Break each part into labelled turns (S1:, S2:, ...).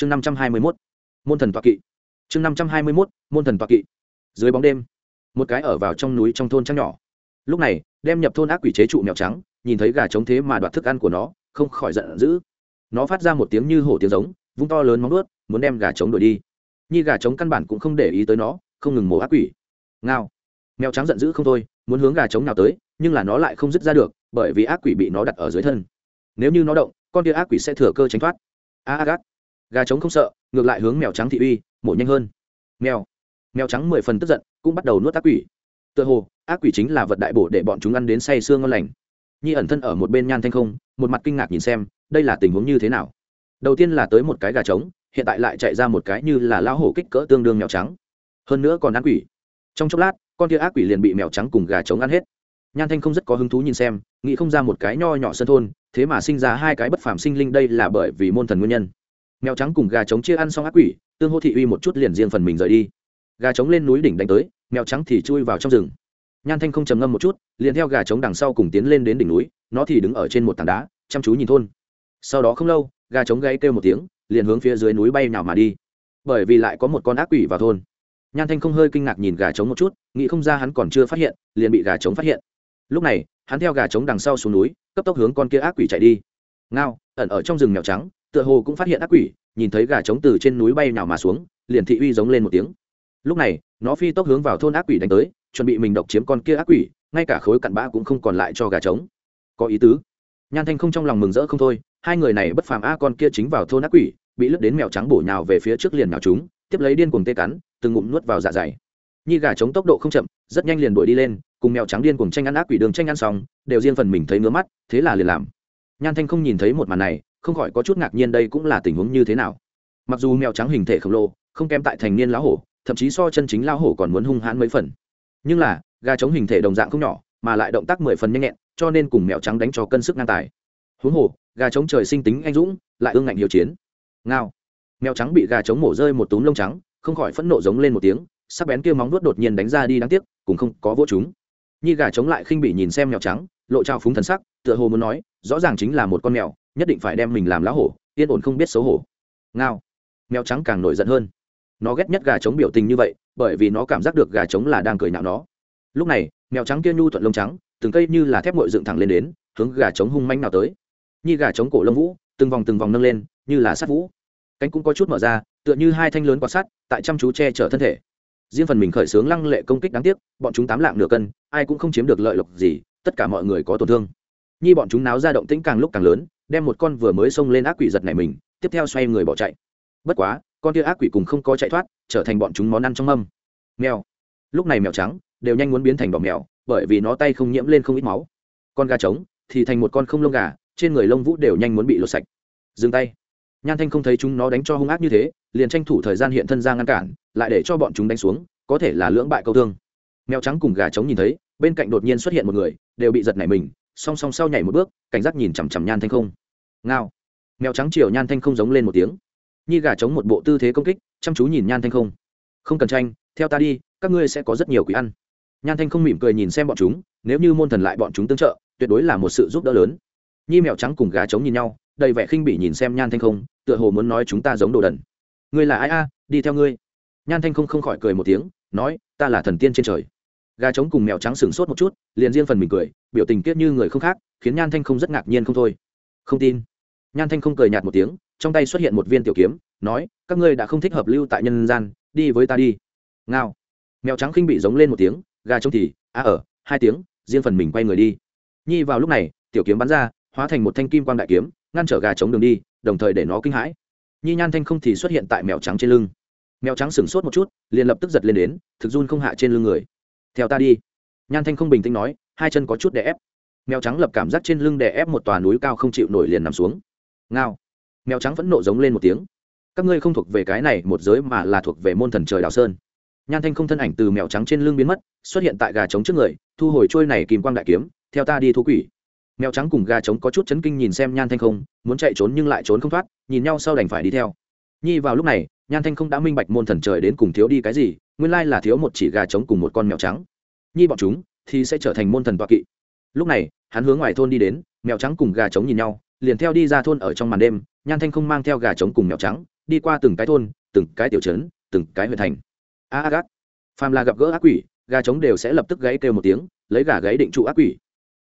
S1: chương năm trăm hai mươi mốt, môn thần toạ kỵ. Chương năm trăm hai mươi mốt, môn thần toạ kỵ. Dưới bóng đêm, một cái ở vào trong núi trong thôn trăng nhỏ. Lúc này, đem nhập thôn ác quỷ chế trụ mèo trắng, nhìn thấy gà trống thế mà đoạt thức ăn của nó, không khỏi giận dữ. Nó phát ra một tiếng như hổ tiếng giống, vung to lớn móng ướt muốn đem gà trống đuổi đi. Nhi gà trống căn bản cũng không để ý tới nó, không ngừng mổ ác quỷ. Ngao. Mèo trắng giận dữ không thôi, muốn hướng gà trống nào tới, nhưng là nó lại không dứt ra được, bởi vì ác quỷ bị nó đặt ở dưới thân. Nếu như nó động, con kia ác quỷ sẽ thừa cơ tránh thoát. A a gắt gà trống không sợ, ngược lại hướng mèo trắng thị uy, mổ nhanh hơn. Mèo mèo trắng mười phần tức giận, cũng bắt đầu nuốt ác quỷ. Tựa hồ, ác quỷ chính là vật đại bổ để bọn chúng ăn đến say sương ngon lành. Nhi ẩn thân ở một bên nhan thanh không, một mặt kinh ngạc nhìn xem, đây là tình huống như thế nào? Đầu tiên là tới một cái gà trống, hiện tại lại chạy ra một cái như là lão hổ kích cỡ tương đương mèo trắng. Hơn nữa còn ăn quỷ. Trong chốc lát, con kia ác quỷ liền bị mèo trắng cùng gà trống ăn hết. Nhan thanh không rất có hứng thú nhìn xem, nghĩ không ra một cái nho nhỏ sân thôn, thế mà sinh ra hai cái bất phàm sinh linh, đây là bởi vì môn thần nguyên nhân mèo trắng cùng gà trống chia ăn xong ác quỷ, tương hô thị uy một chút liền riêng phần mình rời đi. Gà trống lên núi đỉnh đánh tới, mèo trắng thì chui vào trong rừng. Nhan thanh không trầm ngâm một chút, liền theo gà trống đằng sau cùng tiến lên đến đỉnh núi, nó thì đứng ở trên một tảng đá, chăm chú nhìn thôn. Sau đó không lâu, gà trống gáy kêu một tiếng, liền hướng phía dưới núi bay nào mà đi. Bởi vì lại có một con ác quỷ vào thôn. Nhan thanh không hơi kinh ngạc nhìn gà trống một chút, nghĩ không ra hắn còn chưa phát hiện, liền bị gà trống phát hiện. Lúc này, hắn theo gà trống đằng sau xuống núi, cấp tốc hướng con kia ác quỷ chạy đi. Ngao, ẩn ở trong rừng mèo trắng tựa hồ cũng phát hiện ác quỷ, nhìn thấy gà trống từ trên núi bay nào mà xuống, liền thị uy giống lên một tiếng. Lúc này, nó phi tốc hướng vào thôn ác quỷ đánh tới, chuẩn bị mình độc chiếm con kia ác quỷ, ngay cả khối cặn bã cũng không còn lại cho gà trống. Có ý tứ. Nhan thanh không trong lòng mừng rỡ không thôi, hai người này bất phàm a, con kia chính vào thôn ác quỷ, bị lướt đến mèo trắng bổ nhào về phía trước liền nào chúng, tiếp lấy điên cuồng tê cắn, từng ngụm nuốt vào dạ dày. Nhi gà trống tốc độ không chậm, rất nhanh liền đuổi đi lên, cùng mèo trắng điên cuồng tranh ăn ác quỷ đường tranh ăn xong, đều riêng phần mình thấy ngứa mắt, thế là liền làm. Nhan thanh không nhìn thấy một màn này không khỏi có chút ngạc nhiên đây cũng là tình huống như thế nào. Mặc dù mèo trắng hình thể khổng lồ, không kém tại thành niên lão hổ, thậm chí so chân chính lão hổ còn muốn hung hãn mấy phần. Nhưng là, gà trống hình thể đồng dạng không nhỏ, mà lại động tác mười phần nhanh nhẹn, cho nên cùng mèo trắng đánh cho cân sức ngang tài. Huống hồ, gà trống trời sinh tính anh dũng, lại ương ngạnh hiếu chiến. Ngao. Mèo trắng bị gà trống mổ rơi một túm lông trắng, không khỏi phẫn nộ giống lên một tiếng, sắc bén kia móng vuốt đột nhiên đánh ra đi đáng tiếc, cũng không có vỗ chúng. Nhi gà trống lại khinh bị nhìn xem mèo trắng, lộ trao phúng thần sắc, tựa hồ muốn nói, rõ ràng chính là một con mèo nhất định phải đem mình làm lá hổ, yên ổn không biết xấu hổ. Ngao. Mèo trắng càng nổi giận hơn. Nó ghét nhất gà trống biểu tình như vậy, bởi vì nó cảm giác được gà trống là đang cười nhạo nó. Lúc này, mèo trắng kia nhu thuận lông trắng, từng cây như là thép ngội dựng thẳng lên đến, hướng gà trống hung manh nào tới. Nhi gà trống cổ lông vũ, từng vòng từng vòng nâng lên, như là sắt vũ. Cánh cũng có chút mở ra, tựa như hai thanh lớn quạt sắt, tại chăm chú che chở thân thể. Riêng phần mình khởi xướng lăng lệ công kích đáng tiếc, bọn chúng tám lạng nửa cân, ai cũng không chiếm được lợi lộc gì, tất cả mọi người có tổn thương. Nhi bọn chúng náo ra động tĩnh càng lúc càng lớn đem một con vừa mới xông lên ác quỷ giật này mình, tiếp theo xoay người bỏ chạy. Bất quá, con kia ác quỷ cùng không có chạy thoát, trở thành bọn chúng món ăn trong mâm. Mèo. Lúc này mèo trắng, đều nhanh muốn biến thành đỏ mèo, bởi vì nó tay không nhiễm lên không ít máu. Con gà trống, thì thành một con không lông gà, trên người lông vũ đều nhanh muốn bị lột sạch. Dừng tay. Nhan thanh không thấy chúng nó đánh cho hung ác như thế, liền tranh thủ thời gian hiện thân ra ngăn cản, lại để cho bọn chúng đánh xuống, có thể là lưỡng bại câu thương. Mèo trắng cùng gà trống nhìn thấy, bên cạnh đột nhiên xuất hiện một người, đều bị giật nảy mình song song sau nhảy một bước, cảnh giác nhìn chằm chằm nhan thanh không. Ngao. Mèo trắng chiều nhan thanh không giống lên một tiếng. Nhi gà chống một bộ tư thế công kích, chăm chú nhìn nhan thanh không. Không cần tranh, theo ta đi, các ngươi sẽ có rất nhiều quý ăn. Nhan thanh không mỉm cười nhìn xem bọn chúng, nếu như môn thần lại bọn chúng tương trợ, tuyệt đối là một sự giúp đỡ lớn. Nhi mèo trắng cùng gà trống nhìn nhau, đầy vẻ khinh bỉ nhìn xem nhan thanh không, tựa hồ muốn nói chúng ta giống đồ đần. Ngươi là ai a? Đi theo ngươi. Nhan thanh không không khỏi cười một tiếng, nói, ta là thần tiên trên trời. Gà trống cùng mèo trắng sửng sốt một chút, liền riêng phần mình cười biểu tình kiết như người không khác, khiến nhan thanh không rất ngạc nhiên không thôi. Không tin. Nhan thanh không cười nhạt một tiếng, trong tay xuất hiện một viên tiểu kiếm, nói, các ngươi đã không thích hợp lưu tại nhân gian, đi với ta đi. Ngao. Mèo trắng khinh bị giống lên một tiếng, gà trống thì, a ở, hai tiếng, riêng phần mình quay người đi. Nhi vào lúc này, tiểu kiếm bắn ra, hóa thành một thanh kim quang đại kiếm, ngăn trở gà trống đường đi, đồng thời để nó kinh hãi. Nhi nhan thanh không thì xuất hiện tại mèo trắng trên lưng. Mèo trắng sửng sốt một chút, liền lập tức giật lên đến, thực run không hạ trên lưng người. Theo ta đi. Nhan thanh không bình tĩnh nói hai chân có chút đè ép. Mèo trắng lập cảm giác trên lưng đè ép một tòa núi cao không chịu nổi liền nằm xuống. Ngao. Mèo trắng vẫn nộ giống lên một tiếng. Các ngươi không thuộc về cái này một giới mà là thuộc về môn thần trời đào sơn. Nhan thanh không thân ảnh từ mèo trắng trên lưng biến mất, xuất hiện tại gà trống trước người, thu hồi trôi này kìm quang đại kiếm, theo ta đi thu quỷ. Mèo trắng cùng gà trống có chút chấn kinh nhìn xem nhan thanh không, muốn chạy trốn nhưng lại trốn không thoát, nhìn nhau sau đành phải đi theo. Nhi vào lúc này, nhan thanh không đã minh bạch môn thần trời đến cùng thiếu đi cái gì, nguyên lai là thiếu một chỉ gà trống cùng một con mèo trắng. Nhi bọn chúng thì sẽ trở thành môn thần toạ kỵ. Lúc này, hắn hướng ngoài thôn đi đến, mèo trắng cùng gà trống nhìn nhau, liền theo đi ra thôn ở trong màn đêm, nhan thanh không mang theo gà trống cùng mèo trắng, đi qua từng cái thôn, từng cái tiểu trấn, từng cái huyện thành. A a, gác. Phàm là gặp gỡ ác quỷ, gà trống đều sẽ lập tức gáy kêu một tiếng, lấy gà gáy định trụ ác quỷ.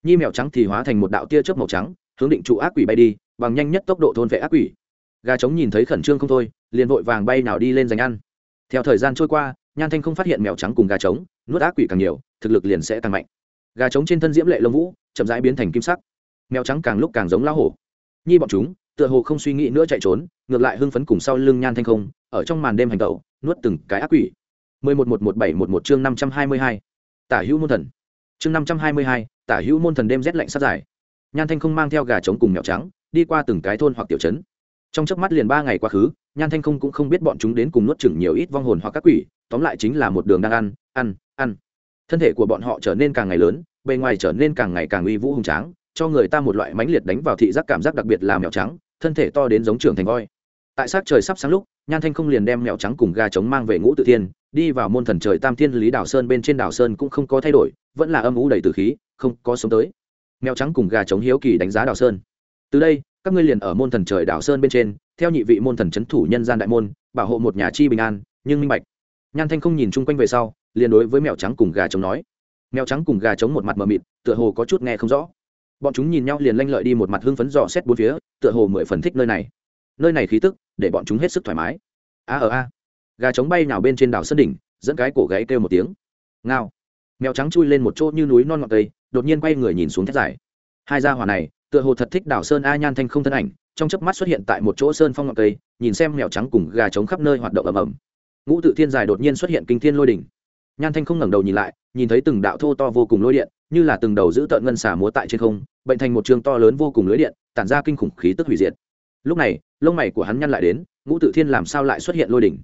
S1: Nhi mèo trắng thì hóa thành một đạo tia chớp màu trắng, hướng định trụ ác quỷ bay đi, bằng nhanh nhất tốc độ thôn vệ ác quỷ. Gà trống nhìn thấy khẩn trương không thôi, liền vội vàng bay nào đi lên giành ăn. Theo thời gian trôi qua nhan thanh không phát hiện mèo trắng cùng gà trống, nuốt ác quỷ càng nhiều, thực lực liền sẽ càng mạnh. Gà trống trên thân diễm lệ lông vũ, chậm rãi biến thành kim sắc. Mèo trắng càng lúc càng giống lão hổ. Nhi bọn chúng, tựa hồ không suy nghĩ nữa chạy trốn, ngược lại hưng phấn cùng sau lưng nhan thanh không, ở trong màn đêm hành tẩu, nuốt từng cái ác quỷ. Mười một một một bảy một một chương năm trăm hai mươi hai. Tả hữu môn thần. Chương năm trăm hai mươi hai, tả hữu môn thần đêm rét lạnh sát dài. Nhan thanh không mang theo gà trống cùng mèo trắng, đi qua từng cái thôn hoặc tiểu trấn trong chớp mắt liền ba ngày quá khứ, nhan thanh không cũng không biết bọn chúng đến cùng nuốt chừng nhiều ít vong hồn hoặc các quỷ, tóm lại chính là một đường đang ăn ăn ăn. Thân thể của bọn họ trở nên càng ngày lớn, bề ngoài trở nên càng ngày càng uy vũ hùng tráng, cho người ta một loại mãnh liệt đánh vào thị giác cảm giác đặc biệt là mèo trắng, thân thể to đến giống trưởng thành voi. Tại sát trời sắp sáng lúc, nhan thanh không liền đem mèo trắng cùng gà trống mang về ngũ tự thiên, đi vào môn thần trời tam thiên lý đảo sơn bên trên đảo sơn cũng không có thay đổi, vẫn là âm ú đầy từ khí, không có sống tới. Mèo trắng cùng gà trống hiếu kỳ đánh giá đảo sơn. Từ đây các ngươi liền ở môn thần trời đảo sơn bên trên, theo nhị vị môn thần c h ấ n thủ nhân gian đại môn, bảo hộ một nhà chi bình an, nhưng minh bạch. Nhan thanh không nhìn chung quanh về sau, liền đối với mèo trắng cùng gà trống nói. Mèo trắng cùng gà trống một mặt mờ mịt, tựa hồ có chút nghe không rõ. Bọn chúng nhìn nhau liền lanh lợi đi một mặt hưng phấn dò xét bốn phía, tựa hồ mười phần thích nơi này. Nơi này khí tức, để bọn chúng hết sức thoải mái. A ở a. Gà trống bay nào bên trên đảo sân đỉnh, dẫn cái cổ gáy kêu một tiếng. Ngao. Mèo trắng chui lên một chỗ như núi non ngọn tây, đột nhiên quay người nhìn xuống thét dài. Hai gia hỏa này tựa hồ thật thích đảo sơn a nhan thanh không thân ảnh, trong chớp mắt xuất hiện tại một chỗ sơn phong ngọn cây, nhìn xem mèo trắng cùng gà trống khắp nơi hoạt động ầm ầm. Ngũ tự thiên dài đột nhiên xuất hiện kinh thiên lôi đỉnh. Nhan thanh không ngẩng đầu nhìn lại, nhìn thấy từng đạo thô to vô cùng lôi điện, như là từng đầu giữ tợn ngân xả múa tại trên không, bệnh thành một trường to lớn vô cùng lưới điện, tản ra kinh khủng khí tức hủy diệt. Lúc này, lông mày của hắn nhăn lại đến, ngũ tự thiên làm sao lại xuất hiện lôi đỉnh?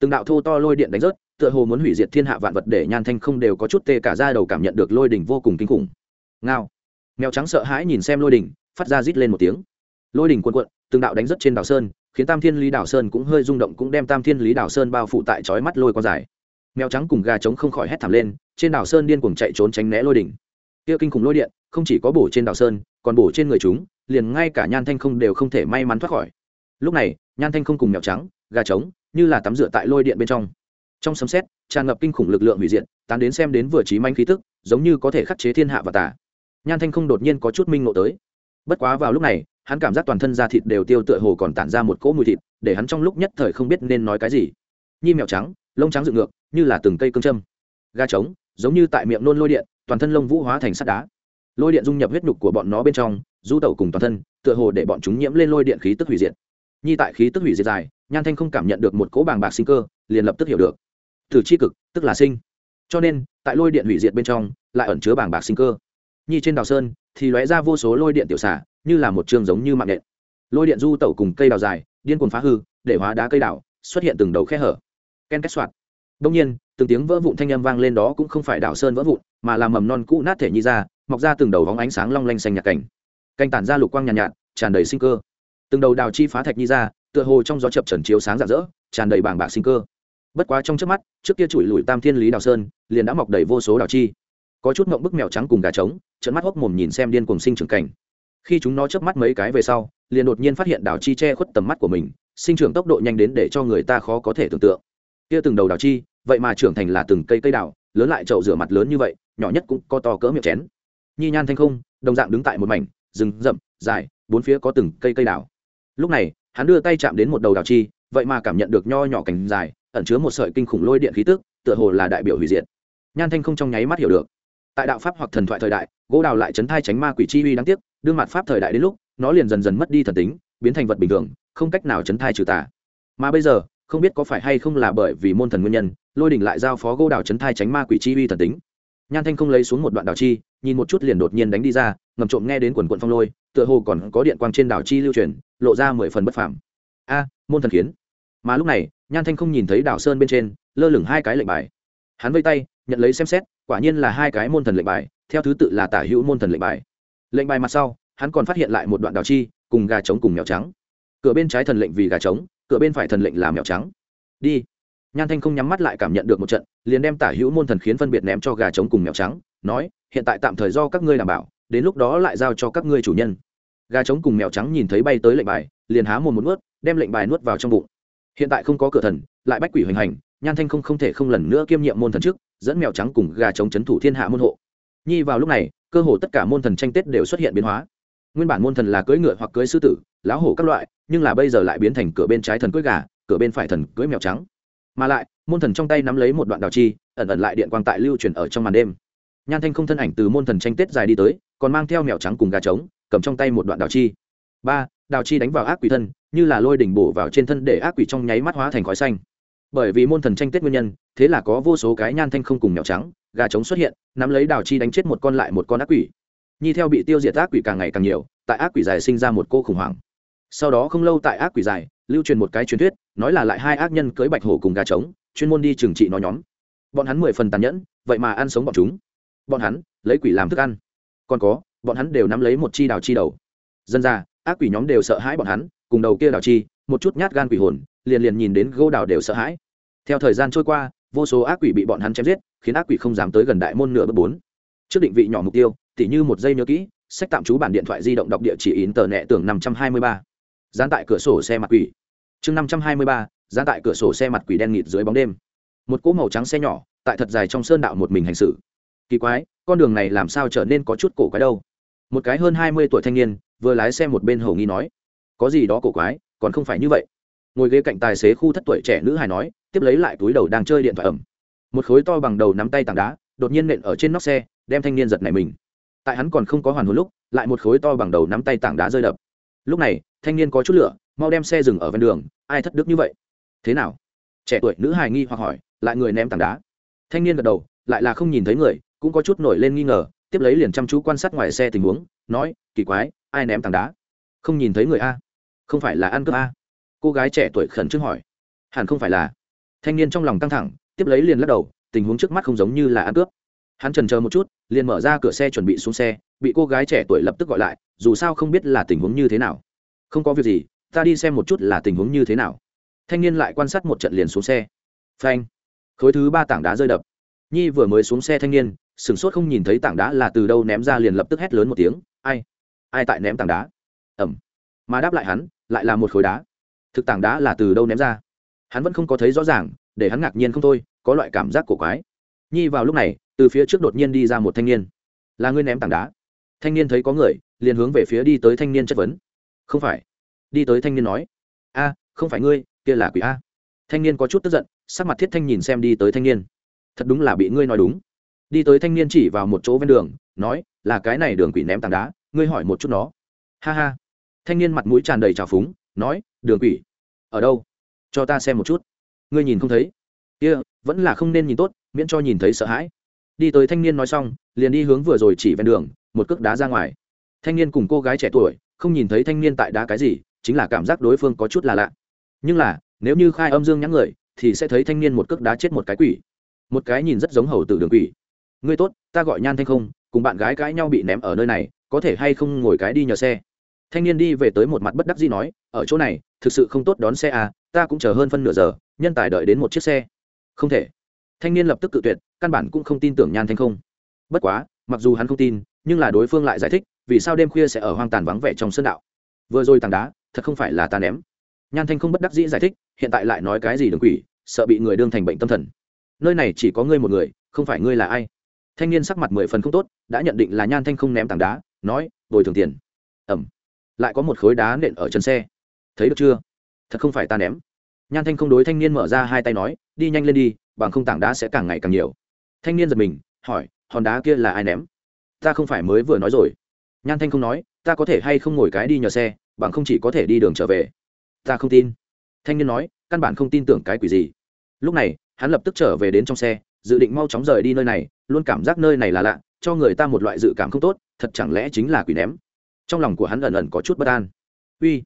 S1: Từng đạo thô to lôi điện đánh rớt, tựa hồ muốn hủy diệt thiên hạ vạn vật để nhan thanh không đều có chút tê cả ra đầu cảm nhận được lôi đỉnh vô cùng kinh khủng. Ngao mèo trắng sợ hãi nhìn xem lôi đỉnh phát ra rít lên một tiếng. Lôi đỉnh cuộn cuộn, từng đạo đánh rất trên đảo sơn, khiến tam thiên lý đảo sơn cũng hơi rung động cũng đem tam thiên lý đảo sơn bao phủ tại chói mắt lôi con dài. Mèo trắng cùng gà trống không khỏi hét thảm lên, trên đảo sơn điên cuồng chạy trốn tránh né lôi đỉnh kia kinh khủng lôi điện, không chỉ có bổ trên đảo sơn, còn bổ trên người chúng, liền ngay cả nhan thanh không đều không thể may mắn thoát khỏi. Lúc này, nhan thanh không cùng mèo trắng, gà trống, như là tắm rửa tại lôi điện bên trong. Trong sấm xét tràn ngập kinh khủng lực lượng hủy diệt, tán đến xem đến vừa trí manh khí tức, giống như có thể khắc chế thiên hạ và tả nhan thanh không đột nhiên có chút minh ngộ tới. Bất quá vào lúc này, hắn cảm giác toàn thân da thịt đều tiêu tựa hồ còn tản ra một cỗ mùi thịt, để hắn trong lúc nhất thời không biết nên nói cái gì. Nhi mèo trắng, lông trắng dựng ngược, như là từng cây cương châm. Ga trống, giống như tại miệng nôn lôi điện, toàn thân lông vũ hóa thành sắt đá. Lôi điện dung nhập huyết nhục của bọn nó bên trong, du tẩu cùng toàn thân, tựa hồ để bọn chúng nhiễm lên lôi điện khí tức hủy diệt. Nhi tại khí tức hủy diệt dài, nhan thanh không cảm nhận được một cỗ bàng bạc sinh cơ, liền lập tức hiểu được. Thử chi cực, tức là sinh. Cho nên, tại lôi điện hủy diệt bên trong, lại ẩn chứa bàng bạc sinh cơ nhi trên đào sơn thì lóe ra vô số lôi điện tiểu xả như là một trường giống như mạng nện. Lôi điện du tẩu cùng cây đào dài điên cuồng phá hư để hóa đá cây đào xuất hiện từng đầu khe hở. Ken kết soạt đông nhiên từng tiếng vỡ vụn thanh âm vang lên đó cũng không phải Đào sơn vỡ vụn mà là mầm non cũ nát thể nhi ra mọc ra từng đầu vóng ánh sáng long lanh xanh nhạt cảnh. Canh tản ra lục quang nhàn nhạt, nhạt tràn đầy sinh cơ. Từng đầu đào chi phá thạch nhi ra tựa hồ trong gió chập trần chiếu sáng rạng rỡ tràn đầy bảng bạc sinh cơ. Bất quá trong trước mắt trước kia chùi lùi tam thiên lý đào sơn liền đã mọc đầy vô số đào chi có chút mộng bức mèo trắng cùng gà trống trận mắt hốc mồm nhìn xem điên cùng sinh trưởng cảnh. Khi chúng nó chớp mắt mấy cái về sau, liền đột nhiên phát hiện đào chi che khuất tầm mắt của mình, sinh trưởng tốc độ nhanh đến để cho người ta khó có thể tưởng tượng. Kia từng đầu đào chi, vậy mà trưởng thành là từng cây cây đào lớn lại chậu rửa mặt lớn như vậy, nhỏ nhất cũng có to cỡ miệng chén. Nhi nhan thanh không, đồng dạng đứng tại một mảnh, rừng rậm, dài, bốn phía có từng cây cây đào lúc này, hắn đưa tay chạm đến một đầu đào chi, vậy mà cảm nhận được nho nhỏ cành dài, ẩn chứa một sợi kinh khủng lôi điện khí tức, tựa hồ là đại biểu hủy diệt. Nhan thanh không trong nháy mắt hiểu được tại đạo pháp hoặc thần thoại thời đại, gỗ đào lại chấn thai tránh ma quỷ chi uy đáng tiếc, đương mặt pháp thời đại đến lúc, nó liền dần dần mất đi thần tính, biến thành vật bình thường, không cách nào chấn thai trừ tà. Mà bây giờ, không biết có phải hay không là bởi vì môn thần nguyên nhân, lôi đỉnh lại giao phó gỗ đào chấn thai tránh ma quỷ chi uy thần tính. Nhan thanh không lấy xuống một đoạn đào chi, nhìn một chút liền đột nhiên đánh đi ra, ngầm trộm nghe đến quần quận phong lôi, tựa hồ còn có điện quang trên đảo chi lưu truyền, lộ ra mười phần bất phàm. A, môn thần khiến mà lúc này, nhan thanh không nhìn thấy đảo sơn bên trên, lơ lửng hai cái lệnh bài. Hắn vây tay, nhận lấy xem xét quả nhiên là hai cái môn thần lệnh bài, theo thứ tự là tả hữu môn thần lệnh bài. Lệnh bài mặt sau, hắn còn phát hiện lại một đoạn đào chi, cùng gà trống cùng mèo trắng. Cửa bên trái thần lệnh vì gà trống, cửa bên phải thần lệnh là mèo trắng. Đi. Nhan thanh không nhắm mắt lại cảm nhận được một trận, liền đem tả hữu môn thần khiến phân biệt ném cho gà trống cùng mèo trắng, nói, hiện tại tạm thời do các ngươi đảm bảo, đến lúc đó lại giao cho các ngươi chủ nhân. Gà trống cùng mèo trắng nhìn thấy bay tới lệnh bài, liền há một một nuốt, đem lệnh bài nuốt vào trong bụng. Hiện tại không có cửa thần, lại bách quỷ hoành hành, nhan thanh không không thể không lần nữa kiêm nhiệm môn thần trước dẫn mèo trắng cùng gà chống chấn thủ thiên hạ môn hộ. Nhi vào lúc này, cơ hồ tất cả môn thần tranh tết đều xuất hiện biến hóa. Nguyên bản môn thần là cưỡi ngựa hoặc cưỡi sư tử, lão hổ các loại, nhưng là bây giờ lại biến thành cửa bên trái thần cưỡi gà, cửa bên phải thần cưỡi mèo trắng. Mà lại, môn thần trong tay nắm lấy một đoạn đào chi, ẩn ẩn lại điện quang tại lưu truyền ở trong màn đêm. Nhan thanh không thân ảnh từ môn thần tranh tết dài đi tới, còn mang theo mèo trắng cùng gà trống, cầm trong tay một đoạn đào chi. Ba, đào chi đánh vào ác quỷ thân, như là lôi đỉnh bổ vào trên thân để ác quỷ trong nháy mắt hóa thành khói xanh. Bởi vì môn thần tranh tết nguyên nhân thế là có vô số cái nhan thanh không cùng mèo trắng, gà trống xuất hiện, nắm lấy đào chi đánh chết một con lại một con ác quỷ. Nhi theo bị tiêu diệt ác quỷ càng ngày càng nhiều, tại ác quỷ dài sinh ra một cô khủng hoảng. Sau đó không lâu tại ác quỷ dài, lưu truyền một cái truyền thuyết, nói là lại hai ác nhân cưới bạch hổ cùng gà trống, chuyên môn đi trừng trị nó nhóm. Bọn hắn mười phần tàn nhẫn, vậy mà ăn sống bọn chúng. Bọn hắn, lấy quỷ làm thức ăn. Còn có, bọn hắn đều nắm lấy một chi đào chi đầu. Dân ra, ác quỷ nhóm đều sợ hãi bọn hắn, cùng đầu kia đào chi, một chút nhát gan quỷ hồn, liền liền nhìn đến gô đào đều sợ hãi. Theo thời gian trôi qua vô số ác quỷ bị bọn hắn chém giết, khiến ác quỷ không dám tới gần đại môn nửa bước bốn. Trước định vị nhỏ mục tiêu, tỉ như một giây nhớ kỹ, sách tạm trú bản điện thoại di động đọc địa chỉ in tờ nẹ tưởng năm trăm hai mươi ba. Dán tại cửa sổ xe mặt quỷ. Chương năm trăm hai mươi ba, dán tại cửa sổ xe mặt quỷ đen nghịt dưới bóng đêm. Một cỗ màu trắng xe nhỏ, tại thật dài trong sơn đạo một mình hành xử. Kỳ quái, con đường này làm sao trở nên có chút cổ quái đâu? Một cái hơn hai mươi tuổi thanh niên, vừa lái xe một bên hầu nghi nói, có gì đó cổ quái, còn không phải như vậy ngồi ghế cạnh tài xế khu thất tuổi trẻ nữ hài nói, tiếp lấy lại túi đầu đang chơi điện thoại ẩm. Một khối to bằng đầu nắm tay tảng đá, đột nhiên nện ở trên nóc xe, đem thanh niên giật này mình. Tại hắn còn không có hoàn hồn lúc, lại một khối to bằng đầu nắm tay tảng đá rơi đập. Lúc này, thanh niên có chút lửa, mau đem xe dừng ở ven đường, ai thất đức như vậy? Thế nào? Trẻ tuổi nữ hài nghi hoặc hỏi, lại người ném tảng đá. Thanh niên gật đầu, lại là không nhìn thấy người, cũng có chút nổi lên nghi ngờ, tiếp lấy liền chăm chú quan sát ngoài xe tình huống, nói, kỳ quái, ai ném tảng đá? Không nhìn thấy người a? Không phải là ăn cướp a? Cô gái trẻ tuổi khẩn trương hỏi. Hẳn không phải là. Thanh niên trong lòng căng thẳng, tiếp lấy liền lắc đầu, tình huống trước mắt không giống như là ăn cướp. Hắn trần chờ một chút, liền mở ra cửa xe chuẩn bị xuống xe, bị cô gái trẻ tuổi lập tức gọi lại, dù sao không biết là tình huống như thế nào. Không có việc gì, ta đi xem một chút là tình huống như thế nào. Thanh niên lại quan sát một trận liền xuống xe. Phanh. Khối thứ ba tảng đá rơi đập. Nhi vừa mới xuống xe thanh niên, sửng sốt không nhìn thấy tảng đá là từ đâu ném ra liền lập tức hét lớn một tiếng. Ai? Ai tại ném tảng đá? Ẩm mà đáp lại hắn, lại là một khối đá thực tảng đá là từ đâu ném ra? Hắn vẫn không có thấy rõ ràng, để hắn ngạc nhiên không thôi, có loại cảm giác cổ quái. Nhi vào lúc này, từ phía trước đột nhiên đi ra một thanh niên. Là ngươi ném tảng đá. Thanh niên thấy có người, liền hướng về phía đi tới thanh niên chất vấn. Không phải. Đi tới thanh niên nói. A, không phải ngươi, kia là quỷ a. Thanh niên có chút tức giận, sắc mặt thiết thanh nhìn xem đi tới thanh niên. Thật đúng là bị ngươi nói đúng. Đi tới thanh niên chỉ vào một chỗ ven đường, nói, là cái này đường quỷ ném tảng đá, ngươi hỏi một chút nó. Ha ha. Thanh niên mặt mũi tràn đầy trào phúng nói đường quỷ ở đâu? Cho ta xem một chút. Ngươi nhìn không thấy? Kia、yeah, vẫn là không nên nhìn tốt miễn cho nhìn thấy sợ hãi. Đi tới thanh niên nói xong liền đi hướng vừa rồi chỉ ven đường một cước đá ra ngoài. Thanh niên cùng cô gái trẻ tuổi không nhìn thấy thanh niên tại đá cái gì chính là cảm giác đối phương có chút là lạ. Nhưng là nếu như khai âm dương nhắn người thì sẽ thấy thanh niên một cước đá chết một cái quỷ. Một cái nhìn rất giống hầu tử đường quỷ. Ngươi tốt ta gọi nhan thanh không cùng bạn gái cãi nhau bị ném ở nơi này có thể hay không ngồi cái đi nhờ xe? Thanh niên đi về tới một mặt bất đắc dĩ nói, ở chỗ này, thực sự không tốt đón xe à ta cũng chờ hơn phân nửa giờ, nhân tài đợi đến một chiếc xe. Không thể. Thanh niên lập tức cự tuyệt, căn bản cũng không tin tưởng nhan thanh không. Bất quá, mặc dù hắn không tin, nhưng là đối phương lại giải thích, vì sao đêm khuya sẽ ở hoang tàn vắng vẻ trong sân đạo. Vừa rồi tảng đá, thật không phải là ta ném. Nhan thanh không bất đắc dĩ giải thích, hiện tại lại nói cái gì đường quỷ, sợ bị người đương thành bệnh tâm thần. Nơi này chỉ có ngươi một người, không phải ngươi là ai? Thanh niên sắc mặt mười phần không tốt, đã nhận định là nhan thanh không ném tảng đá, nói, bồi thường tiền. Ẩm lại có một khối đá nện ở chân xe. Thấy được chưa? Thật không phải ta ném. Nhan thanh không đối thanh niên mở ra hai tay nói, đi nhanh lên đi, bằng không tảng đá sẽ càng ngày càng nhiều. Thanh niên giật mình, hỏi, hòn đá kia là ai ném? Ta không phải mới vừa nói rồi. Nhan thanh không nói, ta có thể hay không ngồi cái đi nhờ xe, bằng không chỉ có thể đi đường trở về. Ta không tin. Thanh niên nói, căn bản không tin tưởng cái quỷ gì. Lúc này, hắn lập tức trở về đến trong xe, dự định mau chóng rời đi nơi này, luôn cảm giác nơi này là lạ, cho người ta một loại dự cảm không tốt, thật chẳng lẽ chính là quỷ ném? Trong lòng của hắn ẩn ẩn có chút bất an. Uy,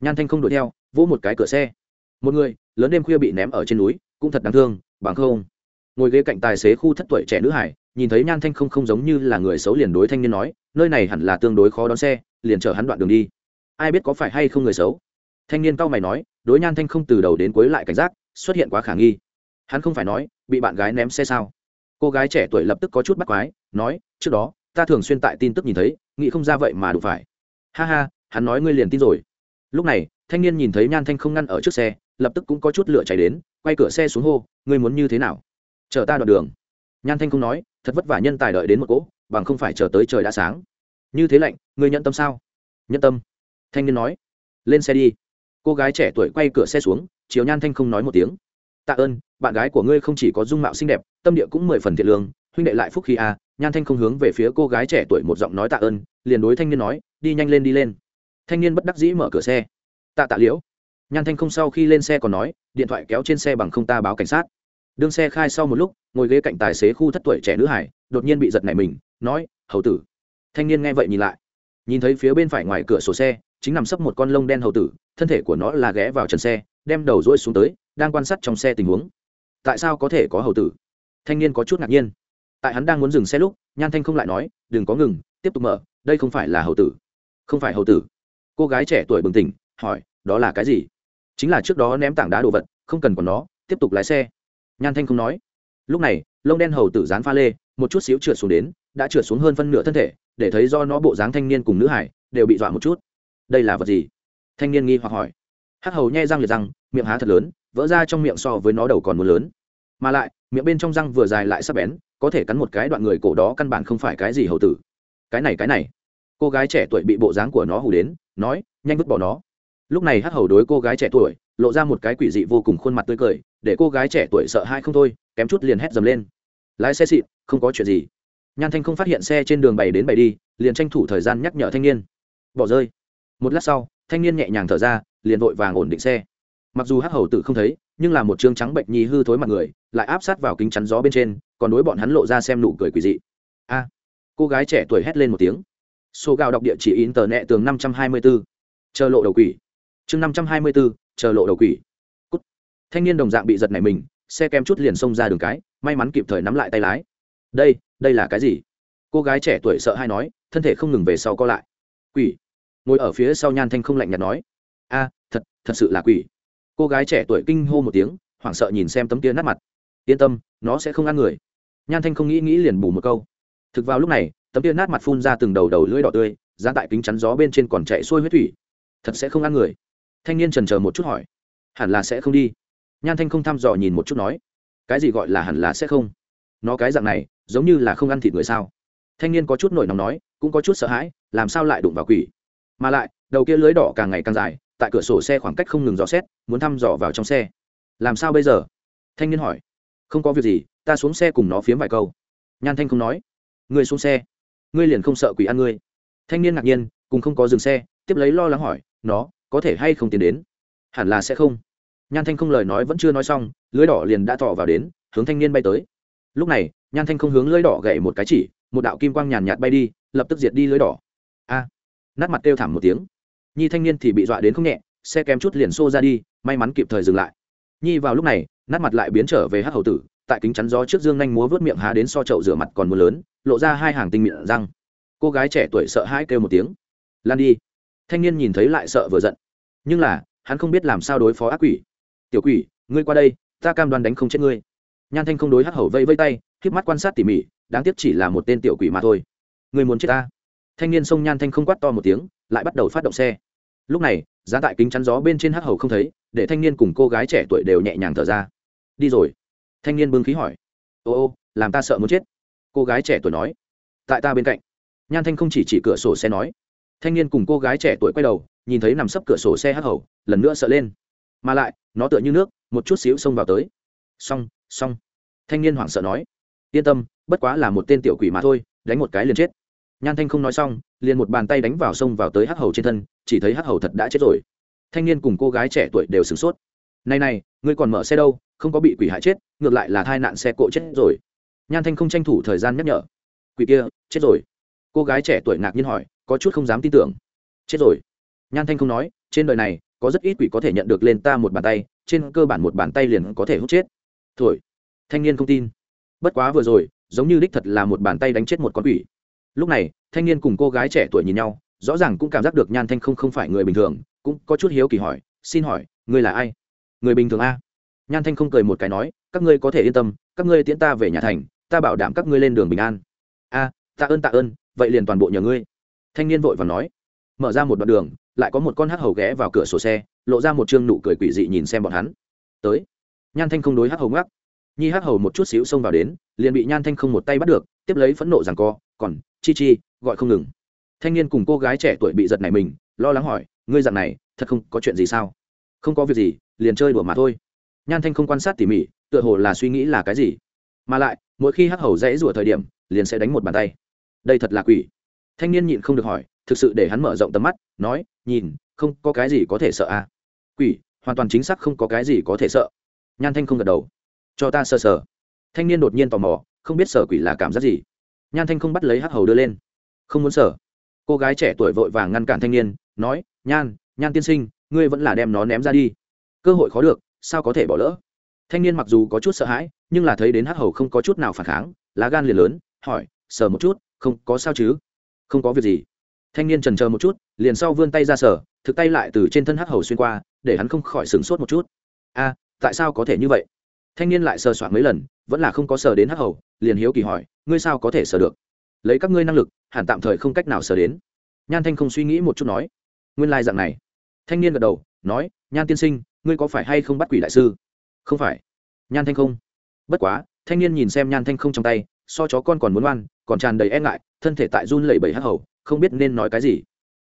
S1: nhan thanh không đuổi theo, vỗ một cái cửa xe. Một người, lớn đêm khuya bị ném ở trên núi, cũng thật đáng thương, bằng không. Ngồi ghế cạnh tài xế khu thất tuổi trẻ nữ hải, nhìn thấy nhan thanh không không giống như là người xấu liền đối thanh niên nói, nơi này hẳn là tương đối khó đón xe, liền chở hắn đoạn đường đi. Ai biết có phải hay không người xấu? Thanh niên cao mày nói, đối nhan thanh không từ đầu đến cuối lại cảnh giác, xuất hiện quá khả nghi. Hắn không phải nói, bị bạn gái ném xe sao? Cô gái trẻ tuổi lập tức có chút bắt quái, nói, trước đó, ta thường xuyên tại tin tức nhìn thấy nghĩ không ra vậy mà đủ phải. Ha ha, hắn nói ngươi liền tin rồi. Lúc này, thanh niên nhìn thấy nhan thanh không ngăn ở trước xe, lập tức cũng có chút lửa cháy đến, quay cửa xe xuống hô, ngươi muốn như thế nào? Chờ ta đoạn đường. Nhan thanh không nói, thật vất vả nhân tài đợi đến một cỗ, bằng không phải chờ tới trời đã sáng. Như thế lạnh, ngươi nhận tâm sao? Nhận tâm. Thanh niên nói, lên xe đi. Cô gái trẻ tuổi quay cửa xe xuống, chiều nhan thanh không nói một tiếng. Tạ ơn, bạn gái của ngươi không chỉ có dung mạo xinh đẹp, tâm địa cũng mười phần thiện lương huynh đệ lại phúc khi a à, nhan thanh không hướng về phía cô gái trẻ tuổi một giọng nói tạ ơn, liền đối thanh niên nói, đi nhanh lên đi lên. Thanh niên bất đắc dĩ mở cửa xe. Tạ tạ liễu. Nhan thanh không sau khi lên xe còn nói, điện thoại kéo trên xe bằng không ta báo cảnh sát. Đương xe khai sau một lúc, ngồi ghế cạnh tài xế khu thất tuổi trẻ nữ hải, đột nhiên bị giật nảy mình, nói, hầu tử. Thanh niên nghe vậy nhìn lại. Nhìn thấy phía bên phải ngoài cửa sổ xe, chính nằm sấp một con lông đen hầu tử, thân thể của nó là ghé vào trần xe, đem đầu rỗi xuống tới, đang quan sát trong xe tình huống. Tại sao có thể có hầu tử? Thanh niên có chút ngạc nhiên tại hắn đang muốn dừng xe lúc, nhan thanh không lại nói, đừng có ngừng, tiếp tục mở, đây không phải là hầu tử. Không phải hầu tử. Cô gái trẻ tuổi bừng tỉnh, hỏi, đó là cái gì? Chính là trước đó ném tảng đá đồ vật, không cần còn nó, tiếp tục lái xe. Nhan thanh không nói. Lúc này, lông đen hầu tử dán pha lê, một chút xíu trượt xuống đến, đã trượt xuống hơn phân nửa thân thể, để thấy do nó bộ dáng thanh niên cùng nữ hải, đều bị dọa một chút. Đây là vật gì? Thanh niên nghi hoặc hỏi. Hắc hầu nhai răng liệt răng, miệng há thật lớn, vỡ ra trong miệng so với nó đầu còn muốn lớn mà lại, miệng bên trong răng vừa dài lại sắp bén, có thể cắn một cái đoạn người cổ đó căn bản không phải cái gì hầu tử. Cái này cái này. Cô gái trẻ tuổi bị bộ dáng của nó hù đến, nói, nhanh vứt bỏ nó. Lúc này hắc hầu đối cô gái trẻ tuổi, lộ ra một cái quỷ dị vô cùng khuôn mặt tươi cười, để cô gái trẻ tuổi sợ hai không thôi, kém chút liền hét dầm lên. Lái xe xịn, không có chuyện gì. Nhan thanh không phát hiện xe trên đường bày đến bày đi, liền tranh thủ thời gian nhắc nhở thanh niên. Bỏ rơi. Một lát sau, thanh niên nhẹ nhàng thở ra, liền vội vàng ổn định xe. Mặc dù hắc hầu tử không thấy nhưng là một chương trắng bệnh nhi hư thối mặt người, lại áp sát vào kính chắn gió bên trên, còn đối bọn hắn lộ ra xem nụ cười quỷ dị. A, cô gái trẻ tuổi hét lên một tiếng. Số gạo đọc địa chỉ in tờ nẹ tường năm trăm hai mươi b ố chờ lộ đầu quỷ. Chương năm trăm hai mươi b ố chờ lộ đầu quỷ. Cút. thanh niên đồng dạng bị giật này mình, xe kem chút liền xông ra đường cái, may mắn kịp thời nắm lại tay lái. Đây đây là cái gì? Cô gái trẻ tuổi sợ hay nói, thân thể không ngừng về sau co lại. Quỷ. Ngồi ở phía sau nhan thanh không lạnh nhạt nói. A, thật thật sự là quỷ cô gái trẻ tuổi kinh hô một tiếng, hoảng sợ nhìn xem tấm kia nát mặt. Yên tâm, nó sẽ không ăn người. Nhan thanh không nghĩ nghĩ liền bù một câu. Thực vào lúc này, tấm kia nát mặt phun ra từng đầu đầu lưỡi đỏ tươi giá tại kính chắn gió bên trên còn chạy xuôi huyết thủy. Thật sẽ không ăn người. Thanh niên trần chờ một chút hỏi. Hẳn là sẽ không đi. Nhan thanh không thăm dò nhìn một chút nói. Cái gì gọi là hẳn là sẽ không? Nó cái dạng này, giống như là không ăn thịt người sao? Thanh niên có chút nổi nóng nói, cũng có chút sợ hãi, làm sao lại đụng vào quỷ? Mà lại, đầu kia lưới đỏ càng ngày càng dài tại cửa sổ xe khoảng cách không ngừng dò xét, muốn thăm dò vào trong xe. Làm sao bây giờ? Thanh niên hỏi. Không có việc gì, ta xuống xe cùng nó phiếm vài câu. Nhan thanh không nói. Ngươi xuống xe. Ngươi liền không sợ quỷ ăn ngươi. Thanh niên ngạc nhiên, cùng không có dừng xe, tiếp lấy lo lắng hỏi, nó, có thể hay không tiến đến? Hẳn là sẽ không. Nhan thanh không lời nói vẫn chưa nói xong, lưới đỏ liền đã tỏ vào đến, hướng thanh niên bay tới. Lúc này, nhan thanh không hướng lưới đỏ gậy một cái chỉ, một đạo kim quang nhàn nhạt bay đi, lập tức diệt đi lưới đỏ. A! Nát mặt kêu thảm một tiếng nhi thanh niên thì bị dọa đến không nhẹ, xe kém chút liền xô ra đi, may mắn kịp thời dừng lại. Nhi vào lúc này, nát mặt lại biến trở về hắc hầu tử, tại kính chắn gió trước dương nhanh múa vớt miệng há đến so chậu rửa mặt còn mưa lớn, lộ ra hai hàng tinh miệng răng. Cô gái trẻ tuổi sợ hãi kêu một tiếng. Lan đi. Thanh niên nhìn thấy lại sợ vừa giận. Nhưng là, hắn không biết làm sao đối phó ác quỷ. Tiểu quỷ, ngươi qua đây, ta cam đoan đánh không chết ngươi. Nhan thanh không đối hắc hầu vây vây tay k mắt quan sát tỉ mỉ, đáng tiếc chỉ là một tên tiểu quỷ mà thôi. Người muốn chết ta? Thanh niên xông nhan thanh không quát to một tiếng, lại bắt đầu phát động xe lúc này, giá tại kính chắn gió bên trên hắc hầu không thấy, để thanh niên cùng cô gái trẻ tuổi đều nhẹ nhàng thở ra. Đi rồi. Thanh niên bưng khí hỏi. Ô ô, làm ta sợ muốn chết. Cô gái trẻ tuổi nói. Tại ta bên cạnh. Nhan thanh không chỉ chỉ cửa sổ xe nói. Thanh niên cùng cô gái trẻ tuổi quay đầu, nhìn thấy nằm sấp cửa sổ xe hắc hầu, lần nữa sợ lên. Mà lại, nó tựa như nước, một chút xíu xông vào tới. Xong xong. Thanh niên hoảng sợ nói. Yên tâm, bất quá là một tên tiểu quỷ mà thôi, đánh một cái liền chết nhan thanh không nói xong, liền một bàn tay đánh vào sông vào tới hắc hầu trên thân, chỉ thấy hắc hầu thật đã chết rồi. Thanh niên cùng cô gái trẻ tuổi đều sửng sốt. Này này, ngươi còn mở xe đâu, không có bị quỷ hại chết, ngược lại là thai nạn xe cộ chết rồi. Nhan thanh không tranh thủ thời gian nhắc nhở. Quỷ kia, chết rồi. Cô gái trẻ tuổi ngạc nhiên hỏi, có chút không dám tin tưởng. Chết rồi. Nhan thanh không nói, trên đời này, có rất ít quỷ có thể nhận được lên ta một bàn tay, trên cơ bản một bàn tay liền có thể hút chết. Thổi thanh niên không tin. Bất quá vừa rồi, giống như đích thật là một bàn tay đánh chết một con quỷ lúc này, thanh niên cùng cô gái trẻ tuổi nhìn nhau, rõ ràng cũng cảm giác được nhan thanh không không phải người bình thường, cũng có chút hiếu kỳ hỏi, xin hỏi, ngươi là ai? Người bình thường a. Nhan thanh không cười một cái nói, các ngươi có thể yên tâm, các ngươi tiễn ta về nhà thành, ta bảo đảm các ngươi lên đường bình an. A, tạ ơn tạ ơn, vậy liền toàn bộ nhờ ngươi. Thanh niên vội và nói. Mở ra một đoạn đường, lại có một con hắc hầu ghé vào cửa sổ xe, lộ ra một chương nụ cười quỷ dị nhìn xem bọn hắn. Tới. Nhan thanh không đối hắc hầu ngắc. Nhi hắc hầu một chút xíu xông vào đến, liền bị nhan thanh không một tay bắt được, tiếp lấy phẫn nộ rằng co, còn chi chi, gọi không ngừng. Thanh niên cùng cô gái trẻ tuổi bị giật này mình, lo lắng hỏi, ngươi dặn này, thật không có chuyện gì sao? Không có việc gì, liền chơi đùa mà thôi. Nhan thanh không quan sát tỉ mỉ, tựa hồ là suy nghĩ là cái gì. Mà lại, mỗi khi hắc hầu dãy rủa thời điểm, liền sẽ đánh một bàn tay. Đây thật là quỷ. Thanh niên nhịn không được hỏi, thực sự để hắn mở rộng tầm mắt, nói, nhìn, không có cái gì có thể sợ à quỷ, hoàn toàn chính xác không có cái gì có thể sợ. Nhan thanh không gật đầu. Cho ta sờ sờ. Thanh niên đột nhiên tò mò, không biết sở quỷ là cảm giác gì nhan thanh không bắt lấy hắc hầu đưa lên. Không muốn sở cô gái trẻ tuổi vội vàng ngăn cản thanh niên, nói, nhan nhan tiên sinh, ngươi vẫn là đem nó ném ra đi. Cơ hội khó được, sao có thể bỏ lỡ? Thanh niên mặc dù có chút sợ hãi, nhưng là thấy đến hắc hầu không có chút nào phản kháng, lá gan liền lớn, hỏi, sờ một chút, không có sao chứ? Không có việc gì. Thanh niên trần chờ một chút, liền sau vươn tay ra sờ, thực tay lại từ trên thân hắc hầu xuyên qua, để hắn không khỏi sửng sốt một chút. A, tại sao có thể như vậy? Thanh niên lại sờ soạn mấy lần, vẫn là không có sờ đến hắc hầu, liền hiếu kỳ hỏi, ngươi sao có thể sờ được? Lấy các ngươi năng lực, hẳn tạm thời không cách nào sờ đến. Nhan thanh không suy nghĩ một chút nói, nguyên lai dạng này. Thanh niên gật đầu, nói, nhan tiên sinh, ngươi có phải hay không bắt quỷ đại sư? Không phải. Nhan thanh không. Bất quá, thanh niên nhìn xem nhan thanh không trong tay, so chó con còn muốn oan còn tràn đầy e ngại, thân thể tại run lẩy bẩy hắc hầu, không biết nên nói cái gì.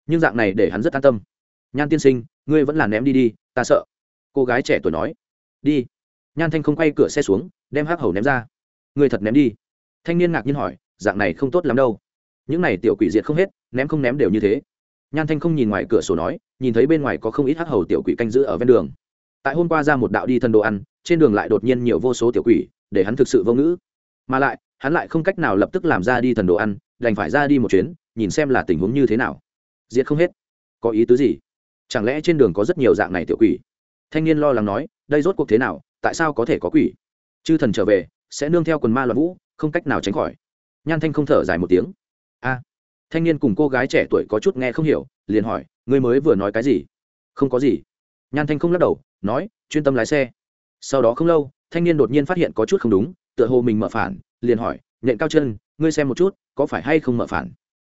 S1: Nhưng dạng này để hắn rất an tâm. Nhan tiên sinh, ngươi vẫn là ném đi đi, ta sợ. Cô gái trẻ tuổi nói, đi nhan thanh không quay cửa xe xuống, đem hắc hầu ném ra. Người thật ném đi. Thanh niên ngạc nhiên hỏi, dạng này không tốt lắm đâu. Những này tiểu quỷ diệt không hết, ném không ném đều như thế. Nhan thanh không nhìn ngoài cửa sổ nói, nhìn thấy bên ngoài có không ít hắc hầu tiểu quỷ canh giữ ở ven đường. Tại hôm qua ra một đạo đi thân đồ ăn, trên đường lại đột nhiên nhiều vô số tiểu quỷ, để hắn thực sự vô ngữ. Mà lại, hắn lại không cách nào lập tức làm ra đi thần đồ ăn, đành phải ra đi một chuyến, nhìn xem là tình huống như thế nào. Diệt không hết. Có ý tứ gì? Chẳng lẽ trên đường có rất nhiều dạng này tiểu quỷ? Thanh niên lo lắng nói, đây rốt cuộc thế nào? Tại sao có thể có quỷ? Chư thần trở về, sẽ nương theo quần ma loạn vũ, không cách nào tránh khỏi. Nhan thanh không thở dài một tiếng. A, thanh niên cùng cô gái trẻ tuổi có chút nghe không hiểu, liền hỏi, ngươi mới vừa nói cái gì? Không có gì. Nhan thanh không lắc đầu, nói, chuyên tâm lái xe. Sau đó không lâu, thanh niên đột nhiên phát hiện có chút không đúng, tựa hồ mình mở phản, liền hỏi, nhện cao chân, ngươi xem một chút, có phải hay không mở phản?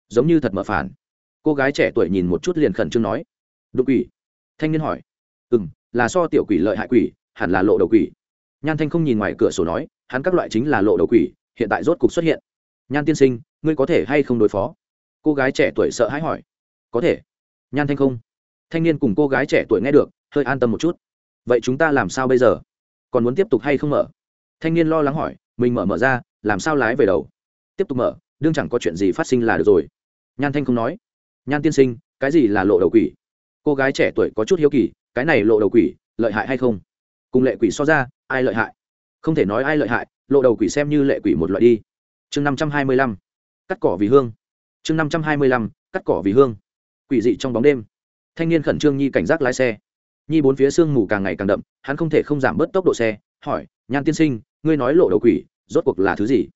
S1: Giống như thật mở phản. Cô gái trẻ tuổi nhìn một chút liền khẩn trương nói, đụng quỷ. Thanh niên hỏi ừ m là so tiểu quỷ lợi hại quỷ hẳn là lộ đầu quỷ. Nhan thanh không nhìn ngoài cửa sổ nói, hắn các loại chính là lộ đầu quỷ, hiện tại rốt cục xuất hiện. Nhan tiên sinh, ngươi có thể hay không đối phó? Cô gái trẻ tuổi sợ hãi hỏi. Có thể. Nhan thanh không. Thanh niên cùng cô gái trẻ tuổi nghe được, hơi an tâm một chút. Vậy chúng ta làm sao bây giờ? Còn muốn tiếp tục hay không mở? Thanh niên lo lắng hỏi, mình mở mở ra, làm sao lái về đầu? Tiếp tục mở, đương chẳng có chuyện gì phát sinh là được rồi. Nhan thanh không nói. Nhan tiên sinh, cái gì là lộ đầu quỷ? Cô gái trẻ tuổi có chút hiếu kỳ, cái này lộ đầu quỷ, lợi hại hay không? Cùng lệ quỷ so ra, ai lợi hại? Không thể nói ai lợi hại, lộ đầu quỷ xem như lệ quỷ một loại đi. Chương năm trăm hai mươi lăm, cắt cỏ vì hương. Chương năm trăm hai mươi lăm, cắt cỏ vì hương. Quỷ dị trong bóng đêm. Thanh niên khẩn trương nhi cảnh giác lái xe. Nhi bốn phía sương mù càng ngày càng đậm, hắn không thể không giảm bớt tốc độ xe, hỏi, nhan tiên sinh, ngươi nói lộ đầu quỷ, rốt cuộc là thứ gì?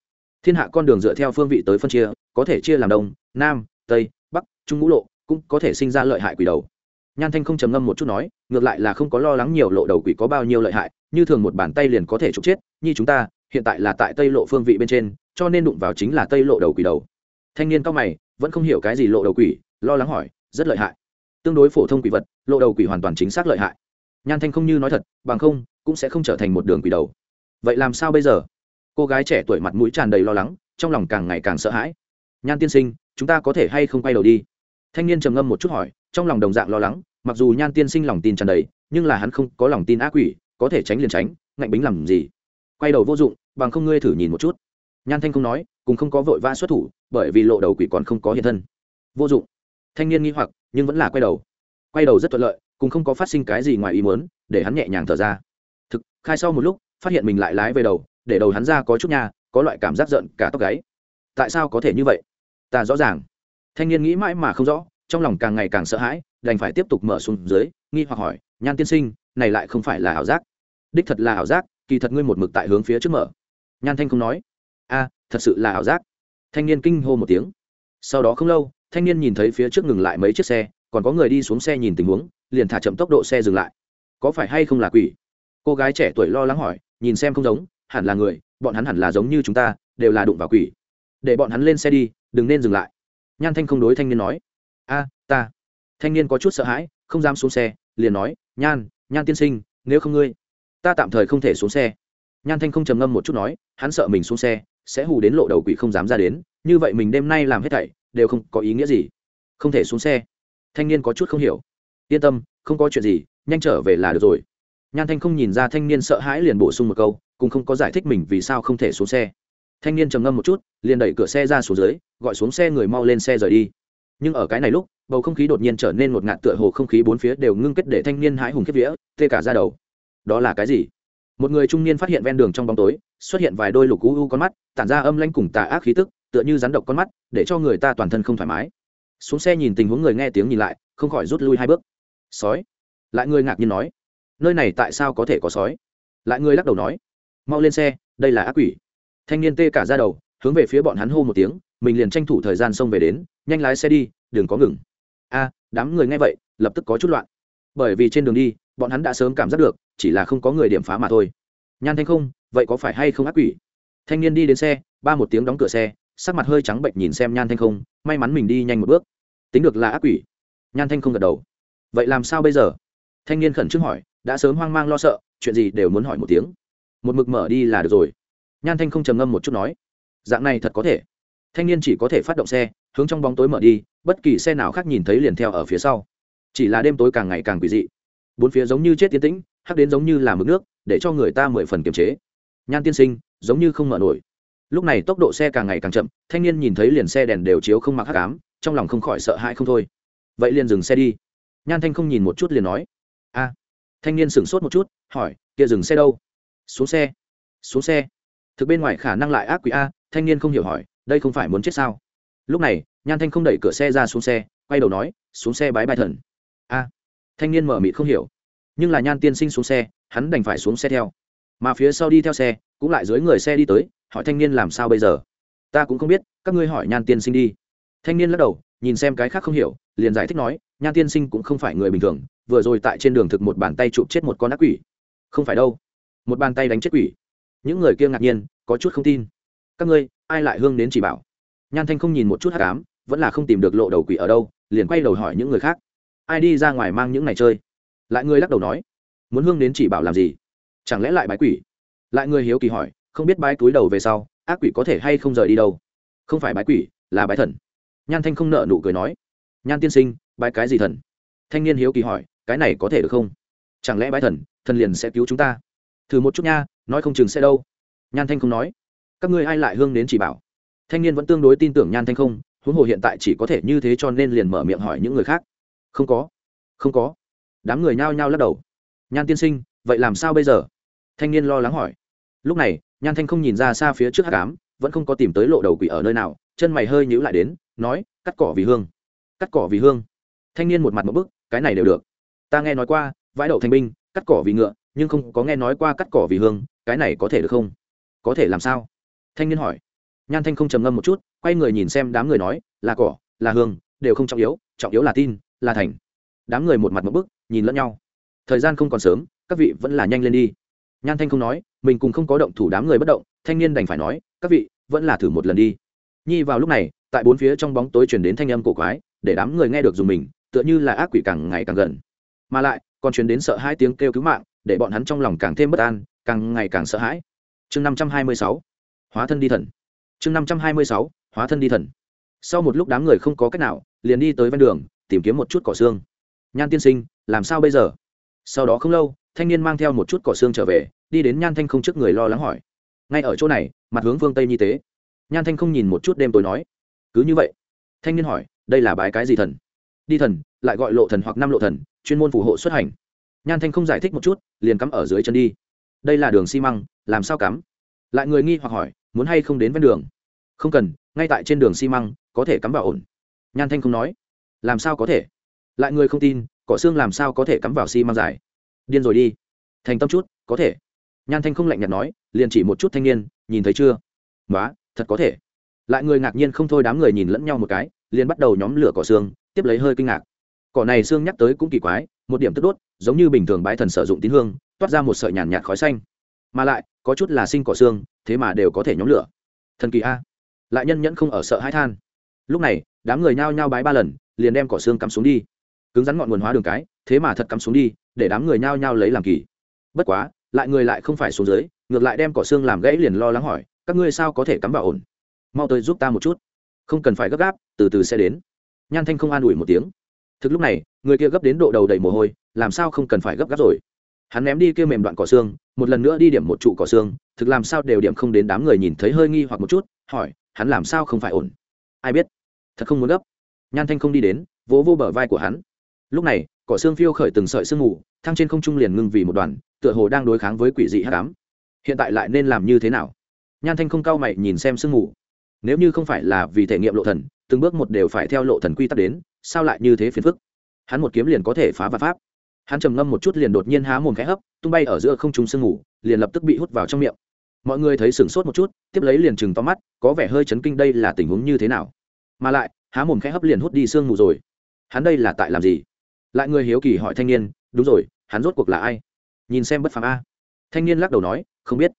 S1: Thiên hạ con đường dựa theo phương vị tới phân chia, có thể chia làm đông, nam, tây, bắc, trung ngũ lộ, cũng có thể sinh ra lợi hại quỷ đầu nhan thanh không trầm ngâm một chút nói, ngược lại là không có lo lắng nhiều lộ đầu quỷ có bao nhiêu lợi hại, như thường một bàn tay liền có thể trục chết, như chúng ta, hiện tại là tại tây lộ phương vị bên trên, cho nên đụng vào chính là tây lộ đầu quỷ đầu. Thanh niên cao mày, vẫn không hiểu cái gì lộ đầu quỷ, lo lắng hỏi, rất lợi hại. Tương đối phổ thông quỷ vật, lộ đầu quỷ hoàn toàn chính xác lợi hại. Nhan thanh không như nói thật, bằng không, cũng sẽ không trở thành một đường quỷ đầu. Vậy làm sao bây giờ? Cô gái trẻ tuổi mặt mũi tràn đầy lo lắng, trong lòng càng ngày càng sợ hãi. Nhan tiên sinh, chúng ta có thể hay không quay đầu đi? Thanh niên trầm ngâm một chút hỏi, trong lòng đồng dạng lo lắng, mặc dù nhan tiên sinh lòng tin tràn đầy, nhưng là hắn không có lòng tin ác quỷ, có thể tránh liền tránh, ngạnh bính làm gì? Quay đầu vô dụng, bằng không ngươi thử nhìn một chút. Nhan thanh không nói cùng không có vội vã xuất thủ, bởi vì lộ đầu quỷ còn không có hiện thân. Vô dụng. Thanh niên nghi hoặc, nhưng vẫn là quay đầu. Quay đầu rất thuận lợi cùng không có phát sinh cái gì ngoài ý muốn, để hắn nhẹ nhàng thở ra. Thực, khai sau một lúc, phát hiện mình lại lái về đầu, để đầu hắn ra có chút nha, có loại cảm giác giận cả tóc gáy. Tại sao có thể như vậy? Ta rõ ràng thanh niên nghĩ mãi mà không rõ, trong lòng càng ngày càng sợ hãi, đành phải tiếp tục mở xuống dưới, nghi hoặc hỏi, nhan tiên sinh, này lại không phải là ảo giác? Đích thật là ảo giác, kỳ thật ngươi một mực tại hướng phía trước mở. Nhan thanh không nói. A, thật sự là ảo giác. Thanh niên kinh hô một tiếng. Sau đó không lâu, thanh niên nhìn thấy phía trước ngừng lại mấy chiếc xe, còn có người đi xuống xe nhìn tình huống, liền thả chậm tốc độ xe dừng lại. Có phải hay không là quỷ? Cô gái trẻ tuổi lo lắng hỏi, nhìn xem không giống, hẳn là người, bọn hắn hẳn là giống như chúng ta, đều là đụng vào quỷ. Để bọn hắn lên xe đi, đừng nên dừng lại nhan thanh không đối thanh niên nói. A, ta. Thanh niên có chút sợ hãi, không dám xuống xe, liền nói, nhan nhan tiên sinh, nếu không ngươi, ta tạm thời không thể xuống xe. Nhan thanh không trầm ngâm một chút nói, hắn sợ mình xuống xe, sẽ hù đến lộ đầu quỷ không dám ra đến, như vậy mình đêm nay làm hết thảy, đều không có ý nghĩa gì. Không thể xuống xe. Thanh niên có chút không hiểu. Yên tâm, không có chuyện gì, nhanh trở về là được rồi. Nhan thanh không nhìn ra thanh niên sợ hãi liền bổ sung một câu, cũng không có giải thích mình vì sao không thể xuống xe thanh niên trầm ngâm một chút, liền đẩy cửa xe ra xuống dưới, gọi xuống xe người mau lên xe rời đi. Nhưng ở cái này lúc, bầu không khí đột nhiên trở nên một ngạt tựa hồ không khí bốn phía đều ngưng kết để thanh niên hãi hùng kết vía, tê cả ra đầu. Đó là cái gì? Một người trung niên phát hiện ven đường trong bóng tối, xuất hiện vài đôi lục u u con mắt, tản ra âm lanh cùng tà ác khí tức, tựa như rắn độc con mắt, để cho người ta toàn thân không thoải mái. Xuống xe nhìn tình huống người nghe tiếng nhìn lại, không khỏi rút lui hai bước. Sói? Lại người ngạc nhiên nói. Nơi này tại sao có thể có sói? Lại người lắc đầu nói. Mau lên xe, đây là ác quỷ thanh niên tê cả ra đầu, hướng về phía bọn hắn hô một tiếng, mình liền tranh thủ thời gian xông về đến, nhanh lái xe đi, đừng có ngừng. A, đám người nghe vậy, lập tức có chút loạn. Bởi vì trên đường đi, bọn hắn đã sớm cảm giác được, chỉ là không có người điểm phá mà thôi. Nhan thanh không, vậy có phải hay không ác quỷ? Thanh niên đi đến xe, ba một tiếng đóng cửa xe, sắc mặt hơi trắng bệnh nhìn xem nhan thanh không, may mắn mình đi nhanh một bước. Tính được là ác quỷ. Nhan thanh không gật đầu. Vậy làm sao bây giờ? Thanh niên khẩn trương hỏi, đã sớm hoang mang lo sợ, chuyện gì đều muốn hỏi một tiếng. Một mực mở đi là được rồi nhan thanh không trầm ngâm một chút nói, dạng này thật có thể. Thanh niên chỉ có thể phát động xe, hướng trong bóng tối mở đi, bất kỳ xe nào khác nhìn thấy liền theo ở phía sau. Chỉ là đêm tối càng ngày càng quỷ dị. Bốn phía giống như chết tiến tĩnh, hắc đến giống như là mực nước, để cho người ta mười phần kiềm chế. Nhan tiên sinh, giống như không mở nổi. Lúc này tốc độ xe càng ngày càng chậm, thanh niên nhìn thấy liền xe đèn đều chiếu không mặc hắc ám, trong lòng không khỏi sợ hãi không thôi. Vậy liền dừng xe đi. Nhan thanh không nhìn một chút liền nói. A. Thanh niên sửng sốt một chút, hỏi, kia dừng xe đâu? Xuống xe. Xuống xe thực bên ngoài khả năng lại ác quỷ a, thanh niên không hiểu hỏi, đây không phải muốn chết sao? Lúc này, nhan thanh không đẩy cửa xe ra xuống xe, quay đầu nói, xuống xe bái bài thần. A. Thanh niên mở mịt không hiểu. Nhưng là nhan tiên sinh xuống xe, hắn đành phải xuống xe theo. Mà phía sau đi theo xe, cũng lại dưới người xe đi tới, hỏi thanh niên làm sao bây giờ? Ta cũng không biết, các ngươi hỏi nhan tiên sinh đi. Thanh niên lắc đầu, nhìn xem cái khác không hiểu, liền giải thích nói, nhan tiên sinh cũng không phải người bình thường, vừa rồi tại trên đường thực một bàn tay chụp chết một con ác quỷ. Không phải đâu. Một bàn tay đánh chết quỷ những người kia ngạc nhiên, có chút không tin. Các ngươi, ai lại hương đến chỉ bảo? Nhan thanh không nhìn một chút hát cám vẫn là không tìm được lộ đầu quỷ ở đâu, liền quay đầu hỏi những người khác. Ai đi ra ngoài mang những này chơi? Lại người lắc đầu nói, muốn hương đến chỉ bảo làm gì? Chẳng lẽ lại bái quỷ? Lại người hiếu kỳ hỏi, không biết bái túi đầu về sau, ác quỷ có thể hay không rời đi đâu? Không phải bái quỷ, là bái thần. Nhan thanh không nợ nụ cười nói, nhan tiên sinh, bái cái gì thần? Thanh niên hiếu kỳ hỏi, cái này có thể được không? Chẳng lẽ bái thần thần liền sẽ cứu chúng ta? Thử một chút nha nói không chừng sẽ đâu. Nhan thanh không nói. Các ngươi ai lại hương đến chỉ bảo? Thanh niên vẫn tương đối tin tưởng nhan thanh không, huống hồ hiện tại chỉ có thể như thế cho nên liền mở miệng hỏi những người khác. Không có. Không có. Đám người nhao nhao lắc đầu. Nhan tiên sinh, vậy làm sao bây giờ? Thanh niên lo lắng hỏi. Lúc này, nhan thanh không nhìn ra xa phía trước hát cám vẫn không có tìm tới lộ đầu quỷ ở nơi nào, chân mày hơi nhíu lại đến, nói, cắt cỏ vì hương. Cắt cỏ vì hương. Thanh niên một mặt một bức, cái này đều được. Ta nghe nói qua, vãi đậu thanh binh, cắt cỏ vì ngựa, nhưng không có nghe nói qua cắt cỏ vì hương cái này có thể được không? Có thể làm sao? Thanh niên hỏi. Nhan thanh không trầm ngâm một chút, quay người nhìn xem đám người nói, là cỏ, là hương, đều không trọng yếu trọng yếu là tin, là thành. Đám người một mặt một bức, nhìn lẫn nhau. Thời gian không còn sớm, các vị vẫn là nhanh lên đi. Nhan thanh không nói, mình cùng không có động thủ đám người bất động, thanh niên đành phải nói, các vị, vẫn là thử một lần đi. Nhi vào lúc này, tại bốn phía trong bóng tối chuyển đến thanh âm cổ quái, để đám người nghe được dùng mình, tựa như là ác quỷ càng ngày càng gần. Mà lại, còn chuyển đến sợ hai tiếng kêu cứu mạng, để bọn hắn trong lòng càng thêm bất an càng ngày càng sợ hãi. Chương năm trăm hai mươi sáu, hóa thân đi thần. Chương năm trăm hai mươi sáu, hóa thân đi thần. Sau một lúc đám người không có cách nào, liền đi tới ven đường, tìm kiếm một chút cỏ xương. Nhan tiên sinh, làm sao bây giờ? Sau đó không lâu, thanh niên mang theo một chút cỏ xương trở về, đi đến nhan thanh không trước người lo lắng hỏi. Ngay ở chỗ này, mặt hướng phương tây nhi tế. Nhan thanh không nhìn một chút đêm tối nói. Cứ như vậy. Thanh niên hỏi, đây là bái cái gì thần? Đi thần, lại gọi lộ thần hoặc năm lộ thần, chuyên môn phù hộ xuất hành. Nhan thanh không giải thích một chút, liền cắm ở dưới chân đi đây là đường xi măng, làm sao cắm? Lại người nghi hoặc hỏi, muốn hay không đến ven đường? Không cần, ngay tại trên đường xi măng, có thể cắm vào ổn. Nhan thanh không nói. Làm sao có thể? Lại người không tin, cỏ xương làm sao có thể cắm vào xi măng dài? Điên rồi đi. Thành tâm chút, có thể. Nhan thanh không lạnh nhạt nói, liền chỉ một chút thanh niên, nhìn thấy chưa? Nói thật có thể. Lại người ngạc nhiên không thôi đám người nhìn lẫn nhau một cái, liền bắt đầu nhóm lửa cỏ xương, tiếp lấy hơi kinh ngạc. Cỏ này xương nhắc tới cũng kỳ quái, một điểm tức đốt, giống như bình thường bái thần sử dụng tín hương toát ra một sợi nhàn nhạt khói xanh. Mà lại, có chút là sinh cỏ xương, thế mà đều có thể nhóm lửa. Thần kỳ a. Lại nhân nhẫn không ở sợ hãi than. Lúc này, đám người nhao nhao bái ba lần, liền đem cỏ xương cắm xuống đi. Cứng rắn ngọn nguồn hóa đường cái, thế mà thật cắm xuống đi, để đám người nhao nhao lấy làm kỳ. Bất quá, lại người lại không phải xuống dưới, ngược lại đem cỏ xương làm gãy liền lo lắng hỏi, các ngươi sao có thể cắm vào ổn? Mau tới giúp ta một chút. Không cần phải gấp gáp, từ từ sẽ đến. Nhan thanh không an ủi một tiếng. Thực lúc này, người kia gấp đến độ đầu đầy mồ hôi, làm sao không cần phải gấp gáp rồi? Hắn ném đi kia mềm đoạn cỏ xương, một lần nữa đi điểm một trụ cỏ xương, thực làm sao đều điểm không đến đám người nhìn thấy hơi nghi hoặc một chút, hỏi, hắn làm sao không phải ổn? Ai biết? Thật không muốn gấp. Nhan thanh không đi đến, vỗ vô bờ vai của hắn. Lúc này, cỏ xương phiêu khởi từng sợi sương mù, thăng trên không trung liền ngưng vì một đoàn, tựa hồ đang đối kháng với quỷ dị hát cám hiện tại lại nên làm như thế nào? Nhan thanh không cao mày nhìn xem sương mù. Nếu như không phải là vì thể nghiệm lộ thần, từng bước một đều phải theo lộ thần quy tắc đến, sao lại như thế phiền phức? Hắn một kiếm liền có thể phá và pháp hắn trầm ngâm một chút liền đột nhiên há mồm khẽ hấp tung bay ở giữa không trung sương ngủ, liền lập tức bị hút vào trong miệng. Mọi người thấy sửng sốt một chút tiếp lấy liền chừng to mắt có vẻ hơi chấn kinh đây là tình huống như thế nào. Mà lại há mồm khẽ hấp liền hút đi sương ngủ rồi. Hắn đây là tại làm gì? Lại người hiếu kỳ hỏi thanh niên đúng rồi hắn rốt cuộc là ai? Nhìn xem bất phàm a. Thanh niên lắc đầu nói không biết.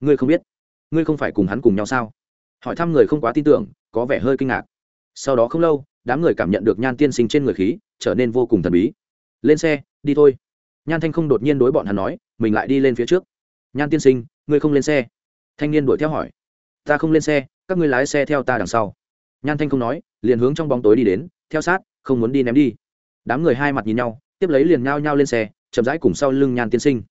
S1: Ngươi không biết? Ngươi không phải cùng hắn cùng nhau sao? Hỏi thăm người không quá tin tưởng có vẻ hơi kinh ngạc. Sau đó không lâu đám người cảm nhận được nhan tiên sinh trên người khí trở nên vô cùng thần bí lên xe, đi thôi. Nhan thanh không đột nhiên đối bọn hắn nói, mình lại đi lên phía trước. Nhan tiên sinh, ngươi không lên xe. Thanh niên đuổi theo hỏi. Ta không lên xe, các ngươi lái xe theo ta đằng sau. Nhan thanh không nói, liền hướng trong bóng tối đi đến, theo sát, không muốn đi ném đi. Đám người hai mặt nhìn nhau, tiếp lấy liền nhao nhao lên xe, chậm rãi cùng sau lưng nhan tiên sinh.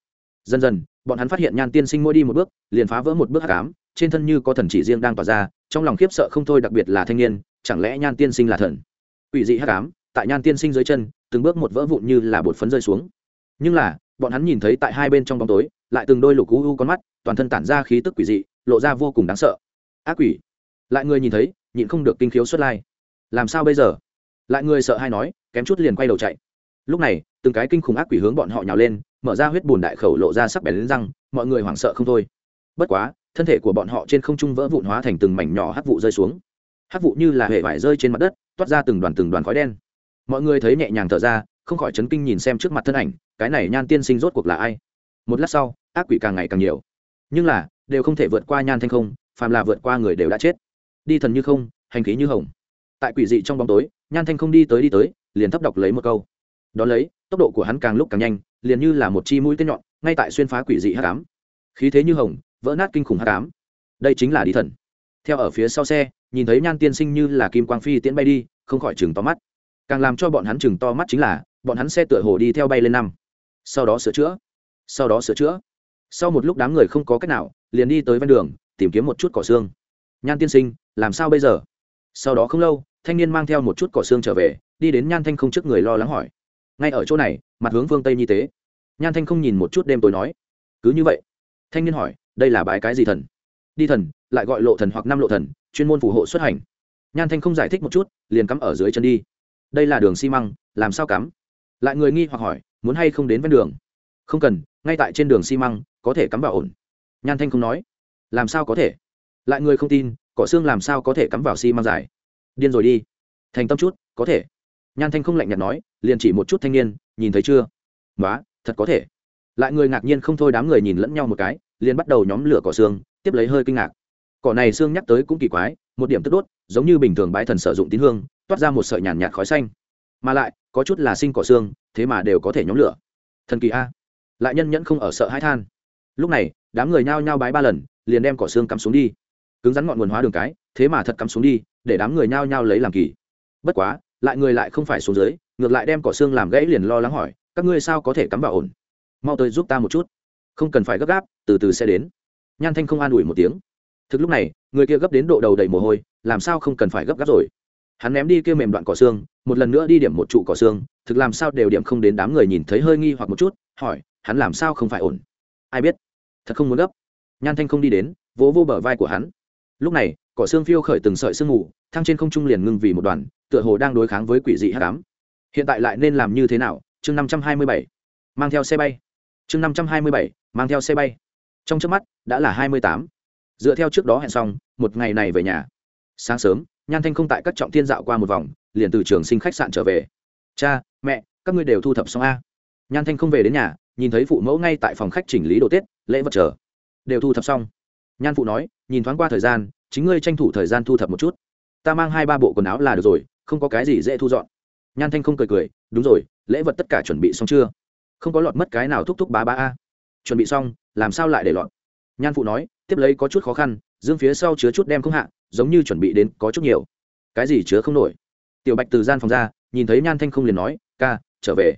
S1: Dần dần, bọn hắn phát hiện nhan tiên sinh mỗi đi một bước, liền phá vỡ một bước hạ cám trên thân như có thần chỉ riêng đang tỏa ra, trong lòng khiếp sợ không thôi, đặc biệt là thanh niên, chẳng lẽ nhan tiên sinh là thần? Ủy dị hạ cám tại nhan tiên sinh dưới chân, từng bước một vỡ vụn như là bột phấn rơi xuống. Nhưng là, bọn hắn nhìn thấy tại hai bên trong bóng tối, lại từng đôi lục u u con mắt, toàn thân tản ra khí tức quỷ dị, lộ ra vô cùng đáng sợ. Ác quỷ. Lại người nhìn thấy, nhịn không được kinh khiếu xuất lai. Làm sao bây giờ? Lại người sợ hay nói, kém chút liền quay đầu chạy. Lúc này, từng cái kinh khủng ác quỷ hướng bọn họ nhào lên, mở ra huyết bùn đại khẩu lộ ra sắc bén lên răng, mọi người hoảng sợ không thôi. Bất quá, thân thể của bọn họ trên không trung vỡ vụn hóa thành từng mảnh nhỏ hắc vụ rơi xuống. Hắc vụ như là hệ vải rơi trên mặt đất, toát ra từng đoàn từng đoàn khói đen mọi người thấy nhẹ nhàng thở ra, không khỏi chấn kinh nhìn xem trước mặt thân ảnh, cái này nhan tiên sinh rốt cuộc là ai? Một lát sau, ác quỷ càng ngày càng nhiều. Nhưng là, đều không thể vượt qua nhan thanh không, phàm là vượt qua người đều đã chết. Đi thần như không, hành khí như hồng. Tại quỷ dị trong bóng tối, nhan thanh không đi tới đi tới, liền thấp đọc lấy một câu. Đ ó lấy, tốc độ của hắn càng lúc càng nhanh, liền như là một chi mũi tên nhọn, ngay tại xuyên phá quỷ dị hát cám khí thế như hồng, vỡ nát kinh khủng hát cám đây chính là đi thần. Theo ở phía sau xe, nhìn thấy nhan tiên sinh như là kim quang phi tiễn bay đi, không khỏi chừng to mắt càng làm cho bọn hắn chừng to mắt chính là, bọn hắn xe tựa hồ đi theo bay lên năm. Sau đó sửa chữa. Sau đó sửa chữa. Sau một lúc đám người không có cách nào, liền đi tới ven đường, tìm kiếm một chút cỏ xương. Nhan tiên sinh, làm sao bây giờ? Sau đó không lâu, thanh niên mang theo một chút cỏ xương trở về, đi đến nhan thanh không trước người lo lắng hỏi. Ngay ở chỗ này, mặt hướng phương tây nhi tế. Nhan thanh không nhìn một chút đêm tối nói. Cứ như vậy. Thanh niên hỏi, đây là bái cái gì thần? Đi thần, lại gọi lộ thần hoặc năm lộ thần, chuyên môn phù hộ xuất hành. Nhan thanh không giải thích một chút, liền cắm ở dưới chân đi đây là đường xi măng, làm sao cắm? Lại người nghi hoặc hỏi, muốn hay không đến ven đường? Không cần, ngay tại trên đường xi măng, có thể cắm vào ổn. Nhan thanh không nói. Làm sao có thể? Lại người không tin, cỏ xương làm sao có thể cắm vào xi măng dài? Điên rồi đi. Thành tâm chút, có thể. Nhan thanh không lạnh nhạt nói, liền chỉ một chút thanh niên, nhìn thấy chưa? Quá thật có thể. Lại người ngạc nhiên không thôi đám người nhìn lẫn nhau một cái, liền bắt đầu nhóm lửa cỏ xương, tiếp lấy hơi kinh ngạc. Cỏ này xương nhắc tới cũng kỳ quái, một điểm tức đốt, giống như bình thường bái thần sử dụng tín hương toát ra một sợi nhàn nhạt khói xanh. Mà lại, có chút là sinh cỏ xương, thế mà đều có thể nhóm lửa. Thần kỳ a. Lại nhân nhẫn không ở sợ hãi than. Lúc này, đám người nhao nhao bái ba lần, liền đem cỏ xương cắm xuống đi. Cứng rắn ngọn nguồn hóa đường cái, thế mà thật cắm xuống đi, để đám người nhao nhao lấy làm kỳ. Bất quá, lại người lại không phải xuống dưới, ngược lại đem cỏ xương làm gãy liền lo lắng hỏi, các ngươi sao có thể cắm vào ổn? Mau tới giúp ta một chút. Không cần phải gấp gáp, từ từ sẽ đến. Nhan thanh không an ủi một tiếng. Thực lúc này, người kia gấp đến độ đầu đầy mồ hôi, làm sao không cần phải gấp gáp rồi? Hắn ném đi kia mềm đoạn cỏ xương, một lần nữa đi điểm một trụ cỏ xương, thực làm sao đều điểm không đến đám người nhìn thấy hơi nghi hoặc một chút, hỏi, hắn làm sao không phải ổn? Ai biết? Thật không muốn gấp. Nhan thanh không đi đến, vỗ vô bờ vai của hắn. Lúc này, cỏ xương phiêu khởi từng sợi sương mù, thăng trên không trung liền ngưng vì một đoàn, tựa hồ đang đối kháng với quỷ dị h tám hiện tại lại nên làm như thế nào? Chương năm trăm hai mươi bảy. Mang theo xe bay. Chương năm trăm hai mươi bảy. Mang theo xe bay. Trong trước mắt, đã là hai mươi tám. Dựa theo trước đó hẹn xong, một ngày này về nhà. Sáng sớm nhan thanh không tại các trọng thiên dạo qua một vòng, liền từ trường sinh khách sạn trở về. Cha, mẹ, các ngươi đều thu thập xong a? Nhan thanh không về đến nhà, nhìn thấy phụ mẫu ngay tại phòng khách chỉnh lý đồ tết, lễ vật chờ. Đều thu thập xong. Nhan phụ nói, nhìn thoáng qua thời gian, chính ngươi tranh thủ thời gian thu thập một chút. Ta mang hai ba bộ quần áo là được rồi, không có cái gì dễ thu dọn. Nhan thanh không cười cười, đúng rồi, lễ vật tất cả chuẩn bị xong chưa? Không có lọt mất cái nào thúc thúc bá bá a. Chuẩn bị xong, làm sao lại để lọt? Nhan phụ nói, tiếp lấy có chút khó khăn, dương phía sau chứa chút đem không hạ giống như chuẩn bị đến có chút nhiều. Cái gì chứa không nổi? Tiểu bạch từ gian phòng ra, nhìn thấy nhan thanh không liền nói, ca, trở về.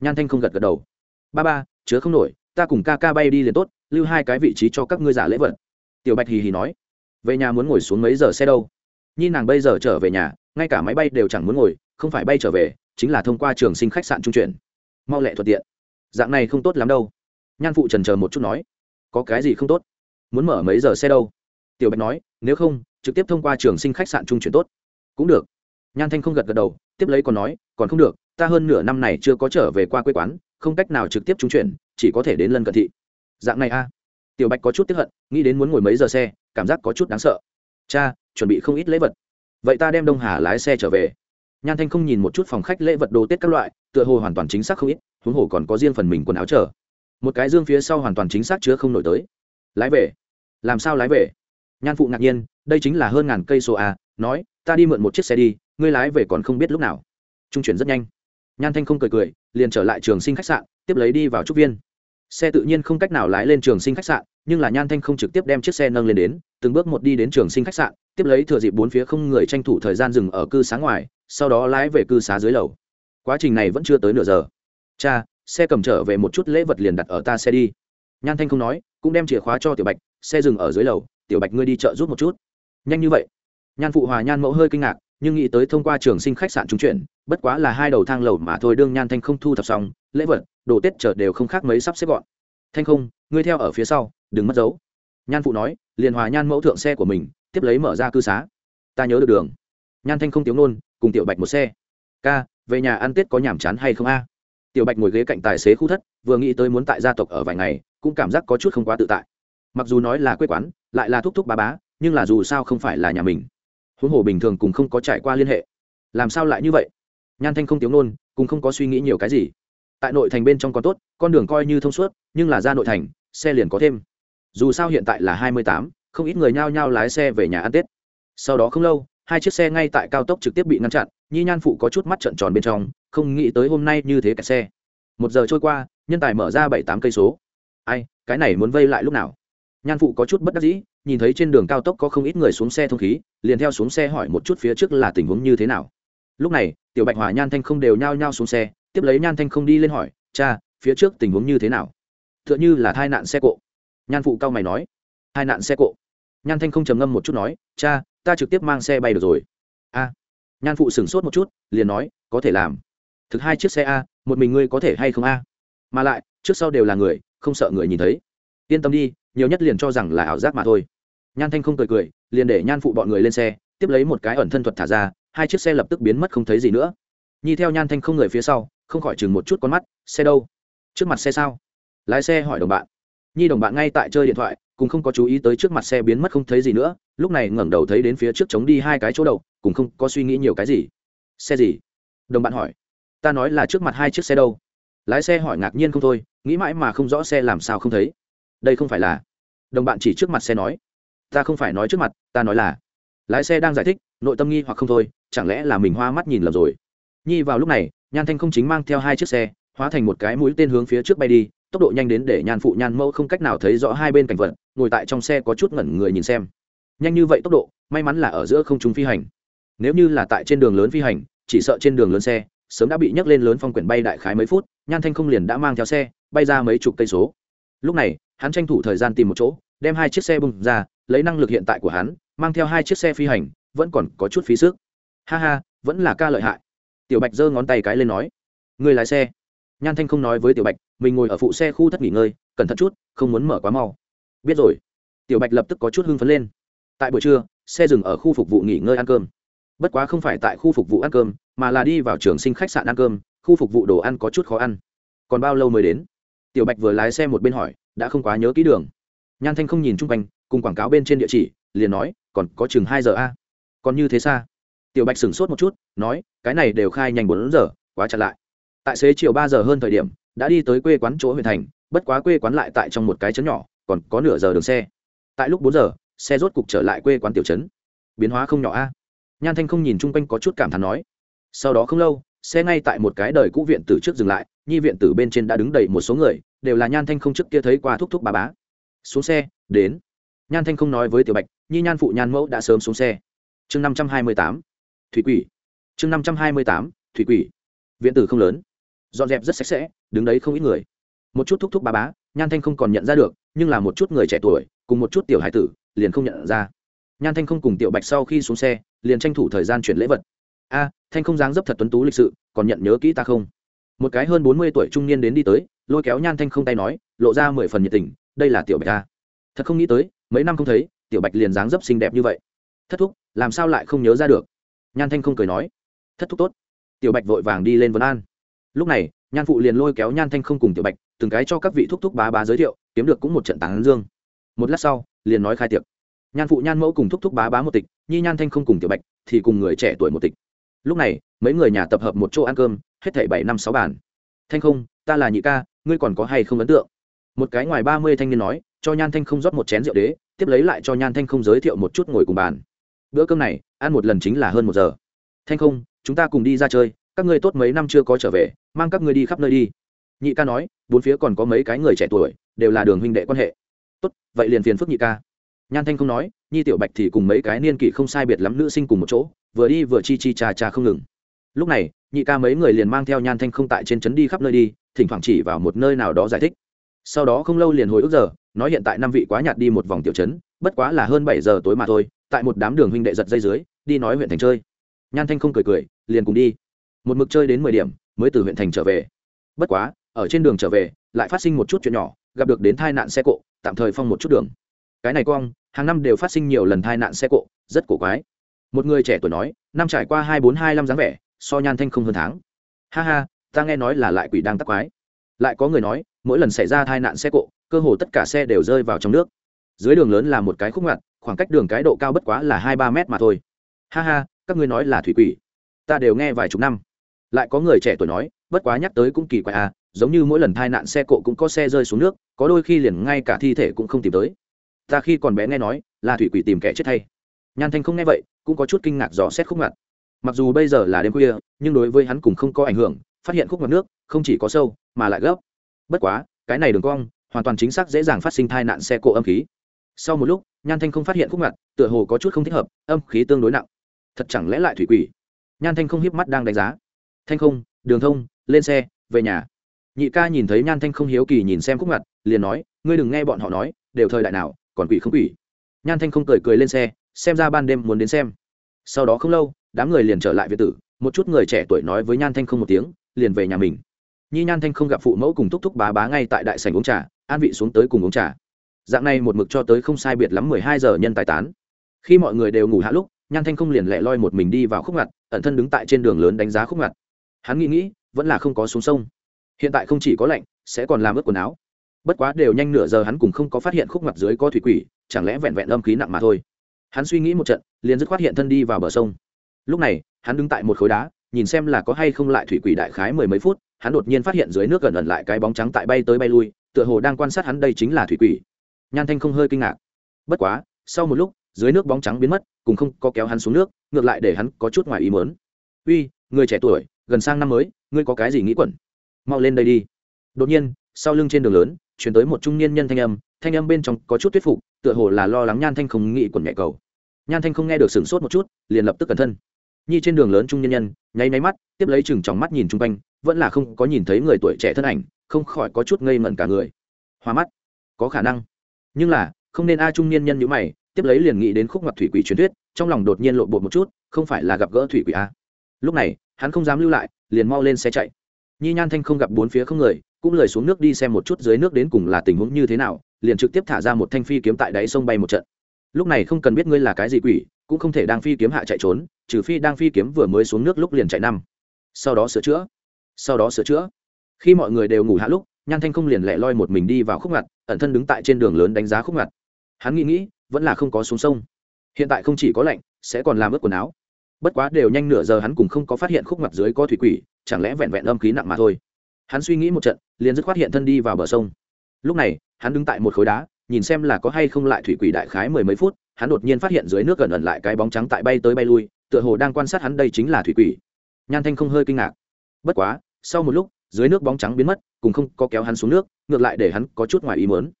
S1: Nhan thanh không gật gật đầu. Ba ba, chứa không nổi, ta cùng ca ca bay đi liền tốt, lưu hai cái vị trí cho các ngươi giả lễ vật. Tiểu bạch hì hì nói. Về nhà muốn ngồi xuống mấy giờ xe đâu? Nhi nàng bây giờ trở về nhà, ngay cả máy bay đều chẳng muốn ngồi, không phải bay trở về, chính là thông qua trường sinh khách sạn trung chuyển. Mau lẹ thuận tiện. Dạng này không tốt lắm đâu. Nhan phụ trần chờ một chút nói. Có cái gì không tốt? Muốn mở mấy giờ xe đâu? Tiểu bạch nói, nếu không trực tiếp thông qua trường sinh khách sạn trung chuyển tốt. Cũng được. Nhan thanh không gật gật đầu, tiếp lấy còn nói, còn không được, ta hơn nửa năm này chưa có trở về qua quê quán, không cách nào trực tiếp trung chuyển, chỉ có thể đến lân cận thị. Dạng này a. Tiểu bạch có chút tiếp hận, nghĩ đến muốn ngồi mấy giờ xe, cảm giác có chút đáng sợ. Cha, chuẩn bị không ít lễ vật. Vậy ta đem đông hà lái xe trở về. Nhan thanh không nhìn một chút phòng khách lễ vật đồ tết các loại, tựa hồ hoàn toàn chính xác không ít, huống hồ còn có riêng phần mình quần áo chờ. Một cái dương phía sau hoàn toàn chính xác chứa không nổi tới. Lái về. Làm sao lái về? Nhan phụ ngạc nhiên, đây chính là hơn ngàn cây số a nói, ta đi mượn một chiếc xe đi, ngươi lái về còn không biết lúc nào. Trung chuyển rất nhanh. Nhan thanh không cười cười, liền trở lại trường sinh khách sạn, tiếp lấy đi vào trúc viên. Xe tự nhiên không cách nào lái lên trường sinh khách sạn, nhưng là nhan thanh không trực tiếp đem chiếc xe nâng lên đến, từng bước một đi đến trường sinh khách sạn, tiếp lấy thừa dịp bốn phía không người tranh thủ thời gian dừng ở cư xá ngoài, sau đó lái về cư xá dưới lầu. Quá trình này vẫn chưa tới nửa giờ. Cha, xe cầm trở về một chút lễ vật liền đặt ở ta xe đi. Nhan thanh không nói, cũng đem chìa khóa cho tiểu bạch, xe dừng ở dưới lầu tiểu bạch ngươi đi chợ rút một chút. Nhanh như vậy. Nhan phụ hòa nhan mẫu hơi kinh ngạc, nhưng nghĩ tới thông qua trường sinh khách sạn trúng chuyển bất quá là hai đầu thang lầu mà thôi, đương nhan thanh không thu thập xong, lễ vật, đồ tết chợ đều không khác mấy sắp xếp gọn. Thanh không, ngươi theo ở phía sau, đừng mất dấu. Nhan phụ nói, liền hòa nhan mẫu thượng xe của mình, tiếp lấy mở ra cư xá. Ta nhớ được đường. Nhan thanh không tiếng nôn, cùng tiểu bạch một xe. Ca, về nhà ăn tết có nhàm chán hay không a? Tiểu bạch ngồi ghế cạnh tài xế khu thất, vừa nghĩ tới muốn tại gia tộc ở vài ngày, cũng cảm giác có chút không quá tự tại mặc dù nói là quê quán, lại là thúc thúc ba bá, nhưng là dù sao không phải là nhà mình. Huống hồ bình thường cũng không có trải qua liên hệ. Làm sao lại như vậy? Nhan thanh không tiếng nôn, cũng không có suy nghĩ nhiều cái gì. Tại nội thành bên trong còn tốt, con đường coi như thông suốt, nhưng là ra nội thành, xe liền có thêm. Dù sao hiện tại là hai mươi tám, không ít người nhao nhao lái xe về nhà ăn tết. Sau đó không lâu, hai chiếc xe ngay tại cao tốc trực tiếp bị ngăn chặn, nhi nhan phụ có chút mắt trận tròn bên trong, không nghĩ tới hôm nay như thế cả xe. Một giờ trôi qua, nhân tài mở ra bảy tám cây số. Ai, cái này muốn vây lại lúc nào? Nhan phụ có chút bất đắc dĩ, nhìn thấy trên đường cao tốc có không ít người xuống xe thông khí, liền theo xuống xe hỏi một chút phía trước là tình huống như thế nào. Lúc này, tiểu bạch hòa nhan thanh không đều nhao nhao xuống xe, tiếp lấy nhan thanh không đi lên hỏi, cha, phía trước tình huống như thế nào? T h ư ợ n h ư là thai nạn xe cộ. Nhan phụ cao mày nói hai nạn xe cộ? Nhan thanh không trầm ngâm một chút nói, cha, ta trực tiếp mang xe bay được rồi. A. Nhan phụ sửng sốt một chút, liền nói, có thể làm. Thực hai chiếc xe a, một mình ngươi có thể hay không a? Mà lại, trước sau đều là người, không sợ người nhìn thấy. Yên tâm đi nhiều nhất liền cho rằng là ảo giác mà thôi. Nhan thanh không cười cười, liền để nhan phụ bọn người lên xe, tiếp lấy một cái ẩn thân thuật thả ra, hai chiếc xe lập tức biến mất không thấy gì nữa. Nhi theo nhan thanh không người phía sau, không khỏi chừng một chút con mắt, xe đâu? Trước mặt xe sao? Lái xe, hỏi đồng bạn. Nhi đồng bạn ngay tại chơi điện thoại, cùng không có chú ý tới trước mặt xe biến mất không thấy gì nữa, lúc này ngẩng đầu thấy đến phía trước chống đi hai cái chỗ đầu, cùng không có suy nghĩ nhiều cái gì. Xe gì? đồng bạn hỏi. Ta nói là trước mặt hai chiếc xe đâu? Lái xe, hỏi ngạc nhiên không thôi, nghĩ mãi mà không rõ xe làm sao không thấy đây không phải là đồng bạn chỉ trước mặt xe nói ta không phải nói trước mặt ta nói là lái xe đang giải thích nội tâm nghi hoặc không thôi chẳng lẽ là mình hoa mắt nhìn lầm rồi nhi vào lúc này nhan thanh không chính mang theo hai chiếc xe hóa thành một cái mũi tên hướng phía trước bay đi tốc độ nhanh đến để nhan phụ nhan mẫu không cách nào thấy rõ hai bên cảnh vật ngồi tại trong xe có chút ngẩn người nhìn xem nhanh như vậy tốc độ may mắn là ở giữa không chúng phi hành nếu như là tại trên đường lớn phi hành chỉ sợ trên đường lớn xe sớm đã bị nhấc lên lớn phong quyển bay đại khái mấy phút nhan thanh không liền đã mang theo xe bay ra mấy chục cây số lúc này hắn tranh thủ thời gian tìm một chỗ, đem hai chiếc xe bung ra, lấy năng lực hiện tại của hắn, mang theo hai chiếc xe phi hành, vẫn còn có chút phí sức. Ha ha, vẫn là ca lợi hại. Tiểu bạch giơ ngón tay cái lên nói người lái xe. Nhan thanh không nói với tiểu bạch, mình ngồi ở phụ xe khu thất nghỉ ngơi, cẩn thận chút, không muốn mở quá mau. Biết rồi. Tiểu bạch lập tức có chút hưng phấn lên. Tại buổi trưa, xe dừng ở khu phục vụ nghỉ ngơi ăn cơm. Bất quá không phải tại khu phục vụ ăn cơm, mà là đi vào trường sinh khách sạn ăn cơm, khu phục vụ đồ ăn có chút khó ăn. Còn bao lâu mới đến? Tiểu bạch vừa lái xe một bên hỏi đã không quá nhớ kỹ đường. Nhan thanh không nhìn chung quanh, cùng quảng cáo bên trên địa chỉ, liền nói, còn có chừng hai giờ a? Còn như thế xa? Tiểu bạch sửng sốt một chút, nói, cái này đều khai nhanh bốn giờ, quá chặt lại. Tại xế chiều ba giờ hơn thời điểm, đã đi tới quê quán chỗ huyện thành, bất quá quê quán lại tại trong một cái chấn nhỏ, còn có nửa giờ đường xe. Tại lúc bốn giờ, xe rốt cục trở lại quê quán tiểu trấn. Biến hóa không nhỏ a. Nhan thanh không nhìn chung quanh có chút cảm thán nói, sau đó không lâu, xe ngay tại một cái đời cũ viện tử trước dừng lại, nhi viện tử bên trên đã đứng đầy một số người đều là nhan thanh không trước kia thấy qua thúc thúc bà bá. Xuống xe, đến. Nhan thanh không nói với tiểu bạch, nhi nhan phụ nhan mẫu đã sớm xuống xe. Chương năm trăm hai mươi tám. Thủy quỷ. Chương năm trăm hai mươi tám, thủy quỷ. Viện tử không lớn. Dọn dẹp rất sạch sẽ, đứng đấy không ít người. Một chút thúc thúc bà bá, nhan thanh không còn nhận ra được, nhưng là một chút người trẻ tuổi, cùng một chút tiểu hải tử, liền không nhận ra. Nhan thanh không cùng tiểu bạch sau khi xuống xe, liền tranh thủ thời gian chuyển lễ vật. A, thanh không dáng dấp thật tuấn tú lịch sự, còn nhận nhớ kỹ ta không? Một cái hơn bốn mươi tuổi trung niên đến đi tới lôi kéo nhan thanh không tay nói, lộ ra mười phần nhiệt tình, đây là tiểu bạch ta. Thật không nghĩ tới, mấy năm không thấy, tiểu bạch liền dáng dấp xinh đẹp như vậy. Thất thúc, làm sao lại không nhớ ra được? Nhan thanh không cười nói. Thất thúc tốt. Tiểu bạch vội vàng đi lên vấn an. Lúc này, nhan phụ liền lôi kéo nhan thanh không cùng tiểu bạch, từng cái cho các vị thúc thúc bá bá giới thiệu, kiếm được cũng một trận tán dương. Một lát sau, liền nói khai tiệc. Nhan phụ nhan mẫu cùng thúc thúc bá bá một tịch, nhi nhan thanh không cùng tiểu bạch, thì cùng người trẻ tuổi một tịch. Lúc này, mấy người nhà tập hợp một chỗ ăn cơm, hết thảy bảy năm sáu bàn. Thanh không, ta là nhị ca ngươi còn có hay không ấn tượng? Một cái ngoài ba mươi thanh niên nói, cho nhan thanh không rót một chén rượu đế, tiếp lấy lại cho nhan thanh không giới thiệu một chút ngồi cùng bàn. Bữa cơm này, ăn một lần chính là hơn một giờ. Thanh không, chúng ta cùng đi ra chơi, các ngươi tốt mấy năm chưa có trở về, mang các ngươi đi khắp nơi đi. Nhị ca nói, bốn phía còn có mấy cái người trẻ tuổi, đều là đường huynh đệ quan hệ. Tốt, vậy liền phiền phức nhị ca. Nhan thanh không nói, nhi tiểu bạch thì cùng mấy cái niên kỷ không sai biệt lắm nữ sinh cùng một chỗ, vừa đi vừa chi chi trà trà không ngừng. Lúc này, nhị ca mấy người liền mang theo nhan thanh không tại trên trấn đi khắp nơi đi thỉnh thoảng chỉ vào một nơi nào đó giải thích. Sau đó không lâu liền hồi ước giờ, nói hiện tại năm vị quá nhạt đi một vòng tiểu trấn, bất quá là hơn bảy giờ tối mà thôi, tại một đám đường huynh đệ giật dây dưới, đi nói huyện thành chơi. Nhan thanh không cười cười, liền cùng đi. Một mực chơi đến mười điểm, mới từ huyện thành trở về. Bất quá, ở trên đường trở về, lại phát sinh một chút chuyện nhỏ, gặp được đến tai nạn xe cộ, tạm thời phong một chút đường. Cái này quang hàng năm đều phát sinh nhiều lần tai nạn xe cộ, rất cổ quái. Một người trẻ tuổi nói, năm trải qua hai bốn hai năm dáng vẻ, so nhan thanh không hơn tháng. Ha ha ta nghe nói là lại quỷ đang tắc quái. Lại có người nói, mỗi lần xảy ra tai nạn xe cộ, cơ hồ tất cả xe đều rơi vào trong nước. Dưới đường lớn là một cái khúc ngặt khoảng cách đường cái độ cao bất quá là hai ba mét mà thôi. Ha ha, các ngươi nói là thủy quỷ. Ta đều nghe vài chục năm. Lại có người trẻ tuổi nói, bất quá nhắc tới cũng kỳ quái à giống như mỗi lần tai nạn xe cộ cũng có xe rơi xuống nước, có đôi khi liền ngay cả thi thể cũng không tìm tới. Ta khi còn bé nghe nói, là thủy quỷ tìm kẻ chết thay. Nhan thanh không nghe vậy, cũng có chút kinh ngạc dò xét khúc ngặt mặc dù bây giờ là đêm khuya, nhưng đối với hắn cũng không có ảnh hưởng phát hiện khúc ngập nước không chỉ có sâu mà lại gấp. Bất quá, cái này đường cong hoàn toàn chính xác dễ dàng phát sinh tai nạn xe cộ âm khí. Sau một lúc, nhan thanh không phát hiện khúc ngặt tựa hồ có chút không thích hợp, âm khí tương đối nặng. Thật chẳng lẽ lại thủy quỷ? Nhan thanh không hiếp mắt đang đánh giá. Thanh không, đường thông, lên xe, về nhà. Nhị ca nhìn thấy nhan thanh không hiếu kỳ nhìn xem khúc ngặt liền nói, ngươi đừng nghe bọn họ nói, đều thời đại nào, còn quỷ không quỷ? Nhan thanh không cười cười lên xe, xem ra ban đêm muốn đến xem. Sau đó không lâu, đám người liền trở lại việt tử, một chút người trẻ tuổi nói với nhan thanh không một tiếng liền về nhà mình. Nhi nhan thanh không gặp phụ mẫu cùng thúc thúc bá bá ngay tại đại sành uống trà, an vị xuống tới cùng uống trà. Dạng này một mực cho tới không sai biệt lắm mười hai giờ nhân tài tán. Khi mọi người đều ngủ hạ lúc, nhan thanh không liền lẻ loi một mình đi vào khúc ngặt, ẩn thân đứng tại trên đường lớn đánh giá khúc ngặt. Hắn nghĩ nghĩ, vẫn là không có xuống sông. Hiện tại không chỉ có lạnh, sẽ còn làm ướt quần áo. Bất quá đều nhanh nửa giờ hắn cùng không có phát hiện khúc ngặt dưới có thủy quỷ, chẳng lẽ vẹn vẹn âm khí nặng mà thôi. Hắn suy nghĩ một trận, liền dứt khoát hiện thân đi vào bờ sông. Lúc này, hắn đứng tại một khối đá nhìn xem là có hay không lại thủy quỷ đại khái mười mấy phút, hắn đột nhiên phát hiện dưới nước gần ẩn lại cái bóng trắng tại bay tới bay lui, tựa hồ đang quan sát hắn đây chính là thủy quỷ. Nhan thanh không hơi kinh ngạc. Bất quá, sau một lúc, dưới nước bóng trắng biến mất, cùng không có kéo hắn xuống nước, ngược lại để hắn có chút ngoài ý mớn uy, người trẻ tuổi, gần sang năm mới, ngươi có cái gì nghĩ quẩn? Mau lên đây đi. Đột nhiên, sau lưng trên đường lớn chuyển tới một trung niên nhân thanh âm thanh âm bên trong có chút thuyết phục, tựa hồ là lo lắng nhan thanh không nghĩ quẩn nhẹ cầu. Nhan thanh không nghe được sửng sốt một chút, liền lập tức cẩn thân nhi trên đường lớn trung nhân nhân, nháy nháy mắt, tiếp lấy chừng trong mắt nhìn chung quanh, vẫn là không có nhìn thấy người tuổi trẻ thân ảnh, không khỏi có chút ngây ngẩn cả người. Hoa mắt. Có khả năng. Nhưng là, không nên a trung niên nhân như mày, tiếp lấy liền nghĩ đến khúc mặt thủy quỷ truyền thuyết, trong lòng đột nhiên lộn bột một chút, không phải là gặp gỡ thủy quỷ a lúc này, hắn không dám lưu lại, liền mau lên xe chạy. Nhi nhan thanh không gặp bốn phía không người, cũng lời xuống nước đi xem một chút dưới nước đến cùng là tình huống như thế nào, liền trực tiếp thả ra một thanh phi kiếm tại đáy sông bay một trận. Lúc này không cần biết ngươi là cái gì quỷ, cũng không thể đang phi kiếm hạ chạy trốn trừ phi đang phi kiếm vừa mới xuống nước lúc liền chạy năm. Sau đó sửa chữa. Sau đó sửa chữa. Khi mọi người đều ngủ hạ lúc, nhan thanh không liền lẻ loi một mình đi vào khúc ngặt, ẩn thân đứng tại trên đường lớn đánh giá khúc ngặt. Hắn nghĩ nghĩ, vẫn là không có xuống sông. Hiện tại không chỉ có lạnh, sẽ còn làm ướt quần áo. Bất quá đều nhanh nửa giờ hắn cũng không có phát hiện khúc ngặt dưới có thủy quỷ, chẳng lẽ vẹn vẹn âm khí nặng mà thôi. Hắn suy nghĩ một trận, liền dứt khoát hiện thân đi vào bờ sông. Lúc này, hắn đứng tại một khối đá, nhìn xem là có hay không lại thủy quỷ đại khái mười mấy phút, hắn đột nhiên phát hiện dưới nước gần ẩn lại cái bóng trắng tại bay tới bay lui tựa hồ đang quan sát hắn đây chính là thủy quỷ. Nhan thanh không hơi kinh ngạc. Bất quá, sau một lúc, dưới nước bóng trắng biến mất, cùng không có kéo hắn xuống nước, ngược lại để hắn có chút ngoài ý mớn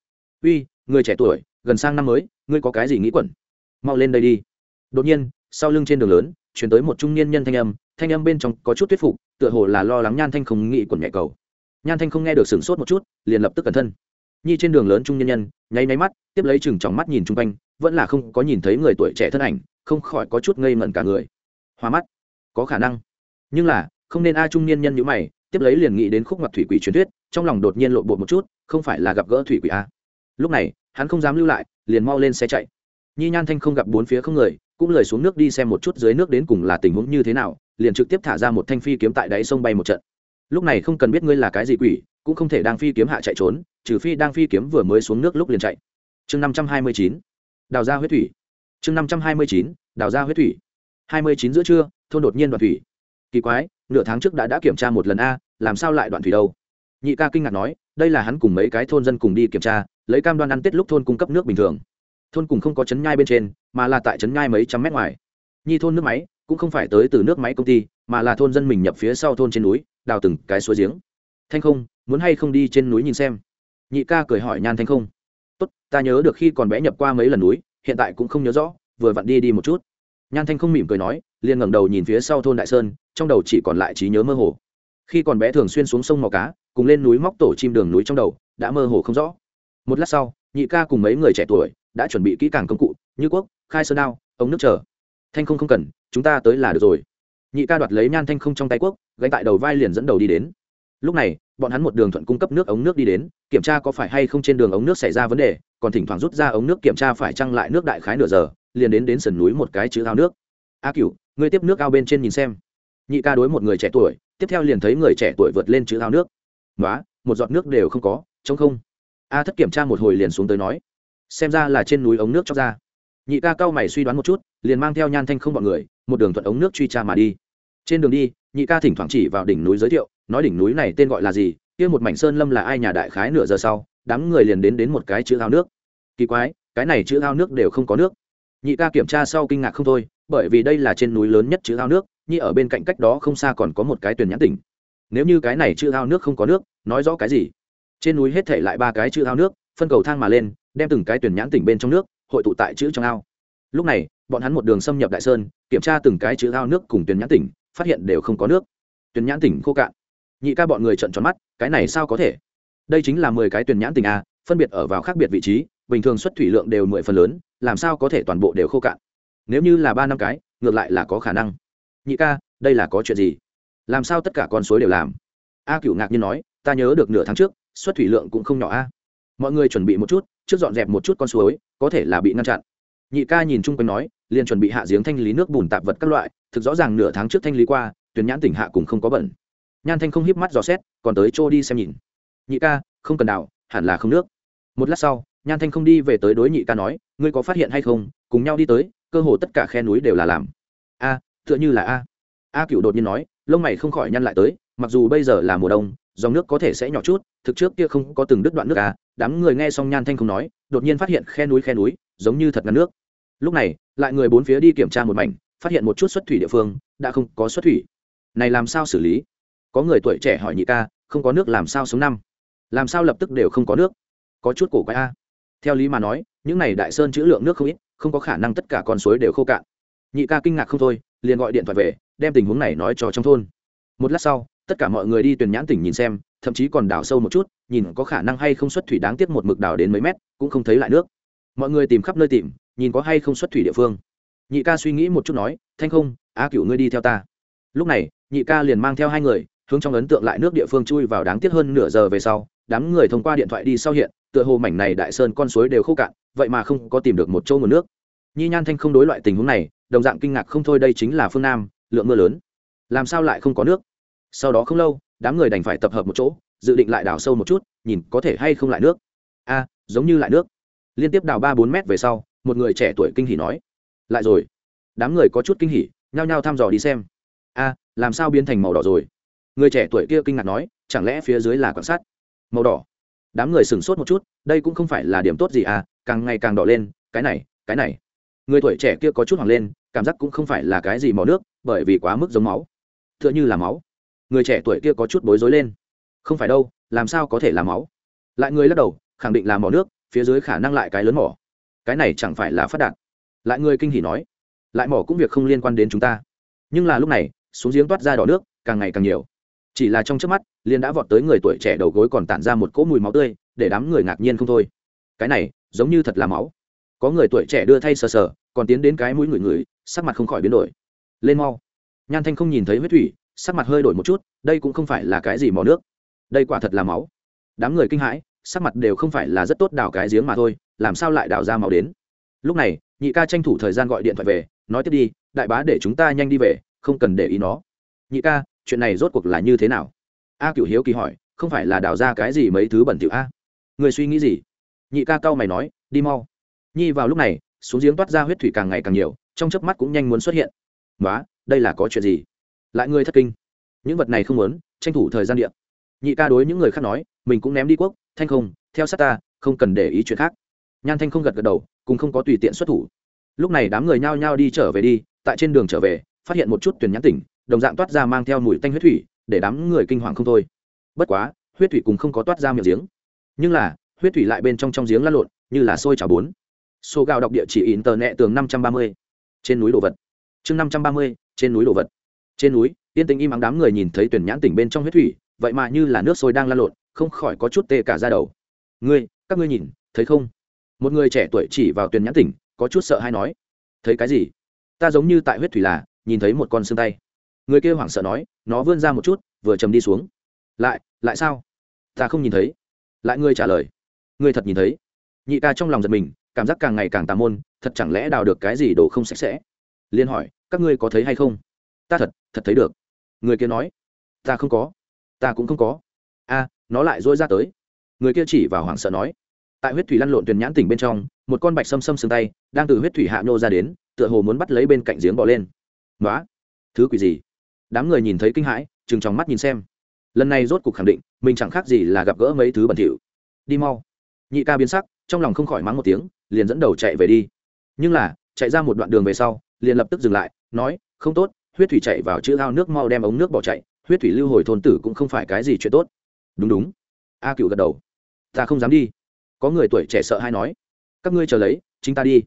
S1: uy, người trẻ tuổi, gần sang năm mới, ngươi có cái gì nghĩ quẩn? Mau lên đây đi. Đột nhiên, sau lưng trên đường lớn chuyển tới một trung niên nhân thanh âm thanh âm bên trong có chút thuyết phục, tựa hồ là lo lắng nhan thanh không nghĩ quẩn nhẹ cầu. Nhan thanh không nghe được sửng sốt một chút, liền lập tức cẩn thân. Nhi trên đường lớn trung niên nhân, nháy nháy mắt, tiếp lấy chừng trong mắt nhìn chung quanh, vẫn là không có nhìn thấy người tuổi trẻ thân ảnh không khỏi có chút ngây ngẩn cả người. Hoa mắt. Có khả năng. Nhưng là, không nên a trung niên nhân như mày, tiếp lấy liền nghĩ đến khúc mặt thủy quỷ truyền thuyết, trong lòng đột nhiên lộn bột một chút, không phải là gặp gỡ thủy quỷ a lúc này, hắn không dám lưu lại, liền mau lên xe chạy. Nhi nhan thanh không gặp bốn phía không người, cũng lời xuống nước đi xem một chút dưới nước đến cùng là tình huống như thế nào, liền trực tiếp thả ra một thanh phi kiếm tại đáy sông bay một trận. Lúc này không cần biết ngươi là cái gì quỷ, cũng không thể đang phi kiếm hạ chạy trốn, trừ phi đang phi kiếm vừa mới xuống nước lúc liền chạy. Chương năm trăm hai mươi chín. Đào ra huyết thủy chương năm trăm hai mươi chín, đào ra huyết thủy. hai mươi chín giữa trưa, thôn đột nhiên đoạn thủy. Kỳ quái, nửa tháng trước đã đã kiểm tra một lần a, làm sao lại đoạn thủy đâu? Nhị ca kinh ngạc nói, đây là hắn cùng mấy cái thôn dân cùng đi kiểm tra, lấy cam đoan ăn tết lúc thôn cung cấp nước bình thường. Thôn cùng không có chấn nhai bên trên, mà là tại chấn nhai mấy trăm mét ngoài. Nhi thôn nước máy, cũng không phải tới từ nước máy công ty, mà là thôn dân mình nhập phía sau thôn trên núi, đào từng cái suối giếng. Thanh không, muốn hay không đi trên núi nhìn xem? Nhị ca cười hỏi nhan thanh không. Tốt, ta nhớ được khi còn bé nhập qua mấy lần núi hiện tại cũng không nhớ rõ, vừa vặn đi đi một chút. Nhan thanh không mỉm cười nói, liền ngẩng đầu nhìn phía sau thôn đại sơn, trong đầu chỉ còn lại trí nhớ mơ hồ. Khi còn bé thường xuyên xuống sông mò cá, cùng lên núi móc tổ chim đường núi trong đầu, đã mơ hồ không rõ. Một lát sau, nhị ca cùng mấy người trẻ tuổi đã chuẩn bị kỹ càng công cụ, như quốc khai sơn đao, ống nước chờ. Thanh không không cần, chúng ta tới là được rồi. Nhị ca đoạt lấy nhan thanh không trong tay quốc gánh tại đầu vai liền dẫn đầu đi đến. Lúc này bọn hắn một đường thuận cung cấp nước ống nước đi đến kiểm tra có phải hay không trên đường ống nước xảy ra vấn đề còn thỉnh thoảng rút ra ống nước kiểm tra phải trăng lại nước đại khái nửa giờ liền đến đến sườn núi một cái chữ ao nước. A à, cựu ngươi tiếp nước ao bên trên nhìn xem. Nhị ca đối một người trẻ tuổi tiếp theo liền thấy người trẻ tuổi vượt lên chữ ao nước. Nói một giọt nước đều không có trống không. A thất kiểm tra một hồi liền xuống tới nói xem ra là trên núi ống nước cho ra. Nhị ca cao mày suy đoán một chút liền mang theo nhan thanh không bọn người một đường thuận ống nước truy tra mà đi. Trên đường đi nhị ca thỉnh thoảng chỉ vào đỉnh núi giới thiệu nói đỉnh núi này tên gọi là gì, kia một mảnh sơn lâm là ai nhà đại khái nửa giờ sau, đám người liền đến đến một cái chữ ao nước. Kỳ quái, cái này chữ ao nước đều không có nước. Nhị ca kiểm tra sau kinh ngạc không thôi, bởi vì đây là trên núi lớn nhất chữ ao nước nhi ở bên cạnh cách đó không xa còn có một cái tuyển nhãn tỉnh. Nếu như cái này chữ ao nước không có nước, nói rõ cái gì? Trên núi hết thể lại ba cái chữ ao nước, phân cầu thang mà lên, đem từng cái tuyển nhãn tỉnh bên trong nước, hội tụ tại chữ trong ao. Lúc này, bọn hắn một đường xâm nhập đại sơn, kiểm tra từng cái chữ ao nước cùng tuyển nhãn tỉnh, phát hiện đều không có nước. Tuyển nhãn tỉnh khô cạn nhị ca bọn người trận tròn mắt, cái này sao có thể? Đây chính là mười cái tuyển nhãn tình a, phân biệt ở vào khác biệt vị trí, bình thường xuất thủy lượng đều mười phần lớn, làm sao có thể toàn bộ đều khô cạn? Nếu như là ba năm cái, ngược lại là có khả năng. Nhị ca, đây là có chuyện gì? Làm sao tất cả con suối đều làm? A cựu ngạc nhiên nói, ta nhớ được nửa tháng trước, xuất thủy lượng cũng không nhỏ a. Mọi người chuẩn bị một chút, trước dọn dẹp một chút con suối, có thể là bị ngăn chặn. Nhị ca nhìn chung quanh nói, liền chuẩn bị hạ giếng thanh lý nước bùn tạp vật các loại, thực rõ ràng nửa tháng trước thanh lý qua, tuyển nhãn tỉnh hạ cùng không có bẩn nhan thanh không híp mắt dò xét, còn tới chỗ đi xem nhìn. Nhị ca, không cần đào hẳn là không nước. Một lát sau, nhan thanh không đi về tới đối nhị ca nói, ngươi có phát hiện hay không, cùng nhau đi tới, cơ hồ tất cả khe núi đều là làm. A, tựa như là a. A cựu đột nhiên nói, lông mày không khỏi nhăn lại tới, mặc dù bây giờ là mùa đông, dòng nước có thể sẽ nhỏ chút, thực trước kia không có từng đứt đoạn nước à đám người nghe xong nhan thanh không nói, đột nhiên phát hiện khe núi khe núi, giống như thật ngăn nước. Lúc này, lại người bốn phía đi kiểm tra một mảnh, phát hiện một chút xuất thủy địa phương, đã không có xuất thủy. Này làm sao xử lý? Có người tuổi trẻ hỏi nhị ca, không có nước làm sao sống năm? Làm sao lập tức đều không có nước? Có chút cổ quái a. Theo lý mà nói, những này đại sơn chữ lượng nước không ít, không có khả năng tất cả con suối đều khô cạn. Nhị ca kinh ngạc không thôi, liền gọi điện thoại về, đem tình huống này nói cho trong thôn. Một lát sau, tất cả mọi người đi tuyển nhãn tỉnh nhìn xem, thậm chí còn đào sâu một chút, nhìn có khả năng hay không xuất thủy đáng tiếc một mực đào đến mấy mét, cũng không thấy lại nước. Mọi người tìm khắp nơi tìm, nhìn có hay không xuất thủy địa phương. Nhị ca suy nghĩ một chút nói, thanh không a cựu ngươi đi theo ta. Lúc này, nhị ca liền mang theo hai người hướng trong ấn tượng lại nước địa phương chui vào đáng tiếc hơn nửa giờ về sau, đám người thông qua điện thoại đi sau hiện, tựa hồ mảnh này đại sơn con suối đều khô cạn, vậy mà không có tìm được một chỗ nguồn nước. Nhi nhan thanh không đối loại tình huống này, đồng dạng kinh ngạc không thôi đây chính là phương nam, lượng mưa lớn. Làm sao lại không có nước? Sau đó không lâu, đám người đành phải tập hợp một chỗ, dự định lại đào sâu một chút, nhìn có thể hay không lại nước. A, giống như lại nước. Liên tiếp đào ba bốn mét về sau, một người trẻ tuổi kinh hỉ nói. Lại rồi. Đám người có chút kinh hỉ, nhao nhao thăm dò đi xem. A, làm sao biến thành màu đỏ rồi? Người trẻ tuổi kia kinh ngạc nói, chẳng lẽ phía dưới là quan sát? Màu đỏ. Đám người sửng sốt một chút, đây cũng không phải là điểm tốt gì à càng ngày càng đỏ lên, cái này cái này. Người tuổi trẻ kia có chút hoảng lên, cảm giác cũng không phải là cái gì màu nước, bởi vì quá mức giống máu. T h ư ợ n h ư là máu. Người trẻ tuổi kia có chút bối rối lên. Không phải đâu, làm sao có thể là máu? Lại người lắc đầu, khẳng định là mỏ nước, phía dưới khả năng lại cái lớn mỏ. Cái này chẳng phải là phát đạt. Lại người kinh hỉ nói, lại mỏ cũng việc không liên quan đến chúng ta. Nhưng là lúc này, xuống giếng toát ra đỏ nước, càng ngày càng nhiều chỉ là trong trước mắt liên đã vọt tới người tuổi trẻ đầu gối còn tản ra một cỗ mùi máu tươi, để đám người ngạc nhiên không thôi. Cái này, giống như thật là máu. Có người tuổi trẻ đưa thay sờ sờ, còn tiến đến cái mũi người người, sắc mặt không khỏi biến đổi. Lên mau. Nhan thanh không nhìn thấy huyết thủy, sắc mặt hơi đổi một chút, đây cũng không phải là cái gì mò nước. Đây quả thật là máu. Đám người kinh hãi, sắc mặt đều không phải là rất tốt đào cái giếng mà thôi, làm sao lại đào ra máu đến? Lúc này, nhị ca tranh thủ thời gian gọi điện thoại về, nói tiếp đi, đại bá để chúng ta nhanh đi về, không cần để ý nó. Nhị ca chuyện này rốt cuộc là như thế nào? A cựu hiếu kỳ hỏi, không phải là đào ra cái gì mấy thứ bẩn thỉu a? Người suy nghĩ gì? Nhị ca cau mày nói, đi mau. Nhi vào lúc này, xuống giếng toát ra huyết thủy càng ngày càng nhiều, trong chớp mắt cũng nhanh muốn xuất hiện. Nói đây là có chuyện gì? Lại người thất kinh. Những vật này không muốn, tranh thủ thời gian điện nhị ca đối những người khác nói, mình cũng ném đi quốc, thanh không, theo sát ta, không cần để ý chuyện khác. Nhan thanh không gật gật đầu cùng không có tùy tiện xuất thủ. Lúc này đám người nhao nhao đi trở về đi, tại trên đường trở về, phát hiện một chút tuyển nhãn tỉnh đồng dạng toát ra mang theo mùi tanh huyết thủy, để đám người kinh hoàng không thôi. Bất quá, huyết thủy cùng không có toát ra miệng giếng. Nhưng là, huyết thủy lại bên trong trong giếng lăn lộn, như là sôi chảo bốn. Số gạo đọc địa chỉ in tờ nẹ tường năm trăm ba mươi. Trên núi đồ vật. Chương năm trăm ba mươi, trên núi đồ vật. Trên núi tiên tình im ắng đám người nhìn thấy tuyển nhãn tỉnh bên trong huyết thủy, vậy mà như là nước sôi đang lan lộn, không khỏi có chút tê cả ra đầu. Ngươi, các ngươi nhìn, thấy không? Một người trẻ tuổi chỉ vào tuyển nhãn tỉnh, có chút sợ hay nói. Thấy cái gì? Ta giống như tại huyết thủy là, nhìn thấy một con xương tay người kia hoảng sợ nói, nó vươn ra một chút, vừa chầm đi xuống. Lại lại sao? Ta không nhìn thấy. Lại ngươi trả lời. Ngươi thật nhìn thấy. Nhị ca trong lòng giật mình, cảm giác càng ngày càng tà môn, thật chẳng lẽ đào được cái gì đồ không sạch sẽ? Liên hỏi, các ngươi có thấy hay không? Ta thật thật thấy được. Người kia nói, ta không có. Ta cũng không có. A, nó lại dỗi ra tới. Người kia chỉ vào hoảng sợ nói, tại huyết thủy lăn lộn tuyền nhãn tỉnh bên trong, một con bạch xâm xâm xương tay, đang từ huyết thủy hạ nhô ra đến, tựa hồ muốn bắt lấy bên cạnh giếng bỏ lên. Nói thứ quỷ gì? Đám người nhìn thấy kinh hãi chừng trong mắt nhìn xem. Lần này rốt cuộc khẳng định, mình chẳng khác gì là gặp gỡ mấy thứ bẩn thỉu. Đi mau. Nhị ca biến sắc, trong lòng không khỏi mắng một tiếng, liền dẫn đầu chạy về đi. Nhưng là, chạy ra một đoạn đường về sau, liền lập tức dừng lại, nói, không tốt, huyết thủy chạy vào chữ ao nước mau đem ống nước bỏ chạy, huyết thủy lưu hồi thôn tử cũng không phải cái gì chuyện tốt. Đúng đúng. A cựu gật đầu. Ta không dám đi. Có người tuổi trẻ sợ hay nói. Các ngươi chờ lấy, chính ta đi.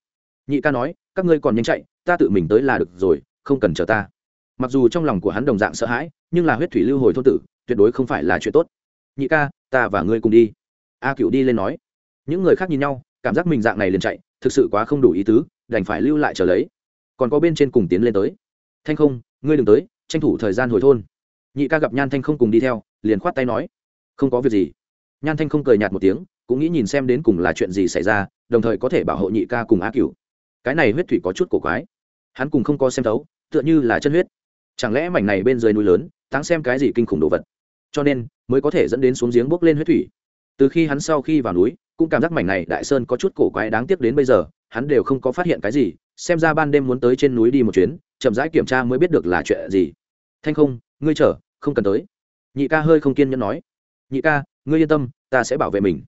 S1: Nhị ca nói, các ngươi còn nhanh chạy, ta tự mình tới là được rồi, không cần chờ ta mặc dù trong lòng của hắn đồng dạng sợ hãi, nhưng là huyết thủy lưu hồi thôn tử, tuyệt đối không phải là chuyện tốt. Nhị ca, ta và ngươi cùng đi. A cựu đi lên nói. Những người khác nhìn nhau, cảm giác mình dạng này liền chạy, thực sự quá không đủ ý tứ, đành phải lưu lại chờ lấy. Còn có bên trên cùng tiến lên tới. Thanh không, ngươi đừng tới, tranh thủ thời gian hồi thôn. Nhị ca gặp nhan thanh không cùng đi theo, liền khoát tay nói. Không có việc gì. Nhan thanh không cười nhạt một tiếng, cũng nghĩ nhìn xem đến cùng là chuyện gì xảy ra, đồng thời có thể bảo hộ nhị ca cùng a cựu cái này huyết thủy có chút cổ quái. Hắn cùng không có xem thấu, tựa như là chân huyết chẳng lẽ mảnh này bên dưới núi lớn, táng xem cái gì kinh khủng đồ vật? Cho nên, mới có thể dẫn đến xuống giếng bốc lên huyết thủy. Từ khi hắn sau khi vào núi, cũng cảm giác mảnh này đại sơn có chút cổ quái đáng tiếc đến bây giờ, hắn đều không có phát hiện cái gì, xem ra ban đêm muốn tới trên núi đi một chuyến, chậm rãi kiểm tra mới biết được là chuyện gì. Thanh không, ngươi chở không cần tới. Nhị ca hơi không kiên nhẫn nói. Nhị ca, ngươi yên tâm, ta sẽ bảo vệ mình.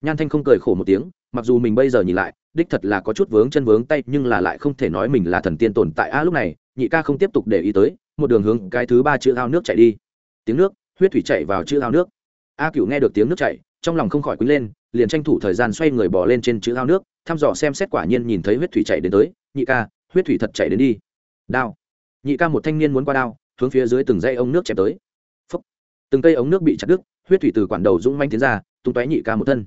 S1: Nhan thanh không cười khổ một tiếng, mặc dù mình bây giờ nhìn lại, đích thật là có chút vướng chân vướng tay, nhưng là lại không thể nói mình là thần tiên tồn tại. A lúc này, nhị ca không tiếp tục để ý tới một đường hướng cái thứ ba chữ ao nước chạy đi. Tiếng nước, huyết thủy chạy vào chữ ao nước. A cựu nghe được tiếng nước chạy trong lòng không khỏi quýnh lên, liền tranh thủ thời gian xoay người bỏ lên trên chữ ao nước, thăm dò xem xét quả nhiên nhìn thấy huyết thủy chạy đến tới. Nhị ca, huyết thủy thật chạy đến đi. Đao. Nhị ca một thanh niên muốn qua đao, hướng phía dưới từng dây ống nước chém tới. Phúc. từng cây ống nước bị chặt đứt, huyết thủy từ quản đầu dũng manh tiến ra, tung tóe nhị ca một thân.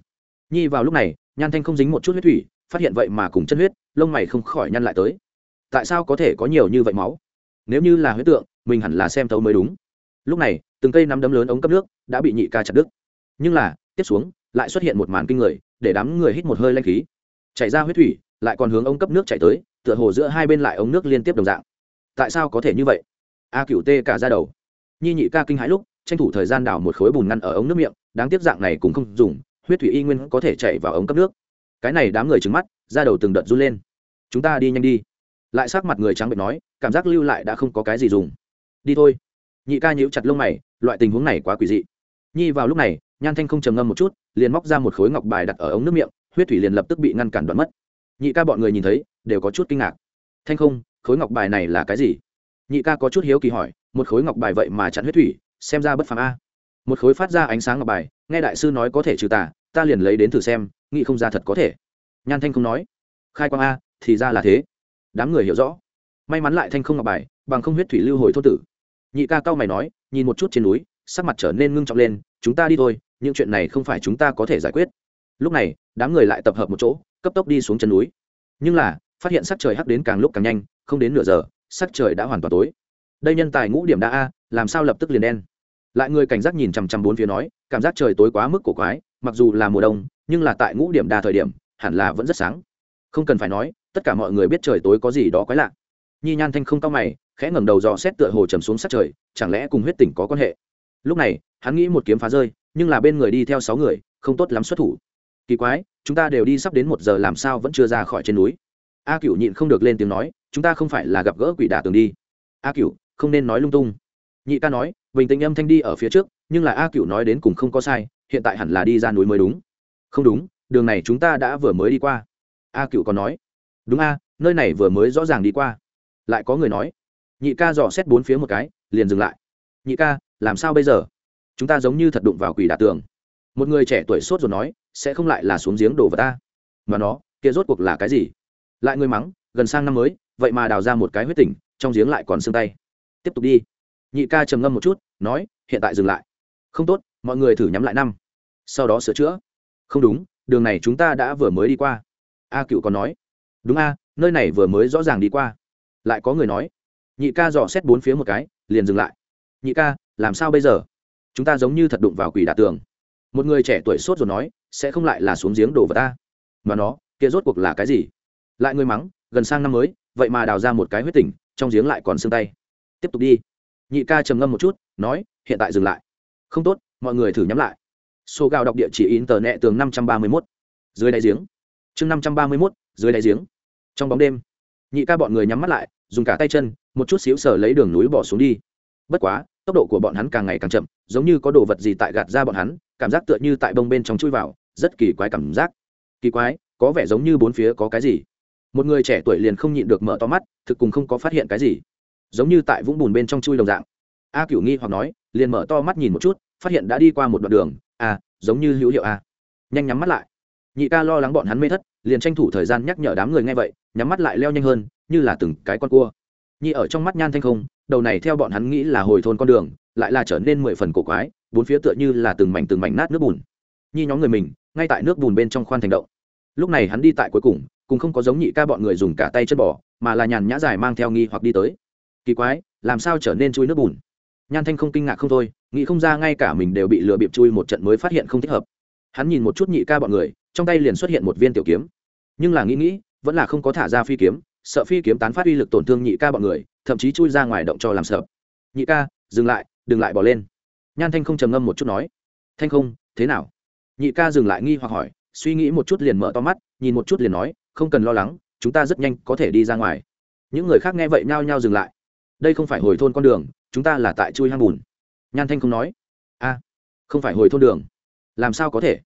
S1: Nhi vào lúc này, nhan thanh không dính một chút huyết thủy, phát hiện vậy mà cùng chân huyết, lông mày không khỏi nhăn lại tới. Tại sao có thể có nhiều như vậy máu? Nếu như là huyết tượng, mình hẳn là xem tấu mới đúng. Lúc này, từng cây nắm đấm lớn ống cấp nước đã bị nhị ca chặt đứt. Nhưng là, tiếp xuống, lại xuất hiện một màn kinh người, để đám người hít một hơi lanh khí. Chạy ra huyết thủy, lại còn hướng ống cấp nước chạy tới, tựa hồ giữa hai bên lại ống nước liên tiếp đồng dạng. Tại sao có thể như vậy? A cựu tê cả ra đầu. Nhi nhị ca kinh hãi lúc, tranh thủ thời gian đào một khối bùn ngăn ở ống nước miệng, đáng tiếc dạng này cũng không dùng, huyết thủy y nguyên có thể chạy vào ống cấp nước. Cái này đám người trứng mắt ra đầu từng đợt run lên. Chúng ta đi nhanh đi lại sắc mặt người trắng bệnh nói, cảm giác lưu lại đã không có cái gì dùng. Đi thôi. Nhị ca nhíu chặt lông mày, loại tình huống này quá quỷ dị. Nhi vào lúc này, nhan thanh không trầm ngâm một chút, liền móc ra một khối ngọc bài đặt ở ống nước miệng, huyết thủy liền lập tức bị ngăn cản đoạn mất. Nhị ca bọn người nhìn thấy, đều có chút kinh ngạc. Thanh không, khối ngọc bài này là cái gì? Nhị ca có chút hiếu kỳ hỏi, một khối ngọc bài vậy mà chặn huyết thủy, xem ra bất phàm a. Một khối phát ra ánh sáng ngọc bài, nghe đại sư nói có thể trừ tà, ta liền lấy đến thử xem, nghĩ không ra thật có thể. Nhan thanh không nói, khai quang a, thì ra là thế đám người hiểu rõ. May mắn lại thanh không ngọc bài, bằng không huyết thủy lưu hồi thô tử. Nhị ca cao mày nói, nhìn một chút trên núi, sắc mặt trở nên ngưng trọng lên, chúng ta đi thôi, những chuyện này không phải chúng ta có thể giải quyết. Lúc này, đám người lại tập hợp một chỗ, cấp tốc đi xuống chân núi. Nhưng là, phát hiện sắc trời hắc đến càng lúc càng nhanh, không đến nửa giờ, sắc trời đã hoàn toàn tối. Đây nhân tài ngũ điểm đã a, làm sao lập tức liền đen? Lại người cảnh giác nhìn chằm chằm bốn phía nói, cảm giác trời tối quá mức cổ quái, mặc dù là mùa đông, nhưng là tại ngũ điểm đa thời điểm, hẳn là vẫn rất sáng không cần phải nói, tất cả mọi người biết trời tối có gì đó quái lạ. Nhi nhan thanh không cao mày, khẽ ngẩng đầu dò xét tựa hồ trầm xuống sát trời, chẳng lẽ cùng huyết tỉnh có quan hệ? Lúc này, hắn nghĩ một kiếm phá rơi, nhưng là bên người đi theo sáu người, không tốt lắm xuất thủ. Kỳ quái, chúng ta đều đi sắp đến một giờ làm sao vẫn chưa ra khỏi trên núi. A cựu nhịn không được lên tiếng nói, chúng ta không phải là gặp gỡ quỷ đả tường đi. A cựu không nên nói lung tung. Nhị ca nói, bình tĩnh âm thanh đi ở phía trước, nhưng là a cựu nói đến cùng không có sai, hiện tại hẳn là đi ra núi mới đúng. Không đúng, đường này chúng ta đã vừa mới đi qua a cựu còn nói. Đúng a, nơi này vừa mới rõ ràng đi qua. Lại có người nói. Nhị ca dò xét bốn phía một cái, liền dừng lại. Nhị ca, làm sao bây giờ? Chúng ta giống như thật đụng vào quỷ đả tường. Một người trẻ tuổi sốt rồi nói, sẽ không lại là xuống giếng đổ vào ta. Mà nó, kia rốt cuộc là cái gì? Lại người mắng, gần sang năm mới, vậy mà đào ra một cái huyết tỉnh, trong giếng lại còn xương tay. Tiếp tục đi. Nhị ca trầm ngâm một chút, nói, hiện tại dừng lại. Không tốt, mọi người thử nhắm lại năm. Sau đó sửa chữa. Không đúng, đường này chúng ta đã vừa mới đi qua a cựu còn nói, đúng a, nơi này vừa mới rõ ràng đi qua. Lại có người nói, nhị ca dò xét bốn phía một cái, liền dừng lại. Nhị ca, làm sao bây giờ? Chúng ta giống như thật đụng vào quỷ đạ tường. Một người trẻ tuổi sốt rồi nói, sẽ không lại là xuống giếng đổ vào ta? Mà nó, kia rốt cuộc là cái gì? Lại người mắng, gần sang năm mới, vậy mà đào ra một cái huyết tỉnh, trong giếng lại còn xương tay. Tiếp tục đi. Nhị ca trầm ngâm một chút, nói, hiện tại dừng lại. Không tốt, mọi người thử nhắm lại. Số gạo đọc địa chỉ in tờ nẹ tường năm trăm ba mươi mốt. Dưới đáy giếng chương năm trăm ba mươi mốt, dưới đáy giếng. Trong bóng đêm, nhị ca bọn người nhắm mắt lại, dùng cả tay chân, một chút xíu sờ lấy đường núi bỏ xuống đi. Bất quá, tốc độ của bọn hắn càng ngày càng chậm, giống như có đồ vật gì tại gạt ra bọn hắn, cảm giác tựa như tại bông bên trong chui vào, rất kỳ quái cảm giác. Kỳ quái, có vẻ giống như bốn phía có cái gì. Một người trẻ tuổi liền không nhịn được mở to mắt, thực cùng không có phát hiện cái gì. Giống như tại vũng bùn bên trong chui đồng dạng. A cửu nghi hoặc nói, liền mở to mắt nhìn một chút, phát hiện đã đi qua một đoạn đường. À giống như hữu hiệu a nhanh nhắm mắt lại nhị ca lo lắng bọn hắn mê thất, liền tranh thủ thời gian nhắc nhở đám người nghe vậy, nhắm mắt lại leo nhanh hơn, như là từng cái con cua. Nhi ở trong mắt nhan thanh không, đầu này theo bọn hắn nghĩ là hồi thôn con đường, lại là trở nên mười phần cổ quái, bốn phía tựa như là từng mảnh từng mảnh nát nước bùn. Nhi nhóm người mình, ngay tại nước bùn bên trong khoan thành động. Lúc này hắn đi tại cuối cùng cùng không có giống nhị ca bọn người dùng cả tay chân bỏ mà là nhàn nhã dài mang theo nghi hoặc đi tới. Kỳ quái, làm sao trở nên chui nước bùn? Nhan thanh không kinh ngạc không thôi, nghĩ không ra ngay cả mình đều bị lừa bịp chui một trận mới phát hiện không thích hợp. Hắn nhìn một chút nhị ca bọn người trong tay liền xuất hiện một viên tiểu kiếm. Nhưng là nghĩ nghĩ, vẫn là không có thả ra phi kiếm, sợ phi kiếm tán phát uy lực tổn thương nhị ca bọn người, thậm chí chui ra ngoài động cho làm sợ. Nhị ca, dừng lại, đừng lại bỏ lên. Nhan thanh không trầm ngâm một chút nói. Thanh không, thế nào? Nhị ca dừng lại nghi hoặc hỏi, suy nghĩ một chút liền mở to mắt, nhìn một chút liền nói, không cần lo lắng, chúng ta rất nhanh có thể đi ra ngoài. Những người khác nghe vậy nhao nhao dừng lại. Đây không phải hồi thôn con đường, chúng ta là tại chui hang bùn. Nhan thanh không nói. A, không phải hồi thôn đường. Làm sao có thể?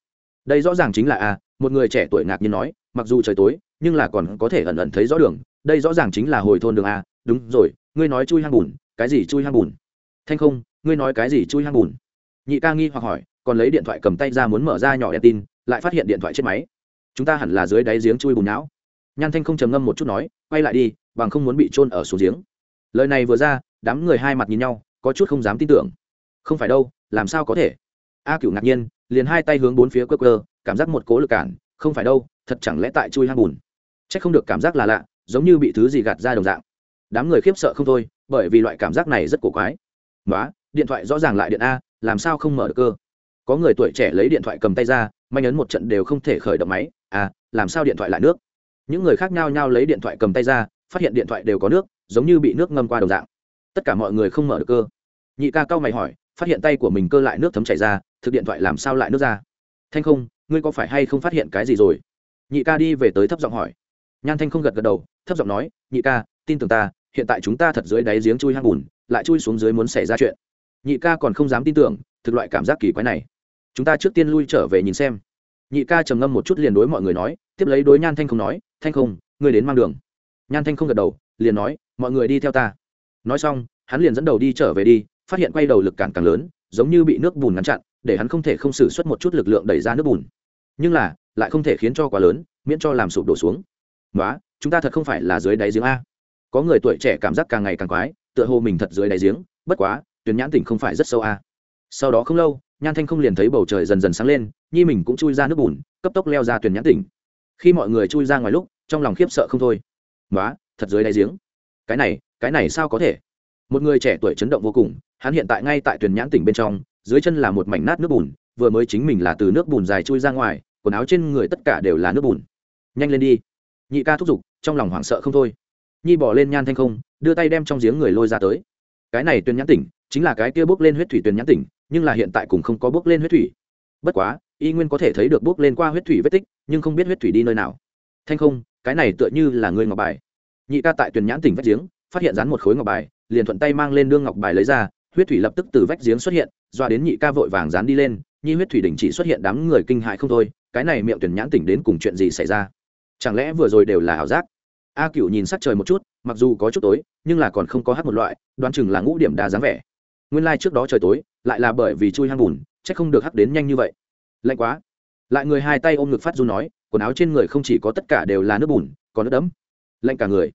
S1: Đây rõ ràng chính là a một người trẻ tuổi ngạc nhiên nói, mặc dù trời tối, nhưng là còn có thể ẩn ẩn thấy rõ đường. Đây rõ ràng chính là hồi thôn đường a. Đúng rồi, ngươi nói chui hang bùn, cái gì chui hang bùn? Thanh không, ngươi nói cái gì chui hang bùn? Nhị ca nghi hoặc hỏi, còn lấy điện thoại cầm tay ra muốn mở ra nhỏ đèn tin, lại phát hiện điện thoại chết máy. Chúng ta hẳn là dưới đáy giếng chui bùn não. Nhan thanh không trầm ngâm một chút nói, quay lại đi, bằng không muốn bị trôn ở xuống giếng. Lời này vừa ra, đám người hai mặt nhìn nhau, có chút không dám tin tưởng. Không phải đâu, làm sao có thể? A cửu ngạc nhiên liền hai tay hướng bốn phía quơ cơ cảm giác một cố lực cản, không phải đâu, thật chẳng lẽ tại chui hang bùn. C h ắ c không được cảm giác là lạ, giống như bị thứ gì gạt ra đồng dạng. Đám người khiếp sợ không thôi, bởi vì loại cảm giác này rất cổ quái. Nói điện thoại rõ ràng lại điện a, làm sao không mở được cơ? Có người tuổi trẻ lấy điện thoại cầm tay ra manh ấn một trận đều không thể khởi động máy. À làm sao điện thoại lại nước? Những người khác nhau nhau lấy điện thoại cầm tay ra, phát hiện điện thoại đều có nước, giống như bị nước ngâm qua đồng dạng. Tất cả mọi người không mở được cơ. Nhị ca cao mày hỏi phát hiện tay của mình cơ lại nước thấm chảy ra, thực điện thoại làm sao lại nước ra? Thanh không, ngươi có phải hay không phát hiện cái gì rồi? Nhị ca đi về tới thấp giọng hỏi. Nhan thanh không gật gật đầu, thấp giọng nói, nhị ca, tin tưởng ta, hiện tại chúng ta thật dưới đáy giếng chui hang bùn, lại chui xuống dưới muốn xảy ra chuyện. Nhị ca còn không dám tin tưởng, thực loại cảm giác kỳ quái này. Chúng ta trước tiên lui trở về nhìn xem. Nhị ca trầm ngâm một chút liền đối mọi người nói, tiếp lấy đối nhan thanh không nói, thanh không, ngươi đến mang đường. Nhan thanh không gật đầu, liền nói, mọi người đi theo ta. Nói xong, hắn liền dẫn đầu đi trở về đi phát hiện quay đầu lực cản càng lớn, giống như bị nước bùn ngăn chặn, để hắn không thể không xử suất một chút lực lượng đẩy ra nước bùn. Nhưng là, lại không thể khiến cho quá lớn, miễn cho làm sụp đổ xuống. Nói chúng ta thật không phải là dưới đáy giếng a. Có người tuổi trẻ cảm giác càng ngày càng quái, tựa hồ mình thật dưới đáy giếng, bất quá tuyến nhãn tỉnh không phải rất sâu a. Sau đó không lâu, nhan thanh không liền thấy bầu trời dần dần sáng lên, nhi mình cũng chui ra nước bùn, cấp tốc leo ra tuyển nhãn tỉnh. Khi mọi người chui ra ngoài lúc, trong lòng khiếp sợ không thôi. Nói thật dưới đáy giếng? Cái này cái này sao có thể? Một người trẻ tuổi chấn động vô cùng, hắn hiện tại ngay tại tuyển nhãn tỉnh bên trong, dưới chân là một mảnh nát nước bùn, vừa mới chính mình là từ nước bùn dài chui ra ngoài, quần áo trên người tất cả đều là nước bùn. Nhanh lên đi. Nhị ca thúc giục, trong lòng hoảng sợ không thôi. Nhi bỏ lên nhan thanh không, đưa tay đem trong giếng người lôi ra tới. Cái này tuyển nhãn tỉnh, chính là cái kia bốc lên huyết thủy tuyển nhãn tỉnh, nhưng là hiện tại cũng không có bốc lên huyết thủy. Bất quá, y nguyên có thể thấy được bốc lên qua huyết thủy vết tích, nhưng không biết huyết thủy đi nơi nào. Thanh không, cái này tựa như là người ngọc bài. Nhị ca tại tuyển nhãn tỉnh vách giếng, phát hiện dán một khối ngọc bài liền thuận tay mang lên đương ngọc bài lấy ra, huyết thủy lập tức từ vách giếng xuất hiện, doa đến nhị ca vội vàng dán đi lên, nhi huyết thủy đỉnh chỉ xuất hiện đám người kinh hại không thôi, cái này miệng tuyển nhãn tỉnh đến cùng chuyện gì xảy ra? Chẳng lẽ vừa rồi đều là ảo giác? A cựu nhìn sắc trời một chút, mặc dù có chút tối, nhưng là còn không có hát một loại, đoán chừng là ngũ điểm đa dáng vẻ. Nguyên lai、like、trước đó trời tối, lại là bởi vì chui hang bùn c h ắ c không được hắc đến nhanh như vậy. Lạnh quá. Lại người hai tay ôm ngực phát du nói, quần áo trên người không chỉ có tất cả đều là nước bùn, còn nước đẫm. Lạnh cả người.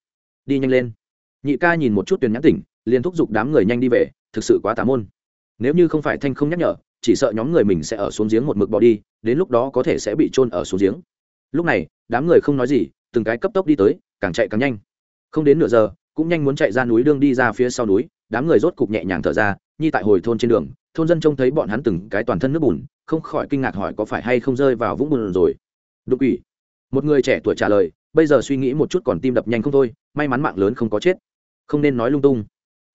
S1: Đi nhanh lên nhị ca nhìn một chút tuyển nhãn tỉnh, liền thúc giục đám người nhanh đi về, thực sự quá tà môn. Nếu như không phải thanh không nhắc nhở, chỉ sợ nhóm người mình sẽ ở xuống giếng một mực bỏ đi, đến lúc đó có thể sẽ bị trôn ở xuống giếng. Lúc này, đám người không nói gì, từng cái cấp tốc đi tới, càng chạy càng nhanh. Không đến nửa giờ, cũng nhanh muốn chạy ra núi đương đi ra phía sau núi, đám người rốt cục nhẹ nhàng thở ra, nhi tại hồi thôn trên đường, thôn dân trông thấy bọn hắn từng cái toàn thân nước bùn, không khỏi kinh ngạc hỏi có phải hay không rơi vào vũng bùn rồi. Đục ủy một người trẻ tuổi trả lời, bây giờ suy nghĩ một chút còn tim đập nhanh không thôi, may mắn mạng lớn không có chết không nên nói lung tung.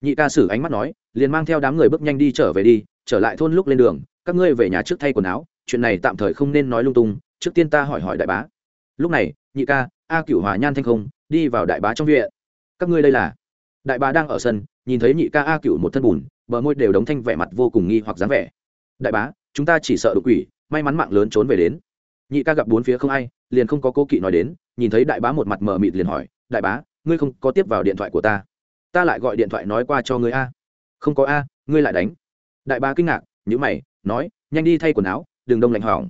S1: Nhị ca sử ánh mắt nói, liền mang theo đám người bước nhanh đi trở về đi, trở lại thôn lúc lên đường, các ngươi về nhà trước thay quần áo, chuyện này tạm thời không nên nói lung tung, trước tiên ta hỏi hỏi đại bá. Lúc này, nhị ca, a cửu hòa nhan thanh không, đi vào đại bá trong viện. Các ngươi đây là? Đại bá đang ở sân, nhìn thấy nhị ca a cửu một thân bùn, bờ môi đều đóng thanh vẻ mặt vô cùng nghi hoặc dáng vẻ. Đại bá, chúng ta chỉ sợ đột quỷ, may mắn mạng lớn trốn về đến. Nhị ca gặp bốn phía không ai, liền không có cố kỵ nói đến, nhìn thấy đại bá một mặt mờ mịt liền hỏi, đại bá, ngươi không có tiếp vào điện thoại của ta? Ta lại gọi điện thoại nói qua cho ngươi a. Không có a, ngươi lại đánh. Đại bá kinh ngạc nhữ mày, nói, nhanh đi thay quần áo, đừng đông lạnh hỏng.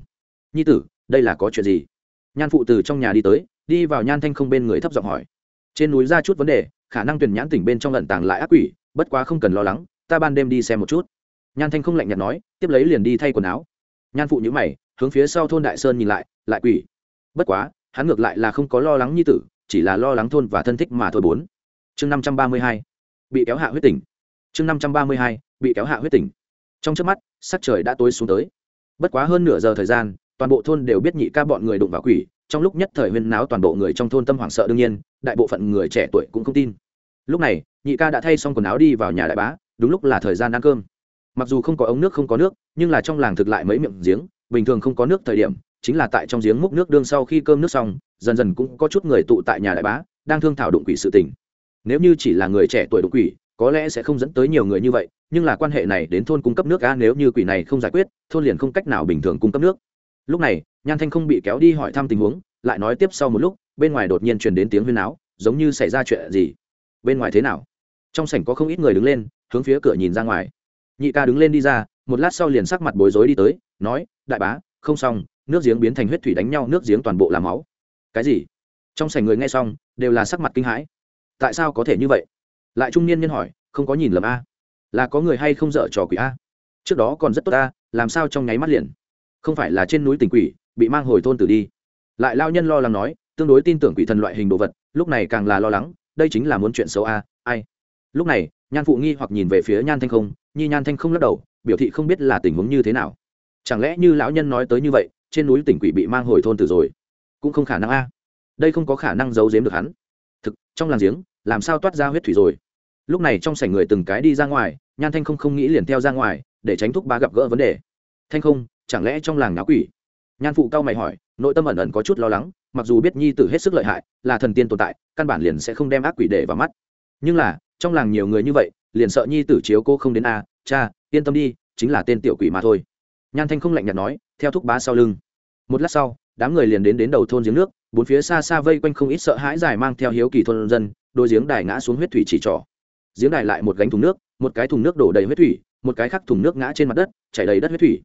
S1: Nhi tử, đây là có chuyện gì? Nhan phụ từ trong nhà đi tới, đi vào nhan thanh không bên người thấp giọng hỏi. Trên núi ra chút vấn đề, khả năng tuyển nhãn tỉnh bên trong lận tàng lại ác quỷ, bất quá không cần lo lắng, ta ban đêm đi xem một chút. Nhan thanh không lạnh nhạt nói, tiếp lấy liền đi thay quần áo. Nhan phụ nhữ mày, hướng phía sau thôn đại sơn nhìn lại lại quỷ. Bất quá, hắn ngược lại là không có lo lắng nhi tử, chỉ là lo lắng thôn và thân thích mà thôi bốn chương năm trăm ba mươi hai, bị kéo hạ huyết tỉnh. chương năm trăm ba mươi hai, bị kéo hạ huyết tỉnh. trong trước mắt, sắc trời đã tối xuống tới. bất quá hơn nửa giờ thời gian, toàn bộ thôn đều biết nhị ca bọn người đụng vào quỷ. trong lúc nhất thời huyên náo toàn bộ người trong thôn tâm hoảng sợ đương nhiên, đại bộ phận người trẻ tuổi cũng không tin. lúc này, nhị ca đã thay xong quần áo đi vào nhà đại bá, đúng lúc là thời gian ăn cơm. mặc dù không có ống nước không có nước, nhưng là trong làng thực lại mấy miệng giếng. bình thường không có nước thời điểm, chính là tại trong giếng múc nước đương sau khi cơm nước xong, dần dần cũng có chút người tụ tại nhà đại bá, đang thương thảo đụng quỷ sự tình nếu như chỉ là người trẻ tuổi đột quỷ, có lẽ sẽ không dẫn tới nhiều người như vậy, nhưng là quan hệ này đến thôn cung cấp nước a nếu như quỷ này không giải quyết, thôn liền không cách nào bình thường cung cấp nước. Lúc này, nhan thanh không bị kéo đi hỏi thăm tình huống, lại nói tiếp sau một lúc, bên ngoài đột nhiên truyền đến tiếng huyên áo giống như xảy ra chuyện gì. Bên ngoài thế nào? Trong sảnh có không ít người đứng lên, hướng phía cửa nhìn ra ngoài. Nhị ca đứng lên đi ra, một lát sau liền sắc mặt bối rối đi tới, nói, đại bá, không xong, nước giếng biến thành huyết thủy đánh nhau, nước giếng toàn bộ là máu. Cái gì? Trong sảnh người nghe xong, đều là sắc mặt kinh hãi tại sao có thể như vậy? Lại trung niên nhân hỏi, không có nhìn lầm a. Là có người hay không dở trò quỷ a? Trước đó còn rất tốt a, làm sao trong nháy mắt liền? Không phải là trên núi tỉnh quỷ, bị mang hồi thôn tử đi. Lại lao nhân lo lắng nói, tương đối tin tưởng quỷ thần loại hình đồ vật, lúc này càng là lo lắng, đây chính là muốn chuyện xấu a, ai? Lúc này, nhan phụ nghi hoặc nhìn về phía nhan thanh không, nhi nhan thanh không lắc đầu, biểu thị không biết là tình huống như thế nào. Chẳng lẽ như lão nhân nói tới như vậy, trên núi tỉnh quỷ bị mang hồi thôn tử rồi? Cũng không khả năng a. Đây không có khả năng giấu giếm được hắn. Thực, trong làng giếng làm sao toát ra huyết thủy rồi? Lúc này trong sảnh người từng cái đi ra ngoài, nhan thanh không không nghĩ liền theo ra ngoài, để tránh thúc ba gặp gỡ vấn đề. Thanh không, chẳng lẽ trong làng náo quỷ? Nhan phụ cao mày hỏi, nội tâm ẩn ẩn có chút lo lắng, mặc dù biết nhi tử hết sức lợi hại, là thần tiên tồn tại, căn bản liền sẽ không đem ác quỷ để vào mắt. Nhưng là, trong làng nhiều người như vậy, liền sợ nhi tử chiếu cô không đến a, cha, yên tâm đi, chính là tên tiểu quỷ mà thôi. Nhan thanh không lạnh nhạt nói, theo thúc bá sau lưng. Một lát sau, đám người liền đến đến đầu thôn giếng nước, bốn phía xa xa vây quanh không ít sợ hãi dài mang theo hiếu kỳ thôn dân đôi giếng đài ngã xuống huyết thủy chỉ trỏ. Giếng đài lại một gánh thùng nước, một cái thùng nước đổ đầy huyết thủy, một cái khác thùng nước ngã trên mặt đất, chảy đầy đất huyết thủy.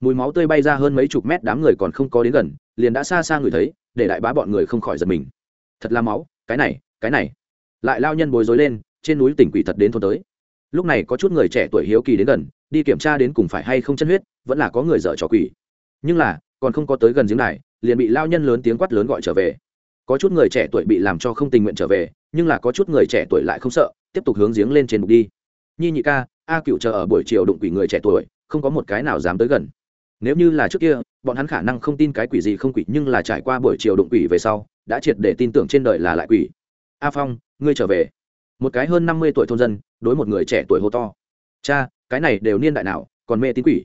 S1: Mùi máu tươi bay ra hơn mấy chục mét, đám người còn không có đến gần, liền đã xa xa người thấy, để đại bá bọn người không khỏi giật mình. Thật là máu, cái này cái này. Lại lao nhân bối rối lên, trên núi tỉnh quỷ thật đến thôn tới. Lúc này có chút người trẻ tuổi hiếu kỳ đến gần, đi kiểm tra đến cùng phải hay không chân huyết, vẫn là có người dở trò quỷ. Nhưng là, còn không có tới gần giếng này liền bị lao nhân lớn tiếng quát lớn gọi trở về. Có chút người trẻ tuổi bị làm cho không tình nguyện trở về nhưng là có chút người trẻ tuổi lại không sợ, tiếp tục hướng giếng lên trên bục đi. Nhi nhị ca, a cựu chờ ở buổi chiều đụng quỷ người trẻ tuổi, không có một cái nào dám tới gần. Nếu như là trước kia, bọn hắn khả năng không tin cái quỷ gì không quỷ, nhưng là trải qua buổi chiều đụng quỷ về sau, đã triệt để tin tưởng trên đời là lại quỷ. A phong, ngươi trở về. Một cái hơn năm mươi tuổi thôn dân, đối một người trẻ tuổi hô to. Cha, cái này đều niên đại nào, còn mê tín quỷ.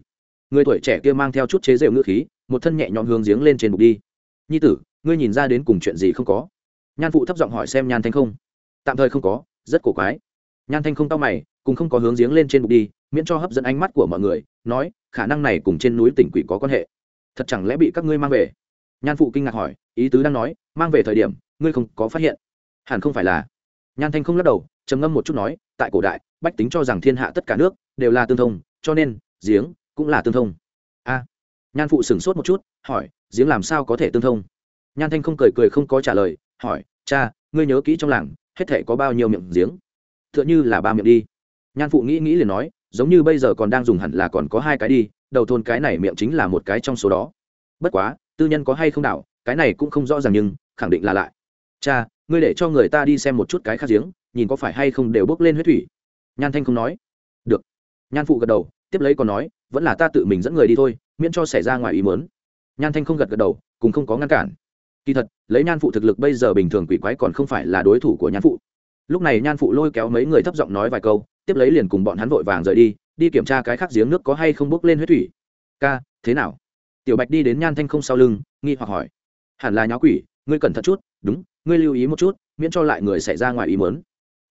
S1: Người tuổi trẻ kia mang theo chút chế rêu ngữ khí, một thân nhẹ nhõm hướng giếng lên trên bục đi. Nhi tử, ngươi nhìn ra đến cùng chuyện gì không có? Nhan phụ thấp giọng hỏi xem nhan thanh không. Tạm thời không có, rất cổ quái. Nhan thanh không tao mày cùng không có hướng giếng lên trên bục đi, miễn cho hấp dẫn ánh mắt của mọi người, nói, khả năng này cùng trên núi tỉnh quỷ có quan hệ. Thật chẳng lẽ bị các ngươi mang về? Nhan phụ kinh ngạc hỏi, ý tứ đang nói, mang về thời điểm, ngươi không có phát hiện. Hẳn không phải là. Nhan thanh không lắc đầu, trầm ngâm một chút nói, tại cổ đại, bách tính cho rằng thiên hạ tất cả nước, đều là tương thông, cho nên, giếng cũng là tương thông. A. Nhan phụ sửng sốt một chút, hỏi, giếng làm sao có thể tương thông? Nhan thanh không cười cười không có trả lời hỏi, cha, ngươi nhớ kỹ trong làng, hết thể có bao nhiêu miệng giếng? T h ư ợ n h ư là ba miệng đi. Nhan phụ nghĩ nghĩ liền nói, giống như bây giờ còn đang dùng hẳn là còn có hai cái đi, đầu thôn cái này miệng chính là một cái trong số đó. Bất quá, tư nhân có hay không đảo, cái này cũng không rõ ràng nhưng, khẳng định là lại. Cha, ngươi để cho người ta đi xem một chút cái khác giếng, nhìn có phải hay không đều bước lên huyết thủy. Nhan thanh không nói. Được. Nhan phụ gật đầu, tiếp lấy còn nói, vẫn là ta tự mình dẫn người đi thôi, miễn cho xảy ra ngoài ý mớn nhan thanh không gật gật đầu, cùng không có ngăn cản kỳ thật, lấy nhan phụ thực lực bây giờ bình thường quỷ quái còn không phải là đối thủ của nhan phụ. Lúc này nhan phụ lôi kéo mấy người thấp giọng nói vài câu, tiếp lấy liền cùng bọn hắn vội vàng rời đi đi kiểm tra cái khác giếng nước có hay không bốc lên huyết thủy. Ca, thế nào? Tiểu bạch đi đến nhan thanh không sau lưng, nghi hoặc hỏi. Hẳn là nháo quỷ, ngươi cẩn thận chút, đúng, ngươi lưu ý một chút, miễn cho lại người xảy ra ngoài ý mớn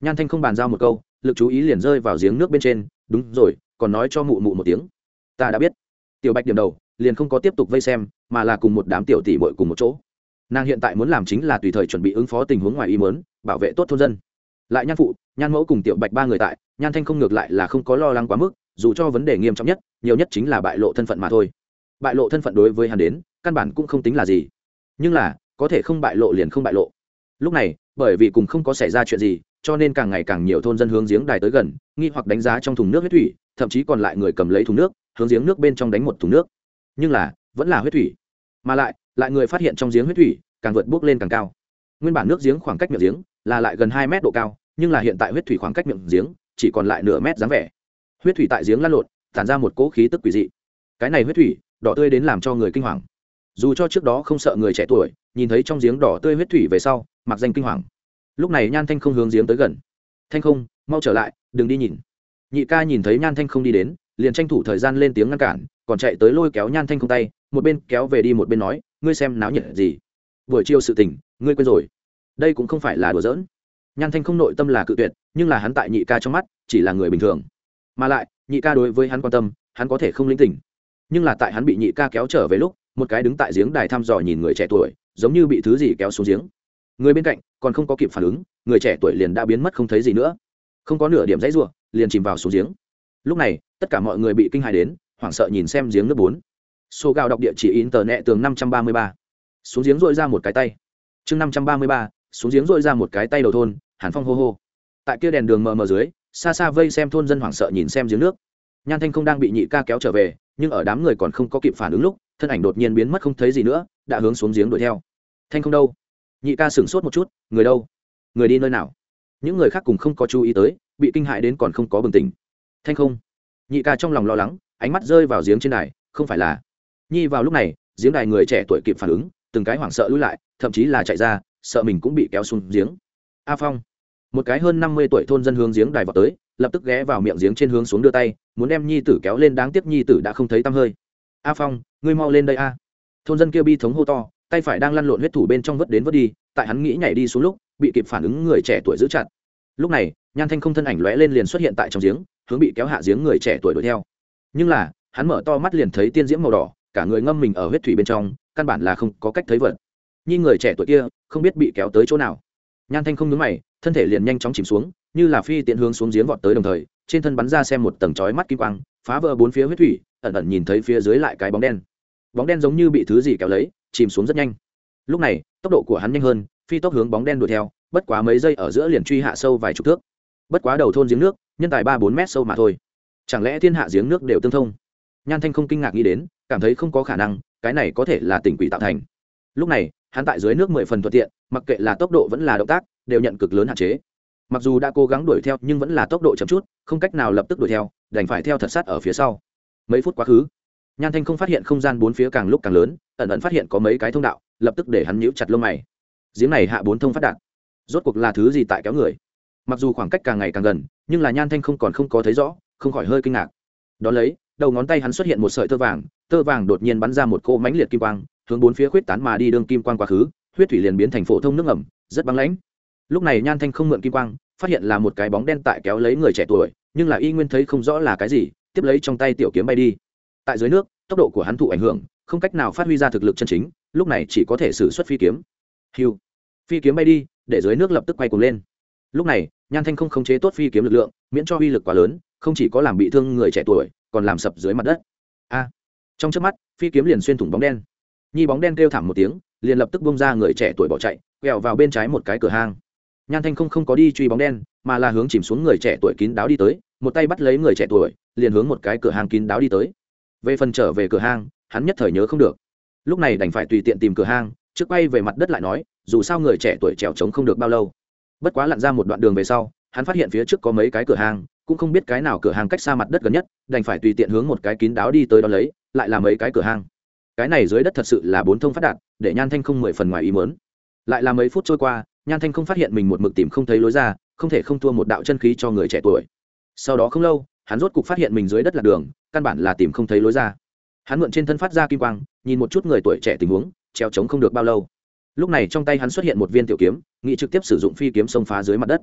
S1: nhan thanh không bàn giao một câu, lực chú ý liền rơi vào giếng nước bên trên, đúng rồi, còn nói cho mụ mụ một tiếng. Ta đã biết. Tiểu bạch điểm đầu, liền không có tiếp tục vây xem, mà là cùng một đám tiểu tỷ bội cùng một chỗ nàng hiện tại muốn làm chính là tùy thời chuẩn bị ứng phó tình huống ngoài ý mớn bảo vệ tốt thôn dân. Lại nhan phụ, nhan mẫu cùng tiểu bạch ba người tại, nhan thanh không ngược lại là không có lo lắng quá mức, dù cho vấn đề nghiêm trọng nhất, nhiều nhất chính là bại lộ thân phận mà thôi. Bại lộ thân phận đối với hắn đến, căn bản cũng không tính là gì. Nhưng là, có thể không bại lộ liền không bại lộ. Lúc này, bởi vì cùng không có xảy ra chuyện gì, cho nên càng ngày càng nhiều thôn dân hướng giếng đài tới gần, nghi hoặc đánh giá trong thùng nước huyết thủy, thậm chí còn lại người cầm lấy thùng nước, hướng giếng nước bên trong đánh một thùng nước. Nhưng là, vẫn là huyết thủy. Mà lại lại người phát hiện trong giếng huyết thủy, càng vượt bước lên càng cao. Nguyên bản nước giếng khoảng cách miệng giếng là lại gần hai mét độ cao, nhưng là hiện tại huyết thủy khoảng cách miệng giếng chỉ còn lại nửa mét dáng vẻ. Huyết thủy tại giếng lăn lộn, tản ra một cỗ khí tức quỷ dị. Cái này huyết thủy, đỏ tươi đến làm cho người kinh hoàng. Dù cho trước đó không sợ người trẻ tuổi, nhìn thấy trong giếng đỏ tươi huyết thủy về sau, mặc danh kinh hoàng. Lúc này nhan thanh không hướng giếng tới gần. Thanh không, mau trở lại, đừng đi nhìn. Nhị ca nhìn thấy nhan thanh không đi đến liền tranh thủ thời gian lên tiếng ngăn cản, còn chạy tới lôi kéo nhan thanh không tay, một bên kéo về đi một bên nói, ngươi xem náo nhiệt gì? Buổi chiều sự tình, ngươi quên rồi. Đây cũng không phải là đùa giỡn. Nhan thanh không nội tâm là cự tuyệt, nhưng là hắn tại nhị ca trong mắt, chỉ là người bình thường. Mà lại, nhị ca đối với hắn quan tâm, hắn có thể không linh tỉnh nhưng là tại hắn bị nhị ca kéo trở về lúc, một cái đứng tại giếng đài thăm dò nhìn người trẻ tuổi, giống như bị thứ gì kéo xuống giếng. Người bên cạnh còn không có kịp phản ứng, người trẻ tuổi liền đã biến mất không thấy gì nữa. Không có nửa điểm dãy ruộng liền chìm vào xuống giếng. Lúc này tất cả mọi người bị kinh hài đến, hoảng sợ nhìn xem giếng nước bốn. Số gạo đọc địa chỉ in tờ nẹ tường năm trăm ba mươi ba. Xuống giếng dội ra một cái tay. Chương năm trăm ba mươi ba, xuống giếng dội ra một cái tay đầu thôn, hàn phong hô hô. Tại kia đèn đường mờ mờ dưới, xa xa vây xem thôn dân hoảng sợ nhìn xem giếng nước. Nhan thanh không đang bị nhị ca kéo trở về, nhưng ở đám người còn không có kịp phản ứng lúc, thân ảnh đột nhiên biến mất không thấy gì nữa, đã hướng xuống giếng đuổi theo. Thanh không đâu? Nhị ca sửng sốt một chút, người đâu? Người đi nơi nào? Những người khác cùng không có chú ý tới, bị kinh hại đến còn không có bừng tỉnh. Thanh không? Nhị ca trong lòng lo lắng, ánh mắt rơi vào giếng trên đài, không phải là. Nhi vào lúc này, giếng đài người trẻ tuổi kịp phản ứng, từng cái hoảng sợ lùi lại, thậm chí là chạy ra, sợ mình cũng bị kéo xuống giếng. A phong. Một cái hơn năm mươi tuổi thôn dân hướng giếng đài vào tới, lập tức ghé vào miệng giếng trên hướng xuống đưa tay, muốn đem nhi tử kéo lên, đáng tiếc nhi tử đã không thấy tăm hơi. A phong, ngươi mau lên đây a. Thôn dân kia bi thống hô to, tay phải đang lăn lộn huyết thủ bên trong vớt đến vớt đi, tại hắn nghĩ nhảy đi xuống lúc, bị kịp phản ứng người trẻ tuổi giữ chặt. Lúc này, nhan thanh không thân ảnh lóe lên liền xuất hiện tại trong giếng hướng bị kéo hạ giếng người trẻ tuổi đuổi theo. Nhưng là, hắn mở to mắt liền thấy tiên diễm màu đỏ, cả người ngâm mình ở huyết thủy bên trong, căn bản là không có cách thấy vật. Nhi người trẻ tuổi kia, không biết bị kéo tới chỗ nào. Nhan thanh không nhớ mày, thân thể liền nhanh chóng chìm xuống, như là phi tiện hướng xuống giếng vọt tới đồng thời, trên thân bắn ra xem một tầng chói mắt kim quang, phá vỡ bốn phía huyết thủy, ẩn ẩn nhìn thấy phía dưới lại cái bóng đen. Bóng đen giống như bị thứ gì kéo lấy, chìm xuống rất nhanh. Lúc này, tốc độ của hắn nhanh hơn, phi tốc hướng bóng đen đuổi theo, bất quá mấy giây ở giữa liền truy hạ sâu vài chục thước. Bất quá đầu thôn giếng nước nhân tài ba bốn mét sâu mà thôi. Chẳng lẽ thiên hạ giếng nước đều tương thông? Nhan thanh không kinh ngạc nghĩ đến, cảm thấy không có khả năng, cái này có thể là tỉnh quỷ tạo thành. Lúc này, hắn tại dưới nước mười phần thuận tiện, mặc kệ là tốc độ vẫn là động tác, đều nhận cực lớn hạn chế. Mặc dù đã cố gắng đuổi theo, nhưng vẫn là tốc độ chậm chút, không cách nào lập tức đuổi theo, đành phải theo thật sát ở phía sau. Mấy phút quá khứ, nhan thanh không phát hiện không gian bốn phía càng lúc càng lớn, ẩn ẩn phát hiện có mấy cái thông đạo, lập tức để hắn nhíu chặt lông mày. Giếng này hạ bốn thông phát đạt, rốt cuộc là thứ gì tại kéo người? Mặc dù khoảng cách càng ngày càng gần nhưng là nhan thanh không còn không có thấy rõ không khỏi hơi kinh ngạc. Đ ó lấy đầu ngón tay hắn xuất hiện một sợi tơ vàng tơ vàng đột nhiên bắn ra một cỗ mánh liệt kim quang hướng bốn phía khuyết tán mà đi đường kim quang quá khứ huyết thủy liền biến thành phổ thông nước ẩm, rất băng lãnh. Lúc này nhan thanh không mượn kim quang phát hiện là một cái bóng đen tại kéo lấy người trẻ tuổi nhưng là y nguyên thấy không rõ là cái gì tiếp lấy trong tay tiểu kiếm bay đi. Tại dưới nước tốc độ của hắn thụ ảnh hưởng không cách nào phát huy ra thực lực chân chính lúc này chỉ có thể xử xuất phi kiếm. Hiu. Phi kiếm bay đi để dưới nước lập tức quay cuồng lên lúc này, nhan thanh không khống chế tốt phi kiếm lực lượng, miễn cho uy lực quá lớn, không chỉ có làm bị thương người trẻ tuổi, còn làm sập dưới mặt đất. A! Trong trước mắt, phi kiếm liền xuyên thủng bóng đen. Nhi bóng đen kêu thảm một tiếng, liền lập tức bông ra người trẻ tuổi bỏ chạy, quẹo vào bên trái một cái cửa hang. Nhan thanh không không có đi truy bóng đen, mà là hướng chìm xuống người trẻ tuổi kín đáo đi tới, một tay bắt lấy người trẻ tuổi, liền hướng một cái cửa hàng kín đáo đi tới. Về phần trở về cửa hang, hắn nhất thời nhớ không được. Lúc này đành phải tùy tiện tìm cửa hang, trước quay về mặt đất lại nói, dù sao người trẻ tuổi trèo trống không được bao lâu bất quá lặn ra một đoạn đường về sau, hắn phát hiện phía trước có mấy cái cửa hàng, cũng không biết cái nào cửa hàng cách xa mặt đất gần nhất, đành phải tùy tiện hướng một cái kín đáo đi tới đó lấy, lại là mấy cái cửa hàng. Cái này dưới đất thật sự là bốn thông phát đạt, để nhan thanh không mười phần ngoài ý mớn lại là mấy phút trôi qua, nhan thanh không phát hiện mình một mực tìm không thấy lối ra, không thể không thua một đạo chân khí cho người trẻ tuổi. Sau đó không lâu, hắn rốt cục phát hiện mình dưới đất là đường, căn bản là tìm không thấy lối ra. Hắn mượn trên thân phát ra kim quang, nhìn một chút người tuổi trẻ tình huống, treo trống không được bao lâu. Lúc này trong tay hắn xuất hiện một viên tiểu kiếm nghị trực tiếp sử dụng phi kiếm xông phá dưới mặt đất.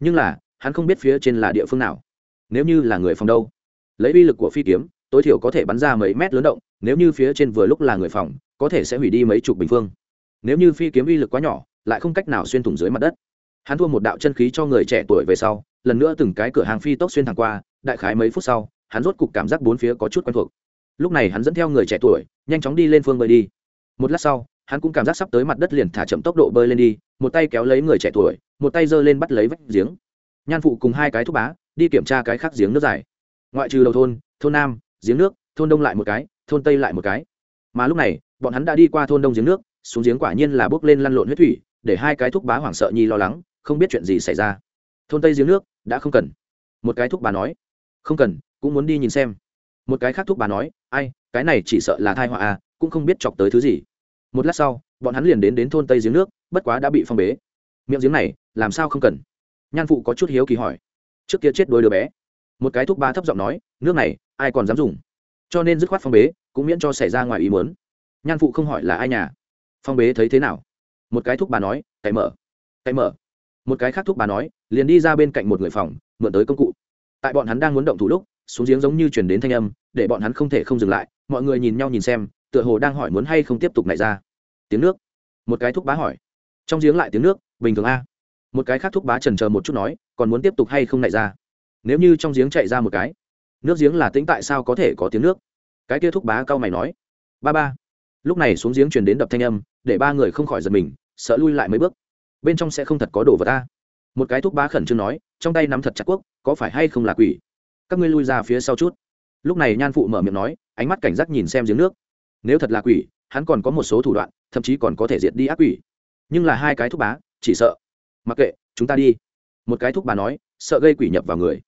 S1: Nhưng là, hắn không biết phía trên là địa phương nào. Nếu như là người phòng đâu? Lấy uy lực của phi kiếm, tối thiểu có thể bắn ra mấy mét lớn động, nếu như phía trên vừa lúc là người phòng, có thể sẽ hủy đi mấy chục bình phương. Nếu như phi kiếm uy lực quá nhỏ, lại không cách nào xuyên thủng dưới mặt đất. Hắn thua một đạo chân khí cho người trẻ tuổi về sau, lần nữa từng cái cửa hàng phi tốc xuyên thẳng qua, đại khái mấy phút sau, hắn rốt cục cảm giác bốn phía có chút quen thuộc. Lúc này hắn dẫn theo người trẻ tuổi, nhanh chóng đi lên phương bơi đi. Một lát sau hắn cũng cảm giác sắp tới mặt đất liền thả chậm tốc độ bơi lên đi, một tay kéo lấy người trẻ tuổi, một tay giơ lên bắt lấy vách giếng. Nhan phụ cùng hai cái thúc bá đi kiểm tra cái khác giếng nước dài ngoại trừ đầu thôn thôn nam, giếng nước, thôn đông lại một cái, thôn tây lại một cái. Mà lúc này, bọn hắn đã đi qua thôn đông giếng nước, xuống giếng quả nhiên là bước lên lăn lộn huyết thủy, để hai cái thúc bá hoảng sợ nhi lo lắng, không biết chuyện gì xảy ra. Thôn tây giếng nước, đã không cần. Một cái thúc bà nói. Không cần, cũng muốn đi nhìn xem. Một cái khác thúc bà nói, ai, cái này chỉ sợ là thai họa à cũng không biết chọc tới thứ gì một lát sau, bọn hắn liền đến đến thôn tây giếng nước, bất quá đã bị phong bế. Miệng giếng này, làm sao không cần? Nhan phụ có chút hiếu kỳ hỏi. Trước kia chết đôi đứa bé. Một cái thúc ba thấp giọng nói, nước này, ai còn dám dùng? Cho nên dứt khoát phong bế, cũng miễn cho xảy ra ngoài ý muốn. Nhan phụ không hỏi là ai nhà. Phong bế thấy thế nào? Một cái thúc bà nói cậy mở cậy mở. Một cái khác thúc bà nói, liền đi ra bên cạnh một người phòng, mượn tới công cụ. Tại bọn hắn đang muốn động thủ lúc, xuống giếng giống như chuyển đến thanh âm, để bọn hắn không thể không dừng lại, mọi người nhìn nhau nhìn xem tựa hồ đang hỏi muốn hay không tiếp tục nảy ra. Tiếng nước. Một cái thúc bá hỏi. Trong giếng lại tiếng nước, bình thường a. Một cái khác thúc bá trần chờ một chút nói, còn muốn tiếp tục hay không nảy ra? Nếu như trong giếng chạy ra một cái, nước giếng là tính tại sao có thể có tiếng nước? Cái kia thúc bá cao mày nói. Ba ba. Lúc này xuống giếng truyền đến đập thanh âm, để ba người không khỏi giật mình, sợ lui lại mấy bước. Bên trong sẽ không thật có đồ vật ta một cái thúc bá khẩn trương nói, trong tay nắm thật chặt quốc, có phải hay không là quỷ? Các ngươi lui ra phía sau chút. Lúc này nhan phụ mở miệng nói, ánh mắt cảnh giác nhìn xem giếng nước nếu thật là quỷ, hắn còn có một số thủ đoạn, thậm chí còn có thể diệt đi ác quỷ. Nhưng là hai cái thúc bá, chỉ sợ. Mặc kệ, chúng ta đi. Một cái thúc bà nói, sợ gây quỷ nhập vào người.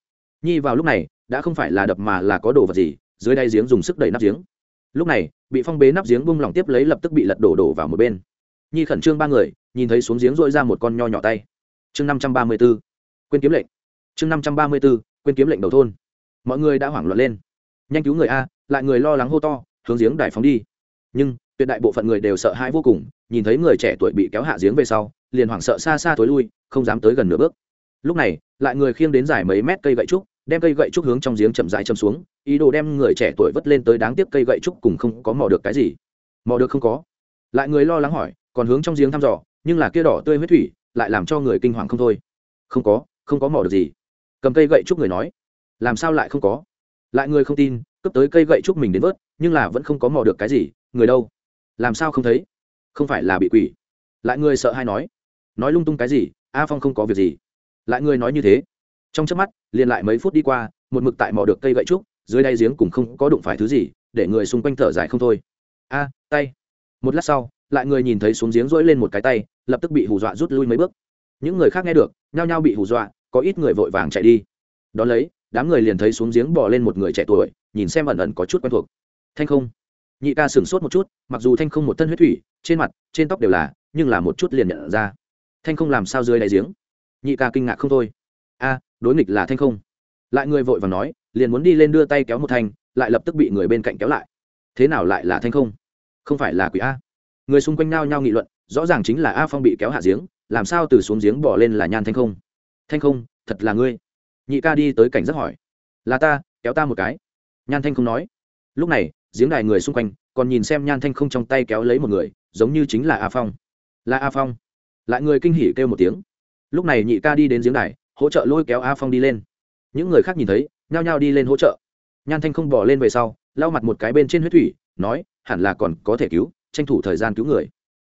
S1: Nhi vào lúc này, đã không phải là đập mà là có đồ vật gì, dưới đáy giếng dùng sức đẩy nắp giếng. Lúc này, bị phong bế nắp giếng bung lỏng tiếp lấy lập tức bị lật đổ đổ vào một bên. Nhi khẩn trương ba người, nhìn thấy xuống giếng dội ra một con nho nhỏ tay. Chương năm trăm ba mươi b ố quên kiếm lệnh. Chương năm trăm ba mươi b ố quên kiếm lệnh đầu thôn. Mọi người đã hoảng loạn lên. Nhanh cứu người a, lại người lo lắng hô to hướng giếng đài phóng đi. Nhưng, tuyệt đại bộ phận người đều sợ hãi vô cùng, nhìn thấy người trẻ tuổi bị kéo hạ giếng về sau, liền hoảng sợ xa xa tối lui, không dám tới gần nửa bước. Lúc này, lại người khiêng đến dài mấy mét cây gậy trúc, đem cây gậy trúc hướng trong giếng chậm rãi châm xuống, ý đồ đem người trẻ tuổi vất lên tới đáng tiếc cây gậy trúc cùng không có mò được cái gì. Mò được không có. Lại người lo lắng hỏi, còn hướng trong giếng thăm dò, nhưng là kia đỏ tươi huyết thủy, lại làm cho người kinh hoàng không thôi. Không có không có mò được gì. Cầm cây gậy trúc người nói, làm sao lại không có? Lại người không tin cướp tới cây gậy chúc mình đến vớt, nhưng là vẫn không có mò được cái gì, người đâu? Làm sao không thấy? Không phải là bị quỷ. Lại người sợ hay nói? Nói lung tung cái gì? A phong không có việc gì. Lại người nói như thế. Trong chớp mắt, liền lại mấy phút đi qua, một mực tại mò được cây gậy trúc dưới đáy giếng cũng không có đụng phải thứ gì, để người xung quanh thở dài không thôi. A, tay. Một lát sau, lại người nhìn thấy xuống giếng rỗi lên một cái tay, lập tức bị hù dọa rút lui mấy bước. Những người khác nghe được, nhao nhao bị hù dọa, có ít người vội vàng chạy đi. Đón lấy đám người liền thấy xuống giếng bỏ lên một người trẻ tuổi, nhìn xem ẩn ẩn có chút quen thuộc. Thanh không. Nhị ca sửng sốt một chút, mặc dù thanh không một thân huyết thủy, trên mặt, trên tóc đều là, nhưng là một chút liền nhận ra. Thanh không làm sao dưới đáy giếng? Nhị ca kinh ngạc không thôi. A, đối nghịch là thanh không. Lại người vội và nói, liền muốn đi lên đưa tay kéo một thanh, lại lập tức bị người bên cạnh kéo lại. Thế nào lại là thanh không? Không phải là quỷ a. Người xung quanh nao nhao nghị luận, rõ ràng chính là a phong bị kéo hạ giếng, làm sao từ xuống giếng bỏ lên là nhan thanh không? Thanh không, thật là ngươi nhị ca đi tới cảnh giác hỏi, là ta, kéo ta một cái. Nhan thanh không nói. Lúc này, giếng đài người xung quanh còn nhìn xem nhan thanh không trong tay kéo lấy một người, giống như chính là a phong. Là a phong. Lại người kinh hỉ kêu một tiếng. Lúc này nhị ca đi đến giếng đài, hỗ trợ lôi kéo a phong đi lên. Những người khác nhìn thấy, nhao nhao đi lên hỗ trợ. Nhan thanh không bỏ lên về sau, lau mặt một cái bên trên huyết thủy, nói, hẳn là còn có thể cứu, tranh thủ thời gian cứu người.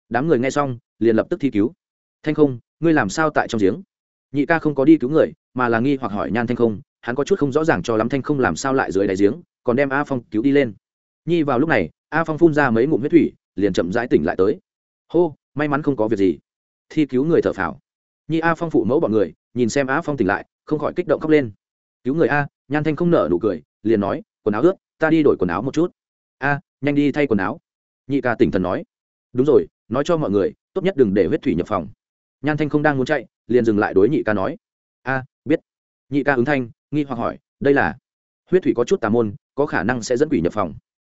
S1: Đám người nghe xong, liền lập tức thi cứu. Thanh không, ngươi làm sao tại trong giếng? Nhị ca không có đi cứu người, mà là nghi hoặc hỏi nhan thanh không, hắn có chút không rõ ràng cho lắm thanh không làm sao lại dưới đáy giếng, còn đem a phong cứu đi lên. Nhi vào lúc này, a phong phun ra mấy ngụm huyết thủy, liền chậm rãi tỉnh lại tới. Hô, may mắn không có việc gì. Thi cứu người thở phào. Nhi a phong phụ mẫu bọn người, nhìn xem a phong tỉnh lại, không khỏi kích động khóc lên. Cứu người a, nhan thanh không nở nụ cười, liền nói, quần áo ướt, ta đi đổi quần áo một chút. A, nhanh đi thay quần áo. Nhị ca tỉnh thần nói. Đúng rồi, nói cho mọi người, tốt nhất đừng để huyết thủy nhập phòng. Nhan thanh không đang muốn chạy liền dừng lại đối nhị ca nói. A, biết. Nhị ca ứng thanh, nghi hoặc hỏi, đây là? Huyết thủy có chút tà môn, có khả năng sẽ dẫn quỷ nhập phòng.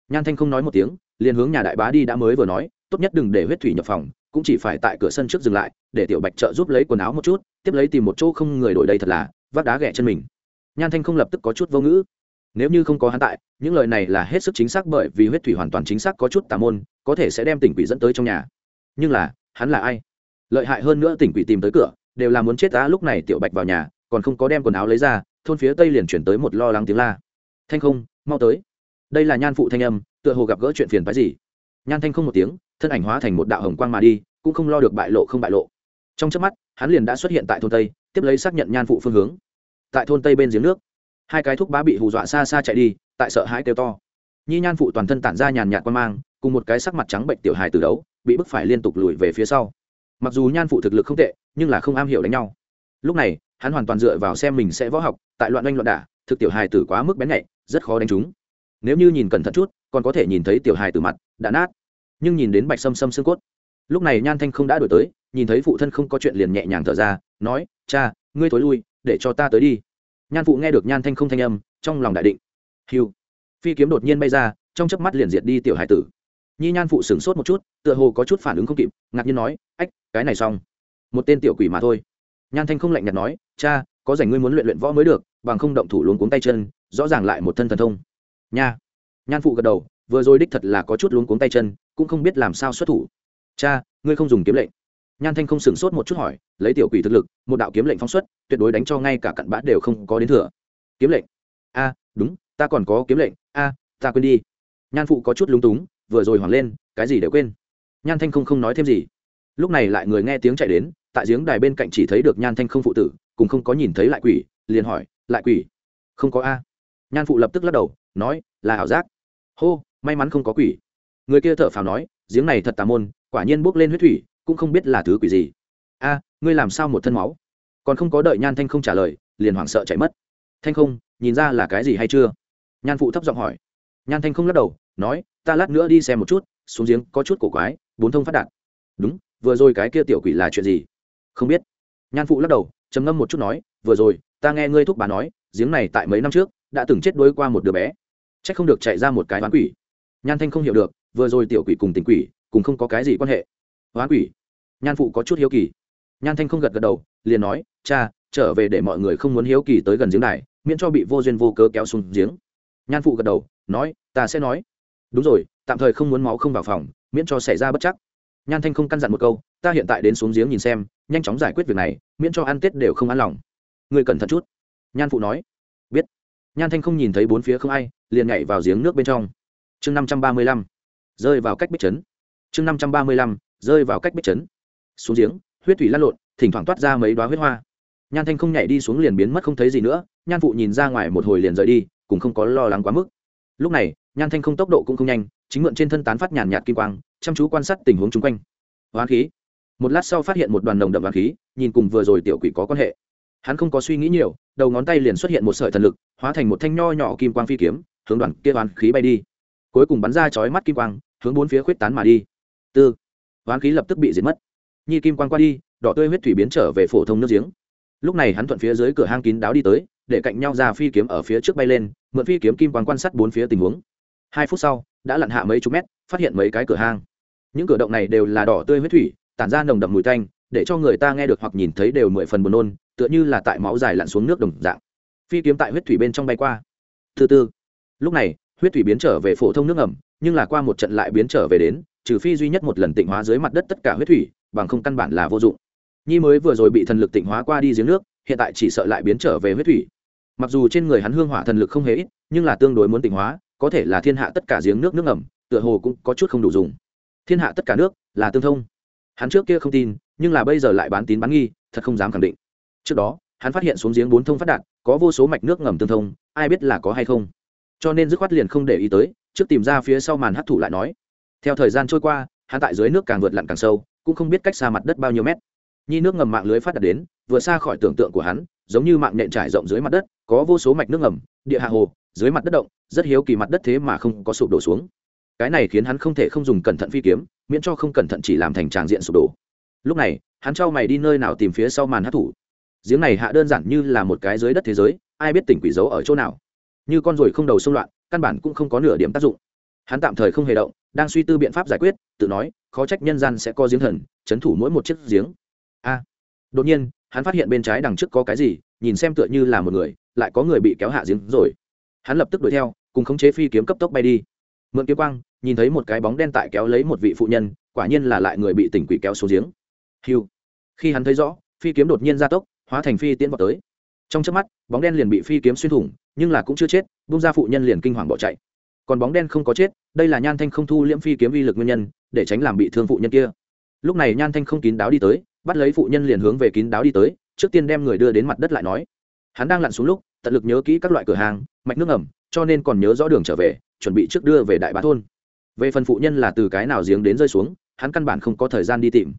S1: Nhan thanh không nói một tiếng, liền hướng nhà đại bá đi đã mới vừa nói, tốt nhất đừng để huyết thủy nhập phòng, cũng chỉ phải tại cửa sân trước dừng lại, để tiểu bạch trợ giúp lấy quần áo một chút, tiếp lấy tìm một chỗ không người đổi đây thật là, vác đá ghẻ chân mình. Nhan thanh không lập tức có chút vô ngữ. Nếu như không có hắn tại, những lời này là hết sức chính xác bởi vì huyết thủy hoàn toàn chính xác có chút tà môn, có thể sẽ đem tỉnh quỷ dẫn tới trong nhà. Nhưng là, hắn là ai? Lợi hại hơn nữa tỉnh quỷ tìm tới cửa đều là muốn chết ta lúc này tiểu bạch vào nhà, còn không có đem quần áo lấy ra, thôn phía tây liền chuyển tới một lo lắng tiếng la. Thanh không, mau tới. Đây là nhan phụ thanh âm, tựa hồ gặp gỡ chuyện phiền phái gì. Nhan thanh không một tiếng, thân ảnh hóa thành một đạo hồng quang mà đi, cũng không lo được bại lộ không bại lộ. Trong trước mắt, hắn liền đã xuất hiện tại thôn tây, tiếp lấy xác nhận nhan phụ phương hướng. Tại thôn tây bên giếng nước, hai cái thúc bá bị hù dọa xa xa chạy đi, tại sợ hãi kêu to. Nhi nhan phụ toàn thân tản ra nhàn nhạt quan mang, cùng một cái sắc mặt trắng bệnh tiểu hài từ đấu, bị bức phải liên tục lùi về phía sau mặc dù nhan phụ thực lực không tệ, nhưng là không am hiểu đánh nhau. Lúc này, hắn hoàn toàn dựa vào xem mình sẽ võ học, tại loạn oanh loạn đả, thực tiểu hài tử quá mức bén nhạy, rất khó đánh chúng. Nếu như nhìn cẩn thận chút, còn có thể nhìn thấy tiểu hài tử mặt, đã nát. Nhưng nhìn đến bạch sâm sâm xương cốt. Lúc này nhan thanh không đã đổi tới, nhìn thấy phụ thân không có chuyện liền nhẹ nhàng thở ra, nói, cha, ngươi thối lui, để cho ta tới đi. Nhan phụ nghe được nhan thanh không thanh âm, trong lòng đại định. Hiu phi kiếm đột nhiên bay ra, trong chớp mắt liền diệt đi tiểu hải tử nhi nhan phụ sửng sốt một chút, tựa hồ có chút phản ứng không kịp, ngạc nhiên nói, ách, cái này xong. Một tên tiểu quỷ mà thôi. Nhan thanh không lạnh nhạt nói, cha, có rảnh ngươi muốn luyện luyện võ mới được, bằng không động thủ luống cuống tay chân, rõ ràng lại một thân thần thông. Nha. Nhan phụ gật đầu, vừa rồi đích thật là có chút luống cuống tay chân, cũng không biết làm sao xuất thủ. Cha, ngươi không dùng kiếm lệnh. Nhan thanh không sửng sốt một chút hỏi, lấy tiểu quỷ thực lực, một đạo kiếm lệnh phóng xuất, tuyệt đối đánh cho ngay cả cặn bã đều không có đến thừa. Kiếm lệnh? A, đúng, ta còn có kiếm lệnh. A, ta quên đi. Nhan phụ có chút lúng túng vừa rồi hoảng lên, cái gì đều quên. Nhan thanh không không nói thêm gì. Lúc này lại người nghe tiếng chạy đến, tại giếng đài bên cạnh chỉ thấy được nhan thanh không phụ tử, cùng không có nhìn thấy lại quỷ, liền hỏi, lại quỷ? Không có a. Nhan phụ lập tức lắc đầu, nói, là ảo giác. Hô, may mắn không có quỷ. Người kia thở phào nói, giếng này thật tà môn, quả nhiên bốc lên huyết thủy, cũng không biết là thứ quỷ gì. A, ngươi làm sao một thân máu? Còn không có đợi nhan thanh không trả lời, liền hoảng sợ chạy mất. Thanh không, nhìn ra là cái gì hay chưa? Nhan phụ thấp giọng hỏi. Nhan thanh không lắc đầu, nói ta lát nữa đi xem một chút, xuống giếng có chút cổ quái, bốn thông phát đạt. Đúng, vừa rồi cái kia tiểu quỷ là chuyện gì? Không biết. Nhan phụ lắc đầu, trầm ngâm một chút nói, vừa rồi, ta nghe ngươi thúc bà nói, giếng này tại mấy năm trước, đã từng chết đuối qua một đứa bé. C h ắ c không được chạy ra một cái hoán quỷ. Nhan thanh không hiểu được, vừa rồi tiểu quỷ cùng tình quỷ, cùng không có cái gì quan hệ. Hoán quỷ? Nhan phụ có chút hiếu kỳ. Nhan thanh không gật gật đầu, liền nói, cha, trở về để mọi người không muốn hiếu kỳ tới gần giếng này, miễn cho bị vô duyên vô cớ kéo xuống giếng. Nhan phụ gật đầu, nói, ta sẽ nói đúng rồi, tạm thời không muốn máu không vào phòng, miễn cho xảy ra bất chắc. Nhan thanh không căn dặn một câu, ta hiện tại đến xuống giếng nhìn xem, nhanh chóng giải quyết việc này, miễn cho ăn tết đều không ăn lòng. Người cẩn thận chút. Nhan phụ nói. Biết. Nhan thanh không nhìn thấy bốn phía không ai, liền nhảy vào giếng nước bên trong. Chương năm trăm ba mươi lăm. Rơi vào cách bích chấn chương năm trăm ba mươi lăm. Rơi vào cách bích chấn xuống giếng, huyết thủy lăn lộn, thỉnh thoảng toát ra mấy đoá huyết hoa. Nhan thanh không nhảy đi xuống liền biến mất không thấy gì nữa, nhan phụ nhìn ra ngoài một hồi liền rời đi, cũng không có lo lắng quá mức lúc này, nhan thanh không tốc độ cũng không nhanh, chính mượn trên thân tán phát nhàn nhạt kim quang, chăm chú quan sát tình huống chung quanh. Hoán khí. Một lát sau phát hiện một đoàn nồng đậm hoán khí, nhìn cùng vừa rồi tiểu quỷ có quan hệ. Hắn không có suy nghĩ nhiều, đầu ngón tay liền xuất hiện một sợi thần lực, hóa thành một thanh nho nhỏ kim quang phi kiếm, hướng đoàn kia hoán khí bay đi. Cuối cùng bắn ra chói mắt kim quang, hướng bốn phía khuyết tán mà đi. Tư. Hoán khí lập tức bị diệt mất. Nhi kim quang qua đi, đỏ tươi huyết thủy biến trở về phổ thông nước giếng. Lúc này hắn thuận phía dưới cửa hang kín đáo đi tới, để cạnh nhau ra phi kiếm ở phía trước bay lên mượn phi kiếm kim quang quan sát bốn phía tình huống. Hai phút sau đã lặn hạ mấy chục mét phát hiện mấy cái cửa hang. Những cửa động này đều là đỏ tươi huyết thủy tản ra nồng đậm mùi tanh để cho người ta nghe được hoặc nhìn thấy đều mười phần buồn nôn tựa như là tại máu dài lặn xuống nước đồng dạng. Phi kiếm tại huyết thủy bên trong bay qua. Thứ tư lúc này huyết thủy biến trở về phổ thông nước ẩm, nhưng là qua một trận lại biến trở về đến trừ phi duy nhất một lần tịnh hóa dưới mặt đất tất cả huyết thủy bằng không căn bản là vô dụng. Nhi mới vừa rồi bị thần lực tịnh hóa qua đi giếng nước hiện tại chỉ sợ lại biến trở về huyết thủy mặc dù trên người hắn hương hỏa thần lực không hề ít, nhưng là tương đối muốn tỉnh hóa, có thể là thiên hạ tất cả giếng nước nước ngầm, tựa hồ cũng có chút không đủ dùng. Thiên hạ tất cả nước là tương thông. Hắn trước kia không tin, nhưng là bây giờ lại bán tín bán nghi, thật không dám khẳng định. Trước đó, hắn phát hiện xuống giếng bốn thông phát đạt, có vô số mạch nước ngầm tương thông, ai biết là có hay không. Cho nên dứt khoát liền không để ý tới, trước tìm ra phía sau màn hấp thụ lại nói. Theo thời gian trôi qua, hắn tại dưới nước càng vượt lặn càng sâu, cũng không biết cách xa mặt đất bao nhiêu mét. Nhi nước ngầm mạng lưới phát đạt đến, vừa xa khỏi tưởng tượng của hắn giống như mạng nện trải rộng dưới mặt đất, có vô số mạch nước ngầm, địa hạ hồ, dưới mặt đất động, rất hiếu kỳ mặt đất thế mà không có sụp đổ xuống. Cái này khiến hắn không thể không dùng cẩn thận phi kiếm, miễn cho không cẩn thận chỉ làm thành tràng diện sụp đổ. Lúc này, hắn trao mày đi nơi nào tìm phía sau màn hát thủ. Giếng này hạ đơn giản như là một cái dưới đất thế giới, ai biết tỉnh quỷ giấu ở chỗ nào. Như con ruồi không đầu xung loạn, căn bản cũng không có nửa điểm tác dụng. Hắn tạm thời không hề động, đang suy tư biện pháp giải quyết, tự nói, khó trách nhân gian sẽ có giếng thần, chấn thủ mỗi một chiếc giếng. A! Đột nhiên hắn phát hiện bên trái đằng trước có cái gì, nhìn xem tựa như là một người, lại có người bị kéo hạ giếng rồi. Hắn lập tức đuổi theo, cùng khống chế phi kiếm cấp tốc bay đi. Mượn kiếm quang, nhìn thấy một cái bóng đen tại kéo lấy một vị phụ nhân, quả nhiên là lại người bị tỉnh quỷ kéo xuống giếng. Hiu khi hắn thấy rõ, phi kiếm đột nhiên gia tốc, hóa thành phi tiến vào tới. Trong trước mắt, bóng đen liền bị phi kiếm xuyên thủng, nhưng là cũng chưa chết, bung ra phụ nhân liền kinh hoàng bỏ chạy. Còn bóng đen không có chết, đây là nhan thanh không thu liễm phi kiếm uy lực nguyên nhân, để tránh làm bị thương phụ nhân kia. Lúc này nhan thanh không kín đáo đi tới bắt lấy phụ nhân liền hướng về kín đáo đi tới, trước tiên đem người đưa đến mặt đất lại nói. Hắn đang lặn xuống lúc, tận lực nhớ kỹ các loại cửa hàng, mạch nước ẩm, cho nên còn nhớ rõ đường trở về, chuẩn bị trước đưa về đại bá thôn. Về phần phụ nhân là từ cái nào giếng đến rơi xuống, hắn căn bản không có thời gian đi tìm.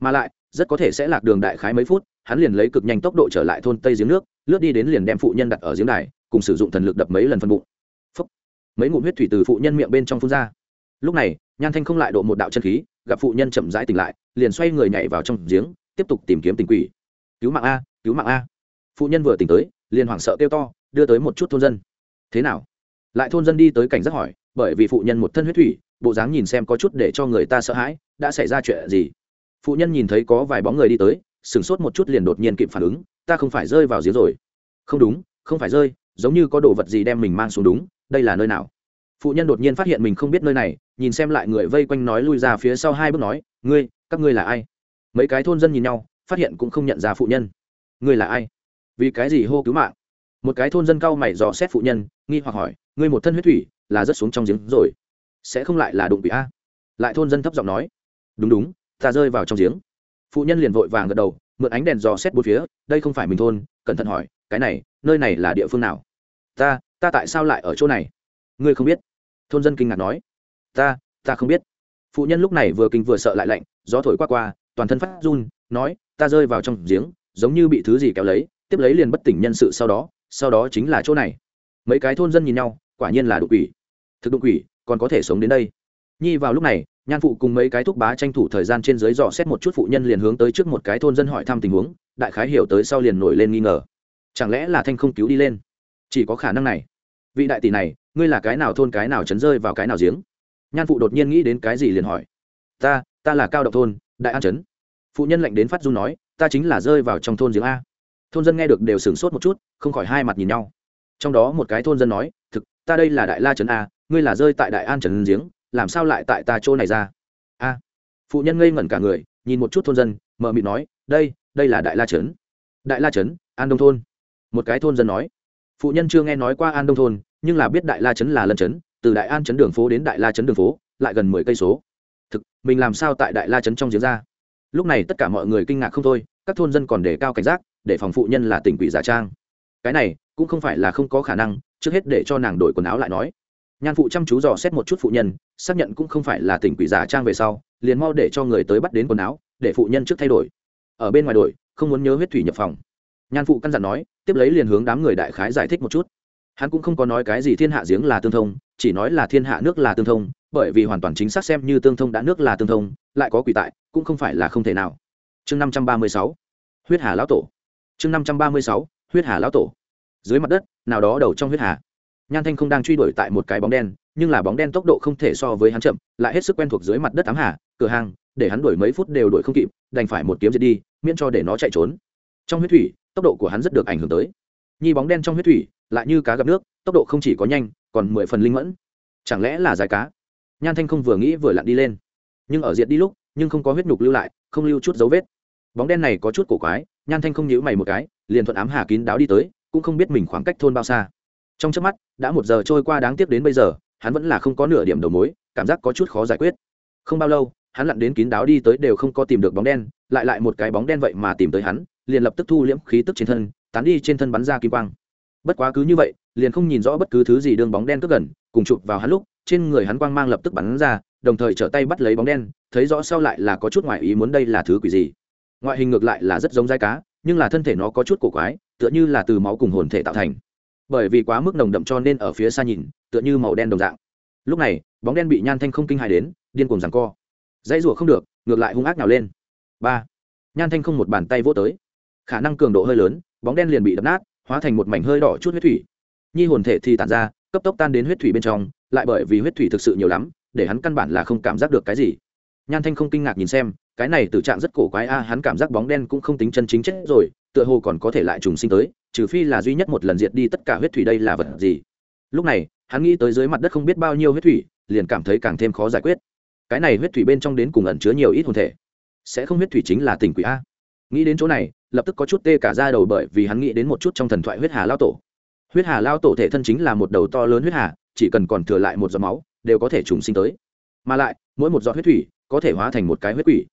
S1: Mà lại, rất có thể sẽ lạc đường đại khái mấy phút, hắn liền lấy cực nhanh tốc độ trở lại thôn tây giếng nước, lướt đi đến liền đem phụ nhân đặt ở giếng đài, cùng sử dụng thần lực đập mấy lần phân bụng. Phúc. mấy ngụm huyết thủy từ phụ nhân miệng bên trong phun ra. Lúc này, nhan thanh không lại độ một đạo chân khí gặp phụ nhân chậm rãi tỉnh lại, liền xoay người nhảy vào trong giếng, tiếp tục tìm kiếm tình quỷ. Cứu mạng a, cứu mạng a. Phụ nhân vừa tỉnh tới, liền hoảng sợ kêu to, đưa tới một chút thôn dân. Thế nào? Lại thôn dân đi tới cảnh giác hỏi, bởi vì phụ nhân một thân huyết thủy, bộ dáng nhìn xem có chút để cho người ta sợ hãi, đã xảy ra chuyện gì? Phụ nhân nhìn thấy có vài bóng người đi tới, sửng sốt một chút liền đột nhiên kịp phản ứng, ta không phải rơi vào giếng rồi. Không đúng, không phải rơi, giống như có đồ vật gì đem mình mang xuống đúng, đây là nơi nào? Phụ nhân đột nhiên phát hiện mình không biết nơi này, nhìn xem lại người vây quanh nói lui ra phía sau hai bước nói, ngươi, các ngươi là ai? Mấy cái thôn dân nhìn nhau, phát hiện cũng không nhận ra phụ nhân. Ngươi là ai? Vì cái gì hô cứu mạng? Một cái thôn dân cao mày dò xét phụ nhân, nghi hoặc hỏi, ngươi một thân huyết thủy, là rất xuống trong giếng rồi. Sẽ không lại là đụng bị a? Lại thôn dân thấp giọng nói, đúng đúng, ta rơi vào trong giếng. Phụ nhân liền vội vàng gật đầu, mượn ánh đèn dò xét bốn phía, đây không phải mình thôn, cẩn thận hỏi, cái này, nơi này là địa phương nào? Ta ta tại sao lại ở chỗ này? Ngươi không biết. Thôn dân kinh ngạc nói. Ta ta không biết. Phụ nhân lúc này vừa kinh vừa sợ lại lạnh, gió thổi qua qua, toàn thân phát run, nói, ta rơi vào trong giếng, giống như bị thứ gì kéo lấy, tiếp lấy liền bất tỉnh nhân sự sau đó sau đó chính là chỗ này. Mấy cái thôn dân nhìn nhau, quả nhiên là đụng quỷ. Thực đụng quỷ, còn có thể sống đến đây. Nhi vào lúc này, nhan phụ cùng mấy cái thúc bá tranh thủ thời gian trên dưới dò xét một chút phụ nhân liền hướng tới trước một cái thôn dân hỏi thăm tình huống, đại khái hiểu tới sau liền nổi lên nghi ngờ. Chẳng lẽ là thanh không cứu đi lên? Chỉ có khả năng này. Vị đại tỷ này ngươi là cái nào thôn, cái nào chấn rơi vào cái nào giếng? Nhan phụ đột nhiên nghĩ đến cái gì liền hỏi. Ta ta là cao độc thôn, đại an trấn. Phụ nhân lệnh đến phát du nói, ta chính là rơi vào trong thôn giếng a. Thôn dân nghe được đều sửng sốt một chút, không khỏi hai mặt nhìn nhau. Trong đó một cái thôn dân nói, thực, ta đây là đại la trấn a, ngươi là rơi tại đại an trấn giếng, làm sao lại tại ta chỗ này ra? A. Phụ nhân ngây ngẩn cả người, nhìn một chút thôn dân mờ mịt nói, đây đây là đại la trấn. Đại la trấn, an đông thôn. Một cái thôn dân nói. Phụ nhân chưa nghe nói qua an đông thôn nhưng là biết đại la trấn là lân trấn, từ đại an trấn đường phố đến đại la trấn đường phố, lại gần mười cây số. Thực, mình làm sao tại đại la trấn trong giếng ra? Lúc này tất cả mọi người kinh ngạc không thôi, các thôn dân còn đề cao cảnh giác, để phòng phụ nhân là tỉnh quỷ giả trang. Cái này, cũng không phải là không có khả năng, trước hết để cho nàng đổi quần áo lại nói. Nhan phụ chăm chú dò xét một chút phụ nhân, xác nhận cũng không phải là tỉnh quỷ giả trang về sau, liền mau để cho người tới bắt đến quần áo, để phụ nhân trước thay đổi. Ở bên ngoài đổi, không muốn nhớ huyết thủy nhập phòng. Nhan phụ căn dặn nói, tiếp lấy liền hướng đám người đại khái giải thích một chút hắn cũng không có nói cái gì thiên hạ giếng là tương thông, chỉ nói là thiên hạ nước là tương thông, bởi vì hoàn toàn chính xác xem như tương thông đã nước là tương thông, lại có quỷ tại, cũng không phải là không thể nào. Chương năm trăm ba mươi sáu, huyết hà lão tổ. Chương năm trăm ba mươi sáu, huyết hà lão tổ. Dưới mặt đất, nào đó đầu trong huyết hà. Nhan thanh không đang truy đuổi tại một cái bóng đen, nhưng là bóng đen tốc độ không thể so với hắn chậm, lại hết sức quen thuộc dưới mặt đất ám hà, cửa hàng, để hắn đuổi mấy phút đều đuổi không kịp, đành phải một kiếm giết đi, miễn cho để nó chạy trốn. Trong huyết thủy, tốc độ của hắn rất được ảnh hưởng tới. Nhi bóng đen trong huyết thủy lại như cá gặp nước, tốc độ không chỉ có nhanh, còn mười phần linh mẫn. Chẳng lẽ là dài cá? Nhan thanh không vừa nghĩ vừa lặn đi lên. Nhưng ở diện đi lúc, nhưng không có huyết nhục lưu lại, không lưu chút dấu vết. Bóng đen này có chút cổ quái, nhan thanh không nhíu mày một cái, liền thuận ám hà kín đáo đi tới, cũng không biết mình khoảng cách thôn bao xa. Trong chớp mắt, đã một giờ trôi qua đáng tiếc đến bây giờ, hắn vẫn là không có nửa điểm đầu mối, cảm giác có chút khó giải quyết. Không bao lâu, hắn lặn đến kín đáo đi tới đều không có tìm được bóng đen, lại lại một cái bóng đen vậy mà tìm tới hắn, liền lập tức thu liễm khí tức trên thân, tán đi trên thân bắn ra kim quang bất quá cứ như vậy, liền không nhìn rõ bất cứ thứ gì đương bóng đen cất gần, cùng chụp vào hắn lúc, trên người hắn quang mang lập tức bắn ra, đồng thời trở tay bắt lấy bóng đen, thấy rõ sau lại là có chút ngoại ý muốn đây là thứ quỷ gì. Ngoại hình ngược lại là rất giống dai cá, nhưng là thân thể nó có chút cổ quái, tựa như là từ máu cùng hồn thể tạo thành. Bởi vì quá mức nồng đậm cho nên ở phía xa nhìn, tựa như màu đen đồng dạng. Lúc này, bóng đen bị nhan thanh không kinh hài đến, điên cuồng rằng co. Dãy rủa không được, ngược lại hung ác nào lên. Ba. Nhan thanh không một bàn tay vỗ tới. Khả năng cường độ hơi lớn, bóng đen liền bị đập nát hóa thành một mảnh hơi đỏ chút huyết thủy. Nhi hồn thể thì tản ra, cấp tốc tan đến huyết thủy bên trong, lại bởi vì huyết thủy thực sự nhiều lắm, để hắn căn bản là không cảm giác được cái gì. Nhan thanh không kinh ngạc nhìn xem, cái này tử trạng rất cổ quái a, hắn cảm giác bóng đen cũng không tính chân chính chết rồi, tựa hồ còn có thể lại trùng sinh tới, trừ phi là duy nhất một lần diệt đi tất cả huyết thủy đây là vật gì. Lúc này, hắn nghĩ tới dưới mặt đất không biết bao nhiêu huyết thủy, liền cảm thấy càng thêm khó giải quyết. Cái này huyết thủy bên trong đến cùng ẩn chứa nhiều ít hồn thể. Sẽ không huyết thủy chính là tình quỷ a nghĩ đến chỗ này, lập tức có chút tê cả ra đầu bởi vì hắn nghĩ đến một chút trong thần thoại huyết hà lao tổ. Huyết hà lao tổ thể thân chính là một đầu to lớn huyết hà, chỉ cần còn thừa lại một giọt máu, đều có thể trùng sinh tới. Mà lại, mỗi một giọt huyết thủy có thể hóa thành một cái huyết quỷ.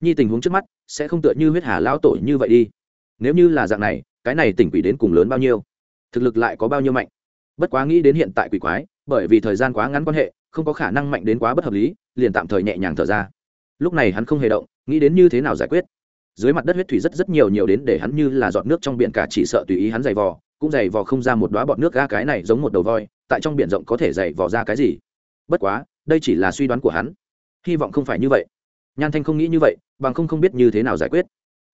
S1: Nhi tình huống trước mắt sẽ không tựa như huyết hà lao tổ như vậy đi. Nếu như là dạng này, cái này tỉnh quỷ đến cùng lớn bao nhiêu? Thực lực lại có bao nhiêu mạnh? Bất quá nghĩ đến hiện tại quỷ quái, bởi vì thời gian quá ngắn quan hệ, không có khả năng mạnh đến quá bất hợp lý, liền tạm thời nhẹ nhàng thở ra. Lúc này hắn không hề động, nghĩ đến như thế nào giải quyết dưới mặt đất huyết thủy rất rất nhiều nhiều đến để hắn như là giọt nước trong biển cả, chỉ sợ tùy ý hắn giày vò, cũng giày vò không ra một đoá bọt nước ga cái này giống một đầu voi, tại trong biển rộng có thể giày vò ra cái gì? Bất quá, đây chỉ là suy đoán của hắn. Hy vọng không phải như vậy. Nhan thanh không nghĩ như vậy, bằng không không biết như thế nào giải quyết.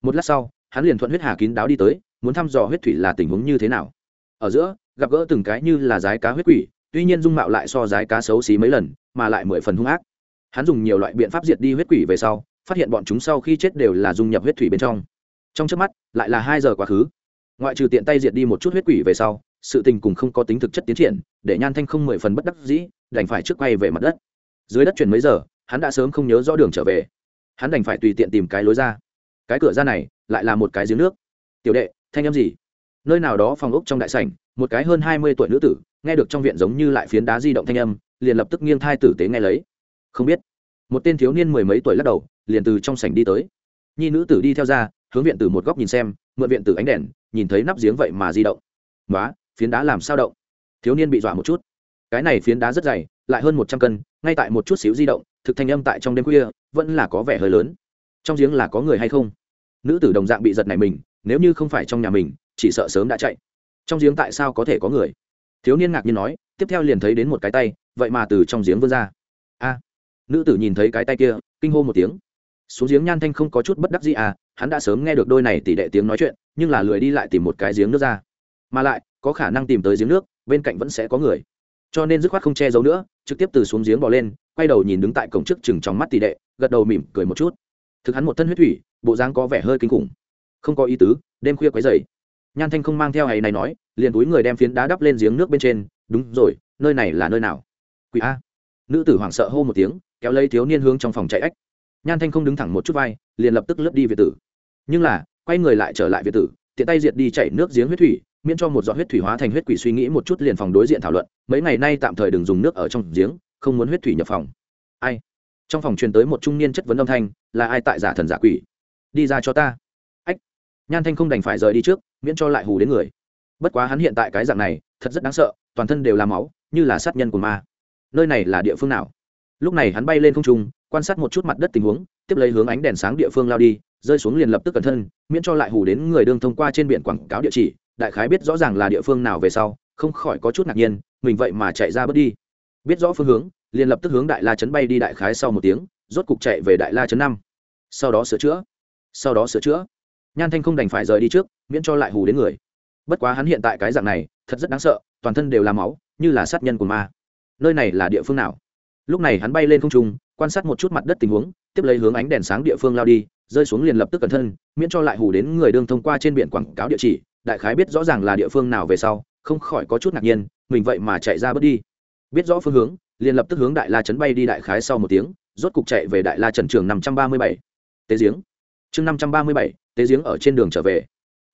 S1: Một lát sau, hắn liền thuận huyết hà kín đáo đi tới, muốn thăm dò huyết thủy là tình huống như thế nào. Ở giữa, gặp gỡ từng cái như là rái cá huyết quỷ, tuy nhiên dung mạo lại so rái cá xấu xí mấy lần, mà lại mười phần hung ác. Hắn dùng nhiều loại biện pháp diệt đi huyết quỷ về sau phát hiện bọn chúng sau khi chết đều là dung nhập huyết thủy bên trong. Trong trước mắt, lại là hai giờ quá khứ. Ngoại trừ tiện tay diệt đi một chút huyết quỷ về sau, sự tình cùng không có tính thực chất tiến triển, để nhan thanh không mười phần bất đắc dĩ, đành phải trước quay về mặt đất. Dưới đất chuyển mấy giờ, hắn đã sớm không nhớ rõ đường trở về. Hắn đành phải tùy tiện tìm cái lối ra. Cái cửa ra này, lại là một cái giếng nước. Tiểu đệ, thanh âm gì? Nơi nào đó phòng ốc trong đại sảnh, một cái hơn hai mươi tuổi nữ tử, nghe được trong viện giống như lại phiến đá di động thanh âm, liền lập tức nghiêng thai tử tế nghe lấy. Không biết, một tên thiếu niên mười mấy tuổi lắc đầu liền từ trong sảnh đi tới. Nhi nữ tử đi theo ra, hướng viện từ một góc nhìn xem, mượn viện từ ánh đèn, nhìn thấy nắp giếng vậy mà di động. Nói phiến đá làm sao động? Thiếu niên bị dọa một chút. Cái này phiến đá rất dày, lại hơn một trăm cân, ngay tại một chút xíu di động, thực thanh âm tại trong đêm khuya, vẫn là có vẻ hơi lớn. Trong giếng là có người hay không? Nữ tử đồng dạng bị giật này mình, nếu như không phải trong nhà mình, chỉ sợ sớm đã chạy. Trong giếng tại sao có thể có người? Thiếu niên ngạc nhiên nói, tiếp theo liền thấy đến một cái tay, vậy mà từ trong giếng vươn ra. A! Nữ tử nhìn thấy cái tay kia, kinh hô một tiếng xuống giếng nhan thanh không có chút bất đắc gì à hắn đã sớm nghe được đôi này tỷ đệ tiếng nói chuyện, nhưng là lười đi lại tìm một cái giếng nước ra. Mà lại, có khả năng tìm tới giếng nước, bên cạnh vẫn sẽ có người. Cho nên dứt khoát không che giấu nữa, trực tiếp từ xuống giếng bỏ lên, quay đầu nhìn đứng tại cổng trước chừng trong mắt tỷ đệ, gật đầu mỉm cười một chút. Thực hắn một thân huyết thủy, bộ dáng có vẻ hơi kinh khủng. Không có ý tứ, đêm khuya quấy dày nhan thanh không mang theo hay này nói, liền túi người đem phiến đá đắp lên giếng nước bên trên, đúng rồi, nơi này là nơi nào? Quỷ a. Nữ tử hoảng sợ hô một tiếng, kéo lấy thiếu niên hướng trong phòng chạy ách nhan thanh không đứng thẳng một chút vai, liền lập tức lướt đi việt tử. Nhưng là, quay người lại trở lại việt tử, tiện tay diệt đi chảy nước giếng huyết thủy, miễn cho một giọt huyết thủy hóa thành huyết quỷ suy nghĩ một chút liền phòng đối diện thảo luận, mấy ngày nay tạm thời đừng dùng nước ở trong giếng, không muốn huyết thủy nhập phòng. Ai? Trong phòng truyền tới một trung niên chất vấn âm thanh, là ai tại giả thần giả quỷ? Đi ra cho ta. Ách. Nhan thanh không đành phải rời đi trước, miễn cho lại hù đến người. Bất quá hắn hiện tại cái dạng này, thật rất đáng sợ, toàn thân đều là máu, như là sát nhân của ma. Nơi này là địa phương nào? Lúc này hắn bay lên không trung quan sát một chút mặt đất tình huống, tiếp lấy hướng ánh đèn sáng địa phương lao đi, rơi xuống liền lập tức cẩn thân, miễn cho lại hù đến người đương thông qua trên biển quảng cáo địa chỉ, đại khái biết rõ ràng là địa phương nào về sau, không khỏi có chút ngạc nhiên, mình vậy mà chạy ra bớt đi. Biết rõ phương hướng, liền lập tức hướng đại la trấn bay đi đại khái sau một tiếng, rốt cục chạy về đại la trấn năm. Sau đó sửa chữa. Sau đó sửa chữa. Nhan thanh không đành phải rời đi trước, miễn cho lại hù đến người. Bất quá hắn hiện tại cái dạng này, thật rất đáng sợ, toàn thân đều là máu, như là sát nhân của ma. Nơi này là địa phương nào? Lúc này hắn bay lên không trung quan sát một chút mặt đất tình huống, tiếp lấy hướng ánh đèn sáng địa phương lao đi, rơi xuống liền lập tức cẩn thân miễn cho lại hù đến người đương thông qua trên biển quảng cáo địa chỉ, đại khái biết rõ ràng là địa phương nào về sau, không khỏi có chút ngạc nhiên, mình vậy mà chạy ra bớt đi. Biết rõ phương hướng, liền lập tức hướng đại la trấn bay đi đại khái sau một tiếng, rốt cục chạy về đại la trần trường năm trăm ba mươi bảy. Tế giếng. Chương năm trăm ba mươi bảy, tế giếng ở trên đường trở về.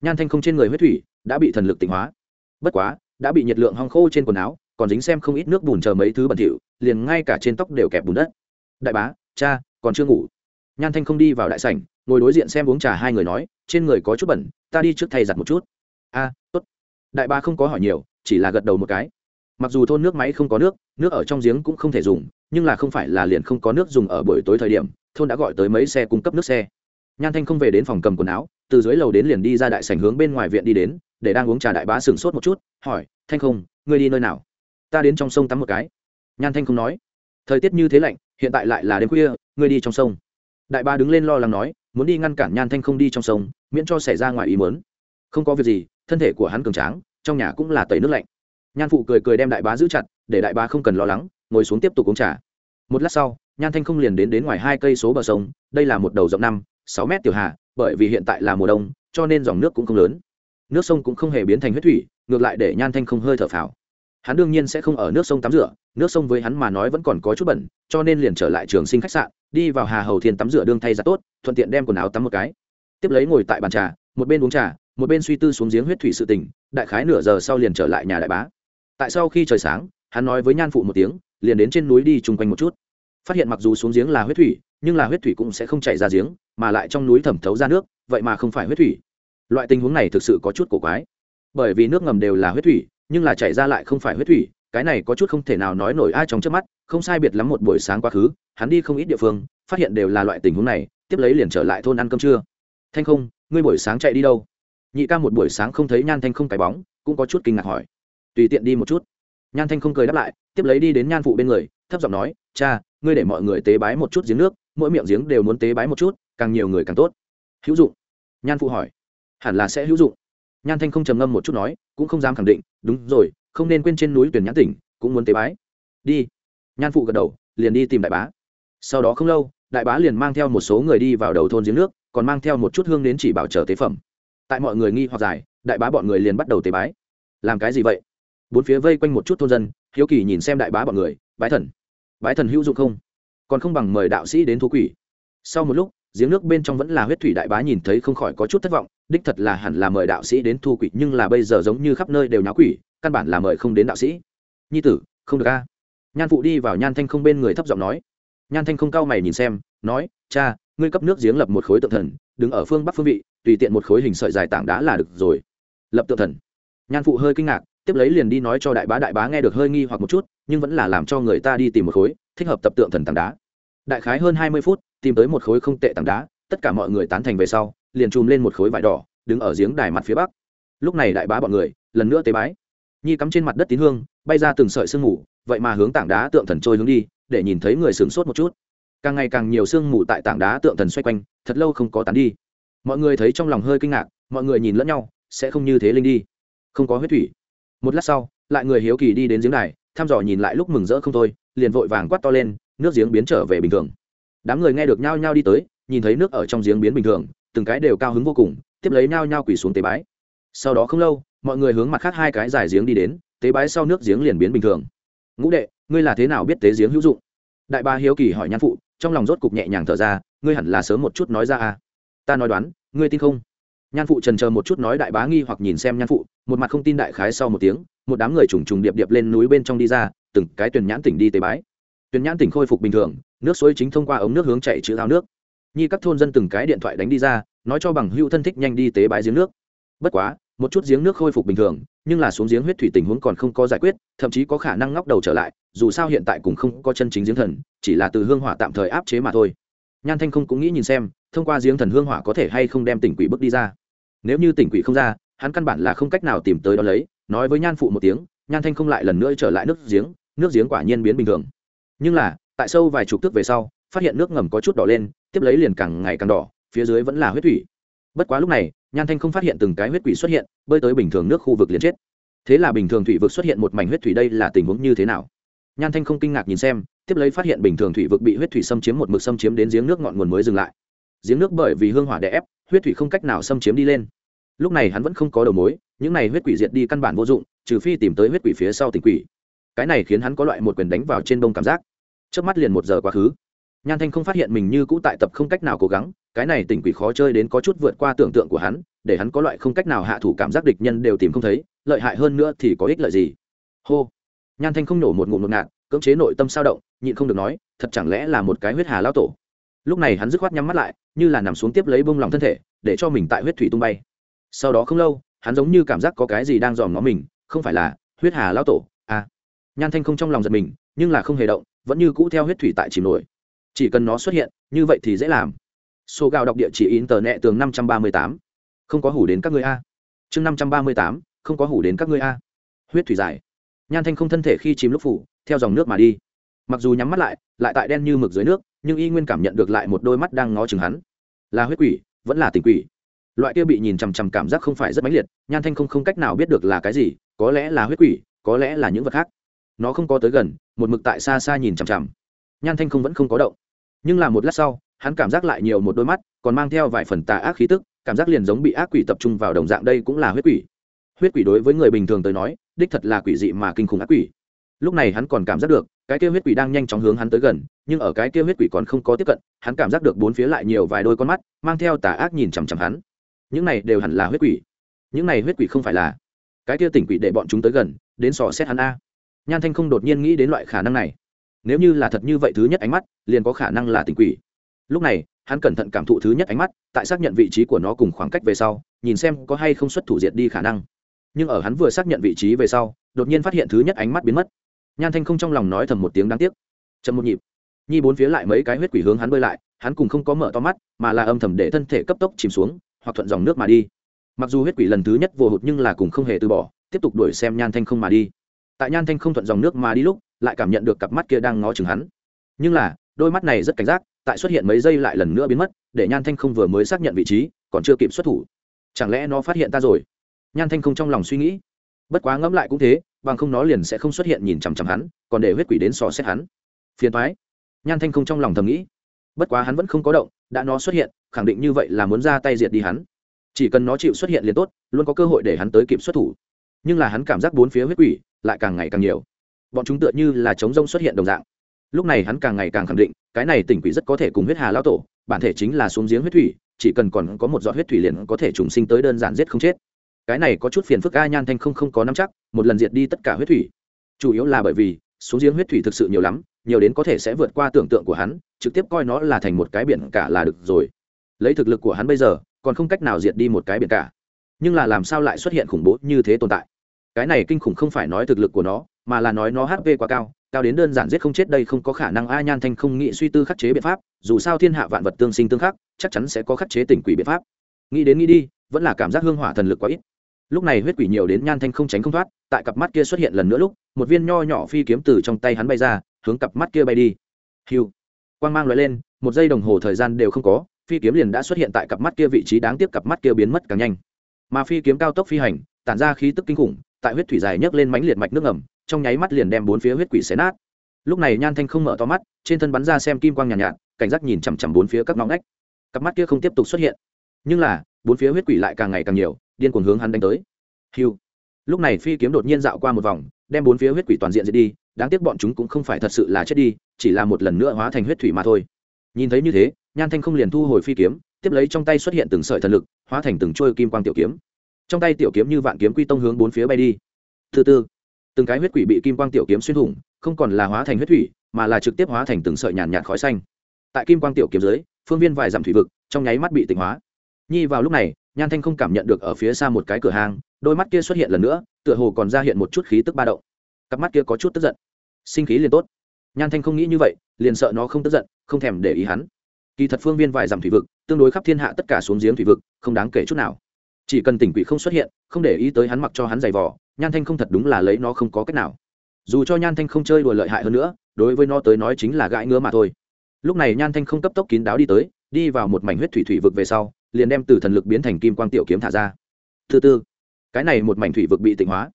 S1: Nhan thanh không trên người huyết thủy, đã bị thần lực tịnh hóa. Bất quá, đã bị nhiệt lượng hong khô trên quần áo, còn dính xem không ít nước bùn chờ mấy thứ bẩn thỉu, liền ngay cả trên tóc đều kẹp bùn đất đại bá, cha, còn chưa ngủ. Nhan thanh không đi vào đại sảnh, ngồi đối diện xem uống trà hai người nói, trên người có chút bẩn, ta đi trước thay giặt một chút. A, tốt. Đại bá không có hỏi nhiều, chỉ là gật đầu một cái. Mặc dù thôn nước máy không có nước nước ở trong giếng cũng không thể dùng, nhưng là không phải là liền không có nước dùng ở buổi tối thời điểm, thôn đã gọi tới mấy xe cung cấp nước xe. Nhan thanh không về đến phòng cầm quần áo, từ dưới lầu đến liền đi ra đại sảnh hướng bên ngoài viện đi đến, để đang uống trà đại bá sửng sốt một chút, hỏi, thanh không, ngươi đi nơi nào? Ta đến trong sông tắm một cái. Nhan thanh không nói. Thời tiết như thế lạnh hiện tại lại là đêm khuya, ngươi đi trong sông. Đại ba đứng lên lo lắng nói, muốn đi ngăn cản nhan thanh không đi trong sông, miễn cho xảy ra ngoài ý muốn. Không có việc gì, thân thể của hắn cường tráng, trong nhà cũng là tẩy nước lạnh. Nhan phụ cười cười đem đại bá giữ chặt, để đại bá không cần lo lắng, ngồi xuống tiếp tục uống trà. Một lát sau, nhan thanh không liền đến đến ngoài hai cây số bờ sông, đây là một đầu rộng năm, sáu mét tiểu hà, bởi vì hiện tại là mùa đông, cho nên dòng nước cũng không lớn. Nước sông cũng không hề biến thành huyết thủy, ngược lại để nhan thanh không hơi thở phào hắn đương nhiên sẽ không ở nước sông tắm rửa, nước sông với hắn mà nói vẫn còn có chút bẩn, cho nên liền trở lại trường sinh khách sạn, đi vào hà hầu thiên tắm rửa đương thay ra tốt, thuận tiện đem quần áo tắm một cái. Tiếp lấy ngồi tại bàn trà, một bên uống trà, một bên suy tư xuống giếng huyết thủy sự tình, đại khái nửa giờ sau liền trở lại nhà đại bá. Tại sau khi trời sáng, hắn nói với nhan phụ một tiếng, liền đến trên núi đi chung quanh một chút. Phát hiện mặc dù xuống giếng là huyết thủy, nhưng là huyết thủy cũng sẽ không chảy ra giếng, mà lại trong núi thẩm thấu ra nước, vậy mà không phải huyết thủy. Loại tình huống này thực sự có chút cổ quái. Bởi vì nước ngầm đều là huyết thủy nhưng là chảy ra lại không phải huyết thủy, cái này có chút không thể nào nói nổi ai trong trước mắt, không sai biệt lắm một buổi sáng quá khứ, hắn đi không ít địa phương, phát hiện đều là loại tình huống này, tiếp lấy liền trở lại thôn ăn cơm trưa. Thanh không, ngươi buổi sáng chạy đi đâu? Nhị ca một buổi sáng không thấy nhan thanh không cái bóng, cũng có chút kinh ngạc hỏi. Tùy tiện đi một chút. Nhan thanh không cười đáp lại, tiếp lấy đi đến nhan phụ bên người, thấp giọng nói, cha, ngươi để mọi người tế bái một chút giếng nước, mỗi miệng giếng đều muốn tế bái một chút, càng nhiều người càng tốt. Hữu dụng. Nhan phụ hỏi. Hẳn là sẽ hữu dụng nhan thanh không trầm ngâm một chút nói, cũng không dám khẳng định, đúng rồi, không nên quên trên núi tuyển nhãn tỉnh, cũng muốn tế bái. Đi. Nhan phụ gật đầu, liền đi tìm đại bá. Sau đó không lâu, đại bá liền mang theo một số người đi vào đầu thôn giếng nước, còn mang theo một chút hương đến chỉ bảo chờ tế phẩm. Tại mọi người nghi hoặc dài đại bá bọn người liền bắt đầu tế bái. Làm cái gì vậy? Bốn phía vây quanh một chút thôn dân, hiếu kỳ nhìn xem đại bá bọn người, bái thần bái thần hữu dụng không? Còn không bằng mời đạo sĩ đến thu quỷ. Sau một lúc, giếng nước bên trong vẫn là huyết thủy đại bá nhìn thấy không khỏi có chút thất vọng đích thật là hẳn là mời đạo sĩ đến thu quỷ, nhưng là bây giờ giống như khắp nơi đều nháo quỷ, căn bản là mời không đến đạo sĩ. Nhi tử, không được a. Nhan phụ đi vào nhan thanh không bên người thấp giọng nói. Nhan thanh không cao mày nhìn xem, nói, cha, ngươi cấp nước giếng lập một khối tượng thần, đứng ở phương bắc phương vị, tùy tiện một khối hình sợi dài tảng đá là được rồi. Lập tượng thần. Nhan phụ hơi kinh ngạc, tiếp lấy liền đi nói cho đại bá đại bá nghe được hơi nghi hoặc một chút, nhưng vẫn là làm cho người ta đi tìm một khối, thích hợp tập tượng thần tảng đá. Đại khái hơn hai mươi phút, tìm tới một khối không tệ tảng đá, tất cả mọi người tán thành về sau liền chùm lên một khối vải đỏ, đứng ở giếng đài mặt phía bắc. Lúc này đại bá bọn người, lần nữa tế bái. Nhi cắm trên mặt đất tín hương, bay ra từng sợi sương mù, vậy mà hướng tảng đá tượng thần trôi hướng đi, để nhìn thấy người sướng sốt một chút. Càng ngày càng nhiều sương mù tại tảng đá tượng thần xoay quanh, thật lâu không có tán đi. Mọi người thấy trong lòng hơi kinh ngạc, mọi người nhìn lẫn nhau, sẽ không như thế linh đi. Không có huyết thủy. Một lát sau, lại người hiếu kỳ đi đến giếng đài, thăm dò nhìn lại lúc mừng rỡ không thôi, liền vội vàng quát to lên, nước giếng biến trở về bình thường. Đám người nghe được nhao nhao đi tới, nhìn thấy nước ở trong giếng biến bình thường từng cái đều cao hứng vô cùng, tiếp lấy nhao nhao quỳ xuống tế bái. Sau đó không lâu, mọi người hướng mặt khác hai cái dài giếng đi đến, tế bái sau nước giếng liền biến bình thường. Ngũ đệ, ngươi là thế nào biết tế giếng hữu dụng? Đại ba hiếu kỳ hỏi nhan phụ, trong lòng rốt cục nhẹ nhàng thở ra, ngươi hẳn là sớm một chút nói ra à. Ta nói đoán, ngươi tin không? Nhan phụ trần chờ một chút nói đại bá nghi hoặc nhìn xem nhan phụ, một mặt không tin đại khái sau một tiếng, một đám người trùng trùng điệp điệp lên núi bên trong đi ra, từng cái tuyển nhãn tỉnh đi tế bái. Tuyển nhãn tỉnh khôi phục bình thường, nước suối chính thông qua ống nước hướng chạy chữ thao nước nhi các thôn dân từng cái điện thoại đánh đi ra, nói cho bằng hữu thân thích nhanh đi tế bái giếng nước. Bất quá, một chút giếng nước khôi phục bình thường, nhưng là xuống giếng huyết thủy tình huống còn không có giải quyết, thậm chí có khả năng ngóc đầu trở lại, dù sao hiện tại cũng không có chân chính giếng thần, chỉ là từ hương hỏa tạm thời áp chế mà thôi. Nhan thanh không cũng nghĩ nhìn xem, thông qua giếng thần hương hỏa có thể hay không đem tỉnh quỷ bước đi ra. Nếu như tỉnh quỷ không ra, hắn căn bản là không cách nào tìm tới đó lấy, nói với nhan phụ một tiếng, nhan thanh không lại lần nữa trở lại nước giếng nước giếng quả nhiên biến bình thường. Nhưng là, tại sâu vài chục thước về sau phát hiện nước ngầm có chút đỏ lên, tiếp lấy liền càng ngày càng đỏ, phía dưới vẫn là huyết thủy. Bất quá lúc này, nhan thanh không phát hiện từng cái huyết quỷ xuất hiện, bơi tới bình thường nước khu vực liền chết. Thế là bình thường thủy vực xuất hiện một mảnh huyết thủy đây là tình huống như thế nào? Nhan thanh không kinh ngạc nhìn xem, tiếp lấy phát hiện bình thường thủy vực bị huyết thủy xâm chiếm một mực xâm chiếm đến giếng nước ngọn nguồn mới dừng lại. Giếng nước bởi vì hương hỏa đè ép, huyết thủy không cách nào xâm chiếm đi lên. Lúc này hắn vẫn không có đầu mối, những này huyết quỷ diệt đi căn bản vô dụng, trừ phi tìm tới huyết quỷ phía sau tỉnh quỷ. Cái này khiến hắn có loại một quyền đánh vào trên đông cảm giác. Trước mắt liền một giờ quá khứ nhan thanh không phát hiện mình như cũ tại tập không cách nào cố gắng, cái này tỉnh quỷ khó chơi đến có chút vượt qua tưởng tượng của hắn, để hắn có loại không cách nào hạ thủ cảm giác địch nhân đều tìm không thấy, lợi hại hơn nữa thì có ích lợi gì. Hô. Nhan thanh không nổ một ngụm ngột ngạt, cưỡng chế nội tâm sao động, nhịn không được nói, thật chẳng lẽ là một cái huyết hà lao tổ? Lúc này hắn dứt khoát nhắm mắt lại, như là nằm xuống tiếp lấy bông lòng thân thể, để cho mình tại huyết thủy tung bay. Sau đó không lâu, hắn giống như cảm giác có cái gì đang dòm ngó mình, không phải là huyết hà lao tổ à. nhan thanh không trong lòng giật mình, nhưng là không hề động, vẫn như cũ theo huyết thủy tại chìm nổi chỉ cần nó xuất hiện như vậy thì dễ làm. Số gạo đọc địa chỉ in tờ nẹ tường năm trăm ba mươi tám. Không có hủ đến các người a. Chương năm trăm ba mươi tám không có hủ đến các người a. Huyết thủy dài, nhan thanh không thân thể khi chìm lúc phủ theo dòng nước mà đi. Mặc dù nhắm mắt lại lại tại đen như mực dưới nước nhưng y nguyên cảm nhận được lại một đôi mắt đang ngó chừng hắn. Là huyết quỷ vẫn là tình quỷ. Loại kia bị nhìn chằm chằm cảm giác không phải rất mãnh liệt nhan thanh không không cách nào biết được là cái gì có lẽ là huyết quỷ có lẽ là những vật khác. Nó không có tới gần một mực tại xa xa nhìn chằm chằm. Nhan thanh không vẫn không có động nhưng là một lát sau, hắn cảm giác lại nhiều một đôi mắt, còn mang theo vài phần tà ác khí tức, cảm giác liền giống bị ác quỷ tập trung vào đồng dạng đây cũng là huyết quỷ. Huyết quỷ đối với người bình thường tới nói, đích thật là quỷ dị mà kinh khủng ác quỷ. Lúc này hắn còn cảm giác được, cái kia huyết quỷ đang nhanh chóng hướng hắn tới gần, nhưng ở cái kia huyết quỷ còn không có tiếp cận, hắn cảm giác được bốn phía lại nhiều vài đôi con mắt, mang theo tà ác nhìn chằm chằm hắn. Những này đều hẳn là huyết quỷ. Những này huyết quỷ không phải là cái kia tỉnh quỷ để bọn chúng tới gần, đến sò xét hắn a. Nhan thanh không đột nhiên nghĩ đến loại khả năng này nếu như là thật như vậy thứ nhất ánh mắt, liền có khả năng là tình quỷ. Lúc này, hắn cẩn thận cảm thụ thứ nhất ánh mắt, tại xác nhận vị trí của nó cùng khoảng cách về sau, nhìn xem có hay không xuất thủ diệt đi khả năng. Nhưng ở hắn vừa xác nhận vị trí về sau, đột nhiên phát hiện thứ nhất ánh mắt biến mất. Nhan thanh không trong lòng nói thầm một tiếng đáng tiếc. Chậm một nhịp. Nhi bốn phía lại mấy cái huyết quỷ hướng hắn bơi lại, hắn cùng không có mở to mắt, mà là âm thầm để thân thể cấp tốc chìm xuống, hoặc thuận dòng nước mà đi. Mặc dù huyết quỷ lần thứ nhất vô hụt nhưng là cùng không hề từ bỏ, tiếp tục đuổi xem nhan thanh không mà đi. Tại nhan thanh không thuận dòng nước mà đi lúc lại cảm nhận được cặp mắt kia đang ngó chừng hắn. Nhưng là, đôi mắt này rất cảnh giác, tại xuất hiện mấy giây lại lần nữa biến mất, để nhan thanh không vừa mới xác nhận vị trí, còn chưa kịp xuất thủ. Chẳng lẽ nó phát hiện ta rồi? Nhan thanh không trong lòng suy nghĩ. Bất quá ngẫm lại cũng thế, bằng không nó liền sẽ không xuất hiện nhìn chằm chằm hắn, còn để huyết quỷ đến sò xét hắn. Phiền thoái nhan thanh không trong lòng thầm nghĩ. Bất quá hắn vẫn không có động, đã nó xuất hiện, khẳng định như vậy là muốn ra tay diệt đi hắn. Chỉ cần nó chịu xuất hiện liền tốt, luôn có cơ hội để hắn tới kịp xuất thủ. Nhưng là hắn cảm giác bốn phía huyết quỷ lại càng ngày càng nhiều bọn chúng tựa như là chống rông xuất hiện đồng dạng. Lúc này hắn càng ngày càng khẳng định, cái này tỉnh quỷ rất có thể cùng huyết hà lao tổ, bản thể chính là xuống giếng huyết thủy, chỉ cần còn có một giọt huyết thủy liền có thể trùng sinh tới đơn giản giết không chết. Cái này có chút phiền phức a nhan thanh không không có nắm chắc, một lần diệt đi tất cả huyết thủy. Chủ yếu là bởi vì, xuống giếng huyết thủy thực sự nhiều lắm, nhiều đến có thể sẽ vượt qua tưởng tượng của hắn, trực tiếp coi nó là thành một cái biển cả là được rồi. Lấy thực lực của hắn bây giờ, còn không cách nào diệt đi một cái biển cả. Nhưng là làm sao lại xuất hiện khủng bố như thế tồn tại? Cái này kinh khủng không phải nói thực lực của nó mà là nói nó hp quá cao cao đến đơn giản giết không chết đây không có khả năng a nhan thanh không nghĩ suy tư khắc chế biện pháp, dù sao thiên hạ vạn vật tương sinh tương khắc, chắc chắn sẽ có khắc chế tỉnh quỷ biện pháp. Nghĩ đến nghĩ đi, vẫn là cảm giác hương hỏa thần lực quá ít. Lúc này huyết quỷ nhiều đến nhan thanh không tránh không thoát, tại cặp mắt kia xuất hiện lần nữa lúc, một viên nho nhỏ phi kiếm từ trong tay hắn bay ra, hướng cặp mắt kia bay đi. Hiu! Quang mang loại lên, một giây đồng hồ thời gian đều không có, phi kiếm liền đã xuất hiện tại cặp mắt kia vị trí đáng tiếc cặp mắt kia biến mất càng nhanh. Mà phi kiếm cao tốc phi hành, tản ra khí tức kinh khủng, tại huyết thủy dài nhấc lên mãnh liệt mạch nước ngầm trong nháy mắt liền đem bốn phía huyết quỷ xé nát. Lúc này nhan thanh không mở to mắt trên thân bắn ra xem kim quang nhàn nhạt, nhạt cảnh giác nhìn chằm chằm bốn phía các ngõ ngách. Cặp mắt kia không tiếp tục xuất hiện. Nhưng là bốn phía huyết quỷ lại càng ngày càng nhiều điên cuồng hướng hắn đánh tới. Hiu lúc này phi kiếm đột nhiên dạo qua một vòng đem bốn phía huyết quỷ toàn diện diệt đi đáng tiếc bọn chúng cũng không phải thật sự là chết đi chỉ là một lần nữa hóa thành huyết thủy mà thôi. Nhìn thấy như thế nhan thanh không liền thu hồi phi kiếm tiếp lấy trong tay xuất hiện từng sợi thần lực hóa thành từng trôi kim quang tiểu kiếm. Trong tay tiểu kiếm như vạn kiếm quy tông hướng bốn phía bay đi. Thứ tư từng cái huyết quỷ bị kim quang tiểu kiếm xuyên thủng, không còn là hóa thành huyết thủy, mà là trực tiếp hóa thành từng sợi nhàn nhạt khói xanh. Tại kim quang tiểu kiếm dưới, phương viên vài dặm thủy vực, trong nháy mắt bị tịnh hóa. Nhi vào lúc này, nhan thanh không cảm nhận được ở phía xa một cái cửa hàng đôi mắt kia xuất hiện lần nữa, tựa hồ còn ra hiện một chút khí tức ba động. Cặp mắt kia có chút tức giận. Sinh khí liền tốt. Nhan thanh không nghĩ như vậy, liền sợ nó không tức giận, không thèm để ý hắn. Kỳ thật phương viên vài dặm thủy vực, tương đối khắp thiên hạ tất cả xuống giếng thủy vực, không đáng kể chút nào chỉ cần tỉnh quỷ không xuất hiện, không để ý tới hắn mặc cho hắn giày vò, nhan thanh không thật đúng là lấy nó không có cách nào. Dù cho nhan thanh không chơi đùa lợi hại hơn nữa, đối với nó tới nói chính là gãi ngứa mà thôi. Lúc này nhan thanh không cấp tốc kín đáo đi tới, đi vào một mảnh huyết thủy thủy vực về sau, liền đem từ thần lực biến thành kim quang tiểu kiếm thả ra. Thứ tư, cái này một mảnh thủy vực bị tịnh hóa.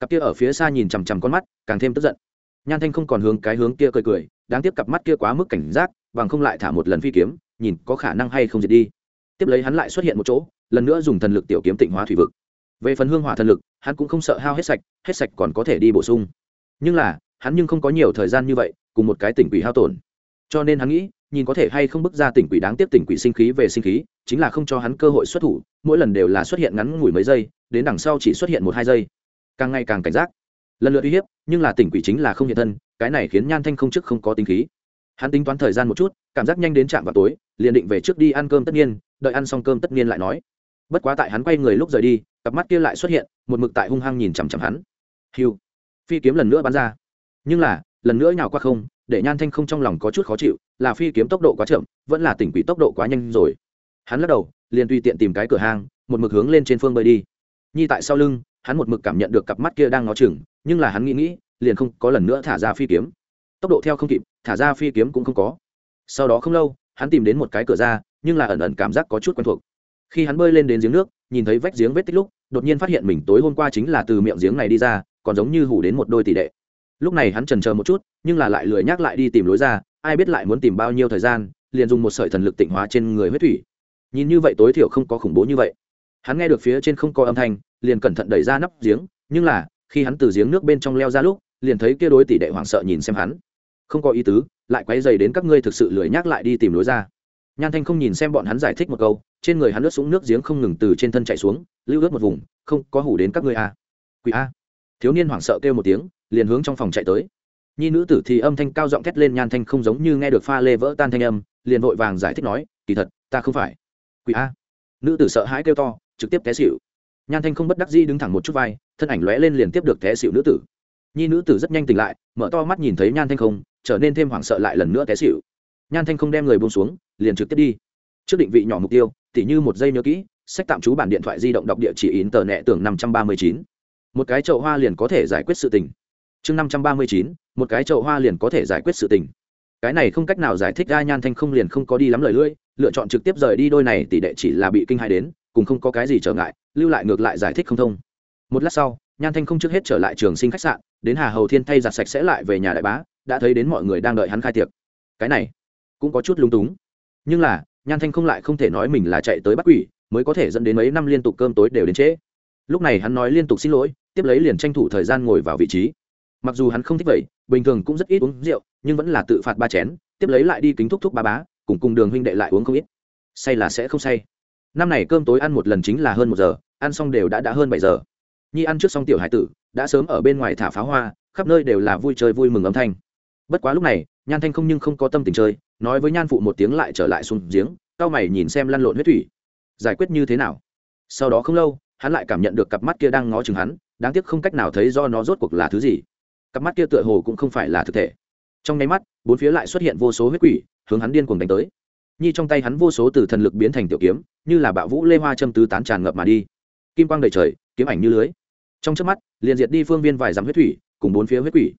S1: Cặp kia ở phía xa nhìn chằm chằm con mắt, càng thêm tức giận. Nhan thanh không còn hướng cái hướng kia cười cười, đáng tiếc cặp mắt kia quá mức cảnh giác, bằng không lại thả một lần phi kiếm, nhìn có khả năng hay không diệt đi. Tiếp lấy hắn lại xuất hiện một chỗ lần nữa dùng thần lực tiểu kiếm tịnh hóa thủy vực. Về phần hương hỏa thần lực, hắn cũng không sợ hao hết sạch hết sạch còn có thể đi bổ sung. Nhưng là, hắn nhưng không có nhiều thời gian như vậy, cùng một cái tỉnh quỷ hao tổn. Cho nên hắn nghĩ, nhìn có thể hay không bước ra tỉnh quỷ đáng tiếc tỉnh quỷ sinh khí về sinh khí, chính là không cho hắn cơ hội xuất thủ, mỗi lần đều là xuất hiện ngắn ngủi mấy giây, đến đằng sau chỉ xuất hiện một hai giây. Càng ngày càng cảnh giác. Lần lượt uy hiếp, nhưng là tỉnh quỷ chính là không hiện thân, cái này khiến nhan thanh không chức không có tính khí. Hắn tính toán thời gian một chút, cảm giác nhanh đến trạm vào tối, liền định về trước đi ăn cơm tất nhiên, đợi ăn xong cơm tất nhiên lại nói bất quá tại hắn quay người lúc rời đi, cặp mắt kia lại xuất hiện, một mực tại hung hăng nhìn chằm chằm hắn. Hiu phi kiếm lần nữa bắn ra. Nhưng là, lần nữa nhào qua không, để nhan thanh không trong lòng có chút khó chịu, là phi kiếm tốc độ quá chậm, vẫn là tỉnh quỷ tốc độ quá nhanh rồi. Hắn lắc đầu, liền tùy tiện tìm cái cửa hang, một mực hướng lên trên phương bơi đi. Nhi tại sau lưng, hắn một mực cảm nhận được cặp mắt kia đang ngó chừng, nhưng là hắn nghĩ nghĩ, liền không có lần nữa thả ra phi kiếm. Tốc độ theo không kịp, thả ra phi kiếm cũng không có. Sau đó không lâu, hắn tìm đến một cái cửa ra, nhưng là ẩn ẩn cảm giác có chút quen thuộc khi hắn bơi lên đến giếng nước, nhìn thấy vách giếng vết tích lúc, đột nhiên phát hiện mình tối hôm qua chính là từ miệng giếng này đi ra, còn giống như hủ đến một đôi tỷ đệ lúc này hắn trần chờ một chút, nhưng là lại lười nhắc lại đi tìm lối ra, ai biết lại muốn tìm bao nhiêu thời gian, liền dùng một sợi thần lực tịnh hóa trên người huyết thủy. Nhìn như vậy tối thiểu không có khủng bố như vậy. Hắn nghe được phía trên không có âm thanh, liền cẩn thận đẩy ra nắp giếng, nhưng là, khi hắn từ giếng nước bên trong leo ra lúc, liền thấy kia đối tỷ đệ hoảng sợ nhìn xem hắn. Không có ý tứ, lại quay dày đến các ngươi thực sự lười nhắc lại đi tìm lối ra nhan thanh không nhìn xem bọn hắn giải thích một câu, trên người hắn ướt súng nước giếng không ngừng từ trên thân chạy xuống, lưu ướt một vùng, không, có hủ đến các ngươi a à. quỷ a. Thiếu niên hoảng sợ kêu một tiếng, liền hướng trong phòng chạy tới. Nhi nữ tử thì âm thanh cao giọng thét lên, nhan thanh không giống như nghe được pha lê vỡ tan thanh âm, liền vội vàng giải thích nói, kỳ thật, ta không phải. Quỷ a. Nữ tử sợ hãi kêu to, trực tiếp té xịu nhan thanh không bất đắc dĩ đứng thẳng một chút vai, thân ảnh lóe lên liền tiếp được té xịu nữ tử. Nhi nữ tử rất nhanh tỉnh lại, mở to mắt nhìn thấy nhan thanh không, trở nên thêm hoảng sợ lại lần nữa té xịu nhan thanh không đem người buông xuống liền trực tiếp đi. Trước định vị nhỏ mục tiêu, tỉ như một giây nhớ kỹ, sách tạm trú bản điện thoại di động đọc địa chỉ in tờ nẹ tưởng năm trăm ba mươi chín. Một cái chậu hoa liền có thể giải quyết sự tình. Chương năm trăm ba mươi chín, một cái chậu hoa liền có thể giải quyết sự tình. Cái này không cách nào giải thích ra nhan thanh không liền không có đi lắm lời lưỡi, lựa chọn trực tiếp rời đi đôi này tỷ đệ chỉ là bị kinh hại đến cùng không có cái gì trở ngại, lưu lại ngược lại giải thích không thông. Một lát sau, nhan thanh không trước hết trở lại trường sinh khách sạn, đến hà hầu thiên thay giặt sạch sẽ lại về nhà đại bá, đã thấy đến mọi người đang đợi hắn khai tiệc. Cái này, cũng có chút lung túng nhưng là, nhan thanh không lại không thể nói mình là chạy tới bắt quỷ, mới có thể dẫn đến mấy năm liên tục cơm tối đều đến trễ. Lúc này hắn nói liên tục xin lỗi, tiếp lấy liền tranh thủ thời gian ngồi vào vị trí. Mặc dù hắn không thích vậy, bình thường cũng rất ít uống rượu, nhưng vẫn là tự phạt ba chén, tiếp lấy lại đi kính thúc thúc ba bá, cùng cùng đường huynh đệ lại uống không ít. Say là sẽ không say. Năm này cơm tối ăn một lần chính là hơn một giờ, ăn xong đều đã đã hơn bảy giờ. Nhi ăn trước xong tiểu hải tử, đã sớm ở bên ngoài thả pháo hoa, khắp nơi đều là vui chơi vui mừng âm thanh. Bất quá lúc này nhan thanh không nhưng không có tâm tình chơi, nói với nhan phụ một tiếng lại trở lại xuống giếng, cao mày nhìn xem lăn lộn huyết thủy. Giải quyết như thế nào? Sau đó không lâu, hắn lại cảm nhận được cặp mắt kia đang ngó chừng hắn, đáng tiếc không cách nào thấy do nó rốt cuộc là thứ gì. Cặp mắt kia tựa hồ cũng không phải là thực thể. Trong nháy mắt, bốn phía lại xuất hiện vô số huyết quỷ, hướng hắn điên cuồng đánh tới. Nhi trong tay hắn vô số từ thần lực biến thành tiểu kiếm, như là bạo vũ lê hoa châm tứ tán tràn ngập mà đi. Kim quang đầy trời, kiếm ảnh như lưới. Trong trước mắt, liền diệt đi phương viên vài dặm huyết thủy, cùng bốn phía huyết quỷ.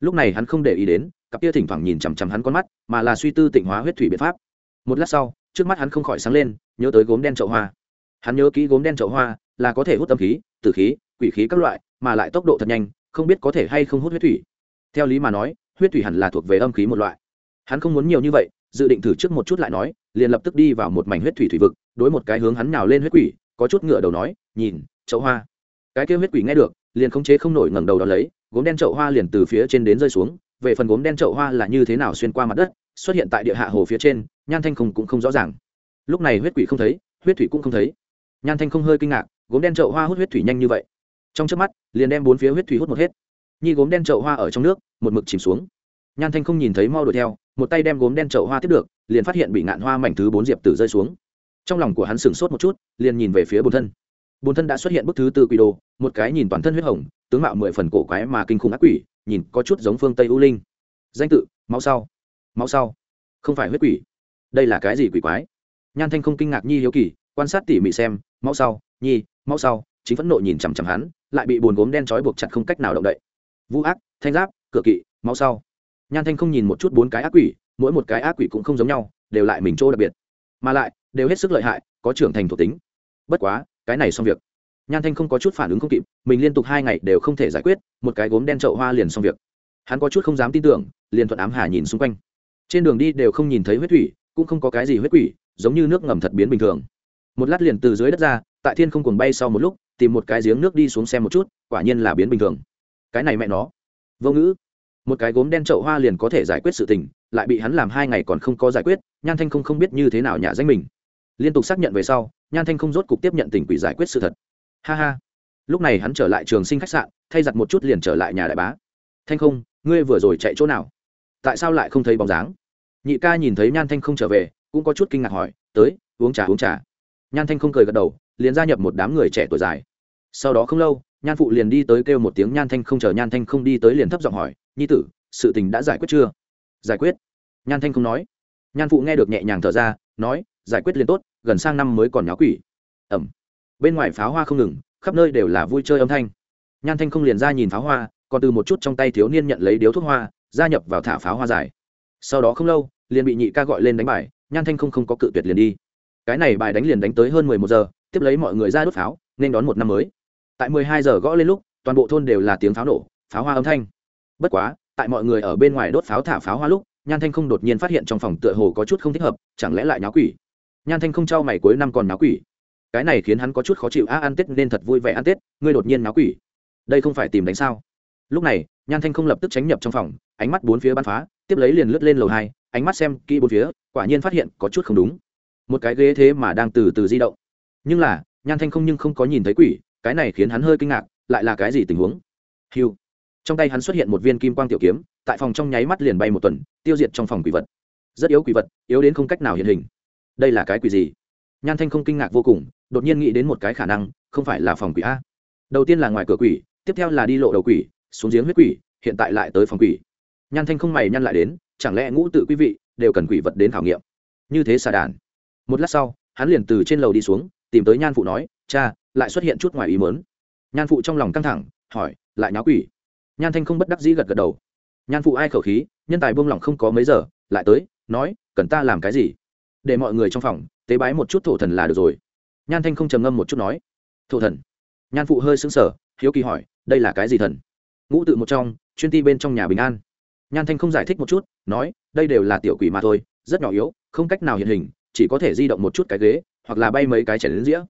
S1: Lúc này hắn không để ý đến cặp kia thỉnh thoảng nhìn chằm chằm hắn con mắt, mà là suy tư tịnh hóa huyết thủy biện pháp. Một lát sau, trước mắt hắn không khỏi sáng lên, nhớ tới gốm đen chậu hoa. Hắn nhớ kỹ gốm đen chậu hoa là có thể hút âm khí, tử khí, quỷ khí các loại, mà lại tốc độ thật nhanh, không biết có thể hay không hút huyết thủy. Theo lý mà nói, huyết thủy hẳn là thuộc về âm khí một loại. Hắn không muốn nhiều như vậy, dự định thử trước một chút lại nói, liền lập tức đi vào một mảnh huyết thủy thủy vực, đối một cái hướng hắn nào lên huyết quỷ, có chút ngựa đầu nói, nhìn, chậu hoa. Cái kia huyết quỷ nghe được, liền khống chế không nổi ngẩng đầu đó lấy, gốm đen chậu hoa liền từ phía trên đến rơi xuống về phần gốm đen chậu hoa là như thế nào xuyên qua mặt đất, xuất hiện tại địa hạ hồ phía trên, nhan thanh không cũng không rõ ràng. Lúc này huyết quỷ không thấy, huyết thủy cũng không thấy. Nhan thanh không hơi kinh ngạc, gốm đen trậu hoa hút huyết thủy nhanh như vậy. Trong trước mắt, liền đem bốn phía huyết thủy hút một hết. Nhi gốm đen trậu hoa ở trong nước, một mực chìm xuống. Nhan thanh không nhìn thấy mau đuổi theo, một tay đem gốm đen trậu hoa tiếp được, liền phát hiện bị ngạn hoa mảnh thứ bốn diệp tử rơi xuống. Trong lòng của hắn sửng sốt một chút, liền nhìn về phía bồn thân. Bồn thân đã xuất hiện bức thứ tư quỷ đồ, một cái nhìn toàn thân huyết hồng, tướng mạo mười phần cổ quái mà kinh khủng ác quỷ nhìn có chút giống phương tây u linh danh tự máu sau máu sau không phải huyết quỷ đây là cái gì quỷ quái nhan thanh không kinh ngạc nhi hiếu kỳ quan sát tỉ mỉ xem máu sau nhi máu sau chính phẫn nộ nhìn chằm chằm hắn lại bị bồn gốm đen trói buộc chặt không cách nào động đậy vũ ác thanh giáp cửa kỵ máu sau nhan thanh không nhìn một chút bốn cái ác quỷ mỗi một cái ác quỷ cũng không giống nhau đều lại mình chỗ đặc biệt mà lại đều hết sức lợi hại có trưởng thành thuộc tính bất quá cái này xong việc nhan thanh không có chút phản ứng không kịp, mình liên tục hai ngày đều không thể giải quyết, một cái gốm đen trậu hoa liền xong việc. Hắn có chút không dám tin tưởng, liền thuận ám hà nhìn xung quanh. Trên đường đi đều không nhìn thấy huyết thủy, cũng không có cái gì huyết quỷ, giống như nước ngầm thật biến bình thường. Một lát liền từ dưới đất ra, tại thiên không cuồng bay sau một lúc, tìm một cái giếng nước đi xuống xem một chút, quả nhiên là biến bình thường. Cái này mẹ nó. Vô ngữ. Một cái gốm đen trậu hoa liền có thể giải quyết sự tình, lại bị hắn làm hai ngày còn không có giải quyết, nhan thanh không không biết như thế nào nhả danh mình. Liên tục xác nhận về sau, nhan thanh không rốt cục tiếp nhận tình quỷ giải quyết sự thật ha ha. Lúc này hắn trở lại trường sinh khách sạn, thay giặt một chút liền trở lại nhà đại bá. Thanh không, ngươi vừa rồi chạy chỗ nào? Tại sao lại không thấy bóng dáng? Nhị ca nhìn thấy nhan thanh không trở về, cũng có chút kinh ngạc hỏi, tới, uống trà uống trà. Nhan thanh không cười gật đầu, liền gia nhập một đám người trẻ tuổi dài. Sau đó không lâu, nhan phụ liền đi tới kêu một tiếng nhan thanh không chờ nhan thanh không đi tới liền thấp giọng hỏi, nhi tử, sự tình đã giải quyết chưa? Giải quyết. Nhan thanh không nói. Nhan phụ nghe được nhẹ nhàng thở ra, nói, giải quyết liền tốt, gần sang năm mới còn nháo quỷ. Ẩm bên ngoài pháo hoa không ngừng, khắp nơi đều là vui chơi âm thanh. Nhan thanh không liền ra nhìn pháo hoa, còn từ một chút trong tay thiếu niên nhận lấy điếu thuốc hoa, gia nhập vào thả pháo hoa dài sau đó không lâu, liền bị nhị ca gọi lên đánh bài, nhan thanh không không có cự tuyệt liền đi. Cái này bài đánh liền đánh tới hơn mười một giờ, tiếp lấy mọi người ra đốt pháo, nên đón một năm mới. Tại mười hai giờ gõ lên lúc, toàn bộ thôn đều là tiếng pháo nổ, pháo hoa âm thanh. Bất quá, tại mọi người ở bên ngoài đốt pháo thả pháo hoa lúc, nhan thanh không đột nhiên phát hiện trong phòng tựa hồ có chút không thích hợp, chẳng lẽ lại nháo quỷ? Nhan thanh không trao mày cuối năm còn nháo quỷ cái này khiến hắn có chút khó chịu. A, ăn tết nên thật vui vẻ ăn tết, ngươi đột nhiên náo quỷ. Đây không phải tìm đánh sao? Lúc này, nhan thanh không lập tức tránh nhập trong phòng, ánh mắt bốn phía bắn phá, tiếp lấy liền lướt lên lầu hai, ánh mắt xem kỹ bốn phía, quả nhiên phát hiện có chút không đúng. Một cái ghế thế mà đang từ từ di động. Nhưng là, nhan thanh không nhưng không có nhìn thấy quỷ, cái này khiến hắn hơi kinh ngạc, lại là cái gì tình huống? Hiu trong tay hắn xuất hiện một viên kim quang tiểu kiếm, tại phòng trong nháy mắt liền bay một tuần, tiêu diệt trong phòng quỷ vật. Rất yếu quỷ vật, yếu đến không cách nào hiện hình. Đây là cái quỷ gì? Nhan thanh không kinh ngạc vô cùng đột nhiên nghĩ đến một cái khả năng, không phải là phòng quỷ a. Đầu tiên là ngoài cửa quỷ, tiếp theo là đi lộ đầu quỷ, xuống giếng huyết quỷ, hiện tại lại tới phòng quỷ. Nhan thanh không mày nhăn lại đến, chẳng lẽ ngũ tự quý vị đều cần quỷ vật đến khảo nghiệm? Như thế xà đàn. Một lát sau, hắn liền từ trên lầu đi xuống, tìm tới nhan phụ nói, cha, lại xuất hiện chút ngoài ý mớn nhan phụ trong lòng căng thẳng, hỏi, lại nháo quỷ? Nhan thanh không bất đắc dĩ gật gật đầu. Nhan phụ ai khẩu khí, nhân tài buông lỏng không có mấy giờ, lại tới, nói, cần ta làm cái gì? Để mọi người trong phòng, tế bái một chút thổ thần là được rồi nhan thanh không trầm ngâm một chút nói, thổ thần. Nhan phụ hơi xứng sở hiếu kỳ hỏi, đây là cái gì thần? Ngũ tự một trong, chuyên ti bên trong nhà bình an. Nhan thanh không giải thích một chút, nói, đây đều là tiểu quỷ mà thôi, rất nhỏ yếu, không cách nào hiện hình, chỉ có thể di động một chút cái ghế, hoặc là bay mấy cái chảy đến dĩa.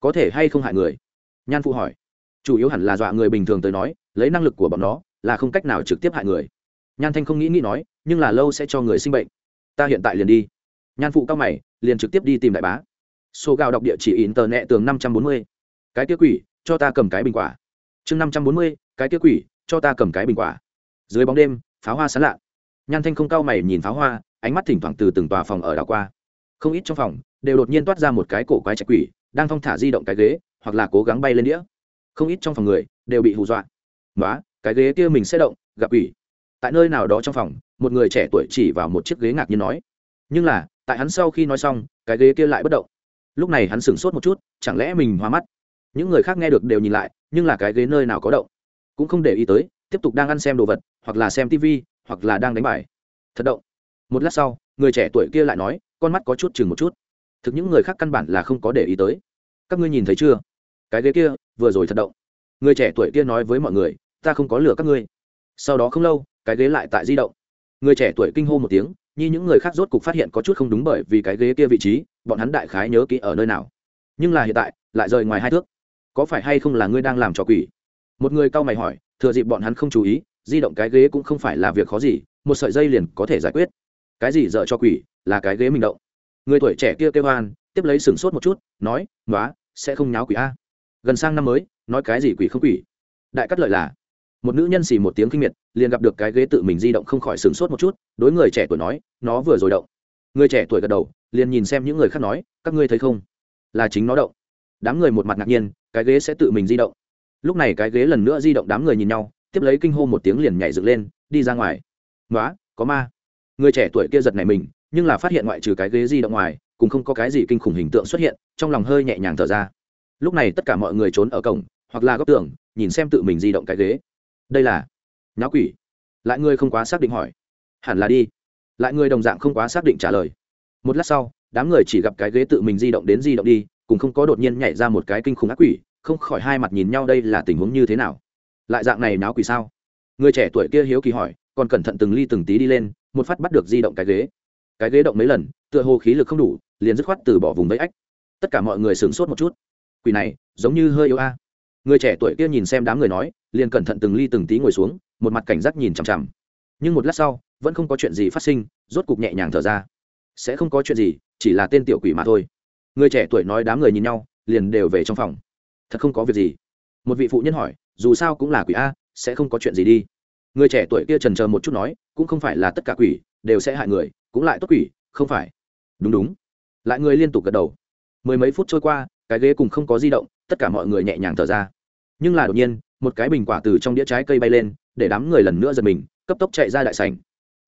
S1: Có thể hay không hại người? Nhan phụ hỏi. Chủ yếu hẳn là dọa người bình thường tới nói, lấy năng lực của bọn nó, là không cách nào trực tiếp hại người. Nhan thanh không nghĩ nghĩ nói, nhưng là lâu sẽ cho người sinh bệnh. Ta hiện tại liền đi. Nhan phụ cao mày, liền trực tiếp đi tìm đại bá số gạo đọc địa chỉ in tờ nẹ tường năm trăm bốn mươi. Cái tiêu quỷ, cho ta cầm cái bình quả. Chương năm trăm bốn mươi, cái tiêu quỷ, cho ta cầm cái bình quả. Dưới bóng đêm, pháo hoa sán lạ. Nhan thanh không cao mày nhìn pháo hoa, ánh mắt thỉnh thoảng từ từng tòa phòng ở đảo qua. Không ít trong phòng, đều đột nhiên toát ra một cái cổ quái trạch quỷ, đang thong thả di động cái ghế, hoặc là cố gắng bay lên đĩa. Không ít trong phòng người, đều bị hù dọa. Nói cái ghế kia mình sẽ động, gặp quỷ. Tại nơi nào đó trong phòng, một người trẻ tuổi chỉ vào một chiếc ghế ngạc nhiên nói. Nhưng là, tại hắn sau khi nói xong, cái ghế kia lại bất động lúc này hắn sửng sốt một chút, chẳng lẽ mình hoa mắt? Những người khác nghe được đều nhìn lại, nhưng là cái ghế nơi nào có động? Cũng không để ý tới, tiếp tục đang ăn xem đồ vật, hoặc là xem tv hoặc là đang đánh bài. Thật động. Một lát sau, người trẻ tuổi kia lại nói, con mắt có chút chừng một chút. Thực những người khác căn bản là không có để ý tới. Các ngươi nhìn thấy chưa? Cái ghế kia, vừa rồi thật động. Người trẻ tuổi kia nói với mọi người, ta không có lừa các ngươi. Sau đó không lâu, cái ghế lại tại di động. Người trẻ tuổi kinh hô một tiếng như những người khác rốt cục phát hiện có chút không đúng bởi vì cái ghế kia vị trí, bọn hắn đại khái nhớ kỹ ở nơi nào. Nhưng là hiện tại, lại rời ngoài hai thước. Có phải hay không là ngươi đang làm trò quỷ? Một người cau mày hỏi, thừa dịp bọn hắn không chú ý, di động cái ghế cũng không phải là việc khó gì, một sợi dây liền có thể giải quyết. Cái gì dở cho quỷ, là cái ghế mình động. Người tuổi trẻ kia kêu hoan, tiếp lấy sửng sốt một chút, nói nói sẽ không nháo quỷ a. Gần sang năm mới, nói cái gì quỷ không quỷ. Đại cắt lợi là một nữ nhân xì một tiếng kinh miệt, liền gặp được cái ghế tự mình di động không khỏi sửng sốt một chút, đối người trẻ tuổi nói, nó vừa rồi động. Người trẻ tuổi gật đầu, liền nhìn xem những người khác nói, các ngươi thấy không? Là chính nó động. Đám người một mặt ngạc nhiên, cái ghế sẽ tự mình di động. Lúc này cái ghế lần nữa di động đám người nhìn nhau, tiếp lấy kinh hô một tiếng liền nhảy dựng lên, đi ra ngoài. Nói có ma. Người trẻ tuổi kia giật này mình, nhưng là phát hiện ngoại trừ cái ghế di động ngoài, cũng không có cái gì kinh khủng hình tượng xuất hiện, trong lòng hơi nhẹ nhàng thở ra. Lúc này tất cả mọi người trốn ở cổng, hoặc là góc tường, nhìn xem tự mình di động cái ghế đây là nháo quỷ. Lại người không quá xác định hỏi. Hẳn là đi. Lại người đồng dạng không quá xác định trả lời. Một lát sau, đám người chỉ gặp cái ghế tự mình di động đến di động đi, cùng không có đột nhiên nhảy ra một cái kinh khủng ác quỷ, không khỏi hai mặt nhìn nhau đây là tình huống như thế nào. Lại dạng này náo quỷ sao? Người trẻ tuổi kia hiếu kỳ hỏi, còn cẩn thận từng ly từng tí đi lên, một phát bắt được di động cái ghế. Cái ghế động mấy lần, tựa hồ khí lực không đủ, liền dứt khoát từ bỏ vùng vẫy ách. Tất cả mọi người sửng sốt một chút. Quỷ này, giống như hơi yếu a. Người trẻ tuổi kia nhìn xem đám người nói liền cẩn thận từng ly từng tí ngồi xuống, một mặt cảnh giác nhìn chằm chằm. Nhưng một lát sau, vẫn không có chuyện gì phát sinh, rốt cục nhẹ nhàng thở ra. Sẽ không có chuyện gì, chỉ là tên tiểu quỷ mà thôi. Người trẻ tuổi nói đám người nhìn nhau, liền đều về trong phòng. Thật không có việc gì. Một vị phụ nhân hỏi, dù sao cũng là quỷ a, sẽ không có chuyện gì đi. Người trẻ tuổi kia trần chờ một chút nói, cũng không phải là tất cả quỷ, đều sẽ hại người, cũng lại tốt quỷ, không phải. Đúng đúng. Lại người liên tục gật đầu. Mười mấy phút trôi qua, cái ghế cùng không có di động, tất cả mọi người nhẹ nhàng thở ra. Nhưng là đột nhiên một cái bình quả từ trong đĩa trái cây bay lên, để đám người lần nữa giật mình, cấp tốc chạy ra đại sảnh.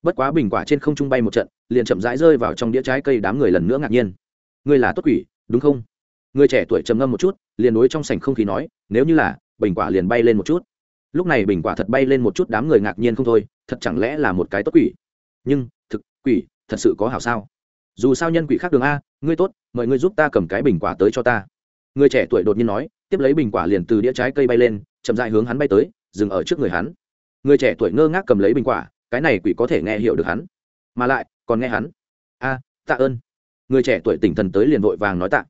S1: Bất quá bình quả trên không trung bay một trận, liền chậm rãi rơi vào trong đĩa trái cây, đám người lần nữa ngạc nhiên. Ngươi là tốt quỷ, đúng không? Người trẻ tuổi trầm ngâm một chút, liền đối trong sảnh không khí nói, nếu như là, bình quả liền bay lên một chút. Lúc này bình quả thật bay lên một chút, đám người ngạc nhiên không thôi, thật chẳng lẽ là một cái tốt quỷ? Nhưng, thực, quỷ, thật sự có hảo sao? Dù sao nhân quỷ khác đường a, ngươi tốt, mời ngươi giúp ta cầm cái bình quả tới cho ta. Người trẻ tuổi đột nhiên nói, tiếp lấy bình quả liền từ đĩa trái cây bay lên chậm dại hướng hắn bay tới, dừng ở trước người hắn. Người trẻ tuổi ngơ ngác cầm lấy bình quả, cái này quỷ có thể nghe hiểu được hắn. Mà lại, còn nghe hắn. A, tạ ơn. Người trẻ tuổi tỉnh thần tới liền vội vàng nói tạ.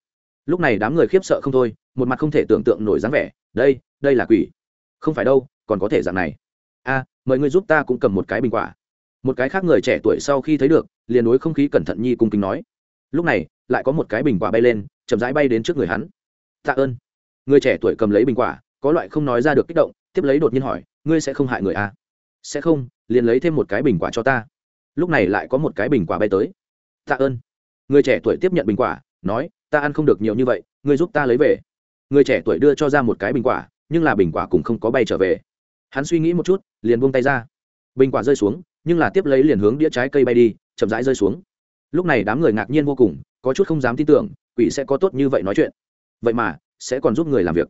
S1: Lúc này đám người khiếp sợ không thôi, một mặt không thể tưởng tượng nổi dáng vẻ. Đây đây là quỷ. Không phải đâu, còn có thể dạng này. A, mời ngươi giúp ta cũng cầm một cái bình quả. Một cái khác người trẻ tuổi sau khi thấy được, liền đối không khí cẩn thận nhi cung kính nói. Lúc này, lại có một cái bình quả bay lên, chậm rãi bay đến trước người hắn. Tạ ơn. Người trẻ tuổi cầm lấy bình quả có loại không nói ra được kích động, tiếp lấy đột nhiên hỏi, ngươi sẽ không hại người à? sẽ không, liền lấy thêm một cái bình quả cho ta. Lúc này lại có một cái bình quả bay tới. Tạ ơn. Người trẻ tuổi tiếp nhận bình quả, nói, ta ăn không được nhiều như vậy, ngươi giúp ta lấy về. Người trẻ tuổi đưa cho ra một cái bình quả, nhưng là bình quả cũng không có bay trở về. Hắn suy nghĩ một chút, liền buông tay ra. Bình quả rơi xuống, nhưng là tiếp lấy liền hướng đĩa trái cây bay đi, chậm rãi rơi xuống. Lúc này đám người ngạc nhiên vô cùng, có chút không dám tin tưởng, quỷ sẽ có tốt như vậy nói chuyện. Vậy mà, sẽ còn giúp người làm việc.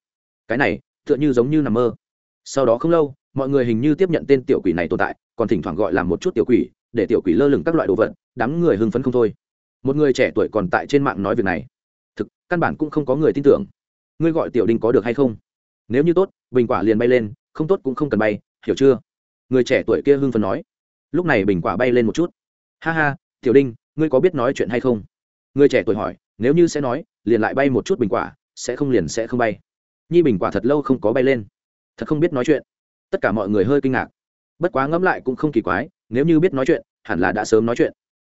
S1: Cái này tựa như giống như nằm mơ. Sau đó không lâu, mọi người hình như tiếp nhận tên tiểu quỷ này tồn tại, còn thỉnh thoảng gọi là một chút tiểu quỷ, để tiểu quỷ lơ lửng các loại đồ vật, đám người hưng phấn không thôi. Một người trẻ tuổi còn tại trên mạng nói việc này. Thực, căn bản cũng không có người tin tưởng. Ngươi gọi tiểu đinh có được hay không? Nếu như tốt, bình quả liền bay lên, không tốt cũng không cần bay, hiểu chưa? Người trẻ tuổi kia hưng phấn nói. Lúc này bình quả bay lên một chút. Ha ha, tiểu đinh, ngươi có biết nói chuyện hay không? Người trẻ tuổi hỏi, nếu như sẽ nói, liền lại bay một chút bình quả, sẽ không liền sẽ không bay nhi bình quả thật lâu không có bay lên. Thật không biết nói chuyện. Tất cả mọi người hơi kinh ngạc. Bất quá ngẫm lại cũng không kỳ quái, nếu như biết nói chuyện, hẳn là đã sớm nói chuyện.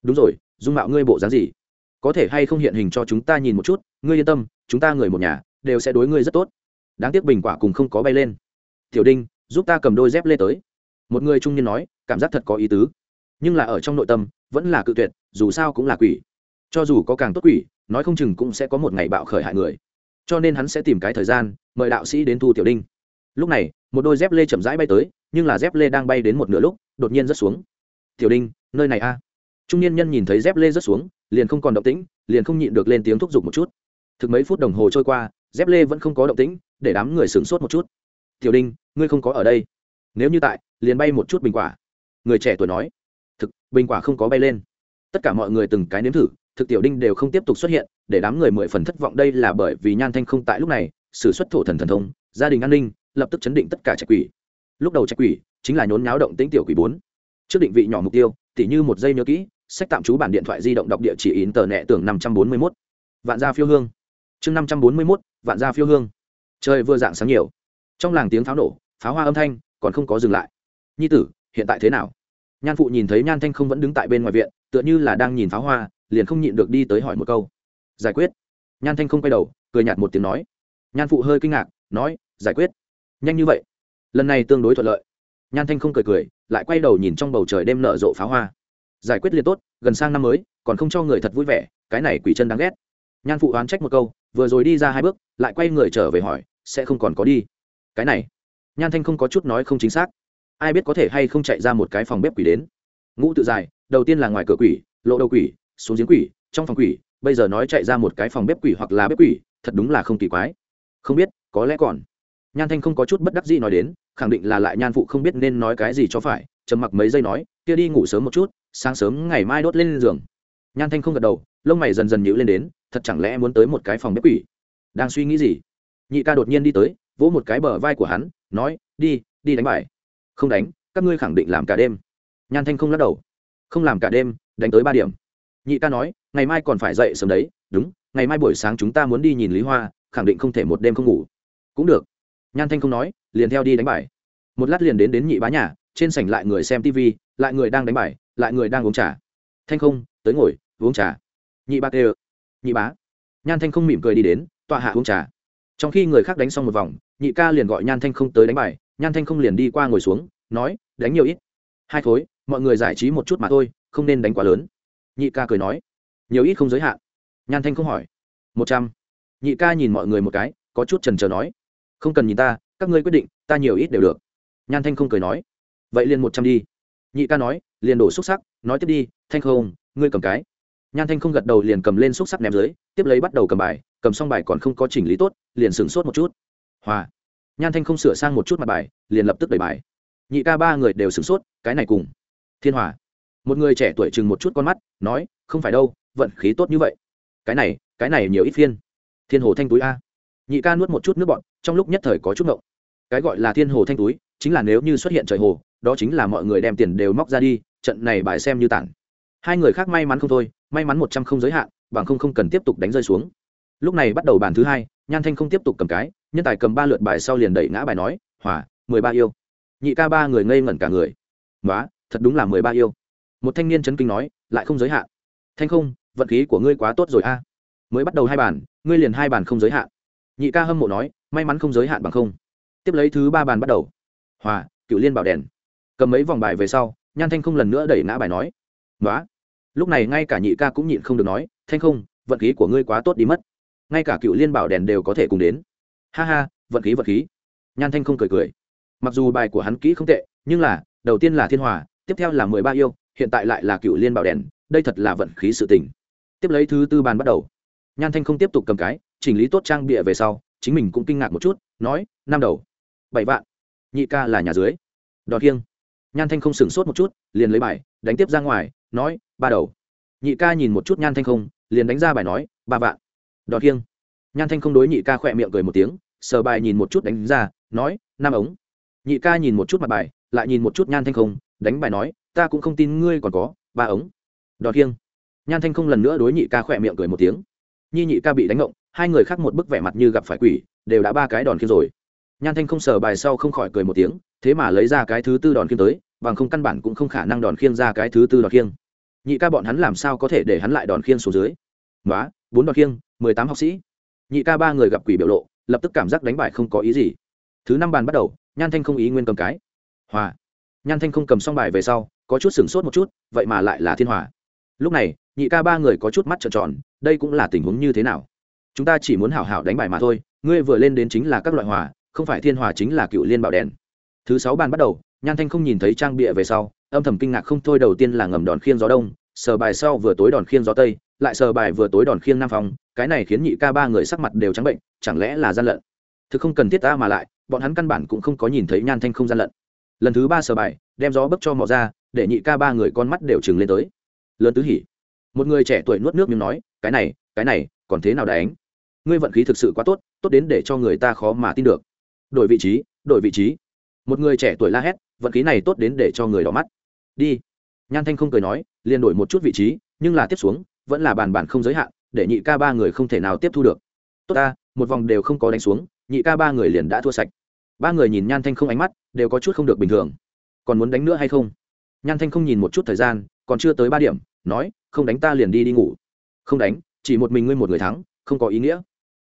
S1: Đúng rồi, dung mạo ngươi bộ dáng gì? Có thể hay không hiện hình cho chúng ta nhìn một chút, ngươi yên tâm, chúng ta người một nhà, đều sẽ đối ngươi rất tốt. Đáng tiếc bình quả cùng không có bay lên. Tiểu đinh, giúp ta cầm đôi dép lê tới. Một người trung niên nói, cảm giác thật có ý tứ. Nhưng là ở trong nội tâm, vẫn là cự tuyệt, dù sao cũng là quỷ. Cho dù có càng tốt quỷ, nói không chừng cũng sẽ có một ngày bạo khởi hại người cho nên hắn sẽ tìm cái thời gian, mời đạo sĩ đến thu tiểu đinh. Lúc này, một đôi dép lê chậm rãi bay tới, nhưng là dép lê đang bay đến một nửa lúc, đột nhiên rớt xuống. Tiểu đinh, nơi này a. Trung niên nhân nhìn thấy dép lê rớt xuống, liền không còn động tĩnh, liền không nhịn được lên tiếng thúc giục một chút. Thực mấy phút đồng hồ trôi qua, dép lê vẫn không có động tĩnh, để đám người sửng sốt một chút. Tiểu đinh, ngươi không có ở đây. Nếu như tại, liền bay một chút bình quả. Người trẻ tuổi nói. Thực, bình quả không có bay lên. Tất cả mọi người từng cái nếm thử thực tiểu đinh đều không tiếp tục xuất hiện, để đám người mười phần thất vọng. Đây là bởi vì nhan thanh không tại lúc này xử xuất thổ thần thần thông, gia đình an ninh, lập tức chấn định tất cả trạch quỷ. Lúc đầu trạch quỷ chính là nhốn nháo động tĩnh tiểu quỷ bốn. Trước định vị nhỏ mục tiêu, tỉ như một giây nhớ kỹ, sách tạm trú bản điện thoại di động đọc địa chỉ in tờ nẹ tưởng năm trăm bốn mươi mốt. Vạn gia phiêu hương. Chương năm trăm bốn mươi mốt, vạn gia phiêu hương. Trời vừa dạng sáng nhiều. Trong làng tiếng pháo nổ, pháo hoa âm thanh còn không có dừng lại. Nhi tử, hiện tại thế nào? Nhan phụ nhìn thấy nhan thanh không vẫn đứng tại bên ngoài viện, tựa như là đang nhìn pháo hoa liền không nhịn được đi tới hỏi một câu. Giải quyết. Nhan thanh không quay đầu, cười nhạt một tiếng nói. Nhan phụ hơi kinh ngạc, nói, giải quyết. Nhanh như vậy. Lần này tương đối thuận lợi. Nhan thanh không cười cười, lại quay đầu nhìn trong bầu trời đêm nở rộ pháo hoa. Giải quyết liền tốt, gần sang năm mới, còn không cho người thật vui vẻ, cái này quỷ chân đáng ghét. Nhan phụ oán trách một câu, vừa rồi đi ra hai bước, lại quay người trở về hỏi, sẽ không còn có đi. Cái này. Nhan thanh không có chút nói không chính xác. Ai biết có thể hay không chạy ra một cái phòng bếp quỷ đến. Ngũ tự dài, đầu tiên là ngoài cửa quỷ, lộ đầu quỷ xuống giếng quỷ, trong phòng quỷ, bây giờ nói chạy ra một cái phòng bếp quỷ hoặc là bếp quỷ, thật đúng là không kỳ quái. Không biết, có lẽ còn. Nhan thanh không có chút bất đắc gì nói đến, khẳng định là lại nhan phụ không biết nên nói cái gì cho phải, trầm mặc mấy giây nói, kia đi ngủ sớm một chút, sáng sớm ngày mai đốt lên giường. Nhan thanh không gật đầu, lông mày dần dần nhữ lên đến, thật chẳng lẽ muốn tới một cái phòng bếp quỷ? Đang suy nghĩ gì? Nhị ca đột nhiên đi tới, vỗ một cái bờ vai của hắn, nói, đi đi đánh bài. Không đánh, các ngươi khẳng định làm cả đêm. Nhan thanh không lắc đầu. Không làm cả đêm, đánh tới ba điểm nhị ca nói, ngày mai còn phải dậy sớm đấy, đúng, ngày mai buổi sáng chúng ta muốn đi nhìn lý hoa, khẳng định không thể một đêm không ngủ. Cũng được. Nhan thanh không nói, liền theo đi đánh bài. Một lát liền đến đến nhị bá nhà, trên sảnh lại người xem tv lại người đang đánh bài, lại người đang uống trà. Thanh không, tới ngồi, uống trà. Nhị bá kêu, nhị bá. Nhan thanh không mỉm cười đi đến, tọa hạ uống trà. Trong khi người khác đánh xong một vòng, nhị ca liền gọi nhan thanh không tới đánh bài, nhan thanh không liền đi qua ngồi xuống, nói, đánh nhiều ít. Hai khối, mọi người giải trí một chút mà thôi, không nên đánh quá lớn nhị ca cười nói, nhiều ít không giới hạn. Nhan thanh không hỏi, một trăm. Nhị ca nhìn mọi người một cái, có chút trần trờ nói, không cần nhìn ta, các ngươi quyết định, ta nhiều ít đều được. Nhan thanh không cười nói, vậy liền một trăm đi. Nhị ca nói, liền đổ xúc sắc, nói tiếp đi, thanh không, ngươi cầm cái. Nhan thanh không gật đầu liền cầm lên xúc sắc ném dưới, tiếp lấy bắt đầu cầm bài, cầm xong bài còn không có chỉnh lý tốt, liền sửng sốt một chút. Hòa. Nhan thanh không sửa sang một chút mặt bài, liền lập tức đẩy bài. Nhị ca ba người đều sửng sốt, cái này cùng. Thiên hòa một người trẻ tuổi chừng một chút con mắt, nói, không phải đâu, vận khí tốt như vậy. Cái này cái này nhiều ít phiên. Thiên hồ thanh túi a. Nhị ca nuốt một chút nước bọn trong lúc nhất thời có chút ngộng. Cái gọi là thiên hồ thanh túi, chính là nếu như xuất hiện trời hồ, đó chính là mọi người đem tiền đều móc ra đi, trận này bài xem như tản. Hai người khác may mắn không thôi, may mắn một trăm không giới hạn, bằng không không cần tiếp tục đánh rơi xuống. Lúc này bắt đầu bàn thứ hai, nhan thanh không tiếp tục cầm cái, nhân tài cầm ba lượt bài sau liền đẩy ngã bài nói hỏa mười ba yêu. Nhị ca ba người ngây ngẩn cả người. Nói thật đúng là mười ba yêu một thanh niên chấn kinh nói, lại không giới hạn. Thanh không, vận khí của ngươi quá tốt rồi a. Mới bắt đầu hai bàn, ngươi liền hai bàn không giới hạn. Nhị ca hâm mộ nói, may mắn không giới hạn bằng không. Tiếp lấy thứ ba bàn bắt đầu. Hòa, cựu liên bảo đèn. Cầm mấy vòng bài về sau, nhan thanh không lần nữa đẩy ngã bài nói nói lúc này ngay cả nhị ca cũng nhịn không được nói, thanh không, vận khí của ngươi quá tốt đi mất. Ngay cả cựu liên bảo đèn đều có thể cùng đến. Ha ha, vận khí vận khí. Nhan thanh không cười cười. Mặc dù bài của hắn kỹ không tệ, nhưng là, đầu tiên là thiên hòa, tiếp theo là mười ba yêu hiện tại lại là cựu liên bảo đèn, đây thật là vận khí sự tình. Tiếp lấy thứ tư bàn bắt đầu. Nhan thanh không tiếp tục cầm cái, chỉnh lý tốt trang bịa về sau, chính mình cũng kinh ngạc một chút, nói, năm đầu, bảy vạn, nhị ca là nhà dưới. Đọt kiêng. Nhan thanh không sửng sốt một chút, liền lấy bài, đánh tiếp ra ngoài, nói, ba đầu. Nhị ca nhìn một chút nhan thanh không, liền đánh ra bài nói, ba vạn. Đọt kiêng. Nhan thanh không đối nhị ca khỏe miệng cười một tiếng, sờ bài nhìn một chút đánh ra, nói, năm ống. Nhị ca nhìn một chút mặt bài, lại nhìn một chút nhan thanh không, đánh bài nói ta cũng không tin ngươi còn có, ba ống. Đòn kiêng. Nhan thanh không lần nữa đối nhị ca khỏe miệng cười một tiếng. Nhi nhị ca bị đánh ngộng, hai người khác một bức vẻ mặt như gặp phải quỷ, đều đã ba cái đòn kiêng rồi. Nhan thanh không sờ bài sau không khỏi cười một tiếng, thế mà lấy ra cái thứ tư đòn kiêng tới, bằng không căn bản cũng không khả năng đòn khiêng ra cái thứ tư đòn khiêng nhị ca bọn hắn làm sao có thể để hắn lại đòn khiêng xuống dưới? Nói bốn đòn khiêng mười tám học sĩ. Nhị ca ba người gặp quỷ biểu lộ, lập tức cảm giác đánh bại không có ý gì. Thứ năm bàn bắt đầu, nhan thanh không ý nguyên cầm cái. Hòa. Nhan thanh không cầm xong bài về sau có chút sửng sốt một chút, vậy mà lại là thiên hòa. Lúc này, nhị ca ba người có chút mắt trợn tròn, đây cũng là tình huống như thế nào? Chúng ta chỉ muốn hảo hảo đánh bài mà thôi, ngươi vừa lên đến chính là các loại hòa, không phải thiên hòa chính là cựu liên bảo đèn. Thứ sáu bàn bắt đầu, nhan thanh không nhìn thấy trang bịa về sau, âm thầm kinh ngạc không thôi đầu tiên là ngầm đòn khiên gió đông, sờ bài sau vừa tối đòn khiên gió tây, lại sờ bài vừa tối đòn khiên nam phong, cái này khiến nhị ca ba người sắc mặt đều trắng bệnh, chẳng lẽ là gian lận? Thực không cần thiết ta mà lại, bọn hắn căn bản cũng không có nhìn thấy nhan thanh không gian lận lần thứ ba sờ bài, đem gió bấc cho mò ra, để nhị ca ba người con mắt đều chừng lên tới. Lớn tứ hỉ. Một người trẻ tuổi nuốt nước miếng nói, cái này cái này, còn thế nào đánh ngươi vận khí thực sự quá tốt tốt đến để cho người ta khó mà tin được. Đổi vị trí, đổi vị trí. Một người trẻ tuổi la hét, vận khí này tốt đến để cho người đỏ mắt. Đi. Nhan thanh không cười nói liền đổi một chút vị trí, nhưng là tiếp xuống, vẫn là bàn bàn không giới hạn, để nhị ca ba người không thể nào tiếp thu được. Tốt ta, một vòng đều không có đánh xuống, nhị ca ba người liền đã thua sạch ba người nhìn nhan thanh không ánh mắt, đều có chút không được bình thường. Còn muốn đánh nữa hay không? Nhan thanh không nhìn một chút thời gian, còn chưa tới ba điểm, nói, không đánh ta liền đi đi ngủ. Không đánh, chỉ một mình ngươi một người thắng, không có ý nghĩa.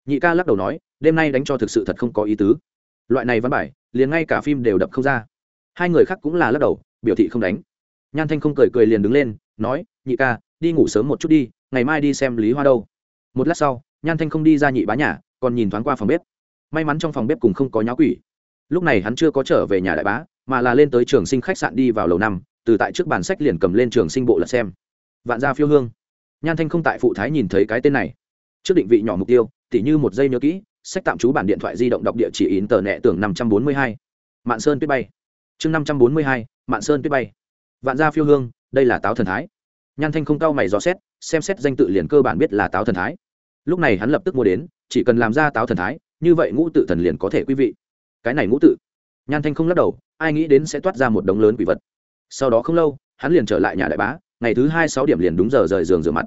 S1: Nhị ca lắc đầu nói, đêm nay đánh cho thực sự thật không có ý tứ. Loại này văn bài, liền ngay cả phim đều đập không ra. Hai người khác cũng là lắc đầu, biểu thị không đánh. Nhan thanh không cười cười liền đứng lên, nói, nhị ca, đi ngủ sớm một chút đi, ngày mai đi xem lý hoa đâu. Một lát sau, nhan thanh không đi ra nhị bá nhà, còn nhìn thoáng qua phòng bếp. May mắn trong phòng bếp cùng không có nháo quỷ lúc này hắn chưa có trở về nhà đại bá, mà là lên tới trường sinh khách sạn đi vào lầu năm, từ tại trước bàn sách liền cầm lên trường sinh bộ lật xem. Vạn gia phiêu hương. Nhan thanh không tại phụ thái nhìn thấy cái tên này. Trước định vị nhỏ mục tiêu, tỉ như một giây nhớ kỹ, sách tạm trú bản điện thoại di động đọc địa chỉ in tờ nẹ tưởng năm trăm bốn mươi hai. Mạn sơn tuyết bay. Chương năm trăm bốn mươi hai, mạn sơn tuyết bay. Vạn gia phiêu hương, đây là táo thần thái. Nhan thanh không cao mày dò xét, xem xét danh tự liền cơ bản biết là táo thần thái. Lúc này hắn lập tức mua đến, chỉ cần làm ra táo thần thái, như vậy ngũ tự thần liền có thể quý vị cái này ngũ tự. Nhan thanh không lắc đầu, ai nghĩ đến sẽ toát ra một đống lớn quỷ vật. Sau đó không lâu, hắn liền trở lại nhà đại bá, ngày thứ hai sáu điểm liền đúng giờ rời giường rửa mặt.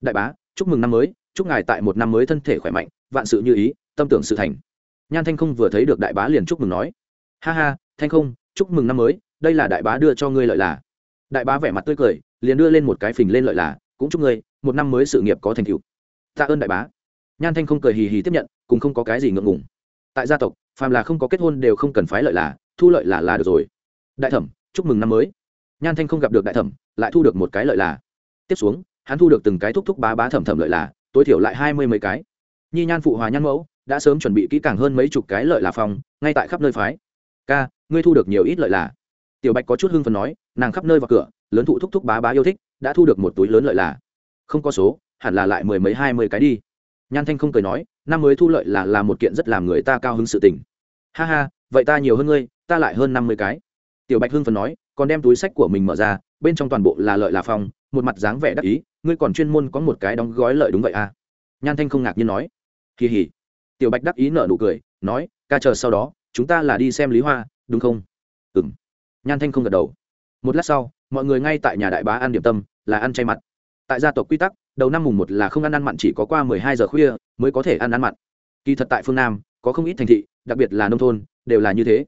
S1: Đại bá, chúc mừng năm mới, chúc ngài tại một năm mới thân thể khỏe mạnh, vạn sự như ý, tâm tưởng sự thành. Nhan thanh không vừa thấy được đại bá liền chúc mừng nói, ha ha, thanh không, chúc mừng năm mới, đây là đại bá đưa cho ngươi lợi là. Đại bá vẻ mặt tươi cười, liền đưa lên một cái phình lên lợi là, cũng chúc ngươi, một năm mới sự nghiệp có thành tựu. Tạ ơn đại bá. Nhan thanh không cười hì hì tiếp nhận cũng không có cái gì ngượng ngùng. Tại gia tộc phàm là không có kết hôn đều không cần phái lợi là, thu lợi là là được rồi. Đại thẩm, chúc mừng năm mới. Nhan thanh không gặp được đại thẩm, lại thu được một cái lợi là. Tiếp xuống, hắn thu được từng cái thúc thúc bá bá thẩm thẩm lợi là, tối thiểu lại hai mươi mấy cái. Nhi nhan phụ hòa nhan mẫu, đã sớm chuẩn bị kỹ càng hơn mấy chục cái lợi là phòng, ngay tại khắp nơi phái. Ca, ngươi thu được nhiều ít lợi là. Tiểu bạch có chút hưng phần nói, nàng khắp nơi vào cửa, lớn thụ thúc thúc bá bá yêu thích, đã thu được một túi lớn lợi là. Không có số, hẳn là lại mười mấy hai mươi cái đi. Nhan thanh không cười nói năm mới thu lợi là là một kiện rất làm người ta cao hứng sự tình. Ha ha vậy ta nhiều hơn ngươi ta lại hơn năm mươi cái. Tiểu bạch hưng phần nói còn đem túi sách của mình mở ra bên trong toàn bộ là lợi là phong một mặt dáng vẻ đắc ý ngươi còn chuyên môn có một cái đóng gói lợi đúng vậy à? Nhan thanh không ngạc nhiên nói. Kỳ hỉ. Tiểu bạch đắc ý nở nụ cười nói ca chờ sau đó chúng ta là đi xem lý hoa đúng không? Ừ m nhan thanh không gật đầu. Một lát sau mọi người ngay tại nhà đại bá ăn điểm tâm là ăn chay mặt, tại gia tộc quy tắc đầu năm mùng một là không ăn ăn mặn chỉ có qua mười hai giờ khuya mới có thể ăn ăn mặn. Kỳ thật tại phương nam, có không ít thành thị, đặc biệt là nông thôn, đều là như thế.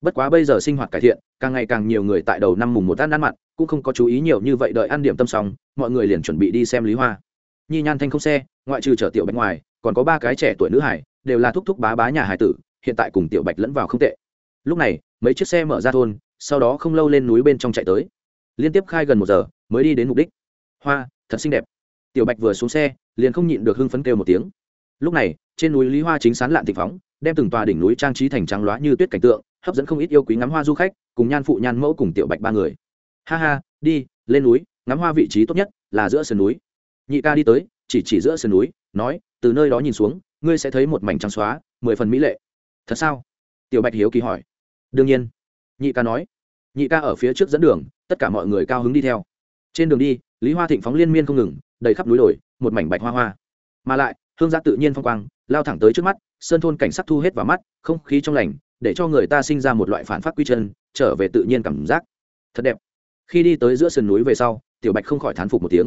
S1: Bất quá bây giờ sinh hoạt cải thiện, càng ngày càng nhiều người tại đầu năm mùng một ăn ăn mặn, cũng không có chú ý nhiều như vậy đợi ăn điểm tâm xong, mọi người liền chuẩn bị đi xem lý hoa. Nhi nhan thanh không xe, ngoại trừ chở tiểu bạch ngoài, còn có ba cái trẻ tuổi nữ hải, đều là thúc thúc bá bá nhà hải tử, hiện tại cùng tiểu bạch lẫn vào không tệ. Lúc này, mấy chiếc xe mở ra thôn, sau đó không lâu lên núi bên trong chạy tới. Liên tiếp khai gần một giờ, mới đi đến mục đích. Hoa, thật xinh đẹp tiểu bạch vừa xuống xe, liền không nhịn được hưng phấn kêu một tiếng. Lúc này, trên núi lý hoa chính sán lạn thịnh phóng, đem từng tòa đỉnh núi trang trí thành trắng loá như tuyết cảnh tượng, hấp dẫn không ít yêu quý ngắm hoa du khách, cùng nhan phụ nhan mẫu cùng tiểu bạch ba người. Ha ha, đi, lên núi, ngắm hoa vị trí tốt nhất là giữa sườn núi. Nhị ca đi tới, chỉ chỉ giữa sườn núi, nói, từ nơi đó nhìn xuống, ngươi sẽ thấy một mảnh trắng xóa, mười phần mỹ lệ. Thật sao? Tiểu bạch hiếu kỳ hỏi. Đương nhiên. Nhị ca nói. Nhị ca ở phía trước dẫn đường, tất cả mọi người cao hứng đi theo. Trên đường đi, lý hoa thịnh phóng liên miên không ngừng đầy khắp núi đồi, một mảnh bạch hoa hoa. Mà lại, hương giá tự nhiên phong quang, lao thẳng tới trước mắt, sơn thôn cảnh sắc thu hết vào mắt, không khí trong lành, để cho người ta sinh ra một loại phản phát quy chân, trở về tự nhiên cảm giác. Thật đẹp. Khi đi tới giữa sườn núi về sau, tiểu bạch không khỏi thán phục một tiếng.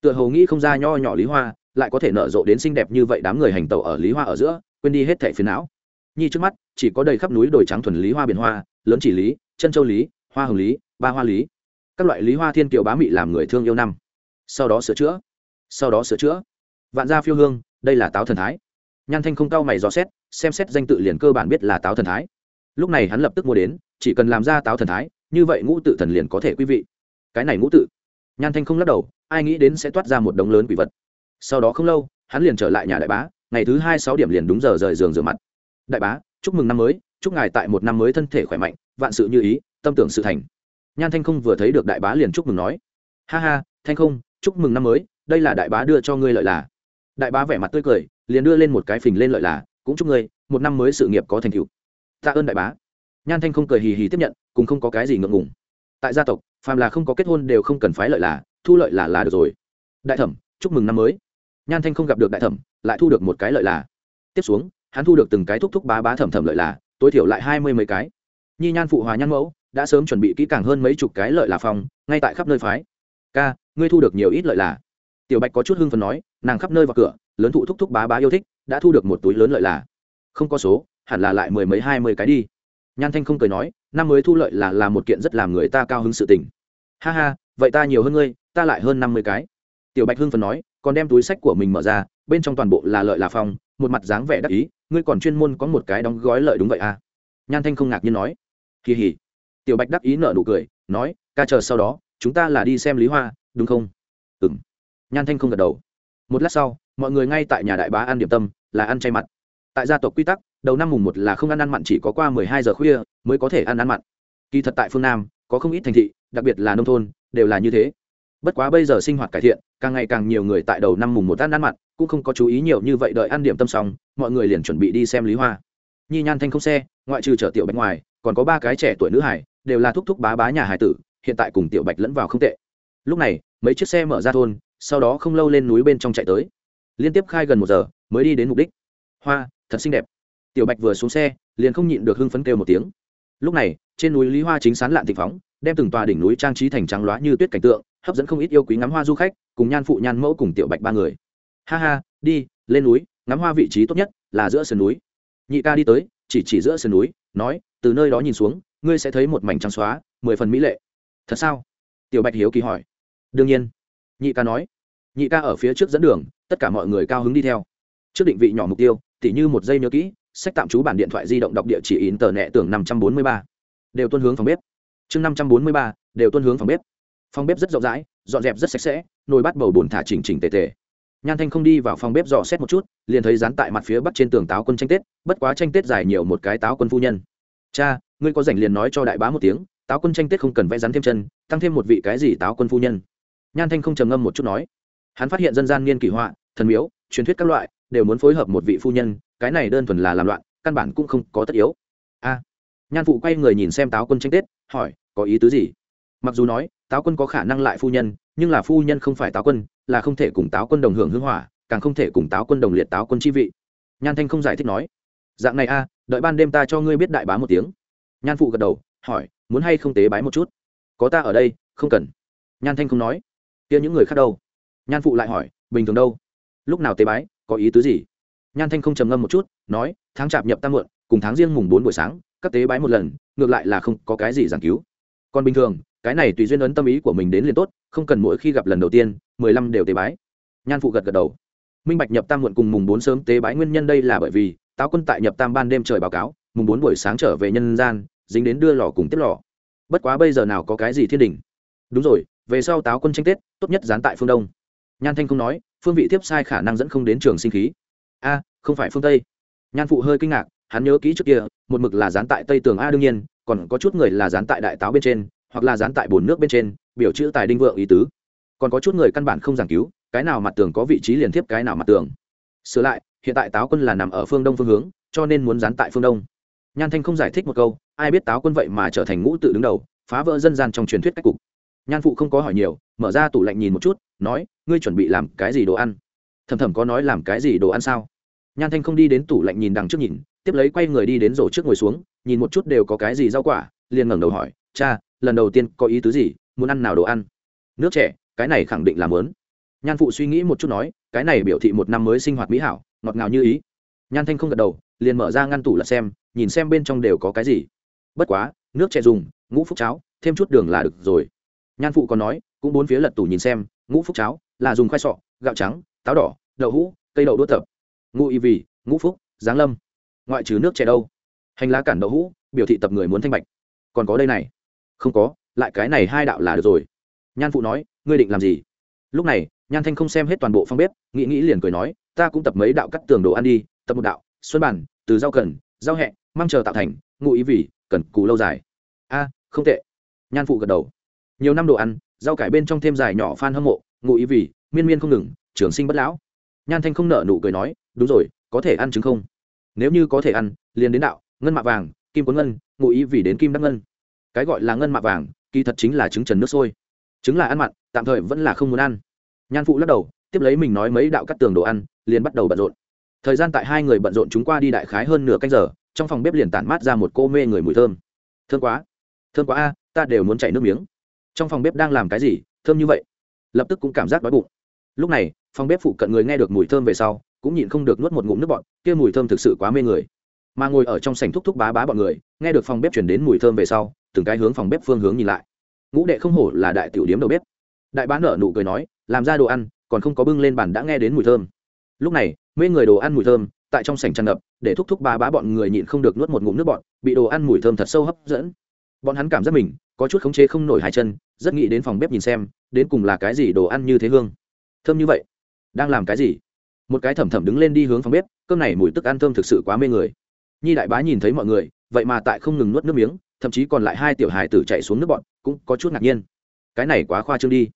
S1: Tựa hồ nghĩ không ra nho nhỏ lý hoa, lại có thể nở rộ đến xinh đẹp như vậy đám người hành tẩu ở lý hoa ở giữa, quên đi hết thẻ phiền não. Nhi trước mắt, chỉ có đầy khắp núi đồi trắng thuần lý hoa biển hoa, lớn chỉ lý, chân châu lý, hoa hồng lý, ba hoa lý. Các loại lý hoa thiên kiều bá mị làm người thương yêu năm. Sau đó sửa chữa sau đó sửa chữa. Vạn gia phiêu hương, đây là táo thần thái. Nhan thanh không cao mày dò xét, xem xét danh tự liền cơ bản biết là táo thần thái. Lúc này hắn lập tức mua đến, chỉ cần làm ra táo thần thái, như vậy ngũ tự thần liền có thể quý vị. Cái này ngũ tự. Nhan thanh không lắc đầu, ai nghĩ đến sẽ toát ra một đống lớn quỷ vật. Sau đó không lâu, hắn liền trở lại nhà đại bá, ngày thứ hai sáu điểm liền đúng giờ rời giường rửa mặt. Đại bá, chúc mừng năm mới, chúc ngài tại một năm mới thân thể khỏe mạnh, vạn sự như ý, tâm tưởng sự thành. Nhan thanh không vừa thấy được đại bá liền chúc mừng nói. Ha ha, thanh không, chúc mừng năm mới đây là đại bá đưa cho ngươi lợi là. Đại bá vẻ mặt tươi cười, liền đưa lên một cái phình lên lợi là, cũng chúc ngươi, một năm mới sự nghiệp có thành tựu. Tạ ơn đại bá. Nhan thanh không cười hì hì tiếp nhận cũng không có cái gì ngượng ngùng. Tại gia tộc, phàm là không có kết hôn đều không cần phái lợi là, thu lợi là là được rồi. Đại thẩm, chúc mừng năm mới. Nhan thanh không gặp được đại thẩm, lại thu được một cái lợi là. Tiếp xuống, hắn thu được từng cái thúc thúc bá bá thẩm thẩm lợi là, tối thiểu lại hai mươi mấy cái. Nhi nhan phụ hòa nhan mẫu đã sớm chuẩn bị kỹ càng hơn mấy chục cái lợi là phòng, ngay tại khắp nơi phái. Ca, ngươi thu được nhiều ít lợi là tiểu bạch có chút hưng phần nói, nàng khắp nơi vào cửa, lớn thụ thúc thúc bá bá yêu thích, đã thu được một túi lớn lợi là, không có số, hẳn là lại mười mấy hai mươi cái đi. Nhan thanh không cười nói, năm mới thu lợi là là một kiện rất làm người ta cao hứng sự tình. Ha ha, vậy ta nhiều hơn ngươi, ta lại hơn năm mươi cái. Tiểu bạch hưng phần nói, còn đem túi sách của mình mở ra, bên trong toàn bộ là lợi là phong, một mặt dáng vẻ đắc ý, ngươi còn chuyên môn có một cái đóng gói lợi đúng vậy à? Nhan thanh không ngạc nhiên nói, kỳ hỉ. Tiểu bạch đắc ý nở nụ cười, nói, ca chờ sau đó, chúng ta là đi xem lý hoa, đúng không? Ừ nhan thanh không gật đầu. Một lát sau, mọi người ngay tại nhà đại bá ăn điểm tâm, là ăn chay mặt. tại gia tộc quy tắc, đầu năm mùng một là không ăn ăn mặn chỉ có qua mười hai giờ khuya mới có thể ăn ăn mặn. Kỳ thật tại phương nam, có không ít thành thị, đặc biệt là nông thôn, đều là như thế. Bất quá bây giờ sinh hoạt cải thiện, càng ngày càng nhiều người tại đầu năm mùng một ăn ăn mặn, cũng không có chú ý nhiều như vậy đợi ăn điểm tâm xong, mọi người liền chuẩn bị đi xem lý hoa. Nhi nhan thanh không xe, ngoại trừ chở tiểu bạch ngoài, còn có ba cái trẻ tuổi nữ hải, đều là thúc thúc bá bá nhà hải tử, hiện tại cùng tiểu bạch lẫn vào không tệ. Lúc này, mấy chiếc xe mở ra thôn sau đó không lâu lên núi bên trong chạy tới. Liên tiếp khai gần một giờ, mới đi đến mục đích. Hoa, thật xinh đẹp. Tiểu bạch vừa xuống xe, liền không nhịn được hưng phấn kêu một tiếng. Lúc này, trên núi lý hoa chính sán lạn thịnh phóng, đem từng tòa đỉnh núi trang trí thành trắng loá như tuyết cảnh tượng, hấp dẫn không ít yêu quý ngắm hoa du khách, cùng nhan phụ nhan mẫu cùng tiểu bạch ba người. Ha ha, đi, lên núi, ngắm hoa vị trí tốt nhất là giữa sườn núi. Nhị ca đi tới, chỉ chỉ giữa sườn núi, nói, từ nơi đó nhìn xuống, ngươi sẽ thấy một mảnh trắng xóa, mười phần mỹ lệ. Thật sao? Tiểu bạch hiếu kỳ hỏi. Đương nhiên nhị ca nói, nhị ca ở phía trước dẫn đường, tất cả mọi người cao hứng đi theo. Trước định vị nhỏ mục tiêu, tỉ như một giây nhớ kỹ, sách tạm trú bản điện thoại di động đọc địa chỉ in tờ nẹ tưởng năm trăm bốn mươi ba. Đều tuân hướng phòng bếp. Chương năm trăm bốn mươi ba, đều tuân hướng phòng bếp. Phòng bếp rất rộng rãi, dọn dẹp rất sạch sẽ, nồi bắt bầu bùn thả chỉnh chỉnh tề tề. Nhan thanh không đi vào phòng bếp dò xét một chút, liền thấy dán tại mặt phía bắc trên tường táo quân tranh tết, bất quá tranh tết dài nhiều một cái táo quân phu nhân. Cha, ngươi có rảnh liền nói cho đại bá một tiếng, táo quân tranh tết không cần vẽ rắn thêm chân, tăng thêm một vị cái gì táo quân phu nhân? Nhan thanh không trầm ngâm một chút nói, hắn phát hiện dân gian niên kỷ họa, thần miếu, truyền thuyết các loại, đều muốn phối hợp một vị phu nhân, cái này đơn thuần là làm loạn, căn bản cũng không có tất yếu. A, nhan phụ quay người nhìn xem táo quân tranh tết, hỏi, có ý tứ gì? Mặc dù nói, táo quân có khả năng lại phu nhân, nhưng là phu nhân không phải táo quân, là không thể cùng táo quân đồng hưởng hưng hỏa càng không thể cùng táo quân đồng liệt táo quân chi vị. Nhan thanh không giải thích nói, dạng này a, đợi ban đêm ta cho ngươi biết đại bá một tiếng. Nhan phụ gật đầu, hỏi, muốn hay không tế bái một chút? Có ta ở đây, không cần. Nhan thanh không nói kia những người khác đâu? Nhan phụ lại hỏi, bình thường đâu? Lúc nào tế bái, có ý tứ gì? Nhan thanh không trầm ngâm một chút, nói, tháng chạp nhập tam muộn, cùng tháng riêng mùng bốn buổi sáng, các tế bái một lần, ngược lại là không có cái gì giảng cứu. Còn bình thường, cái này tùy duyên ấn tâm ý của mình đến liền tốt, không cần mỗi khi gặp lần đầu tiên, mười lăm đều tế bái. Nhan phụ gật gật đầu. Minh bạch nhập tam muộn cùng mùng bốn sớm tế bái nguyên nhân đây là bởi vì, táo quân tại nhập tam ban đêm trời báo cáo, mùng bốn buổi sáng trở về nhân gian, dính đến đưa lò cùng tiếp lò. Bất quá bây giờ nào có cái gì thiên đình đúng rồi về sau táo quân tranh tết, tốt nhất dán tại phương đông. Nhan thanh không nói, phương vị tiếp sai khả năng dẫn không đến trường sinh khí. A, không phải phương tây. Nhan phụ hơi kinh ngạc, hắn nhớ kỹ trước kia, một mực là dán tại tây tường a đương nhiên, còn có chút người là dán tại đại táo bên trên, hoặc là dán tại bồn nước bên trên, biểu chữ tài đinh vượng ý tứ. Còn có chút người căn bản không giảng cứu, cái nào mặt tường có vị trí liền tiếp cái nào mặt tường. Sửa lại, hiện tại táo quân là nằm ở phương đông phương hướng, cho nên muốn dán tại phương đông. Nhan thanh không giải thích một câu, ai biết táo quân vậy mà trở thành ngũ tự đứng đầu, phá vỡ dân gian trong truyền thuyết cách cục nhan phụ không có hỏi nhiều, mở ra tủ lạnh nhìn một chút, nói, ngươi chuẩn bị làm cái gì đồ ăn? Thầm thầm có nói làm cái gì đồ ăn sao? Nhan thanh không đi đến tủ lạnh nhìn đằng trước nhìn, tiếp lấy quay người đi đến rổ trước ngồi xuống, nhìn một chút đều có cái gì rau quả, liền ngẩng đầu hỏi, cha, lần đầu tiên có ý tứ gì? Muốn ăn nào đồ ăn? Nước trẻ cái này khẳng định là mớn nhan phụ suy nghĩ một chút nói, cái này biểu thị một năm mới sinh hoạt mỹ hảo, ngọt ngào như ý. Nhan thanh không gật đầu, liền mở ra ngăn tủ là xem, nhìn xem bên trong đều có cái gì. Bất quá, nước trẻ dùng, ngũ phúc cháo, thêm chút đường là được rồi nhan phụ còn nói, cũng bốn phía lật tủ nhìn xem, ngũ phúc cháo, là dùng khoai sọ, gạo trắng, táo đỏ, đậu hũ, cây đậu đỗ tập. Ngũ y vì, ngũ phúc, giáng lâm. Ngoại trừ nước chè đâu? Hành lá cản đậu hũ, biểu thị tập người muốn thanh bạch. Còn có đây này. Không có, lại cái này hai đạo là được rồi. Nhan phụ nói, ngươi định làm gì? Lúc này, nhan thanh không xem hết toàn bộ phong bếp, nghĩ nghĩ liền cười nói, ta cũng tập mấy đạo cắt tường đồ ăn đi, tập một đạo, xuân bản, từ rau cần rau hẹ mang chờ tạo thành, ngụ ý vì, cần cù lâu dài. A, không tệ. Nhan phụ gật đầu nhiều năm đồ ăn, rau cải bên trong thêm dài nhỏ phan hâm mộ, ngụ ý vì, miên miên không ngừng, trường sinh bất lão. Nhan thanh không nợ nụ cười nói, đúng rồi, có thể ăn chứng không? Nếu như có thể ăn, liền đến đạo, ngân mạ vàng, kim cuốn ngân, ngụ ý vì đến kim đắc ngân. Cái gọi là ngân mạ vàng, kỳ thật chính là trứng trần nước sôi. Trứng là ăn mặn, tạm thời vẫn là không muốn ăn. Nhan phụ lắc đầu, tiếp lấy mình nói mấy đạo cắt tường đồ ăn, liền bắt đầu bận rộn. Thời gian tại hai người bận rộn chúng qua đi đại khái hơn nửa canh giờ, trong phòng bếp liền tản mát ra một cô mê người mùi thơm. Thơm quá thơm quá a, ta đều muốn chảy nước miếng trong phòng bếp đang làm cái gì, thơm như vậy. Lập tức cũng cảm giác đói bụng. Lúc này, phòng bếp phụ cận người nghe được mùi thơm về sau, cũng nhịn không được nuốt một ngụm nước bọt, kia mùi thơm thực sự quá mê người. Mà ngồi ở trong sảnh thúc thúc bá bá bọn người, nghe được phòng bếp chuyển đến mùi thơm về sau, từng cái hướng phòng bếp phương hướng nhìn lại. Ngũ đệ không hổ là đại tiểu điếm đầu bếp. Đại bá nở nụ cười nói, làm ra đồ ăn, còn không có bưng lên bàn đã nghe đến mùi thơm. Lúc này, mê người đồ ăn mùi thơm, tại trong sảnh tràn ngập, để thúc thúc bá bá bọn người nhịn không được nuốt một ngụm nước bọn bị đồ ăn mùi thơm thật sâu hấp dẫn bọn hắn cảm giác mình có chút khống chế không nổi hai chân, rất nghĩ đến phòng bếp nhìn xem, đến cùng là cái gì đồ ăn như thế hương. Thơm như vậy. Đang làm cái gì? Một cái thẩm thẩm đứng lên đi hướng phòng bếp, cơm này mùi tức ăn thơm thực sự quá mê người. Nhi đại bá nhìn thấy mọi người, vậy mà tại không ngừng nuốt nước miếng, thậm chí còn lại hai tiểu hài tử chạy xuống nước bọn, cũng có chút ngạc nhiên. Cái này quá khoa trương đi.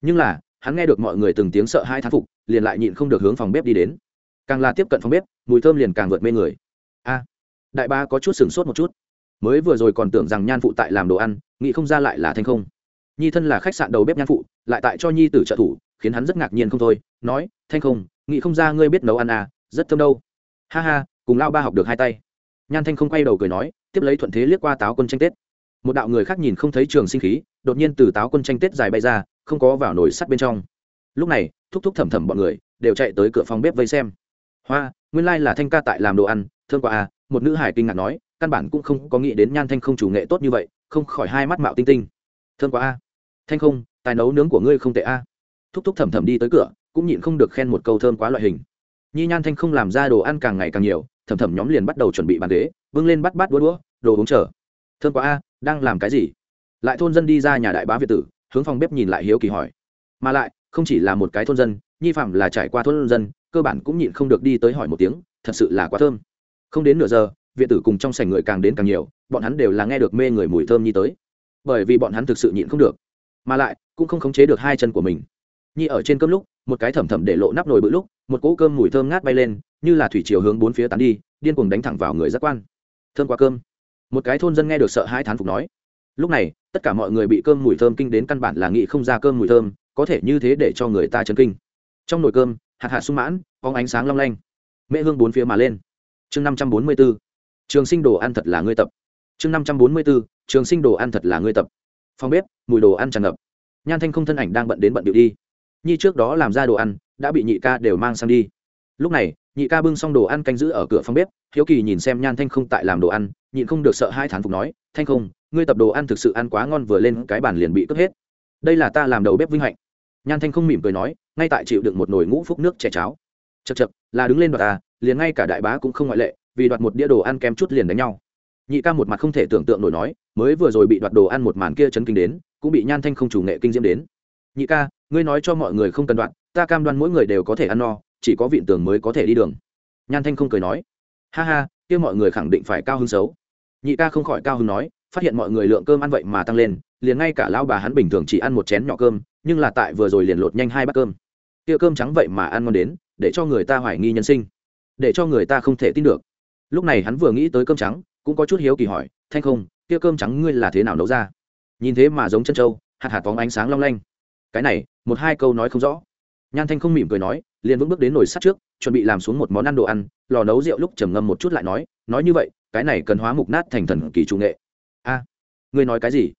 S1: Nhưng là, hắn nghe được mọi người từng tiếng sợ hai thán phục, liền lại nhịn không được hướng phòng bếp đi đến. Càng là tiếp cận phòng bếp, mùi thơm liền càng vượt mê người. A. Đại ba có chút sửng sốt một chút mới vừa rồi còn tưởng rằng nhan phụ tại làm đồ ăn, nghĩ không ra lại là thanh không. Nhi thân là khách sạn đầu bếp nhan phụ, lại tại cho nhi tử trợ thủ, khiến hắn rất ngạc nhiên không thôi, nói, thanh không, nghĩ không ra ngươi biết nấu ăn à rất thơm đâu. Ha ha, cùng lao ba học được hai tay. Nhan thanh không quay đầu cười nói, tiếp lấy thuận thế liếc qua táo quân tranh tết. Một đạo người khác nhìn không thấy trường sinh khí, đột nhiên từ táo quân tranh tết dài bay ra, không có vào nồi sắt bên trong. Lúc này, thúc thúc thầm thầm bọn người, đều chạy tới cửa phòng bếp vây xem. Hoa, nguyên lai là thanh ca tại làm đồ ăn thương qua à một nữ hải kinh ngạc nói căn bản cũng không có nghĩ đến nhan thanh không chủ nghệ tốt như vậy, không khỏi hai mắt mạo tinh tinh. Thương quá a. Thanh không, tài nấu nướng của ngươi không tệ a. Thúc thúc thầm thầm đi tới cửa, cũng nhịn không được khen một câu thơm quá loại hình. Nhi nhan thanh không làm ra đồ ăn càng ngày càng nhiều, thầm thầm nhóm liền bắt đầu chuẩn bị bàn ghế vâng lên bắt bát đũa đũa, đồ uống chờ. Thơm quá a, đang làm cái gì? Lại thôn dân đi ra nhà đại bá việt tử, hướng phòng bếp nhìn lại hiếu kỳ hỏi. Mà lại, không chỉ là một cái thôn dân, nhi phạm là trải qua thôn dân, cơ bản cũng nhịn không được đi tới hỏi một tiếng, thật sự là quá thơm. Không đến nửa giờ viện tử cùng trong sảnh người càng đến càng nhiều, bọn hắn đều là nghe được mê người mùi thơm nhi tới. Bởi vì bọn hắn thực sự nhịn không được, mà lại cũng không khống chế được hai chân của mình. Nhi ở trên cơm lúc, một cái thẩm thẩm để lộ nắp nồi bự lúc, một cỗ cơm mùi thơm ngát bay lên, như là thủy chiều hướng bốn phía tán đi, điên cuồng đánh thẳng vào người giác quan. Thơm qua cơm. Một cái thôn dân nghe được sợ hai thán phục nói, lúc này, tất cả mọi người bị cơm mùi thơm kinh đến căn bản là nghĩ không ra cơm mùi thơm, có thể như thế để cho người ta chấn kinh. Trong nồi cơm, hạt hạt sung mãn có ánh sáng long lanh, mễ hương bốn phía mà lên. Chương năm trăm bốn mươi b ố trường sinh đồ ăn thật là ngươi tập. Chương năm trăm bốn mươi b ố trường sinh đồ ăn thật là ngươi tập. Phòng bếp, mùi đồ ăn tràn ngập. Nhan thanh không thân ảnh đang bận đến bận điệu đi. Nhi trước đó làm ra đồ ăn, đã bị nhị ca đều mang sang đi. Lúc này, nhị ca bưng xong đồ ăn canh giữ ở cửa phòng bếp, hiếu kỳ nhìn xem nhan thanh không tại làm đồ ăn, nhịn không được sợ hai thán phục nói, thanh không, ngươi tập đồ ăn thực sự ăn quá ngon vừa lên cái bàn liền bị cướp hết. Đây là ta làm đầu bếp vinh hạnh. Nhan thanh không mỉm cười nói, ngay tại chịu đựng một nồi ngũ phúc nước chè cháo. Chật chật là đứng lên đoạt ta, liền ngay cả đại bá cũng không ngoại lệ vì đoạt một đĩa đồ ăn kém chút liền đánh nhau. Nhị ca một mặt không thể tưởng tượng nổi nói, mới vừa rồi bị đoạt đồ ăn một màn kia chấn kinh đến, cũng bị nhan thanh không chủ nghệ kinh diễm đến. Nhị ca, ngươi nói cho mọi người không cần đoạn ta cam đoan mỗi người đều có thể ăn no, chỉ có vịn tường mới có thể đi đường. Nhan thanh không cười nói. Ha ha, kia mọi người khẳng định phải cao hứng xấu. Nhị ca không khỏi cao hứng nói, phát hiện mọi người lượng cơm ăn vậy mà tăng lên, liền ngay cả lão bà hắn bình thường chỉ ăn một chén nhỏ cơm, nhưng là tại vừa rồi liền lột nhanh hai bát cơm. Kia cơm trắng vậy mà ăn ngon đến, để cho người ta hoài nghi nhân sinh. Để cho người ta không thể tin được lúc này hắn vừa nghĩ tới cơm trắng, cũng có chút hiếu kỳ hỏi, thanh không, kia cơm trắng ngươi là thế nào nấu ra? Nhìn thế mà giống chân trâu, hạt hạt bóng ánh sáng long lanh. Cái này, một hai câu nói không rõ. Nhan thanh không mỉm cười nói, liền vững bước đến nồi sắt trước, chuẩn bị làm xuống một món ăn đồ ăn, lò nấu rượu lúc trầm ngâm một chút lại nói nói như vậy, cái này cần hóa mục nát thành thần kỳ trung nghệ. A, ngươi nói cái gì?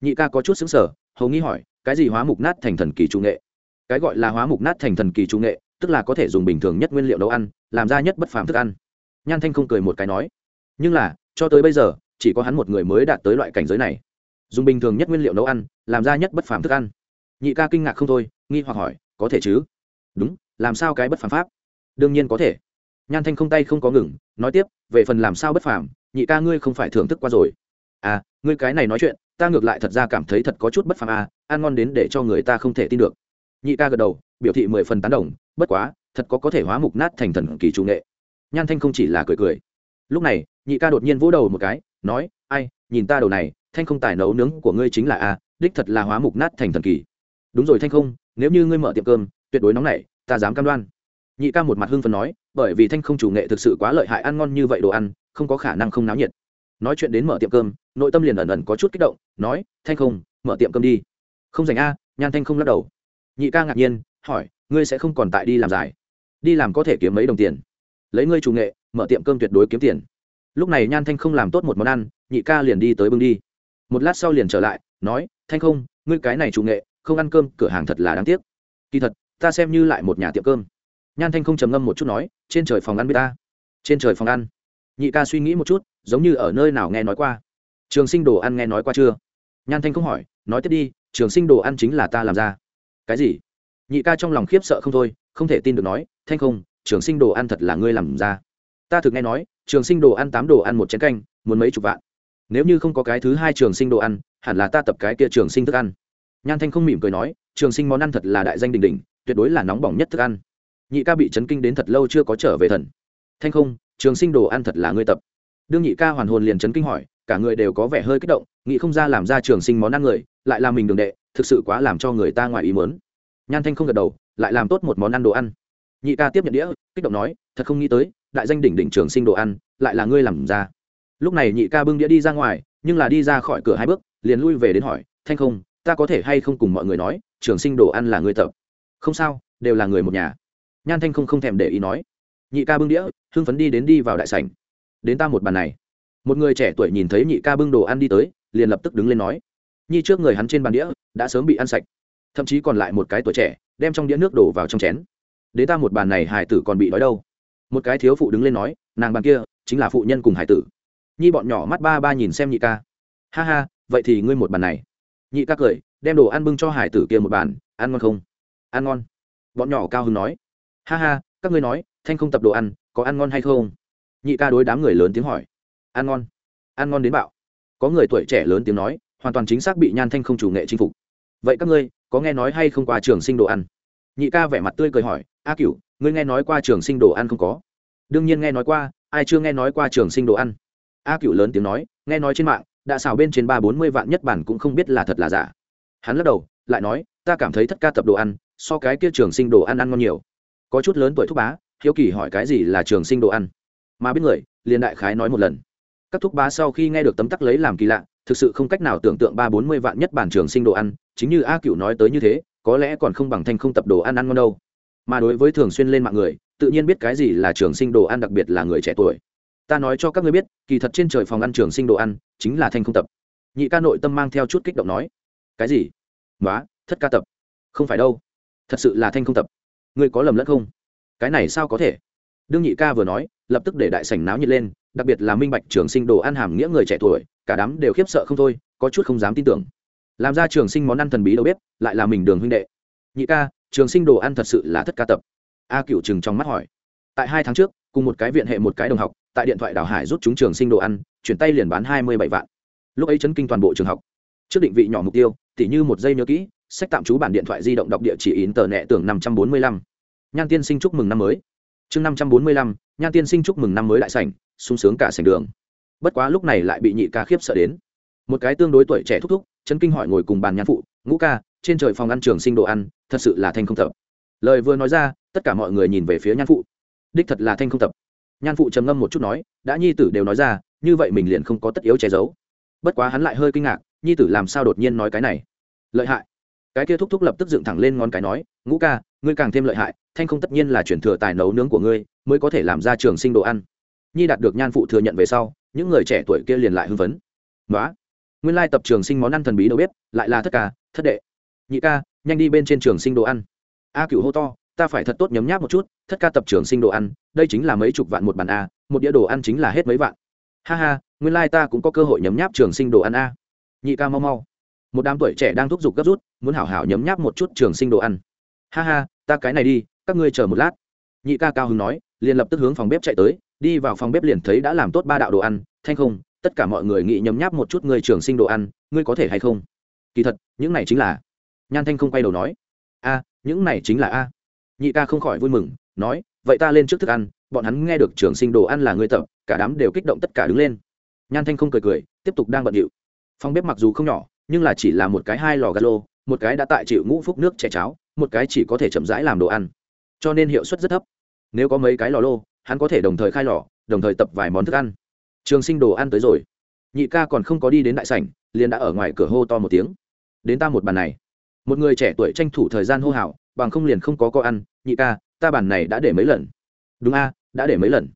S1: Nhị ca có chút xứng sở hầu nghĩ hỏi, cái gì hóa mục nát thành thần kỳ trung nghệ? Cái gọi là hóa mục nát thành thần kỳ trung nghệ, tức là có thể dùng bình thường nhất nguyên liệu nấu ăn, làm ra nhất bất phàm thức ăn nhan thanh không cười một cái nói, nhưng là, cho tới bây giờ, chỉ có hắn một người mới đạt tới loại cảnh giới này. Dùng bình thường nhất nguyên liệu nấu ăn, làm ra nhất bất phàm thức ăn. Nhị ca kinh ngạc không thôi, nghi hoặc hỏi, có thể chứ? Đúng, làm sao cái bất phàm pháp? Đương nhiên có thể. Nhan thanh không tay không có ngừng, nói tiếp, về phần làm sao bất phàm, nhị ca ngươi không phải thưởng thức qua rồi. À ngươi cái này nói chuyện, ta ngược lại thật ra cảm thấy thật có chút bất phàm à ăn ngon đến để cho người ta không thể tin được. Nhị ca gật đầu, biểu thị mười phần tán đồng, bất quá, thật có có thể hóa mục nát thành thần kỳ trung nghệ nhan thanh không chỉ là cười cười. Lúc này, nhị ca đột nhiên vỗ đầu một cái, nói, ai, nhìn ta đầu này, thanh không tài nấu nướng của ngươi chính là a, đích thật là hóa mục nát thành thần kỳ. Đúng rồi thanh không, nếu như ngươi mở tiệm cơm, tuyệt đối nóng này ta dám cam đoan. Nhị ca một mặt hưng phần nói, bởi vì thanh không chủ nghệ thực sự quá lợi hại ăn ngon như vậy đồ ăn, không có khả năng không náo nhiệt. Nói chuyện đến mở tiệm cơm, nội tâm liền ẩn ẩn có chút kích động, nói, thanh không, mở tiệm cơm đi. Không dành a, nhan thanh không lắc đầu. Nhị ca ngạc nhiên, hỏi, ngươi sẽ không còn tại đi làm giải đi làm có thể kiếm mấy đồng tiền? Lấy ngươi chủ nghệ, mở tiệm cơm tuyệt đối kiếm tiền. Lúc này nhan thanh không làm tốt một món ăn, nhị ca liền đi tới bưng đi. Một lát sau liền trở lại, nói, thanh không, ngươi cái này chủ nghệ, không ăn cơm, cửa hàng thật là đáng tiếc. Kỳ thật, ta xem như lại một nhà tiệm cơm. Nhan thanh không trầm ngâm một chút nói, trên trời phòng ăn b ta. Trên trời phòng ăn? Nhị ca suy nghĩ một chút, giống như ở nơi nào nghe nói qua. Trường sinh đồ ăn nghe nói qua chưa? Nhan thanh không hỏi, nói tiếp đi, trường sinh đồ ăn chính là ta làm ra. Cái gì? Nhị ca trong lòng khiếp sợ không thôi, không thể tin được nói, thanh không trường sinh đồ ăn thật là ngươi làm ra. Ta thực nghe nói, trường sinh đồ ăn tám đồ ăn một chén canh, muốn mấy chục vạn. Nếu như không có cái thứ hai trường sinh đồ ăn, hẳn là ta tập cái kia trường sinh thức ăn. Nhan thanh không mỉm cười nói, trường sinh món ăn thật là đại danh đình đình tuyệt đối là nóng bỏng nhất thức ăn. Nhị ca bị chấn kinh đến thật lâu chưa có trở về thần. Thanh không, trường sinh đồ ăn thật là ngươi tập. Đương nhị ca hoàn hồn liền chấn kinh hỏi, cả người đều có vẻ hơi kích động, nghĩ không ra làm ra trường sinh món ăn người, lại làm mình đường đệ, thực sự quá làm cho người ta ngoài ý mớn nhan thanh không gật đầu, lại làm tốt một món ăn đồ ăn nhị ca tiếp nhận đĩa, kích động nói, thật không nghĩ tới, đại danh đỉnh đỉnh trường sinh đồ ăn, lại là ngươi làm ra. Lúc này nhị ca bưng đĩa đi ra ngoài, nhưng là đi ra khỏi cửa hai bước, liền lui về đến hỏi, thanh không, ta có thể hay không cùng mọi người nói, trường sinh đồ ăn là ngươi tập? Không sao, đều là người một nhà. Nhan thanh không không thèm để ý nói. Nhị ca bưng đĩa, hưng phấn đi đến đi vào đại sảnh. Đến ta một bàn này. Một người trẻ tuổi nhìn thấy nhị ca bưng đồ ăn đi tới, liền lập tức đứng lên nói. Nhi trước người hắn trên bàn đĩa, đã sớm bị ăn sạch. Thậm chí còn lại một cái tuổi trẻ, đem trong đĩa nước đổ vào trong chén đế ta một bàn này hải tử còn bị đói đâu. Một cái thiếu phụ đứng lên nói, nàng bàn kia chính là phụ nhân cùng hải tử. Nhi bọn nhỏ mắt ba ba nhìn xem nhị ca. Ha ha, vậy thì ngươi một bàn này. Nhị ca cười, đem đồ ăn bưng cho hải tử kia một bàn, ăn ngon không? Ăn ngon. Bọn nhỏ cao hứng nói. Ha ha, các ngươi nói, thanh không tập đồ ăn, có ăn ngon hay không? Nhị ca đối đám người lớn tiếng hỏi. Ăn ngon. Ăn ngon đến bạo. Có người tuổi trẻ lớn tiếng nói, hoàn toàn chính xác bị nhan thanh không chủ nghệ chinh phục. Vậy các ngươi, có nghe nói hay không qua trường sinh đồ ăn? Nhị ca vẻ mặt tươi cười hỏi a cửu, ngươi nghe nói qua trường sinh đồ ăn không có? Đương nhiên nghe nói qua, ai chưa nghe nói qua trường sinh đồ ăn? A cửu lớn tiếng nói, nghe nói trên mạng, đã xào bên trên ba bốn mươi vạn nhất bản cũng không biết là thật là giả. Hắn lắc đầu, lại nói, ta cảm thấy thất ca tập đồ ăn, so cái kia trường sinh đồ ăn ăn ngon nhiều. Có chút lớn tuổi thúc bá, hiếu kỳ hỏi cái gì là trường sinh đồ ăn? Mà biết người, liền đại khái nói một lần. Các thúc bá sau khi nghe được tấm tắc lấy làm kỳ lạ, thực sự không cách nào tưởng tượng ba bốn mươi vạn nhất bản trường sinh đồ ăn, chính như a cựu nói tới như thế, có lẽ còn không bằng thanh không tập đồ ăn ăn ngon đâu mà đối với thường xuyên lên mạng người, tự nhiên biết cái gì là trường sinh đồ ăn, đặc biệt là người trẻ tuổi. Ta nói cho các ngươi biết, kỳ thật trên trời phòng ăn trường sinh đồ ăn chính là thanh không tập. Nhị ca nội tâm mang theo chút kích động nói, cái gì? Nói thất ca tập? Không phải đâu. Thật sự là thanh không tập. Ngươi có lầm lẫn không? Cái này sao có thể? Đương nhị ca vừa nói, lập tức để đại sảnh náo nhiệt lên, đặc biệt là minh bạch trường sinh đồ ăn hàm nghĩa người trẻ tuổi, cả đám đều khiếp sợ không thôi, có chút không dám tin tưởng. Làm ra trường sinh món ăn thần bí đầu bếp lại là mình đường huynh đệ. Nhị ca trường sinh đồ ăn thật sự là thất ca tập. A cựu chừng trong mắt hỏi. Tại hai tháng trước, cùng một cái viện hệ một cái đồng học, tại điện thoại đào hải rút chúng trường sinh đồ ăn, chuyển tay liền bán hai mươi bảy vạn. Lúc ấy chấn kinh toàn bộ trường học. Trước định vị nhỏ mục tiêu, tỉ như một giây nhớ kỹ, sách tạm trú bản điện thoại di động đọc địa chỉ in tờ nẹ tưởng năm trăm bốn mươi lăm. Nhan tiên sinh chúc mừng năm mới. Chương năm trăm bốn mươi lăm, nhan tiên sinh chúc mừng năm mới đại sảnh, sung sướng cả sảnh đường. Bất quá lúc này lại bị nhị ca khiếp sợ đến. Một cái tương đối tuổi trẻ thúc thúc, chấn kinh hỏi ngồi cùng bàn nhan phụ, ngũ ca trên trời phòng ăn trường sinh đồ ăn, thật sự là thanh không tập lời vừa nói ra, tất cả mọi người nhìn về phía nhan phụ. Đích thật là thanh không tập nhan phụ trầm ngâm một chút nói, đã nhi tử đều nói ra, như vậy mình liền không có tất yếu che giấu. Bất quá hắn lại hơi kinh ngạc, nhi tử làm sao đột nhiên nói cái này? Lợi hại. Cái kia thúc thúc lập tức dựng thẳng lên ngón cái nói, ngũ ca, ngươi càng thêm lợi hại, thanh không tất nhiên là chuyển thừa tài nấu nướng của ngươi, mới có thể làm ra trường sinh đồ ăn. Nhi đạt được nhan phụ thừa nhận về sau, những người trẻ tuổi kia liền lại hưng phấn. Nói nguyên lai tập trường sinh món ăn thần bí đâu biết, lại là thất ca, thất đệ nhị ca, nhanh đi bên trên trường sinh đồ ăn. A cựu hô to, ta phải thật tốt nhấm nháp một chút, thất ca tập trường sinh đồ ăn, đây chính là mấy chục vạn một bàn a, một đĩa đồ ăn chính là hết mấy vạn. Ha ha, nguyên lai ta cũng có cơ hội nhấm nháp trường sinh đồ ăn a. Nhị ca mau mau. Một đám tuổi trẻ đang thúc giục gấp rút, muốn hảo hảo nhấm nháp một chút trường sinh đồ ăn. Ha ha, ta cái này đi, các ngươi chờ một lát. Nhị ca cao hứng nói, liền lập tức hướng phòng bếp chạy tới, đi vào phòng bếp liền thấy đã làm tốt ba đạo đồ ăn, thanh không, tất cả mọi người nghĩ nhấm nháp một chút người trường sinh đồ ăn, ngươi có thể hay không? Kỳ thật, những này chính là nhan thanh không quay đầu nói, a, những này chính là a. Nhị ca không khỏi vui mừng, nói, vậy ta lên trước thức ăn, bọn hắn nghe được trường sinh đồ ăn là người tập, cả đám đều kích động tất cả đứng lên. Nhan thanh không cười cười, tiếp tục đang bận điệu. Phòng bếp mặc dù không nhỏ, nhưng là chỉ là một cái hai lò gà lô, một cái đã tại chịu ngũ phúc nước chè cháo, một cái chỉ có thể chậm rãi làm đồ ăn. Cho nên hiệu suất rất thấp. Nếu có mấy cái lò lô, hắn có thể đồng thời khai lò, đồng thời tập vài món thức ăn. Trường sinh đồ ăn tới rồi. Nhị ca còn không có đi đến đại sảnh, liền đã ở ngoài cửa hô to một tiếng. Đến ta một bàn này một người trẻ tuổi tranh thủ thời gian hô hào, bằng không liền không có có ăn, nhị ca, ta bàn này đã để mấy lần. Đúng a, đã để mấy lần.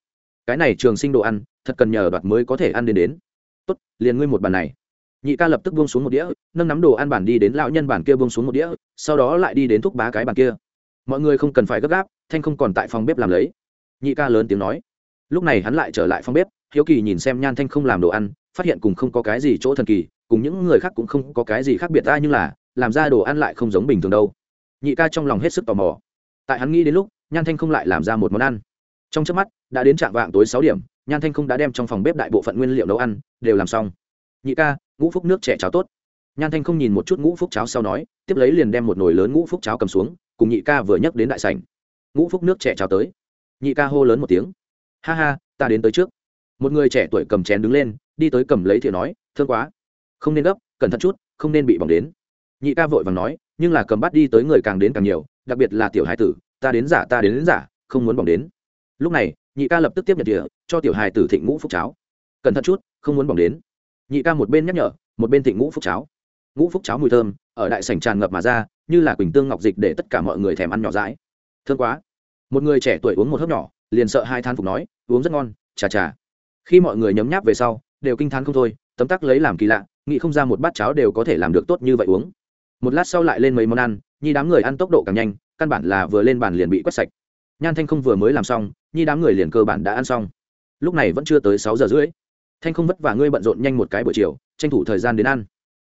S1: Cái này trường sinh đồ ăn, thật cần nhờ đoạt mới có thể ăn đến đến. Tốt, liền ngươi một bàn này. Nhị ca lập tức buông xuống một đĩa, nâng nắm đồ ăn bản đi đến lão nhân bản kia buông xuống một đĩa, sau đó lại đi đến thúc bá cái bàn kia. Mọi người không cần phải gấp gáp, thanh không còn tại phòng bếp làm lấy. Nhị ca lớn tiếng nói. Lúc này hắn lại trở lại phòng bếp, hiếu kỳ nhìn xem nhan thanh không làm đồ ăn, phát hiện cùng không có cái gì chỗ thần kỳ, cùng những người khác cũng không có cái gì khác biệt ra nhưng là làm ra đồ ăn lại không giống bình thường đâu. Nhị ca trong lòng hết sức tò mò. Tại hắn nghĩ đến lúc, nhan thanh không lại làm ra một món ăn. Trong trước mắt, đã đến trạng vạng tối sáu điểm, nhan thanh không đã đem trong phòng bếp đại bộ phận nguyên liệu nấu ăn đều làm xong. Nhị ca, ngũ phúc nước trẻ cháo tốt. Nhan thanh không nhìn một chút ngũ phúc cháo sau nói, tiếp lấy liền đem một nồi lớn ngũ phúc cháo cầm xuống, cùng nhị ca vừa nhắc đến đại sảnh. Ngũ phúc nước trẻ cháo tới. Nhị ca hô lớn một tiếng. Ha ha, ta đến tới trước. Một người trẻ tuổi cầm chén đứng lên, đi tới cầm lấy thì nói, thương quá. Không nên gấp, cẩn thận chút, không nên bị bỏng đến nhị ca vội vàng nói nhưng là cầm bắt đi tới người càng đến càng nhiều đặc biệt là tiểu hải tử ta đến giả ta đến, đến giả không muốn bỏng đến. Lúc này nhị ca lập tức tiếp nhận địa cho tiểu Hải tử thịnh ngũ phúc cháo. Cẩn thận chút không muốn bỏng đến. Nhị ca một bên nhắc nhở một bên thịnh ngũ phúc cháo. Ngũ phúc cháo mùi thơm ở đại sảnh tràn ngập mà ra như là quỳnh tương ngọc dịch để tất cả mọi người thèm ăn nhỏ rãi thương quá. Một người trẻ tuổi uống một hớp nhỏ liền sợ hai than phục nói uống rất ngon chà chà. Khi mọi người nhấm nháp về sau đều kinh t h á n không thôi tấm tắc lấy làm kỳ lạ nghĩ không ra một bát cháo đều có thể làm được tốt như vậy uống một lát sau lại lên mấy món ăn, nhi đám người ăn tốc độ càng nhanh, căn bản là vừa lên bàn liền bị quét sạch. Nhan thanh không vừa mới làm xong, nhi đám người liền cơ bản đã ăn xong. Lúc này vẫn chưa tới sáu giờ rưỡi. Thanh không vất vả ngươi bận rộn nhanh một cái buổi chiều, tranh thủ thời gian đến ăn.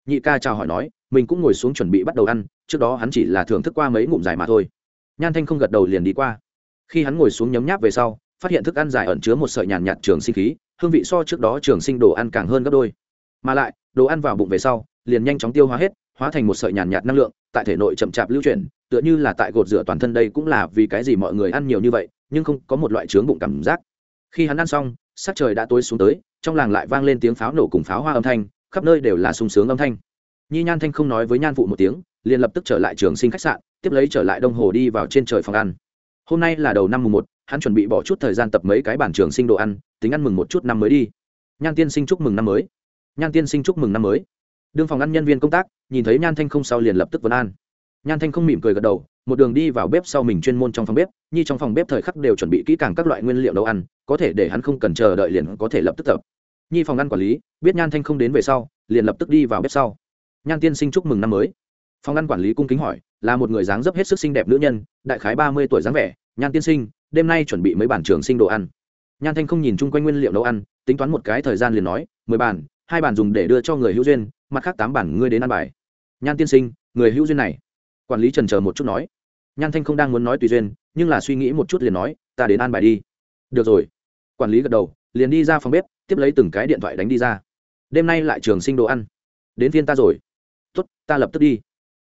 S1: Nhị ca chào hỏi nói, mình cũng ngồi xuống chuẩn bị bắt đầu ăn, trước đó hắn chỉ là thưởng thức qua mấy ngụm dài mà thôi. Nhan thanh không gật đầu liền đi qua. Khi hắn ngồi xuống nhấm nháp về sau, phát hiện thức ăn dài ẩn chứa một sợi nhàn nhạt trường sinh khí, hương vị so trước đó trường sinh đồ ăn càng hơn gấp đôi. Mà lại, đồ ăn vào bụng về sau, liền nhanh chóng tiêu hóa hết hóa thành một sợi nhàn nhạt năng lượng, tại thể nội chậm chạp lưu chuyển, tựa như là tại gột rửa toàn thân đây cũng là vì cái gì mọi người ăn nhiều như vậy, nhưng không có một loại trướng bụng cảm giác. Khi hắn ăn xong, sắc trời đã tối xuống tới, trong làng lại vang lên tiếng pháo nổ cùng pháo hoa âm thanh, khắp nơi đều là sung sướng âm thanh. Nhi nhan thanh không nói với nhan phụ một tiếng, liền lập tức trở lại trường sinh khách sạn, tiếp lấy trở lại đông hồ đi vào trên trời phòng ăn. Hôm nay là đầu năm mùng một, hắn chuẩn bị bỏ chút thời gian tập mấy cái bản trường sinh đồ ăn, tính ăn mừng một chút năm mới đi. Nhan tiên sinh chúc mừng năm mới. Nhan tiên sinh chúc mừng năm mới đương phòng ăn nhân viên công tác, nhìn thấy nhan thanh không sau liền lập tức vấn an. Nhan thanh không mỉm cười gật đầu, một đường đi vào bếp sau mình chuyên môn trong phòng bếp, nhi trong phòng bếp thời khắc đều chuẩn bị kỹ càng các loại nguyên liệu nấu ăn, có thể để hắn không cần chờ đợi liền có thể lập tức tập. Nhi phòng ăn quản lý, biết nhan thanh không đến về sau, liền lập tức đi vào bếp sau. Nhan tiên sinh chúc mừng năm mới. Phòng ăn quản lý cung kính hỏi, là một người dáng dấp hết sức xinh đẹp nữ nhân, đại khái ba mươi tuổi dáng vẻ. Nhan tiên sinh, đêm nay chuẩn bị mấy bản trường sinh đồ ăn. Nhan thanh không nhìn chung quanh nguyên liệu nấu ăn, tính toán một cái thời gian liền nói, mười bản hai bản dùng để đưa cho người hữu duyên mặt khác tám bản ngươi đến ăn bài. Nhan tiên sinh, người hữu duyên này. Quản lý trần chờ một chút nói. Nhan thanh không đang muốn nói tùy duyên, nhưng là suy nghĩ một chút liền nói, ta đến an bài đi. Được rồi. Quản lý gật đầu, liền đi ra phòng bếp, tiếp lấy từng cái điện thoại đánh đi ra. Đêm nay lại trường sinh đồ ăn. Đến phiên ta rồi. Tốt, ta lập tức đi.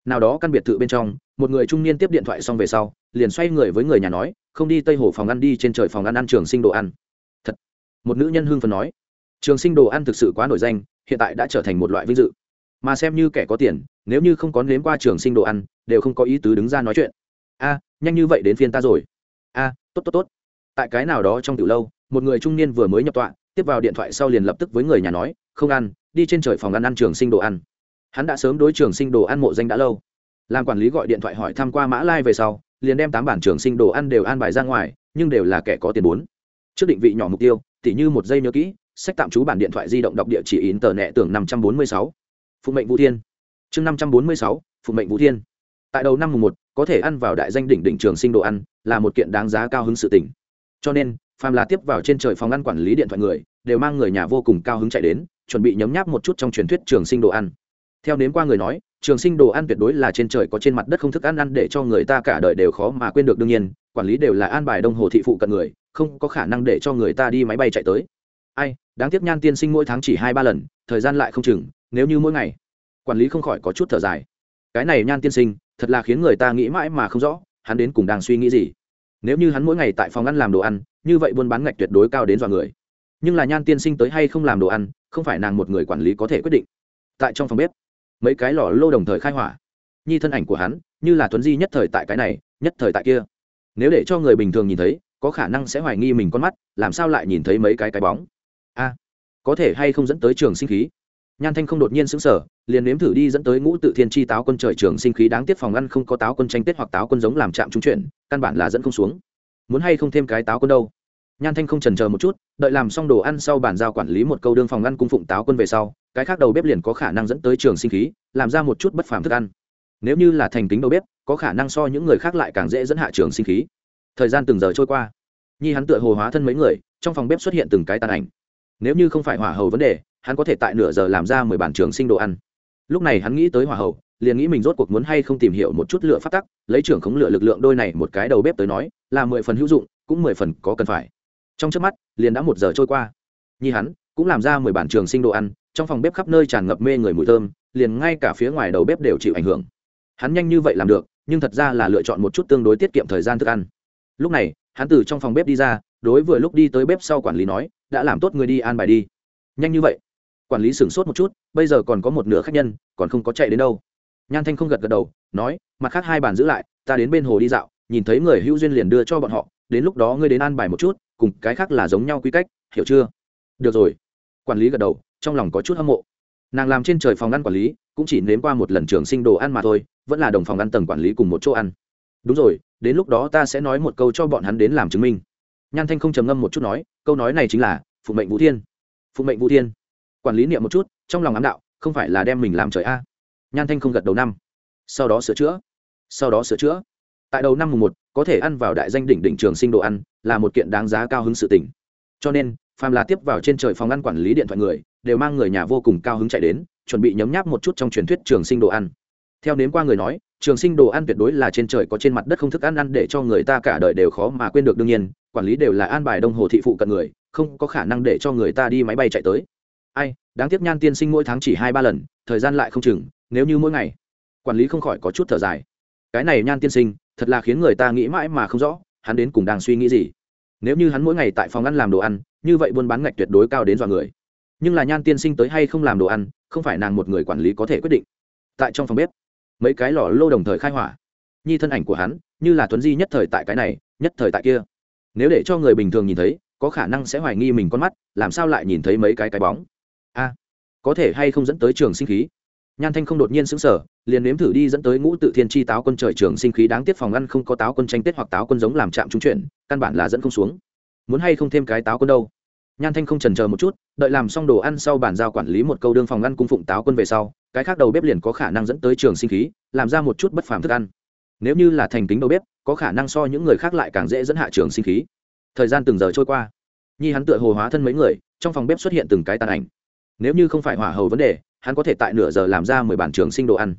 S1: Nào đó căn biệt thự bên trong, một người trung niên tiếp điện thoại xong về sau, liền xoay người với người nhà nói, không đi tây hồ phòng ăn đi, trên trời phòng ăn ăn trường sinh đồ ăn. Thật. Một nữ nhân hưng phần nói. Trường sinh đồ ăn thực sự quá nổi danh hiện tại đã trở thành một loại vinh dự. Mà xem như kẻ có tiền, nếu như không có nếm qua trường sinh đồ ăn, đều không có ý tứ đứng ra nói chuyện. A, nhanh như vậy đến phiên ta rồi. A, tốt tốt tốt. Tại cái nào đó trong từ lâu, một người trung niên vừa mới nhập tọa, tiếp vào điện thoại sau liền lập tức với người nhà nói, không ăn, đi trên trời phòng ăn ăn trường sinh đồ ăn. Hắn đã sớm đối trường sinh đồ ăn mộ danh đã lâu. Làm quản lý gọi điện thoại hỏi thăm qua mã lai về sau, liền đem tám bản trường sinh đồ ăn đều an bài ra ngoài, nhưng đều là kẻ có tiền bốn. Trước định vị nhỏ mục tiêu, tỉ như một giây nhớ kỹ sách tạm trú bản điện thoại di động đọc địa chỉ in tờ nẹ tưởng năm trăm bốn mươi sáu. Phụ mệnh vũ thiên. Chương năm trăm bốn mươi sáu phụ mệnh vũ thiên. Tại đầu năm mùng một, có thể ăn vào đại danh đỉnh đỉnh trường sinh đồ ăn, là một kiện đáng giá cao hứng sự tỉnh cho nên, phàm là tiếp vào trên trời phòng ăn quản lý điện thoại người, đều mang người nhà vô cùng cao hứng chạy đến, chuẩn bị nhấm nháp một chút trong truyền thuyết trường sinh đồ ăn. Theo nếm qua người nói, trường sinh đồ ăn tuyệt đối là trên trời có trên mặt đất không thức ăn ăn để cho người ta cả đời đều khó mà quên được đương nhiên, quản lý đều là an bài đông hồ thị phụ cận người, không có khả năng để cho người ta đi máy bay chạy tới ai, đáng tiếc nhan tiên sinh mỗi tháng chỉ hai ba lần, thời gian lại không chừng, nếu như mỗi ngày. Quản lý không khỏi có chút thở dài. Cái này nhan tiên sinh, thật là khiến người ta nghĩ mãi mà không rõ, hắn đến cùng đang suy nghĩ gì. Nếu như hắn mỗi ngày tại phòng ăn làm đồ ăn, như vậy buôn bán ngạch tuyệt đối cao đến dọa người. Nhưng là nhan tiên sinh tới hay không làm đồ ăn, không phải nàng một người quản lý có thể quyết định. Tại trong phòng bếp, mấy cái lò lô đồng thời khai hỏa. Nhi thân ảnh của hắn, như là tuấn di nhất thời tại cái này, nhất thời tại kia. Nếu để cho người bình thường nhìn thấy, có khả năng sẽ hoài nghi mình con mắt, làm sao lại nhìn thấy mấy cái cái bóng? A có thể hay không dẫn tới trường sinh khí? Nhan thanh không đột nhiên sững sờ, liền nếm thử đi dẫn tới ngũ tự thiên chi táo quân trời trường sinh khí đáng tiếc phòng ăn không có táo quân tranh tết hoặc táo quân giống làm chạm trúng chuyện căn bản là dẫn không xuống. Muốn hay không thêm cái táo quân đâu? Nhan thanh không trần chờ một chút, đợi làm xong đồ ăn sau bàn giao quản lý một câu đương phòng ăn cung phụng táo quân về sau, cái khác đầu bếp liền có khả năng dẫn tới trường sinh khí, làm ra một chút bất phàm thức ăn. Nếu như là thành kính đầu bếp, có khả năng so những người khác lại càng dễ dẫn hạ trường sinh khí. Thời gian từng giờ trôi qua, nhi hắn tựa hồ hóa thân mấy người, trong phòng bếp xuất hiện từng cái tàn ảnh nếu như không phải hỏa hầu vấn đề hắn có thể tại nửa giờ làm ra mười bản trường sinh đồ ăn. Lúc này hắn nghĩ tới hỏa hầu, liền nghĩ mình rốt cuộc muốn hay không tìm hiểu một chút lựa phát tắc lấy trưởng khống lựa lực lượng đôi này một cái đầu bếp tới nói là mười phần hữu dụng cũng mười phần có cần phải. Trong trước mắt liền đã một giờ trôi qua. Nhi hắn cũng làm ra mười bản trường sinh đồ ăn trong phòng bếp khắp nơi tràn ngập mê người mùi thơm liền ngay cả phía ngoài đầu bếp đều chịu ảnh hưởng. Hắn nhanh như vậy làm được nhưng thật ra là lựa chọn một chút tương đối tiết kiệm thời gian thức ăn. Lúc này hắn từ trong phòng bếp đi ra đối vừa lúc đi tới bếp sau quản lý nói, đã làm tốt người đi an bài đi. Nhanh như vậy. Quản lý sửng sốt một chút, bây giờ còn có một nửa khách nhân, còn không có chạy đến đâu. Nhan thanh không gật gật đầu, nói, mặt khác hai bàn giữ lại, ta đến bên hồ đi dạo, nhìn thấy người hữu duyên liền đưa cho bọn họ, đến lúc đó ngươi đến an bài một chút, cùng cái khác là giống nhau quy cách, hiểu chưa? Được rồi. Quản lý gật đầu, trong lòng có chút hâm mộ. Nàng làm trên trời phòng ăn quản lý, cũng chỉ nếm qua một lần trường sinh đồ ăn mà thôi, vẫn là đồng phòng ăn tầng quản lý cùng một chỗ ăn. Đúng rồi, đến lúc đó ta sẽ nói một câu cho bọn hắn đến làm chứng minh nhan thanh không trầm ngâm một chút nói, câu nói này chính là phụ mệnh vũ thiên. Phụ mệnh vũ thiên. Quản lý niệm một chút, trong lòng ám đạo, không phải là đem mình làm trời a. Nhan thanh không gật đầu năm. Sau đó sửa chữa. Sau đó sửa chữa. Tại đầu năm mùng một, có thể ăn vào đại danh đỉnh đỉnh trường sinh đồ ăn, là một kiện đáng giá cao hứng sự tỉnh cho nên, phàm là tiếp vào trên trời phòng ăn quản lý điện thoại người, đều mang người nhà vô cùng cao hứng chạy đến, chuẩn bị nhấm nháp một chút trong truyền thuyết trường sinh đồ ăn. Theo nếm qua người nói trường sinh đồ ăn tuyệt đối là trên trời có trên mặt đất không thức ăn ăn để cho người ta cả đời đều khó mà quên được đương nhiên, quản lý đều là an bài đông hồ thị phụ cận người, không có khả năng để cho người ta đi máy bay chạy tới. Ai, đáng tiếc nhan tiên sinh mỗi tháng chỉ hai ba lần, thời gian lại không chừng, nếu như mỗi ngày, quản lý không khỏi có chút thở dài. Cái này nhan tiên sinh, thật là khiến người ta nghĩ mãi mà không rõ, hắn đến cùng đang suy nghĩ gì? Nếu như hắn mỗi ngày tại phòng ăn làm đồ ăn, như vậy buôn bán ngạch tuyệt đối cao đến dọa người. Nhưng là nhan tiên sinh tới hay không làm đồ ăn, không phải nàng một người quản lý có thể quyết định. Tại trong phòng bếp mấy cái lò lô đồng thời khai hỏa. Nhi thân ảnh của hắn, như là tuấn di nhất thời tại cái này, nhất thời tại kia. Nếu để cho người bình thường nhìn thấy, có khả năng sẽ hoài nghi mình con mắt, làm sao lại nhìn thấy mấy cái cái bóng? A, có thể hay không dẫn tới trường sinh khí? Nhan thanh không đột nhiên xứng sở liền nếm thử đi dẫn tới ngũ tự thiên chi táo quân trời trường sinh khí đáng tiếc phòng ăn không có táo quân tranh tết hoặc táo quân giống làm chạm trung chuyển, căn bản là dẫn không xuống. Muốn hay không thêm cái táo quân đâu? Nhan thanh không trần chờ một chút, đợi làm xong đồ ăn sau bàn giao quản lý một câu đương phòng ăn cung phụng táo quân về sau, cái khác đầu bếp liền có khả năng dẫn tới trường sinh khí, làm ra một chút bất phàm thức ăn. Nếu như là thành kính đầu bếp, có khả năng so những người khác lại càng dễ dẫn hạ trường sinh khí. Thời gian từng giờ trôi qua, nhi hắn tựa hồ hóa thân mấy người, trong phòng bếp xuất hiện từng cái tàn ảnh. Nếu như không phải hỏa hầu vấn đề, hắn có thể tại nửa giờ làm ra mười bản trường sinh đồ ăn.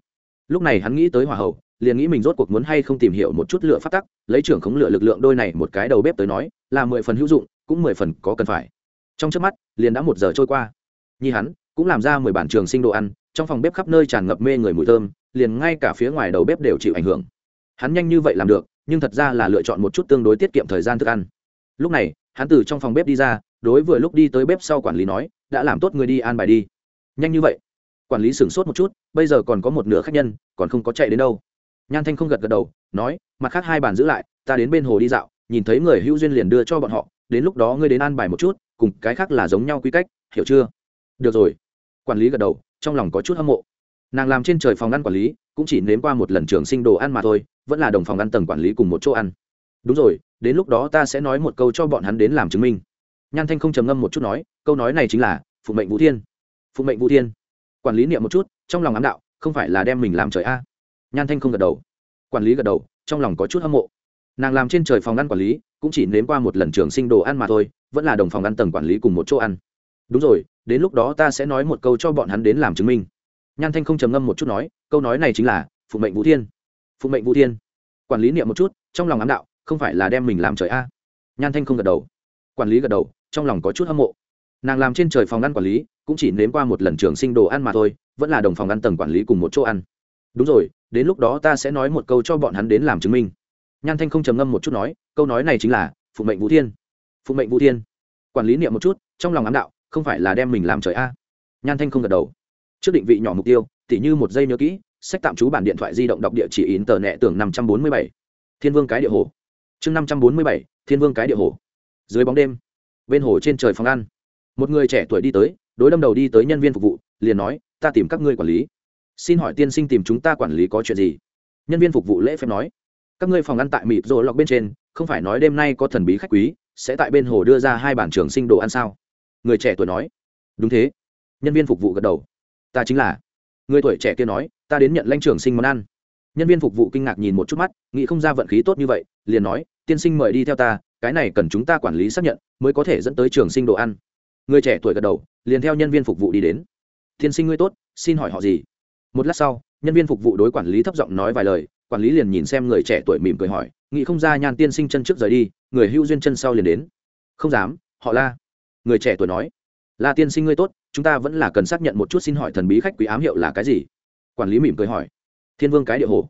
S1: Lúc này hắn nghĩ tới hỏa hầu, liền nghĩ mình rốt cuộc muốn hay không tìm hiểu một chút lựa phát tắc, lấy trưởng khống lựa lực lượng đôi này một cái đầu bếp tới nói, là mười phần hữu dụng, cũng mười phần có cần phải trong trước mắt, liền đã một giờ trôi qua. Nhi hắn cũng làm ra mười bản trường sinh đồ ăn, trong phòng bếp khắp nơi tràn ngập mê người mùi thơm, liền ngay cả phía ngoài đầu bếp đều chịu ảnh hưởng. Hắn nhanh như vậy làm được, nhưng thật ra là lựa chọn một chút tương đối tiết kiệm thời gian thức ăn. Lúc này, hắn từ trong phòng bếp đi ra, đối vừa lúc đi tới bếp sau quản lý nói, đã làm tốt người đi an bài đi. Nhanh như vậy? Quản lý sửng sốt một chút, bây giờ còn có một nửa khách nhân, còn không có chạy đến đâu. Nhan thanh không gật gật đầu, nói, mặt khác hai bàn giữ lại, ta đến bên hồ đi dạo, nhìn thấy người hữu duyên liền đưa cho bọn họ, đến lúc đó ngươi đến an bài một chút cùng cái khác là giống nhau quy cách, hiểu chưa? Được rồi. Quản lý gật đầu, trong lòng có chút hâm mộ. Nàng làm trên trời phòng ăn quản lý, cũng chỉ nếm qua một lần trường sinh đồ ăn mà thôi, vẫn là đồng phòng ăn tầng quản lý cùng một chỗ ăn. Đúng rồi, đến lúc đó ta sẽ nói một câu cho bọn hắn đến làm chứng minh. Nhan thanh không trầm ngâm một chút nói, câu nói này chính là phụ mệnh vũ thiên. Phụ mệnh vũ thiên. Quản lý niệm một chút, trong lòng ám đạo, không phải là đem mình làm trời a. Nhan thanh không gật đầu. Quản lý gật đầu, trong lòng có chút hâm mộ. Nàng làm trên trời phòng ăn quản lý cũng chỉ nếm qua một lần trường sinh đồ ăn mà thôi, vẫn là đồng phòng ăn tầng quản lý cùng một chỗ ăn. Đúng rồi, đến lúc đó ta sẽ nói một câu cho bọn hắn đến làm chứng minh. Nhan thanh không trầm ngâm một chút nói, câu nói này chính là, phụ mệnh vũ thiên. Phụ mệnh vũ thiên. Quản lý niệm một chút, trong lòng ám đạo, không phải là đem mình làm trời a. Nhan thanh không gật đầu. Quản lý gật đầu, trong lòng có chút hâm mộ. Nàng làm trên trời phòng ăn quản lý, cũng chỉ nếm qua một lần trường sinh đồ ăn mà thôi, vẫn là đồng phòng ăn tầng quản lý cùng một chỗ ăn. Đúng rồi, đến lúc đó ta sẽ nói một câu cho bọn hắn đến làm chứng minh nhan thanh không trầm ngâm một chút nói, câu nói này chính là phụ mệnh vũ thiên. Phụ mệnh vũ thiên. Quản lý niệm một chút, trong lòng ám đạo, không phải là đem mình làm trời a. Nhan thanh không gật đầu. Trước định vị nhỏ mục tiêu, tỉ như một giây nhớ kỹ, sách tạm trú bản điện thoại di động đọc địa chỉ in tờ nẹ tưởng năm trăm bốn mươi bảy. Thiên vương cái địa hồ. Chương năm trăm bốn mươi bảy, thiên vương cái địa hồ. Dưới bóng đêm, bên hồ trên trời phòng ăn. Một người trẻ tuổi đi tới, đối đâm đầu đi tới nhân viên phục vụ, liền nói, ta tìm các ngươi quản lý. Xin hỏi tiên sinh tìm chúng ta quản lý có chuyện gì? Nhân viên phục vụ lễ phép nói các ngươi phòng ăn tại mịt rồ lọc bên trên, không phải nói đêm nay có thần bí khách quý, sẽ tại bên hồ đưa ra hai bản trường sinh đồ ăn sao? Người trẻ tuổi nói. Đúng thế. Nhân viên phục vụ gật đầu. Ta chính là. Người tuổi trẻ kia nói, ta đến nhận lãnh trường sinh món ăn. Nhân viên phục vụ kinh ngạc nhìn một chút mắt, nghĩ không ra vận khí tốt như vậy, liền nói, tiên sinh mời đi theo ta, cái này cần chúng ta quản lý xác nhận, mới có thể dẫn tới trường sinh đồ ăn. Người trẻ tuổi gật đầu, liền theo nhân viên phục vụ đi đến. Tiên sinh ngươi tốt, xin hỏi họ gì? Một lát sau, nhân viên phục vụ đối quản lý thấp giọng nói vài lời quản lý liền nhìn xem người trẻ tuổi mỉm cười hỏi, nghĩ không ra nhan tiên sinh chân trước rời đi, người hưu duyên chân sau liền đến. Không dám, họ la. Người trẻ tuổi nói, la tiên sinh ngươi tốt, chúng ta vẫn là cần xác nhận một chút xin hỏi thần bí khách quý ám hiệu là cái gì. Quản lý mỉm cười hỏi, thiên vương cái địa hồ.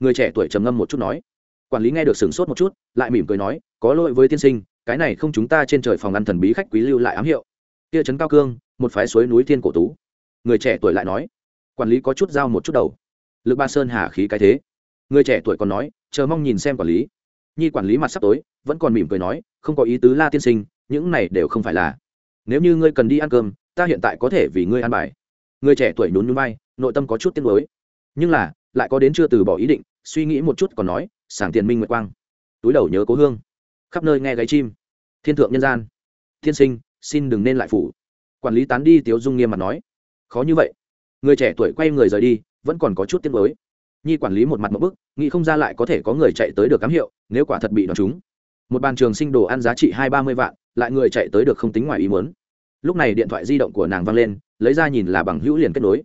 S1: Người trẻ tuổi trầm ngâm một chút nói, quản lý nghe được sửng sốt một chút, lại mỉm cười nói, có lỗi với tiên sinh, cái này không chúng ta trên trời phòng ăn thần bí khách quý lưu lại ám hiệu. Kia trấn cao cương, một phái suối núi thiên cổ tú. Người trẻ tuổi lại nói, quản lý có chút dao một chút đầu. Lực ba sơn hà khí cái thế người trẻ tuổi còn nói, chờ mong nhìn xem quản lý. Nhi quản lý mặt sắp tối, vẫn còn mỉm cười nói, không có ý tứ la tiên sinh, những này đều không phải là. Nếu như ngươi cần đi ăn cơm, ta hiện tại có thể vì ngươi ăn bài. Người trẻ tuổi nhún nhún bay nội tâm có chút tiếc nuối. Nhưng là, lại có đến chưa từ bỏ ý định, suy nghĩ một chút còn nói, sảng tiền minh nguyệt quang. Túi đầu nhớ cố hương. Khắp nơi nghe gáy chim. Thiên thượng nhân gian. Thiên sinh, xin đừng nên lại phủ. Quản lý tán đi tiếu dung nghiêm mặt nói. Khó như vậy. Người trẻ tuổi quay người rời đi, vẫn còn có chút tiếc nuối nhi quản lý một mặt một bức, nghĩ không ra lại có thể có người chạy tới được cám hiệu, nếu quả thật bị đòn chúng. Một bàn trường sinh đồ ăn giá trị hai ba mươi vạn, lại người chạy tới được không tính ngoài ý muốn. Lúc này điện thoại di động của nàng văng lên, lấy ra nhìn là bằng hữu liền kết nối.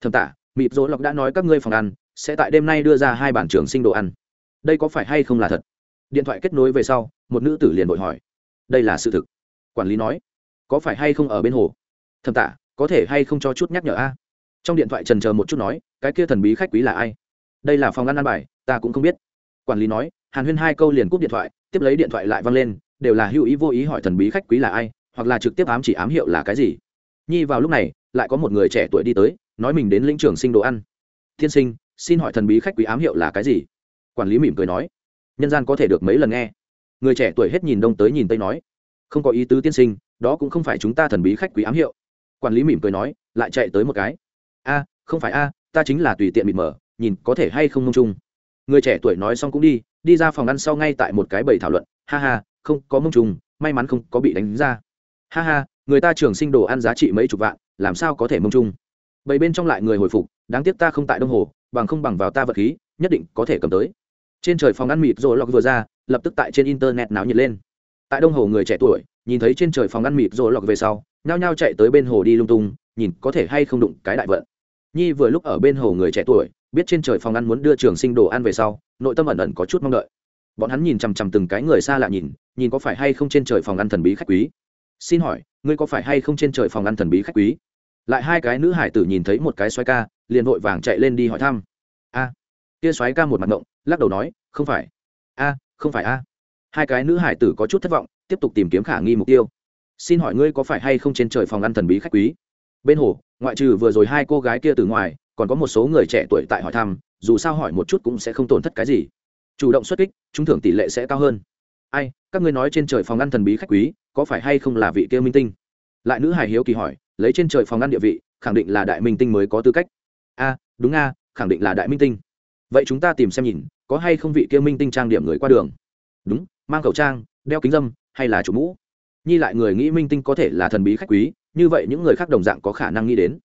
S1: Thầm tả mịp dỗ lọc đã nói các ngươi phòng ăn, sẽ tại đêm nay đưa ra hai bản trường sinh đồ ăn. Đây có phải hay không là thật? Điện thoại kết nối về sau, một nữ tử liền vội hỏi. Đây là sự thực. Quản lý nói. Có phải hay không ở bên hồ? Thầm tả có thể hay không cho chút nhắc nhở a? Trong điện thoại trần chờ một chút nói, cái kia thần bí khách quý là ai? Đây là phòng ăn ăn bài, ta cũng không biết. Quản lý nói, hàn huyên hai câu liền cúp điện thoại, tiếp lấy điện thoại lại văng lên, đều là hữu ý vô ý hỏi thần bí khách quý là ai, hoặc là trực tiếp ám chỉ ám hiệu là cái gì. Nhi vào lúc này, lại có một người trẻ tuổi đi tới, nói mình đến lĩnh trường sinh đồ ăn. Thiên sinh, xin hỏi thần bí khách quý ám hiệu là cái gì? Quản lý mỉm cười nói, nhân gian có thể được mấy lần nghe? Người trẻ tuổi hết nhìn đông tới nhìn tây nói, không có ý tứ tiên sinh, đó cũng không phải chúng ta thần bí khách quý ám hiệu. Quản lý mỉm cười nói, lại chạy tới một cái, a, không phải a, ta chính là tùy tiện mịt mờ nhìn có thể hay không mông chung. Người trẻ tuổi nói xong cũng đi đi ra phòng ăn sau ngay tại một cái bầy thảo luận. Ha ha, không có mông trùng, may mắn không có bị đánh ra. Ha ha, người ta trường sinh đồ ăn giá trị mấy chục vạn, làm sao có thể mông trùng? Bầy bên trong lại người hồi phục, đáng tiếc ta không tại đông hồ, bằng không bằng vào ta vật khí, nhất định có thể cầm tới. Trên trời phòng ăn mịt rồi lọc vừa ra, lập tức tại trên internet náo nhiệt lên. Tại đông hồ người trẻ tuổi, nhìn thấy trên trời phòng ăn mịt rồi lọc về sau, nhao nhao chạy tới bên hồ đi lung tung, nhìn có thể hay không đụng cái đại vận. Nhi vừa lúc ở bên hồ người trẻ tuổi biết trên trời phòng ăn muốn đưa trường sinh đồ ăn về sau, nội tâm ẩn ẩn có chút mong đợi. Bọn hắn nhìn chằm chằm từng cái người xa lạ nhìn nhìn có phải hay không trên trời phòng ăn thần bí khách quý. Xin hỏi, ngươi có phải hay không trên trời phòng ăn thần bí khách quý? Lại hai cái nữ hải tử nhìn thấy một cái xoáy ca, liền vội vàng chạy lên đi hỏi thăm. A, kia xoáy ca một mặt ngộng, lắc đầu nói, không phải. A, không phải a. Hai cái nữ hải tử có chút thất vọng, tiếp tục tìm kiếm khả nghi mục tiêu. Xin hỏi ngươi có phải hay không trên trời phòng ăn thần bí khách quý? Bên hồ, ngoại trừ vừa rồi hai cô gái kia từ ngoài còn có một số người trẻ tuổi tại hỏi thăm, dù sao hỏi một chút cũng sẽ không tổn thất cái gì. Chủ động xuất kích chúng thưởng tỷ lệ sẽ cao hơn. Ai, các ngươi nói trên trời phòng ăn thần bí khách quý, có phải hay không là vị kia minh tinh? Lại nữ hải hiếu kỳ hỏi, lấy trên trời phòng ăn địa vị, khẳng định là đại minh tinh mới có tư cách. A, đúng a, khẳng định là đại minh tinh. Vậy chúng ta tìm xem nhìn, có hay không vị kia minh tinh trang điểm người qua đường? Đúng, mang khẩu trang, đeo kính dâm, hay là chủ mũ? Nhi lại người nghĩ minh tinh có thể là thần bí khách quý, như vậy những người khác đồng dạng có khả năng nghĩ đến.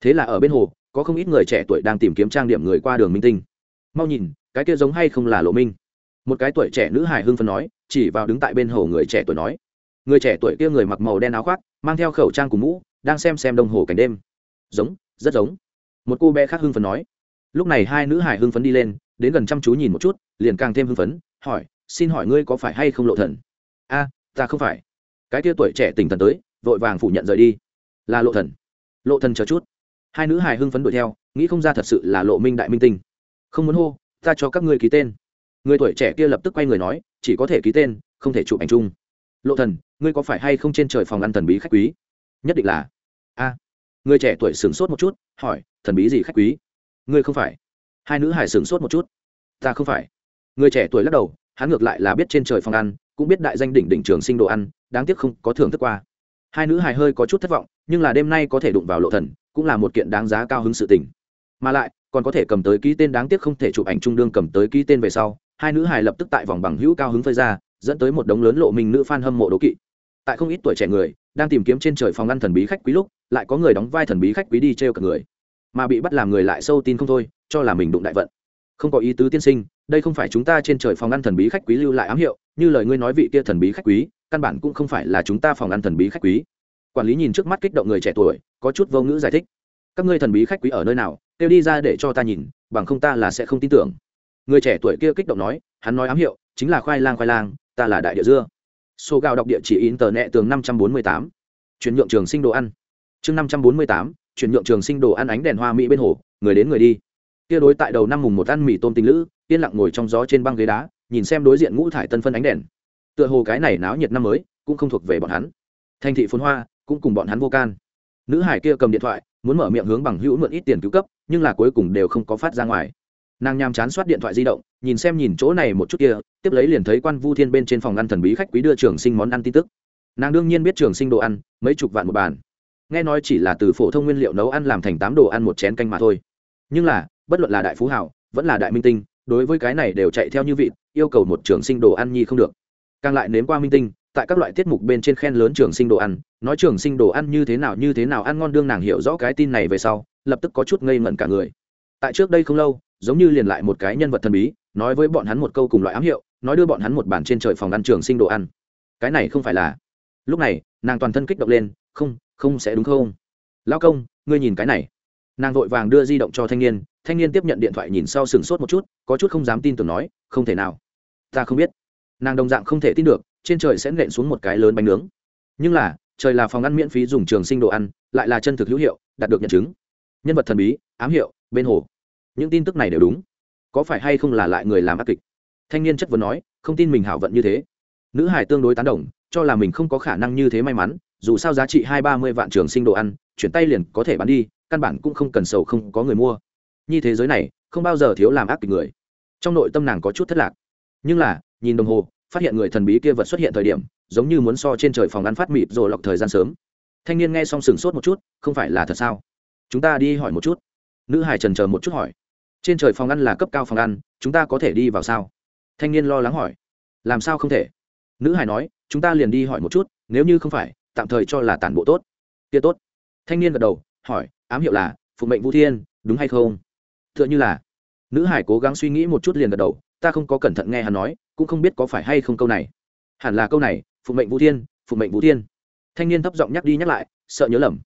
S1: Thế là ở bên hồ có không ít người trẻ tuổi đang tìm kiếm trang điểm người qua đường minh tinh. Mau nhìn, cái kia giống hay không là lộ minh? Một cái tuổi trẻ nữ hài hưng phân nói, chỉ vào đứng tại bên hồ người trẻ tuổi nói. Người trẻ tuổi kia người mặc màu đen áo khoác, mang theo khẩu trang cùng mũ, đang xem xem đồng hồ cảnh đêm. Giống, rất giống. Một cô bé khác hưng phấn nói. Lúc này hai nữ hải hưng phấn đi lên, đến gần chăm chú nhìn một chút, liền càng thêm hưng phấn, hỏi, xin hỏi ngươi có phải hay không lộ thần? A, ta không phải. Cái kia tuổi trẻ tỉnh thần tới, vội vàng phủ nhận rời đi. Là lộ thần. Lộ thần chờ chút hai nữ hài hưng phấn đuổi theo, nghĩ không ra thật sự là lộ minh đại minh tinh. Không muốn hô, ta cho các ngươi ký tên. Người tuổi trẻ kia lập tức quay người nói, chỉ có thể ký tên, không thể chụp ảnh chung. Lộ thần, ngươi có phải hay không trên trời phòng ăn thần bí khách quý? Nhất định là. A. Người trẻ tuổi sửng sốt một chút, hỏi, thần bí gì khách quý? Ngươi không phải. Hai nữ hải sửng sốt một chút. Ta không phải. Người trẻ tuổi lắc đầu, hắn ngược lại là biết trên trời phòng ăn, cũng biết đại danh đỉnh đỉnh trường sinh đồ ăn, đáng tiếc không có thưởng thức qua. Hai nữ hài hơi có chút thất vọng, nhưng là đêm nay có thể đụng vào lộ thần cũng là một kiện đáng giá cao hứng sự tình. Mà lại, còn có thể cầm tới ký tên đáng tiếc không thể chụp ảnh trung đương cầm tới ký tên về sau, hai nữ hài lập tức tại vòng bằng hữu cao hứng phơi ra, dẫn tới một đống lớn lộ mình nữ fan hâm mộ đố kỵ. Tại không ít tuổi trẻ người, đang tìm kiếm trên trời phòng ngăn thần bí khách quý lúc, lại có người đóng vai thần bí khách quý đi trêu cả người. Mà bị bắt làm người lại sâu tin không thôi, cho là mình đụng đại vận. Không có ý tứ tiên sinh, đây không phải chúng ta trên trời phòng ngăn thần bí khách quý lưu lại ám hiệu, như lời ngươi nói vị kia thần bí khách quý, căn bản cũng không phải là chúng ta phòng ăn thần bí khách quý quản lý nhìn trước mắt kích động người trẻ tuổi, có chút vô ngữ giải thích. Các ngươi thần bí khách quý ở nơi nào, kêu đi ra để cho ta nhìn, bằng không ta là sẽ không tin tưởng. Người trẻ tuổi kia kích động nói, hắn nói ám hiệu, chính là khoai lang khoai lang, ta là đại địa dưa. Số gạo đọc địa chỉ in tờ nẹ tường năm trăm bốn mươi tám. Chuyển nhượng trường sinh đồ ăn. Chương năm trăm bốn mươi tám, chuyển nhượng trường sinh đồ ăn ánh đèn hoa mỹ bên hồ, người đến người đi. Kia đối tại đầu năm mùng một ăn mì tôm tình lữ, yên lặng ngồi trong gió trên băng ghế đá, nhìn xem đối diện ngũ thải tân phân ánh đèn. Tựa hồ cái này náo nhiệt năm mới, cũng không thuộc về bọn hắn. Thành thị phun hoa cũng cùng bọn hắn vô can. Nữ hải kia cầm điện thoại, muốn mở miệng hướng bằng hữu mượn ít tiền cứu cấp, nhưng là cuối cùng đều không có phát ra ngoài. Nàng nhàm chán soát điện thoại di động, nhìn xem nhìn chỗ này một chút kia, tiếp lấy liền thấy quan vu thiên bên trên phòng ăn thần bí khách quý đưa trường sinh món ăn tin tức. Nàng đương nhiên biết trường sinh đồ ăn, mấy chục vạn một bàn. Nghe nói chỉ là từ phổ thông nguyên liệu nấu ăn làm thành tám đồ ăn một chén canh mà thôi. Nhưng là, bất luận là đại phú hảo, vẫn là đại minh tinh, đối với cái này đều chạy theo như vị yêu cầu một trường sinh đồ ăn nhi không được. Càng lại nếm qua minh tinh tại các loại tiết mục bên trên khen lớn trường sinh đồ ăn, nói trường sinh đồ ăn như thế nào, như thế nào, ăn ngon đương nàng hiểu rõ cái tin này về sau, lập tức có chút ngây ngẩn cả người. Tại trước đây không lâu, giống như liền lại một cái nhân vật thần bí, nói với bọn hắn một câu cùng loại ám hiệu, nói đưa bọn hắn một bản trên trời phòng ăn trường sinh đồ ăn. Cái này không phải là. Lúc này, nàng toàn thân kích động lên, không không sẽ đúng không? Lao công, ngươi nhìn cái này. Nàng vội vàng đưa di động cho thanh niên thanh niên tiếp nhận điện thoại nhìn sau sừng sốt một chút, có chút không dám tin tưởng nói, không thể nào. Ta không biết. Nàng đồng dạng không thể tin được trên trời sẽ nện xuống một cái lớn bánh nướng. Nhưng là, trời là phòng ăn miễn phí dùng trường sinh đồ ăn, lại là chân thực hữu hiệu, đạt được nhận chứng. Nhân vật thần bí, ám hiệu, bên hồ. Những tin tức này đều đúng. Có phải hay không là lại người làm ác kịch? Thanh niên chất vấn nói, không tin mình hảo vận như thế. Nữ hải tương đối tán đồng, cho là mình không có khả năng như thế may mắn, dù sao giá trị hai ba mươi vạn trường sinh đồ ăn, chuyển tay liền có thể bán đi, căn bản cũng không cần sầu không có người mua. Như thế giới này, không bao giờ thiếu làm ác kịch người. Trong nội tâm nàng có chút thất lạc. Nhưng là, nhìn đồng hồ phát hiện người thần bí kia vật xuất hiện thời điểm, giống như muốn so trên trời phòng ăn phát mịt rồi lọc thời gian sớm. Thanh niên nghe xong sừng sốt một chút, không phải là thật sao? Chúng ta đi hỏi một chút. Nữ hải trần chờ một chút hỏi. Trên trời phòng ăn là cấp cao phòng ăn, chúng ta có thể đi vào sao? Thanh niên lo lắng hỏi. Làm sao không thể? Nữ hải nói, chúng ta liền đi hỏi một chút, nếu như không phải, tạm thời cho là tản bộ tốt. Kia tốt. Thanh niên gật đầu, hỏi, ám hiệu là, phụ mệnh vũ thiên, đúng hay không? T h ư ợ n h ư là. Nữ hải cố gắng suy nghĩ một chút liền gật đầu, ta không có cẩn thận nghe hắn nói cũng không biết có phải hay không câu này. Hẳn là câu này phụ mệnh vũ thiên phụ mệnh vũ thiên. Thanh niên thấp giọng nhắc đi nhắc lại, sợ nhớ lầm.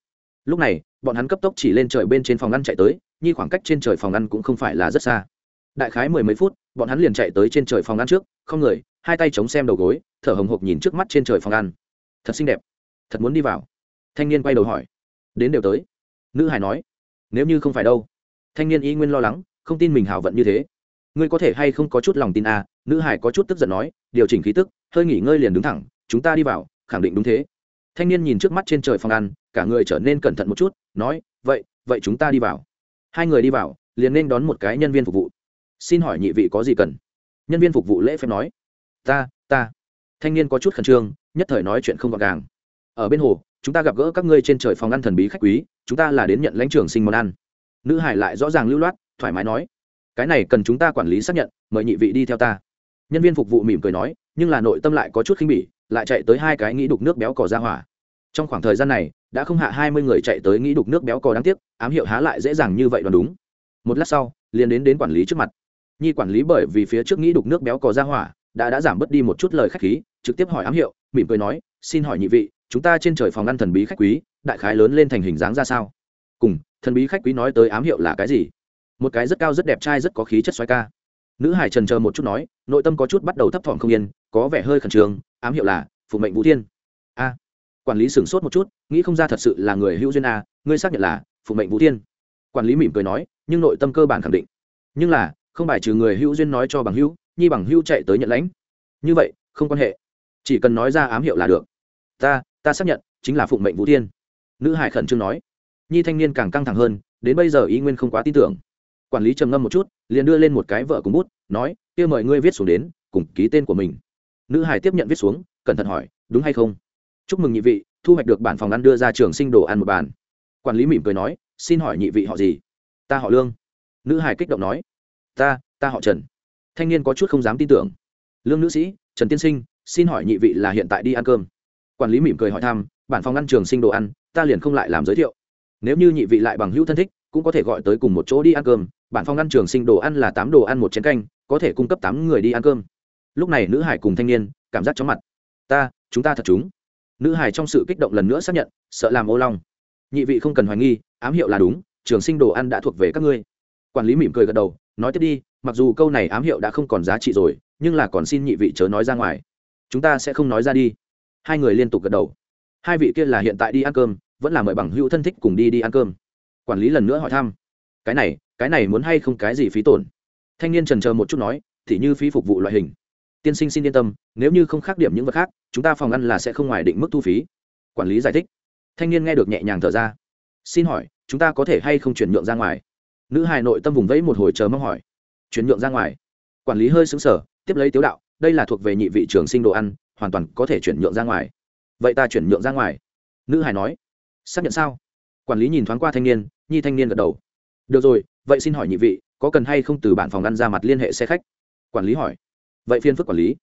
S1: Lúc này, bọn hắn cấp tốc chỉ lên trời bên trên phòng ăn chạy tới, nhi khoảng cách trên trời phòng ăn cũng không phải là rất xa. Đại khái mười mấy phút, bọn hắn liền chạy tới trên trời phòng ăn trước, không người, hai tay chống xem đầu gối, thở hồng hộc nhìn trước mắt trên trời phòng ăn. Thật xinh đẹp. Thật muốn đi vào. Thanh niên quay đầu hỏi. Đến đều tới. Nữ hải nói. Nếu như không phải đâu. Thanh niên y nguyên lo lắng, không tin mình hảo vận như thế. Ngươi có thể hay không có chút lòng tin à nữ hải có chút tức giận nói, điều chỉnh khí tức, hơi nghỉ ngơi liền đứng thẳng, chúng ta đi vào, khẳng định đúng thế. Thanh niên nhìn trước mắt trên trời phòng ăn, cả người trở nên cẩn thận một chút, nói, vậy vậy chúng ta đi vào. Hai người đi vào, liền nên đón một cái nhân viên phục vụ. Xin hỏi nhị vị có gì cần? Nhân viên phục vụ lễ phép nói, ta ta. Thanh niên có chút khẩn trương, nhất thời nói chuyện không gọn gàng. Ở bên hồ, chúng ta gặp gỡ các ngươi trên trời phòng ăn thần bí khách quý, chúng ta là đến nhận lãnh trưởng sinh món ăn. Nữ hải lại rõ ràng lưu loát, thoải mái nói, cái này cần chúng ta quản lý xác nhận, mời nhị vị đi theo ta nhân viên phục vụ mỉm cười nói, nhưng là nội tâm lại có chút khinh bỉ, lại chạy tới hai cái nghĩ đục nước béo cò ra hỏa. Trong khoảng thời gian này, đã không hạ hai mươi người chạy tới nghĩ đục nước béo cò đáng tiếc, ám hiệu há lại dễ dàng như vậy đoán đúng. Một lát sau, liền đến đến quản lý trước mặt. Nhi quản lý bởi vì phía trước nghĩ đục nước béo cò ra hỏa, đã đã giảm bớt đi một chút lời khách khí, trực tiếp hỏi ám hiệu, mỉm cười nói, xin hỏi nhị vị, chúng ta trên trời phòng ăn thần bí khách quý, đại khái lớn lên thành hình dáng ra sao? Cùng, thần bí khách quý nói tới ám hiệu là cái gì? Một cái rất cao rất đẹp trai rất có khí chất xoay ca nữ hải trần chờ một chút nói, nội tâm có chút bắt đầu thấp thỏm không yên, có vẻ hơi khẩn trương, ám hiệu là phụ mệnh vũ thiên. A. Quản lý sửng sốt một chút, nghĩ không ra thật sự là người hữu duyên a, ngươi xác nhận là phụ mệnh vũ thiên. Quản lý mỉm cười nói, nhưng nội tâm cơ bản khẳng định. Nhưng là, không bài trừ người hữu duyên nói cho bằng hữu, nhi bằng hữu chạy tới nhận lãnh. Như vậy, không quan hệ. Chỉ cần nói ra ám hiệu là được. Ta ta xác nhận, chính là phụng mệnh vũ thiên. Nữ hải khẩn trương nói. Nhi thanh niên càng căng thẳng hơn, đến bây giờ Y nguyên không quá tin tưởng quản lý trầm ngâm một chút, liền đưa lên một cái vợ cùng bút, nói, kia mời ngươi viết xuống đến, cùng ký tên của mình. Nữ hải tiếp nhận viết xuống, cẩn thận hỏi, đúng hay không? Chúc mừng nhị vị, thu hoạch được bản phòng ăn đưa ra trường sinh đồ ăn một bàn. Quản lý mỉm cười nói, xin hỏi nhị vị họ gì? Ta họ lương. Nữ hải kích động nói, ta ta họ trần. Thanh niên có chút không dám tin tưởng. Lương nữ sĩ, trần tiên sinh, xin hỏi nhị vị là hiện tại đi ăn cơm. Quản lý mỉm cười hỏi thăm, bản phòng ăn trường sinh đồ ăn, ta liền không lại làm giới thiệu. Nếu như nhị vị lại bằng hữu thân thích cũng có thể gọi tới cùng một chỗ đi ăn cơm. Bản phòng ăn trường sinh đồ ăn là tám đồ ăn một chén canh, có thể cung cấp tám người đi ăn cơm. Lúc này nữ hải cùng thanh niên, cảm giác chóng mặt. Ta, chúng ta thật chúng. Nữ hải trong sự kích động lần nữa xác nhận, sợ làm ô long. Nhị vị không cần hoài nghi, ám hiệu là đúng, trường sinh đồ ăn đã thuộc về các ngươi. Quản lý mỉm cười gật đầu, nói tiếp đi, mặc dù câu này ám hiệu đã không còn giá trị rồi, nhưng là còn xin nhị vị chớ nói ra ngoài. Chúng ta sẽ không nói ra đi. Hai người liên tục gật đầu. Hai vị kia là hiện tại đi ăn cơm, vẫn là mời bằng hữu thân thích cùng đi đi ăn cơm quản lý lần nữa hỏi thăm. Cái này cái này muốn hay không cái gì phí tổn? Thanh niên trần chờ một chút nói, thì như phí phục vụ loại hình. Tiên sinh xin yên tâm, nếu như không khác điểm những vật khác, chúng ta phòng ăn là sẽ không ngoài định mức thu phí. Quản lý giải thích. Thanh niên nghe được nhẹ nhàng thở ra. Xin hỏi, chúng ta có thể hay không chuyển nhượng ra ngoài? Nữ hài nội tâm vùng vẫy một hồi chờ mong hỏi. Chuyển nhượng ra ngoài. Quản lý hơi xứng sở tiếp lấy tiếu đạo, đây là thuộc về nhị vị trường sinh đồ ăn, hoàn toàn có thể chuyển nhượng ra ngoài. Vậy ta chuyển nhượng ra ngoài. Nữ hài nói. Xác nhận sao? Quản lý nhìn thoáng qua thanh niên nhi thanh niên gật đầu. Được rồi, vậy xin hỏi nhị vị, có cần hay không từ bản phòng ăn ra mặt liên hệ xe khách? Quản lý hỏi. Vậy phiên phức quản lý.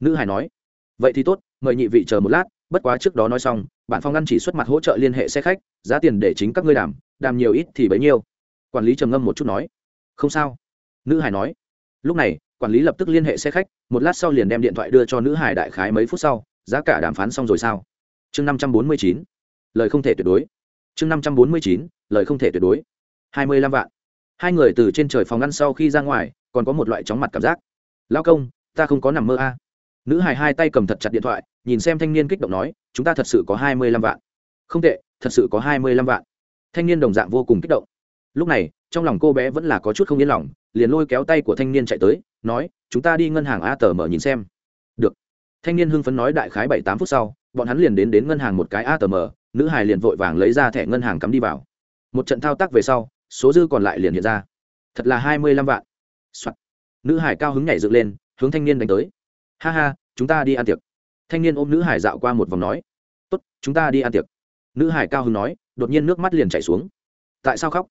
S1: Nữ hải nói. Vậy thì tốt, mời nhị vị chờ một lát, bất quá trước đó nói xong bản phòng ăn chỉ xuất mặt hỗ trợ liên hệ xe khách, giá tiền để chính các ngươi đảm đảm nhiều ít thì bấy nhiêu. Quản lý trầm ngâm một chút nói. Không sao. Nữ hải nói. Lúc này, quản lý lập tức liên hệ xe khách, một lát sau liền đem điện thoại đưa cho nữ hải đại khái mấy phút sau, giá cả đàm phán xong rồi sao? Chương năm trăm bốn mươi chín. Lời không thể tuyệt đối. Chương năm trăm bốn mươi chín lời không thể tuyệt đối. Hai mươi lăm vạn. Hai người từ trên trời phòng ngăn sau khi ra ngoài, còn có một loại chóng mặt cảm giác. Lao công, ta không có nằm mơ a. Nữ hài hai tay cầm thật chặt điện thoại, nhìn xem thanh niên kích động nói, chúng ta thật sự có hai mươi lăm vạn. Không tệ, thật sự có hai mươi lăm vạn. Thanh niên đồng dạng vô cùng kích động. Lúc này, trong lòng cô bé vẫn là có chút không yên lòng, liền lôi kéo tay của thanh niên chạy tới, nói, chúng ta đi ngân hàng a tờ mở nhìn xem. Được. Thanh niên hưng phấn nói đại khái bảy tám phút sau, bọn hắn liền đến đến ngân hàng một cái a tờ mở nữ hài liền vội vàng lấy ra thẻ ngân hàng cắm đi vào một trận thao tác về sau, số dư còn lại liền hiện ra. Thật là hai mươi lăm vạn、Soạn. nữ hải cao hứng nhảy dựng lên, hướng thanh niên đánh tới. Ha ha, chúng ta đi ăn tiệc. Thanh niên ôm nữ hải dạo qua một vòng nói. Tốt, chúng ta đi ăn tiệc. Nữ hải cao hứng nói, đột nhiên nước mắt liền chảy xuống. Tại sao khóc?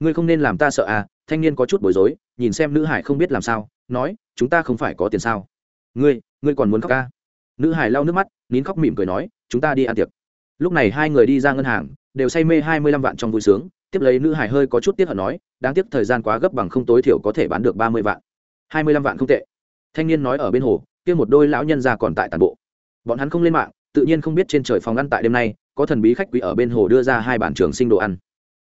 S1: Ngươi không nên làm ta sợ à thanh niên có chút bối rối, nhìn xem nữ hải không biết làm sao, nói, chúng ta không phải có tiền sao. Ngươi ngươi còn muốn khóc ca nữ hải lau nước mắt, nín khóc mỉm cười nói, chúng ta đi ăn tiệc. Lúc này hai người đi ra ngân hàng đều say mê hai mươi lăm vạn trong vui sướng. Tiếp lấy nữ hải hơi có chút tiếc hận nói, đáng tiếc thời gian quá gấp bằng không tối thiểu có thể bán được ba mươi vạn. Hai mươi lăm vạn không tệ. Thanh niên nói ở bên hồ, kia một đôi lão nhân già còn tại tàn bộ. Bọn hắn không lên mạng, tự nhiên không biết trên trời phòng ăn tại đêm nay, có thần bí khách quý ở bên hồ đưa ra hai bản trường sinh đồ ăn.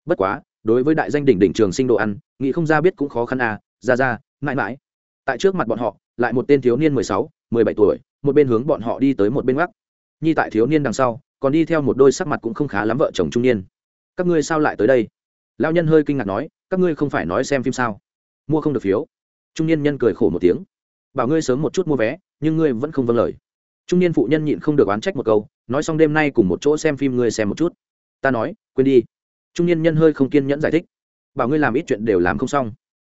S1: Bất quá, đối với đại danh đỉnh đỉnh trường sinh đồ ăn, nghĩ không ra biết cũng khó khăn à ra ra, mãi mãi. Tại trước mặt bọn họ, lại một tên thiếu niên mười sáu, mười bảy tuổi, một bên hướng bọn họ đi tới một bên gác nhi tại thiếu niên đằng sau còn đi theo một đôi sắc mặt cũng không khá lắm vợ chồng trung niên. Các ngươi sao lại tới đây? Lao nhân hơi kinh ngạc nói, các ngươi không phải nói xem phim sao? Mua không được phiếu. Trung niên nhân cười khổ một tiếng. Bảo ngươi sớm một chút mua vé, nhưng ngươi vẫn không vâng lời. Trung niên phụ nhân nhịn không được oán trách một câu, nói xong đêm nay cùng một chỗ xem phim ngươi xem một chút. Ta nói, quên đi. Trung niên nhân hơi không kiên nhẫn giải thích. Bảo ngươi làm ít chuyện đều làm không xong.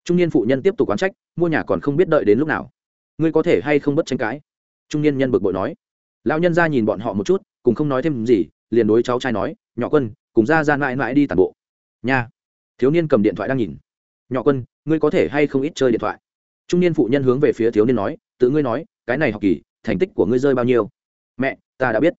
S1: Trung niên phụ nhân tiếp tục oán trách, mua nhà còn không biết đợi đến lúc nào. Ngươi có thể hay không bất tranh cãi? Trung niên nhân bực bội nói lão nhân ra nhìn bọn họ một chút cùng không nói thêm gì, liền đối cháu trai nói, nhỏ quân, cùng ra ra mãi mãi đi tàn bộ. Nha. Thiếu niên cầm điện thoại đang nhìn. Nhỏ quân, ngươi có thể hay không ít chơi điện thoại? Trung niên phụ nhân hướng về phía thiếu niên nói, tự ngươi nói, cái này học kỳ, thành tích của ngươi rơi bao nhiêu? Mẹ, ta đã biết.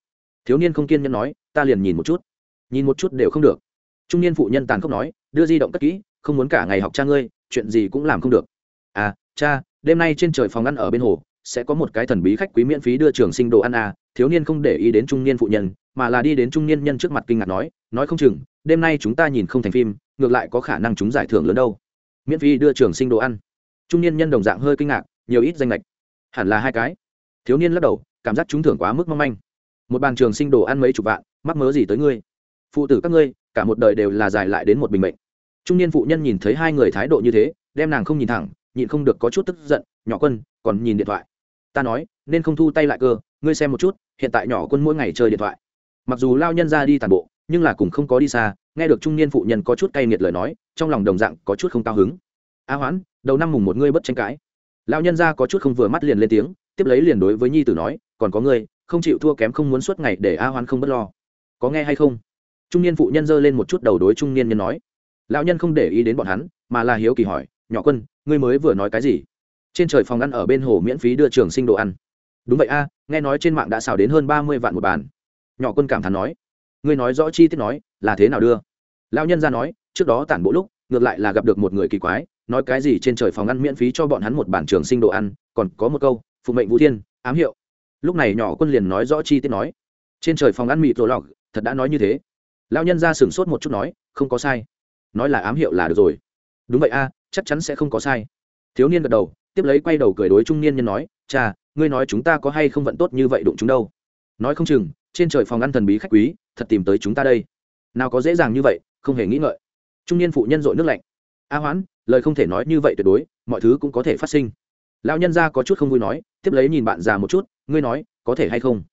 S1: Thiếu niên không kiên nhẫn nói, ta liền nhìn một chút. Nhìn một chút đều không được. Trung niên phụ nhân tàn khốc nói, đưa di động cất kỹ, không muốn cả ngày học cha ngươi, chuyện gì cũng làm không được. À cha, đêm nay trên trời phòng ăn ở bên hồ sẽ có một cái thần bí khách quý miễn phí đưa trường sinh đồ ăn à thiếu niên không để ý đến trung niên phụ nhân, mà là đi đến trung niên nhân trước mặt kinh ngạc nói nói không chừng, đêm nay chúng ta nhìn không thành phim, ngược lại có khả năng chúng giải thưởng lớn đâu. Miễn phí đưa trường sinh đồ ăn. Trung niên nhân đồng dạng hơi kinh ngạc, nhiều ít danh lệch. Hẳn là hai cái. Thiếu niên lắc đầu, cảm giác chúng thưởng quá mức mong manh. Một bàn trường sinh đồ ăn mấy chục vạn, mắc mớ gì tới ngươi? Phụ tử các ngươi, cả một đời đều là giải lại đến một bình mệnh. Trung niên phụ nhân nhìn thấy hai người thái độ như thế, đem nàng không nhìn thẳng, nhịn không được có chút tức giận, nhỏ quân, còn nhìn điện thoại ta nói, nên không thu tay lại cơ, ngươi xem một chút, hiện tại nhỏ quân mỗi ngày chơi điện thoại. Mặc dù lao nhân ra đi tàn bộ, nhưng là cùng không có đi xa, nghe được trung niên phụ nhân có chút cay nghiệt lời nói, trong lòng đồng dạng có chút không cao hứng. A hoãn đầu năm mùng một ngươi bất tranh cãi. Lao nhân ra có chút không vừa mắt liền lên tiếng, tiếp lấy liền đối với nhi tử nói, còn có ngươi, không chịu thua kém không muốn suốt ngày để a hoãn không b ấ t lo. Có nghe hay không? Trung niên phụ nhân giơ lên một chút đầu đối trung niên nhân nói. Lão nhân không để ý đến bọn hắn, mà là hiếu kỳ hỏi, nhỏ quân, ngươi mới vừa nói cái gì? Trên trời phòng ăn ở bên hồ miễn phí đưa trường sinh đồ ăn. Đúng vậy a, nghe nói trên mạng đã xào đến hơn ba mươi vạn một bàn. Nhỏ quân cảm thán nói, ngươi nói rõ chi tiết nói, là thế nào đưa? Lão nhân ra nói, trước đó tản bộ lúc, ngược lại là gặp được một người kỳ quái, nói cái gì trên trời phòng ăn miễn phí cho bọn hắn một bản trường sinh đồ ăn, còn có một câu, phụ mệnh vũ thiên, ám hiệu. Lúc này nhỏ quân liền nói rõ chi tiết nói, trên trời phòng ăn mịt rồ lọc, thật đã nói như thế. Lão nhân ra sửng sốt một chút nói, không có sai. Nói là ám hiệu là được rồi. Đúng vậy a, chắc chắn sẽ không có sai. Thiếu niên gật đầu tiếp lấy quay đầu cười đối trung niên nhân nói, cha, ngươi nói chúng ta có hay không vận tốt như vậy đụng chúng đâu? Nói không chừng, trên trời phòng ăn thần bí khách quý, thật tìm tới chúng ta đây. Nào có dễ dàng như vậy, không hề nghĩ ngợi. Trung niên phụ nhân dội nước lạnh. A hoãn, lời không thể nói như vậy tuyệt đối, mọi thứ cũng có thể phát sinh. Lão nhân gia có chút không vui nói, tiếp lấy nhìn bạn già một chút, ngươi nói, có thể hay không?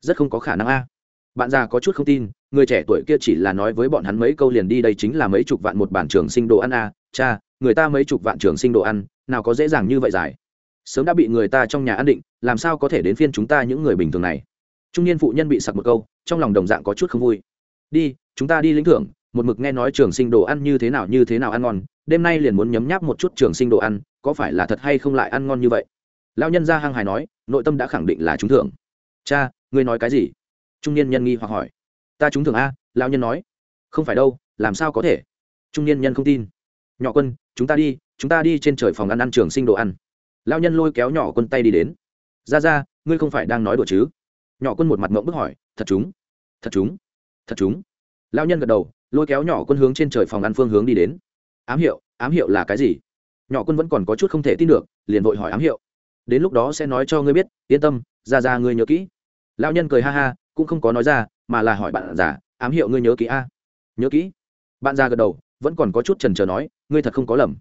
S1: Rất không có khả năng a. Bạn già có chút không tin, người trẻ tuổi kia chỉ là nói với bọn hắn mấy câu liền đi đây chính là mấy chục vạn một bản trường sinh đồ ăn a. Cha người ta mấy chục vạn trường sinh đồ ăn, nào có dễ dàng như vậy giải? Sớm đã bị người ta trong nhà an định, làm sao có thể đến phiên chúng ta những người bình thường này? Trung niên phụ nhân bị sặc một câu, trong lòng đồng dạng có chút không vui. Đi, chúng ta đi lĩnh thưởng, một mực nghe nói trường sinh đồ ăn như thế nào, như thế nào ăn ngon, đêm nay liền muốn nhấm nháp một chút trường sinh đồ ăn, có phải là thật hay không lại ăn ngon như vậy? Lao nhân ra hăng hài nói, nội tâm đã khẳng định là trúng thưởng. Cha, ngươi nói cái gì? Trung niên nhân nghi hoặc hỏi. Ta trúng thưởng a lao nhân nói. Không phải đâu, làm sao có thể? Trung niên nhân không tin nhỏ quân, chúng ta đi, chúng ta đi trên trời phòng ăn ăn trường sinh đồ ăn. Lao nhân lôi kéo nhỏ quân tay đi đến. Ra ra, ngươi không phải đang nói đùa chứ? Nhỏ quân một mặt mộng bức hỏi. Thật chúng thật chúng thật chúng. Lao nhân gật đầu, lôi kéo nhỏ quân hướng trên trời phòng ăn phương hướng đi đến. Ám hiệu ám hiệu là cái gì? Nhỏ quân vẫn còn có chút không thể tin được, liền vội hỏi ám hiệu. Đến lúc đó sẽ nói cho ngươi biết, yên tâm, ra ra ngươi nhớ kỹ. Lao nhân cười ha ha, cũng không có nói ra, mà là hỏi bạn già, ám hiệu ngươi nhớ kỹ a? Nhớ kỹ. Bạn già gật đầu vẫn còn có chút trần trờ nói, ngươi thật không có lầm.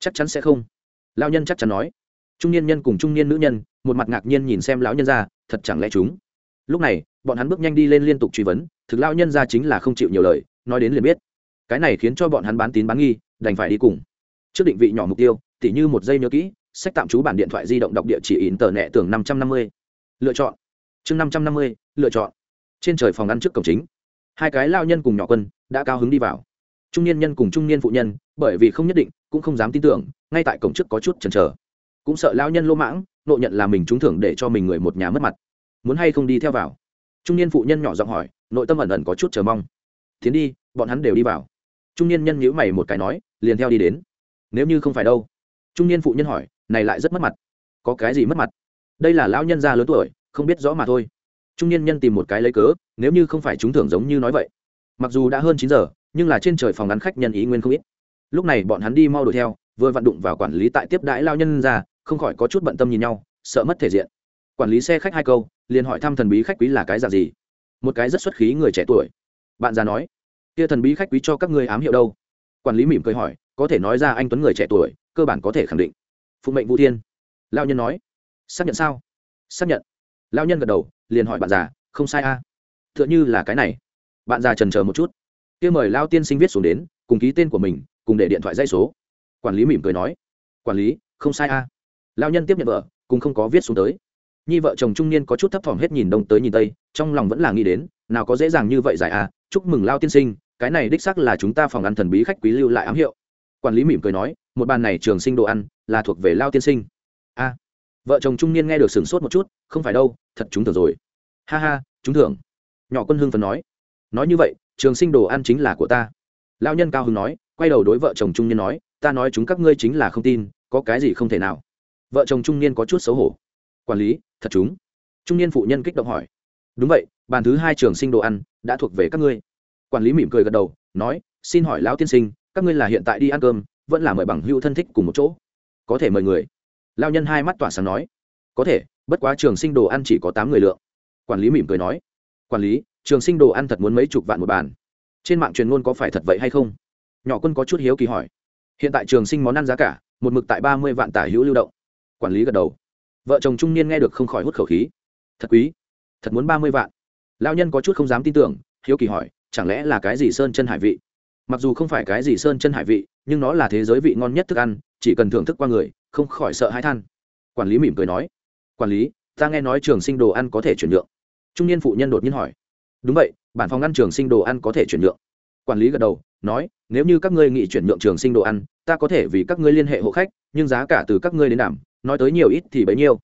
S1: Chắc chắn sẽ không. Lao nhân chắc chắn nói. Trung niên nhân cùng trung niên nữ nhân, một mặt ngạc nhiên nhìn xem lão nhân ra, thật chẳng lẽ chúng? Lúc này, bọn hắn bước nhanh đi lên liên tục truy vấn, thực lão nhân ra chính là không chịu nhiều lời, nói đến liền biết. Cái này khiến cho bọn hắn bán tín bán nghi, đành phải đi cùng. Trước định vị nhỏ mục tiêu, tỉ như một giây nhớ kỹ, sách tạm trú bản điện thoại di động đọc địa chỉ in tờ nẹ tưởng năm trăm năm mươi. Lựa chọn. Chương năm trăm năm mươi, lựa chọn. Trên trời phòng ăn trước cổng chính. Hai cái lao nhân cùng nhỏ quân đã cao hứng đi vào trung niên nhân cùng trung niên phụ nhân, bởi vì không nhất định, cũng không dám tin tưởng, ngay tại cổng trước có chút chần chờ. Cũng sợ lao nhân lỗ mãng, nộ nhận là mình trúng thưởng để cho mình người một nhà mất mặt. Muốn hay không đi theo vào? Trung niên phụ nhân nhỏ giọng hỏi, nội tâm ẩn ẩn có chút chờ mong. Tiến đi, bọn hắn đều đi vào. Trung niên nhân nhíu mày một cái nói, liền theo đi đến. Nếu như không phải đâu? Trung niên phụ nhân hỏi, này lại rất mất mặt. Có cái gì mất mặt? Đây là lão nhân gia lớn tuổi, không biết rõ mà thôi. Trung niên nhân tìm một cái lấy cớ, nếu như không phải chúng thưởng giống như nói vậy. Mặc dù đã hơn chín giờ nhưng là trên trời phòng ngắn khách nhân ý nguyên không ít. Lúc này bọn hắn đi mau đuổi theo, vừa vặn đụng vào quản lý tại tiếp đãi lao nhân ra, không khỏi có chút bận tâm nhìn nhau, sợ mất thể diện. Quản lý xe khách hai câu, liền hỏi thăm thần bí khách quý là cái dạng gì? Một cái rất xuất khí người trẻ tuổi. Bạn già nói, kia thần bí khách quý cho các ngươi ám hiệu đâu? Quản lý mỉm cười hỏi, có thể nói ra anh tuấn người trẻ tuổi, cơ bản có thể khẳng định. Phụng mệnh vũ thiên. Lao nhân nói, xác nhận sao? Xác nhận. Lao nhân gật đầu, liền hỏi bạn già, không sai a. À? t h ư ợ n h ư là cái này. Bạn già trần c một chút kia mời lao tiên sinh viết xuống đến, cùng ký tên của mình, cùng để điện thoại dây số. Quản lý mỉm cười nói, quản lý, không sai a. À? lao nhân tiếp nhận vợ cùng không có viết xuống tới. Nhi vợ chồng trung niên có chút thấp thỏm hết nhìn đông tới nhìn tây, trong lòng vẫn là nghĩ đến, nào có dễ dàng như vậy giải a à? chúc mừng lao tiên sinh, cái này đích xác là chúng ta phòng ăn thần bí khách quý lưu lại ám hiệu. Quản lý mỉm cười nói, một bàn này trường sinh đồ ăn, là thuộc về lao tiên sinh. A. Vợ chồng trung niên nghe được sửng sốt một chút, không phải đâu, thật chúng thưởng rồi. Ha ha chúng thưởng. Nhỏ quân Hương phần nói. Nói như vậy trường sinh đồ ăn chính là của ta. Lao nhân cao hưng nói, quay đầu đối vợ chồng trung niên nói, ta nói chúng các ngươi chính là không tin, có cái gì không thể nào. Vợ chồng trung niên có chút xấu hổ. Quản lý, thật chúng. Trung niên phụ nhân kích động hỏi. Đúng vậy, bàn thứ hai trường sinh đồ ăn đã thuộc về các ngươi. Quản lý mỉm cười gật đầu, nói, xin hỏi lão tiên sinh, các ngươi là hiện tại đi ăn cơm, vẫn là mời bằng hữu thân thích cùng một chỗ? Có thể mời người. Lao nhân hai mắt tỏa sáng nói. Có thể, bất quá trường sinh đồ ăn chỉ có tám người lượng. Quản lý mỉm cười nói. Quản lý trường sinh đồ ăn thật muốn mấy chục vạn một bàn. Trên mạng truyền ngôn có phải thật vậy hay không? Nhỏ quân có chút hiếu kỳ hỏi. Hiện tại trường sinh món ăn giá cả, một mực tại ba mươi vạn tả hữu lưu động. Quản lý gật đầu. Vợ chồng trung niên nghe được không khỏi hút khẩu khí. Thật quý. Thật muốn ba mươi vạn. Lao nhân có chút không dám tin tưởng, hiếu kỳ hỏi, chẳng lẽ là cái gì sơn chân hải vị? Mặc dù không phải cái gì sơn chân hải vị, nhưng nó là thế giới vị ngon nhất thức ăn, chỉ cần thưởng thức qua người, không khỏi sợ hãi than. Quản lý mỉm cười nói, quản lý, ta nghe nói trường sinh đồ ăn có thể chuyển nhượng. Trung niên phụ nhân đột nhiên hỏi đúng vậy, bản phòng ngăn trường sinh đồ ăn có thể chuyển nhượng. Quản lý gật đầu, nói, nếu như các ngươi nghị chuyển nhượng trường sinh đồ ăn, ta có thể vì các ngươi liên hệ hộ khách, nhưng giá cả từ các ngươi đến đảm, nói tới nhiều ít thì bấy nhiêu.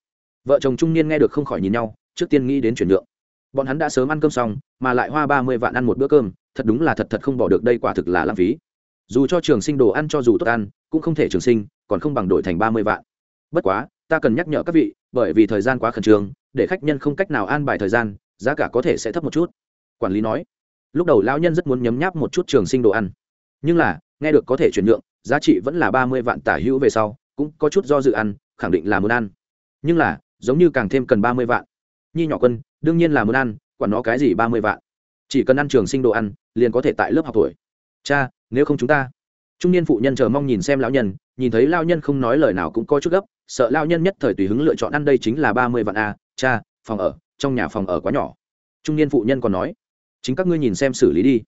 S1: Vợ chồng trung niên nghe được không khỏi nhìn nhau, trước tiên nghĩ đến chuyển nhượng. Bọn hắn đã sớm ăn cơm xong, mà lại hoa ba mươi vạn ăn một bữa cơm, thật đúng là thật thật không bỏ được đây quả thực là lãng phí. Dù cho trường sinh đồ ăn cho dù tốt ăn, cũng không thể trường sinh, còn không bằng đổi thành ba mươi vạn. Bất quá, ta cần nhắc nhở các vị, bởi vì thời gian quá khẩn trương, để khách nhân không cách nào an bài thời gian, giá cả có thể sẽ thấp một chút quản lý nói. Lúc đầu lão nhân rất muốn nhấm nháp một chút trường sinh đồ ăn. Nhưng là, nghe được có thể chuyển nhượng, giá trị vẫn là ba mươi vạn tả hữu về sau, cũng có chút do dự ăn, khẳng định là muốn ăn. Nhưng là, giống như càng thêm cần ba mươi vạn. Nhi nhỏ quân, đương nhiên là muốn ăn, quản nó cái gì ba mươi vạn. Chỉ cần ăn trường sinh đồ ăn, liền có thể tại lớp học tuổi. Cha, nếu không chúng ta. Trung niên phụ nhân chờ mong nhìn xem lão nhân, nhìn thấy lao nhân không nói lời nào cũng có chút gấp, sợ lao nhân nhất thời tùy hứng lựa chọn ăn đây chính là ba mươi vạn a. Cha, phòng ở, trong nhà phòng ở quá nhỏ. Trung niên phụ nhân còn nói chính các ngươi nhìn xem xử lý đi.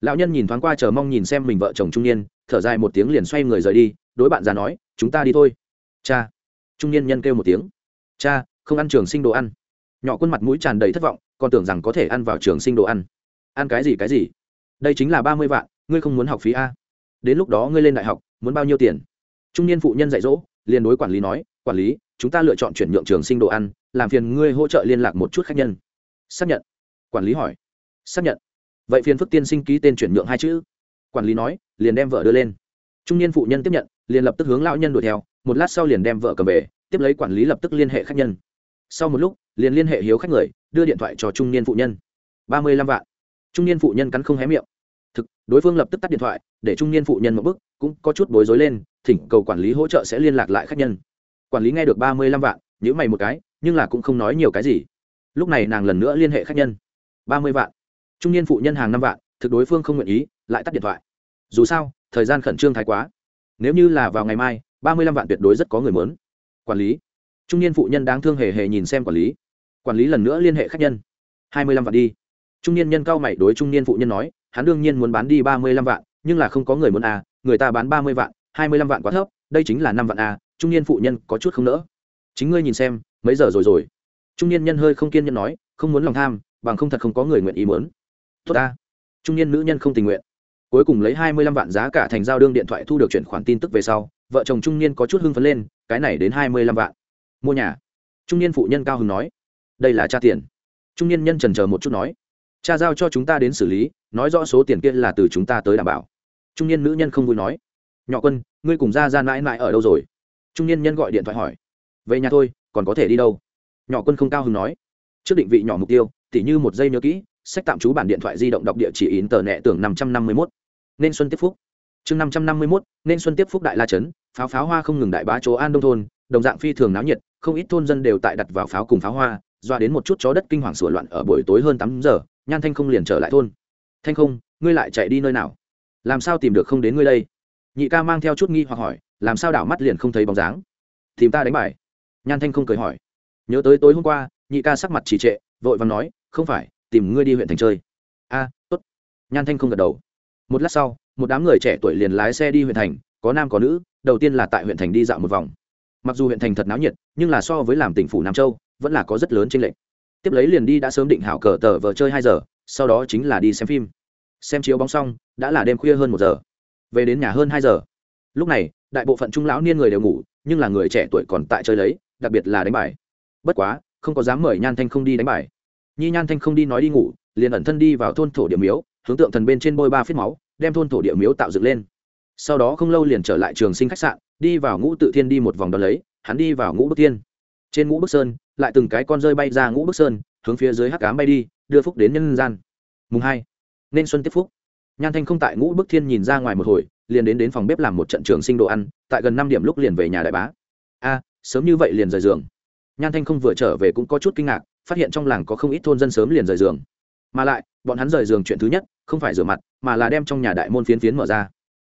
S1: Lão nhân nhìn thoáng qua chờ mong nhìn xem mình vợ chồng trung niên, thở dài một tiếng liền xoay người rời đi, đối bạn già nói, chúng ta đi thôi. Cha. Trung niên nhân kêu một tiếng. Cha, không ăn trường sinh đồ ăn. Nhỏ quân mặt mũi tràn đầy thất vọng, còn tưởng rằng có thể ăn vào trường sinh đồ ăn. Ăn cái gì cái gì? Đây chính là ba mươi vạn, ngươi không muốn học phí a. Đến lúc đó ngươi lên đại học, muốn bao nhiêu tiền? Trung niên phụ nhân dạy dỗ, liền đối quản lý nói, quản lý, chúng ta lựa chọn chuyển nhượng trường sinh đồ ăn, làm phiền ngươi hỗ trợ liên lạc một chút khách nhân. Xác nhận. Quản lý hỏi xác nhận. Vậy phiền phức tiên sinh ký tên chuyển nhượng hai chữ. Quản lý nói, liền đem vợ đưa lên. Trung niên phụ nhân tiếp nhận, liền lập tức hướng lão nhân đuổi theo. Một lát sau liền đem vợ cầm về, tiếp lấy quản lý lập tức liên hệ khách nhân. Sau một lúc, liền liên hệ hiếu khách người, đưa điện thoại cho trung niên phụ nhân. Ba mươi lăm vạn. Trung niên phụ nhân cắn không hé miệng. Thực, đối phương lập tức tắt điện thoại, để trung niên phụ nhân một bức cũng có chút bối rối lên, thỉnh cầu quản lý hỗ trợ sẽ liên lạc lại khách nhân. Quản lý nghe được ba mươi lăm vạn nhữ mày một cái, nhưng là cũng không nói nhiều cái gì. Lúc này nàng lần nữa liên hệ khách nhân. Ba mươi vạn trung niên phụ nhân hàng năm vạn, thực đối phương không nguyện ý, lại tắt điện thoại. Dù sao, thời gian khẩn trương thái quá. Nếu như là vào ngày mai, ba mươi lăm vạn tuyệt đối rất có người mớn quản lý. Trung niên phụ nhân đáng thương hề hề nhìn xem quản lý. Quản lý lần nữa liên hệ khách nhân. hai mươi lăm vạn đi. Trung niên nhân cao mày đối trung niên phụ nhân nói, hắn đương nhiên muốn bán đi ba mươi lăm vạn, nhưng là không có người muốn à người ta bán ba mươi vạn, hai mươi lăm vạn quá thấp, đây chính là năm vạn à trung niên phụ nhân có chút không nỡ. Chính ngươi nhìn xem, mấy giờ rồi rồi? Trung niên nhân hơi không kiên nhân nói, không muốn lòng tham, bằng không thật không có người nguyện ý muốn tốt ta. Trung niên nữ nhân không tình nguyện. Cuối cùng lấy hai mươi lăm vạn giá cả thành giao đương điện thoại thu được chuyển khoản tin tức về sau, vợ chồng trung niên có chút hưng phấn lên, cái này đến hai mươi lăm vạn. Mua nhà. Trung niên phụ nhân cao hưng nói. Đây là cha tiền. Trung niên nhân trần chờ một chút nói. Cha giao cho chúng ta đến xử lý, nói rõ số tiền kia là từ chúng ta tới đảm bảo. Trung niên nữ nhân không vui nói. Nhỏ quân, ngươi cùng ra ra mãi mãi ở đâu rồi? Trung niên nhân gọi điện thoại hỏi. Về nhà thôi, còn có thể đi đâu? Nhỏ quân không cao hứng nói. Trước định vị nhỏ mục tiêu, tỉ như một giây nhớ kỹ sách tạm trú bản điện thoại di động đọc địa chỉ in tờ nẹ tưởng năm trăm năm mươi mốt. Nên xuân tiếp phúc. Chương năm trăm năm mươi mốt, nên xuân tiếp phúc đại la trấn, pháo pháo hoa không ngừng đại bá chỗ an đông thôn, đồng dạng phi thường náo nhiệt, không ít thôn dân đều tại đặt vào pháo cùng pháo hoa, doa đến một chút chó đất kinh hoàng sửa loạn ở buổi tối hơn tám giờ, nhan thanh không liền trở lại thôn. Thanh không, ngươi lại chạy đi nơi nào? Làm sao tìm được không đến ngươi đây? Nhị ca mang theo chút nghi hoặc hỏi, làm sao đảo mắt liền không thấy bóng dáng? Tìm ta đánh bài. Nhan thanh không cười hỏi. Nhớ tới tối hôm qua, nhị ca sắc mặt trì trệ, vội và nói, không phải tìm ngươi đi huyện thành chơi. A, tốt. Nhan thanh không gật đầu. Một lát sau, một đám người trẻ tuổi liền lái xe đi huyện thành, có nam có nữ, đầu tiên là tại huyện thành đi dạo một vòng. Mặc dù huyện thành thật náo nhiệt, nhưng là so với làm tỉnh phủ nam châu, vẫn là có rất lớn tranh lệch. Tiếp lấy liền đi đã sớm định hảo cờ tờ vờ chơi hai giờ, sau đó chính là đi xem phim. Xem chiếu bóng xong, đã là đêm khuya hơn một giờ. Về đến nhà hơn hai giờ. Lúc này, đại bộ phận trung lão niên người đều ngủ, nhưng là người trẻ tuổi còn tại chơi lấy, đặc biệt là đánh bài. Bất quá, không có dám mời nhan thanh không đi đánh bài nhi nhan thanh không đi nói đi ngủ, liền ẩn thân đi vào thôn thổ địa miếu, hướng tượng thần bên trên bôi ba phết máu, đem thôn thổ địa miếu tạo dựng lên. Sau đó không lâu liền trở lại trường sinh khách sạn, đi vào ngũ tự thiên đi một vòng đ ó lấy, hắn đi vào ngũ bức thiên. Trên ngũ bức sơn, lại từng cái con rơi bay ra ngũ bức sơn, hướng phía dưới hắc cám bay đi, đưa phúc đến nhân gian. Mùng hai, nên xuân tiếp phúc. Nhan thanh không tại ngũ bức thiên nhìn ra ngoài một hồi, liền đến đến phòng bếp làm một trận trường sinh đồ ăn, tại gần năm điểm lúc liền về nhà đại bá. A, sớm như vậy liền rời giường. Nhan thanh không vừa trở về cũng có chút kinh ngạc phát hiện trong làng có không ít thôn dân sớm liền rời giường. Mà lại, bọn hắn rời giường chuyện thứ nhất, không phải rửa mặt, mà là đem trong nhà đại môn phiến phiến mở ra.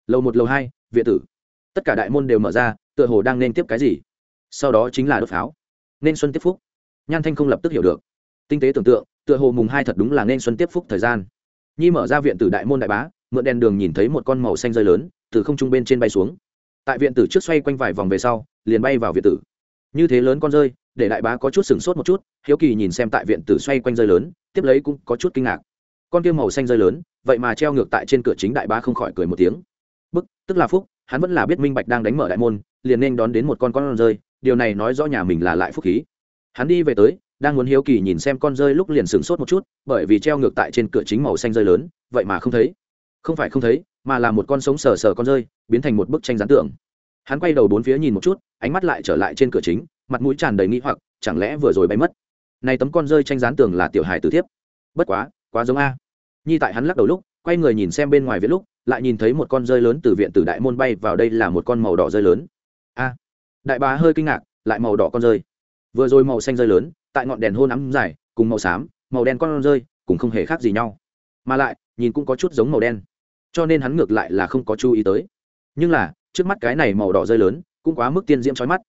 S1: Lầu một, lầu hai, viện tử. Tất cả đại môn đều mở ra, tựa hồ đang nên tiếp cái gì. Sau đó chính là đốt pháo. Nên xuân tiếp phúc. Nhan thanh không lập tức hiểu được. Tinh tế tưởng tượng, tựa hồ mùng hai thật đúng là nên xuân tiếp phúc thời gian. Nhi mở ra viện tử đại môn đại bá, mượn đèn đường nhìn thấy một con màu xanh rơi lớn, từ không trung bên trên bay xuống. Tại viện tử trước xoay quanh vài vòng về sau, liền bay vào viện tử. Như thế lớn con rơi, để đại bá có chút sửng sốt một chút hiếu kỳ nhìn xem tại viện tử xoay quanh rơi lớn, tiếp lấy cũng có chút kinh ngạc. Con kia màu xanh rơi lớn, vậy mà treo ngược tại trên cửa chính đại bá không khỏi cười một tiếng. Bức, tức là phúc, hắn vẫn là biết minh bạch đang đánh mở đại môn, liền nên đón đến một con con rơi, điều này nói rõ nhà mình là lại phúc khí. Hắn đi về tới, đang muốn hiếu kỳ nhìn xem con rơi lúc liền sửng sốt một chút, bởi vì treo ngược tại trên cửa chính màu xanh rơi lớn, vậy mà không thấy. Không phải không thấy, mà là một con sống sờ sờ con rơi, biến thành một bức tranh gián tượng. Hắn quay đầu bốn phía nhìn một chút, ánh mắt lại trở lại trên cửa chính, mặt mũi tràn đầy nghĩ hoặc, chẳng lẽ vừa rồi bay mất? Này tấm con rơi tranh gián tường là tiểu hài tử thiếp. Bất quá quá giống a. Nhi tại hắn lắc đầu lúc, quay người nhìn xem bên ngoài viện lúc, lại nhìn thấy một con rơi lớn từ viện từ đại môn bay vào đây là một con màu đỏ rơi lớn. A. Đại bá hơi kinh ngạc, lại màu đỏ con rơi. Vừa rồi màu xanh rơi lớn, tại ngọn đèn hôn ấm dài, cùng màu xám, màu đen con rơi, cũng không hề khác gì nhau. Mà lại, nhìn cũng có chút giống màu đen. Cho nên hắn ngược lại là không có chú ý tới. Nhưng là, trước mắt cái này màu đỏ rơi lớn, cũng quá mức tiên diễm trói mắt.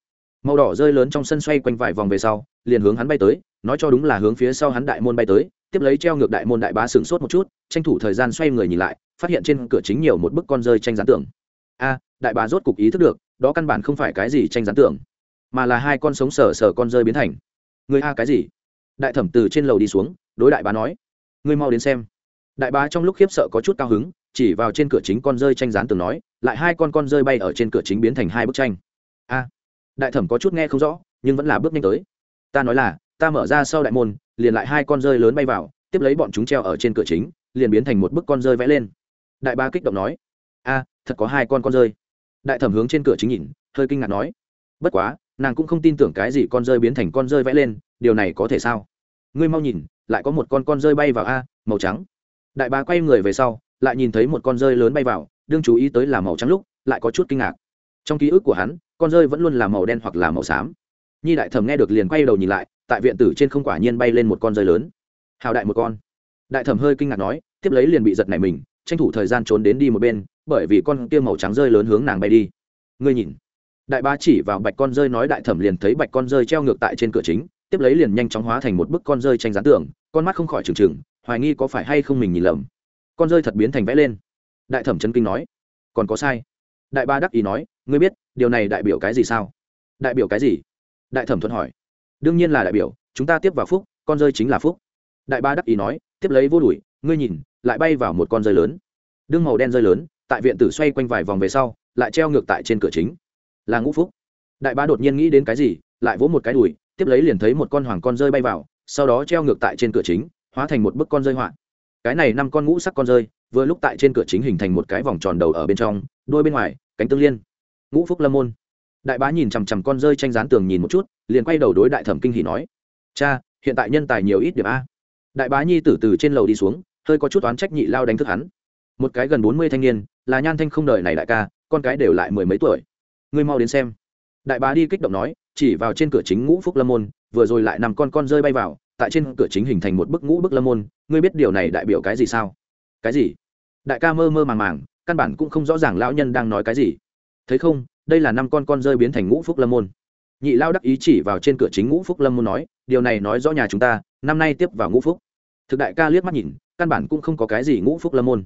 S1: Màu đỏ rơi lớn trong sân xoay quanh vài vòng về sau, liền hướng hắn bay tới nói cho đúng là hướng phía sau hắn đại môn bay tới, tiếp lấy treo ngược đại môn đại bá sửng sốt một chút, tranh thủ thời gian xoay người nhìn lại, phát hiện trên cửa chính nhiều một bức con rơi tranh gián tưởng a, đại bá rốt cục ý thức được, đó căn bản không phải cái gì tranh gián tưởng mà là hai con sống sờ sờ con rơi biến thành. Người a cái gì? Đại thẩm từ trên lầu đi xuống, đối đại bá nói. Ngươi mau đến xem. Đại bá trong lúc khiếp sợ có chút cao hứng, chỉ vào trên cửa chính con rơi tranh gián tưởng nói, lại hai con con rơi bay ở trên cửa chính biến thành hai bức tranh. A. Đại thẩm có chút nghe không rõ, nhưng vẫn là bước nhanh tới. Ta nói là ta mở ra sau đại môn, liền lại hai con rơi lớn bay vào, tiếp lấy bọn chúng treo ở trên cửa chính, liền biến thành một bức con rơi vẽ lên. Đại ba kích động nói, a, thật có hai con con rơi. Đại thẩm hướng trên cửa chính nhìn, hơi kinh ngạc nói, bất quá, nàng cũng không tin tưởng cái gì con rơi biến thành con rơi vẽ lên, điều này có thể sao? Ngươi mau nhìn, lại có một con con rơi bay vào a, màu trắng. Đại bá quay người về sau, lại nhìn thấy một con rơi lớn bay vào, đương chú ý tới là màu trắng lúc, lại có chút kinh ngạc. Trong ký ức của hắn, con rơi vẫn luôn là màu đen hoặc là màu xám nhi đại thẩm nghe được liền quay đầu nhìn lại, tại viện tử trên không quả nhiên bay lên một con rơi lớn. Hào đại một con. Đại thẩm hơi kinh ngạc nói, tiếp lấy liền bị giật này mình, tranh thủ thời gian trốn đến đi một bên, bởi vì con kia màu trắng rơi lớn hướng nàng bay đi. Ngươi nhìn. Đại ba chỉ vào bạch con rơi nói đại thẩm liền thấy bạch con rơi treo ngược tại trên cửa chính, tiếp lấy liền nhanh chóng hóa thành một bức con rơi tranh gián tưởng con mắt không khỏi trừng trừng, hoài nghi có phải hay không mình nhìn lầm. Con rơi thật biến thành vẽ lên. Đại thẩm chân kinh nói, còn có sai. Đại ba đắc ý nói, ngươi biết, điều này đại biểu cái gì sao? Đại biểu cái gì? Đại thẩm thuận hỏi. Đương nhiên là đại biểu, chúng ta tiếp vào phúc, con rơi chính là phúc. Đại ba đắc ý nói, tiếp lấy vô đùi ngươi nhìn, lại bay vào một con rơi lớn. Đương màu đen rơi lớn, tại viện tử xoay quanh vài vòng về sau, lại treo ngược tại trên cửa chính. Là ngũ phúc. Đại ba đột nhiên nghĩ đến cái gì, lại vỗ một cái đùi, tiếp lấy liền thấy một con hoàng con rơi bay vào, sau đó treo ngược tại trên cửa chính, hóa thành một bức con rơi họa. Cái này năm con ngũ sắc con rơi, vừa lúc tại trên cửa chính hình thành một cái vòng tròn đầu ở bên trong đuôi bên ngoài, cánh tương liên. Ngũ phúc lâm môn đại bá nhìn chằm chằm con rơi tranh dán tường nhìn một chút, liền quay đầu đối đại thẩm kinh hỉ nói, cha, hiện tại nhân tài nhiều ít điểm a. Đại bá nhi tử từ trên lầu đi xuống, hơi có chút oán trách nhị lao đánh thức hắn. Một cái gần bốn mươi thanh niên, là nhan thanh không đời này đại ca, con cái đều lại mười mấy tuổi. Ngươi mau đến xem. Đại bá đi kích động nói, chỉ vào trên cửa chính ngũ phúc lâm môn, vừa rồi lại nằm con con rơi bay vào, tại trên cửa chính hình thành một bức ngũ bức lâm môn, ngươi biết điều này đại biểu cái gì sao? Cái gì? Đại ca mơ mơ màng màng, căn bản cũng không rõ ràng lão nhân đang nói cái gì. Thấy không đây là năm con con rơi biến thành ngũ phúc lâm môn. Nhị lao đắc ý chỉ vào trên cửa chính ngũ phúc lâm môn nói, điều này nói rõ nhà chúng ta, năm nay tiếp vào ngũ phúc. Thực đại ca liếc mắt nhìn, căn bản cũng không có cái gì ngũ phúc lâm môn.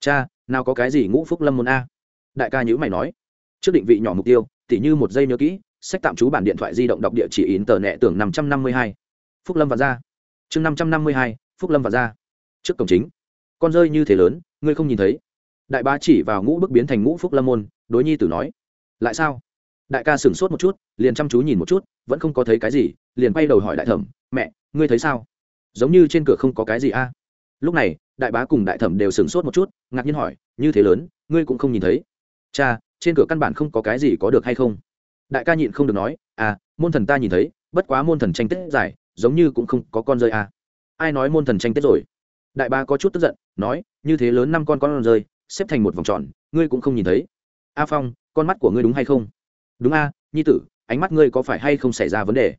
S1: Cha, nào có cái gì ngũ phúc lâm môn a? Đại ca nhữ mày nói, trước định vị nhỏ mục tiêu, tỉ như một giây nhớ kỹ, sách tạm trú bản điện thoại di động đọc địa chỉ in tờ nẹ tưởng năm trăm năm mươi hai. Phúc lâm và ra chương năm trăm năm mươi hai, phúc lâm và ra trước cổng chính. Con rơi như thế lớn, ngươi không nhìn thấy. Đại bá chỉ vào ngũ bức biến thành ngũ phúc lâm môn, đối nhi tử nói lại sao? Đại ca sửng sốt một chút, liền chăm chú nhìn một chút, vẫn không có thấy cái gì, liền quay đầu hỏi đại thẩm, mẹ, ngươi thấy sao? Giống như trên cửa không có cái gì a. Lúc này, đại bá cùng đại thẩm đều sửng sốt một chút, ngạc nhiên hỏi, như thế lớn, ngươi cũng không nhìn thấy? Cha, trên cửa căn bản không có cái gì có được hay không? Đại ca nhịn không được nói à môn thần ta nhìn thấy, bất quá môn thần tranh tết dài, giống như cũng không có con rơi à. ai nói môn thần tranh tết rồi? Đại ba có chút tức giận, nói, như thế lớn năm con con rơi, xếp thành một vòng tròn, ngươi cũng không nhìn thấy. A phong con mắt của ngươi đúng hay không? Đúng a, nhi tử, ánh mắt ngươi có phải hay không xảy ra vấn đề?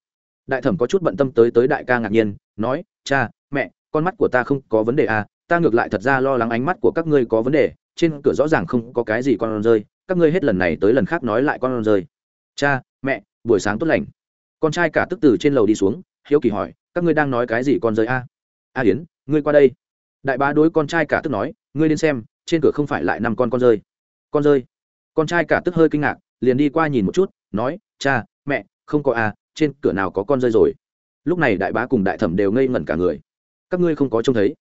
S1: Đại thẩm có chút bận tâm tới tới đại ca ngạc nhiên, nói, cha, mẹ, con mắt của ta không có vấn đề à? ta ngược lại thật ra lo lắng ánh mắt của các ngươi có vấn đề, trên cửa rõ ràng không có cái gì con rơi, các ngươi hết lần này tới lần khác nói lại con rơi. Cha, mẹ, buổi sáng tốt lành. Con trai cả tức từ trên lầu đi xuống, hiếu kỳ hỏi, các ngươi đang nói cái gì con rơi a? A yến, ngươi qua đây. Đại bá đối con trai cả tức nói, ngươi đến xem, trên cửa không phải lại năm con con rơi. Con rơi? Con trai cả tức hơi kinh ngạc, liền đi qua nhìn một chút, nói, cha, mẹ, không có a trên cửa nào có con rơi rồi? Lúc này đại bá cùng đại thẩm đều ngây ngẩn cả người. Các ngươi không có trông thấy.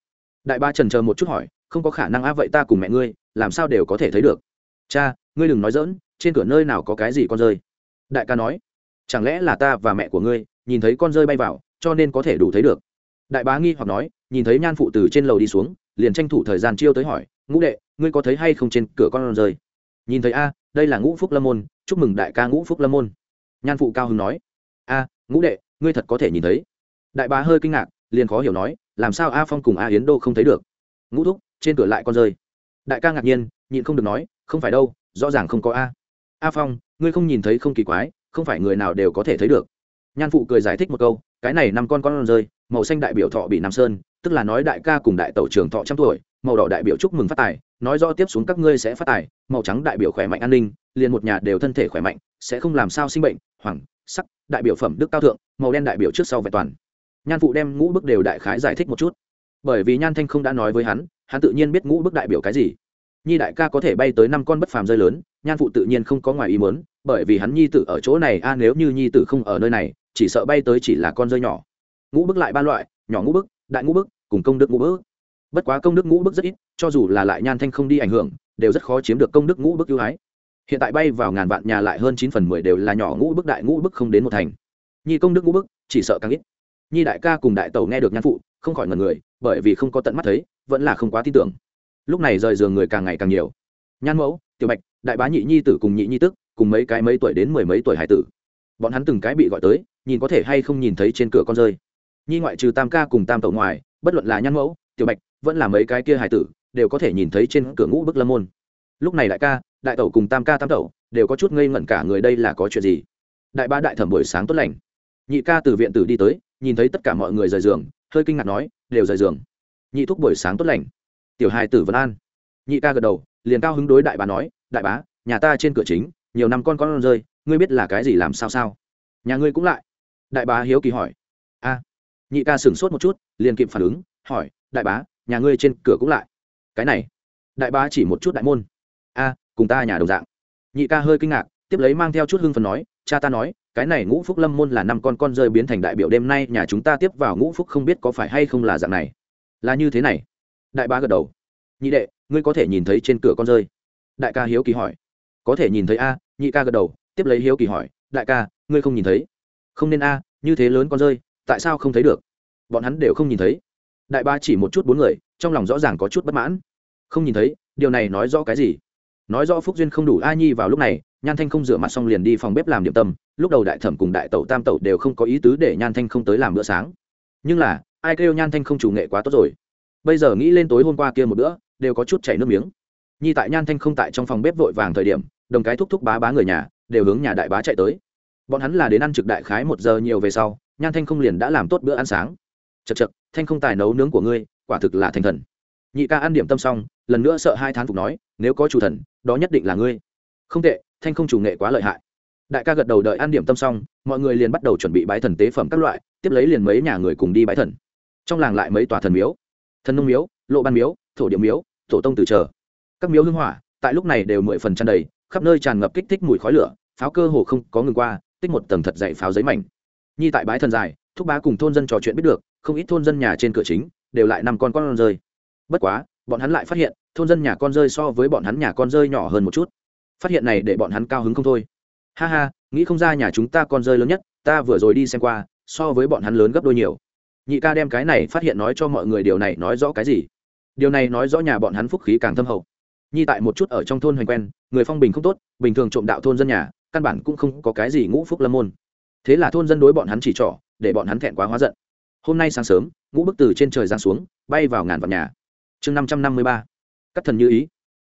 S1: Đại bá trần chờ một chút hỏi, không có khả năng a vậy ta cùng mẹ ngươi, làm sao đều có thể thấy được? Cha, ngươi đừng nói dỡn trên cửa nơi nào có cái gì con rơi? Đại ca nói, chẳng lẽ là ta và mẹ của ngươi, nhìn thấy con rơi bay vào, cho nên có thể đủ thấy được? Đại bá nghi hoặc nói, nhìn thấy nhan phụ từ trên lầu đi xuống, liền tranh thủ thời gian chiêu tới hỏi, ngũ đệ, ngươi có thấy hay không trên cửa con rơi? Nhìn thấy a, đây là ngũ phúc lâm môn, chúc mừng đại ca ngũ phúc lâm môn. Nhan phụ cao hưng nói. A, ngũ đệ, ngươi thật có thể nhìn thấy. Đại bá hơi kinh ngạc, liền khó hiểu nói, làm sao a phong cùng a yến đô không thấy được? Ngũ thúc, trên cửa lại con rơi. Đại ca ngạc nhiên, nhịn không được nói, không phải đâu, rõ ràng không có a. A phong, ngươi không nhìn thấy không kỳ quái, không phải người nào đều có thể thấy được. Nhan phụ cười giải thích một câu, cái này năm con con rơi, màu xanh đại biểu thọ bị nam sơn, tức là nói đại ca cùng đại tẩu trường thọ trăm tuổi, màu đỏ đại biểu chúc mừng phát tài nói rõ tiếp xuống các ngươi sẽ phát tài, màu trắng đại biểu khỏe mạnh an ninh, liền một nhà đều thân thể khỏe mạnh, sẽ không làm sao sinh bệnh, hoàng, sắc, đại biểu phẩm đức cao thượng, màu đen đại biểu trước sau vẹn toàn. Nhan phụ đem ngũ bức đều đại khái giải thích một chút. Bởi vì nhan thanh không đã nói với hắn hắn tự nhiên biết ngũ bức đại biểu cái gì. Nhi đại ca có thể bay tới năm con bất phàm rơi lớn, nhan phụ tự nhiên không có ngoài ý muốn, bởi vì hắn nhi tử ở chỗ này, a, nếu như nhi tử không ở nơi này, chỉ sợ bay tới chỉ là con rơi nhỏ. Ngũ bức lại ba loại, nhỏ ngũ bức, đại ngũ bức, cùng công đức ngũ bức bất quá công đức ngũ bức rất ít, cho dù là lại nhan thanh không đi ảnh hưởng, đều rất khó chiếm được công đức ngũ bức ưu ái. Hiện tại bay vào ngàn vạn nhà lại hơn chín phần mười đều là nhỏ ngũ bức, đại ngũ bức không đến một thành. Nhi công đức ngũ bức, chỉ sợ càng ít. Nhi đại ca cùng đại tẩu nghe được nhan phụ, không khỏi ngần người, bởi vì không có tận mắt thấy, vẫn là không quá tin tưởng. Lúc này rời giường người càng ngày càng nhiều. Nhan mẫu, tiểu bạch, đại bá nhị nhi tử cùng nhị nhi tức, cùng mấy cái mấy tuổi đến mười mấy tuổi hải tử. Bọn hắn từng cái bị gọi tới, nhìn có thể hay không nhìn thấy trên cửa con rơi. Nhi ngoại trừ tam ca cùng tam tẩu ngoài, bất luận là nhan mẫu tiểu bạch, vẫn là mấy cái kia hải tử, đều có thể nhìn thấy trên cửa ngũ bức lâm môn. Lúc này đại ca, đại tẩu cùng tam ca tam tẩu, đều có chút ngây ngẩn cả người đây là có chuyện gì? Đại ba đại thẩm buổi sáng tốt lành. Nhị ca từ viện tử đi tới, nhìn thấy tất cả mọi người rời giường, hơi kinh ngạc nói, đều rời giường. Nhị thúc buổi sáng tốt lành. Tiểu hai tử vân an. Nhị ca gật đầu, liền cao hứng đối đại bá nói, đại bá, nhà ta trên cửa chính, nhiều năm con con rơi, ngươi biết là cái gì làm sao sao? Nhà ngươi cũng lại. Đại bá hiếu kỳ hỏi. A. Nhị ca sửng sốt một chút, liền kịp phản ứng, hỏi đại bá, nhà ngươi trên cửa cũng lại. Cái này, đại bá chỉ một chút đại môn. A, cùng ta nhà đồng dạng. Nhị ca hơi kinh ngạc, tiếp lấy mang theo chút hưng phần nói, cha ta nói, cái này ngũ phúc lâm môn là năm con con rơi biến thành đại biểu đêm nay nhà chúng ta tiếp vào ngũ phúc không biết có phải hay không là dạng này. Là như thế này. Đại bá gật đầu. Nhị đệ, ngươi có thể nhìn thấy trên cửa con rơi. Đại ca hiếu kỳ hỏi. Có thể nhìn thấy a, nhị ca gật đầu, tiếp lấy hiếu kỳ hỏi, đại ca, ngươi không nhìn thấy? Không nên a, như thế lớn con rơi, tại sao không thấy được? Bọn hắn đều không nhìn thấy đại ba chỉ một chút bốn người, trong lòng rõ ràng có chút bất mãn. Không nhìn thấy, điều này nói rõ cái gì? Nói rõ phúc duyên không đủ a nhi vào lúc này, nhan thanh không rửa mặt xong liền đi phòng bếp làm điểm tâm, lúc đầu đại thẩm cùng đại tẩu tam tẩu đều không có ý tứ để nhan thanh không tới làm bữa sáng. Nhưng là, ai kêu nhan thanh không chủ nghệ quá tốt rồi? Bây giờ nghĩ lên tối hôm qua kia một bữa, đều có chút chảy nước miếng. Nhi tại nhan thanh không tại trong phòng bếp vội vàng thời điểm, đồng cái thúc thúc bá bá người nhà, đều hướng nhà đại bá chạy tới. Bọn hắn là đến ăn trực đại khái một giờ nhiều về sau, nhan thanh không liền đã làm tốt bữa ăn sáng chật chật, thanh không tài nấu nướng của ngươi, quả thực là thành thần. Nhị ca ăn điểm tâm xong, lần nữa sợ hai thán phục nói, nếu có chủ thần, đó nhất định là ngươi. Không tệ, thanh không chủ nghệ quá lợi hại. Đại ca gật đầu đợi ăn điểm tâm xong, mọi người liền bắt đầu chuẩn bị bái thần tế phẩm các loại, tiếp lấy liền mấy nhà người cùng đi bái thần. Trong làng lại mấy tòa thần miếu. Thần nông miếu, lộ ban miếu, thổ địa miếu thổ tông từ chờ. Các miếu hưng hỏa, tại lúc này đều mười phần tràn đầy, khắp nơi tràn ngập kích thích mùi khói lửa, pháo cơ hồ không có ngừng qua, tích một tầng thật dậy pháo giấy mảnh. Nhi tại bái thần dài, thúc bá cùng thôn dân trò chuyện biết được không ít thôn dân nhà trên cửa chính đều lại nằm con con rơi. Bất quá, bọn hắn lại phát hiện, thôn dân nhà con rơi so với bọn hắn nhà con rơi nhỏ hơn một chút. Phát hiện này để bọn hắn cao hứng không thôi. Ha ha, nghĩ không ra nhà chúng ta con rơi lớn nhất, ta vừa rồi đi xem qua, so với bọn hắn lớn gấp đôi nhiều. Nhị ca đem cái này phát hiện nói cho mọi người điều này nói rõ cái gì? Điều này nói rõ nhà bọn hắn phúc khí càng thâm hậu. Nhi tại một chút ở trong thôn hoành quen, người phong bình không tốt, bình thường trộm đạo thôn dân nhà, căn bản cũng không có cái gì ngũ phúc lâm môn. Thế là thôn dân đối bọn hắn chỉ trỏ, để bọn hắn thẹn quá hóa giận hôm nay sáng sớm, ngũ bức từ trên trời giang xuống, bay vào ngàn vạn nhà. Chương năm trăm năm mươi ba. Các thần như ý.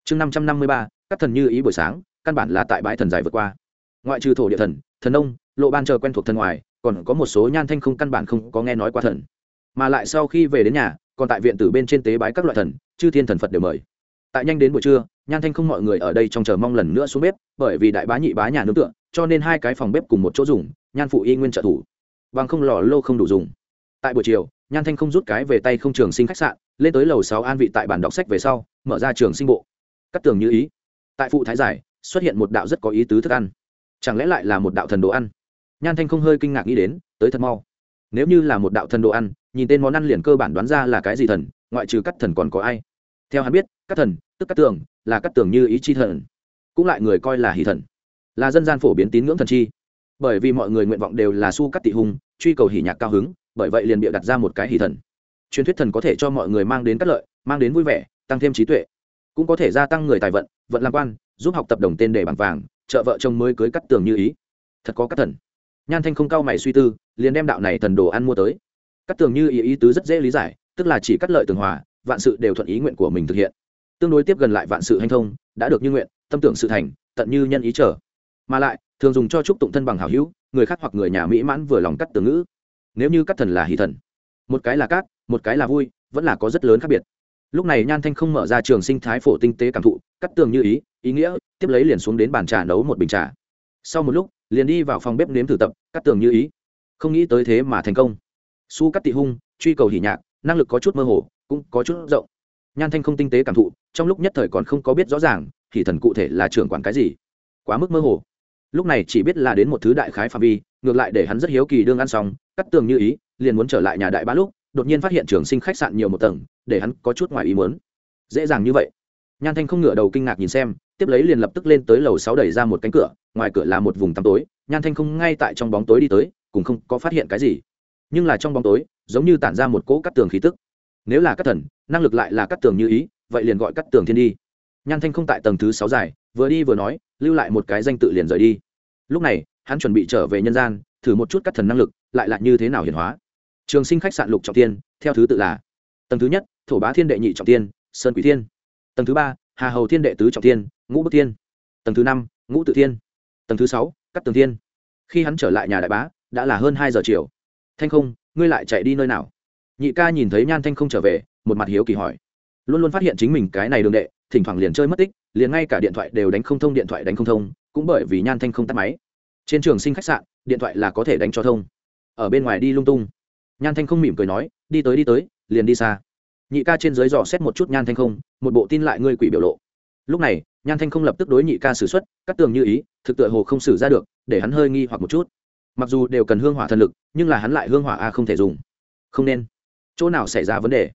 S1: Chương năm trăm năm mươi ba, các thần như ý buổi sáng, căn bản là tại bãi thần dài vượt qua. Ngoại trừ thổ địa thần thần ông lộ ban chờ quen thuộc thần ngoài, còn có một số nhan thanh không căn bản không có nghe nói qua thần. Mà lại sau khi về đến nhà, còn tại viện tử bên trên tế bái các loại thần, chư thiên thần phật đều mời. Tại nhanh đến buổi trưa, nhan thanh không mọi người ở đây trong chờ mong lần nữa xuống bếp, bởi vì đại bá nhị bá nhà nướng tượng cho nên hai cái phòng bếp cùng một chỗ dùng, nhan phụ y nguyên trợ thủ. Bằng không lò lô không đủ dùng tại buổi chiều, nhan thanh không rút cái về tay không trường sinh khách sạn, lên tới lầu sáu an vị tại bàn đọc sách về sau, mở ra trường sinh bộ. Cắt tường như ý. Tại phụ thái giải, xuất hiện một đạo rất có ý tứ thức ăn. Chẳng lẽ lại là một đạo thần đồ ăn? Nhan thanh không hơi kinh ngạc nghĩ đến, tới thật mau. Nếu như là một đạo thần đồ ăn, nhìn tên món ăn liền cơ bản đoán ra là cái gì thần, ngoại trừ cắt thần còn có ai? Theo hắn biết, cắt thần, tức cắt tường, là cắt tường như ý chi thần. Cũng lại người coi là hỷ thần. Là dân gian phổ biến tín ngưỡng thần chi. Bởi vì mọi người nguyện vọng đều là su cắt tị hùng, truy cầu hỉ nhạc cao hứng bởi vậy liền bịa đặt ra một cái hỷ thần. Truyền thuyết thần có thể cho mọi người mang đến các lợi, mang đến vui vẻ, tăng thêm trí tuệ. Cũng có thể gia tăng người tài vận vận làm quan, giúp học tập đồng tên để bằng vàng, trợ vợ chồng mới cưới cắt tường như ý. Thật có các thần. Nhan thanh không cao mày suy tư, liền đem đạo này thần đồ ăn mua tới. Cắt tường như ý ý tứ rất dễ lý giải, tức là chỉ cắt lợi tường hòa, vạn sự đều thuận ý nguyện của mình thực hiện. Tương đối tiếp gần lại vạn sự hanh thông, đã được như nguyện, tâm tưởng sự thành, tận như nhân ý trở mà lại, thường dùng cho chúc tụng thân bằng hảo hữu, người khác hoặc người nhà mỹ mãn vừa lòng cắt tường ngữ nếu như các thần là hỷ thần, một cái là cát, một cái là vui, vẫn là có rất lớn khác biệt. Lúc này nhan thanh không mở ra trường sinh thái phổ tinh tế cảm thụ cắt tường như ý ý nghĩa, tiếp lấy liền xuống đến bàn trà nấu một bình trà. Sau một lúc, liền đi vào phòng bếp nếm thử tập cắt tường như ý. Không nghĩ tới thế mà thành công. Su cắt tị hung, truy cầu hỉ nhạc, năng lực có chút mơ hồ, cũng có chút rộng. Nhan thanh không tinh tế cảm thụ, trong lúc nhất thời còn không có biết rõ ràng, hỉ thần cụ thể là trưởng quản cái gì. Quá mức mơ hồ. Lúc này chỉ biết là đến một thứ đại khái phạm vi, ngược lại để hắn rất hiếu kỳ đương ăn xong cắt tường như ý, liền muốn trở lại nhà đại bá lúc, đột nhiên phát hiện trường sinh khách sạn nhiều một tầng, để hắn có chút ngoài ý muốn. Dễ dàng như vậy. Nhan thanh không ngửa đầu kinh ngạc nhìn xem, tiếp lấy liền lập tức lên tới lầu sáu đẩy ra một cánh cửa, ngoài cửa là một vùng tăm tối, nhan thanh không ngay tại trong bóng tối đi tới, cũng không có phát hiện cái gì. Nhưng là trong bóng tối, giống như tản ra một cỗ cắt tường khí tức. Nếu là cắt thần, năng lực lại là cắt tường như ý, vậy liền gọi cắt tường thiên đi. Nhan thanh không tại tầng thứ sáu dài, vừa đi vừa nói, lưu lại một cái danh tự liền rời đi. Lúc này, hắn chuẩn bị trở về nhân gian thử một chút các thần năng lực, lại là như thế nào hiển hóa? Trường sinh khách sạn lục trọng tiên, theo thứ tự là tầng thứ nhất, thổ bá thiên đệ nhị trọng tiên, sơn quỷ thiên. Tầng thứ ba, hà hầu thiên đệ tứ trọng tiên, ngũ bức thiên. Tầng thứ năm, ngũ tự thiên. Tầng thứ sáu, cắt tường thiên. Khi hắn trở lại nhà đại bá, đã là hơn hai giờ chiều. Thanh không, ngươi lại chạy đi nơi nào? Nhị ca nhìn thấy nhan thanh không trở về, một mặt hiếu kỳ hỏi. Luôn luôn phát hiện chính mình cái này đường đệ, thỉnh thoảng liền chơi mất tích, liền ngay cả điện thoại đều đánh không thông, điện thoại đánh không thông, cũng bởi vì nhan thanh không tắt máy. Trên trường sinh khách sạn điện thoại là có thể đánh cho thông. Ở bên ngoài đi lung tung. Nhan thanh không mỉm cười nói, đi tới đi tới, liền đi xa. Nhị ca trên dưới dò xét một chút nhan thanh không, một bộ tin lại ngươi quỷ biểu lộ. Lúc này, nhan thanh không lập tức đối nhị ca xử x u ấ t cắt tường như ý, thực tựa hồ không xử ra được, để hắn hơi nghi hoặc một chút. Mặc dù đều cần hương hỏa thần lực, nhưng là hắn lại hương hỏa a không thể dùng. Không nên. Chỗ nào xảy ra vấn đề?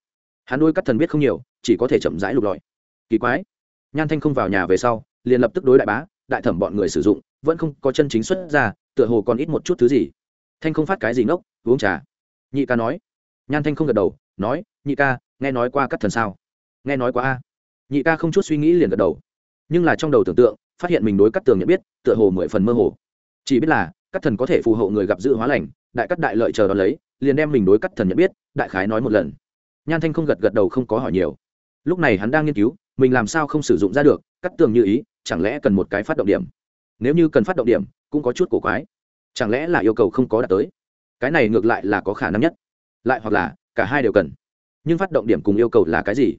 S1: Hắn đôi cắt thần biết không nhiều, chỉ có thể chậm rãi lục lọi. Kỳ quái. Nhan thanh không vào nhà về sau, liền lập tức đối đại bá, đại thẩm bọn người sử dụng, vẫn không có chân chính xuất ra tựa hồ còn ít một chút thứ gì. Thanh không phát cái gì ngốc, uống trà. Nhị ca nói. Nhan thanh không gật đầu, nói, nhị ca, nghe nói qua cắt thần sao? Nghe nói qua a. Nhị ca không chút suy nghĩ liền gật đầu. Nhưng là trong đầu tưởng tượng, phát hiện mình đối cắt tường nhận biết, tựa hồ mười phần mơ hồ. Chỉ biết là, cắt thần có thể phù hộ người gặp dự hóa lành, đại cắt đại lợi chờ đón lấy, liền đem mình đối cắt thần nhận biết, đại khái nói một lần. Nhan thanh không gật gật đầu không có hỏi nhiều. Lúc này hắn đang nghiên cứu, mình làm sao không sử dụng ra được, cắt tường như ý, chẳng lẽ cần một cái phát động điểm? Nếu như cần phát động điểm cũng có chút cổ quái. Chẳng lẽ là yêu cầu không có đạt tới? Cái này ngược lại là có khả năng nhất. Lại hoặc là, cả hai đều cần. Nhưng phát động điểm cùng yêu cầu là cái gì?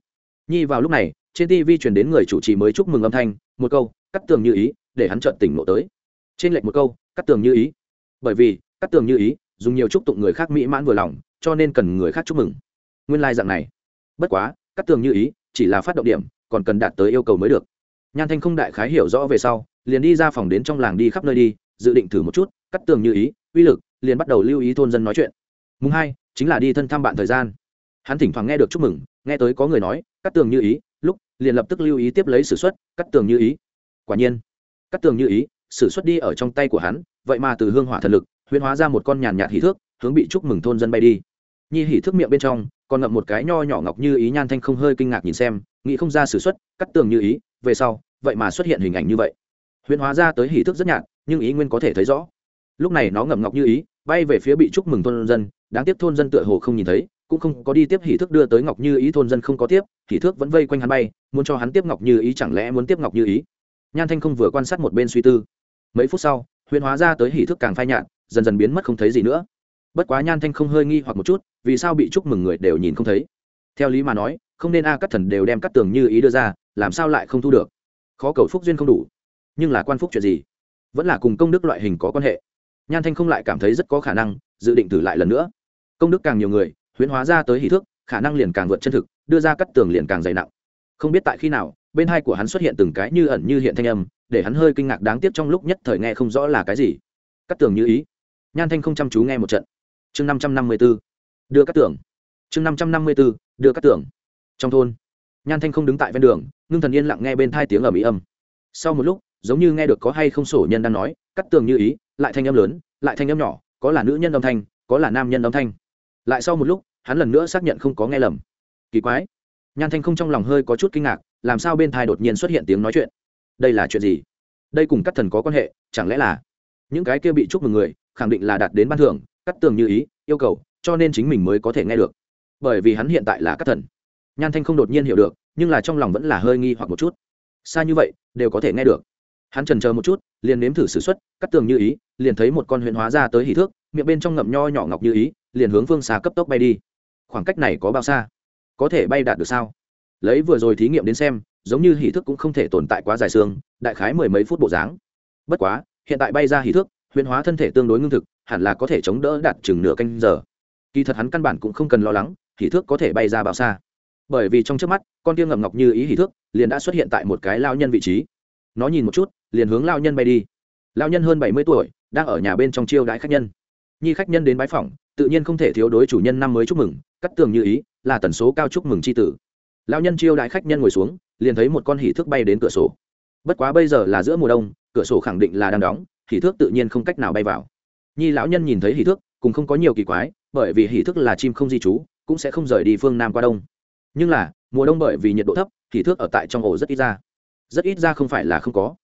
S1: Nhi vào lúc này, trên tv truyền đến người chủ trì mới chúc mừng âm thanh, một câu, cắt tường như ý, để hắn trợn tỉnh nộ tới. Trên lệch một câu, cắt tường như ý. Bởi vì, cắt tường như ý, dùng nhiều chúc tụng người khác mỹ mãn vừa lòng, cho nên cần người khác chúc mừng. Nguyên lai、like、dạng này. Bất quá, cắt tường như ý, chỉ là phát động điểm, còn cần đạt tới yêu cầu mới được nhan thanh không đại khái hiểu rõ về sau, liền đi ra phòng đến trong làng đi khắp nơi đi, dự định thử một chút, cắt tường như ý, uy lực, liền bắt đầu lưu ý thôn dân nói chuyện. Mùng hai, chính là đi thân thăm bạn thời gian. Hắn thỉnh thoảng nghe được chúc mừng, nghe tới có người nói, cắt tường như ý, lúc, liền lập tức lưu ý tiếp lấy s ử suất cắt tường như ý. Quả nhiên, cắt tường như ý s ử suất đi ở trong tay của hắn, vậy mà từ hương hỏa thần lực huyên hóa ra một con nhàn nhạt hỷ thước, hướng bị chúc mừng thôn dân bay đi. Nhi hỷ thước miệng bên trong, còn ngậm một cái nho nhỏ ngọc như ý, nhan thanh không hơi kinh ngạc nhìn xem, nghĩ không ra s ử suất cắt tường như ý về sau, vậy mà xuất hiện hình ảnh như vậy. Huyền hóa ra tới hỷ thước rất nhạt, nhưng ý nguyên có thể thấy rõ. Lúc này nó ngậm ngọc như ý, bay về phía bị chúc mừng thôn dân, đáng tiếc thôn dân tựa hồ không nhìn thấy, cũng không có đi tiếp hỷ thước đưa tới ngọc như ý, thôn dân không có tiếp hỷ thước vẫn vây quanh hắn bay, muốn cho hắn tiếp ngọc như ý chẳng lẽ muốn tiếp ngọc như ý? Nhan thanh không vừa quan sát một bên suy tư. Mấy phút sau, huyền hóa ra tới hỷ thước càng phai nhạt, dần dần biến mất không thấy gì nữa. Bất quá nhan thanh không hơi nghi hoặc một chút, vì sao bị chúc mừng người đều nhìn không thấy? Theo lý mà nói không nên a các thần đều đem cắt tường như ý đưa ra, làm sao lại không thu được? Khó cầu phúc duyên không đủ. Nhưng là quan phúc chuyện gì? Vẫn là cùng công đức loại hình có quan hệ. Nhan thanh không lại cảm thấy rất có khả năng, dự định thử lại lần nữa. Công đức càng nhiều người, huyễn hóa ra tới hỷ thước khả năng liền càng vượt chân thực, đưa ra cắt tường liền càng dày nặng. Không biết tại khi nào, bên hai của hắn xuất hiện từng cái như ẩn như hiện thanh âm, để hắn hơi kinh ngạc đáng tiếc trong lúc nhất thời nghe không rõ là cái gì. Cắt tường như ý. Nhan thanh không chăm chú nghe một trận. Chương năm trăm năm mươi b ố đưa cắt tường. Chương năm trăm năm mươi b ố đưa cắt tường trong thôn. Nhan thanh không đứng tại ven đường, ngưng thần yên lặng nghe bên thai tiếng ở mỹ âm. Sau một lúc, giống như nghe được có hay không sổ nhân đang nói, cắt tường như ý, lại thanh âm lớn, lại thanh âm nhỏ, có là nữ nhân âm thanh, có là nam nhân âm thanh. Lại sau một lúc, hắn lần nữa xác nhận không có nghe lầm. Kỳ quái. Nhan thanh không trong lòng hơi có chút kinh ngạc, làm sao bên thai đột nhiên xuất hiện tiếng nói chuyện? Đây là chuyện gì? Đây cùng các thần có quan hệ, chẳng lẽ là những cái kia bị chúc mừng người, khẳng định là đạt đến ban thưởng, cắt tường như ý, yêu cầu, cho nên chính mình mới có thể nghe được. Bởi vì hắn hiện tại là các thần nhan thanh không đột nhiên hiểu được, nhưng là trong lòng vẫn là hơi nghi hoặc một chút. Xa như vậy, đều có thể nghe được. Hắn trần chờ một chút, liền nếm thử s ử x u ấ t cắt tường như ý, liền thấy một con huyện hóa ra tới hỉ thước, miệng bên trong ngậm nho nhỏ ngọc như ý, liền hướng phương xa cấp tốc bay đi. Khoảng cách này có bao xa? Có thể bay đạt được sao? Lấy vừa rồi thí nghiệm đến xem, giống như hỉ thước cũng không thể tồn tại quá dài xương, đại khái mười mấy phút bộ dáng. Bất quá, hiện tại bay ra hỉ thước huyện hóa thân thể tương đối ngưng thực, hẳn là có thể chống đỡ đạt chừng nửa canh giờ. Kỳ thật hắn căn bản cũng không cần lo lắng, hỉ thước có thể bay ra bao xa bởi vì trong trước mắt, con kia ngậm ngọc như ý hỉ thước liền đã xuất hiện tại một cái lao nhân vị trí. Nó nhìn một chút, liền hướng lao nhân bay đi. Lao nhân hơn bảy mươi tuổi, đang ở nhà bên trong chiêu đãi khách nhân. Nhi khách nhân đến bái phỏng, tự nhiên không thể thiếu đối chủ nhân năm mới chúc mừng, cắt tường như ý, là tần số cao chúc mừng c h i tử. Lao nhân chiêu đãi khách nhân ngồi xuống, liền thấy một con hỉ thước bay đến cửa sổ. Bất quá bây giờ là giữa mùa đông, cửa sổ khẳng định là đang đóng, hỉ thước tự nhiên không cách nào bay vào. Nhi lão nhân nhìn thấy hỉ thước cùng không có nhiều kỳ quái, bởi vì hỉ thước là chim không di trú, cũng sẽ không rời đi phương nam qua đông nhưng là, mùa đông bởi vì nhiệt độ thấp hỉ thước ở tại trong ổ rất ít ra. Rất ít ra không phải là không có.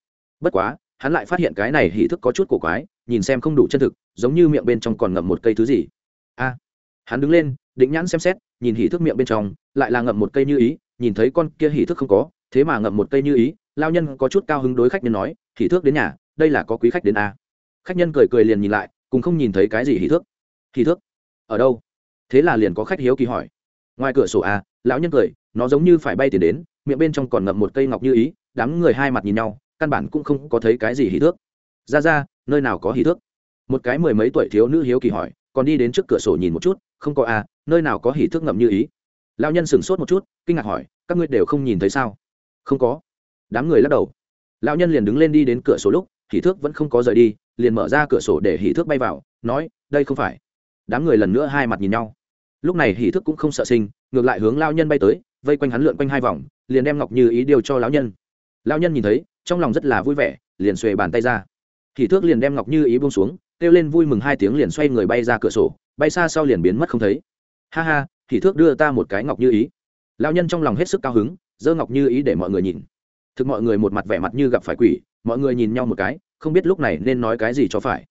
S1: Bất quá, hắn lại phát hiện cái này hỉ thức có chút cổ quái, nhìn xem không đủ chân thực, giống như miệng bên trong còn ngậm một cây thứ gì. A. Hắn đứng lên, định nhãn xem xét, nhìn hỉ thức miệng bên trong, lại là ngậm một cây như ý, nhìn thấy con kia hỉ thức không có, thế mà ngậm một cây như ý, lao nhân có chút cao hứng đối khách nhân nói, hỉ thước đến nhà, đây là có quý khách đến a. Khách nhân cười cười liền nhìn lại, cùng không nhìn thấy cái gì hỉ thước hỉ thước ở đâu? Thế là liền có khách hiếu kỳ hỏi. Ngoài cửa sổ a lão nhân cười, nó giống như phải bay tiền đến, miệng bên trong còn ngậm một cây ngọc như ý, đám người hai mặt nhìn nhau, căn bản cũng không có thấy cái gì hỉ thước. Ra ra, nơi nào có hỉ thước? Một cái mười mấy tuổi thiếu nữ hiếu kỳ hỏi, còn đi đến trước cửa sổ nhìn một chút, không có à nơi nào có hỉ thước ngậm như ý? Lão nhân sửng sốt một chút, kinh ngạc hỏi, các ngươi đều không nhìn thấy sao? Không có. Đám người lắc đầu. Lão nhân liền đứng lên đi đến cửa sổ lúc, hỉ thước vẫn không có rời đi, liền mở ra cửa sổ để hỉ thước bay vào, nói, đây không phải. Đám người lần nữa hai mặt nhìn nhau lúc này hỷ thước cũng không sợ sinh, ngược lại hướng lao nhân bay tới, vây quanh hắn lượn quanh hai vòng, liền đem ngọc như ý điều cho lão nhân. Lao nhân nhìn thấy, trong lòng rất là vui vẻ, liền xuề bàn tay ra. Hỷ thước liền đem ngọc như ý buông xuống, kêu lên vui mừng hai tiếng liền xoay người bay ra cửa sổ, bay xa sau liền biến mất không thấy. Ha ha hỷ thước đưa ta một cái ngọc như ý. Lao nhân trong lòng hết sức cao hứng, giơ ngọc như ý để mọi người nhìn. Thực mọi người một mặt vẻ mặt như gặp phải quỷ, mọi người nhìn nhau một cái, không biết lúc này nên nói cái gì cho phải.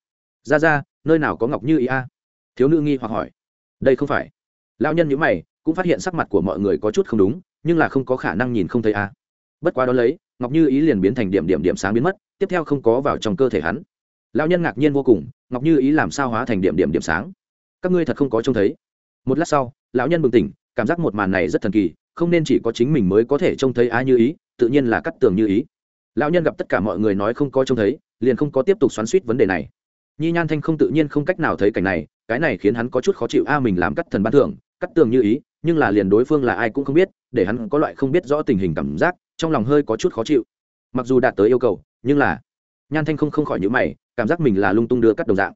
S1: Ra ra, nơi nào có ngọc như ý a? Thiếu nữ nghi hoặc hỏi. Đây không phải lão nhân nhữ mày, cũng phát hiện sắc mặt của mọi người có chút không đúng, nhưng là không có khả năng nhìn không thấy a. Bất quá đó lấy, ngọc như ý liền biến thành điểm điểm điểm sáng biến mất, tiếp theo không có vào trong cơ thể hắn. Lão nhân ngạc nhiên vô cùng, ngọc như ý làm sao hóa thành điểm điểm điểm sáng? Các ngươi thật không có trông thấy. Một lát sau, lão nhân bừng tỉnh, cảm giác một màn này rất thần kỳ, không nên chỉ có chính mình mới có thể trông thấy ai như ý, tự nhiên là cắt tường như ý. Lão nhân gặp tất cả mọi người nói không có trông thấy, liền không có tiếp tục xoắn suýt vấn đề này nhi nhan thanh không tự nhiên không cách nào thấy cảnh này, cái này khiến hắn có chút khó chịu. A, mình làm cắt thần ban thưởng, cắt tường như ý, nhưng là liền đối phương là ai cũng không biết, để hắn có loại không biết rõ tình hình cảm giác, trong lòng hơi có chút khó chịu. Mặc dù đạt tới yêu cầu, nhưng là nhan thanh không không khỏi nhữ mày, cảm giác mình là lung tung đưa cắt đồng dạng.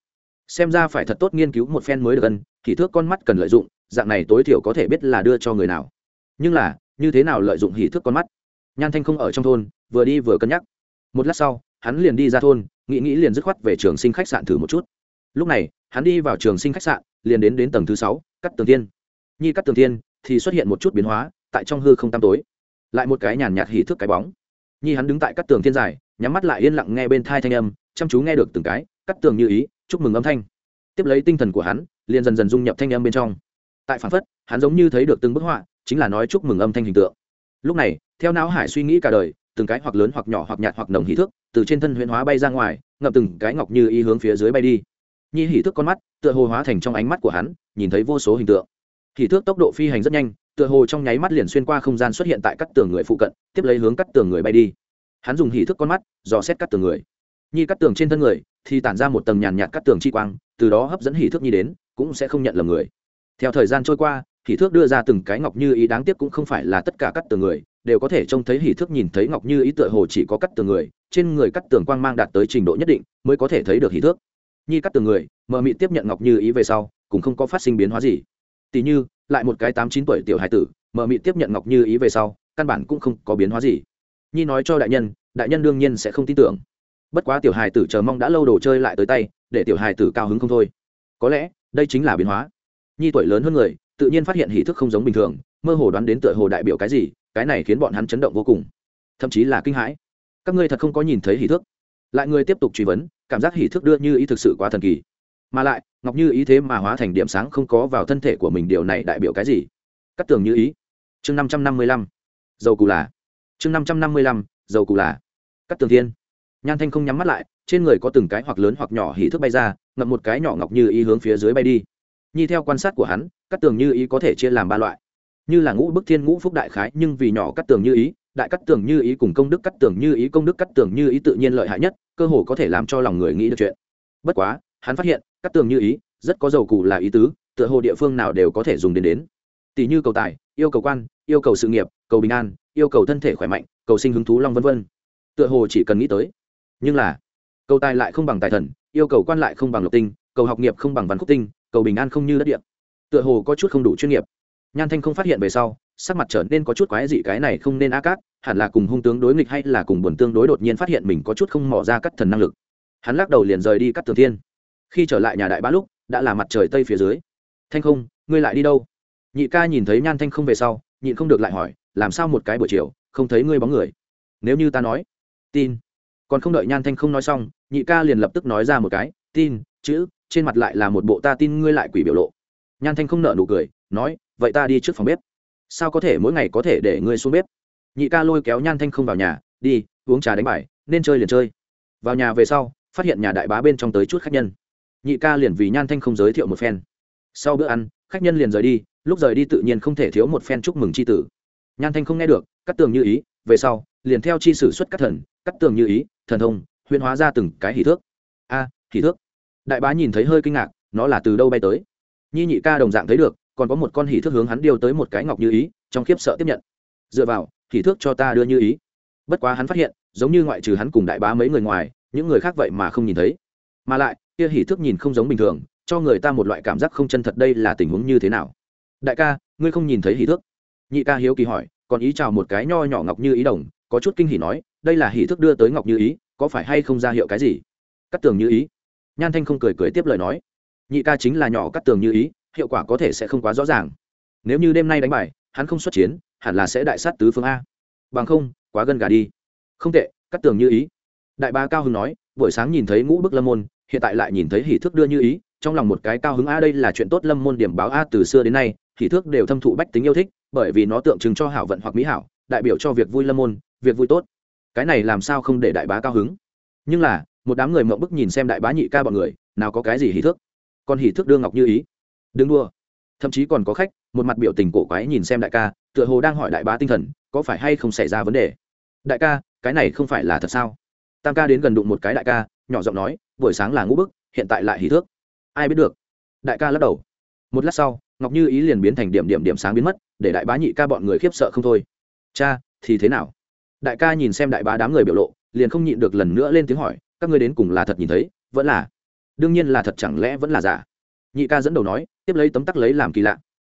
S1: Xem ra phải thật tốt nghiên cứu một phen mới được ân, thì thước con mắt cần lợi dụng, dạng này tối thiểu có thể biết là đưa cho người nào. Nhưng là, như thế nào lợi dụng hỉ thước con mắt? Nhan thanh không ở trong thôn, vừa đi vừa cân nhắc. Một lát sau, hắn liền đi ra thôn nghĩ nghĩ liền dứt khoát về trường sinh khách sạn thử một chút. Lúc này hắn đi vào trường sinh khách sạn liền đến đến tầng thứ sáu cắt tường thiên. nhi cắt tường thiên, thì xuất hiện một chút biến hóa tại trong hư không tăm tối. Lại một cái nhàn nhạt hỉ thức cái bóng. Nhi hắn đứng tại cắt tường thiên dài nhắm mắt lại yên lặng nghe bên thai thanh âm chăm chú nghe được từng cái cắt tường như ý chúc mừng âm thanh. Tiếp lấy tinh thần của hắn liền dần dần dung nhập thanh âm bên trong. Tại phản phất hắn giống như thấy được từng bức họa chính là nói chúc mừng âm thanh hình tượng. Lúc này theo não hải suy nghĩ cả đời từng cái hoặc lớn hoặc nhỏ hoặc nhạt hoặc nồng hỉ thức từ trên thân huyễn hóa bay ra ngoài, ngập từng cái ngọc như ý hướng phía dưới bay đi. Nhi hỉ thức con mắt, tựa hồ hóa thành trong ánh mắt của hắn, nhìn thấy vô số hình tượng. Hỉ thước tốc độ phi hành rất nhanh, tựa hồ trong nháy mắt liền xuyên qua không gian xuất hiện tại các tường người phụ cận, tiếp lấy hướng cắt tường người bay đi. Hắn dùng hỉ thức con mắt, dò xét cắt tường người. Nhi cắt tường trên thân người, thì tản ra một tầng nhàn nhạt cắt tường chi quang, từ đó hấp dẫn hỉ thức nhi đến, cũng sẽ không nhận lầm người. Theo thời gian trôi qua hỉ thước đưa ra từng cái ngọc như ý đáng tiếc cũng không phải là tất cả cắt tường người, đều có thể trông thấy hỉ thước nhìn thấy ngọc như ý tựa hồ chỉ có cắt tường người trên người cắt tường quang mang đạt tới trình độ nhất định mới có thể thấy được hỉ thước. Nhi cắt tường người, mờ mị tiếp nhận ngọc như ý về sau, cũng không có phát sinh biến hóa gì. Tỷ như, lại một cái tám chín tuổi tiểu hải tử, mờ mị tiếp nhận ngọc như ý về sau, căn bản cũng không có biến hóa gì. Nhi nói cho đại nhân đại nhân đương nhiên sẽ không tin tưởng. Bất quá tiểu hài tử chờ mong đã lâu đồ chơi lại tới tay, để tiểu hài tử cao hứng không thôi. Có lẽ, đây chính là biến hóa. Nhi tuổi lớn hơn người, tự nhiên phát hiện hỷ thức không giống bình thường, mơ hồ đoán đến tựa hồ đại biểu cái gì, cái này khiến bọn hắn chấn động vô cùng. Thậm chí là kinh hãi các ngươi thật không có nhìn thấy hỷ thức lại người tiếp tục truy vấn, cảm giác hỷ thức đưa như ý thực sự quá thần kỳ. Mà lại, ngọc như ý thế mà hóa thành điểm sáng không có vào thân thể của mình, điều này đại biểu cái gì? Cắt tường như ý. Chương năm trăm năm mươi lăm. Dầu cù là. Chương năm trăm năm mươi lăm, dầu cù là. Cắt tường thiên. Nhan thanh không nhắm mắt lại, trên người có từng cái hoặc lớn hoặc nhỏ hỉ thức bay ra, ngậm một cái nhỏ ngọc như ý hướng phía dưới bay đi. Nhi theo quan sát của hắn, cắt tường như ý có thể chia làm ba loại. Như là ngũ bức thiên ngũ phúc đại khái, nhưng vì nhỏ cắt tường như ý đại cắt tường như ý cùng công đức cắt tường như ý, công đức cắt tường như ý tự nhiên lợi hại nhất, cơ hồ có thể làm cho lòng người nghĩ được chuyện. Bất quá, hắn phát hiện, cắt tường như ý, rất có dầu cụ là ý tứ, tựa hồ địa phương nào đều có thể dùng đến đến. Tỷ như cầu tài, yêu cầu quan, yêu cầu sự nghiệp, cầu bình an, yêu cầu thân thể khỏe mạnh, cầu sinh hứng thú long vân vân. Tựa hồ chỉ cần nghĩ tới. Nhưng là, cầu tài lại không bằng tài thần, yêu cầu quan lại không bằng lục tinh, cầu học nghiệp không bằng văn khúc tinh, cầu bình an không như đất điện tựa hồ có chút không đủ chuyên nghiệp. Nhan thanh không phát hiện về sau sắc mặt trở nên có chút quái dị, cái này không nên a cát, hẳn là cùng hung tướng đối nghịch hay là cùng buồn tương đối đột nhiên phát hiện mình có chút không mỏ ra cắt thần năng lực. Hắn lắc đầu liền rời đi cắt tường thiên. Khi trở lại nhà đại bá lúc, đã là mặt trời tây phía dưới. Thanh không, ngươi lại đi đâu? Nhị ca nhìn thấy nhan thanh không về sau, nhịn không được lại hỏi, làm sao một cái buổi chiều, không thấy ngươi bóng người? Nếu như ta nói, tin. Còn không đợi nhan thanh không nói xong, nhị ca liền lập tức nói ra một cái, tin, chữ, trên mặt lại là một bộ ta tin ngươi lại quỷ biểu lộ. Nhan thanh không nợ nụ cười, nói, vậy ta đi trước phòng bếp sao có thể mỗi ngày có thể để ngươi xuống bếp? Nhị ca lôi kéo nhan thanh không vào nhà đi uống trà đánh bài nên chơi liền chơi. Vào nhà về sau phát hiện nhà đại bá bên trong tới chút khách nhân. Nhị ca liền vì nhan thanh không giới thiệu một phen. Sau bữa ăn khách nhân liền rời đi lúc rời đi tự nhiên không thể thiếu một phen chúc mừng c h i tử. Nhan thanh không nghe được cắt tường như ý về sau liền theo chi sử xuất các thần cắt tường như ý thần thông huyên hóa ra từng cái hỷ thước. A à, hỷ thước. Đại bá nhìn thấy hơi kinh ngạc nó là từ đâu bay tới? Nhi nhị ca đồng dạng thấy được còn có một con hỉ thước hướng hắn điêu tới một cái ngọc như ý, trong khiếp sợ tiếp nhận. Dựa vào hỉ thước cho ta đưa như ý. Bất quá hắn phát hiện, giống như ngoại trừ hắn cùng đại bá mấy người ngoài, những người khác vậy mà không nhìn thấy. Mà lại, kia hỉ thước nhìn không giống bình thường, cho người ta một loại cảm giác không chân thật đây là tình huống như thế nào. Đại ca, ngươi không nhìn thấy hỉ thước? Nhị ca hiếu kỳ hỏi, còn ý chào một cái nho nhỏ ngọc như ý đồng, có chút kinh hỉ nói, đây là hỉ thước đưa tới ngọc như ý, có phải hay không ra hiệu cái gì? Cắt tường như ý. Nhan thanh không cười cười tiếp lời nói. Nhị ca chính là nhỏ cắt tường như ý hiệu quả có thể sẽ không quá rõ ràng. Nếu như đêm nay đánh bài hắn không xuất chiến, hẳn là sẽ đại sát tứ phương a. Bằng không, quá gần gà đi. Không tệ, cắt tường như ý. Đại bá cao hưng nói, buổi sáng nhìn thấy ngũ bức lâm môn, hiện tại lại nhìn thấy hỷ thước đưa như ý, trong lòng một cái cao hứng, a, đây là chuyện tốt lâm môn điểm báo a từ xưa đến nay, hỷ thước đều thâm thụ bách tính yêu thích, bởi vì nó tượng trưng cho hảo vận hoặc mỹ hảo, đại biểu cho việc vui lâm môn, việc vui tốt. Cái này làm sao không để đại bá cao hứng? Nhưng là, một đám người mộng bức nhìn xem đại bá nhị ca bọn người, nào có cái gì hỷ thước? Còn hỷ thước đưa ngọc như ý đừng đua thậm chí còn có khách, một mặt biểu tình cổ quái nhìn xem đại ca, tựa hồ đang hỏi đại bá tinh thần, có phải hay không xảy ra vấn đề? Đại ca, cái này không phải là thật sao? Tam ca đến gần đụng một cái đại ca, nhỏ giọng nói, buổi sáng là ngũ bức, hiện tại lại hí thước. Ai biết được? Đại ca lắc đầu. Một lát sau, ngọc như ý liền biến thành điểm điểm điểm sáng biến mất, để đại bá nhị ca bọn người khiếp sợ không thôi. Cha, thì thế nào? Đại ca nhìn xem đại bá đám người biểu lộ, liền không nhịn được lần nữa lên tiếng hỏi, các ngươi đến cùng là thật nhìn thấy, vẫn là? Đương nhiên là thật chẳng lẽ vẫn là giả? Nhị ca dẫn đầu nói, tiếp lấy tấm tắc lấy làm kỳ lạ.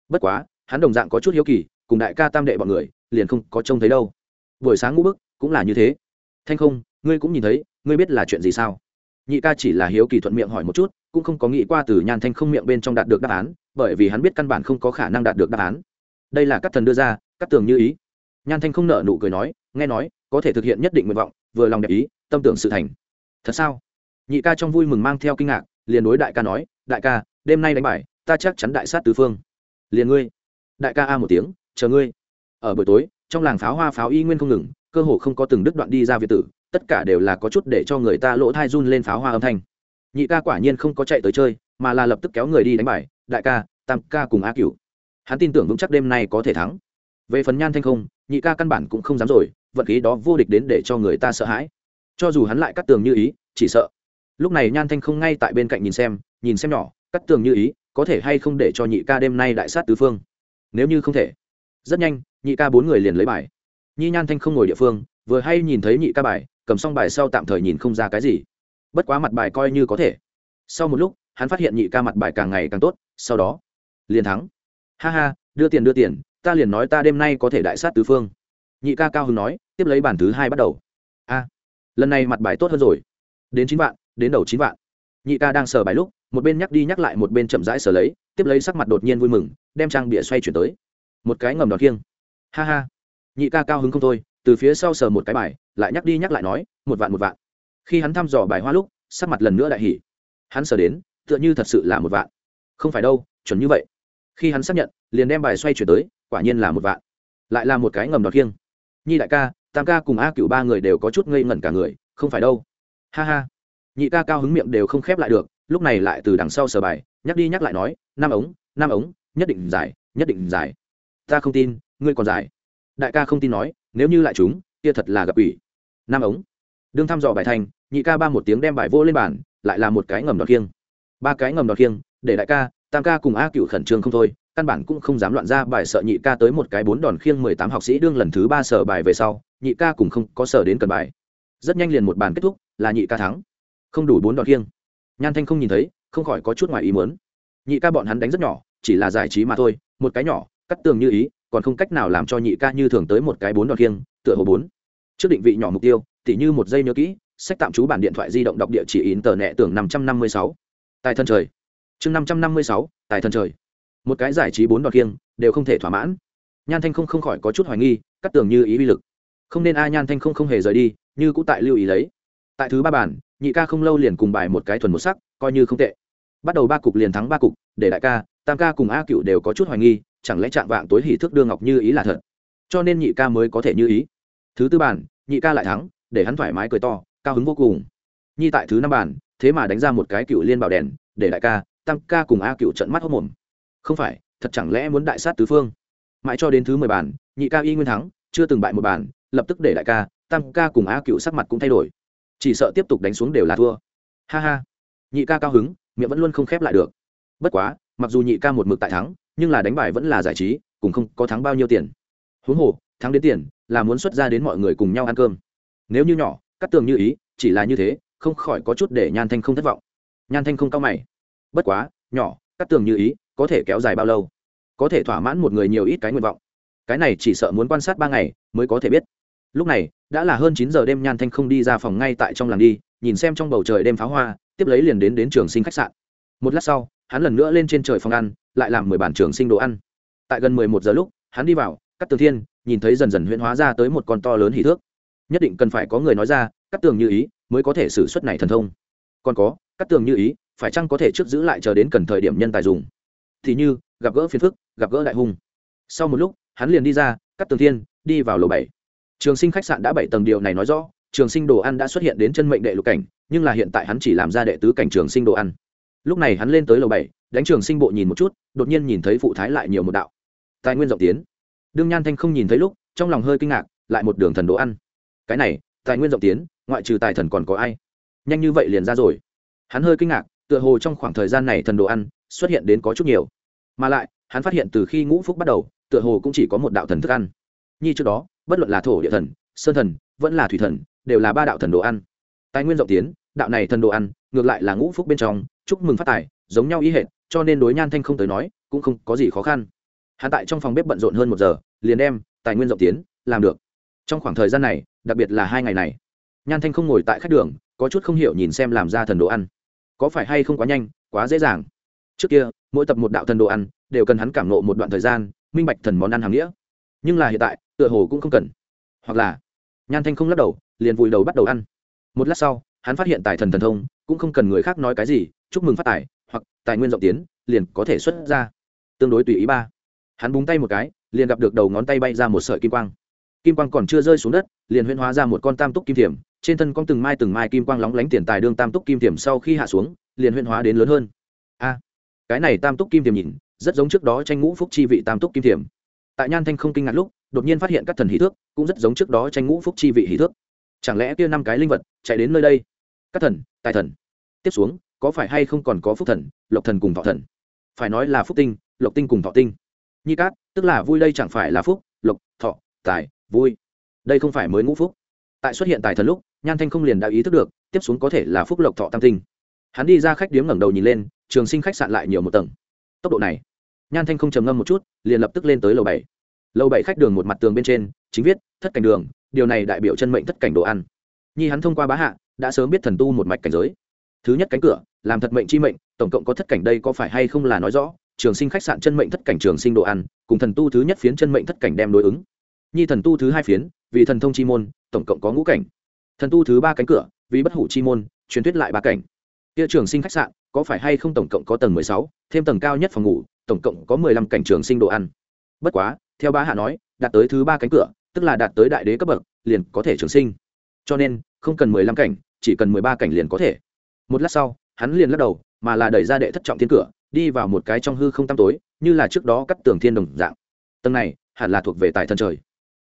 S1: Bất quá, hắn đồng dạng có chút hiếu kỳ, cùng đại ca tam đệ bọn người, liền không có trông thấy đâu. Buổi sáng ngũ bức, cũng là như thế. Thanh không, ngươi cũng nhìn thấy, ngươi biết là chuyện gì sao? Nhị ca chỉ là hiếu kỳ thuận miệng hỏi một chút, cũng không có nghĩ qua từ nhan thanh không miệng bên trong đạt được đáp án, bởi vì hắn biết căn bản không có khả năng đạt được đáp án. Đây là các thần đưa ra các tường như ý. Nhan thanh không nợ nụ cười nói, nghe nói, có thể thực hiện nhất định nguyện vọng, vừa lòng đẹp ý, tâm tưởng sự thành. Thật sao? Nhị ca trong vui mừng mang theo kinh ngạc, liền đối đại ca nói, đại ca đêm nay đánh bài, ta chắc chắn đại sát tứ phương. Liền ngươi. Đại ca a một tiếng, chờ ngươi. Ở buổi tối, trong làng pháo hoa pháo y nguyên không ngừng, cơ hồ không có từng đứt đoạn đi ra việt tử, tất cả đều là có chút để cho người ta lỗ thai run lên pháo hoa âm thanh. Nhị ca quả nhiên không có chạy tới chơi, mà là lập tức kéo người đi đánh bài, đại ca, tam ca cùng a cửu. Hắn tin tưởng vững chắc đêm nay có thể thắng. Về phần nhan thanh không, nhị ca căn bản cũng không dám rồi, vận khí đó vô địch đến để cho người ta sợ hãi. Cho dù hắn lại cắt tường như ý, chỉ sợ. Lúc này nhan thanh không ngay tại bên cạnh nhìn xem nhìn xem nhỏ cắt tường như ý, có thể hay không để cho nhị ca đêm nay đại sát tứ phương? Nếu như không thể, rất nhanh, nhị ca bốn người liền lấy bài. Nhi nhan thanh không ngồi địa phương, vừa hay nhìn thấy nhị ca bài, cầm xong bài sau tạm thời nhìn không ra cái gì. Bất quá mặt bài coi như có thể. Sau một lúc, hắn phát hiện nhị ca mặt bài càng ngày càng tốt, sau đó, liền thắng. Ha ha, đưa tiền đưa tiền, ta liền nói ta đêm nay có thể đại sát tứ phương. Nhị ca cao hưng nói, tiếp lấy bản thứ hai bắt đầu. A, lần này mặt bài tốt hơn rồi. Đến chín vạn, đến đầu chín vạn. Nhị ca đang sờ bài lúc một bên nhắc đi nhắc lại một bên chậm rãi sờ lấy, tiếp lấy sắc mặt đột nhiên vui mừng, đem trang bịa xoay chuyển tới. Một cái ngầm đọt kiêng ha ha. Nhị ca cao hứng không thôi, từ phía sau sờ một cái bài, lại nhắc đi nhắc lại nói, một vạn một vạn. Khi hắn thăm dò bài hoa lúc, sắc mặt lần nữa đại hỉ. Hắn sờ đến, tựa như thật sự là một vạn. Không phải đâu, chuẩn như vậy. Khi hắn xác nhận, liền đem bài xoay chuyển tới, quả nhiên là một vạn. Lại là một cái ngầm đọt kiêng nhi đại ca, tam ca cùng a cựu ba người đều có chút ngây ngẩn cả người, không phải đâu. Ha ha. Nhị ca cao hứng miệng đều không khép lại được lúc này lại từ đằng sau sờ bài, nhắc đi nhắc lại nói năm ống năm ống, nhất định giải, nhất định giải. Ta không tin, ngươi còn giải. Đại ca không tin nói, nếu như lại chúng, kia thật là gặp ủy. Năm ống. Đương thăm dò bài thành, nhị ca ba một tiếng đem bài vô lên bàn, lại là một cái ngầm đọt kiêng ba cái ngầm đọt kiêng để đại ca, tam ca cùng a cựu khẩn trương không thôi, căn bản cũng không dám loạn ra bài sợ nhị ca tới một cái bốn đòn khiêng mười tám học sĩ đương lần thứ ba sở bài về sau, nhị ca cùng không có sở đến cần bài. Rất nhanh liền một bàn kết thúc, là nhị ca thắng. Không đủ bốn đòn khiêng nhan thanh không nhìn thấy, không khỏi có chút ngoài ý muốn. Nhị ca bọn hắn đánh rất nhỏ, chỉ là giải trí mà thôi, một cái nhỏ, cắt tường như ý, còn không cách nào làm cho nhị ca như thường tới một cái bốn đoạn kiêng, tựa hồ bốn. Trước định vị nhỏ mục tiêu, tỉ như một giây nhớ kỹ, sách tạm trú bản điện thoại di động đọc địa chỉ in tờ nẹ tưởng năm trăm năm mươi sáu. Tài thân trời. Chương năm trăm năm mươi sáu, tài thân trời. Một cái giải trí bốn đoạn kiêng, đều không thể thỏa mãn. Nhan thanh không không khỏi có chút hoài nghi, cắt tường như ý uy lực. Không nên a nhan thanh không không hề rời đi, như cũng tại lưu ý lấy. Tại thứ ba bản nhị ca không lâu liền cùng bài một cái thuần một sắc, coi như không tệ. Bắt đầu ba cục liền thắng ba cục, để đại ca, tam ca cùng a cựu đều có chút hoài nghi, chẳng lẽ chạm vạng tối hỉ thức đưa ngọc như ý là thật? Cho nên nhị ca mới có thể như ý. Thứ tư bản nhị ca lại thắng, để hắn thoải mái cười to, cao hứng vô cùng. Nhi tại thứ năm bản thế mà đánh ra một cái cựu liên bảo đèn, để đại ca, tam ca cùng a cựu trận mắt hốc mồm. Không phải, thật chẳng lẽ muốn đại sát tứ phương? Mãi cho đến thứ mười bản nhị ca y nguyên thắng, chưa từng bại một bản lập tức để đại ca, tam ca cùng a cựu sắc mặt cũng thay đổi chỉ sợ tiếp tục đánh xuống đều là thua. Ha ha. Nhị ca cao hứng, miệng vẫn luôn không khép lại được. Bất quá, mặc dù nhị ca một mực tại thắng, nhưng là đánh bài vẫn là giải trí, cùng không có thắng bao nhiêu tiền. Huống hồ, thắng đến tiền, là muốn xuất ra đến mọi người cùng nhau ăn cơm. Nếu như nhỏ, cắt tường như ý, chỉ là như thế, không khỏi có chút để nhan thanh không thất vọng. Nhan thanh không cao mày. Bất quá, nhỏ, cắt tường như ý, có thể kéo dài bao lâu? Có thể thỏa mãn một người nhiều ít cái nguyện vọng. Cái này chỉ sợ muốn quan sát ba ngày mới có thể biết lúc này, đã là hơn chín giờ đêm nhan thanh không đi ra phòng ngay tại trong làng đi, nhìn xem trong bầu trời đêm pháo hoa, tiếp lấy liền đến đến trường sinh khách sạn. Một lát sau, hắn lần nữa lên trên trời phòng ăn, lại làm mười bản trường sinh đồ ăn. Tại gần mười một giờ lúc, hắn đi vào cắt tường thiên, nhìn thấy dần dần huyễn hóa ra tới một con to lớn hỉ thước. Nhất định cần phải có người nói ra cắt tường như ý mới có thể xử suất này thần thông. Còn có cắt tường như ý phải chăng có thể trước giữ lại chờ đến cần thời điểm nhân tài dùng? Thì như, gặp gỡ phiền phức, gặp gỡ đại hung. Sau một lúc, hắn liền đi ra cắt tường thiên, đi vào lầu bảy trường sinh khách sạn đã bảy tầng, điều này nói rõ, trường sinh đồ ăn đã xuất hiện đến chân mệnh đệ lục cảnh, nhưng là hiện tại hắn chỉ làm ra đệ tứ cảnh trường sinh đồ ăn. Lúc này hắn lên tới lầu bảy, đánh trường sinh bộ nhìn một chút, đột nhiên nhìn thấy phụ thái lại nhiều một đạo. Tài nguyên rộng tiến. Đương nhan thanh không nhìn thấy lúc, trong lòng hơi kinh ngạc, lại một đường thần đồ ăn. Cái này, tài nguyên rộng tiến, ngoại trừ tài thần còn có ai? Nhanh như vậy liền ra rồi. Hắn hơi kinh ngạc, tựa hồ trong khoảng thời gian này thần đồ ăn xuất hiện đến có chút nhiều. Mà lại, hắn phát hiện từ khi ngũ phúc bắt đầu, tựa hồ cũng chỉ có một đạo thần thức ăn. Như trước đó bất luận là thổ, địa thần, sơn thần, vẫn là thủy thần, đều là ba đạo thần đồ ăn. Tài nguyên rộng tiến, đạo này thần đồ ăn, ngược lại là ngũ phúc bên trong, chúc mừng phát tài, giống nhau ý hệ cho nên đối nhan thanh không tới nói, cũng không có gì khó khăn. Hạ tại trong phòng bếp bận rộn hơn một giờ, liền đem tài nguyên rộng tiến, làm được. Trong khoảng thời gian này, đặc biệt là hai ngày này, nhan thanh không ngồi tại khách đường, có chút không hiểu nhìn xem làm ra thần đồ ăn. Có phải hay không quá nhanh, quá dễ dàng? Trước kia, mỗi tập một đạo thần đồ ăn, đều cần hắn cảm nộ một đoạn thời gian, minh bạch thần món ăn hàng nghĩa nhưng là hiện tại, tựa hồ cũng không cần. Hoặc là, nhan thanh không lắc đầu, liền vùi đầu bắt đầu ăn. Một lát sau, hắn phát hiện tài thần thần thông, cũng không cần người khác nói cái gì, chúc mừng phát tài, hoặc tài nguyên rộng tiến, liền có thể xuất ra. Tương đối tùy ý ba. Hắn búng tay một cái, liền gặp được đầu ngón tay bay ra một sợi kim quang. Kim quang còn chưa rơi xuống đất, liền huyễn hóa ra một con tam túc kim thiểm, trên thân con từng mai từng mai kim quang lóng lánh tiền tài đương tam túc kim thiểm sau khi hạ xuống, liền huyễn hóa đến lớn hơn. A, cái này tam túc kim thiểm nhìn, rất giống trước đó tranh ngũ phúc chi vị tam túc kim thiểm tại nhan thanh không kinh ngạc lúc, đột nhiên phát hiện các thần hỷ thước cũng rất giống trước đó tranh ngũ phúc chi vị hỷ thước. Chẳng lẽ kia năm cái linh vật chạy đến nơi đây? Các thần, tài thần. Tiếp xuống, có phải hay không còn có phúc thần, lộc thần cùng thọ thần? Phải nói là phúc tinh, lộc tinh cùng thọ tinh. Nhi cát, tức là vui đây chẳng phải là phúc, lộc, thọ, tài, vui. Đây không phải mới ngũ phúc. Tại xuất hiện tài thần lúc, nhan thanh không liền đã ý thức được, tiếp xuống có thể là phúc, lộc, thọ, tam tinh. Hắn đi ra khách điếm ngẩng đầu nhìn lên, trường sinh khách sạn lại nhiều một tầng. Tốc độ này nhan thanh không trầm ngâm một chút, liền lập tức lên tới lầu bảy. Lầu bảy khách đường một mặt tường bên trên, chính viết, thất cảnh đường, điều này đại biểu chân mệnh thất cảnh đồ ăn. Nhi hắn thông qua bá hạ, đã sớm biết thần tu một mạch cảnh giới. Thứ nhất cánh cửa, làm thật mệnh chi mệnh, tổng cộng có thất cảnh đây có phải hay không là nói rõ, trường sinh khách sạn chân mệnh thất cảnh trường sinh đồ ăn, cùng thần tu thứ nhất phiến chân mệnh thất cảnh đem đối ứng. Nhi thần tu thứ hai phiến, vì thần thông chi môn, tổng cộng có ngũ cảnh. Thần tu thứ ba cánh cửa, vì bất hủ chi môn, truyền thuyết lại ba cảnh. Kia trường sinh khách sạn, có phải hay không tổng cộng có tầng mười sáu, thêm tầng cao nhất phòng ngủ tổng cộng có mười lăm cảnh trường sinh đồ ăn. Bất quá theo bá hạ nói đạt tới thứ ba cánh cửa tức là đạt tới đại đế cấp bậc liền có thể trường sinh. Cho nên không cần mười lăm cảnh chỉ cần mười ba cảnh liền có thể. Một lát sau hắn liền lắc đầu mà là đẩy ra đệ thất trọng thiên cửa đi vào một cái trong hư không tăm tối như là trước đó cắt tường thiên đồng dạng. Tầng này hẳn là thuộc về tài thần trời.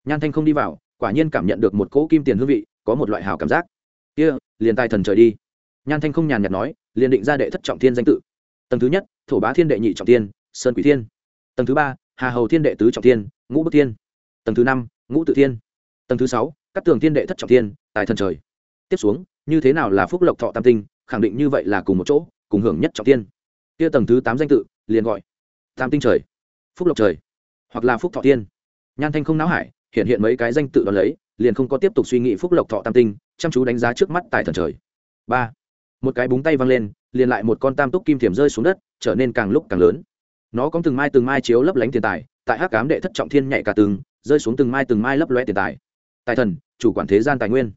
S1: Nhan thanh không đi vào quả nhiên cảm nhận được một cỗ kim tiền hương vị có một loại hào cảm giác. Kia、yeah, liền tài thần trời đi. Nhan thanh không nhàn nhạt nói liền định ra đệ thất trọng thiên danh tự. Tầng thứ nhất thổ bá thiên đệ nhị trọng thiên sơn quỷ thiên. Tầng thứ ba, hà hầu thiên đệ tứ trọng thiên, ngũ bức thiên. Tầng thứ năm, ngũ tự thiên. Tầng thứ sáu các tường thiên đệ thất trọng thiên, tài thần trời. Tiếp xuống, như thế nào là phúc lộc thọ tam tinh, khẳng định như vậy là cùng một chỗ, cùng hưởng nhất trọng thiên. Kia tầng thứ tám danh tự, liền gọi tam tinh trời, phúc lộc trời, hoặc là phúc thọ Thiên. nhan thanh không não hải, hiện hiện mấy cái danh tự đ ó lấy, liền không có tiếp tục suy nghĩ phúc lộc thọ tam tinh, chăm chú đánh giá trước mắt tài thần trời. Ba, một cái búng tay văng lên, liền lại một con tam túc kim thiểm rơi xuống đất, trở nên càng lúc càng lớn nó có từng mai từng mai chiếu lấp lánh tiền tài, tại hát cám đệ thất trọng thiên nhảy cả từng rơi xuống từng mai từng mai lấp loe tiền tài. Tài thần, chủ quản thế gian tài nguyên.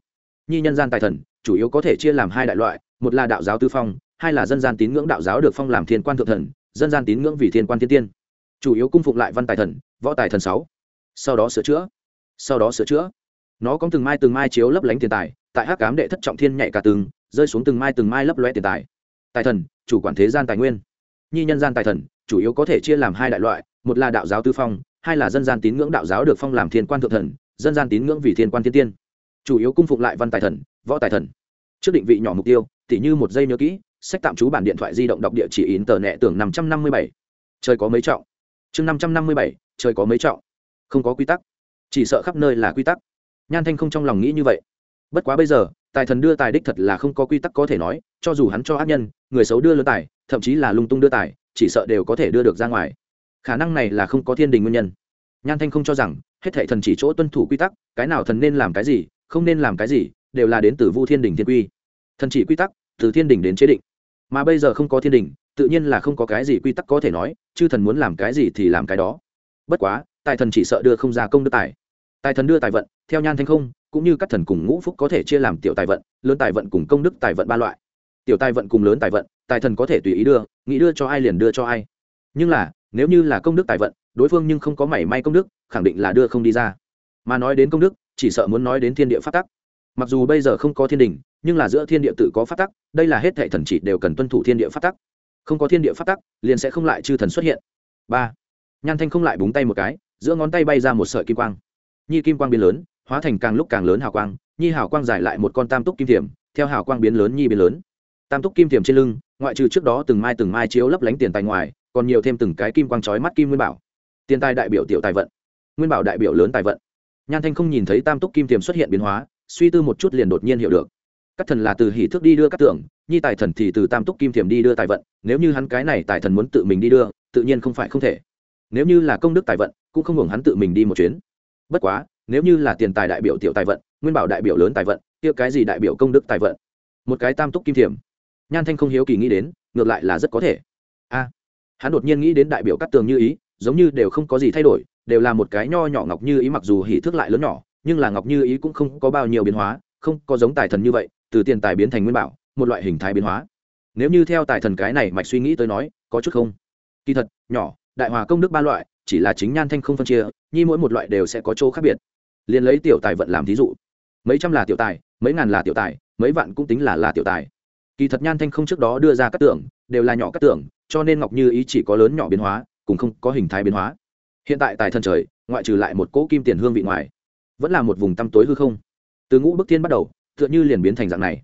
S1: Nhi nhân gian tài thần, chủ yếu có thể chia làm hai đại loại, một là đạo giáo tư phong, hai là dân gian tín ngưỡng đạo giáo được phong làm thiên quan thượng thần, dân gian tín ngưỡng vì thiên quan thiên tiên. Chủ yếu cung phụng lại văn tài thần, võ tài thần sáu. Sau đó sửa chữa. Sau đó sửa chữa. Nó có từng mai từng mai chiếu lấp lánh tiền tài, tại hắc cám đệ thất trọng thiên nhảy cả từng rơi xuống từng mai từng mai lấp loe tiền tài. Tài thần, chủ quản thế gian tài nguyên nhi nhân gian tài thần, chủ yếu có thể chia làm hai đại loại, một là đạo giáo tư phong, hai là dân gian tín ngưỡng đạo giáo được phong làm thiên quan thượng thần, dân gian tín ngưỡng vì thiên quan thiên tiên. Chủ yếu cung phụng lại văn tài thần, võ tài thần. Trước định vị nhỏ mục tiêu, tỉ như một giây nhớ kỹ, sách tạm trú bản điện thoại di động đọc địa chỉ in tờ nẹ tưởng năm trăm năm mươi bảy. Trời có mấy trọng? Chương năm trăm năm mươi bảy, trời có mấy trọng? Không có quy tắc. Chỉ sợ khắp nơi là quy tắc. Nhan thanh không trong lòng nghĩ như vậy. Bất quá bây giờ tài thần đưa tài đích thật là không có quy tắc có thể nói, cho dù hắn cho ác nhân, người xấu đưa lơ tài, thậm chí là lung tung đưa tài, chỉ sợ đều có thể đưa được ra ngoài. Khả năng này là không có thiên đình nguyên nhân. Nhan thanh không cho rằng, hết thệ thần chỉ chỗ tuân thủ quy tắc, cái nào thần nên làm cái gì, không nên làm cái gì, đều là đến từ vu thiên đình thiên quy. Thần chỉ quy tắc, từ thiên đình đến chế định. Mà bây giờ không có thiên đình, tự nhiên là không có cái gì quy tắc có thể nói chứ thần muốn làm cái gì thì làm cái đó. Bất quá, tài thần chỉ sợ đưa không ra công đưa tài. Tài thần đưa tài vận theo nhan thanh không, cũng như các thần cùng ngũ phúc có thể chia làm tiểu tài vận, lớn tài vận cùng công đức tài vận ba loại. Tiểu tài vận cùng lớn tài vận, tài thần có thể tùy ý đưa, nghĩ đưa cho ai liền đưa cho ai. Nhưng là, nếu như là công đức tài vận, đối phương nhưng không có mảy may công đức, khẳng định là đưa không đi ra. Mà nói đến công đức, chỉ sợ muốn nói đến thiên địa phát tắc. Mặc dù bây giờ không có thiên đình, nhưng là giữa thiên địa tự có phát tắc, đây là hết thệ thần chỉ đều cần tuân thủ thiên địa phát tắc. Không có thiên địa phát tắc, liền sẽ không lại chư thần xuất hiện. Ba. Nhan thanh không lại búng tay một cái, giữa ngón tay bay ra một sợi kim quang. Nhi kim quang biến lớn hóa thành càng lúc càng lớn hào quang, nhi hào quang giải lại một con tam túc kim thiểm, theo hào quang biến lớn nhi biến lớn. Tam túc kim thiểm trên lưng, ngoại trừ trước đó từng mai từng mai chiếu lấp lánh tiền tài ngoài, còn nhiều thêm từng cái kim quang trói mắt kim nguyên bảo. Tiền tài đại biểu tiểu tài vận, nguyên bảo đại biểu lớn tài vận. Nhan thanh không nhìn thấy tam túc kim thiểm xuất hiện biến hóa, suy tư một chút liền đột nhiên hiểu được. Các thần là từ hỷ thước đi đưa các tưởng nhi tài thần thì từ tam túc kim thiểm đi đưa tài vận, nếu như hắn cái này tài thần muốn tự mình đi đưa, tự nhiên không phải không thể. Nếu như là công đức tài vận, cũng không hưởng hắn tự mình đi một chuyến. Bất quá nếu như là tiền tài đại biểu tiểu tài vận, nguyên bảo đại biểu lớn tài vận, kia cái gì đại biểu công đức tài vận? Một cái tam túc kim thiểm. Nhan thanh không hiếu kỳ nghĩ đến, ngược lại là rất có thể. A, hắn đột nhiên nghĩ đến đại biểu cắt tường như ý, giống như đều không có gì thay đổi, đều là một cái nho nhỏ ngọc như ý mặc dù hỉ thước lại lớn nhỏ, nhưng là ngọc như ý cũng không có bao nhiêu biến hóa, không có giống tài thần như vậy, từ tiền tài biến thành nguyên bảo, một loại hình thái biến hóa. Nếu như theo tài thần cái này mạch suy nghĩ tới nói, có chút không. Kỳ thật, nhỏ, đại hòa công đức ba loại, chỉ là chính nhan thanh không phân chia, nhi mỗi một loại đều sẽ có chỗ khác biệt liền lấy tiểu tài vận làm thí dụ. Mấy trăm là tiểu tài, mấy ngàn là tiểu tài, mấy vạn cũng tính là là tiểu tài. Kỳ thật nhan thanh không trước đó đưa ra các tưởng, đều là nhỏ các tưởng, cho nên ngọc như ý chỉ có lớn nhỏ biến hóa, cũng không có hình thái biến hóa. Hiện tại tài thần trời, ngoại trừ lại một cỗ kim tiền hương vị ngoài, vẫn là một vùng tăm tối hư không. Từ ngũ bức thiên bắt đầu, tựa như liền biến thành dạng này.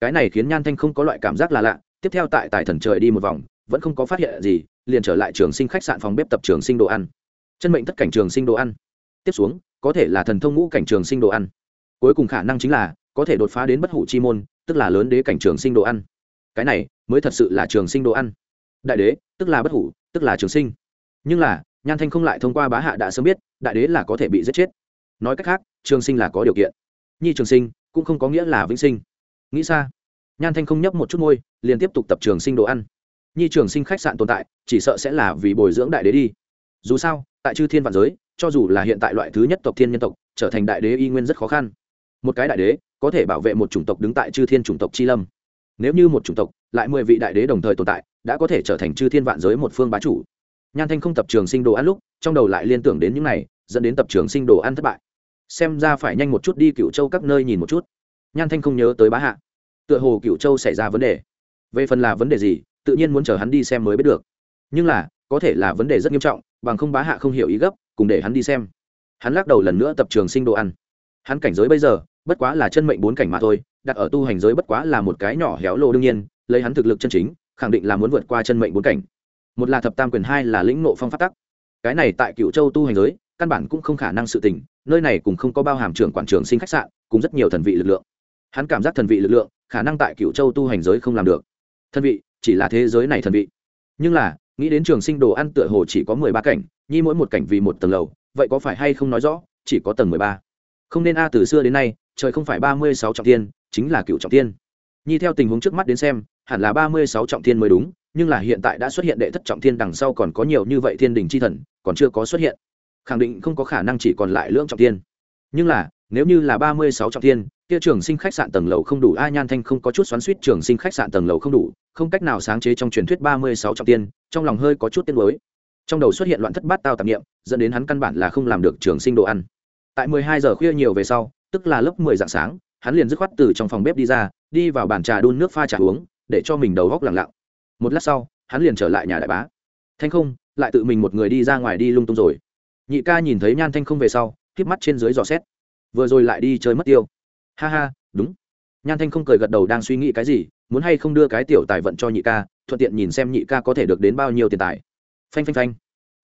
S1: Cái này khiến nhan thanh không có loại cảm giác là lạ, tiếp theo tại tài thần trời đi một vòng, vẫn không có phát hiện gì, liền trở lại trường sinh khách sạn phòng bếp tập trường sinh đồ ăn. Chân mệnh tất cảnh trường sinh đồ ăn tiếp xuống, có thể là thần thông ngũ cảnh trường sinh đồ ăn. Cuối cùng khả năng chính là, có thể đột phá đến bất hủ chi môn, tức là lớn đế cảnh trường sinh đồ ăn. Cái này, mới thật sự là trường sinh đồ ăn. Đại đế, tức là bất hủ, tức là trường sinh. Nhưng là, nhan thanh không lại thông qua bá hạ đã sớm biết, đại đế là có thể bị giết chết. Nói cách khác, trường sinh là có điều kiện. Nhi trường sinh, cũng không có nghĩa là vĩnh sinh. Nghĩ xa, nhan thanh không nhấp một chút môi, liền tiếp tục tập trường sinh đồ ăn. Nhi trường sinh khách sạn tồn tại, chỉ sợ sẽ là vì bồi dưỡng đại đế đi. Dù sao, tại chư thiên vạn giới cho dù là hiện tại loại thứ nhất tộc thiên nhân tộc, trở thành đại đế y nguyên rất khó khăn. Một cái đại đế, có thể bảo vệ một chủng tộc đứng tại chư thiên chủng tộc chi lâm. Nếu như một chủng tộc, lại mười vị đại đế đồng thời tồn tại, đã có thể trở thành chư thiên vạn giới một phương bá chủ. Nhan thanh không tập trường sinh đồ ăn lúc, trong đầu lại liên tưởng đến những này, dẫn đến tập trường sinh đồ ăn thất bại. Xem ra phải nhanh một chút đi cựu châu các nơi nhìn một chút. Nhan thanh không nhớ tới bá hạ. Tựa hồ cựu châu xảy ra vấn đề. Về phần là vấn đề gì, tự nhiên muốn chờ hắn đi xem mới biết được. Nhưng là, có thể là vấn đề rất nghiêm trọng, bằng không bá hạ không hiểu ý gấp cùng để hắn đi xem. Hắn lắc đầu lần nữa tập trường sinh đồ ăn. Hắn cảnh giới bây giờ, bất quá là chân mệnh bốn cảnh mà thôi, đặt ở tu hành giới bất quá là một cái nhỏ héo lô đương nhiên, lấy hắn thực lực chân chính, khẳng định là muốn vượt qua chân mệnh bốn cảnh. Một là thập tam quyền, hai là lĩnh nộ phong phát tắc. Cái này tại cựu châu tu hành giới, căn bản cũng không khả năng sự tình, nơi này cũng không có bao hàm trưởng quản trường sinh khách sạn, cùng rất nhiều thần vị lực lượng. Hắn cảm giác thần vị lực lượng, khả năng tại cựu châu tu hành giới không làm được. Thần vị, chỉ là thế giới này thần vị. Nhưng là, nghĩ đến trường sinh đồ ăn tựa hồ chỉ có mười ba cảnh nhi mỗi một cảnh vì một tầng lầu, vậy có phải hay không nói rõ, chỉ có tầng mười ba? Không nên a, từ xưa đến nay, trời không phải ba mươi sáu trọng tiên chính là cựu trọng tiên nhi theo tình huống trước mắt đến xem, hẳn là ba mươi sáu trọng thiên mới đúng, nhưng là hiện tại đã xuất hiện đệ thất trọng thiên đằng sau còn có nhiều như vậy thiên đình c h i thần, còn chưa có xuất hiện. Khẳng định không có khả năng chỉ còn lại lưỡng trọng thiên. Nhưng là, nếu như là ba mươi sáu trọng thiên, kia trường sinh khách sạn tầng lầu không đủ, a nhan thanh không có chút xoắn suýt trường sinh khách sạn tầng lầu không đủ, không cách nào sáng chế trong truyền thuyết ba mươi sáu trọng tiên trong lòng hơi có chút tiên mới trong đầu xuất hiện loạn thất bát tao tạp nghiệm dẫn đến hắn căn bản là không làm được trường sinh đồ ăn. Tại mười hai giờ khuya nhiều về sau, tức là lớp mười dạng sáng, hắn liền dứt khoát từ trong phòng bếp đi ra, đi vào bàn trà đun nước pha trà uống, để cho mình đầu góc lặng lặng. Một lát sau, hắn liền trở lại nhà đại bá. Thanh không, lại tự mình một người đi ra ngoài đi lung tung rồi. Nhị ca nhìn thấy nhan thanh không về sau k mắt trên dưới dò xét. Vừa rồi lại đi chơi mất tiêu. Ha ha, đúng. Nhan thanh không cười gật đầu đang suy nghĩ cái gì, muốn hay không đưa cái tiểu tài vận cho nhị ca, thuận tiện nhìn xem nhị ca có thể được đến bao nhiêu tiền tài phanh phanh phanh.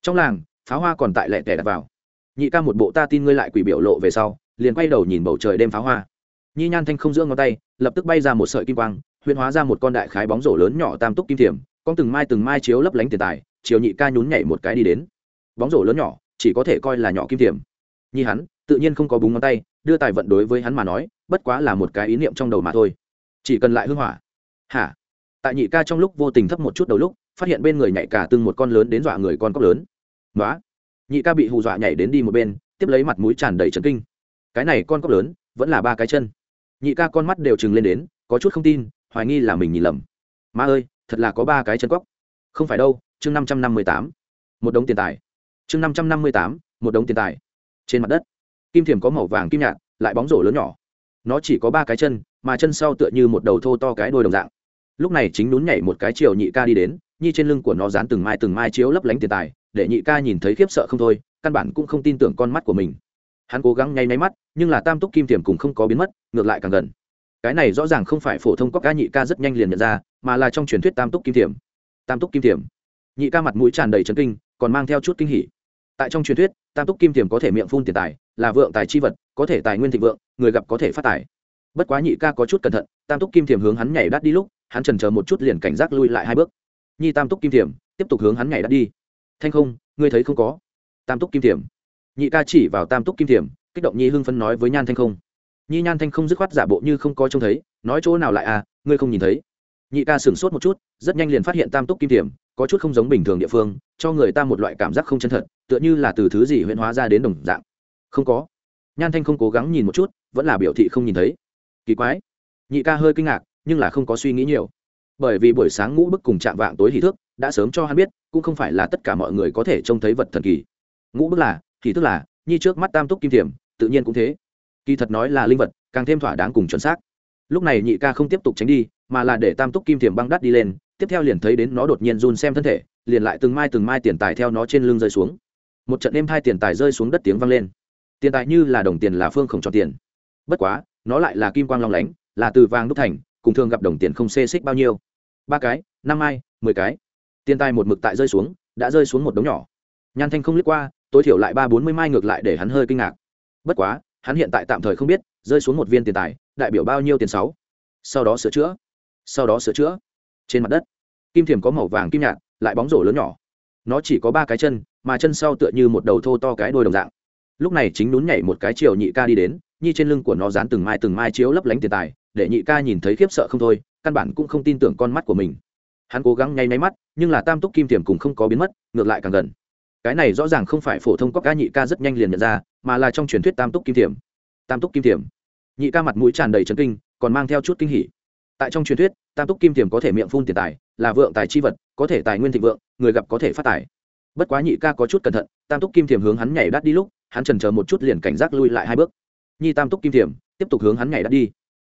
S1: Trong làng, pháo hoa còn tại lẹ tẻ đặt vào. Nhị ca một bộ ta tin ngươi lại quỷ biểu lộ về sau, liền quay đầu nhìn bầu trời đêm pháo hoa. Nhi nhan thanh không giữa ngón tay, lập tức bay ra một sợi kim quang, huyền hóa ra một con đại khái bóng rổ lớn nhỏ tam túc kim thiểm, con từng mai từng mai chiếu lấp lánh tiền tài, chiều nhị ca nhún nhảy một cái đi đến. Bóng rổ lớn nhỏ, chỉ có thể coi là nhỏ kim thiểm. Nhi hắn, tự nhiên không có búng ngón tay, đưa tài vận đối với hắn mà nói, bất quá là một cái ý niệm trong đầu mà thôi. Chỉ cần lại hưng hỏa. Hả? Tại nhị ca trong lúc vô tình thấp một chút đầu lúc phát hiện bên người nhảy cả từng một con lớn đến dọa người con cóc lớn. Nói nhị ca bị hù dọa nhảy đến đi một bên, tiếp lấy mặt mũi tràn đầy trấn kinh. Cái này con cóc lớn, vẫn là ba cái chân. Nhị ca con mắt đều trừng lên đến, có chút không tin, hoài nghi là mình nhìn lầm. Ma ơi, thật là có ba cái chân cóc. Không phải đâu, chương năm trăm năm mươi tám. Một đống tiền tài. Chương năm trăm năm mươi tám, một đống tiền tài. Trên mặt đất, kim thiềm có màu vàng kim nhạt, lại bóng rổ lớn nhỏ. Nó chỉ có ba cái chân, mà chân sau tựa như một đầu thô to cái đôi đồng dạng. Lúc này chính nhún nhảy một cái chiều nhị ca đi đến nhi trên lưng của nó dán từng mai từng mai chiếu lấp lánh tiền tài, để nhị ca nhìn thấy khiếp sợ không thôi, căn bản cũng không tin tưởng con mắt của mình. Hắn cố gắng nháy máy mắt, nhưng là tam túc kim tiềm cùng không có biến mất, ngược lại càng gần. Cái này rõ ràng không phải phổ thông cóc ca nhị ca rất nhanh liền nhận ra, mà là trong truyền thuyết tam túc kim tiềm. Tam túc kim tiềm. Nhị ca mặt mũi tràn đầy trấn kinh, còn mang theo chút kinh hỉ. Tại trong truyền thuyết, tam túc kim tiềm có thể miệng phun tiền tài, là vượng tài chi vật, có thể tài nguyên thịnh vượng, người gặp có thể phát tài. Bất quá nhị ca có chút cẩn thận, tam túc kim tiềm hướng hắn nhảy đắt đi lúc, hắn trần chờ một chút liền cảnh giác lui lại hai bước nhi tam túc kim thiểm, tiếp tục hướng hắn nhảy đắt đi. Thanh không, ngươi thấy không có? Tam túc kim thiểm. Nhị ca chỉ vào tam túc kim thiểm, kích động nhi hưng phấn nói với nhan thanh không. Nhi nhan thanh không dứt khoát giả bộ như không có trông thấy, nói chỗ nào lại à ngươi không nhìn thấy. Nhị ca sửng sốt một chút, rất nhanh liền phát hiện tam túc kim thiểm, có chút không giống bình thường địa phương, cho người ta một loại cảm giác không chân thật, tựa như là từ thứ gì huyễn hóa ra đến đồng dạng. Không có. Nhan thanh không cố gắng nhìn một chút, vẫn là biểu thị không nhìn thấy. Kỳ quái. Nhị ca hơi kinh ngạc, nhưng là không có suy nghĩ nhiều bởi vì buổi sáng ngũ bức cùng chạm vạng tối hỷ thước đã sớm cho hắn biết, cũng không phải là tất cả mọi người có thể trông thấy vật thần kỳ. Ngũ bức là, hỷ thức là, nhi trước mắt tam túc kim thiểm, tự nhiên cũng thế. Kỳ thật nói là linh vật, càng thêm thỏa đáng cùng chuẩn xác. Lúc này nhị ca không tiếp tục tránh đi, mà là để tam túc kim thiểm băng đắt đi lên, tiếp theo liền thấy đến nó đột nhiên run xem thân thể, liền lại từng mai từng mai tiền tài theo nó trên lưng rơi xuống. Một trận đêm hai tiền tài rơi xuống đất tiếng vang lên. Tiền tài như là đồng tiền là phương không cho tiền. Bất quá, nó lại là kim quang long lánh, là từ vàng đúc thành, cùng thường gặp đồng tiền không xê xích bao nhiêu ba cái, năm mai mười cái. Tiền tài một mực tại rơi xuống, đã rơi xuống một đống nhỏ. Nhan thanh không lướt qua, tối thiểu lại ba bốn mươi mai ngược lại để hắn hơi kinh ngạc. Bất quá, hắn hiện tại tạm thời không biết, rơi xuống một viên tiền tài, đại biểu bao nhiêu tiền sáu. Sau đó sửa chữa. Sau đó sửa chữa. Trên mặt đất, kim thiềm có màu vàng kim nhạt, lại bóng rổ lớn nhỏ. Nó chỉ có ba cái chân, mà chân sau tựa như một đầu thô to cái đôi đồng dạng. Lúc này chính nhún nhảy một cái chiều nhị ca đi đến, nhi trên lưng của nó dán từng mai từng mai chiếu lấp lánh tiền tài, để nhị ca nhìn thấy khiếp sợ không thôi căn bản cũng không tin tưởng con mắt của mình. Hắn cố gắng nháy máy mắt, nhưng là tam túc kim tiềm cùng không có biến mất, ngược lại càng gần. Cái này rõ ràng không phải phổ thông có ca nhị ca rất nhanh liền nhận ra, mà là trong truyền thuyết tam túc kim tiềm. Tam túc kim tiềm. Nhị ca mặt mũi tràn đầy trấn kinh, còn mang theo chút kinh hỉ. Tại trong truyền thuyết, tam túc kim tiềm có thể miệng phun tiền tài, là vượng tài chi vật, có thể tài nguyên thịnh vượng, người gặp có thể phát tài. Bất quá nhị ca có chút cẩn thận, tam túc kim tiềm hướng hắn nhảy đắt đi lúc, hắn trần chờ một chút liền cảnh giác lui lại hai bước. Nhi tam túc kim Tiềm, tiếp tục hướng hắn nhảy đắt đi.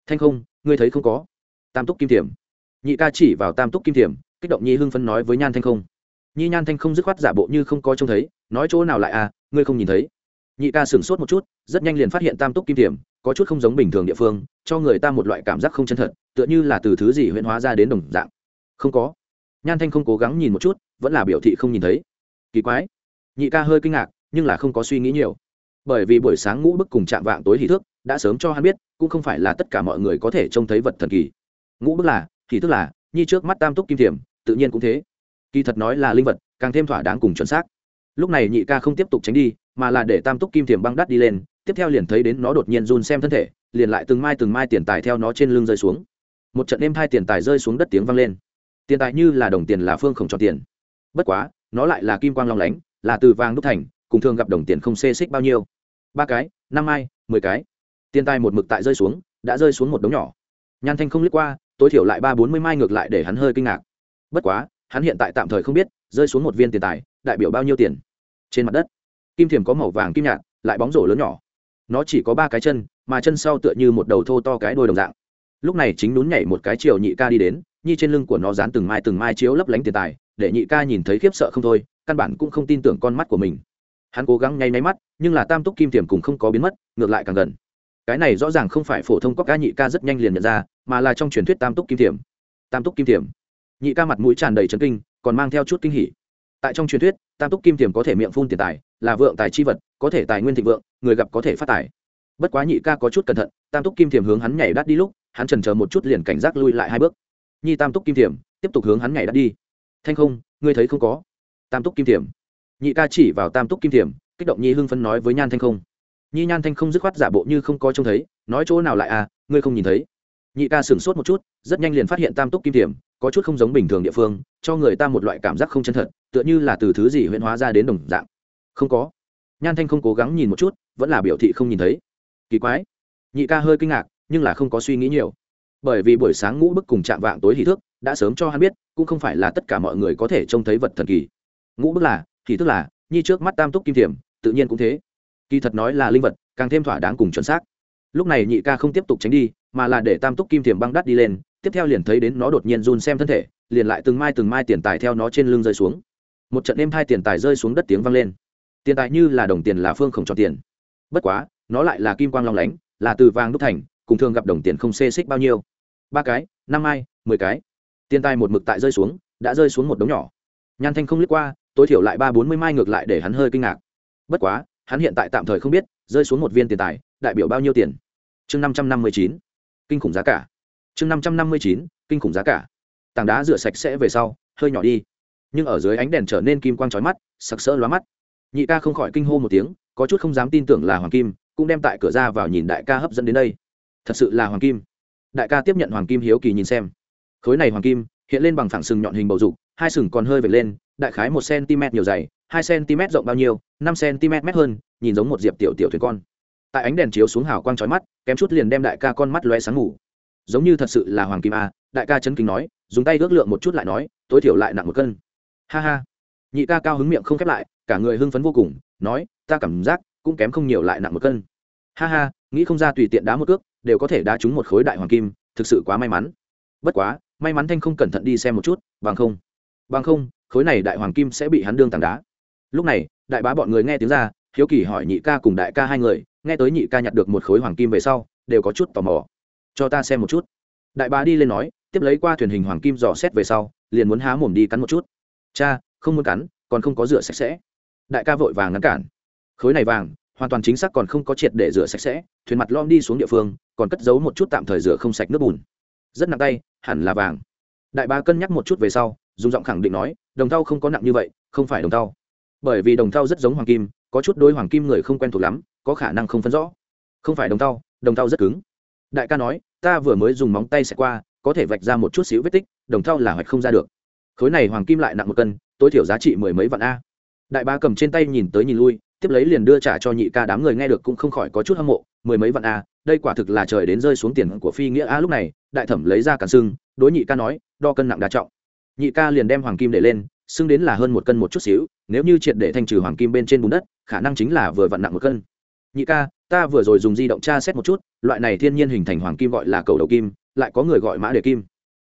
S1: Thanh không, ngươi thấy không có? Tam túc kim thiểm. Nhị ca chỉ vào tam túc kim thiểm, kích động nhi hưng phân nói với nhan thanh không. Nhi nhan thanh không dứt khoát giả bộ như không có trông thấy, nói chỗ nào lại à ngươi không nhìn thấy. Nhị ca sửng sốt một chút, rất nhanh liền phát hiện tam túc kim thiểm, có chút không giống bình thường địa phương, cho người ta một loại cảm giác không chân thật, tựa như là từ thứ gì huyễn hóa ra đến đồng dạng. Không có. Nhan thanh không cố gắng nhìn một chút, vẫn là biểu thị không nhìn thấy. Kỳ quái. Nhị ca hơi kinh ngạc, nhưng là không có suy nghĩ nhiều. Bởi vì buổi sáng ngũ bức cùng chạm vạng tối hỷ thước đã sớm cho hắn biết, cũng không phải là tất cả mọi người có thể trông thấy vật thần kỳ ngũ bức là, thì tức là, nhi trước mắt tam túc kim thiểm, tự nhiên cũng thế. Kỳ thật nói là linh vật, càng thêm thỏa đáng cùng chuẩn xác. Lúc này nhị ca không tiếp tục tránh đi, mà là để tam túc kim thiểm băng đắt đi lên, tiếp theo liền thấy đến nó đột nhiên run xem thân thể, liền lại từng mai từng mai tiền tài theo nó trên lưng rơi xuống. Một trận đêm hai tiền tài rơi xuống đất tiếng vang lên. Tiền tài như là đồng tiền là phương không cho tiền. Bất quá, nó lại là kim quang long lánh, là từ vàng đúc thành, cùng thường gặp đồng tiền không xê xích bao nhiêu. Ba cái, năm mai, mười cái. Tiền tài một mực tại rơi xuống, đã rơi xuống một đống nhỏ. Nhan thanh không lướt qua tối thiểu lại ba bốn mươi mai ngược lại để hắn hơi kinh ngạc. Bất quá, hắn hiện tại tạm thời không biết, rơi xuống một viên tiền tài, đại biểu bao nhiêu tiền. Trên mặt đất, kim thiềm có màu vàng kim nhạt, lại bóng rổ lớn nhỏ. Nó chỉ có ba cái chân, mà chân sau tựa như một đầu thô to cái đôi đồng dạng. Lúc này chính nhún nhảy một cái chiều nhị ca đi đến, nhi trên lưng của nó dán từng mai từng mai chiếu lấp lánh tiền tài, để nhị ca nhìn thấy khiếp sợ không thôi, căn bản cũng không tin tưởng con mắt của mình. Hắn cố gắng nháy máy mắt, nhưng là tam túc kim tiềm cùng không có biến mất, ngược lại càng gần cái này rõ ràng không phải phổ thông có ca nhị ca rất nhanh liền nhận ra, mà là trong truyền thuyết tam túc kim tiềm tam túc kim tiềm nhị ca mặt mũi tràn đầy trấn kinh, còn mang theo chút kinh hỉ. Tại trong truyền thuyết, tam túc kim tiềm có thể miệng phun tiền tài, là vượng tài chi vật, có thể tài nguyên thịnh vượng, người gặp có thể phát tài. Bất quá nhị ca có chút cẩn thận, tam túc kim tiềm hướng hắn nhảy đắt đi lúc, hắn trần chờ một chút liền cảnh giác lui lại hai bước. Nhi tam túc kim tiềm tiếp tục hướng hắn nhảy đắt đi. Thanh không, ngươi thấy không có? Tam túc kim tiềm nhị ca chỉ vào tam túc kim tiềm kích động nhi hưng phấn nói với nhan thanh không nhi nhan thanh không dứt khoát giả bộ như không có trông thấy, nói chỗ nào lại à ngươi không nhìn thấy. Nhị ca sửng sốt một chút, rất nhanh liền phát hiện tam túc kim tiềm, có chút không giống bình thường địa phương, cho người ta một loại cảm giác không chân thật, tựa như là từ thứ gì huyễn hóa ra đến đồng dạng. Không có. Nhan thanh không cố gắng nhìn một chút, vẫn là biểu thị không nhìn thấy. Kỳ quái. Nhị ca hơi kinh ngạc, nhưng là không có suy nghĩ nhiều. Bởi vì buổi sáng ngũ bức cùng chạm vạng tối hỷ thước đã sớm cho hắn biết, cũng không phải là tất cả mọi người có thể trông thấy vật thần kỳ. Ngũ bức là hỷ thức là, nhi trước mắt tam túc kim thiểm tự nhiên cũng thế kỳ thật nói là linh vật, càng thêm thỏa đáng cùng chuẩn xác. Lúc này nhị ca không tiếp tục tránh đi, mà là để tam túc kim thiềm băng đắt đi lên, tiếp theo liền thấy đến nó đột nhiên run xem thân thể, liền lại từng mai từng mai tiền tài theo nó trên lưng rơi xuống. Một trận đêm hai tiền tài rơi xuống đất tiếng vang lên. Tiền tài như là đồng tiền là phương không cho tiền. Bất quá, nó lại là kim quang long lánh, là từ vàng đúc thành, cùng thường gặp đồng tiền không xê xích bao nhiêu. Ba cái, năm mai, mười cái. Tiền tài một mực tại rơi xuống, đã rơi xuống một đống nhỏ. Nhan thanh không lướt qua, tối thiểu lại ba bốn mươi mai ngược lại để hắn hơi kinh ngạc. Bất quá hắn hiện tại tạm thời không biết, rơi xuống một viên tiền tài, đại biểu bao nhiêu tiền? Chương năm trăm năm mươi chín, kinh khủng giá cả. Chương năm trăm năm mươi chín, kinh khủng giá cả. Tảng đá rửa sạch sẽ về sau, hơi nhỏ đi. Nhưng ở dưới ánh đèn trở nên kim quang trói mắt, sặc sỡ lóa mắt. Nhị ca không khỏi kinh hô một tiếng, có chút không dám tin tưởng là hoàng kim, cũng đem tại cửa ra vào nhìn đại ca hấp dẫn đến đây. Thật sự là hoàng kim. Đại ca tiếp nhận hoàng kim hiếu kỳ nhìn xem. Khối này hoàng kim, hiện lên bằng phẳng sừng nhọn hình bầu dục, hai sừng còn hơi vệt lên, đại khái một cm nhiều dày hai cm rộng bao nhiêu, năm cm mét hơn, nhìn giống một diệp tiểu tiểu thuyền con. Tại ánh đèn chiếu xuống hào quang trói mắt, kém chút liền đem đại ca con mắt loe sáng ngủ. Giống như thật sự là hoàng kim a, đại ca chấn kính nói, dùng tay ước lượng một chút lại nói, tối thiểu lại nặng một cân. Ha ha. Nhị ca cao hứng miệng không khép lại, cả người hưng phấn vô cùng, nói, ta cảm giác cũng kém không nhiều lại nặng một cân. Ha ha, nghĩ không ra tùy tiện đá một cước, đều có thể đá trúng một khối đại hoàng kim, thực sự quá may mắn. Bất quá, may mắn thanh không cẩn thận đi xem một chút, bằng không. Bằng không, khối này đại hoàng kim sẽ bị hắn đương tảng đá lúc này, đại bá bọn người nghe tiếng ra, hiếu kỳ hỏi nhị ca cùng đại ca hai người, nghe tới nhị ca nhặt được một khối hoàng kim về sau, đều có chút tò mò. Cho ta xem một chút. Đại bá đi lên nói, tiếp lấy qua thuyền hình hoàng kim dò xét về sau, liền muốn há mồm đi cắn một chút. Cha, không muốn cắn, còn không có rửa sạch sẽ. Đại ca vội vàng ngăn cản. Khối này vàng, hoàn toàn chính xác còn không có triệt để rửa sạch sẽ, thuyền mặt lom đi xuống địa phương, còn cất giấu một chút tạm thời rửa không sạch nước bùn. Rất nặng tay, hẳn là vàng. Đại bá cân nhắc một chút về sau, dùng giọng khẳng định nói, đồng thau không có nặng như vậy, không phải đồng thau bởi vì đồng thau rất giống hoàng kim, có chút đôi hoàng kim người không quen thuộc lắm, có khả năng không phân rõ. Không phải đồng thau đồng thau rất cứng. Đại ca nói, ta vừa mới dùng móng tay xẹt qua, có thể vạch ra một chút xíu vết tích, đồng thau là hoạch không ra được. Khối này hoàng kim lại nặng một cân, tối thiểu giá trị mười mấy vạn a. Đại ba cầm trên tay nhìn tới nhìn lui, tiếp lấy liền đưa trả cho nhị ca đám người nghe được cũng không khỏi có chút hâm mộ, mười mấy vạn a, đây quả thực là trời đến rơi xuống tiền của phi nghĩa a. Lúc này, đại thẩm lấy ra cản sưng, đối nhị ca nói, đo cân nặng đa trọng. Nhị ca liền đem hoàng kim để lên xưng đến là hơn một cân một chút xíu, nếu như triệt để thanh trừ hoàng kim bên trên bùn đất, khả năng chính là vừa vặn nặng một cân. Nhị ca, ta vừa rồi dùng di động tra xét một chút, loại này thiên nhiên hình thành hoàng kim gọi là cầu đầu kim, lại có người gọi mã đề kim.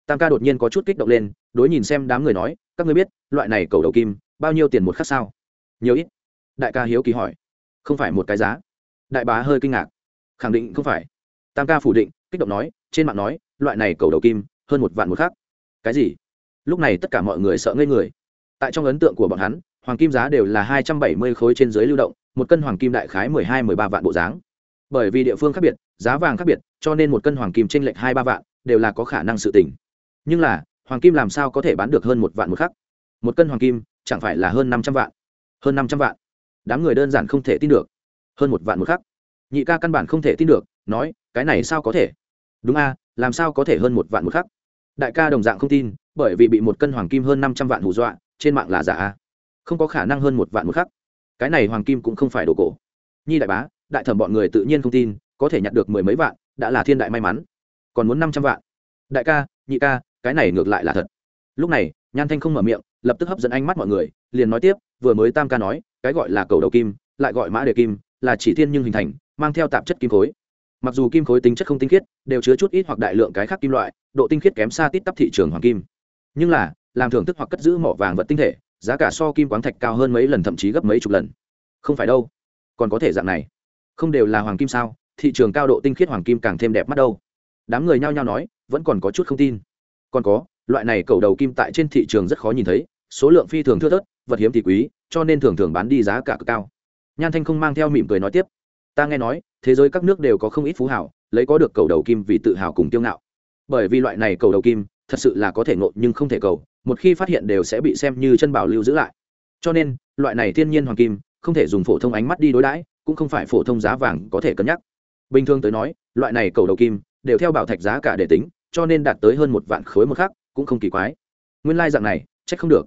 S1: Tam ca đột nhiên có chút kích động lên, đối nhìn xem đám người nói, các ngươi biết, loại này cầu đầu kim, bao nhiêu tiền một khắc sao? Nhiều ít. Đại ca hiếu kỳ hỏi. Không phải một cái giá. Đại bá hơi kinh ngạc. Khẳng định không phải. Tam ca phủ định, kích động nói, trên mạng nói, loại này cầu đầu kim, hơn một vạn một khắc. Cái gì? Lúc này tất cả mọi người sợ ngây người tại trong ấn tượng của bọn hắn, hoàng kim giá đều là hai trăm bảy mươi khối trên dưới lưu động, một cân hoàng kim đại khái mười hai mười ba vạn bộ dáng. Bởi vì địa phương khác biệt, giá vàng khác biệt, cho nên một cân hoàng kim tranh lệch hai ba vạn đều là có khả năng sự tỉnh nhưng là, hoàng kim làm sao có thể bán được hơn một vạn một khắc? Một cân hoàng kim chẳng phải là hơn năm trăm vạn? Hơn năm trăm vạn? Đám người đơn giản không thể tin được. Hơn một vạn một khắc. Nhị ca căn bản không thể tin được, nói, cái này sao có thể? Đúng a, làm sao có thể hơn một vạn một khắc? Đại ca đồng dạng không tin, bởi vì bị một cân hoàng kim hơn năm trăm vạn hù dọa trên mạng là giả a. Không có khả năng hơn một vạn một khắc. Cái này hoàng kim cũng không phải đồ cổ. Nhi đại bá, đại thẩm bọn người tự nhiên không tin, có thể nhặt được mười mấy vạn, đã là thiên đại may mắn. Còn muốn năm trăm vạn. Đại ca, nhị ca, cái này ngược lại là thật. Lúc này, nhan thanh không mở miệng, lập tức hấp dẫn ánh mắt mọi người, liền nói tiếp, vừa mới tam ca nói, cái gọi là cầu đầu kim, lại gọi mã đề kim, là chỉ thiên nhưng hình thành, mang theo tạp chất kim khối. Mặc dù kim khối tính chất không tinh khiết, đều chứa chút ít hoặc đại lượng cái khác kim loại, độ tinh khiết kém xa tít tắp thị trường hoàng kim. Nhưng là làm thưởng thức hoặc cất giữ mỏ vàng vật tinh thể, giá cả so kim quáng thạch cao hơn mấy lần, thậm chí gấp mấy chục lần. Không phải đâu. Còn có thể dạng này. Không đều là hoàng kim sao? Thị trường cao độ tinh khiết hoàng kim càng thêm đẹp mắt đâu. Đám người nhao nhao nói, vẫn còn có chút không tin. Còn có, loại này cầu đầu kim tại trên thị trường rất khó nhìn thấy, số lượng phi thường thưa thớt, vật hiếm thì quý, cho nên thường thường bán đi giá cả cực cao. Nhan thanh không mang theo mỉm cười nói tiếp. Ta nghe nói, thế giới các nước đều có không ít phú hảo, lấy có được cầu đầu kim vì tự hào cùng kiêu ngạo. Bởi vì loại này cầu đầu kim, thật sự là có thể ngộ nhưng không thể cầu một khi phát hiện đều sẽ bị xem như chân bảo lưu giữ lại. Cho nên, loại này thiên nhiên hoàng kim, không thể dùng phổ thông ánh mắt đi đối đãi, cũng không phải phổ thông giá vàng có thể cân nhắc. Bình thường tới nói, loại này cầu đầu kim, đều theo bảo thạch giá cả để tính, cho nên đạt tới hơn một vạn khối một khắc, cũng không kỳ quái. Nguyên lai dạng này trách không được.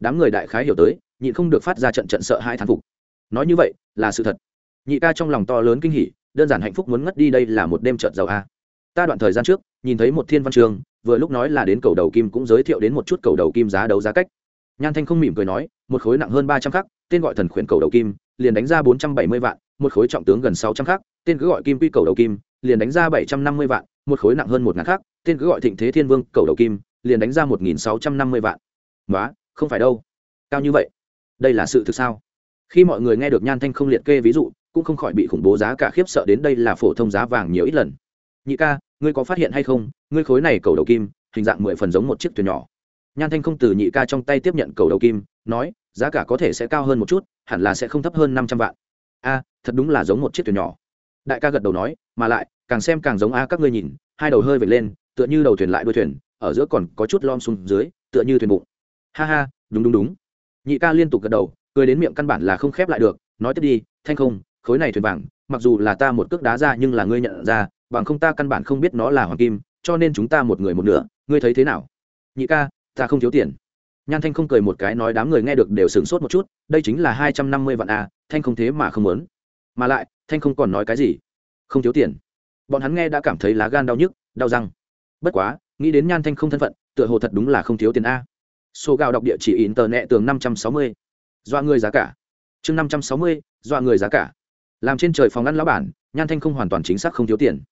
S1: Đám người đại khái hiểu tới, nhịn không được phát ra trận trận sợ hai thán phục. Nói như vậy, là sự thật. Nhị ca trong lòng to lớn kinh hỉ, đơn giản hạnh phúc muốn ngất đi đây là một đêm trợt giàu a. Ta đoạn thời gian trước, nhìn thấy một thiên văn trường vừa lúc nói là đến cầu đầu kim cũng giới thiệu đến một chút cầu đầu kim giá đấu giá cách. Nhan thanh không mỉm cười nói, một khối nặng hơn ba trăm khắc, tên gọi thần khuyển cầu đầu kim, liền đánh ra bốn trăm bảy mươi vạn, một khối trọng tướng gần sáu trăm khắc, tên cứ gọi kim quy cầu đầu kim, liền đánh ra bảy trăm năm mươi vạn, một khối nặng hơn một ngàn khắc, tên cứ gọi thịnh thế thiên vương cầu đầu kim, liền đánh ra một nghìn sáu trăm năm mươi vạn. Nói không phải đâu. Cao như vậy. Đây là sự thực sao? Khi mọi người nghe được nhan thanh không liệt kê ví dụ, cũng không khỏi bị khủng bố giá cả khiếp sợ đến đây là phổ thông giá vàng nhiều ít lần. Nhị ca ngươi có phát hiện hay không? Ngươi khối này cầu đầu kim, hình dạng mười phần giống một chiếc thuyền nhỏ. Nhan thanh không từ nhị ca trong tay tiếp nhận cầu đầu kim, nói, giá cả có thể sẽ cao hơn một chút, hẳn là sẽ không thấp hơn năm trăm vạn. A, thật đúng là giống một chiếc thuyền nhỏ. Đại ca gật đầu nói, mà lại, càng xem càng giống a các ngươi nhìn, hai đầu hơi vệt lên, tựa như đầu thuyền lại đuôi thuyền, ở giữa còn có chút lom xuống dưới, tựa như thuyền bụng. Ha ha, đúng đúng đúng. Nhị ca liên tục gật đầu, cười đến miệng căn bản là không khép lại được, nói tiếp đi, thanh không, khối này thuyền vàng, mặc dù là ta một cước đá ra nhưng là ngươi nhận ra bằng không ta căn bản không biết nó là hoàng kim, cho nên chúng ta một người một nửa. Ngươi thấy thế nào? Nhị ca, ta không thiếu tiền. Nhan thanh không cười một cái nói đám người nghe được đều sửng sốt một chút, đây chính là hai trăm năm mươi vạn a, thanh không thế mà không muốn. Mà lại, thanh không còn nói cái gì? Không thiếu tiền. Bọn hắn nghe đã cảm thấy lá gan đau nhức, đau răng. Bất quá, nghĩ đến nhan thanh không thân phận, tựa hồ thật đúng là không thiếu tiền a. Số gạo đọc địa chỉ in tờ nẹ tường năm trăm sáu mươi. Dọa người giá cả. Chương năm trăm sáu mươi, dọa người giá cả. Làm trên trời phòng ngăn lão bản, nhan thanh không hoàn toàn chính xác không thiếu tiền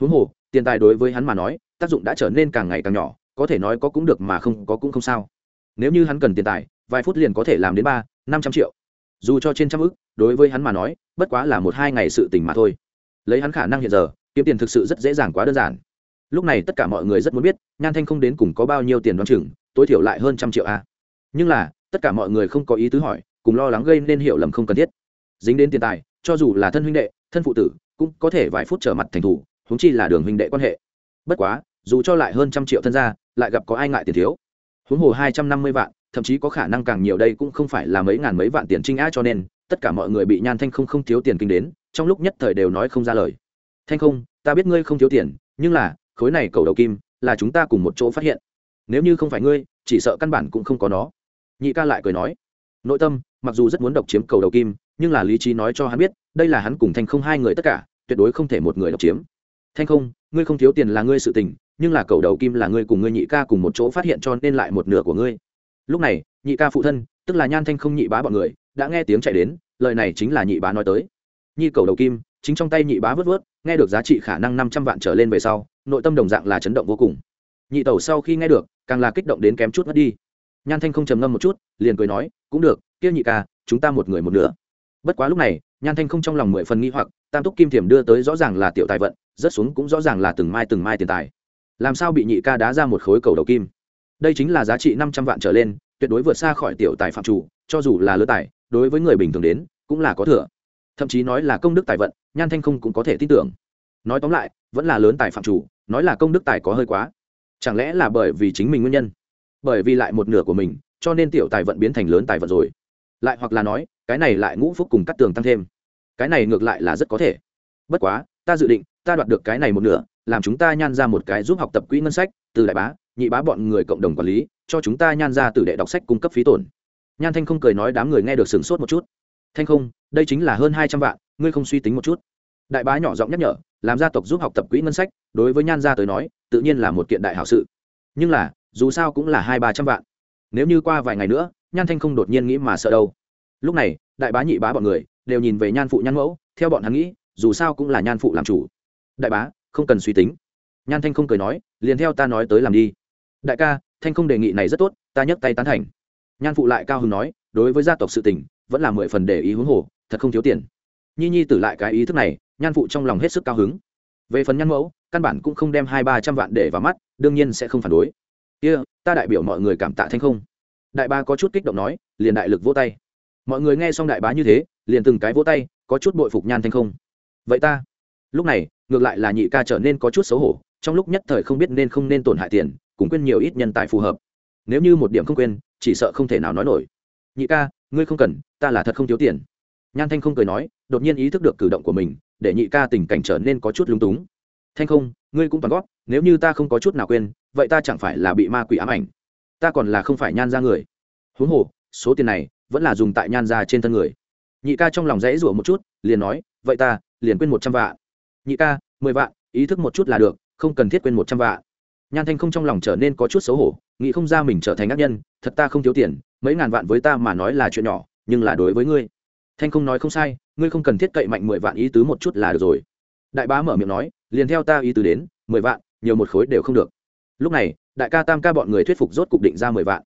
S1: huống hồ, tiền tài đối với hắn mà nói, tác dụng đã trở nên càng ngày càng nhỏ, có thể nói có cũng được mà không có cũng không sao. Nếu như hắn cần tiền tài, vài phút liền có thể làm đến ba, năm trăm triệu. Dù cho trên trăm ức, đối với hắn mà nói, bất quá là một hai ngày sự tình mà thôi. Lấy hắn khả năng hiện giờ, kiếm tiền thực sự rất dễ dàng quá đơn giản. Lúc này tất cả mọi người rất muốn biết, nhan thanh không đến cùng có bao nhiêu tiền đoán chừng, tối thiểu lại hơn trăm triệu a. Nhưng là, tất cả mọi người không có ý tứ hỏi, cùng lo lắng gây nên hiểu lầm không cần thiết. Dính đến tiền tài, cho dù là thân huynh đệ, thân phụ tử, cũng có thể vài phút trở mặt thành thủ huống chi là đường huynh đệ quan hệ. Bất quá, dù cho lại hơn trăm triệu thân gia, lại gặp có ai ngại tiền thiếu. Huống hồ hai trăm năm mươi vạn, thậm chí có khả năng càng nhiều đây cũng không phải là mấy ngàn mấy vạn tiền trinh á cho nên, tất cả mọi người bị nhan thanh không không thiếu tiền kinh đến, trong lúc nhất thời đều nói không ra lời. Thanh không, ta biết ngươi không thiếu tiền, nhưng là, khối này cầu đầu kim, là chúng ta cùng một chỗ phát hiện. Nếu như không phải ngươi, chỉ sợ căn bản cũng không có nó. Nhị ca lại cười nói. Nội tâm, mặc dù rất muốn độc chiếm cầu đầu kim, nhưng là lý trí nói cho hắn biết, đây là hắn cùng thanh không hai người tất cả, tuyệt đối không thể một người độc chiếm thanh không, ngươi không thiếu tiền là ngươi sự tình, nhưng là cầu đầu kim là ngươi cùng ngươi nhị ca cùng một chỗ phát hiện cho nên lại một nửa của ngươi. Lúc này, nhị ca phụ thân, tức là nhan thanh không nhị bá bọn người, đã nghe tiếng chạy đến, lời này chính là nhị bá nói tới. Nhi cầu đầu kim, chính trong tay nhị bá vớt vớt, nghe được giá trị khả năng năm trăm vạn trở lên về sau, nội tâm đồng dạng là chấn động vô cùng. Nhị tẩu sau khi nghe được, càng là kích động đến kém chút mất đi. Nhan thanh không trầm ngâm một chút, liền cười nói, cũng được, kia nhị ca, chúng ta một người một nửa. Bất quá lúc này, nhan thanh không trong lòng mười phần nghi hoặc, tam túc kim thiểm đưa tới rõ ràng là tiểu tài vận rớt xuống cũng rõ ràng là từng mai từng mai tiền tài. Làm sao bị nhị ca đá ra một khối cầu đầu kim? Đây chính là giá trị năm trăm vạn trở lên, tuyệt đối vượt xa khỏi tiểu tài phạm chủ, cho dù là lứa tài, đối với người bình thường đến, cũng là có thừa. Thậm chí nói là công đức tài vận, nhan thanh không cũng có thể tin tưởng. Nói tóm lại, vẫn là lớn tài phạm chủ, nói là công đức tài có hơi quá. Chẳng lẽ là bởi vì chính mình nguyên nhân? Bởi vì lại một nửa của mình, cho nên tiểu tài vận biến thành lớn tài vận rồi. Lại hoặc là nói, cái này lại ngũ phúc cùng cắt tường tăng thêm. Cái này ngược lại là rất có thể. Bất quá, ta dự định ta đoạt được cái này một nửa, làm chúng ta nhan ra một cái giúp học tập quỹ ngân sách, từ đại bá, nhị bá bọn người cộng đồng quản lý, cho chúng ta nhan ra từ đệ đọc sách cung cấp phí tổn. Nhan thanh không cười nói đám người nghe được sửng sốt một chút. Thanh không, đây chính là hơn hai trăm vạn, ngươi không suy tính một chút. Đại bá nhỏ giọng nhắc nhở, làm gia tộc giúp học tập quỹ ngân sách, đối với nhan gia tới nói, tự nhiên là một kiện đại hảo sự. Nhưng là, dù sao cũng là hai ba trăm vạn. Nếu như qua vài ngày nữa, nhan thanh không đột nhiên nghĩ mà sợ đâu. Lúc này, đại bá nhị bá bọn người đều nhìn về nhan phụ nhan mẫu, theo bọn hắn nghĩ, dù sao cũng là nhan phụ làm chủ đại bá không cần suy tính. Nhan thanh không cười nói liền theo ta nói tới làm đi. Đại ca thanh không đề nghị này rất tốt ta nhấc tay tán thành. Nhan phụ lại cao hứng nói đối với gia tộc sự tình vẫn là mười phần để ý huống hồ thật không thiếu tiền. Nhi nhi tử lại cái ý thức này nhan phụ trong lòng hết sức cao hứng. Về phần nhan mẫu căn bản cũng không đem hai ba trăm vạn để vào mắt đương nhiên sẽ không phản đối. Kia、yeah, ta đại biểu mọi người cảm tạ thanh không. Đại ba có chút kích động nói liền đại lực vỗ tay. Mọi người nghe xong đại bá như thế liền từng cái vỗ tay có chút bội phục nhan thanh không. Vậy ta lúc này, ngược lại là nhị ca trở nên có chút xấu hổ, trong lúc nhất thời không biết nên không nên tổn hại tiền cũng quên nhiều ít nhân tài phù hợp. Nếu như một điểm không quên, chỉ sợ không thể nào nói nổi. Nhị ca, ngươi không cần, ta là thật không thiếu tiền. Nhan thanh không cười nói, đột nhiên ý thức được cử động của mình, để nhị ca tình cảnh trở nên có chút lúng túng. Thanh không, ngươi cũng toàn gót nếu như ta không có chút nào quên, vậy ta chẳng phải là bị ma quỷ ám ảnh. Ta còn là không phải nhan ra người. Huống hồ, số tiền này vẫn là dùng tại nhan ra trên thân người. Nhị ca trong lòng rẽ rủa một chút, liền nói, vậy ta liền quên một trăm vạn nhị ca, mười vạn, ý thức một chút là được, không cần thiết quên một trăm vạn. Nhan thanh không trong lòng trở nên có chút xấu hổ, nghĩ không ra mình trở thành ác nhân, thật ta không thiếu tiền, mấy ngàn vạn với ta mà nói là chuyện nhỏ, nhưng là đối với ngươi. Thanh không nói không sai, ngươi không cần thiết cậy mạnh mười vạn ý tứ một chút là được rồi. Đại bá mở miệng nói, liền theo ta ý tứ đến, mười vạn, nhiều một khối đều không được. Lúc này, đại ca tam ca bọn người thuyết phục rốt cục định ra mười vạn.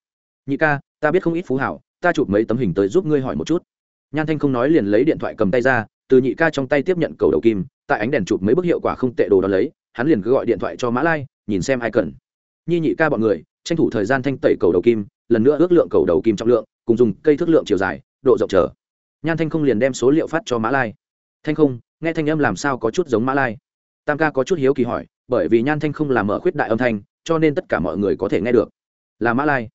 S1: Nhị ca, ta biết không ít phú hảo, ta chụp mấy tấm hình tới giúp ngươi hỏi một chút. Nhan thanh không nói liền lấy điện thoại cầm tay ra, từ nhị ca trong tay tiếp nhận cầu đầu kim tại ánh đèn chụp mấy bức hiệu quả không tệ đồ đó lấy, hắn liền cứ gọi điện thoại cho mã lai, nhìn xem ai cần. Nhi nhị ca bọn người, tranh thủ thời gian thanh tẩy cầu đầu kim, lần nữa ước lượng cầu đầu kim trọng lượng, cùng dùng cây thước lượng chiều dài, độ rộng trở. Nhan thanh không liền đem số liệu phát cho mã lai. Thanh không, nghe thanh âm làm sao có chút giống mã lai? Tam ca có chút hiếu kỳ hỏi, bởi vì nhan thanh không làm mở khuyết đại âm thanh, cho nên tất cả mọi người có thể nghe được. Là mã lai.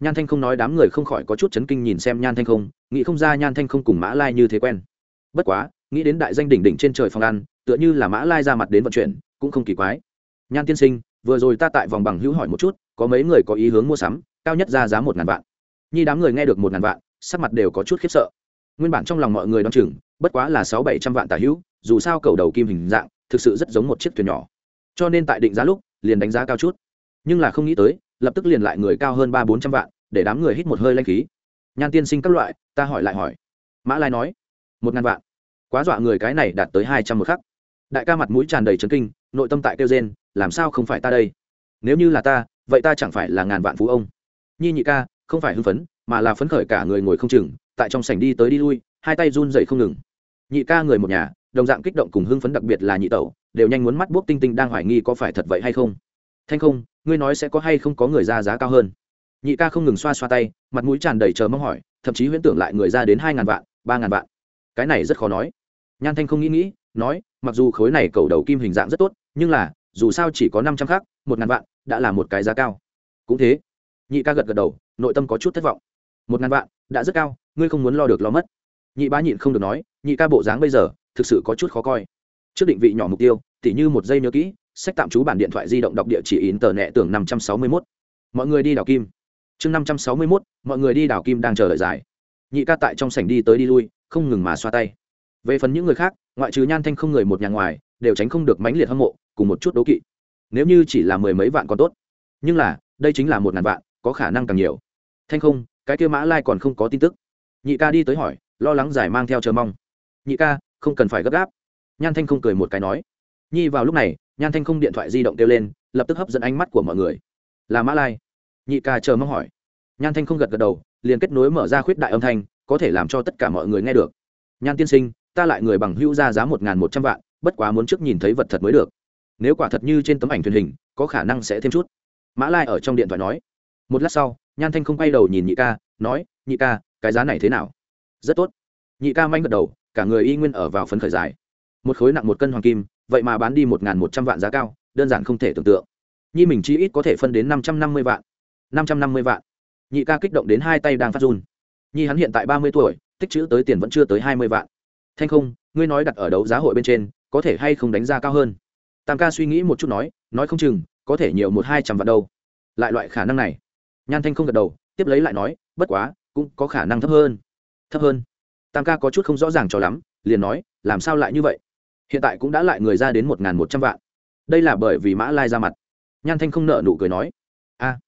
S1: Nhan thanh không nói đám người không khỏi có chút chấn kinh nhìn xem nhan thanh không, nghĩ không ra nhan thanh không cùng mã lai như thế quen. Bất quá, nghĩ đến đại danh đỉnh đỉnh trên trời phòng ăn tựa như là mã lai ra mặt đến vận chuyển, cũng không kỳ quái. Nhan tiên sinh, vừa rồi ta tại vòng bằng hữu hỏi một chút, có mấy người có ý hướng mua sắm, cao nhất ra giá một ngàn vạn. Nhi đám người nghe được một ngàn vạn, sắc mặt đều có chút khiếp sợ. Nguyên bản trong lòng mọi người đ o chừng, bất quá là sáu bảy trăm vạn tả hữu, dù sao cầu đầu kim hình dạng, thực sự rất giống một chiếc thuyền nhỏ. Cho nên tại định giá lúc, liền đánh giá cao chút. Nhưng là không nghĩ tới, lập tức liền lại người cao hơn ba bốn trăm vạn, để đám người hít một hơi lanh khí. Nhan tiên sinh các loại, ta hỏi lại hỏi. Mã lai nói, một ngàn vạn. Quá dọa người cái này đạt tới hai trăm một khắc đại ca mặt mũi tràn đầy trấn kinh, nội tâm tại kêu gen làm sao không phải ta đây? Nếu như là ta, vậy ta chẳng phải là ngàn vạn phú ông. Nhi nhị ca, không phải hưng phấn, mà là phấn khởi cả người ngồi không chừng, tại trong sảnh đi tới đi lui, hai tay run dậy không ngừng. Nhị ca người một nhà, đồng dạng kích động cùng hưng phấn đặc biệt là nhị tẩu, đều nhanh muốn mắt buốc tinh tinh đang hoài nghi có phải thật vậy hay không. Thanh không, ngươi nói sẽ có hay không có người ra giá cao hơn? Nhị ca không ngừng xoa xoa tay, mặt mũi tràn đầy chờ mong hỏi, thậm chí huyễn tưởng lại người ra đến hai ngàn vạn, ba ngàn vạn. Cái này rất khó nói. Nhan thanh không nghĩ nghĩ, nói mặc dù khối này cầu đầu kim hình dạng rất tốt, nhưng là, dù sao chỉ có năm trăm khác một ngàn vạn, đã là một cái giá cao. Cũng thế, nhị ca gật gật đầu, nội tâm có chút thất vọng. Một ngàn vạn, đã rất cao, ngươi không muốn lo được lo mất. Nhị bá nhịn không được nói, nhị ca bộ dáng bây giờ, thực sự có chút khó coi. Trước định vị nhỏ mục tiêu, tỉ như một giây nhớ kỹ, sách tạm trú bản điện thoại di động đọc địa chỉ in tờ nẹ tưởng năm trăm sáu mươi mốt. Mọi người đi đảo kim. Chương năm trăm sáu mươi mốt, mọi người đi đảo kim đang chờ đợi giải. Nhị ca tại trong sảnh đi tới đi lui, không ngừng mà xoa tay. Về phần những người khác ngoại trừ nhan thanh không người một nhà ngoài, đều tránh không được mãnh liệt hâm mộ, cùng một chút đố kỵ. Nếu như chỉ là mười mấy vạn còn tốt. Nhưng là, đây chính là một ngàn vạn, có khả năng càng nhiều. Thanh không, cái kia mã lai còn không có tin tức. Nhị ca đi tới hỏi, lo lắng giải mang theo chờ mong. Nhị ca, không cần phải gấp gáp. Nhan thanh không cười một cái nói. Nhi vào lúc này, nhan thanh không điện thoại di động kêu lên, lập tức hấp dẫn ánh mắt của mọi người. Là mã lai. Nhị ca chờ mong hỏi. Nhan thanh không gật gật đầu, liền kết nối mở ra khuyết đại âm thanh, có thể làm cho tất cả mọi người nghe được. Nhan tiên sinh ta lại người bằng hữu ra giá một n g h n một trăm vạn, bất quá muốn trước nhìn thấy vật thật mới được. Nếu quả thật như trên tấm ảnh truyền hình, có khả năng sẽ thêm chút. Mã lai ở trong điện thoại nói. Một lát sau, nhan thanh không quay đầu nhìn nhị ca, nói, nhị ca, cái giá này thế nào? Rất tốt. Nhị ca manh gật đầu, cả người y nguyên ở vào phấn khởi dài. Một khối nặng một cân hoàng kim, vậy mà bán đi một n g h n một trăm vạn giá cao, đơn giản không thể tưởng tượng. Nhi mình chi ít có thể phân đến năm trăm năm mươi vạn. Năm trăm năm mươi vạn. Nhị ca kích động đến hai tay đang phát run. Nhi hắn hiện tại ba mươi tuổi, tích chữ tới tiền vẫn chưa tới hai mươi vạn thanh không, ngươi nói đặt ở đấu giá hội bên trên, có thể hay không đánh giá cao hơn? Tam ca suy nghĩ một chút nói nói không chừng, có thể nhiều một hai trăm vạn đâu. Lại loại khả năng này. Nhan thanh không gật đầu, tiếp lấy lại nói, bất quá, cũng có khả năng thấp hơn. Thấp hơn. Tam ca có chút không rõ ràng cho lắm, liền nói, làm sao lại như vậy? Hiện tại cũng đã lại người ra đến một n g h n một trăm vạn. Đây là bởi vì mã lai ra mặt. Nhan thanh không nợ nụ cười nói, a,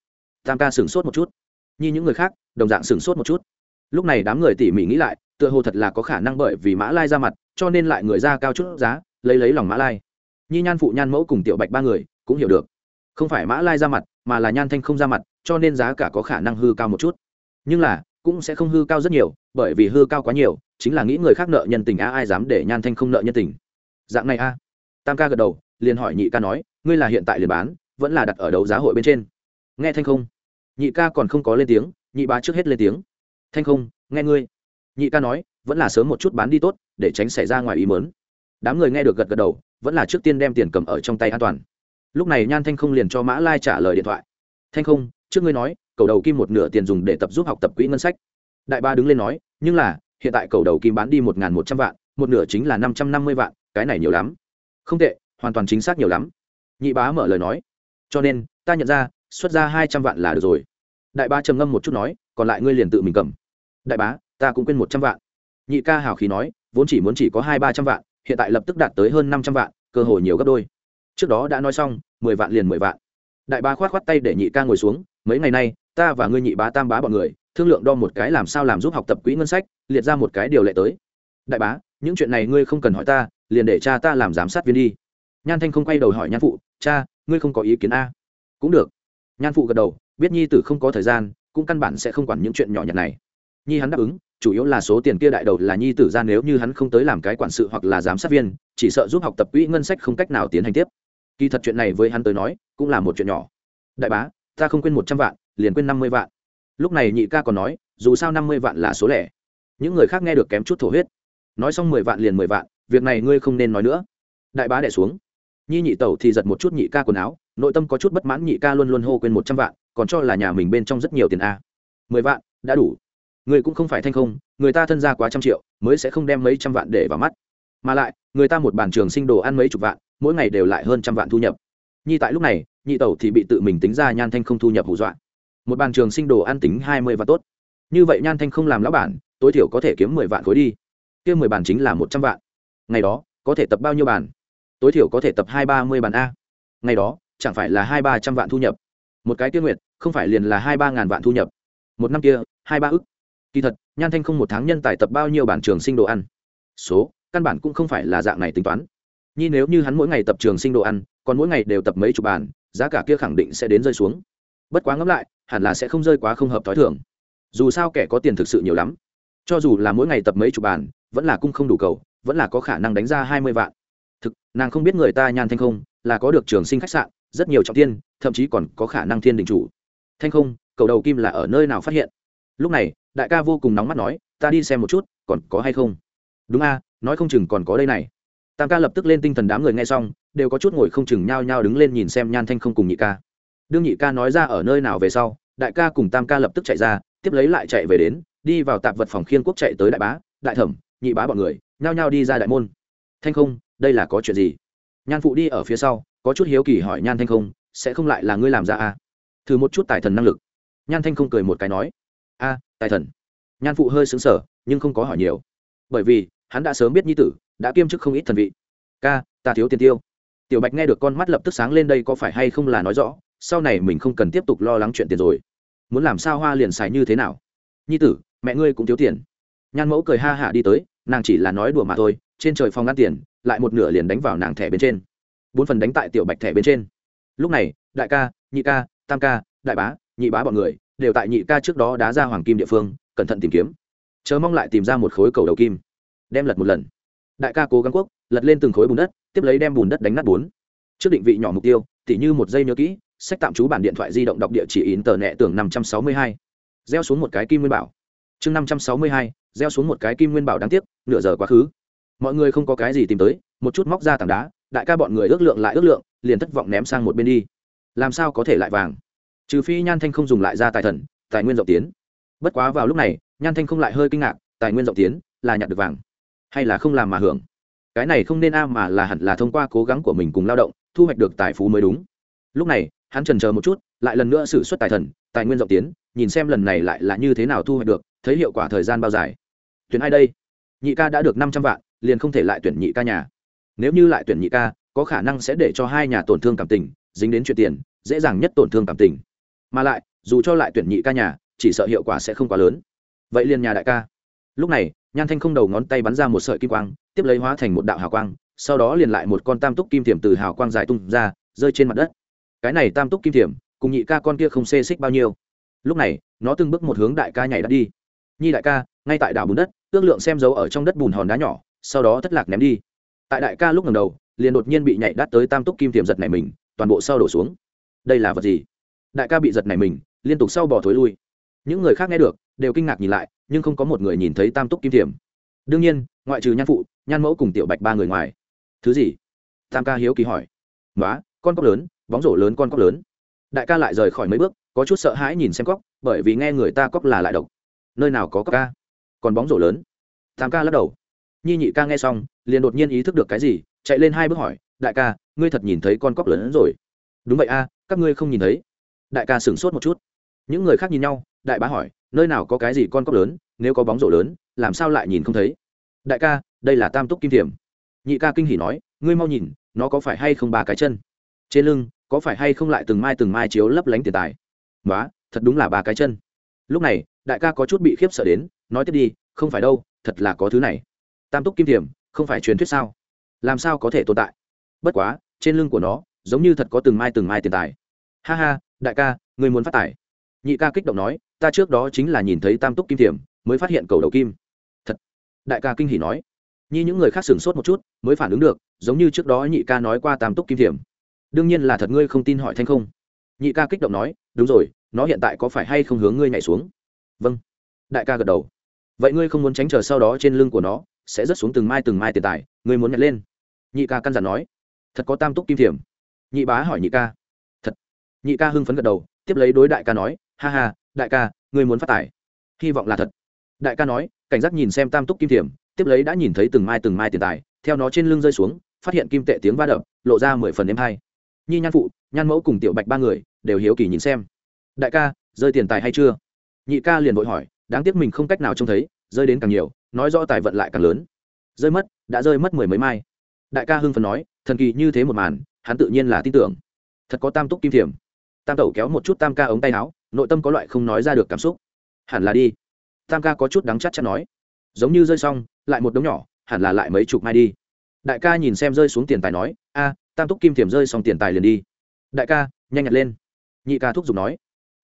S1: tam ca sửng sốt một chút. Như những người khác, đồng dạng sửng sốt một chút. Lúc này đám người tỉ mỉ nghĩ lại tựa hồ thật là có khả năng bởi vì mã lai ra mặt, cho nên lại người ra cao chút giá, lấy lấy lòng mã lai. Nhi nhan phụ nhan mẫu cùng tiểu bạch ba người cũng hiểu được. Không phải mã lai ra mặt, mà là nhan thanh không ra mặt, cho nên giá cả có khả năng hư cao một chút. Nhưng là, cũng sẽ không hư cao rất nhiều, bởi vì hư cao quá nhiều, chính là nghĩ người khác nợ nhân tình a ai dám để nhan thanh không nợ nhân tình. Dạng này a. Tam ca gật đầu, liền hỏi nhị ca nói, ngươi là hiện tại liền bán, vẫn là đặt ở đấu giá hội bên trên. Nghe thanh không. Nhị ca còn không có lên tiếng, nhị bá trước hết lên tiếng. Thanh không, nghe ngươi nhị ca nói, vẫn là sớm một chút bán đi tốt, để tránh xảy ra ngoài ý mớn đám người nghe được gật gật đầu, vẫn là trước tiên đem tiền cầm ở trong tay an toàn. Lúc này nhan thanh không liền cho mã lai trả lời điện thoại. Thanh không, trước ngươi nói, cầu đầu kim một nửa tiền dùng để tập giúp học tập quỹ ngân sách. Đại ba đứng lên nói, nhưng là, hiện tại cầu đầu kim bán đi một một trăm vạn, một nửa chính là năm trăm năm mươi vạn, cái này nhiều lắm. Không tệ, hoàn toàn chính xác nhiều lắm. Nhị bá mở lời nói. Cho nên, ta nhận ra, xuất ra hai trăm vạn là được rồi. Đại bá trầm ngâm một chút nói, còn lại ngươi liền tự mình cầm. Đại bá ta cũng quên một trăm vạn. Nhị ca hào khí nói, vốn chỉ muốn chỉ có hai ba trăm vạn, hiện tại lập tức đạt tới hơn năm trăm vạn, cơ hội nhiều gấp đôi. Trước đó đã nói xong, mười vạn liền mười vạn. Đại bá khoát khoát tay để nhị ca ngồi xuống, mấy ngày nay, ta và ngươi nhị bá tam bá bọn người, thương lượng đo một cái làm sao làm giúp học tập quỹ ngân sách, liệt ra một cái điều lệ tới. Đại bá, những chuyện này ngươi không cần hỏi ta, liền để cha ta làm giám sát viên đi. Nhan thanh không quay đầu hỏi nhan phụ, cha, ngươi không có ý kiến a? Cũng được. Nhan phụ gật đầu, biết nhi tử không có thời gian, cũng căn bản sẽ không quản những chuyện nhỏ nhặt này nhi hắn đáp ứng, chủ yếu là số tiền kia đại đầu là nhi tử ra nếu như hắn không tới làm cái quản sự hoặc là giám sát viên, chỉ sợ giúp học tập quỹ ngân sách không cách nào tiến hành tiếp. Kỳ thật chuyện này với hắn tới nói, cũng là một chuyện nhỏ. Đại bá, ta không quên một trăm vạn, liền quên năm mươi vạn. Lúc này nhị ca còn nói, dù sao năm mươi vạn là số lẻ. Những người khác nghe được kém chút thổ huyết. Nói xong mười vạn liền mười vạn, việc này ngươi không nên nói nữa. Đại bá đẻ xuống. Nhi nhị tẩu thì giật một chút nhị ca quần áo, nội tâm có chút bất mãn nhị ca luôn luôn hô quên một trăm vạn, còn cho là nhà mình bên trong rất nhiều tiền a. mười vạn, đã đủ người cũng không phải thanh không, người ta thân ra quá trăm triệu, mới sẽ không đem mấy trăm vạn để vào mắt. Mà lại, người ta một bản trường sinh đồ ăn mấy chục vạn, mỗi ngày đều lại hơn trăm vạn thu nhập. Nhi tại lúc này, nhị tẩu thì bị tự mình tính ra nhan thanh không thu nhập hù dọa. Một bàn trường sinh đồ ăn tính hai mươi vạn tốt. Như vậy nhan thanh không làm lão bản, tối thiểu có thể kiếm mười vạn khối đi. Kia mười bàn chính là một trăm vạn. Ngày đó, có thể tập bao nhiêu bàn? Tối thiểu có thể tập hai ba mươi bàn a. Ngày đó, chẳng phải là hai ba trăm vạn thu nhập. Một cái tiêu nguyệt, không phải liền là hai ba ngàn vạn thu nhập. Một năm kia, hai ba ức kỳ thật, nhan thanh không một tháng nhân tài tập bao nhiêu bản trường sinh đồ ăn. Số, căn bản cũng không phải là dạng này tính toán. Nhi nếu như hắn mỗi ngày tập trường sinh đồ ăn, còn mỗi ngày đều tập mấy chục bản, giá cả kia khẳng định sẽ đến rơi xuống. Bất quá ngẫm lại, hẳn là sẽ không rơi quá không hợp t h ó i thường. Dù sao kẻ có tiền thực sự nhiều lắm. Cho dù là mỗi ngày tập mấy chục bản, vẫn là cung không đủ cầu, vẫn là có khả năng đánh ra hai mươi vạn. Thực, nàng không biết người ta nhan thanh không, là có được trường sinh khách sạn, rất nhiều trọng tiên, thậm chí còn có khả năng thiên đình chủ. Thanh không, cầu đầu kim là ở nơi nào phát hiện? Lúc này đại ca vô cùng nóng mắt nói, ta đi xem một chút, còn có hay không? Đúng a, nói không chừng còn có đây này. Tam ca lập tức lên tinh thần đám người nghe xong, đều có chút ngồi không chừng nhao nhao đứng lên nhìn xem nhan thanh không cùng nhị ca. Đương nhị ca nói ra ở nơi nào về sau, đại ca cùng tam ca lập tức chạy ra, tiếp lấy lại chạy về đến, đi vào tạp vật phòng khiên quốc chạy tới đại bá, đại thẩm, nhị bá bọn người, nhao nhao đi ra đại môn. Thanh không, đây là có chuyện gì? Nhan phụ đi ở phía sau, có chút hiếu kỳ hỏi nhan thanh không, sẽ không lại là ngươi làm ra à? thử một chút tài thần năng lực. Nhan thanh không cười một cái nói, a tài thần. Nhan phụ hơi xứng sở nhưng không có hỏi nhiều. Bởi vì, hắn đã sớm biết nhi tử, đã kiêm chức không ít thần vị. Ca, ta thiếu tiền tiêu. Tiểu bạch nghe được con mắt lập tức sáng lên đây có phải hay không là nói rõ, sau này mình không cần tiếp tục lo lắng chuyện tiền rồi. Muốn làm sao hoa liền xài như thế nào? Nhi tử, mẹ ngươi cũng thiếu tiền. Nhan mẫu cười ha hả đi tới, nàng chỉ là nói đùa mà thôi, trên trời phòng ngăn tiền, lại một nửa liền đánh vào nàng thẻ bên trên. Bốn phần đánh tại tiểu bạch thẻ bên trên. Lúc này, đại ca, nhị ca, tam ca, đại bá, nhị bá bọn người đều tại nhị ca trước đó đá ra hoàng kim địa phương, cẩn thận tìm kiếm. Chờ mong lại tìm ra một khối cầu đầu kim. Đem lật một lần. Đại ca cố gắng quốc, lật lên từng khối bùn đất, tiếp lấy đem bùn đất đánh nát bốn. Trước định vị nhỏ mục tiêu, tỉ như một giây nhớ kỹ, sách tạm trú bản điện thoại di động đọc địa chỉ in tờ nẹ tưởng năm trăm sáu mươi hai. Gieo xuống một cái kim nguyên bảo. Chương năm trăm sáu mươi hai, gieo xuống một cái kim nguyên bảo đáng tiếc, nửa giờ quá khứ. Mọi người không có cái gì tìm tới, một chút móc ra tảng đá, đại ca bọn người ước lượng lại ước lượng, liền thất vọng ném sang một bên đi. Làm sao có thể lại vàng? Trừ phi nhan thanh không dùng lại ra tài thần, tài nguyên rộng tiến. Bất quá vào lúc này, nhan thanh không lại hơi kinh ngạc, tài nguyên rộng tiến, là nhặt được vàng, hay là không làm mà hưởng? Cái này không nên a mà là hẳn là thông qua cố gắng của mình cùng lao động, thu hoạch được tài phú mới đúng. Lúc này, hắn trần chờ một chút, lại lần nữa xử suất tài thần, tài nguyên rộng tiến, nhìn xem lần này lại là như thế nào thu hoạch được, thấy hiệu quả thời gian bao dài. Tuyển ai đây? Nhị ca đã được năm trăm vạn, liền không thể lại tuyển nhị ca nhà. Nếu như lại tuyển nhị ca, có khả năng sẽ để cho hai nhà tổn thương cảm tình, dính đến chuyện tiền, dễ dàng nhất tổn thương cảm tình mà lại, dù cho lại tuyển nhị ca nhà, chỉ sợ hiệu quả sẽ không quá lớn. Vậy liền nhà đại ca. Lúc này, nhan thanh không đầu ngón tay bắn ra một sợi kim quang, tiếp lấy hóa thành một đạo hào quang, sau đó liền lại một con tam túc kim thiểm từ hào quang dài tung ra, rơi trên mặt đất. Cái này tam túc kim thiểm, cùng nhị ca con kia không xê xích bao nhiêu. Lúc này, nó từng bước một hướng đại ca nhảy đất đi. Nhi đại ca, ngay tại đảo bùn đất, ước lượng xem dấu ở trong đất bùn hòn đá nhỏ, sau đó thất lạc ném đi. Tại đại ca lúc ngầm đầu, liền đột nhiên bị nhảy đắt tới tam túc kim thiểm giật này mình, toàn bộ sau đổ xuống. Đây là vật gì? Đại ca bị giật này mình, liên tục sau bỏ thối lui. Những người khác nghe được, đều kinh ngạc nhìn lại, nhưng không có một người nhìn thấy tam túc kim thiểm. Đương nhiên, ngoại trừ nhan phụ, nhan mẫu cùng tiểu bạch ba người ngoài. Thứ gì? Tam ca hiếu kỳ hỏi. Nói con cóc lớn, bóng rổ lớn con cóc lớn. Đại ca lại rời khỏi mấy bước, có chút sợ hãi nhìn xem cóc, bởi vì nghe người ta cóc là lại độc. Nơi nào có cóc ca? Còn bóng rổ lớn. Tam ca lắc đầu. Nhi nhị ca nghe xong, liền đột nhiên ý thức được cái gì, chạy lên hai bước hỏi, đại ca, ngươi thật nhìn thấy con cóc lớn hơn rồi? Đúng vậy a, các ngươi không nhìn thấy đại ca sửng sốt một chút. Những người khác nhìn nhau, đại bá hỏi, nơi nào có cái gì con cóc lớn, nếu có bóng rổ lớn, làm sao lại nhìn không thấy? Đại ca, đây là tam túc kim thiểm. Nhị ca kinh hỉ nói, ngươi mau nhìn, nó có phải hay không ba cái chân? Trên lưng, có phải hay không lại từng mai từng mai chiếu lấp lánh tiền tài? Nói thật đúng là ba cái chân. Lúc này, đại ca có chút bị khiếp sợ đến, nói tiếp đi, không phải đâu, thật là có thứ này. Tam túc kim thiểm, không phải truyền thuyết sao? Làm sao có thể tồn tại? Bất quá, trên lưng của nó, giống như thật có từng mai từng mai tiền tài. Ha ha đại ca người muốn phát tài nhị ca kích động nói, ta trước đó chính là nhìn thấy tam túc kim thiểm, mới phát hiện cầu đầu kim. Thật. Đại ca kinh hỉ nói. Như những người khác sửng sốt một chút, mới phản ứng được, giống như trước đó nhị ca nói qua tam túc kim thiểm. Đương nhiên là thật ngươi không tin hỏi thanh không. Nhị ca kích động nói, đúng rồi, nó hiện tại có phải hay không hướng ngươi nhảy xuống? Vâng. Đại ca gật đầu. Vậy ngươi không muốn tránh chờ sau đó trên lưng của nó, sẽ rớt xuống từng mai từng mai tiền tài, ngươi muốn nhặt lên. Nhị ca căn dặn nói. Thật có tam túc kim thiểm. Nhị bá hỏi nhị ca nhị ca hưng phấn gật đầu, tiếp lấy đối đại ca nói, ha ha, đại ca, ngươi muốn phát tài. Hy vọng là thật. Đại ca nói, cảnh giác nhìn xem tam túc kim thiểm, tiếp lấy đã nhìn thấy từng mai từng mai tiền tài, theo nó trên lưng rơi xuống, phát hiện kim tệ tiếng va đập, lộ ra mười phần đêm hai nhi nhan phụ, nhan mẫu cùng tiểu bạch ba người, đều hiếu kỳ nhìn xem. Đại ca, rơi tiền tài hay chưa? Nhị ca liền vội hỏi, đáng tiếc mình không cách nào trông thấy, rơi đến càng nhiều, nói rõ tài vận lại càng lớn. Rơi mất, đã rơi mất mười mấy mai. Đại ca hưng phần nói, thần kỳ như thế một màn, hắn tự nhiên là tin tưởng. Thật có tam túc kim thiểm tam tẩu kéo một chút tam ca ống tay áo, nội tâm có loại không nói ra được cảm xúc. Hẳn là đi. Tam ca có chút đắng chắc chắn nói. Giống như rơi xong, lại một đống nhỏ, hẳn là lại mấy chục mai đi. Đại ca nhìn xem rơi xuống tiền tài nói, a, tam túc kim thiểm rơi xong tiền tài liền đi. Đại ca, nhanh nhặt lên. Nhị ca thúc giục nói.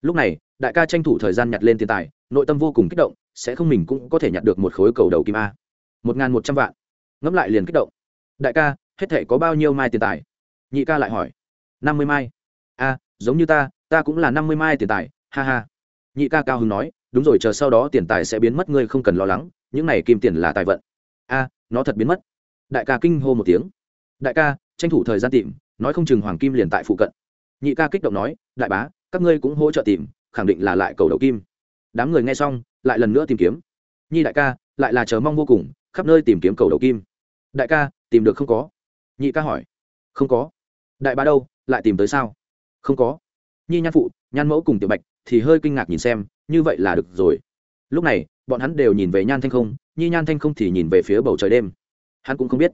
S1: Lúc này, đại ca tranh thủ thời gian nhặt lên tiền tài, nội tâm vô cùng kích động, sẽ không mình cũng có thể nhặt được một khối cầu đầu kim a. Một n g h n một trăm vạn. Ngẫm lại liền kích động. Đại ca, hết thể có bao nhiêu mai tiền tài? Nhị ca lại hỏi. Năm mươi mai giống như ta ta cũng là năm mươi mai tiền tài, ha ha. Nhị ca cao hứng nói, đúng rồi, chờ sau đó tiền tài sẽ biến mất, ngươi không cần lo lắng, những này kim tiền là tài vận. A, nó thật biến mất. Đại ca kinh hô một tiếng. Đại ca, tranh thủ thời gian tìm, nói không chừng hoàng kim liền tại phụ cận. Nhị ca kích động nói, đại bá, các ngươi cũng hỗ trợ tìm, khẳng định là lại cầu đầu kim. Đám người nghe xong, lại lần nữa tìm kiếm. Nhi đại ca, lại là chờ mong vô cùng, khắp nơi tìm kiếm cầu đầu kim. Đại ca, tìm được không có? Nhị ca hỏi. Không có. Đại bá đâu, lại tìm tới sao? Không có. Nhi nhan phụ, nhan mẫu cùng tiểu bạch thì hơi kinh ngạc nhìn xem, như vậy là được rồi. Lúc này, bọn hắn đều nhìn về nhan thanh không, nhi nhan thanh không thì nhìn về phía bầu trời đêm. Hắn cũng không biết,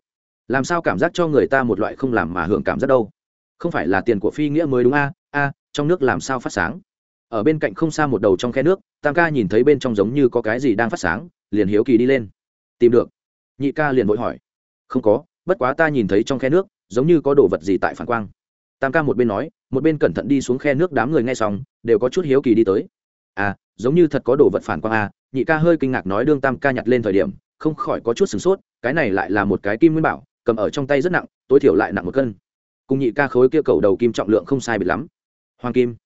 S1: làm sao cảm giác cho người ta một loại không làm mà hưởng cảm giác đâu. Không phải là tiền của phi nghĩa mới đúng a? A, trong nước làm sao phát sáng? Ở bên cạnh không xa một đầu trong khe nước, tam ca nhìn thấy bên trong giống như có cái gì đang phát sáng, liền hiếu kỳ đi lên. Tìm được. Nhị ca liền vội hỏi. Không có, bất quá ta nhìn thấy trong khe nước, giống như có đồ vật gì tại phản quang. Tam ca một bên nói một bên cẩn thận đi xuống khe nước đám người nghe xong, đều có chút hiếu kỳ đi tới. À giống như thật có đồ vật phản quang à nhị ca hơi kinh ngạc nói đương tam ca nhặt lên thời điểm, không khỏi có chút sửng sốt, cái này lại là một cái kim nguyên bảo, cầm ở trong tay rất nặng, tối thiểu lại nặng một cân. Cùng nhị ca khối kia cầu đầu kim trọng lượng không sai biệt lắm. Hoàng kim.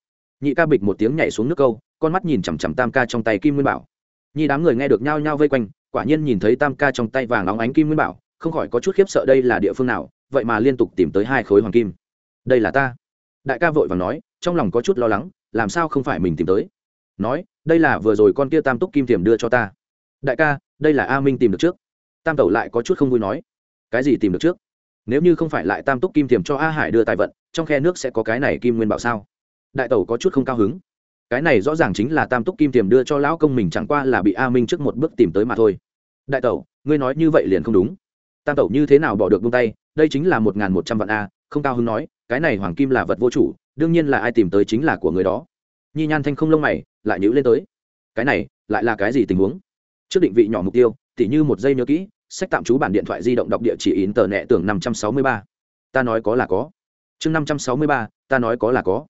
S1: Nhị ca bịch một tiếng nhảy xuống nước câu, con mắt nhìn chằm chằm tam ca trong tay kim nguyên bảo. Nhi đám người nghe được nhao nhao vây quanh, quả nhiên nhìn thấy tam ca trong tay vàng óng ánh kim nguyên bảo, không khỏi có chút khiếp sợ đây là địa phương nào, vậy mà liên tục tìm tới hai khối hoàng kim. Đây là ta đại ca vội và nói, trong lòng có chút lo lắng, làm sao không phải mình tìm tới? Nói, đây là vừa rồi con kia tam túc kim tiềm đưa cho ta. Đại ca, đây là a minh tìm được trước. Tam tẩu lại có chút không vui nói, cái gì tìm được trước? Nếu như không phải lại tam túc kim tiềm cho a hải đưa tài vận, trong khe nước sẽ có cái này kim nguyên bảo sao? Đại tẩu có chút không cao hứng. Cái này rõ ràng chính là tam túc kim tiềm đưa cho lão công mình chẳng qua là bị a minh trước một bước tìm tới mà thôi. Đại tẩu, ngươi nói như vậy liền không đúng. Tam tẩu như thế nào bỏ được buông tay, đây chính là một n g h n một trăm vạn a không cao hứng nói, cái này hoàng kim là vật vô chủ, đương nhiên là ai tìm tới chính là của người đó. Nhi nhan thanh không lông mày, lại nhữ lên tới. Cái này, lại là cái gì tình huống? Trước định vị nhỏ mục tiêu, tỉ như một giây nhớ kỹ, sách tạm trú bản điện thoại di động đọc địa chỉ in tờ nẹ tưởng năm trăm sáu mươi ba. Ta nói có là có. Chương năm trăm sáu mươi ba, ta nói có là có.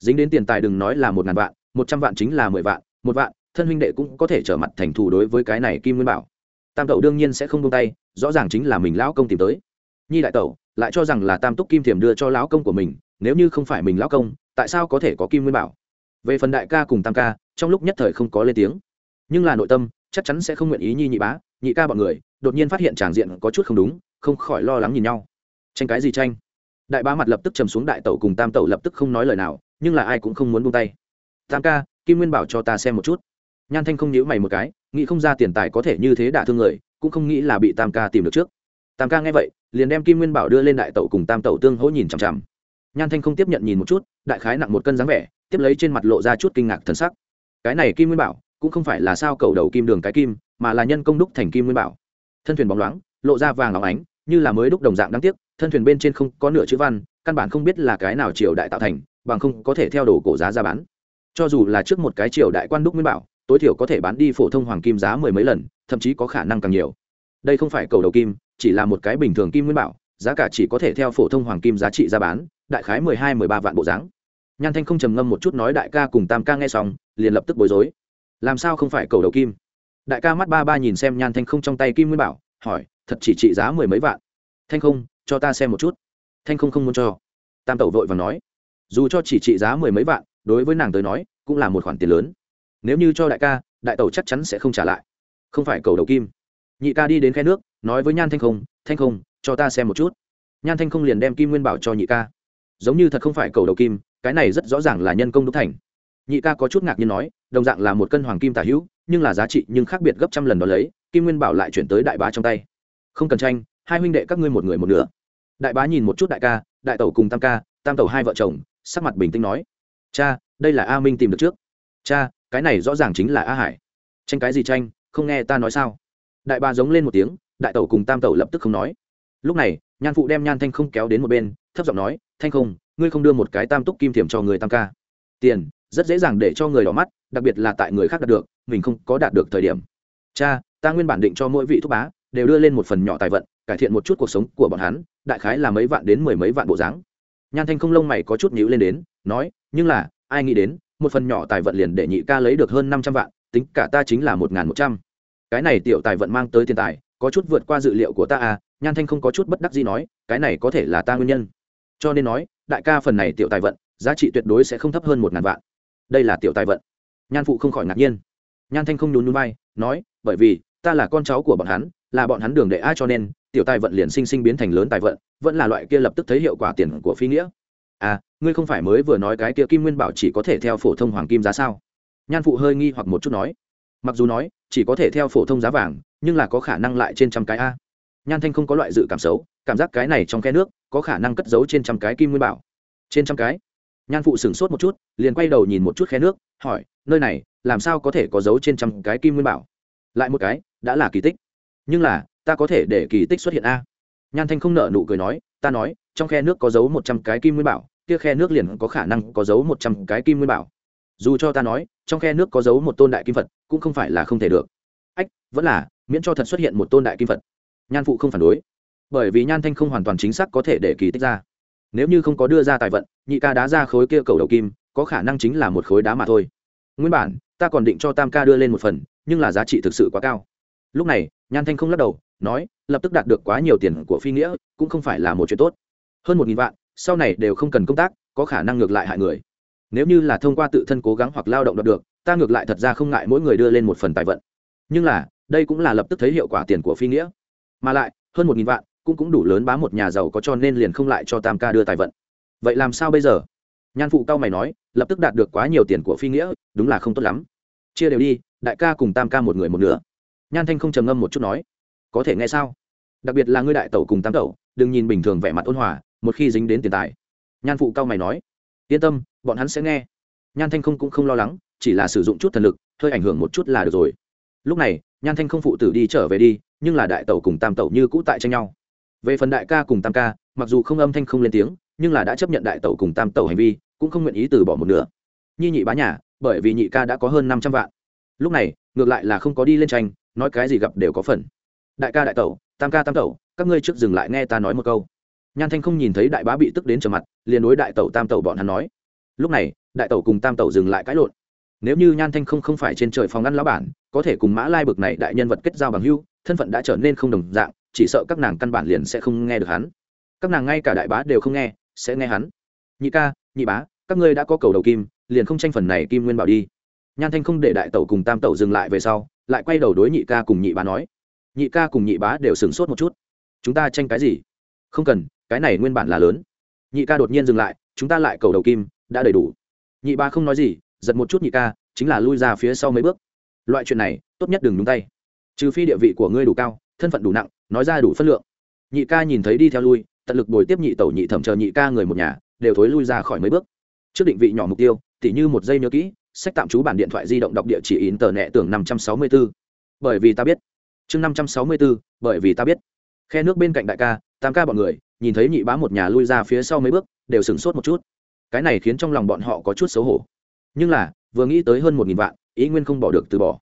S1: Dính đến tiền tài đừng nói là một ngàn vạn, một trăm vạn chính là mười vạn, một vạn, thân huynh đệ cũng có thể trở mặt thành thù đối với cái này kim nguyên bảo. Tam cậu đương nhiên sẽ không buông tay, rõ ràng chính là mình lão công tìm tới nhi đại tẩu, lại cho rằng là tam túc kim thiềm đưa cho lão công của mình, nếu như không phải mình lão công, tại sao có thể có kim nguyên bảo? Về phần đại ca cùng tam ca, trong lúc nhất thời không có lên tiếng. Nhưng là nội tâm, chắc chắn sẽ không nguyện ý nhi nhị bá, nhị ca bọn người, đột nhiên phát hiện tràng diện có chút không đúng, không khỏi lo lắng nhìn nhau. Tranh cái gì tranh? Đại bá mặt lập tức trầm xuống, đại tẩu cùng tam tẩu lập tức không nói lời nào, nhưng là ai cũng không muốn buông tay. Tam ca, kim nguyên bảo cho ta xem một chút. Nhan thanh không nhíu mày một cái, nghĩ không ra tiền tài có thể như thế đả thương người, cũng không nghĩ là bị tam ca tìm được trước tam ca nghe vậy, liền đem kim nguyên bảo đưa lên đại tẩu cùng tam tẩu tương hỗ nhìn chằm chằm. Nhan thanh không tiếp nhận nhìn một chút, đại khái nặng một cân dáng vẻ, tiếp lấy trên mặt lộ ra chút kinh ngạc thần sắc. Cái này kim nguyên bảo, cũng không phải là sao cầu đầu kim đường cái kim, mà là nhân công đúc thành kim nguyên bảo. Thân thuyền bóng loáng, lộ ra vàng óng ánh, như là mới đúc đồng dạng đáng tiếc, thân thuyền bên trên không có nửa chữ văn, căn bản không biết là cái nào triều đại tạo thành, bằng không có thể theo đồ cổ giá ra bán. Cho dù là trước một cái triều đại quan đúc nguyên bảo, tối thiểu có thể bán đi phổ thông hoàng kim giá mười mấy lần, thậm chí có khả năng càng nhiều. Đây không phải cầu đầu kim chỉ là một cái bình thường kim nguyên bảo, giá cả chỉ có thể theo phổ thông hoàng kim giá trị ra bán, đại khái mười hai, mười ba vạn bộ dáng. Nhan thanh không trầm ngâm một chút nói đại ca cùng tam ca nghe xong, liền lập tức bối rối. Làm sao không phải cầu đầu kim? Đại ca mắt ba ba nhìn xem nhan thanh không trong tay kim nguyên bảo, hỏi, thật chỉ trị giá mười mấy vạn? Thanh không, cho ta xem một chút. Thanh không không muốn cho. Tam tẩu vội và nói, dù cho chỉ trị giá mười mấy vạn, đối với nàng tới nói, cũng là một khoản tiền lớn. Nếu như cho đại ca, đại tẩu chắc chắn sẽ không trả lại. Không phải cầu đầu kim. Nhị ca đi đến khe nước nói với nhan thanh không thanh không, cho ta xem một chút. Nhan thanh không liền đem kim nguyên bảo cho nhị ca. Giống như thật không phải cầu đầu kim, cái này rất rõ ràng là nhân công đúc thành. Nhị ca có chút ngạc nhiên nói, đồng dạng là một cân hoàng kim tả hữu, nhưng là giá trị nhưng khác biệt gấp trăm lần đó lấy, kim nguyên bảo lại chuyển tới đại bá trong tay. Không cần tranh, hai huynh đệ các ngươi một người một nửa. Đại bá nhìn một chút đại ca, đại tẩu cùng tam ca, tam tẩu hai vợ chồng, sắc mặt bình tĩnh nói, cha, đây là a minh tìm được trước. Cha, cái này rõ ràng chính là a hải. Tranh cái gì tranh, không nghe ta nói sao? Đại bá giống lên một tiếng đại tẩu cùng tam tẩu lập tức không nói. Lúc này, nhan phụ đem nhan thanh không kéo đến một bên, thấp giọng nói, thanh không, ngươi không đưa một cái tam túc kim thiểm cho người tam ca. Tiền, rất dễ dàng để cho người đỏ mắt, đặc biệt là tại người khác đạt được, mình không có đạt được thời điểm. Cha, ta nguyên bản định cho mỗi vị thúc bá, đều đưa lên một phần nhỏ tài vận, cải thiện một chút cuộc sống của bọn hắn, đại khái là mấy vạn đến mười mấy vạn bộ dáng. Nhan thanh không lông mày có chút nhíu lên đến, nói, nhưng là, ai nghĩ đến, một phần nhỏ tài vận liền để nhị ca lấy được hơn năm trăm vạn, tính cả ta chính là một n g h n một trăm. Cái này tiểu tài vận mang tới tiền tài có chút vượt qua dự liệu của ta à nhan thanh không có chút bất đắc gì nói, cái này có thể là ta nguyên nhân. Cho nên nói, đại ca phần này tiểu tài vận, giá trị tuyệt đối sẽ không thấp hơn một ngàn vạn. Đây là tiểu tài vận. Nhan phụ không khỏi ngạc nhiên. Nhan thanh không nhún núi bay nói, bởi vì, ta là con cháu của bọn hắn, là bọn hắn đường đệ ai cho nên, tiểu tài vận liền sinh sinh biến thành lớn tài vận, vẫn là loại kia lập tức thấy hiệu quả tiền của phi nghĩa. À ngươi không phải mới vừa nói cái kia kim nguyên bảo chỉ có thể theo phổ thông hoàng kim giá sao? Nhan phụ hơi nghi hoặc một chút nói mặc dù nói, chỉ có thể theo phổ thông giá vàng, nhưng là có khả năng lại trên trăm cái a. Nhan thanh không có loại dự cảm xấu, cảm giác cái này trong khe nước, có khả năng cất giấu trên trăm cái kim nguyên bảo. Trên trăm cái? Nhan phụ sửng sốt một chút, liền quay đầu nhìn một chút khe nước, hỏi, nơi này, làm sao có thể có dấu trên trăm cái kim nguyên bảo? Lại một cái, đã là kỳ tích. Nhưng là, ta có thể để kỳ tích xuất hiện a. Nhan thanh không nợ nụ cười nói, ta nói, trong khe nước có dấu một trăm cái kim nguyên bảo, kia khe nước liền có khả năng có dấu một trăm cái kim nguyên bảo dù cho ta nói, trong khe nước có giấu một tôn đại kim phật, cũng không phải là không thể được. Ách, vẫn là, miễn cho thật xuất hiện một tôn đại kim phật. Nhan phụ không phản đối. Bởi vì nhan thanh không hoàn toàn chính xác có thể để kỳ tích ra. Nếu như không có đưa ra tài vận, nhị ca đá ra khối kia cầu đầu kim, có khả năng chính là một khối đá mà thôi. Nguyên bản, ta còn định cho tam ca đưa lên một phần, nhưng là giá trị thực sự quá cao. Lúc này, nhan thanh không lắc đầu, nói, lập tức đạt được quá nhiều tiền của phi nghĩa, cũng không phải là một chuyện tốt. Hơn một nghìn vạn, sau này đều không cần công tác, có khả năng ngược lại hại người nếu như là thông qua tự thân cố gắng hoặc lao động đạt được, ta ngược lại thật ra không ngại mỗi người đưa lên một phần tài vận. Nhưng là, đây cũng là lập tức thấy hiệu quả tiền của phi nghĩa. Mà lại, hơn một nghìn vạn, cũng cũng đủ lớn bá một nhà giàu có cho nên liền không lại cho tam ca đưa tài vận. Vậy làm sao bây giờ? Nhan phụ cao mày nói, lập tức đạt được quá nhiều tiền của phi nghĩa, đúng là không tốt lắm. Chia đều đi, đại ca cùng tam ca một người một nửa. Nhan thanh không trầm ngâm một chút nói, có thể nghe sao? Đặc biệt là ngươi đại tẩu cùng tam tẩu, đừng nhìn bình thường vẻ mặt ôn hòa, một khi dính đến tiền tài. Nhan phụ cao mày nói yên tâm, bọn hắn sẽ nghe. Nhan thanh không cũng không lo lắng, chỉ là sử dụng chút thần lực, hơi ảnh hưởng một chút là được rồi. Lúc này, nhan thanh không phụ tử đi trở về đi, nhưng là đại tẩu cùng tam tẩu như cũ tại tranh nhau. Về phần đại ca cùng tam ca, mặc dù không âm thanh không lên tiếng, nhưng là đã chấp nhận đại tẩu cùng tam tẩu hành vi, cũng không nguyện ý từ bỏ một nửa. Nhi nhị bá nhà, bởi vì nhị ca đã có hơn năm trăm vạn. Lúc này, ngược lại là không có đi lên tranh, nói cái gì gặp đều có phần. Đại ca đại tẩu, tam ca tam tẩu, các ngươi trước dừng lại nghe ta nói một câu nhan thanh không nhìn thấy đại bá bị tức đến trở mặt, liền đối đại tẩu tam tẩu bọn hắn nói, lúc này, đại tẩu cùng tam tẩu dừng lại cãi lộn. Nếu như nhan thanh không không phải trên trời phòng ngăn lão bản, có thể cùng mã lai bực này đại nhân vật kết giao bằng hưu thân phận đã trở nên không đồng dạng, chỉ sợ các nàng căn bản liền sẽ không nghe được hắn. Các nàng ngay cả đại bá đều không nghe, sẽ nghe hắn. Nhị ca, nhị bá, các ngươi đã có cầu đầu kim, liền không tranh phần này kim nguyên bảo đi. Nhan thanh không để đại tẩu cùng tam tẩu dừng lại về sau, lại quay đầu đối nhị ca cùng nhị bá nói, nhị ca cùng nhị bá đều sửng sốt một chút. Chúng ta tranh cái gì? Không cần cái này nguyên bản là lớn. Nhị ca đột nhiên dừng lại chúng ta lại cầu đầu kim đã đầy đủ. Nhị ba không nói gì giật một chút nhị ca chính là lui ra phía sau mấy bước. Loại chuyện này tốt nhất đừng nhúng tay. Trừ phi địa vị của ngươi đủ cao thân phận đủ nặng nói ra đủ phân lượng. Nhị ca nhìn thấy đi theo lui tận lực bồi tiếp nhị tẩu nhị thẩm chờ nhị ca người một nhà đều thối lui ra khỏi mấy bước. Trước định vị nhỏ mục tiêu tỉ như một giây nhớ kỹ sách tạm trú bản điện thoại di động đọc địa chỉ in tờ nẹ tưởng năm trăm sáu mươi 564. bởi vì ta biết. Chương năm trăm sáu mươi 564, bởi vì ta biết. Khe nước bên cạnh đại ca tam ca bọn người nhìn thấy nhị bá một nhà lui ra phía sau mấy bước, đều sửng sốt một chút. Cái này khiến trong lòng bọn họ có chút xấu hổ. Nhưng là, vừa nghĩ tới hơn một nghìn vạn, ý nguyên không bỏ được từ bỏ.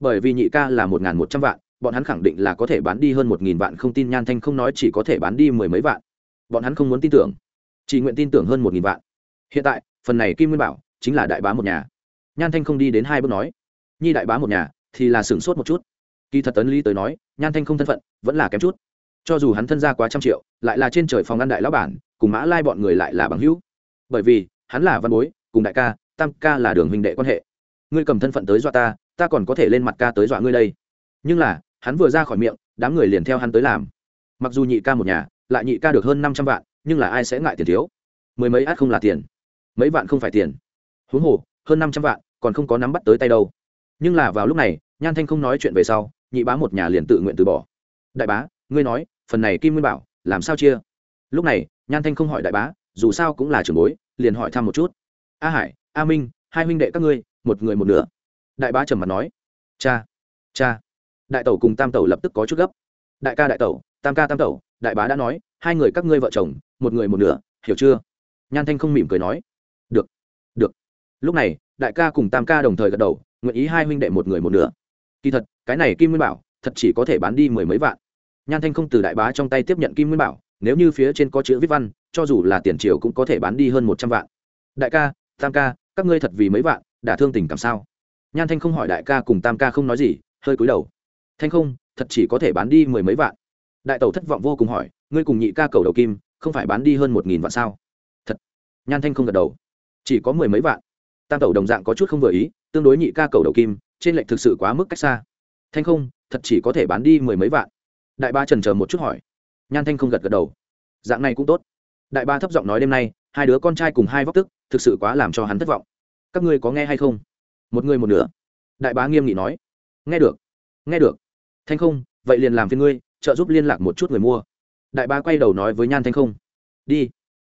S1: Bởi vì nhị ca là một n g h n một trăm vạn, bọn hắn khẳng định là có thể bán đi hơn một nghìn vạn không tin nhan thanh không nói chỉ có thể bán đi mười mấy vạn. Bọn hắn không muốn tin tưởng, chỉ nguyện tin tưởng hơn một nghìn vạn. Hiện tại, phần này kim nguyên bảo chính là đại bá một nhà. Nhan thanh không đi đến hai bước nói, nhi đại bá một nhà thì là sửng sốt một chút. Kỳ thật tấn lý tới nói, nhan thanh không thân phận vẫn là kém chút cho dù hắn thân ra quá trăm triệu, lại là trên trời phòng ăn đại lão bản, cùng mã lai bọn người lại là bằng hữu. Bởi vì, hắn là văn bối, cùng đại ca, tam ca là đường huynh đệ quan hệ. Ngươi cầm thân phận tới dọa ta ta còn có thể lên mặt ca tới dọa ngươi đây. Nhưng là, hắn vừa ra khỏi miệng, đám người liền theo hắn tới làm. Mặc dù nhị ca một nhà, lại nhị ca được hơn năm trăm vạn, nhưng là ai sẽ ngại tiền thiếu? Mười mấy át không là tiền. Mấy vạn không phải tiền. Huống hồ, hơn năm trăm vạn, còn không có nắm bắt tới tay đâu. Nhưng là vào lúc này, nhan thanh không nói chuyện về sau, nhị bá một nhà liền tự nguyện từ bỏ. Đại bá, ngươi nói phần này kim nguyên bảo, làm sao chia? Lúc này, nhan thanh không hỏi đại bá, dù sao cũng là trưởng bối, liền hỏi thăm một chút. A hải, a minh, hai huynh đệ các ngươi, một người một nửa. Đại bá trầm mặt nói. Cha cha. Đại tẩu cùng tam tẩu lập tức có chút gấp. Đại ca đại tẩu, tam ca tam tẩu, đại bá đã nói, hai người các ngươi vợ chồng, một người một nửa, hiểu chưa? Nhan thanh không mỉm cười nói. Được được. Lúc này, đại ca cùng tam ca đồng thời gật đầu, nguyện ý hai huynh đệ một người một nửa. Kỳ thật, cái này kim nguyên bảo, thật chỉ có thể bán đi mười mấy vạn nhan thanh không từ đại bá trong tay tiếp nhận kim nguyên bảo, nếu như phía trên có chữ viết văn, cho dù là tiền triều cũng có thể bán đi hơn một trăm vạn. Đại ca, tam ca, các ngươi thật vì mấy vạn, đã thương tình cảm sao? Nhan thanh không hỏi đại ca cùng tam ca không nói gì, hơi cúi đầu. Thanh không, thật chỉ có thể bán đi mười mấy vạn. Đại tẩu thất vọng vô cùng hỏi, ngươi cùng nhị ca cầu đầu kim, không phải bán đi hơn một nghìn vạn sao? Thật. Nhan thanh không gật đầu. Chỉ có mười mấy vạn. Tam tẩu đồng dạng có chút không vừa ý, tương đối nhị ca cầu đầu kim, trên lệnh thực sự quá mức cách xa. Thanh không, thật chỉ có thể bán đi mười mấy vạn đại ba trần chờ một chút hỏi. Nhan thanh không gật gật đầu. Dạng này cũng tốt. Đại ba thấp giọng nói đêm nay, hai đứa con trai cùng hai vóc tức, thực sự quá làm cho hắn thất vọng. Các ngươi có nghe hay không? Một người một nửa. Đại bá nghiêm nghị nói. Nghe được. Nghe được. Thanh không, vậy liền làm phiên ngươi, trợ giúp liên lạc một chút người mua. Đại bá quay đầu nói với nhan thanh không. Đi.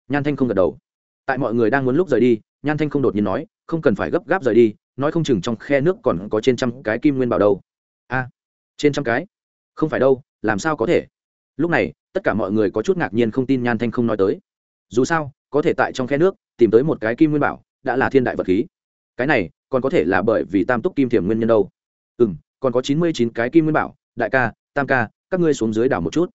S1: Nhan thanh không gật đầu. Tại mọi người đang muốn lúc rời đi, nhan thanh không đột nhiên nói, không cần phải gấp gáp rời đi, nói không chừng trong khe nước còn có trên trăm cái kim nguyên bảo đâu. A trên trăm cái? Không phải đâu làm sao có thể? Lúc này, tất cả mọi người có chút ngạc nhiên không tin nhan thanh không nói tới. Dù sao, có thể tại trong khe nước, tìm tới một cái kim nguyên bảo, đã là thiên đại vật khí. Cái này, còn có thể là bởi vì tam túc kim thiểm nguyên nhân đâu. Ừ m còn có chín mươi chín cái kim nguyên bảo, đại ca, tam ca, các ngươi xuống dưới đảo một chút.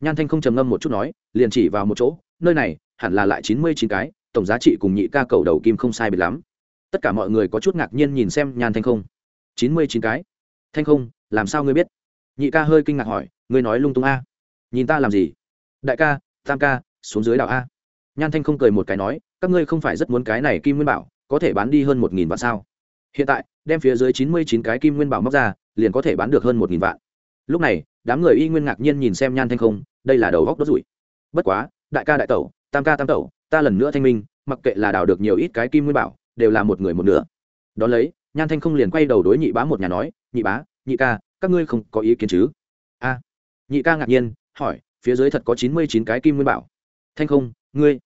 S1: Nhan thanh không trầm ngâm một chút nói, liền chỉ vào một chỗ, nơi này, hẳn là lại chín mươi chín cái, tổng giá trị cùng nhị ca cầu đầu kim không sai biệt lắm. Tất cả mọi người có chút ngạc nhiên nhìn xem nhan thanh không. chín mươi chín cái. Thanh không, làm sao ngươi biết? Nhị ca hơi kinh ngạc hỏi, ngươi nói lung tung a? Nhìn ta làm gì? Đại ca, tam ca, xuống dưới đảo a. Nhan thanh không cười một cái nói, các ngươi không phải rất muốn cái này kim nguyên bảo, có thể bán đi hơn một nghìn vạn sao? Hiện tại, đem phía dưới chín mươi chín cái kim nguyên bảo móc ra, liền có thể bán được hơn một nghìn vạn. Lúc này, đám người y nguyên ngạc nhiên nhìn xem nhan thanh không, đây là đầu góc đốt rủi. Bất quá, đại ca đại tẩu, tam ca tam tẩu, ta lần nữa thanh minh, mặc kệ là đào được nhiều ít cái kim nguyên bảo, đều là một người một nửa. Đón lấy, nhan thanh không liền quay đầu đối nhị bá một nhà nói, nhị bá, nhị ca các ngươi không có ý kiến chứ? A. Nhị ca ngạc nhiên, hỏi, phía dưới thật có chín mươi chín cái kim nguyên bảo. Thanh không, ngươi.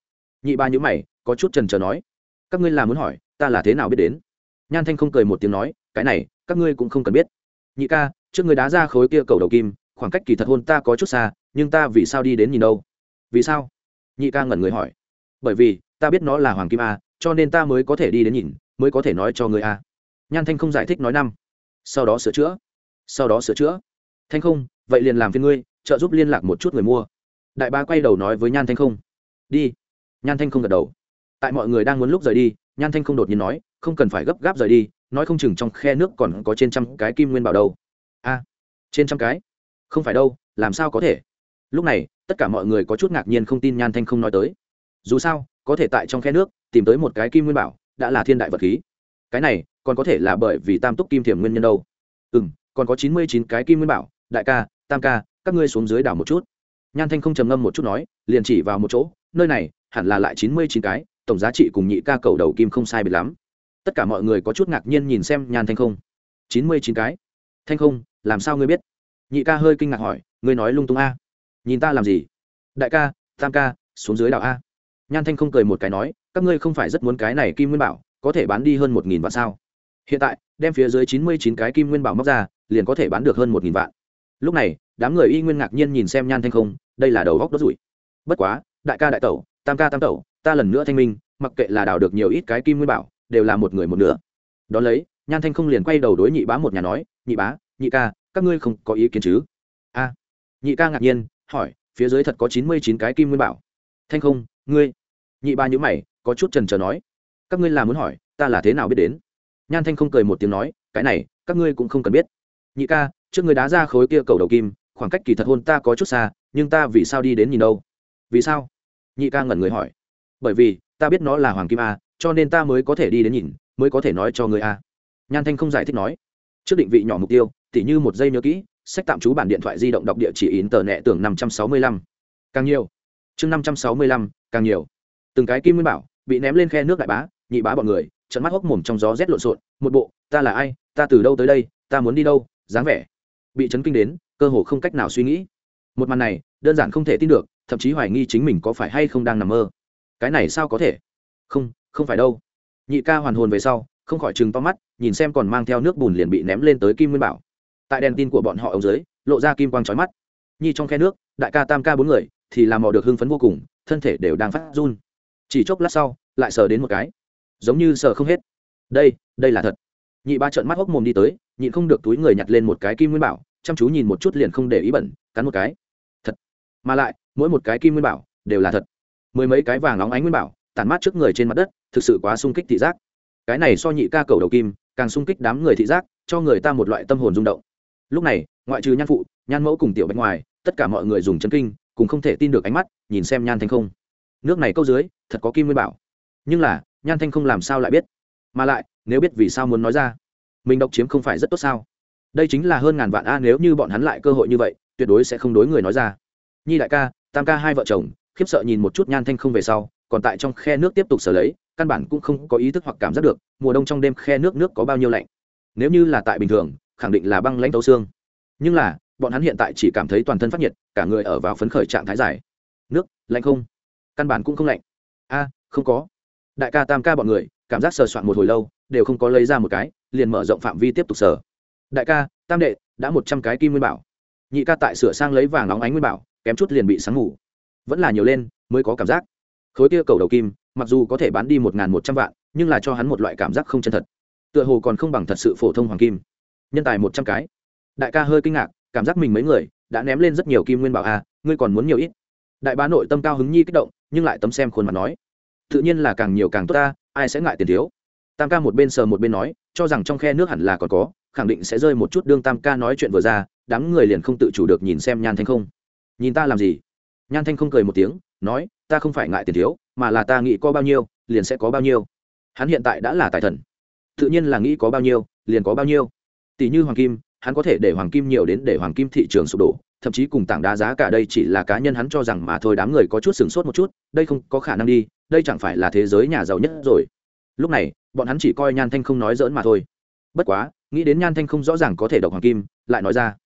S1: Nhị ba nhữ mày, có chút trần trờ nói. Các ngươi là muốn hỏi, ta là thế nào biết đến? Nhan thanh không cười một tiếng nói, cái này, các ngươi cũng không cần biết. Nhị ca, trước người đá ra khối kia cầu đầu kim, khoảng cách kỳ thật hôn ta có chút xa, nhưng ta vì sao đi đến nhìn đâu? Vì sao? Nhị ca ngẩn người hỏi. Bởi vì, ta biết nó là hoàng kim a, cho nên ta mới có thể đi đến nhìn, mới có thể nói cho người a. Nhan thanh không giải thích nói năm. Sau đó sửa chữa sau đó sửa chữa. Thanh không, vậy liền làm phiên ngươi, trợ giúp liên lạc một chút người mua. Đại ba quay đầu nói với nhan thanh không. Đi. Nhan thanh không gật đầu. Tại mọi người đang muốn lúc rời đi, nhan thanh không đột nhiên nói, không cần phải gấp gáp rời đi, nói không chừng trong khe nước còn có trên trăm cái kim nguyên bảo đâu. A. Trên trăm cái? Không phải đâu, làm sao có thể? Lúc này, tất cả mọi người có chút ngạc nhiên không tin nhan thanh không nói tới. Dù sao, có thể tại trong khe nước tìm tới một cái kim nguyên bảo, đã là thiên đại vật khí. Cái này, còn có thể là bởi vì tam túc kim thiểm nguyên nhân đâu. Ừ m còn có chín mươi chín cái kim nguyên bảo, đại ca, tam ca, các ngươi xuống dưới đảo một chút. Nhan thanh không trầm ngâm một chút nói, liền chỉ vào một chỗ, nơi này hẳn là lại chín mươi chín cái, tổng giá trị cùng nhị ca cầu đầu kim không sai biệt lắm. Tất cả mọi người có chút ngạc nhiên nhìn xem nhan thanh không. chín mươi chín cái? Thanh không, làm sao ngươi biết? Nhị ca hơi kinh ngạc hỏi, ngươi nói lung tung a. Nhìn ta làm gì? Đại ca, tam ca, xuống dưới đảo a. Nhan thanh không cười một cái nói, các ngươi không phải rất muốn cái này kim nguyên bảo, có thể bán đi hơn một nghìn vạn sao? Hiện tại, đem phía dưới chín mươi chín cái kim nguyên bảo móc ra, liền có thể bán được hơn một nghìn vạn. Lúc này, đám người y nguyên ngạc nhiên nhìn xem nhan thanh không, đây là đầu góc đốt rủi. Bất quá, đại ca đại tẩu, tam ca tam tẩu, ta lần nữa thanh minh, mặc kệ là đào được nhiều ít cái kim nguyên bảo, đều là một người một nửa. Đón lấy, nhan thanh không liền quay đầu đối nhị bá một nhà nói, nhị bá, nhị ca, các ngươi không có ý kiến chứ? A. Nhị ca ngạc nhiên, hỏi, phía dưới thật có chín mươi chín cái kim nguyên bảo? Thanh không, ngươi. Nhị ba nhữ mày, có chút trần trờ nói, các ngươi là muốn hỏi, ta là thế nào biết đến? Nhan thanh không cười một tiếng nói, cái này, các ngươi cũng không cần biết. Nhị ca, trước người đá ra khối kia cầu đầu kim, khoảng cách kỳ thật hôn ta có chút xa, nhưng ta vì sao đi đến nhìn đâu? Vì sao? Nhị ca ngẩn người hỏi. Bởi vì, ta biết nó là hoàng kim a, cho nên ta mới có thể đi đến nhìn, mới có thể nói cho người a. Nhan thanh không giải thích nói. Trước định vị nhỏ mục tiêu, tỉ như một giây nhớ kỹ, sách tạm trú bản điện thoại di động đọc địa chỉ in tờ nẹ tưởng năm trăm sáu mươi lăm. Càng nhiều. Chương năm trăm sáu mươi lăm, càng nhiều. Từng cái kim nguyên bảo bị ném lên khe nước đại bá, nhị bá bọn người trận mắt hốc mồm trong gió rét lộn xộn, một bộ, ta là ai? Ta từ đâu tới đây? Ta muốn đi đâu? dáng vẻ bị chấn kinh đến, cơ hồ không cách nào suy nghĩ. Một màn này, đơn giản không thể tin được, thậm chí hoài nghi chính mình có phải hay không đang nằm mơ. Cái này sao có thể? Không không phải đâu. Nhị ca hoàn hồn về sau, không khỏi chừng to mắt, nhìn xem còn mang theo nước bùn liền bị ném lên tới kim nguyên bảo. Tại đèn tin của bọn họ ống dưới, lộ ra kim quang trói mắt. Nhi trong khe nước, đại ca tam ca bốn người, thì làm mò được hưng phấn vô cùng, thân thể đều đang phát run. Chỉ chốc lát sau, lại sờ đến một cái giống như sờ không hết. Đây đây là thật. Nhị ba trợn mắt hốc mồm đi tới, nhịn không được túi người nhặt lên một cái kim nguyên bảo, chăm chú nhìn một chút liền không để ý bẩn, cắn một cái. Thật. Mà lại, mỗi một cái kim nguyên bảo đều là thật. Mười mấy cái vàng óng ánh nguyên bảo, tản mát trước người trên mặt đất, thực sự quá sung kích thị giác. Cái này so nhị ca cầu đầu kim, càng sung kích đám người thị giác, cho người ta một loại tâm hồn rung động. Lúc này, ngoại trừ nhan phụ, nhan mẫu cùng tiểu bạch ngoài, tất cả mọi người dùng chân kinh cùng không thể tin được ánh mắt, nhìn xem nhan thanh không. Nước này câu dưới, thật có kim nguyên bảo. Nhưng là nhan thanh không làm sao lại biết. Mà lại, nếu biết vì sao muốn nói ra? Mình độc chiếm không phải rất tốt sao? Đây chính là hơn ngàn vạn a, nếu như bọn hắn lại cơ hội như vậy, tuyệt đối sẽ không đối người nói ra. Nhi đại ca, tam ca hai vợ chồng, khiếp sợ nhìn một chút nhan thanh không về sau, còn tại trong khe nước tiếp tục sở lấy, căn bản cũng không có ý thức hoặc cảm giác được, mùa đông trong đêm khe nước nước có bao nhiêu lạnh. Nếu như là tại bình thường, khẳng định là băng lãnh tấu xương. Nhưng là, bọn hắn hiện tại chỉ cảm thấy toàn thân phát nhiệt, cả người ở vào phấn khởi trạng thái dài. Nước, lạnh không? Căn bản cũng không lạnh. A, không có đại ca tam ca bọn người, cảm giác sờ soạn một hồi lâu, đều không có lấy ra một cái, liền mở rộng phạm vi tiếp tục sờ. Đại ca, tam đệ, đã một trăm cái kim nguyên bảo. Nhị ca tại sửa sang lấy vàng nóng ánh nguyên bảo, kém chút liền bị sáng ngủ. Vẫn là nhiều lên, mới có cảm giác. Khối kia cầu đầu kim, mặc dù có thể bán đi một một trăm vạn, nhưng là cho hắn một loại cảm giác không chân thật. Tựa hồ còn không bằng thật sự phổ thông hoàng kim. Nhân tài một trăm cái. Đại ca hơi kinh ngạc, cảm giác mình mấy người, đã ném lên rất nhiều kim nguyên bảo a ngươi còn muốn nhiều ít. Đại bá nội tâm cao hứng nhi kích động, nhưng lại tấm xem khuôn mặt nói tự nhiên là càng nhiều càng tốt ta, ai sẽ ngại tiền thiếu? Tam ca một bên sờ một bên nói, cho rằng trong khe nước hẳn là còn có, khẳng định sẽ rơi một chút đương tam ca nói chuyện vừa ra, đám người liền không tự chủ được nhìn xem nhan thanh không. Nhìn ta làm gì? Nhan thanh không cười một tiếng, nói, ta không phải ngại tiền thiếu, mà là ta nghĩ có bao nhiêu, liền sẽ có bao nhiêu. Hắn hiện tại đã là tài thần. Tự nhiên là nghĩ có bao nhiêu, liền có bao nhiêu. Tỷ như hoàng kim, hắn có thể để hoàng kim nhiều đến để hoàng kim thị trường sụp đổ, thậm chí cùng tảng đá giá cả đây chỉ là cá nhân hắn cho rằng mà thôi, đám người có chút sửng sốt một chút, đây không có khả năng đi đây chẳng phải là thế giới nhà giàu nhất rồi. Lúc này, bọn hắn chỉ coi nhan thanh không nói dỡn mà thôi. Bất quá, nghĩ đến nhan thanh không rõ ràng có thể độc hoàng kim, lại nói ra,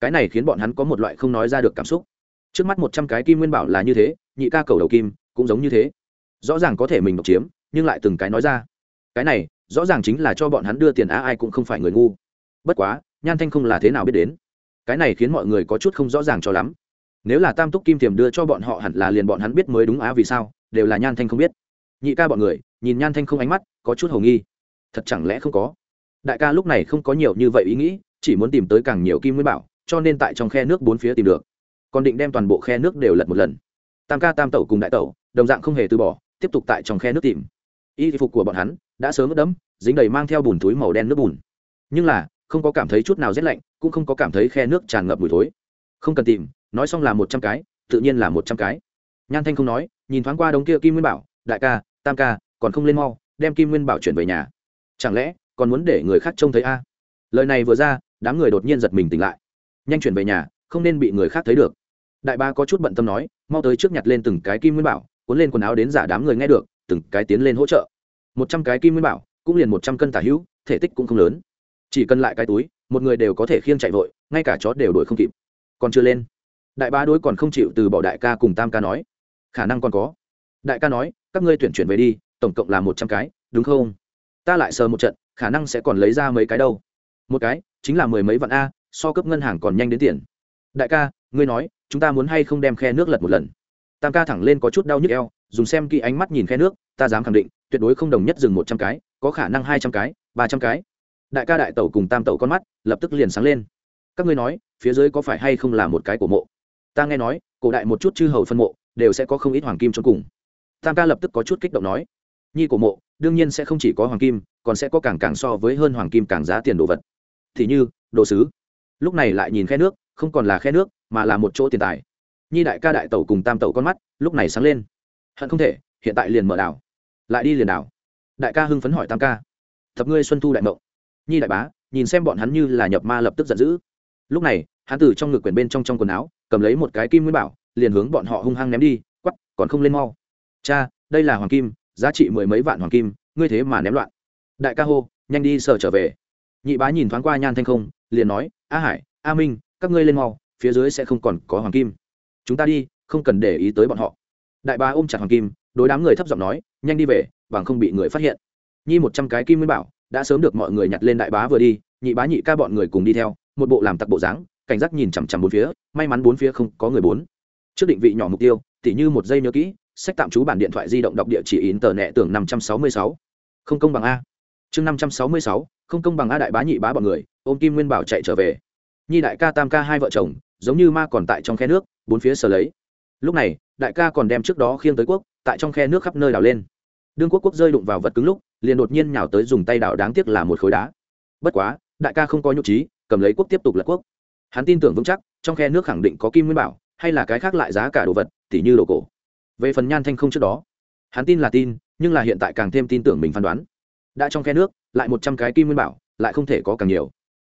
S1: cái này khiến bọn hắn có một loại không nói ra được cảm xúc. Trước mắt một trăm cái kim nguyên bảo là như thế, nhị ca cầu đầu kim cũng giống như thế. Rõ ràng có thể mình độc chiếm, nhưng lại từng cái nói ra. Cái này, rõ ràng chính là cho bọn hắn đưa tiền á, ai cũng không phải người ngu. Bất quá, nhan thanh không là thế nào biết đến. Cái này khiến mọi người có chút không rõ ràng cho lắm. Nếu là tam túc kim tiềm đưa cho bọn họ hẳn là liền bọn hắn biết mới đúng á, vì sao? Đều là nhan thanh không biết. Nhị ca bọn người, nhìn nhan thanh không ánh mắt, có chút h ầ nghi. Thật chẳng lẽ không có? Đại ca lúc này không có nhiều như vậy ý nghĩ, chỉ muốn tìm tới càng nhiều kim nguyên bảo, cho nên tại trong khe nước bốn phía tìm được. Còn định đem toàn bộ khe nước đều lật một lần. Tam ca, tam tẩu cùng đại tẩu, đồng dạng không hề từ bỏ, tiếp tục tại trong khe nước tìm. Y phục của bọn hắn đã sớm ướt đẫm, dính đầy mang theo bùn túi màu đen nước bùn. Nhưng là, không có cảm thấy chút nào rét lạnh, cũng không có cảm thấy khe nước tràn ngập mùi thối. Không cần tìm, nói xong là một trăm cái, tự nhiên là một trăm cái. Nhan thanh không nói nhìn thoáng qua đống kia kim nguyên bảo, đại ca, tam ca, còn không lên mau, đem kim nguyên bảo chuyển về nhà. Chẳng lẽ, còn muốn để người khác trông thấy a? Lời này vừa ra, đám người đột nhiên giật mình tỉnh lại. Nhanh chuyển về nhà, không nên bị người khác thấy được. Đại ba có chút bận tâm nói, mau tới trước nhặt lên từng cái kim nguyên bảo, cuốn lên quần áo đến giả đám người nghe được, từng cái tiến lên hỗ trợ. Một trăm cái kim nguyên bảo, cũng liền một trăm cân tả hữu, thể tích cũng không lớn. Chỉ cần lại cái túi, một người đều có thể khiêng chạy vội, ngay cả chó đều đuổi không kịp. Còn chưa lên. Đại ba đối còn không chịu từ bỏ đại ca cùng tam ca nói khả năng còn có. Đại ca nói, các ngươi tuyển chuyển về đi, tổng cộng là một trăm cái, đúng không? Ta lại sờ một trận, khả năng sẽ còn lấy ra mấy cái đâu. Một cái, chính là mười mấy vạn a, so cấp ngân hàng còn nhanh đến tiền. Đại ca, ngươi nói, chúng ta muốn hay không đem khe nước lật một lần? Tam ca thẳng lên có chút đau nhức eo, dùng xem kỹ ánh mắt nhìn khe nước, ta dám khẳng định, tuyệt đối không đồng nhất dừng một trăm cái, có khả năng hai trăm cái, ba trăm cái. Đại ca đại tẩu cùng tam tẩu con mắt, lập tức liền sáng lên. Các ngươi nói, phía dưới có phải hay không là một cái cổ mộ? Ta nghe nói, cổ đại một chút chư hầu phân mộ đều sẽ có không ít hoàng kim cho cùng. Tam ca lập tức có chút kích động nói, nhi cổ mộ, đương nhiên sẽ không chỉ có hoàng kim, còn sẽ có càng càng so với hơn hoàng kim càng giá tiền đồ vật. Thì như, đồ sứ. Lúc này lại nhìn khe nước, không còn là khe nước, mà là một chỗ tiền tài. Nhi đại ca đại tẩu cùng tam tẩu con mắt, lúc này sáng lên. Hận không thể, hiện tại liền mở đảo. Lại đi liền đảo. Đại ca hưng phấn hỏi tam ca, thập ngươi xuân thu đại mộng nhi đại bá, nhìn xem bọn hắn như là nhập ma lập tức giận dữ. Lúc này, hắn từ trong ngực quyển bên trong trong quần áo, cầm lấy một cái kim nguyên bảo liền hướng bọn họ hung hăng ném đi quắp còn không lên mau. Cha, đây là hoàng kim, giá trị mười mấy vạn hoàng kim, ngươi thế mà ném loạn. Đại ca hô, nhanh đi sở trở về. Nhị bá nhìn thoáng qua nhan thanh không, liền nói, a hải, a minh, các ngươi lên mau, phía dưới sẽ không còn có hoàng kim. Chúng ta đi, không cần để ý tới bọn họ. Đại bá ôm chặt hoàng kim, đối đám người thấp giọng nói, nhanh đi về, bằng không bị người phát hiện. Nhi một trăm cái kim nguyên bảo, đã sớm được mọi người nhặt lên đại bá vừa đi, nhị bá nhị ca bọn người cùng đi theo, một bộ làm tặc bộ dáng, cảnh giác nhìn chằm chằm bốn phía, may mắn bốn phía không có người bốn trước định vị nhỏ mục tiêu, tỉ như một giây nhớ kỹ, sách tạm trú bản điện thoại di động đọc địa chỉ in tờ nẹ tưởng năm trăm sáu mươi sáu. Không công bằng a. Chương năm trăm sáu mươi sáu, không công bằng a đại bá nhị bá bọn người, ôm kim nguyên bảo chạy trở về. Nhi đại ca tam ca hai vợ chồng, giống như ma còn tại trong khe nước, bốn phía sờ lấy. Lúc này, đại ca còn đem trước đó khiêng tới quốc, tại trong khe nước khắp nơi đào lên. Đương quốc quốc rơi đụng vào vật cứng lúc, liền đột nhiên nhào tới dùng tay đào đáng tiếc là một khối đá. Bất quá, đại ca không có nhục trí, cầm lấy quốc tiếp tục lật quốc. Hắn tin tưởng vững chắc, trong khe nước khẳng định có kim nguyên bảo hay là cái khác lại giá cả đồ vật, tỉ như đồ cổ. Về phần nhan thanh không trước đó, hắn tin là tin, nhưng là hiện tại càng thêm tin tưởng mình phán đoán. Đã trong khe nước, lại một trăm cái kim nguyên bảo, lại không thể có càng nhiều.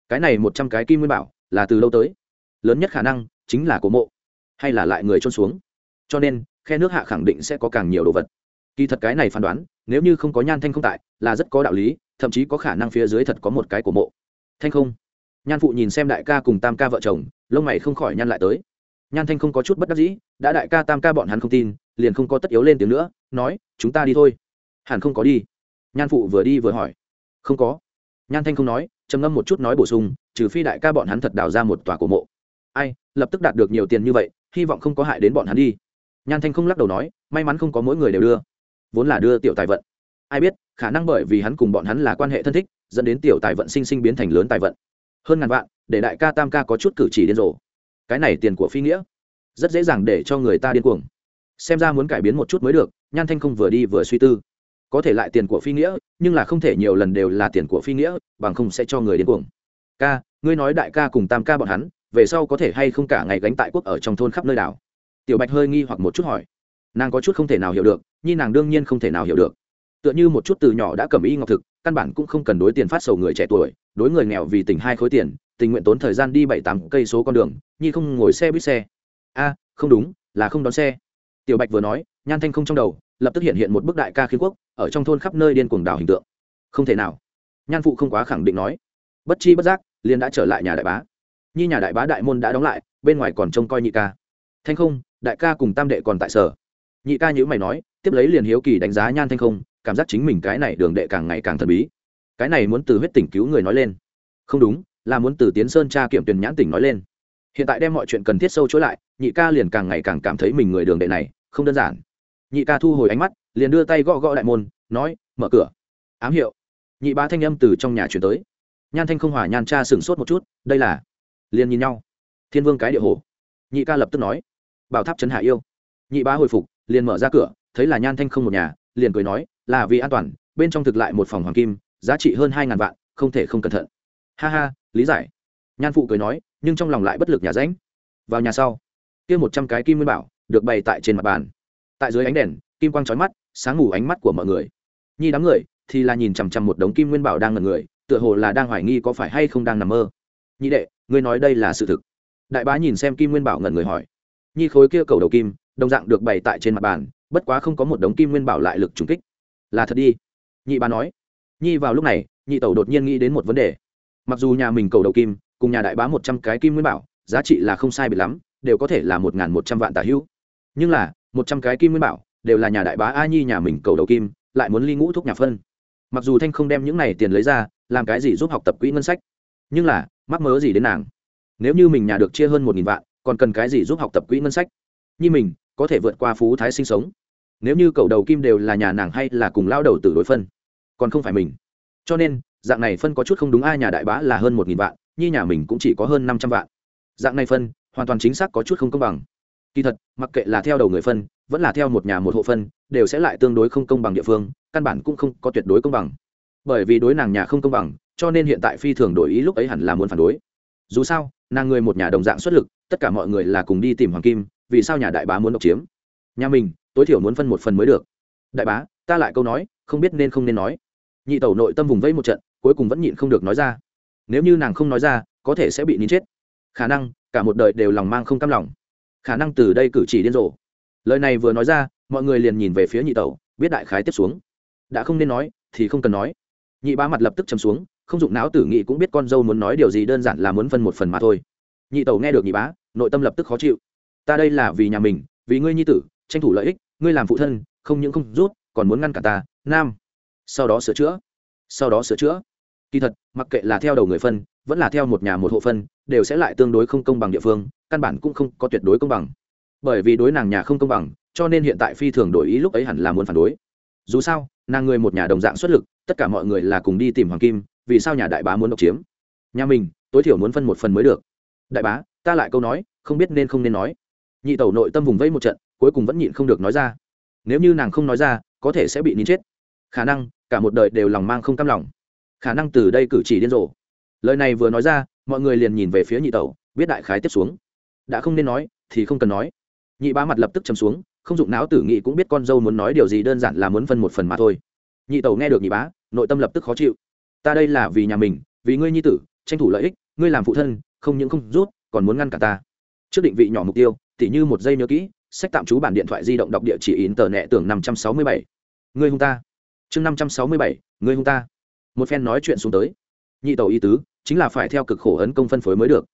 S1: Cái này một trăm cái kim nguyên bảo là từ lâu tới. Lớn nhất khả năng chính là cổ mộ, hay là lại người trôn xuống. Cho nên, khe nước hạ khẳng định sẽ có càng nhiều đồ vật. Kỳ thật cái này phán đoán, nếu như không có nhan thanh không tại, là rất có đạo lý, thậm chí có khả năng phía dưới thật có một cái cổ mộ. Thanh không. Nhan phụ nhìn xem đại ca cùng tam ca vợ chồng, lông mày không khỏi nhăn lại tới nhan thanh không có chút bất đắc dĩ, đã đại ca tam ca bọn hắn không tin, liền không có tất yếu lên tiếng nữa, nói, chúng ta đi thôi. Hẳn không có đi. Nhan phụ vừa đi vừa hỏi. Không có. Nhan thanh không nói, trầm ngâm một chút nói bổ sung, trừ phi đại ca bọn hắn thật đào ra một tòa cổ mộ. Ai, lập tức đạt được nhiều tiền như vậy, hy vọng không có hại đến bọn hắn đi. Nhan thanh không lắc đầu nói, may mắn không có mỗi người đều đưa, vốn là đưa tiểu tài vận. Ai biết, khả năng bởi vì hắn cùng bọn hắn là quan hệ thân thích, dẫn đến tiểu tài vận sinh sinh biến thành lớn tài vận. Hơn ngàn vạn, để đại ca tam ca có chút cử chỉ điên rồ cái này tiền của phi nghĩa, rất dễ dàng để cho người ta điên cuồng. Xem ra muốn cải biến một chút mới được, nhan thanh không vừa đi vừa suy tư. Có thể lại tiền của phi nghĩa, nhưng là không thể nhiều lần đều là tiền của phi nghĩa, bằng không sẽ cho người điên cuồng. Ca, ngươi nói đại ca cùng tam ca bọn hắn, về sau có thể hay không cả ngày gánh tại quốc ở trong thôn khắp nơi đảo? Tiểu bạch hơi nghi hoặc một chút hỏi. Nàng có chút không thể nào hiểu được nhưng nàng đương nhiên không thể nào hiểu được tựa như một chút từ nhỏ đã cầm y ngọc thực, căn bản cũng không cần đối tiền phát sầu người trẻ tuổi, đối người nghèo vì tỉnh hai khối tiền, tình nguyện tốn thời gian đi bảy tám cây số con đường, nhi không ngồi xe buýt xe. A, không đúng, là không đón xe. Tiểu bạch vừa nói, nhan thanh không trong đầu, lập tức hiện hiện một bức đại ca khiến quốc, ở trong thôn khắp nơi điên cuồng đảo hình tượng. Không thể nào. Nhan phụ không quá khẳng định nói. Bất chi bất giác, liền đã trở lại nhà đại bá. Nhi nhà đại bá đại môn đã đóng lại, bên ngoài còn trông coi nhị ca. Thanh không, đại ca cùng tam đệ còn tại sở. Nhị ca nhữ mày nói, tiếp lấy liền hiếu kỳ đánh giá nhan thanh không cảm giác chính mình cái này đường đệ càng ngày càng thần bí. Cái này muốn từ huyết tỉnh cứu người nói lên. Không đúng, là muốn từ tiến sơn tra kiểm tuyển nhãn tỉnh nói lên. Hiện tại đem mọi chuyện cần thiết sâu chối lại, nhị ca liền càng ngày càng cảm thấy mình người đường đệ này, không đơn giản. Nhị ca thu hồi ánh mắt, liền đưa tay gõ gõ đại môn, nói, mở cửa. Ám hiệu. Nhị ba thanh âm từ trong nhà chuyển tới. Nhan thanh không hòa nhan cha sửng sốt một chút, đây là? Liền nhìn nhau. Thiên vương cái địa hồ. Nhị ca lập tức nói, bảo tháp trấn hạ yêu. Nhị ba hồi phục, liền mở ra cửa, thấy là nhan thanh không một nhà, liền cười nói là vì an toàn, bên trong thực lại một phòng hoàng kim, giá trị hơn hai ngàn vạn, không thể không cẩn thận. Ha ha, lý giải. Nhan phụ cười nói, nhưng trong lòng lại bất lực nhà ránh. Vào nhà sau, kia một trăm cái kim nguyên bảo được bày tại trên mặt bàn. Tại dưới ánh đèn, kim quang trói mắt, sáng ngủ ánh mắt của mọi người. Nhi đám người thì là nhìn chằm chằm một đống kim nguyên bảo đang ngần người, tựa hồ là đang hoài nghi có phải hay không đang nằm mơ. Nhi đệ, ngươi nói đây là sự thực. Đại bá nhìn xem kim nguyên bảo ngẩn người hỏi. Nhi khối kia cầu đầu kim, đồng dạng được bày tại trên mặt bàn, bất quá không có một đống kim nguyên bảo lại lực trùng kích là thật đi. Nhị bà nói. Nhi vào lúc này, nhị tẩu đột nhiên nghĩ đến một vấn đề. Mặc dù nhà mình cầu đầu kim, cùng nhà đại bá một trăm cái kim nguyên bảo, giá trị là không sai biệt lắm, đều có thể là một n g h n một trăm vạn tả hữu. Nhưng là, một trăm cái kim nguyên bảo, đều là nhà đại bá a nhi nhà mình cầu đầu kim, lại muốn ly ngũ thuốc nhà phân. Mặc dù thanh không đem những này tiền lấy ra, làm cái gì giúp học tập quỹ ngân sách, nhưng là, mắc mớ gì đến nàng? Nếu như mình nhà được chia hơn một nghìn vạn, còn cần cái gì giúp học tập quỹ ngân sách? Như mình, có thể vượt qua phú thái sinh sống nếu như cầu đầu kim đều là nhà nàng hay là cùng lao đầu từ đối phân, còn không phải mình. Cho nên, dạng này phân có chút không đúng, ai nhà đại bá là hơn một nghìn vạn như nhà mình cũng chỉ có hơn năm trăm vạn. Dạng này phân, hoàn toàn chính xác có chút không công bằng. Kỳ thật, mặc kệ là theo đầu người phân, vẫn là theo một nhà một hộ phân, đều sẽ lại tương đối không công bằng địa phương, căn bản cũng không có tuyệt đối công bằng. Bởi vì đối nàng nhà không công bằng, cho nên hiện tại phi thường đổi ý lúc ấy hẳn là muốn phản đối. Dù sao, nàng người một nhà đồng dạng xuất lực, tất cả mọi người là cùng đi tìm hoàng kim, vì sao nhà đại bá muốn độc chiếm? Nhà mình tối thiểu muốn phân một phần mới được. Đại bá, ta lại câu nói, không biết nên không nên nói. Nhị tẩu nội tâm vùng vây một trận, cuối cùng vẫn nhịn không được nói ra. Nếu như nàng không nói ra, có thể sẽ bị nín chết. Khả năng, cả một đời đều lòng mang không cam lòng. Khả năng từ đây cử chỉ điên rồ. Lời này vừa nói ra, mọi người liền nhìn về phía nhị tẩu, biết đại khái tiếp xuống. Đã không nên nói, thì không cần nói. Nhị bá mặt lập tức chấm xuống, không dụng não tử nghị cũng biết con dâu muốn nói điều gì đơn giản là muốn phân một phần mà thôi. Nhị tẩu nghe được nhị bá, nội tâm lập tức khó chịu. Ta đây là vì nhà mình, vì ngươi nhi tử tranh thủ lợi ích, ngươi làm phụ thân, không những không rút, còn muốn ngăn cả ta, nam. Sau đó sửa chữa. Sau đó sửa chữa. Kỳ thật, mặc kệ là theo đầu người phân, vẫn là theo một nhà một hộ phân, đều sẽ lại tương đối không công bằng địa phương, căn bản cũng không có tuyệt đối công bằng. Bởi vì đối nàng nhà không công bằng, cho nên hiện tại phi thường đổi ý lúc ấy hẳn là muốn phản đối. Dù sao, nàng người một nhà đồng dạng xuất lực, tất cả mọi người là cùng đi tìm hoàng kim, vì sao nhà đại bá muốn độc chiếm? Nhà mình, tối thiểu muốn phân một phần mới được. Đại bá, ta lại câu nói, không biết nên không nên nói nhị tẩu nội tâm vùng vẫy một trận, cuối cùng vẫn nhịn không được nói ra. Nếu như nàng không nói ra, có thể sẽ bị nín chết. Khả năng, cả một đời đều lòng mang không cam lòng. Khả năng từ đây cử chỉ điên rồ. Lời này vừa nói ra, mọi người liền nhìn về phía nhị tẩu, biết đại khái tiếp xuống. Đã không nên nói, thì không cần nói. Nhị bá mặt lập tức chấm xuống, không dụng não tử nghị cũng biết con dâu muốn nói điều gì đơn giản là muốn phân một phần mà thôi. Nhị tẩu nghe được nhị bá, nội tâm lập tức khó chịu. Ta đây là vì nhà mình, vì ngươi nhi tử, tranh thủ lợi ích, ngươi làm phụ thân, không những không rút, còn muốn ngăn cả ta. Trước định vị nhỏ mục tiêu tỉ như một giây nhớ kỹ, sách tạm trú bản điện thoại di động đọc địa chỉ in tờ nẹ tưởng năm trăm sáu mươi bảy. Người hung ta. Chương năm trăm sáu mươi bảy, người hung ta. Một phen nói chuyện xuống tới. Nhị tàu y tứ, chính là phải theo cực khổ ấn công phân phối mới được.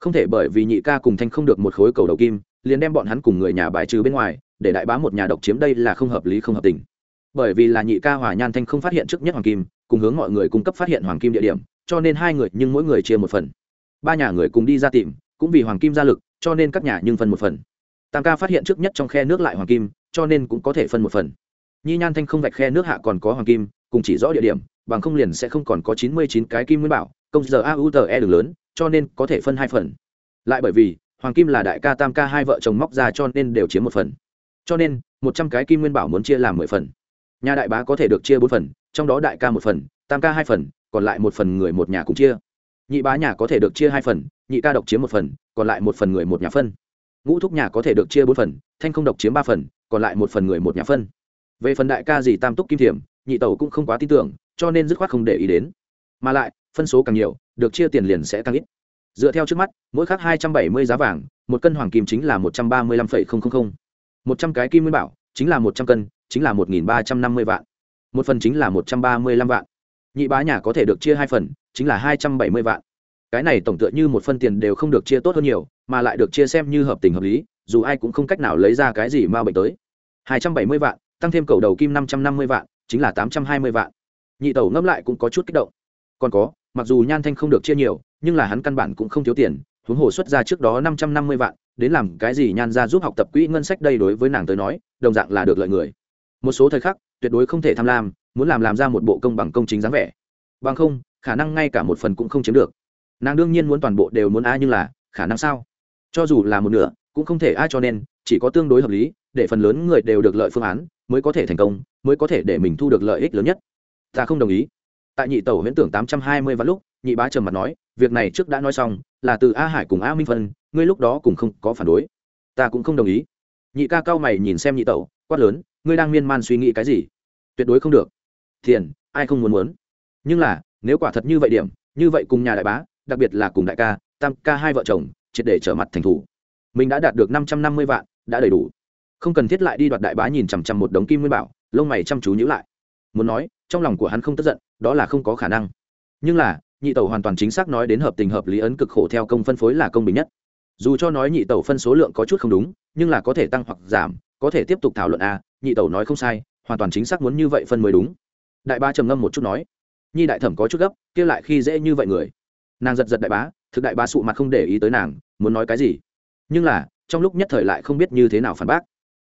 S1: Không thể bởi vì nhị ca cùng thanh không được một khối cầu đầu kim, liền đem bọn hắn cùng người nhà bài trừ bên ngoài, để đại bá một nhà độc chiếm đây là không hợp lý không hợp tình. Bởi vì là nhị ca hòa nhan thanh không phát hiện trước nhất hoàng kim, cùng hướng mọi người cung cấp phát hiện hoàng kim địa điểm, cho nên hai người nhưng mỗi người chia một phần. Ba nhà người cùng đi ra tìm cũng vì hoàng kim ra lực, cho nên các nhà nhưng phân một phần. Tam ca phát hiện trước nhất trong khe nước lại hoàng kim, cho nên cũng có thể phân một phần. Nhi nhan thanh không vạch khe nước hạ còn có hoàng kim, cùng chỉ rõ địa điểm, bằng không liền sẽ không còn có chín mươi chín cái kim nguyên bảo, công giờ a u e đường lớn, cho nên có thể phân hai phần. Lại bởi vì, hoàng kim là đại ca tam ca hai vợ chồng móc ra cho nên đều chiếm một phần. Cho nên, một trăm cái kim nguyên bảo muốn chia làm mười phần. Nhà đại bá có thể được chia bốn phần, trong đó đại ca một phần, tam ca hai phần, còn lại một phần người một nhà cũng chia. Nhị bá nhà có thể được chia hai phần nhị ca độc chiếm một phần, còn lại một phần người một nhà phân. Ngũ thúc nhà có thể được chia bốn phần, thanh không độc chiếm ba phần, còn lại một phần người một nhà phân. Về phần đại ca gì tam túc kim thiểm, nhị tẩu cũng không quá tin tưởng, cho nên dứt khoát không để ý đến. Mà lại, phân số càng nhiều, được chia tiền liền sẽ càng ít. Dựa theo trước mắt, mỗi khác hai trăm bảy mươi giá vàng, một cân hoàng kim chính là một trăm ba mươi lăm phẩy không không không. một trăm cái kim nguyên bảo, chính là một trăm cân, chính là một nghìn ba trăm năm mươi vạn. Một phần chính là một trăm ba mươi lăm vạn. Nhị bá nhà có thể được chia hai phần, chính là hai trăm bảy mươi vạn cái này tổng tựa như một phân tiền đều không được chia tốt hơn nhiều, mà lại được chia xem như hợp tình hợp lý, dù ai cũng không cách nào lấy ra cái gì mà bệnh tới. Hai trăm bảy mươi vạn, tăng thêm cầu đầu kim năm trăm năm mươi vạn, chính là tám trăm hai mươi vạn. Nhị tẩu ngẫm lại cũng có chút kích động. Còn có, mặc dù nhan thanh không được chia nhiều, nhưng là hắn căn bản cũng không thiếu tiền, huống hồ xuất ra trước đó năm trăm năm mươi vạn, đến làm cái gì nhan ra giúp học tập quỹ ngân sách đây đối với nàng tới nói, đồng dạng là được lợi người. Một số thời khắc, tuyệt đối không thể tham lam, muốn làm làm ra một bộ công bằng công chính dáng vẻ. Bằng không, khả năng ngay cả một phần cũng không chiếm được nàng đương nhiên muốn toàn bộ đều muốn ai nhưng là, khả năng sao? Cho dù là một nửa, cũng không thể ai cho nên, chỉ có tương đối hợp lý, để phần lớn người đều được lợi phương án, mới có thể thành công, mới có thể để mình thu được lợi ích lớn nhất. Ta không đồng ý. Tại nhị tẩu huyễn tưởng tám trăm hai mươi vạn lúc, nhị bá trầm mặt nói, việc này trước đã nói xong, là từ a hải cùng a minh phân, ngươi lúc đó cũng không có phản đối. Ta cũng không đồng ý. Nhị ca cao mày nhìn xem nhị tẩu, quát lớn, ngươi đang miên man suy nghĩ cái gì? Tuyệt đối không được. Thiền, ai không muốn muốn? Nhưng là, nếu quả thật như vậy điểm, như vậy cùng nhà đại bá đặc biệt là cùng đại ca, tam ca hai vợ chồng, triệt để trở mặt thành thủ. Mình đã đạt được năm trăm năm mươi vạn, đã đầy đủ. Không cần thiết lại đi đoạt đại bá nhìn chằm chằm một đống kim nguyên bảo, lông mày chăm chú nhữ lại. Muốn nói, trong lòng của hắn không tức giận, đó là không có khả năng. Nhưng là, nhị tẩu hoàn toàn chính xác nói đến hợp tình hợp lý ấn cực khổ theo công phân phối là công bình nhất. Dù cho nói nhị tẩu phân số lượng có chút không đúng, nhưng là có thể tăng hoặc giảm, có thể tiếp tục thảo luận a nhị tẩu nói không sai, hoàn toàn chính xác muốn như vậy phân mới đúng. Đại ba trầm ngâm một chút nói, nhi đại thẩm có chút gấp, kia lại khi dễ như vậy người nàng giật giật đại bá, thực đại bá sụ mặt không để ý tới nàng, muốn nói cái gì? Nhưng là, trong lúc nhất thời lại không biết như thế nào phản bác.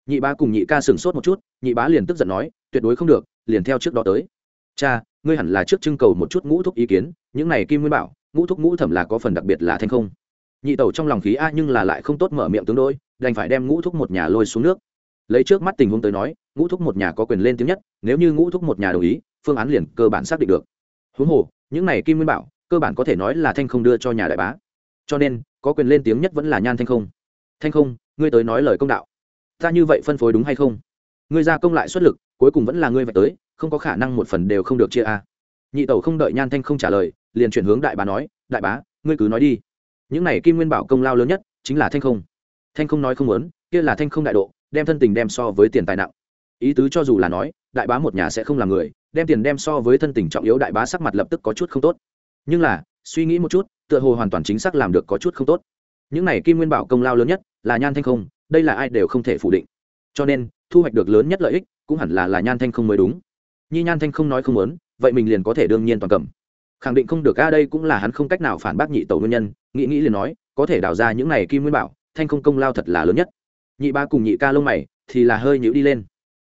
S1: Nhị bá cùng nhị ca sửng sốt một chút, nhị bá liền tức giận nói, tuyệt đối không được, liền theo trước đó tới. Cha, ngươi hẳn là trước trưng cầu một chút ngũ thúc ý kiến, những này kim nguyên bảo, ngũ thúc ngũ thẩm là có phần đặc biệt là thanh không. Nhị tẩu trong lòng khí a nhưng là lại không tốt mở miệng tương đối đành phải đem ngũ thúc một nhà lôi xuống nước. Lấy trước mắt tình huống tới nói, ngũ thúc một nhà có quyền lên tiếng nhất, nếu như ngũ thúc một nhà đồng ý, phương án liền cơ bản xác định được. Huống hồ, những này kim nguyên bảo cơ bản có thể nói là thanh không đưa cho nhà đại bá. Cho nên, có quyền lên tiếng nhất vẫn là nhan thanh không. Thanh không, ngươi tới nói lời công đạo. Ta như vậy phân phối đúng hay không? Ngươi ra công lại xuất lực, cuối cùng vẫn là ngươi vạch tới, không có khả năng một phần đều không được chia a. Nhị tẩu không đợi nhan thanh không trả lời, liền chuyển hướng đại bá nói, đại bá, ngươi cứ nói đi. Những này kim nguyên bảo công lao lớn nhất chính là thanh không. Thanh không nói không muốn, kia là thanh không đại độ, đem thân tình đem so với tiền tài nặng. Ý tứ cho dù là nói, đại bá một nhà sẽ không làm người, đem tiền đem so với thân tình trọng yếu đại bá sắc mặt lập tức có chút không tốt nhưng là, suy nghĩ một chút, tựa hồ hoàn toàn chính xác làm được có chút không tốt. Những này kim nguyên bảo công lao lớn nhất, là nhan thanh không, đây là ai đều không thể phủ định. Cho nên, thu hoạch được lớn nhất lợi ích, cũng hẳn là là nhan thanh không mới đúng. Nhi nhan thanh không nói không muốn, vậy mình liền có thể đương nhiên toàn cầm. Khẳng định không được, a, đây cũng là hắn không cách nào phản bác nhị tẩu nguyên nhân, nghĩ nghĩ liền nói, có thể đào ra những này kim nguyên bảo, thanh không công lao thật là lớn nhất. Nhị ba cùng nhị ca lông mày, thì là hơi nhữ đi lên.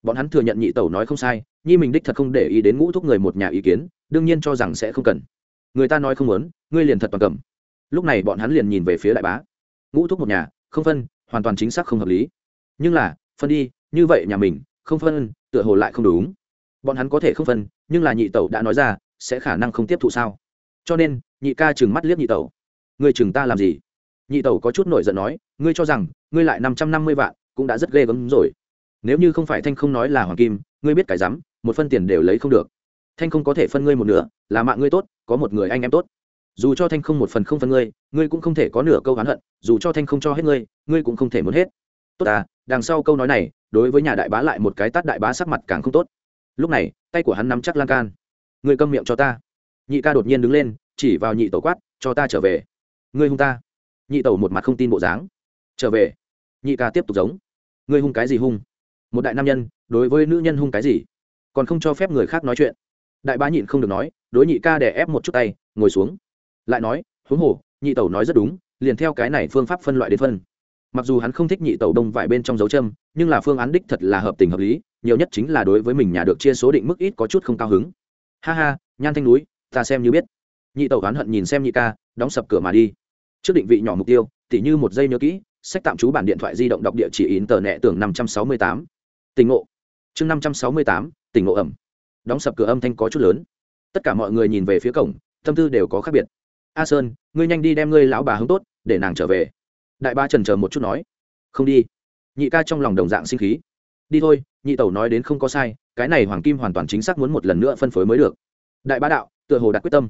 S1: Bọn hắn thừa nhận nhị tẩu nói không sai, nhi mình đích thật không để ý đến ngũ thúc người một nhà ý kiến, đương nhiên cho rằng sẽ không cần người ta nói không muốn, ngươi liền thật toàn cầm. Lúc này bọn hắn liền nhìn về phía đại bá. Ngũ thúc một nhà, không phân, hoàn toàn chính xác không hợp lý. Nhưng là, phân đi, như vậy nhà mình, không phân, tựa hồ lại không đúng. Bọn hắn có thể không phân, nhưng là nhị tẩu đã nói ra, sẽ khả năng không tiếp thụ sao? Cho nên, nhị ca chừng mắt liếc nhị tẩu. Ngươi chừng ta làm gì? Nhị tẩu có chút nổi giận nói, ngươi cho rằng, ngươi lại năm trăm năm mươi vạn, cũng đã rất ghê gớm rồi. Nếu như không phải thanh không nói là hoàng kim, ngươi biết cái rắm, một phân tiền đều lấy không được thanh không có thể phân ngươi một nửa, là mạng ngươi tốt, có một người anh em tốt. Dù cho thanh không một phần không phân ngươi ngươi cũng không thể có nửa câu hán hận, dù cho thanh không cho hết ngươi ngươi cũng không thể muốn hết. Tốt à đằng sau câu nói này, đối với nhà đại bá lại một cái tát đại bá sắc mặt càng không tốt. Lúc này, tay của hắn nắm chắc lan can. Ngươi câm miệng cho ta. Nhị ca đột nhiên đứng lên, chỉ vào nhị tẩu quát, cho ta trở về. Ngươi hung ta. Nhị tẩu một mặt không tin bộ dáng. Trở về. Nhị ca tiếp tục giống. Ngươi hung cái gì hung? Một đại nam nhân, đối với nữ nhân hung cái gì? Còn không cho phép người khác nói chuyện đại bá nhịn không được nói, đối nhị ca để ép một chút tay, ngồi xuống. Lại nói, huống hồ, nhị tẩu nói rất đúng, liền theo cái này phương pháp phân loại đến phân. Mặc dù hắn không thích nhị tẩu đông vải bên trong dấu châm, nhưng là phương án đích thật là hợp tình hợp lý, nhiều nhất chính là đối với mình nhà được chia số định mức ít có chút không cao hứng. Ha ha, nhan thanh núi, ta xem như biết. Nhị tẩu oán hận nhìn xem nhị ca, đóng sập cửa mà đi. Trước định vị nhỏ mục tiêu, tỉ như một giây nhớ kỹ, sách tạm trú bản điện thoại di động đọc địa chỉ in tờ nẹ tưởng năm trăm sáu mươi tám. Tỉnh ngộ. Chương năm trăm sáu mươi tám, tỉnh ngộ ẩm đóng sập cửa âm thanh có chút lớn. Tất cả mọi người nhìn về phía cổng, tâm tư đều có khác biệt. A sơn, ngươi nhanh đi đem ngươi lão bà hướng tốt, để nàng trở về. Đại ba trần chờ một chút nói. Không đi. Nhị ca trong lòng đồng dạng sinh khí. Đi thôi, nhị tẩu nói đến không có sai, cái này hoàng kim hoàn toàn chính xác muốn một lần nữa phân phối mới được. Đại bá đạo, tựa hồ đặt quyết tâm.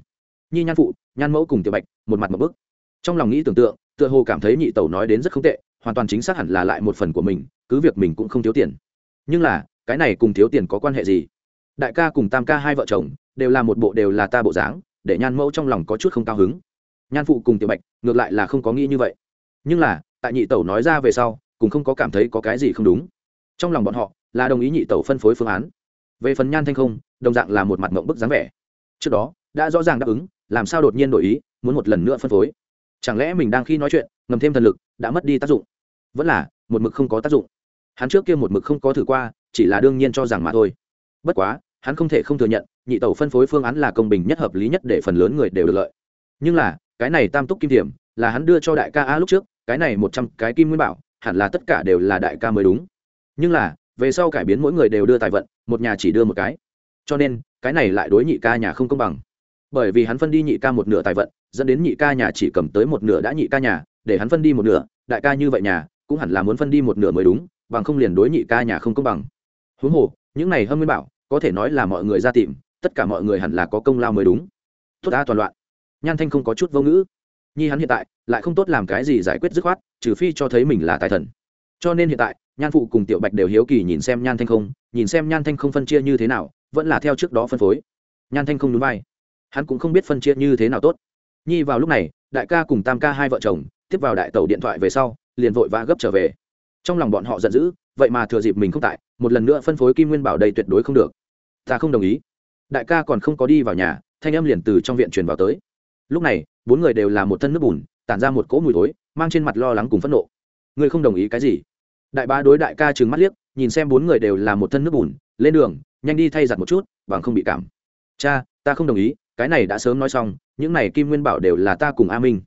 S1: Nhi nhan phụ, nhan mẫu cùng tiểu bạch, một mặt một bức. Trong lòng nghĩ tưởng tượng, tựa hồ cảm thấy nhị tẩu nói đến rất không tệ, hoàn toàn chính xác hẳn là lại một phần của mình, cứ việc mình cũng không thiếu tiền. Nhưng là, cái này cùng thiếu tiền có quan hệ gì? Đại ca cùng tam ca hai vợ chồng đều là một bộ đều là ta bộ dáng, để nhan mẫu trong lòng có chút không cao hứng. Nhan phụ cùng tiểu bạch ngược lại là không có nghĩ như vậy. Nhưng là, tại nhị tẩu nói ra về sau, cũng không có cảm thấy có cái gì không đúng. Trong lòng bọn họ là đồng ý nhị tẩu phân phối phương án. Về phần nhan thanh không, đồng dạng là một mặt mộng bức dáng vẻ. Trước đó, đã rõ ràng đáp ứng, làm sao đột nhiên đổi ý, muốn một lần nữa phân phối. Chẳng lẽ mình đang khi nói chuyện, ngầm thêm thần lực, đã mất đi tác dụng? Vẫn là, một mực không có tác dụng. Hắn trước kia một mực không có thử qua, chỉ là đương nhiên cho rằng mà thôi. Bất quá hắn không thể không thừa nhận, nhị tẩu phân phối phương án là công bình nhất hợp lý nhất để phần lớn người đều được lợi. Nhưng là, cái này tam túc kim thiểm, là hắn đưa cho đại ca a lúc trước, cái này một trăm cái kim nguyên bảo, hẳn là tất cả đều là đại ca mới đúng. Nhưng là, về sau cải biến mỗi người đều đưa tài vận, một nhà chỉ đưa một cái. Cho nên, cái này lại đối nhị ca nhà không công bằng. Bởi vì hắn phân đi nhị ca một nửa tài vận, dẫn đến nhị ca nhà chỉ cầm tới một nửa đã nhị ca nhà, để hắn phân đi một nửa, đại ca như vậy nhà, cũng hẳn là muốn phân đi một nửa mới đúng, bằng không liền đối nhị ca nhà không công bằng. Huống hồ, những này hâm nguyên bảo có thể nói là mọi người ra tìm, tất cả mọi người hẳn là có công lao mới đúng. Tốt ta toàn loạn. Nhan thanh không có chút vô ngữ. Nhi hắn hiện tại lại không tốt làm cái gì giải quyết dứt khoát, trừ phi cho thấy mình là tài thần. Cho nên hiện tại, nhan phụ cùng tiểu bạch đều hiếu kỳ nhìn xem nhan thanh không, nhìn xem nhan thanh không phân chia như thế nào, vẫn là theo trước đó phân phối. Nhan thanh không đúng vai. Hắn cũng không biết phân chia như thế nào tốt. Nhi vào lúc này, đại ca cùng tam ca hai vợ chồng tiếp vào đại tàu điện thoại về sau, liền vội vã gấp trở về. Trong lòng bọn họ giận dữ, vậy mà thừa dịp mình không tại, một lần nữa phân phối kim nguyên bảo đây tuyệt đối không được ta không đồng ý. Đại ca còn không có đi vào nhà, thanh âm liền từ trong viện truyền vào tới. Lúc này, bốn người đều là một thân nước bùn, tản ra một cỗ mùi tối mang trên mặt lo lắng cùng phẫn nộ. Ngươi không đồng ý cái gì? Đại bá đối đại ca trừng mắt liếc, nhìn xem bốn người đều là một thân nước bùn, lên đường, nhanh đi thay giặt một chút, bằng không bị cảm. Cha, ta không đồng ý, cái này đã sớm nói xong, những này kim nguyên bảo đều là ta cùng a minh.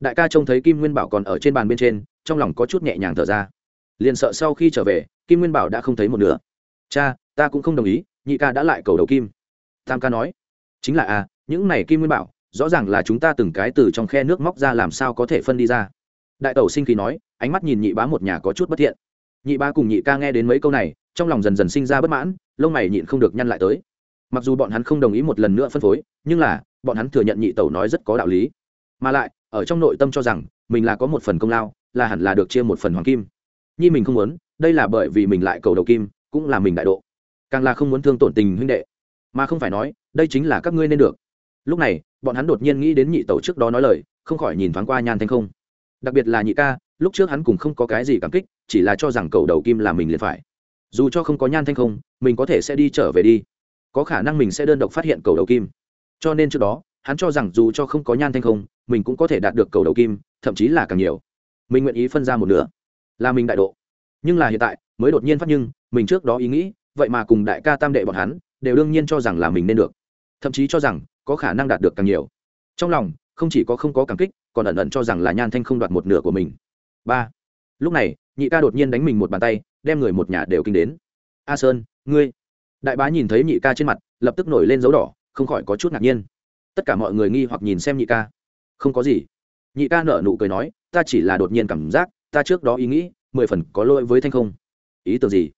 S1: Đại ca trông thấy kim nguyên bảo còn ở trên bàn bên trên, trong lòng có chút nhẹ nhàng thở ra. Liền sợ sau khi trở về, kim nguyên bảo đã không thấy một nửa. Cha, ta cũng không đồng ý nhị ca đã lại cầu đầu kim. Tam ca nói, chính là a những này kim nguyên bảo, rõ ràng là chúng ta từng cái từ trong khe nước móc ra làm sao có thể phân đi ra. Đại tẩu sinh khí nói, ánh mắt nhìn nhị bá một nhà có chút bất thiện. Nhị bá cùng nhị ca nghe đến mấy câu này, trong lòng dần dần sinh ra bất mãn, lông mày nhịn không được nhăn lại tới. Mặc dù bọn hắn không đồng ý một lần nữa phân phối, nhưng là, bọn hắn thừa nhận nhị tẩu nói rất có đạo lý. Mà lại, ở trong nội tâm cho rằng, mình là có một phần công lao, là hẳn là được chia một phần hoàng kim. Nhi mình không muốn, đây là bởi vì mình lại cầu đầu kim, cũng là mình đại độ càng là không muốn thương tổn tình huynh đệ. Mà không phải nói, đây chính là các ngươi nên được. Lúc này, bọn hắn đột nhiên nghĩ đến nhị tẩu trước đó nói lời, không khỏi nhìn thoáng qua nhan thanh không. Đặc biệt là nhị ca, lúc trước hắn cũng không có cái gì cảm kích, chỉ là cho rằng cầu đầu kim là mình liền phải. Dù cho không có nhan thanh không, mình có thể sẽ đi trở về đi. Có khả năng mình sẽ đơn độc phát hiện cầu đầu kim. Cho nên trước đó, hắn cho rằng dù cho không có nhan thanh không, mình cũng có thể đạt được cầu đầu kim, thậm chí là càng nhiều. Mình nguyện ý phân ra một nửa. Là mình đại độ. Nhưng là hiện tại, mới đột nhiên phát nhưng, mình trước đó ý nghĩ vậy mà cùng đại ca tam đệ bọn hắn đều đương nhiên cho rằng là mình nên được. Thậm chí cho rằng có khả năng đạt được càng nhiều. Trong lòng, không chỉ có không có cảm kích, còn ẩn ẩn cho rằng là nhan thanh không đoạt một nửa của mình. Ba. Lúc này, nhị ca đột nhiên đánh mình một bàn tay, đem người một nhà đều kinh đến. A sơn, ngươi. Đại bá nhìn thấy nhị ca trên mặt, lập tức nổi lên dấu đỏ, không khỏi có chút ngạc nhiên. Tất cả mọi người nghi hoặc nhìn xem nhị ca. Không có gì. Nhị ca nở nụ cười nói, ta chỉ là đột nhiên cảm giác, ta trước đó ý nghĩ, mười phần có lỗi với thanh không. Ý tưởng gì?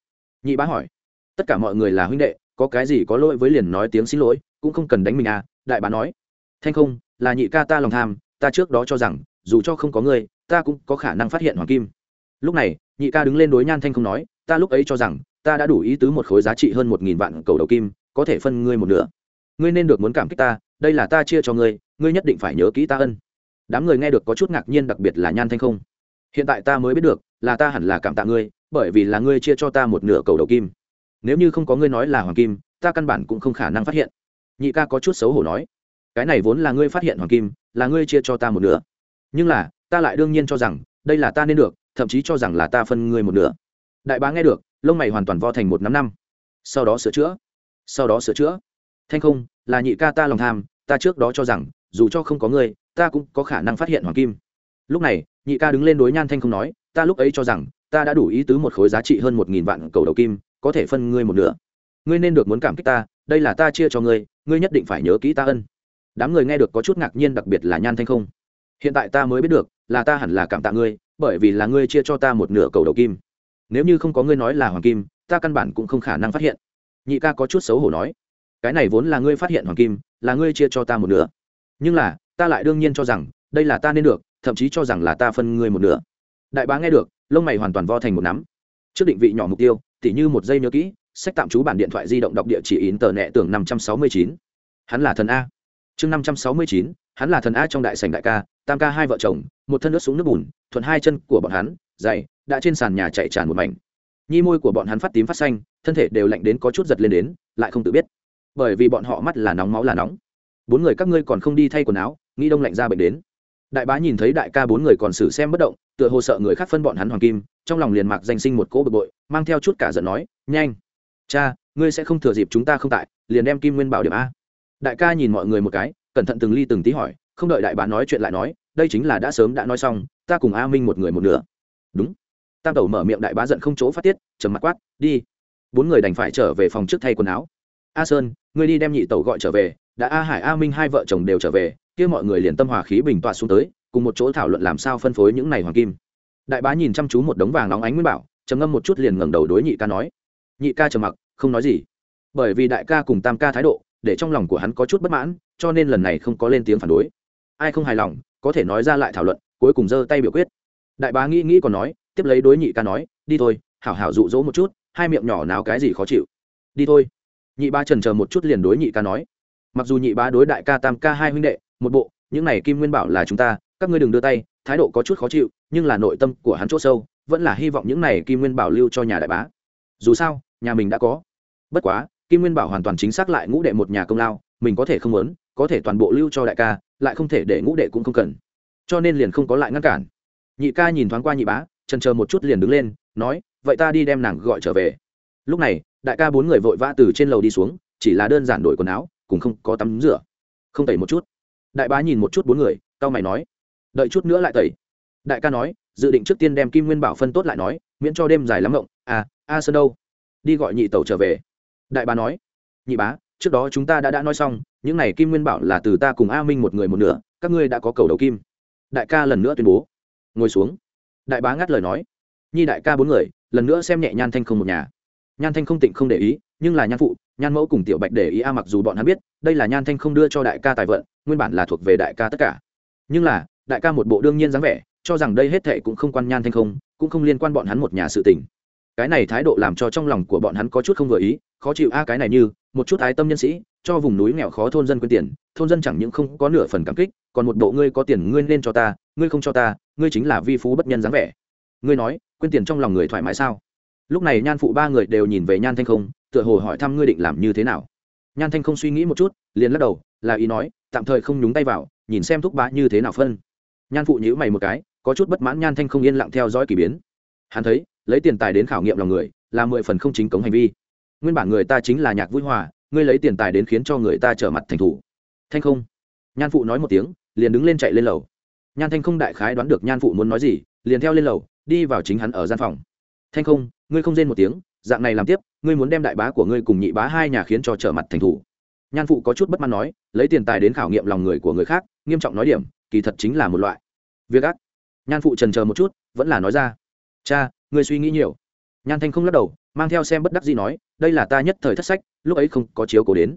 S1: Nhị bá hỏi tất cả mọi người là huynh đệ, có cái gì có lỗi với liền nói tiếng xin lỗi, cũng không cần đánh mình à đại bá nói. Thanh không, là nhị ca ta lòng tham, ta trước đó cho rằng, dù cho không có ngươi, ta cũng có khả năng phát hiện hoàng kim. Lúc này, nhị ca đứng lên đối nhan thanh không nói, ta lúc ấy cho rằng, ta đã đủ ý tứ một khối giá trị hơn một nghìn vạn cầu đầu kim, có thể phân ngươi một nửa. Ngươi nên được muốn cảm kích ta, đây là ta chia cho ngươi ngươi nhất định phải nhớ kỹ ta ân. Đám người nghe được có chút ngạc nhiên đặc biệt là nhan thanh không. Hiện tại ta mới biết được, là ta hẳn là cảm tạ ngươi, bởi vì là ngươi chia cho ta một nửa cầu đầu kim nếu như không có ngươi nói là hoàng kim, ta căn bản cũng không khả năng phát hiện. Nhị ca có chút xấu hổ nói, cái này vốn là ngươi phát hiện hoàng kim, là ngươi chia cho ta một nửa. Nhưng là, ta lại đương nhiên cho rằng, đây là ta nên được, thậm chí cho rằng là ta phân ngươi một nửa. Đại bá nghe được, lông mày hoàn toàn vo thành một năm năm. Sau đó sửa chữa. Sau đó sửa chữa. Thanh không, là nhị ca ta lòng tham, ta trước đó cho rằng, dù cho không có ngươi, ta cũng có khả năng phát hiện hoàng kim. Lúc này, nhị ca đứng lên đối nhan thanh không nói, ta lúc ấy cho rằng, ta đã đủ ý tứ một khối giá trị hơn một nghìn vạn cầu đầu kim có thể phân ngươi một nửa. Ngươi nên được muốn cảm kích ta, đây là ta chia cho ngươi ngươi nhất định phải nhớ kỹ ta ân. Đám người nghe được có chút ngạc nhiên, đặc biệt là nhan thanh không. Hiện tại ta mới biết được, là ta hẳn là cảm tạ ngươi, bởi vì là ngươi chia cho ta một nửa cầu đầu kim. Nếu như không có ngươi nói là hoàng kim, ta căn bản cũng không khả năng phát hiện. Nhị ca có chút xấu hổ nói. Cái này vốn là ngươi phát hiện hoàng kim, là ngươi chia cho ta một nửa. Nhưng là, ta lại đương nhiên cho rằng, đây là ta nên được, thậm chí cho rằng là ta phân ngươi một nửa. Đại bá nghe được, lông mày hoàn toàn vo thành một nắm. Trước định vị nhỏ mục tiêu tỉ như một giây nhớ kỹ, sách tạm trú bản điện thoại di động đọc địa chỉ in tờ nẹ tưởng năm trăm sáu mươi chín. Hắn là thần a. Chương năm trăm sáu mươi chín, hắn là thần a trong đại sành đại ca, tam ca hai vợ chồng, một thân nước xuống nước bùn, thuận hai chân của bọn hắn, dày, đã trên sàn nhà chạy tràn một mảnh. Nhi môi của bọn hắn phát tím phát xanh, thân thể đều lạnh đến có chút giật lên đến, lại không tự biết. Bởi vì bọn họ mắt là nóng máu là nóng. Bốn người các ngươi còn không đi thay quần áo, nghĩ đông lạnh ra bệnh đến đại bá nhìn thấy đại ca bốn người còn xử xem bất động, tựa hồ sợ người khác phân bọn hắn hoàng kim, trong lòng liền mạc danh sinh một cỗ bực bội, mang theo chút cả giận nói, nhanh, cha, ngươi sẽ không thừa dịp chúng ta không tại, liền đem kim nguyên bảo điểm a. Đại ca nhìn mọi người một cái, cẩn thận từng ly từng tí hỏi, không đợi đại bá nói chuyện lại nói, đây chính là đã sớm đã nói xong, ta cùng a minh một người một nửa. Đúng. Tam tẩu mở miệng đại bá giận không chỗ phát tiết, trầm mặt quát, đi. Bốn người đành phải trở về phòng trước thay quần áo. A sơn, ngươi đi đem nhị tẩu gọi trở về, đã a hải, a minh hai vợ chồng đều trở về kia mọi người liền tâm hòa khí bình tọa xuống tới, cùng một chỗ thảo luận làm sao phân phối những này hoàng kim. Đại bá nhìn chăm chú một đống vàng nóng ánh nguyên bảo, trầm ngâm một chút liền ngẩng đầu đối nhị ca nói. Nhị ca trầm mặc, không nói gì. Bởi vì đại ca cùng tam ca thái độ, để trong lòng của hắn có chút bất mãn, cho nên lần này không có lên tiếng phản đối. Ai không hài lòng, có thể nói ra lại thảo luận, cuối cùng giơ tay biểu quyết. Đại bá nghĩ nghĩ còn nói, tiếp lấy đối nhị ca nói, đi thôi, hảo hảo dụ dỗ một chút, hai miệng nhỏ nào cái gì khó chịu. Đi thôi. Nhị ba trần chờ một chút liền đối nhị ca nói. Mặc dù nhị bá đối đại ca tam ca hai huynh đệ một bộ, những này kim nguyên bảo là chúng ta, các ngươi đừng đưa tay, thái độ có chút khó chịu, nhưng là nội tâm của hắn chỗ sâu, vẫn là hy vọng những này kim nguyên bảo lưu cho nhà đại bá. Dù sao, nhà mình đã có. Bất quá, kim nguyên bảo hoàn toàn chính xác lại ngũ đệ một nhà công lao, mình có thể không muốn, có thể toàn bộ lưu cho đại ca, lại không thể để ngũ đệ cũng không cần. Cho nên liền không có lại ngăn cản. Nhị ca nhìn thoáng qua nhị bá trần chờ một chút liền đứng lên, nói, vậy ta đi đem nàng gọi trở về. Lúc này, đại ca bốn người vội vã từ trên lầu đi xuống, chỉ là đơn giản đổi quần áo cũng không có tắm rửa. Không tẩy một chút đại bá nhìn một chút bốn người cao mày nói, đợi chút nữa lại tẩy. Đại ca nói, dự định trước tiên đem kim nguyên bảo phân tốt lại nói, miễn cho đêm dài lắm rộng à a sơn đâu? Đi gọi nhị tẩu trở về. Đại bá nói, nhị bá, trước đó chúng ta đã đã nói xong, những này kim nguyên bảo là từ ta cùng a minh một người một nửa, các ngươi đã có cầu đầu kim. Đại ca lần nữa tuyên bố, ngồi xuống. Đại bá ngắt lời nói, nhi đại ca bốn người, lần nữa xem nhẹ nhan thanh không một nhà. Nhan thanh không tịnh không để ý, nhưng là nhan phụ, nhan mẫu cùng tiểu bạch để ý a mặc dù bọn hắn biết, đây là nhan thanh không đưa cho đại ca tài vận nguyên bản là thuộc về đại ca tất cả. Nhưng là, đại ca một bộ đương nhiên dáng vẻ, cho rằng đây hết thệ cũng không quan nhan thanh không, cũng không liên quan bọn hắn một nhà sự tình. Cái này thái độ làm cho trong lòng của bọn hắn có chút không vừa ý, khó chịu a à, cái này như, một chút ái tâm nhân sĩ, cho vùng núi nghèo khó thôn dân quyên tiền, thôn dân chẳng những không có nửa phần cảm kích, còn một bộ ngươi có tiền ngươi nên cho ta, ngươi không cho ta, ngươi chính là vi phú bất nhân dáng vẻ. Ngươi nói, quyên tiền trong lòng người thoải mái sao? Lúc này nhan phụ ba người đều nhìn về nhan thanh không, tựa hồ hỏi thăm ngươi định làm như thế nào. Nhan thanh không suy nghĩ một chút, liền lắc đầu, là ý nói tạm thời không nhúng tay vào, nhìn xem thúc bá như thế nào phân. Nhan phụ nhữ mày một cái, có chút bất mãn nhan thanh không yên lặng theo dõi k ỳ biến. Hắn thấy, lấy tiền tài đến khảo nghiệm lòng người, là mười phần không chính cống hành vi. Nguyên bản người ta chính là nhạc vui hòa, ngươi lấy tiền tài đến khiến cho người ta trở mặt thành thủ. Thanh không. Nhan phụ nói một tiếng, liền đứng lên chạy lên lầu. Nhan thanh không đại khái đoán được nhan phụ muốn nói gì, liền theo lên lầu, đi vào chính hắn ở gian phòng. Thanh không, ngươi không rên một tiếng, dạng này làm tiếp, ngươi muốn đem đại bá của ngươi cùng nhị bá hai nhà khiến cho trở mặt thành thủ nhan phụ có chút bất mãn nói, lấy tiền tài đến khảo nghiệm lòng người của người khác, nghiêm trọng nói điểm, kỳ thật chính là một loại. Việc ác. Nhan phụ trần chờ một chút, vẫn là nói ra. Cha ngươi suy nghĩ nhiều. Nhan thanh không lắc đầu, mang theo xem bất đắc gì nói, đây là ta nhất thời thất sách, lúc ấy không có chiếu cố đến.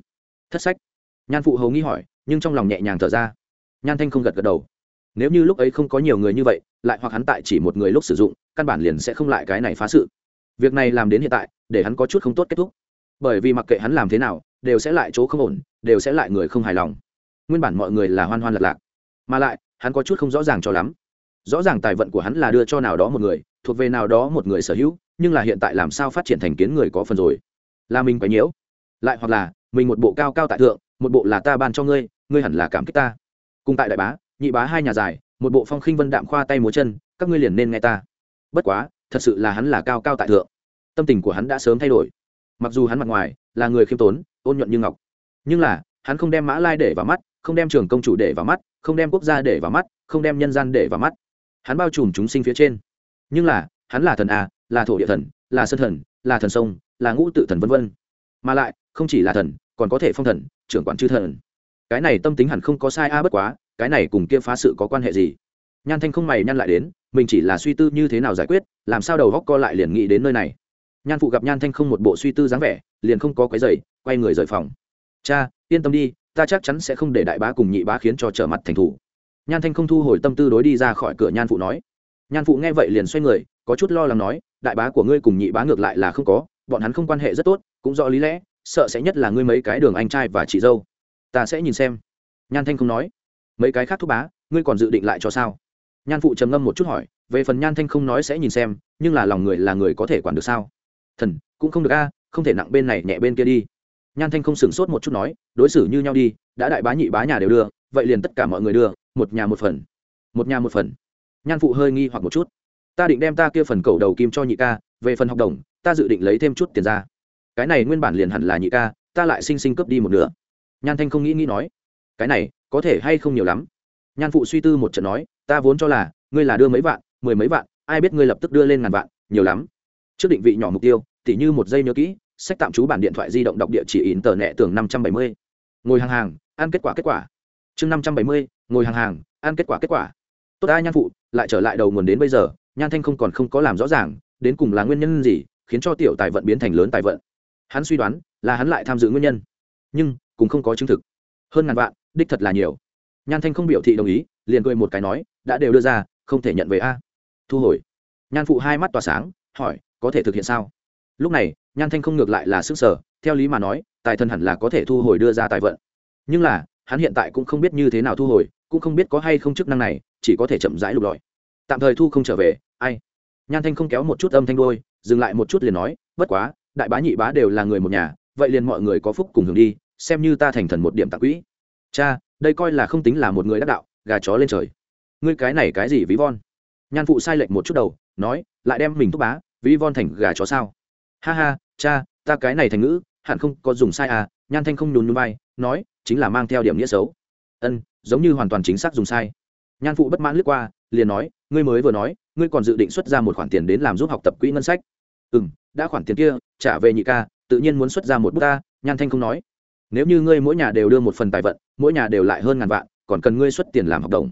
S1: Thất sách? Nhan phụ hầu nghi hỏi, nhưng trong lòng nhẹ nhàng thở ra. Nhan thanh không gật gật đầu. Nếu như lúc ấy không có nhiều người như vậy, lại hoặc hắn tại chỉ một người lúc sử dụng, căn bản liền sẽ không lại cái này phá sự. Việc này làm đến hiện tại, để hắn có chút không tốt kết thúc bởi vì mặc kệ hắn làm thế nào, đều sẽ lại chỗ không ổn, đều sẽ lại người không hài lòng. Nguyên bản mọi người là hoan hoan lạc lạc. Mà lại, hắn có chút không rõ ràng cho lắm. Rõ ràng tài vận của hắn là đưa cho nào đó một người, thuộc về nào đó một người sở hữu, nhưng là hiện tại làm sao phát triển thành kiến người có phần rồi? Là mình quấy nhiễu, lại hoặc là mình một bộ cao cao tại thượng, một bộ là ta ban cho ngươi ngươi hẳn là cảm kích ta. Cùng tại đại bá, nhị bá hai nhà dài, một bộ phong khinh vân đạm khoa tay múa chân, các ngươi liền nên nghe ta. Bất quá, thật sự là hắn là cao cao tại thượng. Tâm tình của hắn đã sớm thay đổi mặc dù hắn mặt ngoài là người khiêm tốn, ôn nhuận như ngọc, nhưng là, hắn không đem mã lai để vào mắt, không đem trường công chủ để vào mắt, không đem quốc gia để vào mắt, không đem nhân gian để vào mắt. Hắn bao trùm chúng sinh phía trên. Nhưng là, hắn là thần a, là thổ địa thần, là sân thần, là thần sông, là ngũ tự thần vân vân. Mà lại, không chỉ là thần, còn có thể phong thần, trưởng quản chư thần. Cái này tâm tính hẳn không có sai a bất quá, cái này cùng kia phá sự có quan hệ gì? Nhan thanh không mày nhăn lại đến, mình chỉ là suy tư như thế nào giải quyết, làm sao đầu góc co lại liền nghĩ đến nơi này nhan phụ gặp nhan thanh không một bộ suy tư dáng vẻ, liền không có cái giày quay người rời phòng. Cha, yên tâm đi, ta chắc chắn sẽ không để đại bá cùng nhị bá khiến cho trở mặt thành thủ. Nhan thanh không thu hồi tâm tư đối đi ra khỏi cửa nhan phụ nói. Nhan phụ nghe vậy liền xoay người, có chút lo lắng nói, đại bá của ngươi cùng nhị bá ngược lại là không có, bọn hắn không quan hệ rất tốt, cũng rõ lý lẽ, sợ sẽ nhất là ngươi mấy cái đường anh trai và chị dâu. Ta sẽ nhìn xem. Nhan thanh không nói. Mấy cái khác thúc bá, ngươi còn dự định lại cho sao? Nhan phụ trầm ngâm một chút hỏi, về phần nhan thanh không nói sẽ nhìn xem, nhưng là lòng người là người có thể quản được sao? Thần, cũng không được a, không thể nặng bên này nhẹ bên kia đi. Nhan thanh không sửng sốt một chút nói, đối xử như nhau đi, đã đại bá nhị bá nhà đều đưa, vậy liền tất cả mọi người đưa, một nhà một phần. Một nhà một phần. Nhan phụ hơi nghi hoặc một chút. Ta định đem ta kia phần cầu đầu kim cho nhị ca, về phần học đồng, ta dự định lấy thêm chút tiền ra. Cái này nguyên bản liền hẳn là nhị ca, ta lại sinh sinh cướp đi một nửa. Nhan thanh không nghĩ nghĩ nói, cái này, có thể hay không nhiều lắm? Nhan phụ suy tư một trận nói, ta vốn cho là, ngươi là đưa mấy vạn, mười mấy vạn, ai biết ngươi lập tức đưa lên ngàn vạn, nhiều lắm. Trước định vị nhỏ mục tiêu tỉ như một giây nhớ kỹ, sách tạm trú bản điện thoại di động đọc địa chỉ in tờ nẹ tưởng năm trăm bảy mươi. Ngồi hàng hàng, ăn kết quả kết quả. Chương năm trăm bảy mươi, ngồi hàng hàng, ăn kết quả kết quả. Tốt ai nhan phụ, lại trở lại đầu nguồn đến bây giờ, nhan thanh không còn không có làm rõ ràng, đến cùng là nguyên nhân gì, khiến cho tiểu tài vận biến thành lớn tài vận. Hắn suy đoán là hắn lại tham dự nguyên nhân, nhưng cũng không có chứng thực. Hơn ngàn vạn, đích thật là nhiều. Nhan thanh không biểu thị đồng ý, liền cười một cái nói, đã đều đưa ra, không thể nhận về a. Thu hồi. Nhan phụ hai mắt tỏa sáng, hỏi, có thể thực hiện sao? Lúc này, nhan thanh không ngược lại là sức sở theo lý mà nói, tài thần hẳn là có thể thu hồi đưa ra tài vận. Nhưng là, hắn hiện tại cũng không biết như thế nào thu hồi, cũng không biết có hay không chức năng này, chỉ có thể chậm rãi lục lọi. Tạm thời thu không trở về, ai? Nhan thanh không kéo một chút âm thanh đôi dừng lại một chút liền nói, bất quá, đại bá nhị bá đều là người một nhà, vậy liền mọi người có phúc cùng hưởng đi, xem như ta thành thần một điểm tặng quỹ. Cha, đây coi là không tính là một người đắc đạo, gà chó lên trời. Ngươi cái này cái gì ví von? Nhan phụ sai lệch một chút đầu, nói, lại đem mình thúc bá, ví von thành gà chó sao? Ha ha, cha, ta cái này thành ngữ, hẳn không có dùng sai à nhan thanh không nhún núi bay nói, chính là mang theo điểm nghĩa xấu. Ân, giống như hoàn toàn chính xác dùng sai. Nhan phụ bất mãn lướt qua, liền nói, ngươi mới vừa nói, ngươi còn dự định xuất ra một khoản tiền đến làm giúp học tập quỹ ngân sách. Ừ m đã khoản tiền kia, trả về nhị ca, tự nhiên muốn xuất ra một bút ta, nhan thanh không nói. Nếu như ngươi mỗi nhà đều đưa một phần tài vận, mỗi nhà đều lại hơn ngàn vạn, còn cần ngươi xuất tiền làm hợp đồng.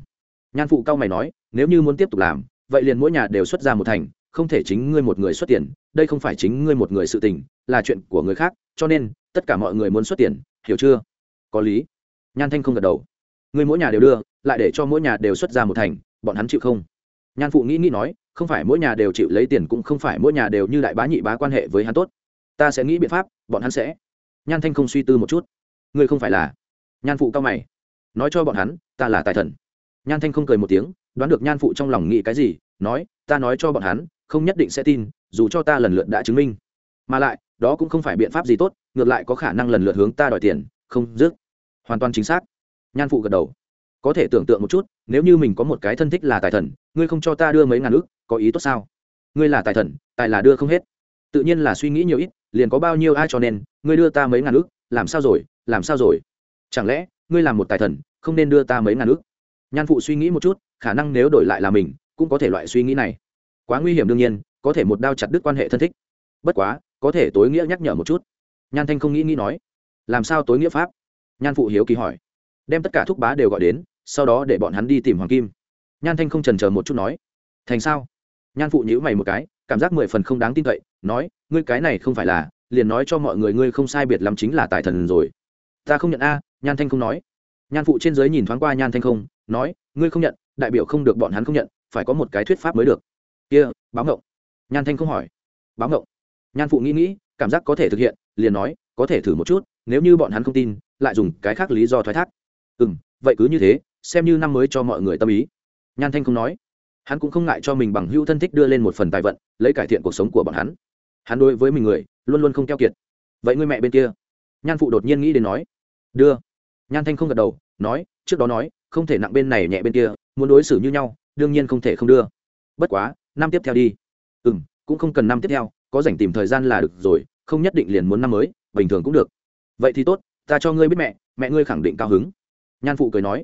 S1: Nhan phụ cao mày nói, nếu như muốn tiếp tục làm, vậy liền mỗi nhà đều xuất ra một thành không thể chính ngươi một người xuất tiền, đây không phải chính ngươi một người sự tình, là chuyện của người khác, cho nên, tất cả mọi người muốn xuất tiền, hiểu chưa? Có lý. Nhan thanh không gật đầu. Ngươi mỗi nhà đều đưa, lại để cho mỗi nhà đều xuất ra một thành, bọn hắn chịu không? Nhan phụ nghĩ nghĩ nói, không phải mỗi nhà đều chịu lấy tiền cũng không phải mỗi nhà đều như đại bá nhị bá quan hệ với hắn tốt. Ta sẽ nghĩ biện pháp, bọn hắn sẽ. Nhan thanh không suy tư một chút. Ngươi không phải là. Nhan phụ cao mày. Nói cho bọn hắn, ta là tài thần. Nhan thanh không cười một tiếng, đoán được nhan phụ trong lòng nghĩ cái gì, nói, ta nói cho bọn hắn không nhất định sẽ tin, dù cho ta lần lượt đã chứng minh. Mà lại, đó cũng không phải biện pháp gì tốt, ngược lại có khả năng lần lượt hướng ta đòi tiền, không dứt. Hoàn toàn chính xác. Nhan phụ gật đầu. Có thể tưởng tượng một chút, nếu như mình có một cái thân thích là tài thần, ngươi không cho ta đưa mấy ngàn ước có ý tốt sao? Ngươi là tài thần, tài là đưa không hết. Tự nhiên là suy nghĩ nhiều ít, liền có bao nhiêu ai cho nên, ngươi đưa ta mấy ngàn ước làm sao rồi, làm sao rồi? Chẳng lẽ, ngươi là một tài thần, không nên đưa ta mấy ngàn ước nhan phụ suy nghĩ một chút, khả năng nếu đổi lại là mình, cũng có thể loại suy nghĩ này quá nguy hiểm đương nhiên, có thể một đao chặt đứt quan hệ thân thích. Bất quá, có thể tối nghĩa nhắc nhở một chút. Nhan thanh không nghĩ nghĩ nói, làm sao tối nghĩa pháp? Nhan phụ hiếu kỳ hỏi. Đem tất cả thúc bá đều gọi đến, sau đó để bọn hắn đi tìm hoàng kim. Nhan thanh không trần chờ một chút nói, thành sao? Nhan phụ nhữ mày một cái, cảm giác mười phần không đáng tin cậy, nói, ngươi cái này không phải là, liền nói cho mọi người ngươi không sai biệt lắm chính là tài thần rồi. Ta không nhận a, nhan thanh không nói. Nhan phụ trên giới nhìn thoáng qua nhan thanh không, nói, ngươi không nhận, đại biểu không được bọn hắn không nhận, phải có một cái thuyết pháp mới được kia, báo ngộng. Nhan thanh không hỏi. Báo ngộng. Nhan phụ nghĩ nghĩ, cảm giác có thể thực hiện, liền nói, có thể thử một chút, nếu như bọn hắn không tin, lại dùng cái khác lý do thoái thác. Ừ m vậy cứ như thế, xem như năm mới cho mọi người tâm ý. Nhan thanh không nói. Hắn cũng không ngại cho mình bằng hữu thân thích đưa lên một phần tài vận, lấy cải thiện cuộc sống của bọn hắn. Hắn đối với mình người, luôn luôn không keo kiệt. Vậy người mẹ bên kia? Nhan phụ đột nhiên nghĩ đến nói. Đưa. Nhan thanh không gật đầu, nói, trước đó nói, không thể nặng bên này nhẹ bên kia, muốn đối xử như nhau, đương nhiên không thể không đưa. Bất quá năm tiếp theo đi. Ừ m cũng không cần năm tiếp theo, có dành tìm thời gian là được rồi, không nhất định liền muốn năm mới, bình thường cũng được. Vậy thì tốt, ta cho ngươi biết mẹ mẹ ngươi khẳng định cao hứng. Nhan phụ cười nói.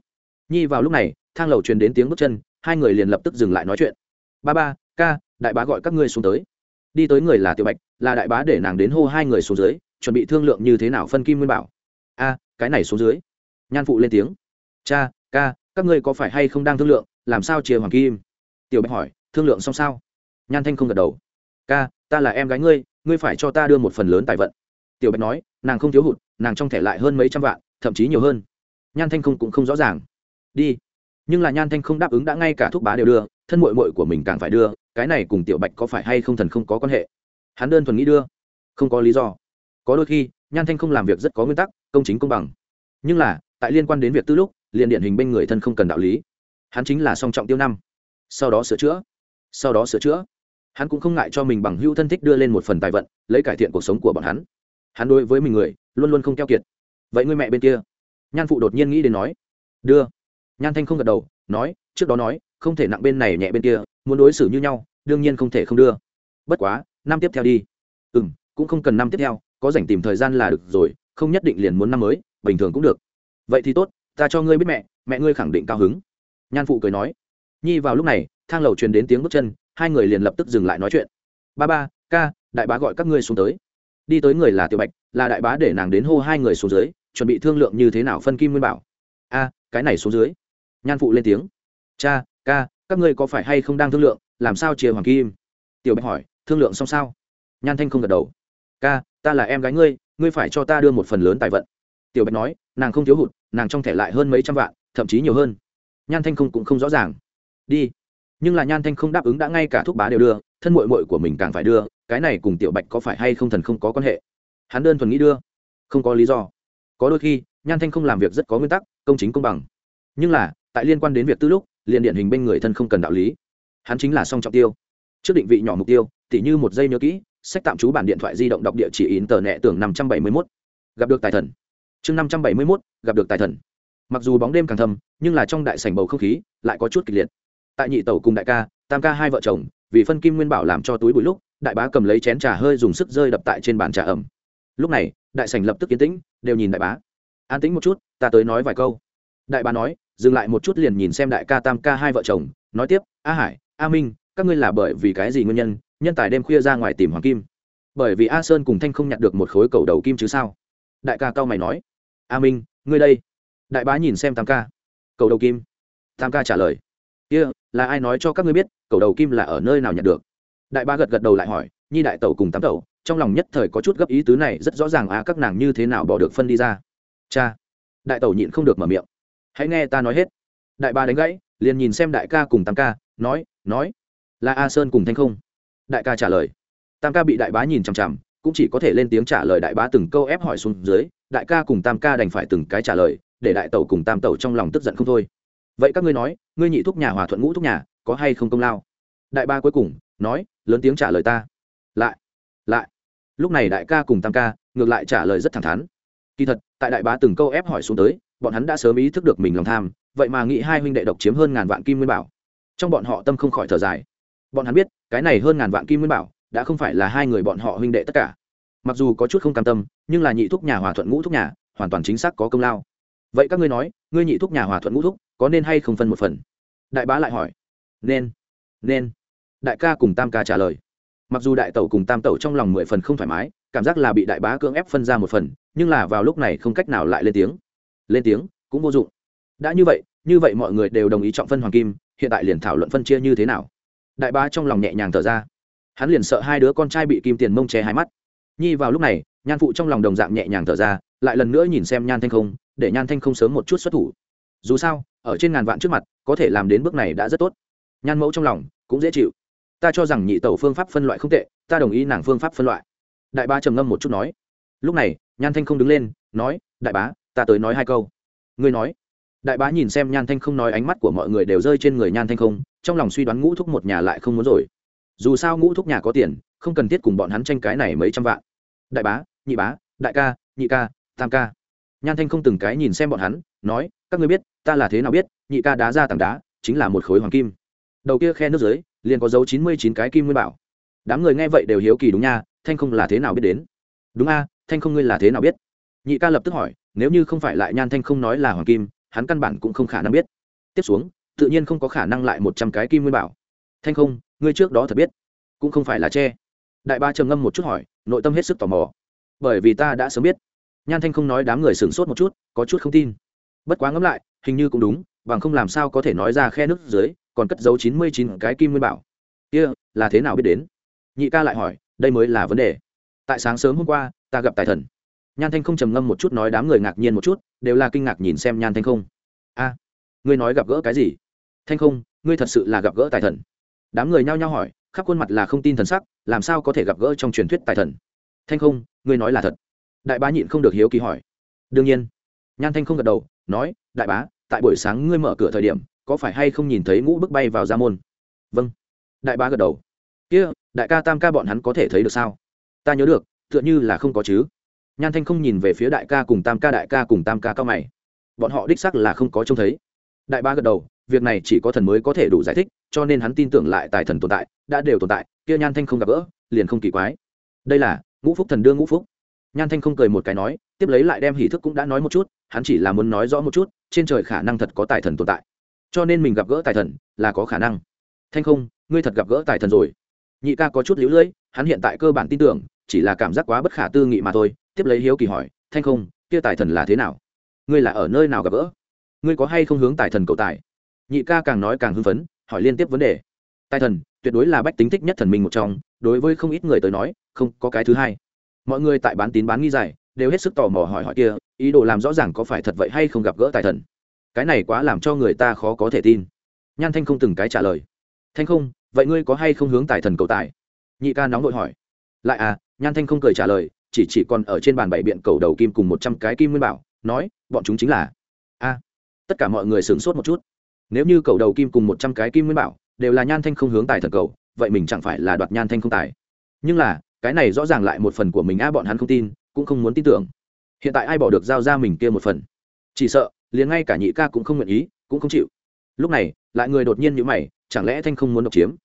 S1: Nhi vào lúc này, thang lầu truyền đến tiếng bước chân, hai người liền lập tức dừng lại nói chuyện. Ba ba, ca, đại bá gọi các ngươi xuống tới. Đi tới người là tiểu bạch, là đại bá để nàng đến hô hai người xuống dưới, chuẩn bị thương lượng như thế nào phân kim nguyên bảo. A, cái này xuống dưới. Nhan phụ lên tiếng. Cha, ca, các ngươi có phải hay không đang thương lượng, làm sao chia hoàng kim? Tiểu bạch hỏi thương lượng xong sao? Nhan thanh không gật đầu. Ca, ta là em gái ngươi ngươi phải cho ta đưa một phần lớn tài vận. Tiểu bạch nói, nàng không thiếu hụt, nàng trong thẻ lại hơn mấy trăm vạn, thậm chí nhiều hơn. Nhan thanh không cũng không rõ ràng. Đi. Nhưng là nhan thanh không đáp ứng đã ngay cả thuốc bá đều đưa, thân mội mội của mình càng phải đưa, cái này cùng tiểu bạch có phải hay không thần không có quan hệ. Hắn đơn thuần nghĩ đưa, không có lý do. Có đôi khi, nhan thanh không làm việc rất có nguyên tắc, công chính công bằng. Nhưng là, tại liên quan đến việc tư lúc, liền điện hình bên người thân không cần đạo lý. Hắn chính là song trọng tiêu năm. Sau đó sửa chữa sau đó sửa chữa. Hắn cũng không ngại cho mình bằng hữu thân thích đưa lên một phần tài vận, lấy cải thiện cuộc sống của bọn hắn. Hắn đối với mình người, luôn luôn không keo kiệt. Vậy người mẹ bên kia? Nhan phụ đột nhiên nghĩ đến nói. Đưa. Nhan thanh không gật đầu, nói, trước đó nói, không thể nặng bên này nhẹ bên kia, muốn đối xử như nhau, đương nhiên không thể không đưa. Bất quá, năm tiếp theo đi. Ừ m cũng không cần năm tiếp theo, có dành tìm thời gian là được rồi, không nhất định liền muốn năm mới, bình thường cũng được. Vậy thì tốt, ta cho ngươi biết mẹ mẹ ngươi khẳng định cao hứng. Nhan phụ cười nói nhi vào lúc này, thang lầu truyền đến tiếng bước chân, hai người liền lập tức dừng lại nói chuyện. Ba ba, ca, đại bá gọi các ngươi xuống tới. Đi tới người là tiểu bạch, là đại bá để nàng đến hô hai người xuống dưới, chuẩn bị thương lượng như thế nào phân kim nguyên bảo. A, cái này xuống dưới. Nhan phụ lên tiếng. Cha, ca, các ngươi có phải hay không đang thương lượng, làm sao chia hoàng kim? Tiểu bạch hỏi. Thương lượng xong sao? Nhan thanh không gật đầu. Ca, ta là em gái ngươi ngươi phải cho ta đưa một phần lớn tài vận. Tiểu bạch nói. Nàng không thiếu hụt, nàng trong thẻ lại hơn mấy trăm vạn, thậm chí nhiều hơn. Nhan thanh không cũng không rõ ràng đi. Nhưng là nhan thanh không đáp ứng đã ngay cả thuốc bá đều đưa, thân mội mội của mình càng phải đưa, cái này cùng tiểu bạch có phải hay không thần không có quan hệ. Hắn đơn thuần nghĩ đưa, không có lý do. Có đôi khi, nhan thanh không làm việc rất có nguyên tắc, công chính công bằng. Nhưng là, tại liên quan đến việc tư lúc, liền điện hình bên người thân không cần đạo lý. Hắn chính là song trọng tiêu. Trước định vị nhỏ mục tiêu, tỉ như một giây nhớ kỹ, sách tạm trú bản điện thoại di động đọc địa chỉ in tờ nẹ tưởng năm trăm bảy mươi mốt. Gặp được tài thần. Chương năm trăm bảy mươi mốt, gặp được tài thần. Mặc dù bóng đêm càng thầm nhưng là trong đại sảnh bầu không khí, lại có chút kịch liệt tại nhị tẩu cùng đại ca, tam ca hai vợ chồng, vì phân kim nguyên bảo làm cho túi bụi lúc, đại bá cầm lấy chén trà hơi dùng sức rơi đập tại trên bàn trà ẩm. Lúc này, đại sảnh lập tức yên tĩnh, đều nhìn đại bá. An tĩnh một chút, ta tới nói vài câu. Đại bá nói, dừng lại một chút liền nhìn xem đại ca, tam ca hai vợ chồng, nói tiếp, a hải, a minh, các ngươi là bởi vì cái gì nguyên nhân nhân tài đêm khuya ra ngoài tìm hoàng kim? Bởi vì a sơn cùng thanh không nhặt được một khối cầu đầu kim chứ sao? Đại ca cao mày nói, a minh, ngươi đây. Đại bá nhìn xem tam ca, cầu đầu kim? Tam ca trả lời kia、yeah, là ai nói cho các ngươi biết cầu đầu kim là ở nơi nào nhận được? Đại ba gật gật đầu lại hỏi nhi đại tẩu cùng tám tẩu trong lòng nhất thời có chút gấp ý tứ này rất rõ ràng á các nàng như thế nào bỏ được phân đi ra? Cha đại tẩu nhịn không được mở miệng. Hãy nghe ta nói hết. Đại ba đánh gãy liền nhìn xem đại ca cùng tam ca nói nói là a sơn cùng thanh không. Đại ca trả lời. Tam ca bị đại bá nhìn chằm chằm cũng chỉ có thể lên tiếng trả lời đại bá từng câu ép hỏi xuống dưới đại ca cùng tam ca đành phải từng cái trả lời để đại tẩu cùng tam tẩu trong lòng tức giận không thôi vậy các ngươi nói, ngươi nhị thúc nhà hòa thuận ngũ thúc nhà, có hay không công lao? Đại ba cuối cùng, nói, lớn tiếng trả lời ta. Lại lại. Lúc này đại ca cùng tam ca, ngược lại trả lời rất thẳng thắn. Kỳ thật, tại đại bá từng câu ép hỏi xuống tới, bọn hắn đã sớm ý thức được mình lòng tham, vậy mà nghĩ hai huynh đệ độc chiếm hơn ngàn vạn kim nguyên bảo. Trong bọn họ tâm không khỏi thở dài. Bọn hắn biết, cái này hơn ngàn vạn kim nguyên bảo đã không phải là hai người bọn họ huynh đệ tất cả. Mặc dù có chút không cam tâm, nhưng là nhị thúc nhà hòa thuận ngũ thúc nhà hoàn toàn chính xác có công lao. Vậy các ngươi nói, ngươi nhị thúc nhà hòa thuận ngũ thúc có nên hay không phân một phần? Đại bá lại hỏi. Nên nên. Đại ca cùng tam ca trả lời. Mặc dù đại tẩu cùng tam tẩu trong lòng mười phần không thoải mái, cảm giác là bị đại bá cưỡng ép phân ra một phần, nhưng là vào lúc này không cách nào lại lên tiếng. Lên tiếng, cũng vô dụng. Đã như vậy như vậy mọi người đều đồng ý trọng phân hoàng kim, hiện tại liền thảo luận phân chia như thế nào? Đại bá trong lòng nhẹ nhàng thở ra. Hắn liền sợ hai đứa con trai bị kim tiền mông che hai mắt. Nhi vào lúc này, nhan phụ trong lòng đồng dạng nhẹ nhàng thở ra, lại lần nữa nhìn xem nhan thanh không, để nhan thanh không sớm một chút xuất thủ dù sao, ở trên ngàn vạn trước mặt, có thể làm đến bước này đã rất tốt. Nhan mẫu trong lòng cũng dễ chịu. Ta cho rằng nhị tẩu phương pháp phân loại không tệ, ta đồng ý nàng phương pháp phân loại. Đại bá trầm ngâm một chút nói. Lúc này, nhan thanh không đứng lên, nói, đại bá, ta tới nói hai câu. Ngươi nói. Đại bá nhìn xem nhan thanh không nói ánh mắt của mọi người đều rơi trên người nhan thanh không, trong lòng suy đoán ngũ thúc một nhà lại không muốn rồi. Dù sao ngũ thúc nhà có tiền, không cần thiết cùng bọn hắn tranh cái này mấy trăm vạn. Đại bá, nhị bá, đại ca, nhị ca, tam ca nhan thanh không từng cái nhìn xem bọn hắn, nói, các ngươi biết, ta là thế nào biết, nhị ca đá ra tảng đá, chính là một khối hoàng kim. Đầu kia khe nước dưới, liền có dấu chín mươi chín cái kim nguyên bảo. Đám người nghe vậy đều hiếu kỳ đúng nha, thanh không là thế nào biết đến? Đúng a, thanh không ngươi là thế nào biết? Nhị ca lập tức hỏi, nếu như không phải lại nhan thanh không nói là hoàng kim, hắn căn bản cũng không khả năng biết. Tiếp xuống, tự nhiên không có khả năng lại một trăm cái kim nguyên bảo. Thanh không, ngươi trước đó thật biết, cũng không phải là che. Đại ba trầm ngâm một chút hỏi, nội tâm hết sức tò mò. Bởi vì ta đã sớm biết nhan thanh không nói đám người sửng sốt một chút có chút không tin. Bất quá ngẫm lại hình như cũng đúng bằng không làm sao có thể nói ra khe nước dưới còn cất giấu chín mươi chín cái kim nguyên bảo. Kia、yeah, là thế nào biết đến? Nhị ca lại hỏi đây mới là vấn đề. Tại sáng sớm hôm qua ta gặp tài thần. Nhan thanh không trầm ngâm một chút nói đám người ngạc nhiên một chút đều là kinh ngạc nhìn xem nhan thanh không. A ngươi nói gặp gỡ cái gì? Thanh không ngươi thật sự là gặp gỡ tài thần. Đám người nhao nhao hỏi khắp khuôn mặt là không tin thần sắc làm sao có thể gặp gỡ trong truyền thuyết tài thần? Thanh không ngươi nói là thật đại bá nhịn không được hiếu kỳ hỏi. Đương nhiên. Nhan thanh không gật đầu, nói, đại bá, tại buổi sáng ngươi mở cửa thời điểm, có phải hay không nhìn thấy ngũ bức bay vào ra môn? Vâng. Đại bá gật đầu. Kia, đại ca tam ca bọn hắn có thể thấy được sao? Ta nhớ được, tựa như là không có chứ. Nhan thanh không nhìn về phía đại ca cùng tam ca, đại ca cùng tam ca cao mày. Bọn họ đích sắc là không có trông thấy. Đại ba gật đầu, việc này chỉ có thần mới có thể đủ giải thích, cho nên hắn tin tưởng lại tài thần tồn tại, đã đều tồn tại, kia nhan thanh không gặp gỡ, liền không kỳ quái. Đây là, ngũ phúc thần đương ngũ phúc nhan thanh không cười một cái nói, tiếp lấy lại đem hỷ thức cũng đã nói một chút, hắn chỉ là muốn nói rõ một chút, trên trời khả năng thật có tài thần tồn tại. Cho nên mình gặp gỡ tài thần, là có khả năng. Thanh không, ngươi thật gặp gỡ tài thần rồi. Nhị ca có chút lũ lưỡi hắn hiện tại cơ bản tin tưởng, chỉ là cảm giác quá bất khả tư nghị mà thôi. Tiếp lấy hiếu kỳ hỏi, thanh không, kia tài thần là thế nào? Ngươi là ở nơi nào gặp gỡ? Ngươi có hay không hướng tài thần cầu tài? Nhị ca càng nói càng hưng phấn, hỏi liên tiếp vấn đề. Tài thần, tuyệt đối là bách tính thích nhất thần minh một trong, đối với không ít người tới nói, không có cái thứ hai mọi người tại bán tín bán nghi giải, đều hết sức tò mò hỏi hỏi kia, ý đồ làm rõ ràng có phải thật vậy hay không gặp gỡ tài thần. Cái này quá làm cho người ta khó có thể tin. Nhan thanh không từng cái trả lời. Thanh không, vậy ngươi có hay không hướng tài thần cầu tài? Nhị ca nóng vội hỏi. Lại à nhan thanh không cười trả lời, chỉ chỉ còn ở trên bàn bảy biện cầu đầu kim cùng một trăm cái kim nguyên bảo, nói, bọn chúng chính là. A. Tất cả mọi người sửng sốt một chút. Nếu như cầu đầu kim cùng một trăm cái kim nguyên bảo đều là nhan thanh không hướng tài thần cầu, vậy mình chẳng phải là đoạt nhan thanh không tài. Nhưng là cái này rõ ràng lại một phần của mình a bọn hắn không tin, cũng không muốn tin tưởng. Hiện tại ai bỏ được giao ra mình kia một phần? Chỉ sợ, liền ngay cả nhị ca cũng không nguyện ý, cũng không chịu. Lúc này, lại người đột nhiên như mày, chẳng lẽ thanh không muốn độc chiếm?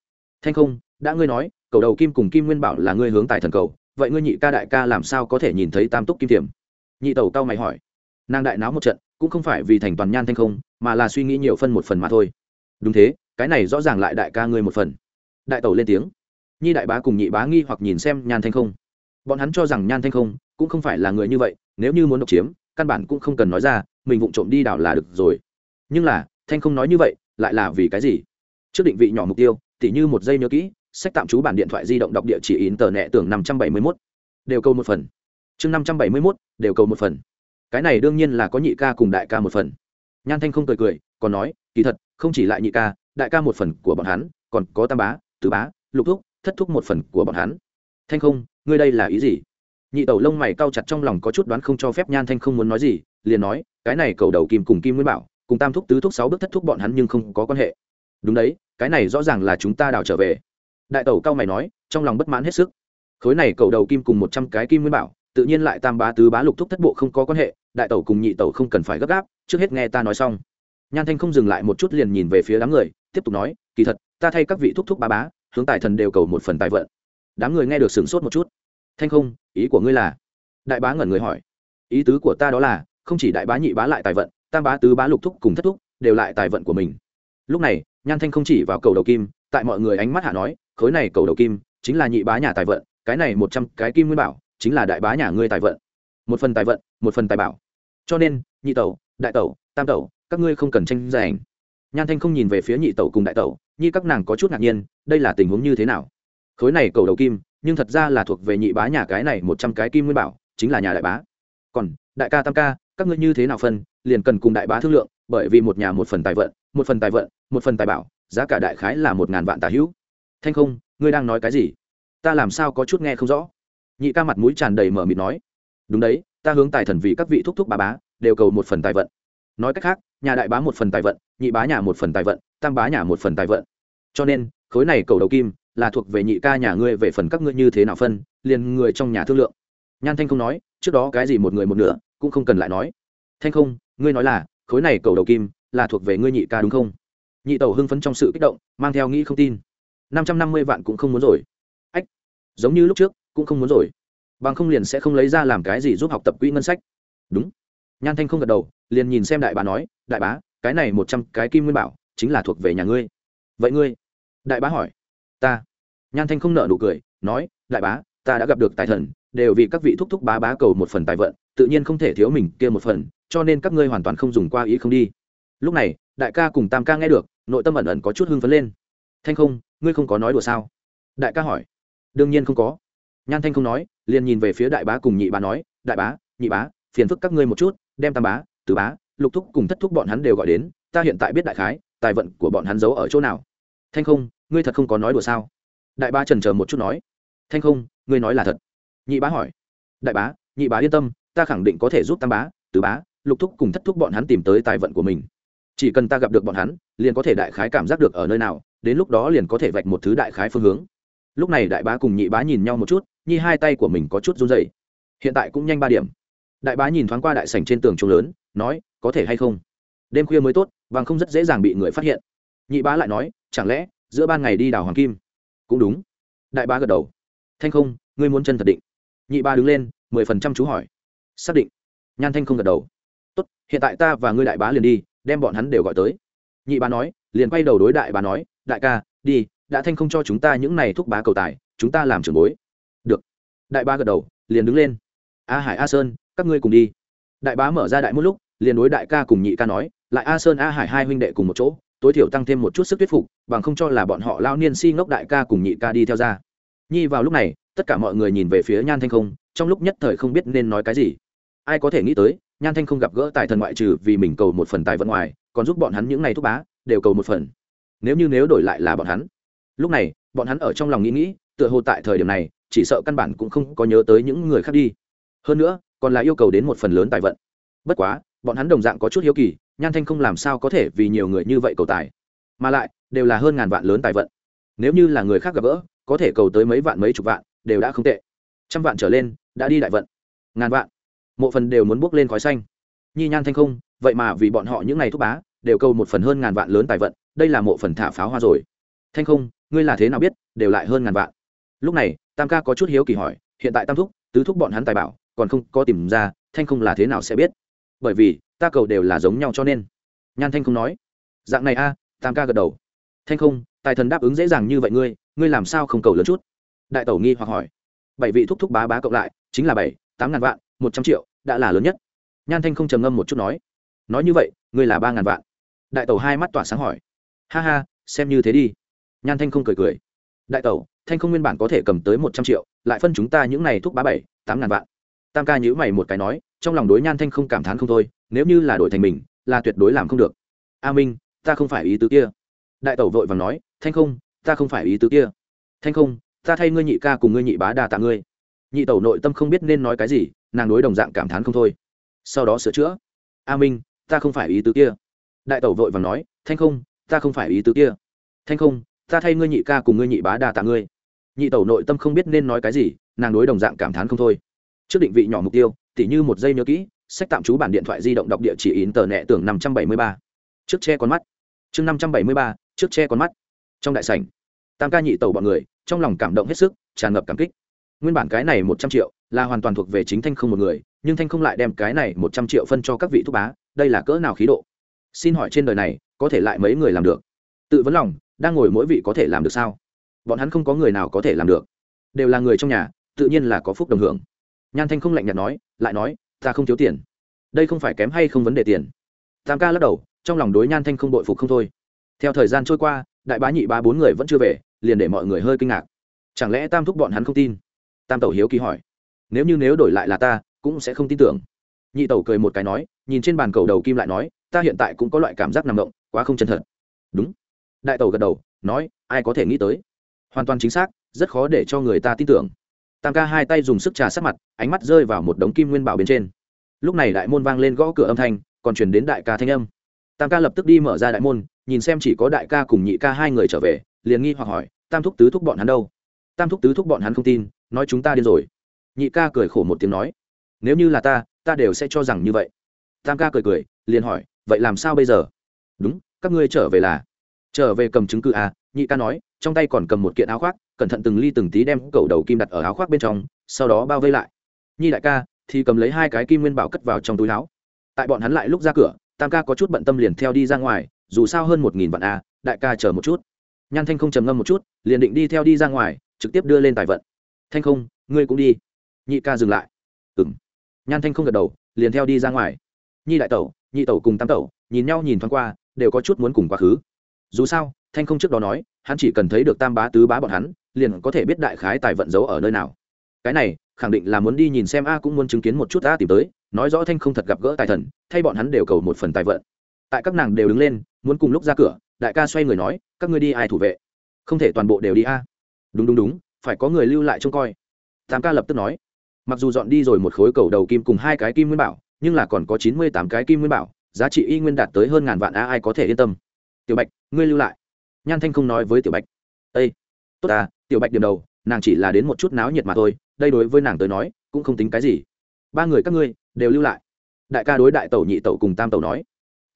S1: Thanh không, đã ngươi nói, cầu đầu kim cùng kim nguyên bảo là ngươi hướng tài thần cầu, vậy ngươi nhị ca đại ca làm sao có thể nhìn thấy tam túc kim tiềm nhị tẩu cao mày hỏi. Nàng đại náo một trận, cũng không phải vì thành toàn nhan thanh không, mà là suy nghĩ nhiều phân một phần mà thôi. Đúng thế, cái này rõ ràng lại đại ca ngươi một phần. Đại tẩu lên tiếng nhi đại bá cùng nhị bá nghi hoặc nhìn xem nhan thanh không. Bọn hắn cho rằng nhan thanh không cũng không phải là người như vậy, nếu như muốn độc chiếm, căn bản cũng không cần nói ra, mình vụng trộm đi đảo là được rồi. Nhưng là, thanh không nói như vậy, lại là vì cái gì? Trước định vị nhỏ mục tiêu, tỉ như một giây nhớ kỹ, sách tạm trú bản điện thoại di động đọc địa chỉ in tờ nẹ tưởng năm trăm bảy mươi mốt. Đều câu một phần. Chương năm trăm bảy mươi mốt, đều câu một phần. Cái này đương nhiên là có nhị ca cùng đại ca một phần. Nhan thanh không cười cười, còn nói, kỳ thật, không chỉ lại nhị ca, đại ca một phần của bọn hắn, còn có tam bá, tứ bá, lục thúc thất thúc một phần của bọn hắn. Thanh không, ngươi đây là ý gì? Nhị tẩu lông mày cau chặt trong lòng có chút đoán không cho phép nhan thanh không muốn nói gì, liền nói, cái này cầu đầu kim cùng kim nguyên bảo, cùng tam thúc tứ thúc sáu bước thất thúc bọn hắn nhưng không có quan hệ. Đúng đấy, cái này rõ ràng là chúng ta đào trở về. Đại tẩu cao mày nói, trong lòng bất mãn hết sức. Khối này cầu đầu kim cùng một trăm cái kim nguyên bảo, tự nhiên lại tam bá tứ bá lục thúc thất bộ không có quan hệ, đại tẩu cùng nhị tẩu không cần phải gấp gáp, trước hết nghe ta nói xong. Nhan thanh không dừng lại một chút liền nhìn về phía đám người, tiếp tục nói, kỳ thật, ta thay các vị thúc thúc ba bá hướng tài thần đều cầu một phần tài vận. Đám người nghe được sửng sốt một chút. Thanh không, ý của ngươi là? Đại bá ngẩn người hỏi. Ý tứ của ta đó là, không chỉ đại bá nhị bá lại tài vận, tam bá, tứ bá lục thúc cùng thất thúc đều lại tài vận của mình. Lúc này, nhan thanh không chỉ vào cầu đầu kim, tại mọi người ánh mắt hạ nói, khối này cầu đầu kim chính là nhị bá nhà tài vận, cái này một trăm cái kim nguyên bảo chính là đại bá nhà ngươi tài vận. Một phần tài vận, một phần tài bảo. Cho nên, nhị tẩu, đại tẩu, tam tẩu, các ngươi không cần tranh giành nhan thanh không nhìn về phía nhị tẩu cùng đại tẩu như các nàng có chút ngạc nhiên, đây là tình huống như thế nào? Khối này cầu đầu kim, nhưng thật ra là thuộc về nhị bá nhà cái này một trăm cái kim nguyên bảo, chính là nhà đại bá. Còn, đại ca tam ca, các ngươi như thế nào phân, liền cần cùng đại bá thương lượng, bởi vì một nhà một phần tài vận, một phần tài vận, một phần tài bảo, giá cả đại khái là một ngàn vạn tà hữu. Thanh không, ngươi đang nói cái gì? Ta làm sao có chút nghe không rõ? Nhị ca mặt mũi tràn đầy mở mịt nói. Đúng đấy, ta hướng tài thần vì các vị thúc thúc bà bá, đều cầu một phần tài vận. Nói cách khác, nhà đại bá một phần tài vận nhị bá nhà một phần tài vận, tam bá nhà một phần tài vận. Cho nên, khối này cầu đầu kim là thuộc về nhị ca nhà ngươi về phần các ngươi như thế nào phân, liền người trong nhà thương lượng. Nhan thanh không nói, trước đó cái gì một người một nửa, cũng không cần lại nói. Thanh không, ngươi nói là, khối này cầu đầu kim là thuộc về ngươi nhị ca đúng không? Nhị tẩu hưng phấn trong sự kích động, mang theo nghĩ không tin. Năm trăm năm mươi vạn cũng không muốn rồi. Ách, giống như lúc trước, cũng không muốn rồi. Bằng không liền sẽ không lấy ra làm cái gì giúp học tập quỹ ngân sách. Đúng. Nhan thanh không gật đầu, liền nhìn xem đại bá nói, đại bá cái này một trăm cái kim nguyên bảo chính là thuộc về nhà ngươi. Vậy ngươi? Đại bá hỏi. Ta. Nhan thanh không nợ nụ cười, nói, đại bá, ta đã gặp được tài thần, đều vì các vị thúc thúc bá bá cầu một phần tài vận, tự nhiên không thể thiếu mình kia một phần, cho nên các ngươi hoàn toàn không dùng qua ý không đi. Lúc này, đại ca cùng tam ca nghe được, nội tâm ẩn ẩn có chút hưng phấn lên. Thanh không, ngươi không có nói đùa sao? Đại ca hỏi. Đương nhiên không có. Nhan thanh không nói, liền nhìn về phía đại bá cùng nhị bá nói, đại bá, nhị bá, phiền phức các ngươi một chút, đem tam bá, tứ bá lục thúc cùng thất thúc bọn hắn đều gọi đến, ta hiện tại biết đại khái, tài vận của bọn hắn giấu ở chỗ nào. Thanh không, ngươi thật không có nói đùa sao? Đại bá trần chờ một chút nói. Thanh không, ngươi nói là thật. Nhị bá hỏi. Đại bá, nhị bá yên tâm, ta khẳng định có thể giúp tam bá, tứ bá, lục thúc cùng thất thúc bọn hắn tìm tới tài vận của mình. Chỉ cần ta gặp được bọn hắn, liền có thể đại khái cảm giác được ở nơi nào, đến lúc đó liền có thể vạch một thứ đại khái phương hướng. Lúc này đại bá cùng nhị bá nhìn nhau một chút, nhi hai tay của mình có chút run dày hiện tại cũng nhanh ba điểm đại bá nhìn thoáng qua đại sảnh trên tường trống lớn, nói, có thể hay không? Đêm khuya mới tốt vàng không rất dễ dàng bị người phát hiện. Nhị bá lại nói, chẳng lẽ giữa ban ngày đi đào hoàng kim? Cũng đúng. Đại bá gật đầu. Thanh không, ngươi muốn chân thật định. Nhị bá đứng lên, mười phần trăm chú hỏi. Xác định. Nhan thanh không gật đầu. Tốt, hiện tại ta và ngươi đại bá liền đi, đem bọn hắn đều gọi tới. Nhị bá nói, liền quay đầu đối đại bá nói, đại ca, đi, đã thanh không cho chúng ta những này thúc bá cầu tài, chúng ta làm trưởng bối. Được. Đại bá gật đầu, liền đứng lên. A hải, a sơn các ngươi cùng đi. Đại bá mở ra đại một lúc, liền đối đại ca cùng nhị ca nói, lại a sơn, a hải hai huynh đệ cùng một chỗ, tối thiểu tăng thêm một chút sức thuyết phục, bằng không cho là bọn họ lao niên si ngốc đại ca cùng nhị ca đi theo ra. Nhi vào lúc này, tất cả mọi người nhìn về phía nhan thanh không, trong lúc nhất thời không biết nên nói cái gì. Ai có thể nghĩ tới, nhan thanh không gặp gỡ tài thần ngoại trừ vì mình cầu một phần tài vận ngoài, còn giúp bọn hắn những ngày thúc bá, đều cầu một phần. Nếu như nếu đổi lại là bọn hắn. Lúc này, bọn hắn ở trong lòng nghĩ nghĩ, tựa hồ tại thời điểm này, chỉ sợ căn bản cũng không có nhớ tới những người khác đi. Hơn nữa còn là yêu cầu đến một phần lớn tài vận. Bất quá, bọn hắn đồng dạng có chút hiếu kỳ, nhan thanh không làm sao có thể vì nhiều người như vậy cầu tài. Mà lại, đều là hơn ngàn vạn lớn tài vận. Nếu như là người khác gặp gỡ, có thể cầu tới mấy vạn mấy chục vạn, đều đã không tệ. Trăm vạn trở lên, đã đi đại vận. Ngàn vạn. Mộ phần đều muốn bước lên khói xanh. Nhi nhan thanh không, vậy mà vì bọn họ những ngày thúc bá, đều cầu một phần hơn ngàn vạn lớn tài vận, đây là mộ phần thả pháo hoa rồi. Thanh không, ngươi là thế nào biết, đều lại hơn ngàn vạn. Lúc này, tam ca có chút hiếu kỳ hỏi, hiện tại tam thúc, tứ thúc bọn hắn tài bảo còn không có tìm ra, thanh không là thế nào sẽ biết. Bởi vì, ta cầu đều là giống nhau cho nên. Nhan thanh không nói. Dạng này a, tam ca gật đầu. Thanh không, tài thần đáp ứng dễ dàng như vậy ngươi ngươi làm sao không cầu lớn chút? Đại tẩu nghi hoặc hỏi. Bảy vị thúc thúc bá bá cộng lại, chính là bảy, tám ngàn vạn, một trăm triệu, đã là lớn nhất. Nhan thanh không trầm ngâm một chút nói. Nói như vậy, ngươi là ba ngàn vạn. Đại tẩu hai mắt tỏa sáng hỏi. Ha ha, xem như thế đi. Nhan thanh không cười cười. Đại tẩu, thanh không nguyên bản có thể cầm tới một trăm triệu, lại phân chúng ta những n à y thuốc bá bảy, tám ngàn vạn tam ca nhữ mày một cái nói, trong lòng đối nhan thanh không cảm thán không thôi, nếu như là đổi thành mình, là tuyệt đối làm không được. A minh, ta không phải ý tứ kia. Đại tẩu vội và nói, thanh không, ta không phải ý tứ kia. Thanh không, ta thay ngươi nhị ca cùng ngươi nhị bá đà tạ ngươi. Nhị tẩu nội tâm không biết nên nói cái gì, nàng đối đồng dạng cảm thán không thôi. Sau đó sửa chữa. A minh, ta không phải ý tứ kia. Đại tẩu vội và nói, thanh không, ta không phải ý tứ kia. Thanh không, ta thay ngươi nhị ca cùng ngươi nhị bá đà tạ ngươi. Nhị tẩu nội tâm không biết nên nói cái gì, nàng đối đồng dạng cảm thán không thôi trước định vị nhỏ mục tiêu, tỉ như một giây nhớ kỹ, sách tạm trú bản điện thoại di động đọc địa chỉ in tờ nẹ tưởng năm trăm bảy mươi ba. Trước che con mắt. Chương năm trăm bảy mươi ba, trước che con mắt. Trong đại sảnh, tam ca nhị tẩu bọn người, trong lòng cảm động hết sức, tràn ngập cảm kích. Nguyên bản cái này một trăm triệu là hoàn toàn thuộc về chính thanh không một người, nhưng thanh không lại đem cái này một trăm triệu phân cho các vị thúc bá, đây là cỡ nào khí độ? Xin hỏi trên đời này, có thể lại mấy người làm được? Tự vấn lòng, đang ngồi mỗi vị có thể làm được sao? Bọn hắn không có người nào có thể làm được. Đều là người trong nhà, tự nhiên là có phúc đồng hưởng nhan thanh không lạnh nhạt nói, lại nói, ta không thiếu tiền. Đây không phải kém hay không vấn đề tiền. Tam ca lắc đầu, trong lòng đối nhan thanh không bội phục không thôi. Theo thời gian trôi qua, đại bá nhị bá bốn người vẫn chưa về, liền để mọi người hơi kinh ngạc. Chẳng lẽ tam thúc bọn hắn không tin? Tam tẩu hiếu kỳ hỏi. Nếu như nếu đổi lại là ta, cũng sẽ không tin tưởng. Nhị tẩu cười một cái nói, nhìn trên bàn cầu đầu kim lại nói, ta hiện tại cũng có loại cảm giác nằm động, quá không chân thật. Đúng. Đại tẩu gật đầu, nói, ai có thể nghĩ tới? Hoàn toàn chính xác, rất khó để cho người ta tin tưởng tam ca hai tay dùng sức trà sát mặt, ánh mắt rơi vào một đống kim nguyên bảo bên trên. Lúc này đại môn vang lên gõ cửa âm thanh, còn chuyển đến đại ca thanh âm. Tam ca lập tức đi mở ra đại môn, nhìn xem chỉ có đại ca cùng nhị ca hai người trở về, liền nghi hoặc hỏi, tam thúc tứ thúc bọn hắn đâu? Tam thúc tứ thúc bọn hắn không tin, nói chúng ta điên rồi. Nhị ca cười khổ một tiếng nói, nếu như là ta ta đều sẽ cho rằng như vậy. Tam ca cười cười, liền hỏi, vậy làm sao bây giờ? Đúng, các ngươi trở về là. Trở về cầm chứng cứ à? Nhị ca nói trong tay còn cầm một kiện áo khoác, cẩn thận từng ly từng tí đem cầu đầu kim đặt ở áo khoác bên trong, sau đó bao vây lại. Nhi đại ca, thì cầm lấy hai cái kim nguyên bảo cất vào trong túi áo. Tại bọn hắn lại lúc ra cửa, tam ca có chút bận tâm liền theo đi ra ngoài, dù sao hơn một nghìn vạn a, đại ca chờ một chút. Nhan thanh không trầm ngâm một chút, liền định đi theo đi ra ngoài, trực tiếp đưa lên tài vận. Thanh không, ngươi cũng đi. Nhị ca dừng lại. Ừng nhan thanh không gật đầu, liền theo đi ra ngoài. Nhi đại tẩu, nhị tẩu cùng tam tẩu, nhìn nhau nhìn thoáng qua, đều có chút muốn cùng quá khứ. Dù sao thanh không trước đó nói, hắn chỉ cần thấy được tam bá tứ bá bọn hắn, liền có thể biết đại khái tài vận giấu ở nơi nào. Cái này, khẳng định là muốn đi nhìn xem a cũng muốn chứng kiến một chút a tìm tới, nói rõ thanh không thật gặp gỡ tài thần, thay bọn hắn đều cầu một phần tài vận. Tại các nàng đều đứng lên, muốn cùng lúc ra cửa, đại ca xoay người nói, các ngươi đi ai thủ vệ? Không thể toàn bộ đều đi a. Đúng đúng đúng, phải có người lưu lại trông coi. Tam ca lập tức nói. Mặc dù dọn đi rồi một khối cầu đầu kim cùng hai cái kim nguyên bảo, nhưng là còn có chín mươi tám cái kim nguyên bảo, giá trị y nguyên đạt tới hơn ngàn vạn a ai có thể yên tâm. Tiểu bạch, ngươi lưu lại nhan thanh không nói với tiểu bạch. Ây tốt à tiểu bạch điểm đầu, nàng chỉ là đến một chút náo nhiệt mà thôi, đây đối với nàng tới nói, cũng không tính cái gì. Ba người các ngươi đều lưu lại. Đại ca đối đại tẩu nhị tẩu cùng tam tẩu nói.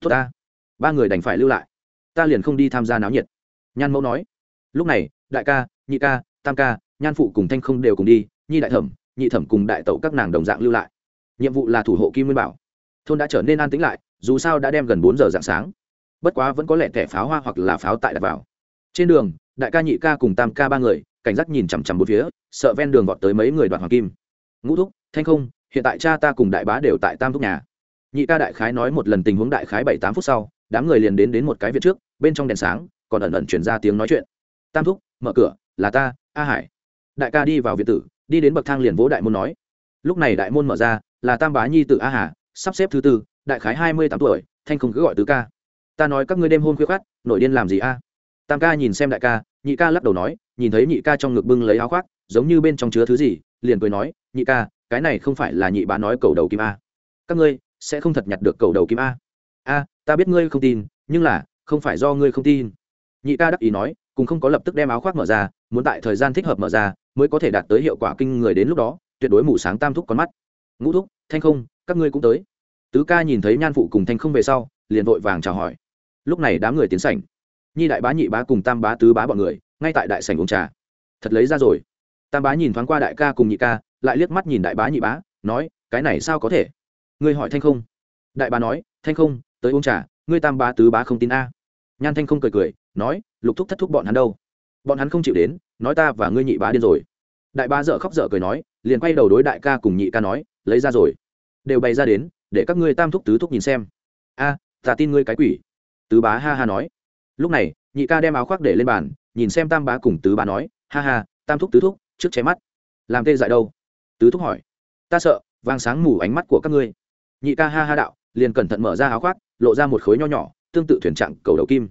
S1: Tốt ta ba người đành phải lưu lại. Ta liền không đi tham gia náo nhiệt. Nhan mẫu nói. Lúc này, đại ca, nhị ca, tam ca, nhan phụ cùng thanh không đều cùng đi, nhi đại thẩm, nhị thẩm cùng đại tẩu các nàng đồng dạng lưu lại. Nhiệm vụ là thủ hộ kim nguyên bảo. Thôn đã trở nên an tĩnh lại, dù sao đã đem gần bốn giờ dạng sáng bất quá vẫn có lẽ thẻ pháo hoa hoặc là pháo tại đặt vào. Trên đường, đại ca nhị ca cùng tam ca ba người, cảnh giác nhìn chằm chằm bốn phía, sợ ven đường vọt tới mấy người đoạt hoàng kim. Ngũ thúc, thanh không, hiện tại cha ta cùng đại bá đều tại tam thúc nhà. Nhị ca đại khái nói một lần tình huống đại khái bảy tám phút sau, đám người liền đến đến một cái viện trước, bên trong đèn sáng, còn ẩn ẩn chuyển ra tiếng nói chuyện. Tam thúc, mở cửa, là ta, a hải. Đại ca đi vào viện tử, đi đến bậc thang liền vỗ đại môn nói. Lúc này đại môn mở ra, là tam bá nhi t a hà, sắp xếp thứ tư, đại khái hai mươi tám tuổi, thanh không cứ gọi tứ ca ta nói các ngươi đêm hôm khuya khát nội điên làm gì a? Tam ca nhìn xem đại ca, nhị ca lắc đầu nói, nhìn thấy nhị ca trong ngực bưng lấy áo khoác, giống như bên trong chứa thứ gì, liền cười nói, nhị ca, cái này không phải là nhị bá nói cầu đầu kim a. Các ngươi, sẽ không thật nhặt được cầu đầu kim a. A, ta biết ngươi không tin, nhưng là, không phải do ngươi không tin. Nhị ca đắc ý nói cùng không có lập tức đem áo khoác mở ra, muốn tại thời gian thích hợp mở ra, mới có thể đạt tới hiệu quả kinh người đến lúc đó, tuyệt đối mù sáng tam thúc con mắt. Ngũ thúc, thanh không, các ngươi cũng tới. Tứ ca nhìn thấy nhan phụ cùng thanh không về sau, liền vội vàng chào hỏi lúc này đám người tiến sảnh. Nhi đại bá, nhị bá cùng tam bá, tứ bá bọn người, ngay tại đại sảnh uống trà. Thật lấy ra rồi. Tam bá nhìn thoáng qua đại ca cùng nhị ca, lại liếc mắt nhìn đại bá, nhị bá, nói, cái này sao có thể? Ngươi hỏi thanh không. Đại bá nói, thanh không, tới uống trà, ngươi tam bá, tứ bá không tin a. Nhan thanh không cười cười, nói, lục thúc thất thúc bọn hắn đâu? Bọn hắn không chịu đến, nói ta và ngươi nhị bá điên rồi. Đại bá dợ khóc dợ cười nói, liền quay đầu đối đại ca cùng nhị ca nói, lấy ra rồi. Đều bày ra đến, để các ngươi tam thúc tứ thúc nhìn xem. A, ta tin ngươi cái quỷ tứ bá ha ha nói. Lúc này, nhị ca đem áo khoác để lên bàn, nhìn xem tam bá cùng tứ bá nói, ha ha, tam thúc tứ thúc, trước cháy mắt. Làm tê dại đâu? Tứ thúc hỏi. Ta sợ, vang sáng mù ánh mắt của các ngươi. Nhị ca ha ha đạo, liền cẩn thận mở ra áo khoác, lộ ra một khối nho nhỏ, tương tự thuyền trạng cầu đầu kim.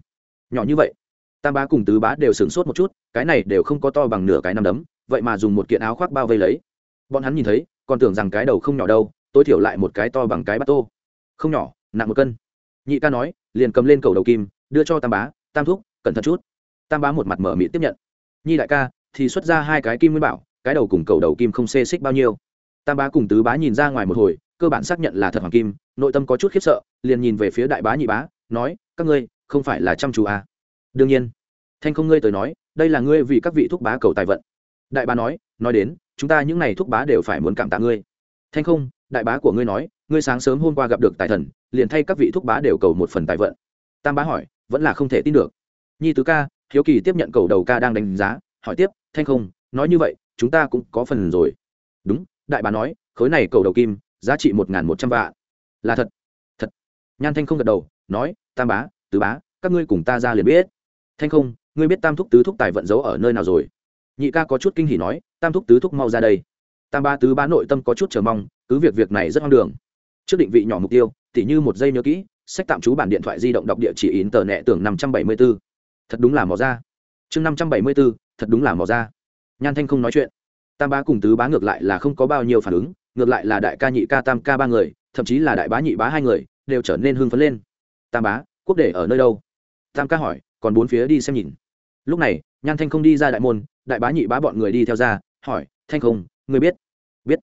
S1: Nhỏ như vậy, tam bá cùng tứ bá đều sửng sốt một chút, cái này đều không có to bằng nửa cái nằm đấm, vậy mà dùng một kiện áo khoác bao vây lấy. Bọn hắn nhìn thấy, còn tưởng rằng cái đầu không nhỏ đâu, tối thiểu lại một cái to bằng cái bát tô. Không nhỏ, nặng một cân. Nhị ca nói liền cầm lên cầu đầu kim, đưa cho tam bá, tam thúc, cẩn thận chút. Tam bá một mặt mở mịt tiếp nhận. Nhi đại ca, thì xuất ra hai cái kim nguyên bảo, cái đầu cùng cầu đầu kim không xê xích bao nhiêu? Tam bá cùng tứ bá nhìn ra ngoài một hồi, cơ bản xác nhận là thật hoàng kim, nội tâm có chút khiếp sợ, liền nhìn về phía đại bá nhị bá, nói, các ngươi, không phải là chăm chú à. đương nhiên. Thanh không ngươi tới nói, đây là ngươi vì các vị thúc bá cầu tài vận. Đại bá nói nói đến, chúng ta những n à y thúc bá đều phải muốn cảm tạ ngươi. Thanh không, đại bá của ngươi nói ngươi sáng sớm hôm qua gặp được tài thần, liền thay các vị thúc bá đều cầu một phần tài vận. Tam bá hỏi, vẫn là không thể tin được. Nhi tứ ca, hiếu kỳ tiếp nhận cầu đầu ca đang đánh giá, hỏi tiếp, thanh không, nói như vậy, chúng ta cũng có phần rồi. Đúng, đại bá nói, khối này cầu đầu kim, giá trị một n g h n một trăm vạn. Là thật thật. Nhan thanh không gật đầu, nói, tam bá, tứ bá, các ngươi cùng ta ra liền biết. Thanh không, ngươi biết tam thúc tứ thúc tài vận giấu ở nơi nào rồi? Nhị ca có chút kinh hỉ nói, tam thúc tứ thúc mau ra đây. Tam ba tứ bá nội tâm có chút chờ mong, cứ việc việc này rất hoang đường trước định vị nhỏ mục tiêu, tỉ như một giây nhớ kỹ, sách tạm trú bản điện thoại di động đọc địa chỉ in tờ nẹ tưởng năm trăm bảy mươi b ố thật đúng là mò ra. Chương năm trăm bảy mươi b ố thật đúng là mò ra. Nhan thanh không nói chuyện. Tam bá cùng tứ bá ngược lại là không có bao nhiêu phản ứng, ngược lại là đại ca nhị ca tam ca ba người, thậm chí là đại bá nhị bá hai người, đều trở nên hưng phấn lên. Tam bá, quốc để ở nơi đâu? Tam ca hỏi, còn bốn phía đi xem nhìn. Lúc này, nhan thanh không đi ra đại môn, đại bá nhị bá bọn người đi theo ra, hỏi, thanh không, người biết? Biết.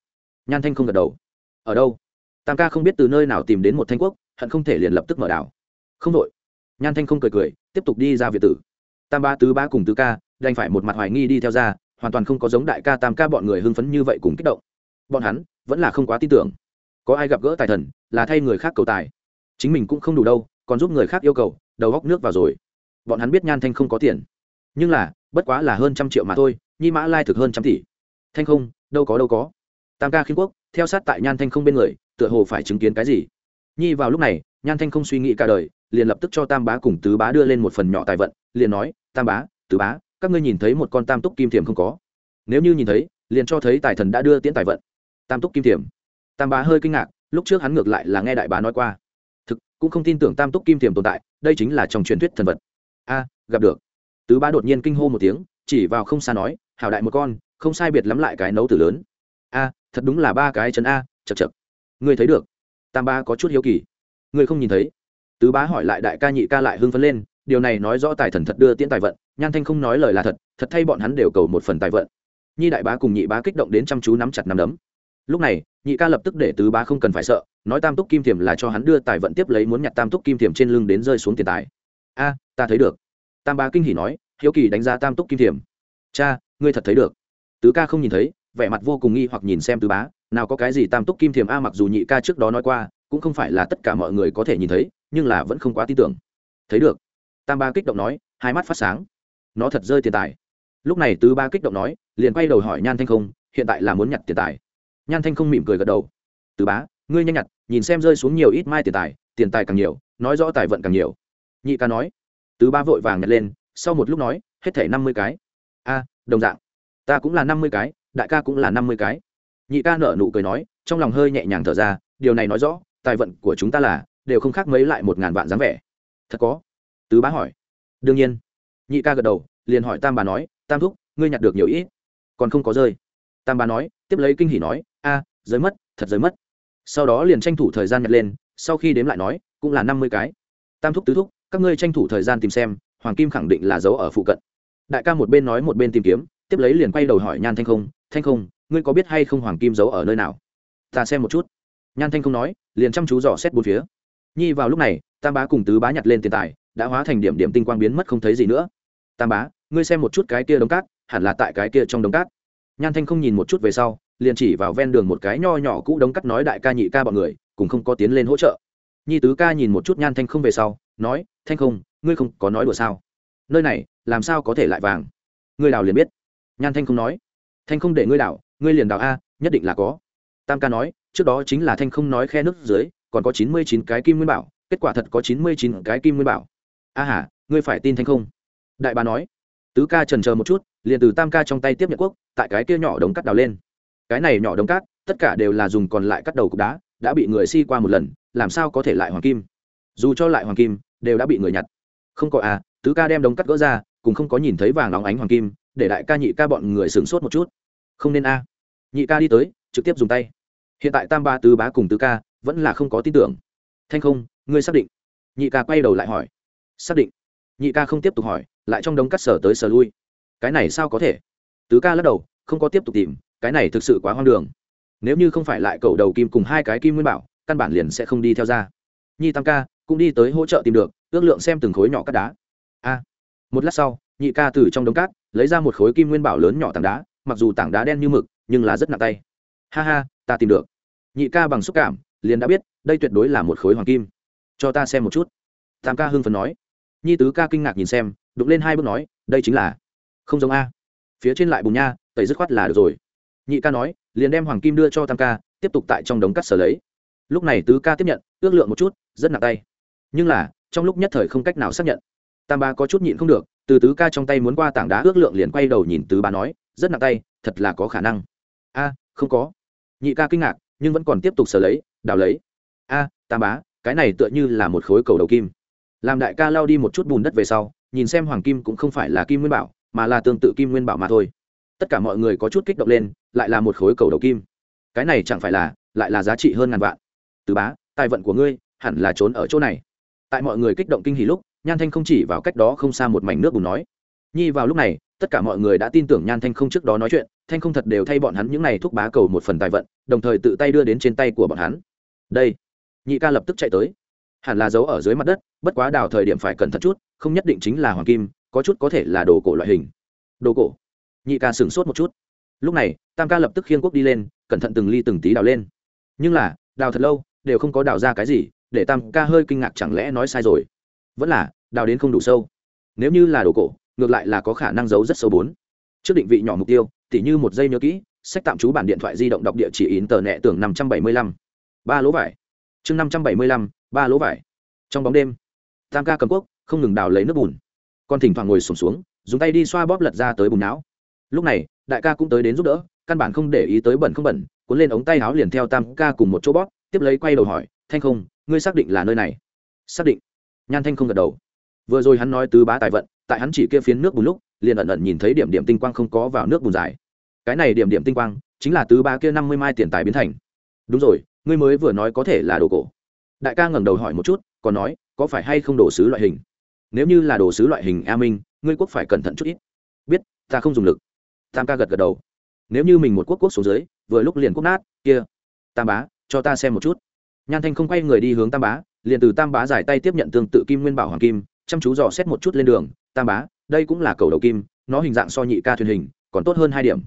S1: Nhan thanh không gật đầu. Ở đâu? Tam ca không biết từ nơi nào tìm đến một thanh quốc, hận không thể liền lập tức mở đảo. Không đội. Nhan thanh không cười cười, tiếp tục đi ra việt tử. Tam ba, tứ ba cùng tứ ca, đành phải một mặt hoài nghi đi theo ra, hoàn toàn không có giống đại ca tam ca bọn người hưng phấn như vậy cùng kích động. Bọn hắn, vẫn là không quá tin tưởng. Có ai gặp gỡ tài thần, là thay người khác cầu tài. Chính mình cũng không đủ đâu, còn giúp người khác yêu cầu, đầu góc nước vào rồi. Bọn hắn biết nhan thanh không có tiền. Nhưng là, bất quá là hơn trăm triệu mà thôi, nhi mã lai thực hơn trăm tỷ. Thanh không, đâu có đâu có. Tam ca khiên quốc, theo sát tại nhan thanh không bên người tựa hồ phải chứng kiến cái gì. Nhi vào lúc này, nhan thanh không suy nghĩ cả đời, liền lập tức cho tam bá cùng tứ bá đưa lên một phần nhỏ tài vận, liền nói, tam bá, tứ bá, các ngươi nhìn thấy một con tam túc kim thiềm không có? Nếu như nhìn thấy, liền cho thấy tài thần đã đưa tiễn tài vận. Tam túc kim thiềm tam bá hơi kinh ngạc, lúc trước hắn ngược lại là nghe đại bá nói qua. Thực, cũng không tin tưởng tam túc kim thiềm tồn tại, đây chính là trong truyền thuyết thần vật. A, gặp được. Tứ bá đột nhiên kinh hô một tiếng, chỉ vào không xa nói, hảo đại một con, không sai biệt lắm lại cái nấu tử lớn. A, thật đúng là ba cái chân a chật chật ngươi thấy được. Tam ba có chút hiếu kỳ. Ngươi không nhìn thấy. Tứ bá hỏi lại đại ca nhị ca lại hưng phấn lên, điều này nói rõ tài thần thật đưa tiễn tài vận, nhan thanh không nói lời là thật thật thay bọn hắn đều cầu một phần tài vận. Nhi đại bá cùng nhị bá kích động đến chăm chú nắm chặt nắm đấm. Lúc này, nhị ca lập tức để tứ bá không cần phải sợ, nói tam túc kim thiềm là cho hắn đưa tài vận tiếp lấy muốn nhặt tam túc kim thiềm trên lưng đến rơi xuống tiền tài. A, ta thấy được. Tam bá kinh hỉ nói, hiếu kỳ đánh giá tam túc kim thiềm cha, ngươi thật thấy được. Tứ ca không nhìn thấy, vẻ mặt vô cùng nghi hoặc nhìn xem tứ bá nào có cái gì tam túc kim thiềm a mặc dù nhị ca trước đó nói qua, cũng không phải là tất cả mọi người có thể nhìn thấy, nhưng là vẫn không quá tin tưởng. Thấy được. Tam ba kích động nói, hai mắt phát sáng. Nó thật rơi tiền tài. Lúc này tứ ba kích động nói, liền quay đầu hỏi nhan thanh không, hiện tại là muốn nhặt tiền tài. Nhan thanh không mỉm cười gật đầu. Tứ bá ngươi nhanh nhặt, nhìn xem rơi xuống nhiều ít mai tiền tài tiền tài càng nhiều, nói rõ tài vận càng nhiều. Nhị ca nói. Tứ ba vội vàng nhặt lên, sau một lúc nói, hết thể năm mươi cái. A, đồng dạng. Ta cũng là năm mươi cái, đại ca cũng là năm mươi cái nhị ca nở nụ cười nói, trong lòng hơi nhẹ nhàng thở ra, điều này nói rõ, tài vận của chúng ta là, đều không khác mấy lại một ngàn vạn dáng vẻ. Thật có? Tứ bá hỏi. Đương nhiên. Nhị ca gật đầu, liền hỏi tam bà nói, tam thúc, ngươi nhặt được nhiều ít? Còn không có rơi. Tam bà nói, tiếp lấy kinh hỉ nói, a, rơi mất, thật rơi mất. Sau đó liền tranh thủ thời gian nhặt lên, sau khi đếm lại nói, cũng là năm mươi cái. Tam thúc, tứ thúc, các ngươi tranh thủ thời gian tìm xem, hoàng kim khẳng định là giấu ở phụ cận. Đại ca một bên nói một bên tìm kiếm, tiếp lấy liền quay đầu hỏi nhan thanh không thanh không ngươi có biết hay không hoàng kim giấu ở nơi nào? Ta xem một chút. Nhan thanh không nói, liền chăm chú dò xét bốn phía. Nhi vào lúc này, tam bá cùng tứ bá nhặt lên tiền tài, đã hóa thành điểm điểm tinh quang biến mất không thấy gì nữa. Tam bá, ngươi xem một chút cái kia đống cát, hẳn là tại cái kia trong đống cát. Nhan thanh không nhìn một chút về sau, liền chỉ vào ven đường một cái nho nhỏ cũ đống cát nói đại ca nhị ca bọn người cũng không có tiến lên hỗ trợ. Nhi tứ ca nhìn một chút nhan thanh không về sau, nói, thanh không, ngươi không có nói đùa sao? Nơi này, làm sao có thể lại vàng? Ngươi đào liền biết. Nhan thanh không nói, thanh không để ngươi đào ngươi liền đào a, nhất định là có. Tam ca nói, trước đó chính là thanh không nói khe nước dưới, còn có chín mươi chín cái kim nguyên bảo, kết quả thật có chín mươi chín cái kim nguyên bảo. A hả ngươi phải tin thanh không? Đại bà nói. Tứ ca trần chờ một chút, liền từ tam ca trong tay tiếp nhận quốc, tại cái kia nhỏ đống cắt đào lên. Cái này nhỏ đống cát, tất cả đều là dùng còn lại cắt đầu cục đá, đã bị người si qua một lần, làm sao có thể lại hoàng kim? Dù cho lại hoàng kim, đều đã bị người nhặt. Không có à tứ ca đem đống cắt gỡ ra cùng không có nhìn thấy vàng óng ánh hoàng kim, để đại ca nhị ca bọn người sửng sốt một chút không nên a. Nhị ca đi tới, trực tiếp dùng tay. Hiện tại tam ba tứ bá cùng tứ ca vẫn là không có tin tưởng. Thanh không, ngươi xác định? Nhị ca quay đầu lại hỏi. Xác định. Nhị ca không tiếp tục hỏi, lại trong đống cắt sở tới sở lui. Cái này sao có thể? Tứ ca lắc đầu, không có tiếp tục tìm, cái này thực sự quá hoang đường. Nếu như không phải lại cầu đầu kim cùng hai cái kim nguyên bảo, căn bản liền sẽ không đi theo ra. Nhi tam ca cũng đi tới hỗ trợ tìm được, ước lượng xem từng khối nhỏ cắt đá. A. Một lát sau, nhị ca từ trong đống cát lấy ra một khối kim nguyên bảo lớn nhỏ tảng đá mặc dù tảng đá đen như mực, nhưng là rất nặng tay. Ha ha, ta tìm được. Nhị ca bằng xúc cảm, liền đã biết, đây tuyệt đối là một khối hoàng kim. Cho ta xem một chút. Tam ca hưng phấn nói. Nhi tứ ca kinh ngạc nhìn xem, đụng lên hai bước nói, đây chính là. Không giống a. Phía trên lại bùn nha, tẩy dứt khoát là được rồi. Nhị ca nói, liền đem hoàng kim đưa cho tam ca, tiếp tục tại trong đống cắt sở lấy. Lúc này tứ ca tiếp nhận, ước lượng một chút, rất nặng tay. Nhưng là, trong lúc nhất thời không cách nào xác nhận. Tam ba có chút nhịn không được, từ tứ ca trong tay muốn qua tảng đá ước lượng liền quay đầu nhìn tứ ba nói rất nặng tay, thật là có khả năng. A, không có. Nhị ca kinh ngạc, nhưng vẫn còn tiếp tục sở lấy, đào lấy. A tam bá, cái này tựa như là một khối cầu đầu kim. Làm đại ca lao đi một chút bùn đất về sau, nhìn xem hoàng kim cũng không phải là kim nguyên bảo, mà là tương tự kim nguyên bảo mà thôi. Tất cả mọi người có chút kích động lên, lại là một khối cầu đầu kim. Cái này chẳng phải là, lại là giá trị hơn ngàn vạn. Tứ bá, tài vận của ngươi, hẳn là trốn ở chỗ này. Tại mọi người kích động kinh hỉ lúc, nhan thanh không chỉ vào cách đó không xa một mảnh nước bùn nói nhi vào lúc này, tất cả mọi người đã tin tưởng nhan thanh không trước đó nói chuyện, thanh không thật đều thay bọn hắn những n à y thúc bá cầu một phần tài vận, đồng thời tự tay đưa đến trên tay của bọn hắn. Đây, nhị ca lập tức chạy tới. Hẳn là giấu ở dưới mặt đất, bất quá đào thời điểm phải cẩn thận chút, không nhất định chính là hoàng kim, có chút có thể là đồ cổ loại hình. Đồ cổ? Nhị ca sửng sốt một chút. Lúc này, tam ca lập tức khiêng quốc đi lên, cẩn thận từng ly từng tí đào lên. Nhưng là, đào thật lâu, đều không có đào ra cái gì, để tam ca hơi kinh ngạc chẳng lẽ nói sai rồi. Vẫn là, đào đến không đủ sâu. Nếu như là đồ cổ ngược lại là có khả năng giấu rất sâu bốn. Trước định vị nhỏ mục tiêu tỉ như một giây nhớ kỹ sách tạm trú bản điện thoại di động đọc địa chỉ in tờ nẹ tưởng năm trăm bảy mươi lăm. Ba lỗ vải. Chương năm trăm bảy mươi lăm ba lỗ vải. Trong bóng đêm tam ca cầm quốc không ngừng đào lấy nước bùn. Con thỉnh thoảng ngồi sùng xuống, xuống dùng tay đi xoa bóp lật ra tới bùn não. Lúc này đại ca cũng tới đến giúp đỡ căn bản không để ý tới bẩn không bẩn cuốn lên ống tay áo liền theo tam ca cùng một chỗ bóp tiếp lấy quay đầu hỏi thanh không ngươi xác định là nơi này? Xác định. Nhan thanh không gật đầu. Vừa rồi hắn nói tứ bá tài vận tại hắn chỉ kia phiến nước bùn lúc, liền ẩn ẩn nhìn thấy điểm điểm tinh quang không có vào nước bùn dài. Cái này điểm điểm tinh quang, chính là tứ ba kia năm mươi mai tiền tài biến thành. Đúng rồi, ngươi mới vừa nói có thể là đồ cổ. Đại ca ngẩng đầu hỏi một chút, còn nói, có phải hay không đồ sứ loại hình? Nếu như là đồ sứ loại hình a minh, ngươi quốc phải cẩn thận chút ít. Biết, ta không dùng lực. Tam ca gật gật đầu. Nếu như mình một quốc quốc xuống dưới, vừa lúc liền quốc nát, kia. Tam bá, cho ta xem một chút. Nhan thanh không quay người đi hướng tam bá, liền từ tam bá giải tay tiếp nhận tương tự kim nguyên bảo hoàng kim, chăm chú dò xét một chút lên đường tam bá, đây cũng là cầu đầu kim, nó hình dạng so nhị ca thuyền hình, còn tốt hơn hai điểm.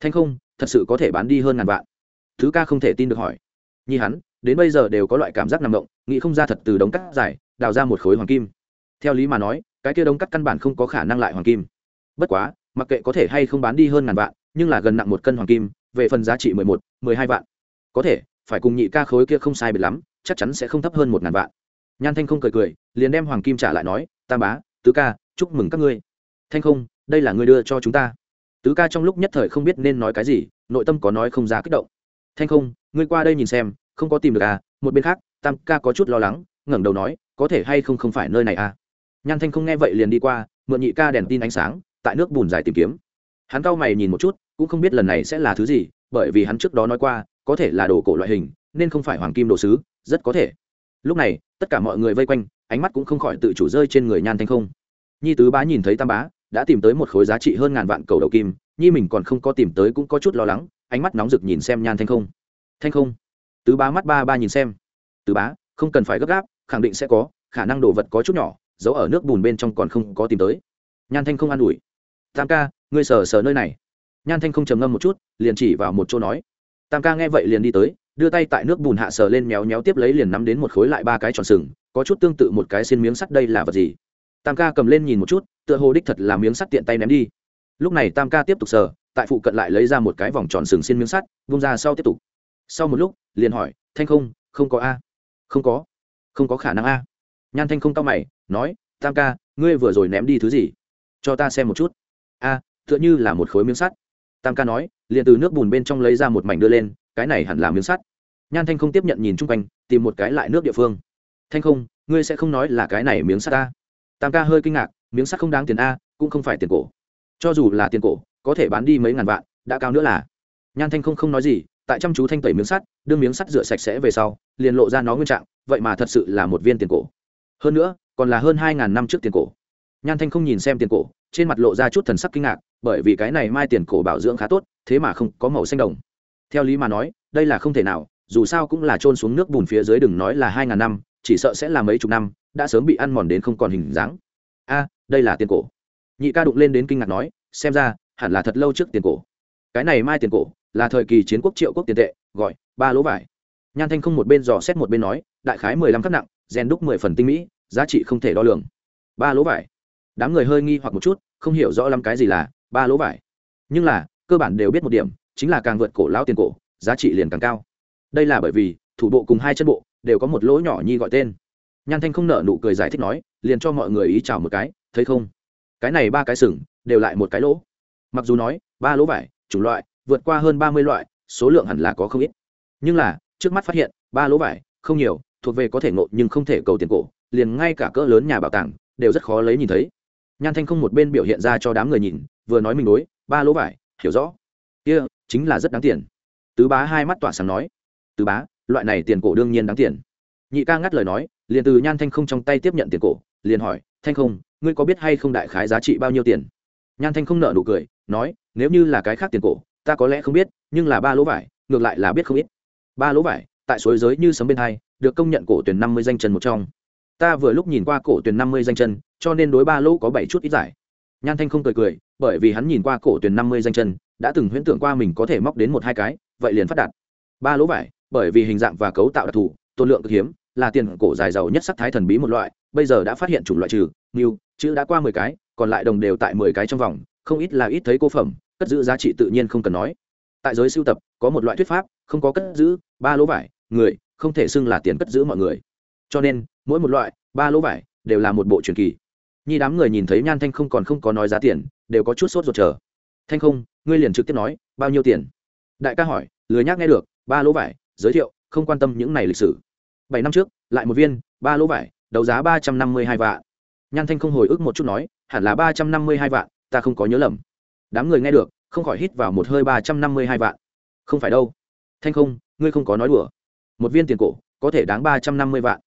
S1: Thanh không, thật sự có thể bán đi hơn ngàn vạn. Thứ ca không thể tin được hỏi. Nhi hắn, đến bây giờ đều có loại cảm giác nằm động, nghĩ không ra thật từ đống cắt dài, đào ra một khối hoàng kim. Theo lý mà nói, cái kia đống cắt căn bản không có khả năng lại hoàng kim. Bất quá, mặc kệ có thể hay không bán đi hơn ngàn vạn, nhưng là gần nặng một cân hoàng kim, về phần giá trị mười một, mười hai vạn. Có thể, phải cùng nhị ca khối kia không sai biệt lắm, chắc chắn sẽ không thấp hơn một ngàn vạn. Nhan thanh không cười cười, liền đem hoàng kim trả lại nói, tam bá, tứ ca chúc mừng các ngươi. Thanh không, đây là ngươi đưa cho chúng ta. Tứ ca trong lúc nhất thời không biết nên nói cái gì, nội tâm có nói không ra kích động. Thanh không, ngươi qua đây nhìn xem, không có tìm được à? Một bên khác, tam ca có chút lo lắng, ngẩng đầu nói, có thể hay không không phải nơi này à? Nhan thanh không nghe vậy liền đi qua, mượn nhị ca đèn tin ánh sáng, tại nước bùn dài tìm kiếm. Hắn cau mày nhìn một chút, cũng không biết lần này sẽ là thứ gì, bởi vì hắn trước đó nói qua, có thể là đồ cổ loại hình, nên không phải hoàng kim đồ sứ, rất có thể. Lúc này, tất cả mọi người vây quanh, ánh mắt cũng không khỏi tự chủ rơi trên người nhan thanh không nhi tứ bá nhìn thấy tam bá, đã tìm tới một khối giá trị hơn ngàn vạn cầu đầu kim, nhi mình còn không có tìm tới cũng có chút lo lắng, ánh mắt nóng rực nhìn xem nhan thanh không. Thanh không? Tứ bá mắt ba ba nhìn xem. Tứ bá, không cần phải gấp gáp, khẳng định sẽ có, khả năng đồ vật có chút nhỏ, giấu ở nước bùn bên trong còn không có tìm tới. Nhan thanh không an ủi. Tam ca, ngươi sờ sờ nơi này. Nhan thanh không trầm ngâm một chút, liền chỉ vào một chỗ nói. Tam ca nghe vậy liền đi tới, đưa tay tại nước bùn hạ sờ lên méo méo tiếp lấy liền nắm đến một khối lại ba cái tròn sừng, có chút tương tự một cái xin miếng sắt đây là vật gì? Tam ca cầm lên nhìn một chút tựa hồ đích thật là miếng sắt tiện tay ném đi lúc này tam ca tiếp tục sờ tại phụ cận lại lấy ra một cái vòng tròn sừng xin miếng sắt vung ra sau tiếp tục sau một lúc liền hỏi thanh không không có a không có không có khả năng a nhan thanh không tao mày nói tam ca ngươi vừa rồi ném đi thứ gì cho ta xem một chút a tựa như là một khối miếng sắt tam ca nói liền từ nước bùn bên trong lấy ra một mảnh đưa lên cái này hẳn là miếng sắt nhan thanh không tiếp nhận nhìn chung quanh tìm một cái lại nước địa phương thanh không ngươi sẽ không nói là cái này miếng sắt ta tam ca hơi kinh ngạc, miếng sắt không đáng tiền a, cũng không phải tiền cổ. Cho dù là tiền cổ, có thể bán đi mấy ngàn vạn, đã cao nữa là. Nhan thanh không không nói gì, tại chăm chú thanh tẩy miếng sắt đương miếng sắt rửa sạch sẽ về sau, liền lộ ra nó nguyên trạng, vậy mà thật sự là một viên tiền cổ. Hơn nữa, còn là hơn hai ngàn năm trước tiền cổ. Nhan thanh không nhìn xem tiền cổ, trên mặt lộ ra chút thần sắc kinh ngạc, bởi vì cái này mai tiền cổ bảo dưỡng khá tốt, thế mà không có màu xanh đồng. Theo lý mà nói, đây là không thể nào, dù sao cũng là trôn xuống nước bùn phía dưới đừng nói là hai ngàn năm, chỉ sợ sẽ là mấy chục năm đã sớm bị ăn mòn đến không còn hình dáng. A, đây là tiền cổ. Nhị ca đụng lên đến kinh ngạc nói, xem ra, hẳn là thật lâu trước tiền cổ. Cái này mai tiền cổ, là thời kỳ chiến quốc triệu quốc tiền tệ, gọi, ba lỗ vải. Nhan thanh không một bên dò xét một bên nói, đại khái mười lăm khắc nặng, rèn đúc mười phần tinh mỹ, giá trị không thể đo lường. Ba lỗ vải. Đám người hơi nghi hoặc một chút, không hiểu rõ lắm cái gì là ba lỗ vải. Nhưng là, cơ bản đều biết một điểm, chính là càng vượt cổ lao tiền cổ, giá trị liền càng cao. Đây là bởi vì, thủ bộ cùng hai chân bộ, đều có một lỗ nhỏ nhi gọi tên nhan thanh không nợ nụ cười giải thích nói liền cho mọi người ý chào một cái thấy không? Cái này ba cái sừng đều lại một cái lỗ. Mặc dù nói ba lỗ vải chủng loại vượt qua hơn ba mươi loại số lượng hẳn là có không ít. Nhưng là trước mắt phát hiện ba lỗ vải không nhiều thuộc về có thể ngộ nhưng không thể cầu tiền cổ liền ngay cả cỡ lớn nhà bảo tàng đều rất khó lấy nhìn thấy. Nhan thanh không một bên biểu hiện ra cho đám người nhìn vừa nói mình đối ba lỗ vải hiểu rõ. Kia、yeah, chính là rất đáng tiền. Tứ bá hai mắt tỏa sáng nói. Tứ bá loại này tiền cổ đương nhiên đáng tiền nhị ca ngắt lời nói, liền từ nhan thanh không trong tay tiếp nhận tiền cổ, liền hỏi, thanh không, ngươi có biết hay không đại khái giá trị bao nhiêu tiền? Nhan thanh không nợ nụ cười, nói, nếu như là cái khác tiền cổ, ta có lẽ không biết, nhưng là ba lỗ vải, ngược lại là biết không ít. Ba lỗ vải, tại suối giới như sấm bên hai, được công nhận cổ tuyển năm mươi danh chân một trong. Ta vừa lúc nhìn qua cổ tuyển năm mươi danh chân, cho nên đối ba lỗ có bảy chút ít giải. Nhan thanh không cười cười, bởi vì hắn nhìn qua cổ tuyển năm mươi danh chân, đã từng huyễn tưởng qua mình có thể móc đến một hai cái, vậy liền phát đạt. Ba lỗ vải, bởi vì hình dạng và cấu tạo đặc thù tôn lượng cực hiếm là tiền cổ dài giàu nhất sắc thái thần bí một loại, bây giờ đã phát hiện chủng loại trừ nghiêu chữ đã qua mười cái, còn lại đồng đều tại mười cái trong vòng, không ít là ít thấy cô phẩm, cất giữ giá trị tự nhiên không cần nói. Tại giới sưu tập, có một loại thuyết pháp, không có cất giữ, ba lỗ vải, người, không thể xưng là tiền cất giữ mọi người. Cho nên, mỗi một loại, ba lỗ vải, đều là một bộ truyền kỳ. Nhi đám người nhìn thấy nhan thanh không còn không có nói giá tiền, đều có chút sốt ruột chờ. Thanh không, ngươi liền trực tiếp nói, bao nhiêu tiền? Đại ca hỏi, lười nhác nghe được, ba lỗ vải, giới thiệu, không quan tâm những này lịch sử bảy năm trước, lại một viên, ba lỗ vải, đấu giá ba trăm năm mươi hai vạn. Nhan thanh không hồi ức một chút nói, hẳn là ba trăm năm mươi hai vạn, ta không có nhớ lầm. Đám người nghe được, không khỏi hít vào một hơi ba trăm năm mươi hai vạn. Không phải đâu. Thanh không, ngươi không có nói đùa. Một viên tiền cổ, có thể đáng ba trăm năm mươi vạn.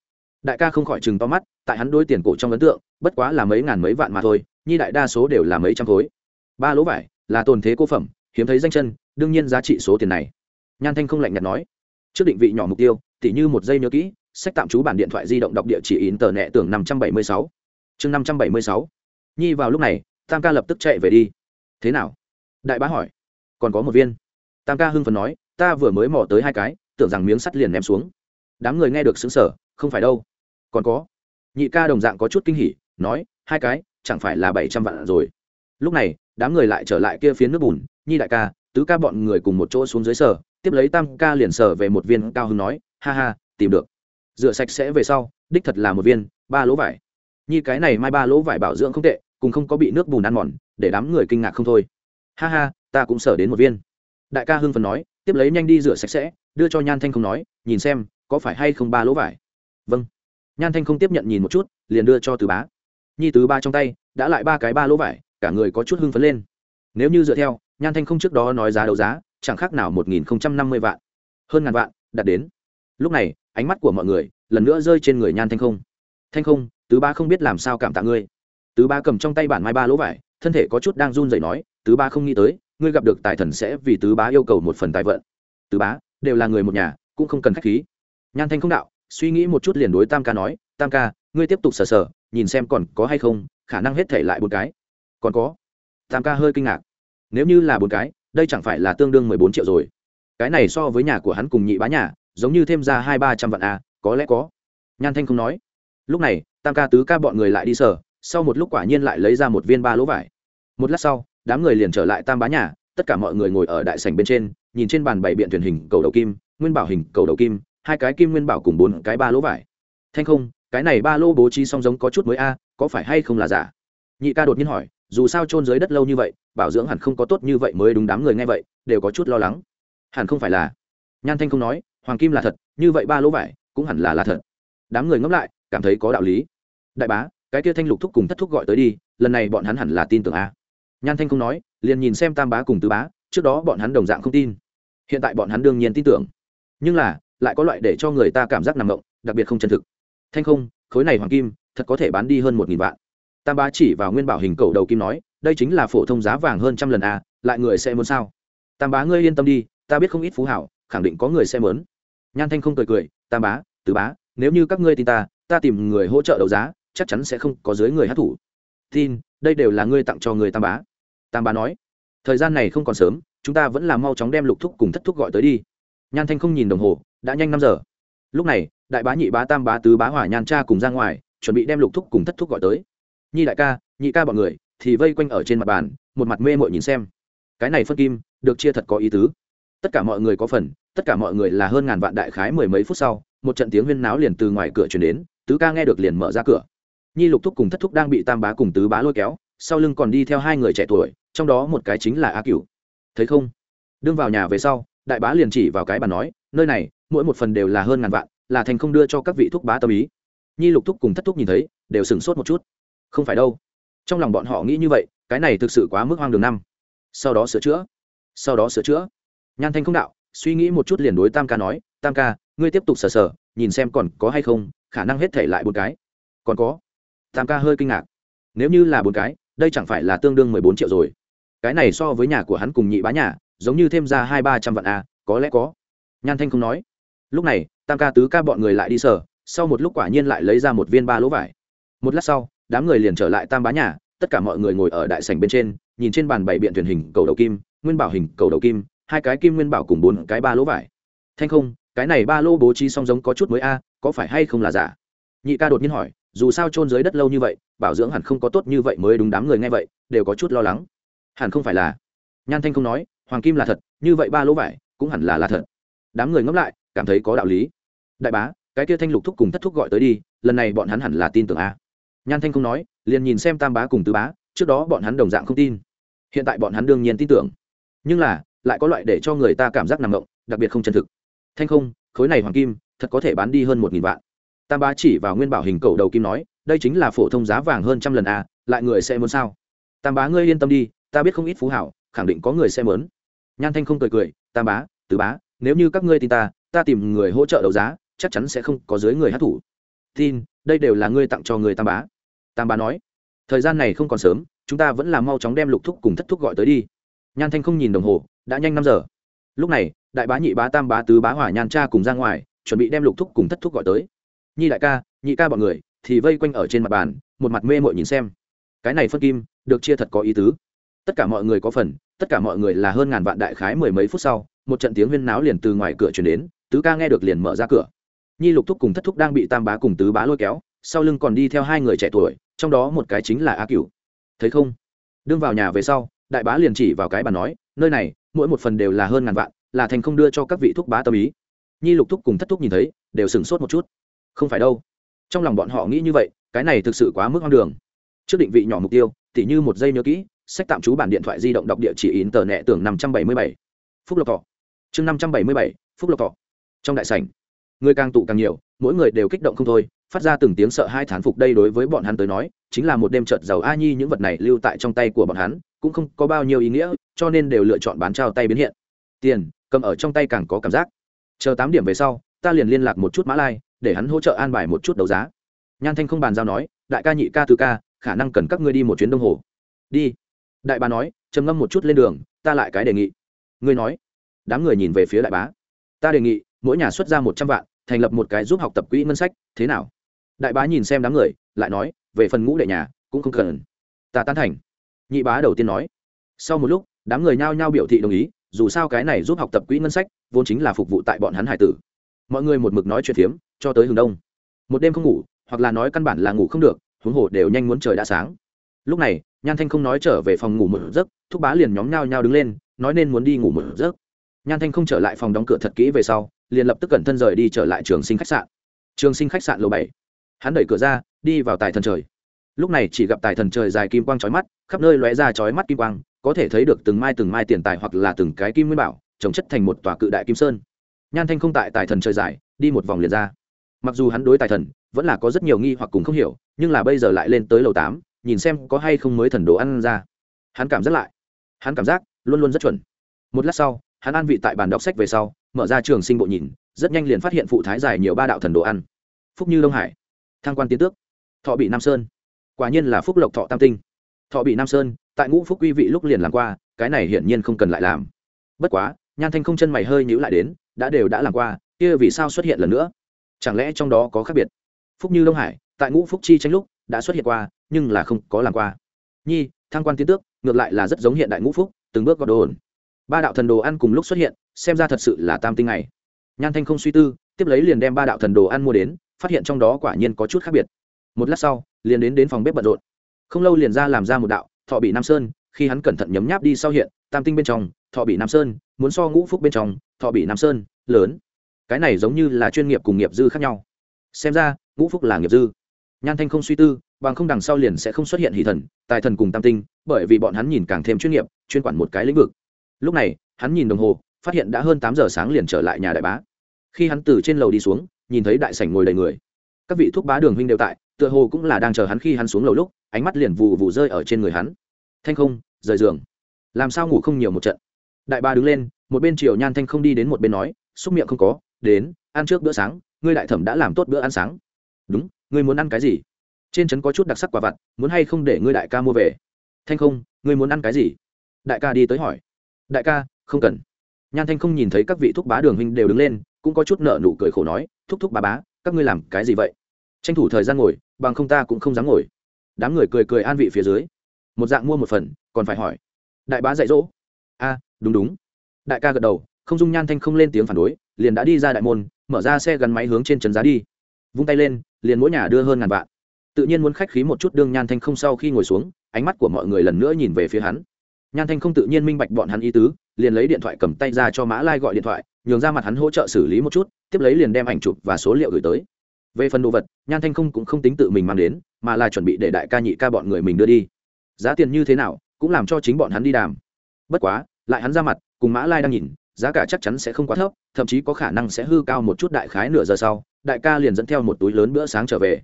S1: Đại ca không khỏi chừng to mắt, tại hắn đối tiền cổ trong ấn tượng, bất quá là mấy ngàn mấy vạn mà thôi, nhi đại đa số đều là mấy trăm khối. Ba lỗ vải, là tồn thế cô phẩm, hiếm thấy danh chân, đương nhiên giá trị số tiền này. Nhan thanh không lạnh nhạt nói, trước định vị nhỏ mục tiêu tỉ như một giây nhớ kỹ, sách tạm trú bản điện thoại di động đọc địa chỉ in tờ nẹ tưởng năm trăm bảy mươi sáu. Chương năm trăm bảy mươi sáu. Nhi vào lúc này, tam ca lập tức chạy về đi. Thế nào? Đại bá hỏi. Còn có một viên. Tam ca hưng phần nói, ta vừa mới mò tới hai cái, tưởng rằng miếng sắt liền ném xuống. Đám người nghe được xứng sở không phải đâu. Còn có. Nhị ca đồng dạng có chút kinh hỉ, nói, hai cái, chẳng phải là bảy trăm vạn rồi. Lúc này, đám người lại trở lại kia phía nước bùn, nhi đại ca, tứ ca bọn người cùng một chỗ xuống dưới sở tiếp lấy tam ca liền sở về một viên cao hưng nói ha ha, tìm được. Rửa sạch sẽ về sau, đích thật là một viên, ba lỗ vải. Nhi cái này mai ba lỗ vải bảo dưỡng không tệ, cùng không có bị nước bùn ăn mòn, để đám người kinh ngạc không thôi. Ha ha, ta cũng sở đến một viên. Đại ca hưng phần nói, tiếp lấy nhanh đi rửa sạch sẽ, đưa cho nhan thanh không nói, nhìn xem, có phải hay không ba lỗ vải? Vâng. Nhan thanh không tiếp nhận nhìn một chút, liền đưa cho Từ bá. Nhi tứ ba trong tay, đã lại ba cái ba lỗ vải, cả người có chút hưng phấn lên. Nếu như dựa theo, nhan thanh không trước đó nói giá đấu giá, chẳng khác nào một nghìn năm mươi vạn. Hơn ngàn vạn, đạt đến lúc này, ánh mắt của mọi người lần nữa rơi trên người nhan thanh không. Thanh không, tứ ba không biết làm sao cảm tạ ngươi. Tứ ba cầm trong tay bản mai ba lỗ vải, thân thể có chút đang run rẩy nói, tứ ba không nghĩ tới, ngươi gặp được tài thần sẽ vì tứ bá yêu cầu một phần tài vận. Tứ bá đều là người một nhà, cũng không cần khách khí. Nhan thanh không đạo, suy nghĩ một chút liền đối tam ca nói, tam ca, ngươi tiếp tục sờ sờ, nhìn xem còn có hay không, khả năng hết thể lại bốn cái. Còn có? Tam ca hơi kinh ngạc. Nếu như là bốn cái, đây chẳng phải là tương đương mười bốn triệu rồi. Cái này so với nhà của hắn cùng nhị bá nhà giống như thêm ra hai ba trăm vạn a à, có lẽ có. Nhan thanh không nói. Lúc này tam ca tứ ca bọn người lại đi sở, sau một lúc quả nhiên lại lấy ra một viên ba lỗ vải. Một lát sau đám người liền trở lại tam bá nhà tất cả mọi người ngồi ở đại sảnh bên trên nhìn trên bàn bày biện thuyền hình cầu đầu kim nguyên bảo hình cầu đầu kim hai cái kim nguyên bảo cùng bốn cái ba lỗ vải. Thanh không cái này ba lô bố trí song giống có chút mới a có phải hay không là giả? Nhị ca đột nhiên hỏi dù sao trôn dưới đất lâu như vậy bảo dưỡng hẳn không có tốt như vậy mới đúng đám người nghe vậy đều có chút lo lắng. Hẳn không phải là. Nhan thanh không nói hoàng kim là thật, như vậy ba lỗ vải, cũng hẳn là là thật. Đám người ngẫm lại, cảm thấy có đạo lý. Đại bá, cái kia thanh lục thúc cùng thất thúc gọi tới đi, lần này bọn hắn hẳn là tin tưởng a. Nhan thanh không nói, liền nhìn xem tam bá cùng tứ bá, trước đó bọn hắn đồng dạng không tin. Hiện tại bọn hắn đương nhiên tin tưởng. Nhưng là, lại có loại để cho người ta cảm giác nằm động đặc biệt không chân thực. Thanh không, khối này hoàng kim, thật có thể bán đi hơn một nghìn vạn. Tam bá chỉ vào nguyên bảo hình cầu đầu kim nói, đây chính là phổ thông giá vàng hơn trăm lần a, lại người sẽ muốn sao? Tam bá ngươi yên tâm đi, ta biết không ít phú hảo, khẳng định có người sẽ muốn nhan thanh không cười cười tam bá, tứ bá, nếu như các ngươi tin ta ta tìm người hỗ trợ đấu giá, chắc chắn sẽ không có dưới người hát thủ. Tin, đây đều là ngươi tặng cho người tam bá. Tam bá nói, thời gian này không còn sớm, chúng ta vẫn là mau chóng đem lục thúc cùng thất thúc gọi tới đi. Nhan thanh không nhìn đồng hồ, đã nhanh năm giờ. Lúc này, đại bá nhị bá tam bá tứ bá hỏa nhan cha cùng ra ngoài, chuẩn bị đem lục thúc cùng thất thúc gọi tới. Nhi đại ca, nhị ca bọn người, thì vây quanh ở trên mặt bàn, một mặt mê mội nhìn xem. Cái này phân kim, được chia thật có ý tứ. Tất cả mọi người có phần tất cả mọi người là hơn ngàn vạn đại khái mười mấy phút sau, một trận tiếng huyên náo liền từ ngoài cửa chuyển đến, tứ ca nghe được liền mở ra cửa. Nhi lục thúc cùng thất thúc đang bị tam bá cùng tứ bá lôi kéo, sau lưng còn đi theo hai người trẻ tuổi, trong đó một cái chính là a cửu. Thấy không? Đương vào nhà về sau, đại bá liền chỉ vào cái bàn nói, nơi này, mỗi một phần đều là hơn ngàn vạn, là thành không đưa cho các vị thúc bá tâm ý. Nhi lục thúc cùng thất thúc nhìn thấy, đều sửng sốt một chút. Không phải đâu. Trong lòng bọn họ nghĩ như vậy, cái này thực sự quá mức hoang đường năm. Sau đó sửa chữa. Sau đó sửa chữa. Nhan thanh không đạo suy nghĩ một chút liền đối tam ca nói tam ca ngươi tiếp tục sờ sờ nhìn xem còn có hay không khả năng hết thể lại bốn cái. Còn có? Tam ca hơi kinh ngạc. Nếu như là bốn cái đây chẳng phải là tương đương mười bốn triệu rồi. Cái này so với nhà của hắn cùng nhị bá nhà giống như thêm ra hai ba trăm vạn a à, có lẽ có. Nhan thanh không nói. Lúc này tam ca tứ ca bọn người lại đi sờ sau một lúc quả nhiên lại lấy ra một viên ba lỗ vải. Một lát sau đám người liền trở lại tam bá nhà tất cả mọi người ngồi ở đại sảnh bên trên nhìn trên bàn bảy biện thuyền hình cầu đầu kim nguyên bảo hình cầu đầu kim hai cái kim nguyên bảo cùng bốn cái ba lỗ vải. Thanh không, cái này ba lô bố trí song giống có chút mới a, có phải hay không là giả? Nhị ca đột nhiên hỏi, dù sao trôn dưới đất lâu như vậy, bảo dưỡng hẳn không có tốt như vậy mới đúng đám người nghe vậy, đều có chút lo lắng. Hẳn không phải là. Nhan thanh không nói, hoàng kim là thật, như vậy ba lỗ vải, cũng hẳn là là thật. Đám người ngẫm lại, cảm thấy có đạo lý. Đại bá, cái kia thanh lục thúc cùng thất thúc gọi tới đi, lần này bọn hắn hẳn là tin tưởng a. Nhan thanh không nói, liền nhìn xem tam bá cùng tứ bá, trước đó bọn hắn đồng dạng không tin. Hiện tại bọn hắn đương nhiên tin tưởng. Nhưng là lại có loại để cho người ta cảm giác nằm động, đặc biệt không chân thực. Thanh không, khối này hoàng kim, thật có thể bán đi hơn một nghìn vạn. Tam bá chỉ vào nguyên bảo hình cầu đầu kim nói, đây chính là phổ thông giá vàng hơn trăm lần a lại người sẽ muốn sao? Tam bá ngươi yên tâm đi, ta biết không ít phú hảo, khẳng định có người sẽ muốn. nhan thanh không cười cười, tam bá, tứ bá, nếu như các ngươi tin ta ta tìm người hỗ trợ đấu giá, chắc chắn sẽ không có dưới người hát thủ tin, đây đều là ngươi tặng cho người tam bá. Tam bá nói, thời gian này không còn sớm, chúng ta vẫn là mau chóng đem lục thúc cùng thất thúc gọi tới đi nhan thanh không nhìn đồng hồ, đã nhanh năm giờ. Lúc này, đại bá nhị bá tam bá tứ bá hỏa nhan cha cùng ra ngoài, chuẩn bị đem lục thúc cùng thất thúc gọi tới. Nhi đại ca, nhị ca bọn người, thì vây quanh ở trên mặt bàn, một mặt mê mội nhìn xem. Cái này phân kim, được chia thật có ý tứ. Tất cả mọi người có phần, tất cả mọi người là hơn ngàn vạn đại khái mười mấy phút sau, một trận tiếng huyên náo liền từ ngoài cửa chuyển đến, tứ ca nghe được liền mở ra cửa. Nhi lục thúc cùng thất thúc đang bị tam bá cùng tứ bá lôi kéo, sau lưng còn đi theo hai người trẻ tuổi, trong đó một cái chính là a cửu. Thấy không? Đương vào nhà về sau đại bá liền chỉ vào cái bàn nói, nơi này, mỗi một phần đều là hơn ngàn vạn, là thành không đưa cho các vị thúc bá tâm ý. Nhi lục thúc cùng thất thúc nhìn thấy, đều sửng sốt một chút. Không phải đâu. Trong lòng bọn họ nghĩ như vậy, cái này thực sự quá mức hoang đường. Trước định vị nhỏ mục tiêu, tỉ như một giây nhớ kỹ, sách tạm trú bản điện thoại di động đọc địa chỉ in tờ nẹ tưởng năm trăm bảy mươi bảy. Phúc lộc thọ. Chương năm trăm bảy mươi bảy, phúc lộc thọ. Trong đại sảnh, người càng tụ càng nhiều, mỗi người đều kích động không thôi, phát ra từng tiếng sợ hai thán phục đây đối với bọn hắn tới nói, chính là một đêm trợt giàu a nhi những vật này lưu tại trong tay của bọn hắn cũng không có bao nhiêu ý nghĩa, cho nên đều lựa chọn bán trao tay biến hiện. Tiền, cầm ở trong tay càng có cảm giác. Chờ tám điểm về sau, ta liền liên lạc một chút mã lai, để hắn hỗ trợ an bài một chút đấu giá. Nhan thanh không bàn giao nói, đại ca nhị ca thứ ca, khả năng cần các ngươi đi một chuyến đông hồ. Đi. Đại bà nói, trầm ngâm một chút lên đường, ta lại cái đề nghị. Ngươi nói. Đám người nhìn về phía đại bá. Ta đề nghị, mỗi nhà xuất ra một trăm vạn, thành lập một cái giúp học tập quỹ ngân sách, thế nào? Đại bá nhìn xem đám người, lại nói, về phần ngũ đệ nhà, cũng không cần. Ta tán thành nhị bá đầu tiên nói. Sau một lúc, đám người nhao nhao biểu thị đồng ý, dù sao cái này giúp học tập quỹ ngân sách, vốn chính là phục vụ tại bọn hắn hải tử. Mọi người một mực nói chuyện phiếm, cho tới hướng đông. Một đêm không ngủ, hoặc là nói căn bản là ngủ không được, huống hồ đều nhanh muốn trời đã sáng. Lúc này, nhan thanh không nói trở về phòng ngủ một giấc, thúc bá liền nhóm nhao nhao đứng lên, nói nên muốn đi ngủ một giấc. Nhan thanh không trở lại phòng đóng cửa thật kỹ về sau, liền lập tức cẩn thân rời đi trở lại trường sinh khách sạn. Trường sinh khách sạn lầu bảy. Hắn đẩy cửa ra, đi vào tài thần trời lúc này chỉ gặp tài thần trời dài kim quang trói mắt, khắp nơi lóe ra trói mắt kim quang, có thể thấy được từng mai từng mai tiền tài hoặc là từng cái kim nguyên bảo, trồng chất thành một tòa cự đại kim sơn. Nhan thanh không tại tài thần trời dài, đi một vòng liền ra. Mặc dù hắn đối tài thần vẫn là có rất nhiều nghi hoặc cùng không hiểu, nhưng là bây giờ lại lên tới lầu tám, nhìn xem có hay không mới thần đồ ăn ra. Hắn cảm giác lại. Hắn cảm giác luôn luôn rất chuẩn. Một lát sau, hắn an vị tại bàn đọc sách về sau, mở ra trường sinh bộ nhìn, rất nhanh liền phát hiện phụ thái dài nhiều ba đạo thần đồ ăn. Phúc như đông hải thang quan tiến tước, thọ bị nam sơn quả nhiên là phúc lộc thọ tam tinh. Thọ bị nam sơn, tại ngũ phúc quy vị lúc liền làm qua, cái này hiển nhiên không cần lại làm. Bất quá, nhan thanh không chân mày hơi nhữ lại đến, đã đều đã làm qua, kia vì sao xuất hiện lần nữa? Chẳng lẽ trong đó có khác biệt? Phúc như đông hải, tại ngũ phúc chi tranh lúc, đã xuất hiện qua, nhưng là không có làm qua. Nhi, thăng quan tiến tước, ngược lại là rất giống hiện đại ngũ phúc, từng bước gọt đồ ổn. Ba đạo thần đồ ăn cùng lúc xuất hiện, xem ra thật sự là tam tinh này nhan thanh không suy tư, tiếp lấy liền đem ba đạo thần đồ ăn mua đến, phát hiện trong đó quả nhiên có chút khác biệt. Một lát sau liền đến đến phòng bếp bận rộn. Không lâu liền ra làm ra một đạo, thọ bị nam sơn, khi hắn cẩn thận nhấm nháp đi sau hiện, tam tinh bên trong, thọ bị nam sơn, muốn so ngũ phúc bên trong, thọ bị nam sơn, lớn. Cái này giống như là chuyên nghiệp cùng nghiệp dư khác nhau. Xem ra, ngũ phúc là nghiệp dư. Nhan thanh không suy tư, bằng không đằng sau liền sẽ không xuất hiện hỷ thần, tài thần cùng tam tinh, bởi vì bọn hắn nhìn càng thêm chuyên nghiệp, chuyên quản một cái lĩnh vực. Lúc này, hắn nhìn đồng hồ, phát hiện đã hơn tám giờ sáng liền trở lại nhà đại bá. Khi hắn từ trên lầu đi xuống, nhìn thấy đại sảnh ngồi đầy người. Các vị thuốc bá đường huynh đều tại tựa hồ cũng là đang chờ hắn khi hắn xuống lầu lúc, ánh mắt liền vụ vụ rơi ở trên người hắn. Thanh không, rời giường. Làm sao ngủ không nhiều một trận? Đại ba đứng lên, một bên chiều nhan thanh không đi đến một bên nói, xúc miệng không có, đến, ăn trước bữa sáng, ngươi đại thẩm đã làm tốt bữa ăn sáng. Đúng, ngươi muốn ăn cái gì? Trên trấn có chút đặc sắc quả vặt, muốn hay không để ngươi đại ca mua về? Thanh không, ngươi muốn ăn cái gì? Đại ca đi tới hỏi. Đại ca, không cần. Nhan thanh không nhìn thấy các vị thúc bá đường huynh đều đứng lên, cũng có chút nợ nụ cười khổ nói, thúc thúc bà bá, các ngươi làm cái gì vậy? Tranh thủ thời gian ngồi bằng không ta cũng không dám ngồi. Đám người cười cười an vị phía dưới. Một dạng mua một phần, còn phải hỏi. Đại bá dạy dỗ. A, đúng đúng. Đại ca gật đầu, không dung nhan thanh không lên tiếng phản đối, liền đã đi ra đại môn, mở ra xe gắn máy hướng trên trấn giá đi. Vung tay lên, liền mỗi nhà đưa hơn ngàn vạn. Tự nhiên muốn khách khí một chút đương nhan thanh không sau khi ngồi xuống, ánh mắt của mọi người lần nữa nhìn về phía hắn. Nhan thanh không tự nhiên minh bạch bọn hắn ý tứ, liền lấy điện thoại cầm tay ra cho mã lai gọi điện thoại, nhường ra mặt hắn hỗ trợ xử lý một chút, tiếp lấy liền đem ảnh chụp và số liệu gửi tới về phần đồ vật, nhan thanh không cũng không tính tự mình mang đến, mà là chuẩn bị để đại ca nhị ca bọn người mình đưa đi. Giá tiền như thế nào, cũng làm cho chính bọn hắn đi đàm. Bất quá, lại hắn ra mặt, cùng mã lai đang nhìn, giá cả chắc chắn sẽ không quá thấp, thậm chí có khả năng sẽ hư cao một chút đại khái nửa giờ sau, đại ca liền dẫn theo một túi lớn bữa sáng trở về.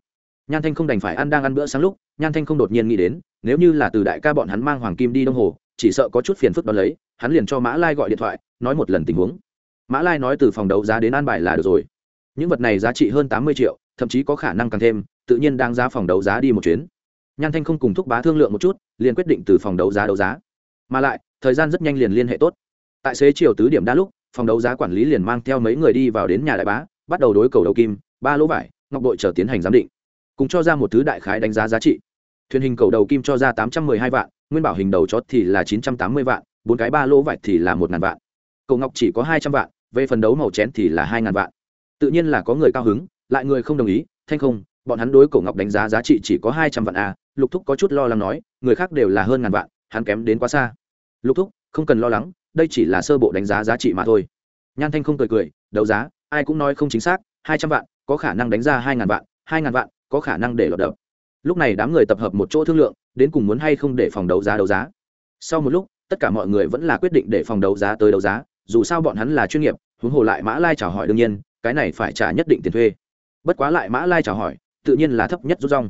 S1: Nhan thanh không đành phải ăn đang ăn bữa sáng lúc, nhan thanh không đột nhiên nghĩ đến, nếu như là từ đại ca bọn hắn mang hoàng kim đi đông hồ, chỉ sợ có chút phiền phức đón lấy, hắn liền cho mã lai gọi điện thoại, nói một lần tình huống. Mã lai nói từ phòng đấu giá đến an bài là được rồi. Những vật này giá trị hơn tám mươi triệu thậm chí có khả năng càng thêm, tự nhiên đang giá phòng đấu giá đi một chuyến. Nhan thanh không cùng thúc bá thương lượng một chút, liền quyết định từ phòng đấu giá đấu giá. Mà lại, thời gian rất nhanh liền liên hệ tốt. Tại xế chiều tứ điểm đa lúc, phòng đấu giá quản lý liền mang theo mấy người đi vào đến nhà đại bá, bắt đầu đối cầu đầu kim, ba lỗ vải, ngọc đội chờ tiến hành giám định. Cùng cho ra một thứ đại khái đánh giá giá trị. Thuyền hình cầu đầu kim cho ra tám trăm m ư ơ i hai vạn, nguyên bảo hình đầu chót thì là chín trăm tám mươi vạn, bốn cái ba lỗ vải thì là một ngàn vạn. Cầu ngọc chỉ có hai trăm vạn, về phần đấu màu chén thì là hai ngàn vạn. Tự nhiên là có người cao hứng lại người không đồng ý, thanh không, bọn hắn đối cổ ngọc đánh giá giá trị chỉ có hai trăm vạn a, lục thúc có chút lo lắng nói, người khác đều là hơn ngàn vạn, hắn kém đến quá xa. Lục thúc, không cần lo lắng, đây chỉ là sơ bộ đánh giá giá trị mà thôi. Nhan thanh không cười cười, đấu giá, ai cũng nói không chính xác, hai trăm vạn, có khả năng đánh ra hai ngàn vạn, hai ngàn vạn, có khả năng để lọt đập. Lúc này đám người tập hợp một chỗ thương lượng, đến cùng muốn hay không để phòng đấu giá đấu giá. Sau một lúc, tất cả mọi người vẫn là quyết định để phòng đấu giá tới đấu giá, dù sao bọn hắn là chuyên nghiệp, huống hồ lại mã lai chào hỏi đương nhiên, cái này phải trả nhất định tiền thuê bất quá lại mã lai chào hỏi, tự nhiên là thấp nhất rút rong.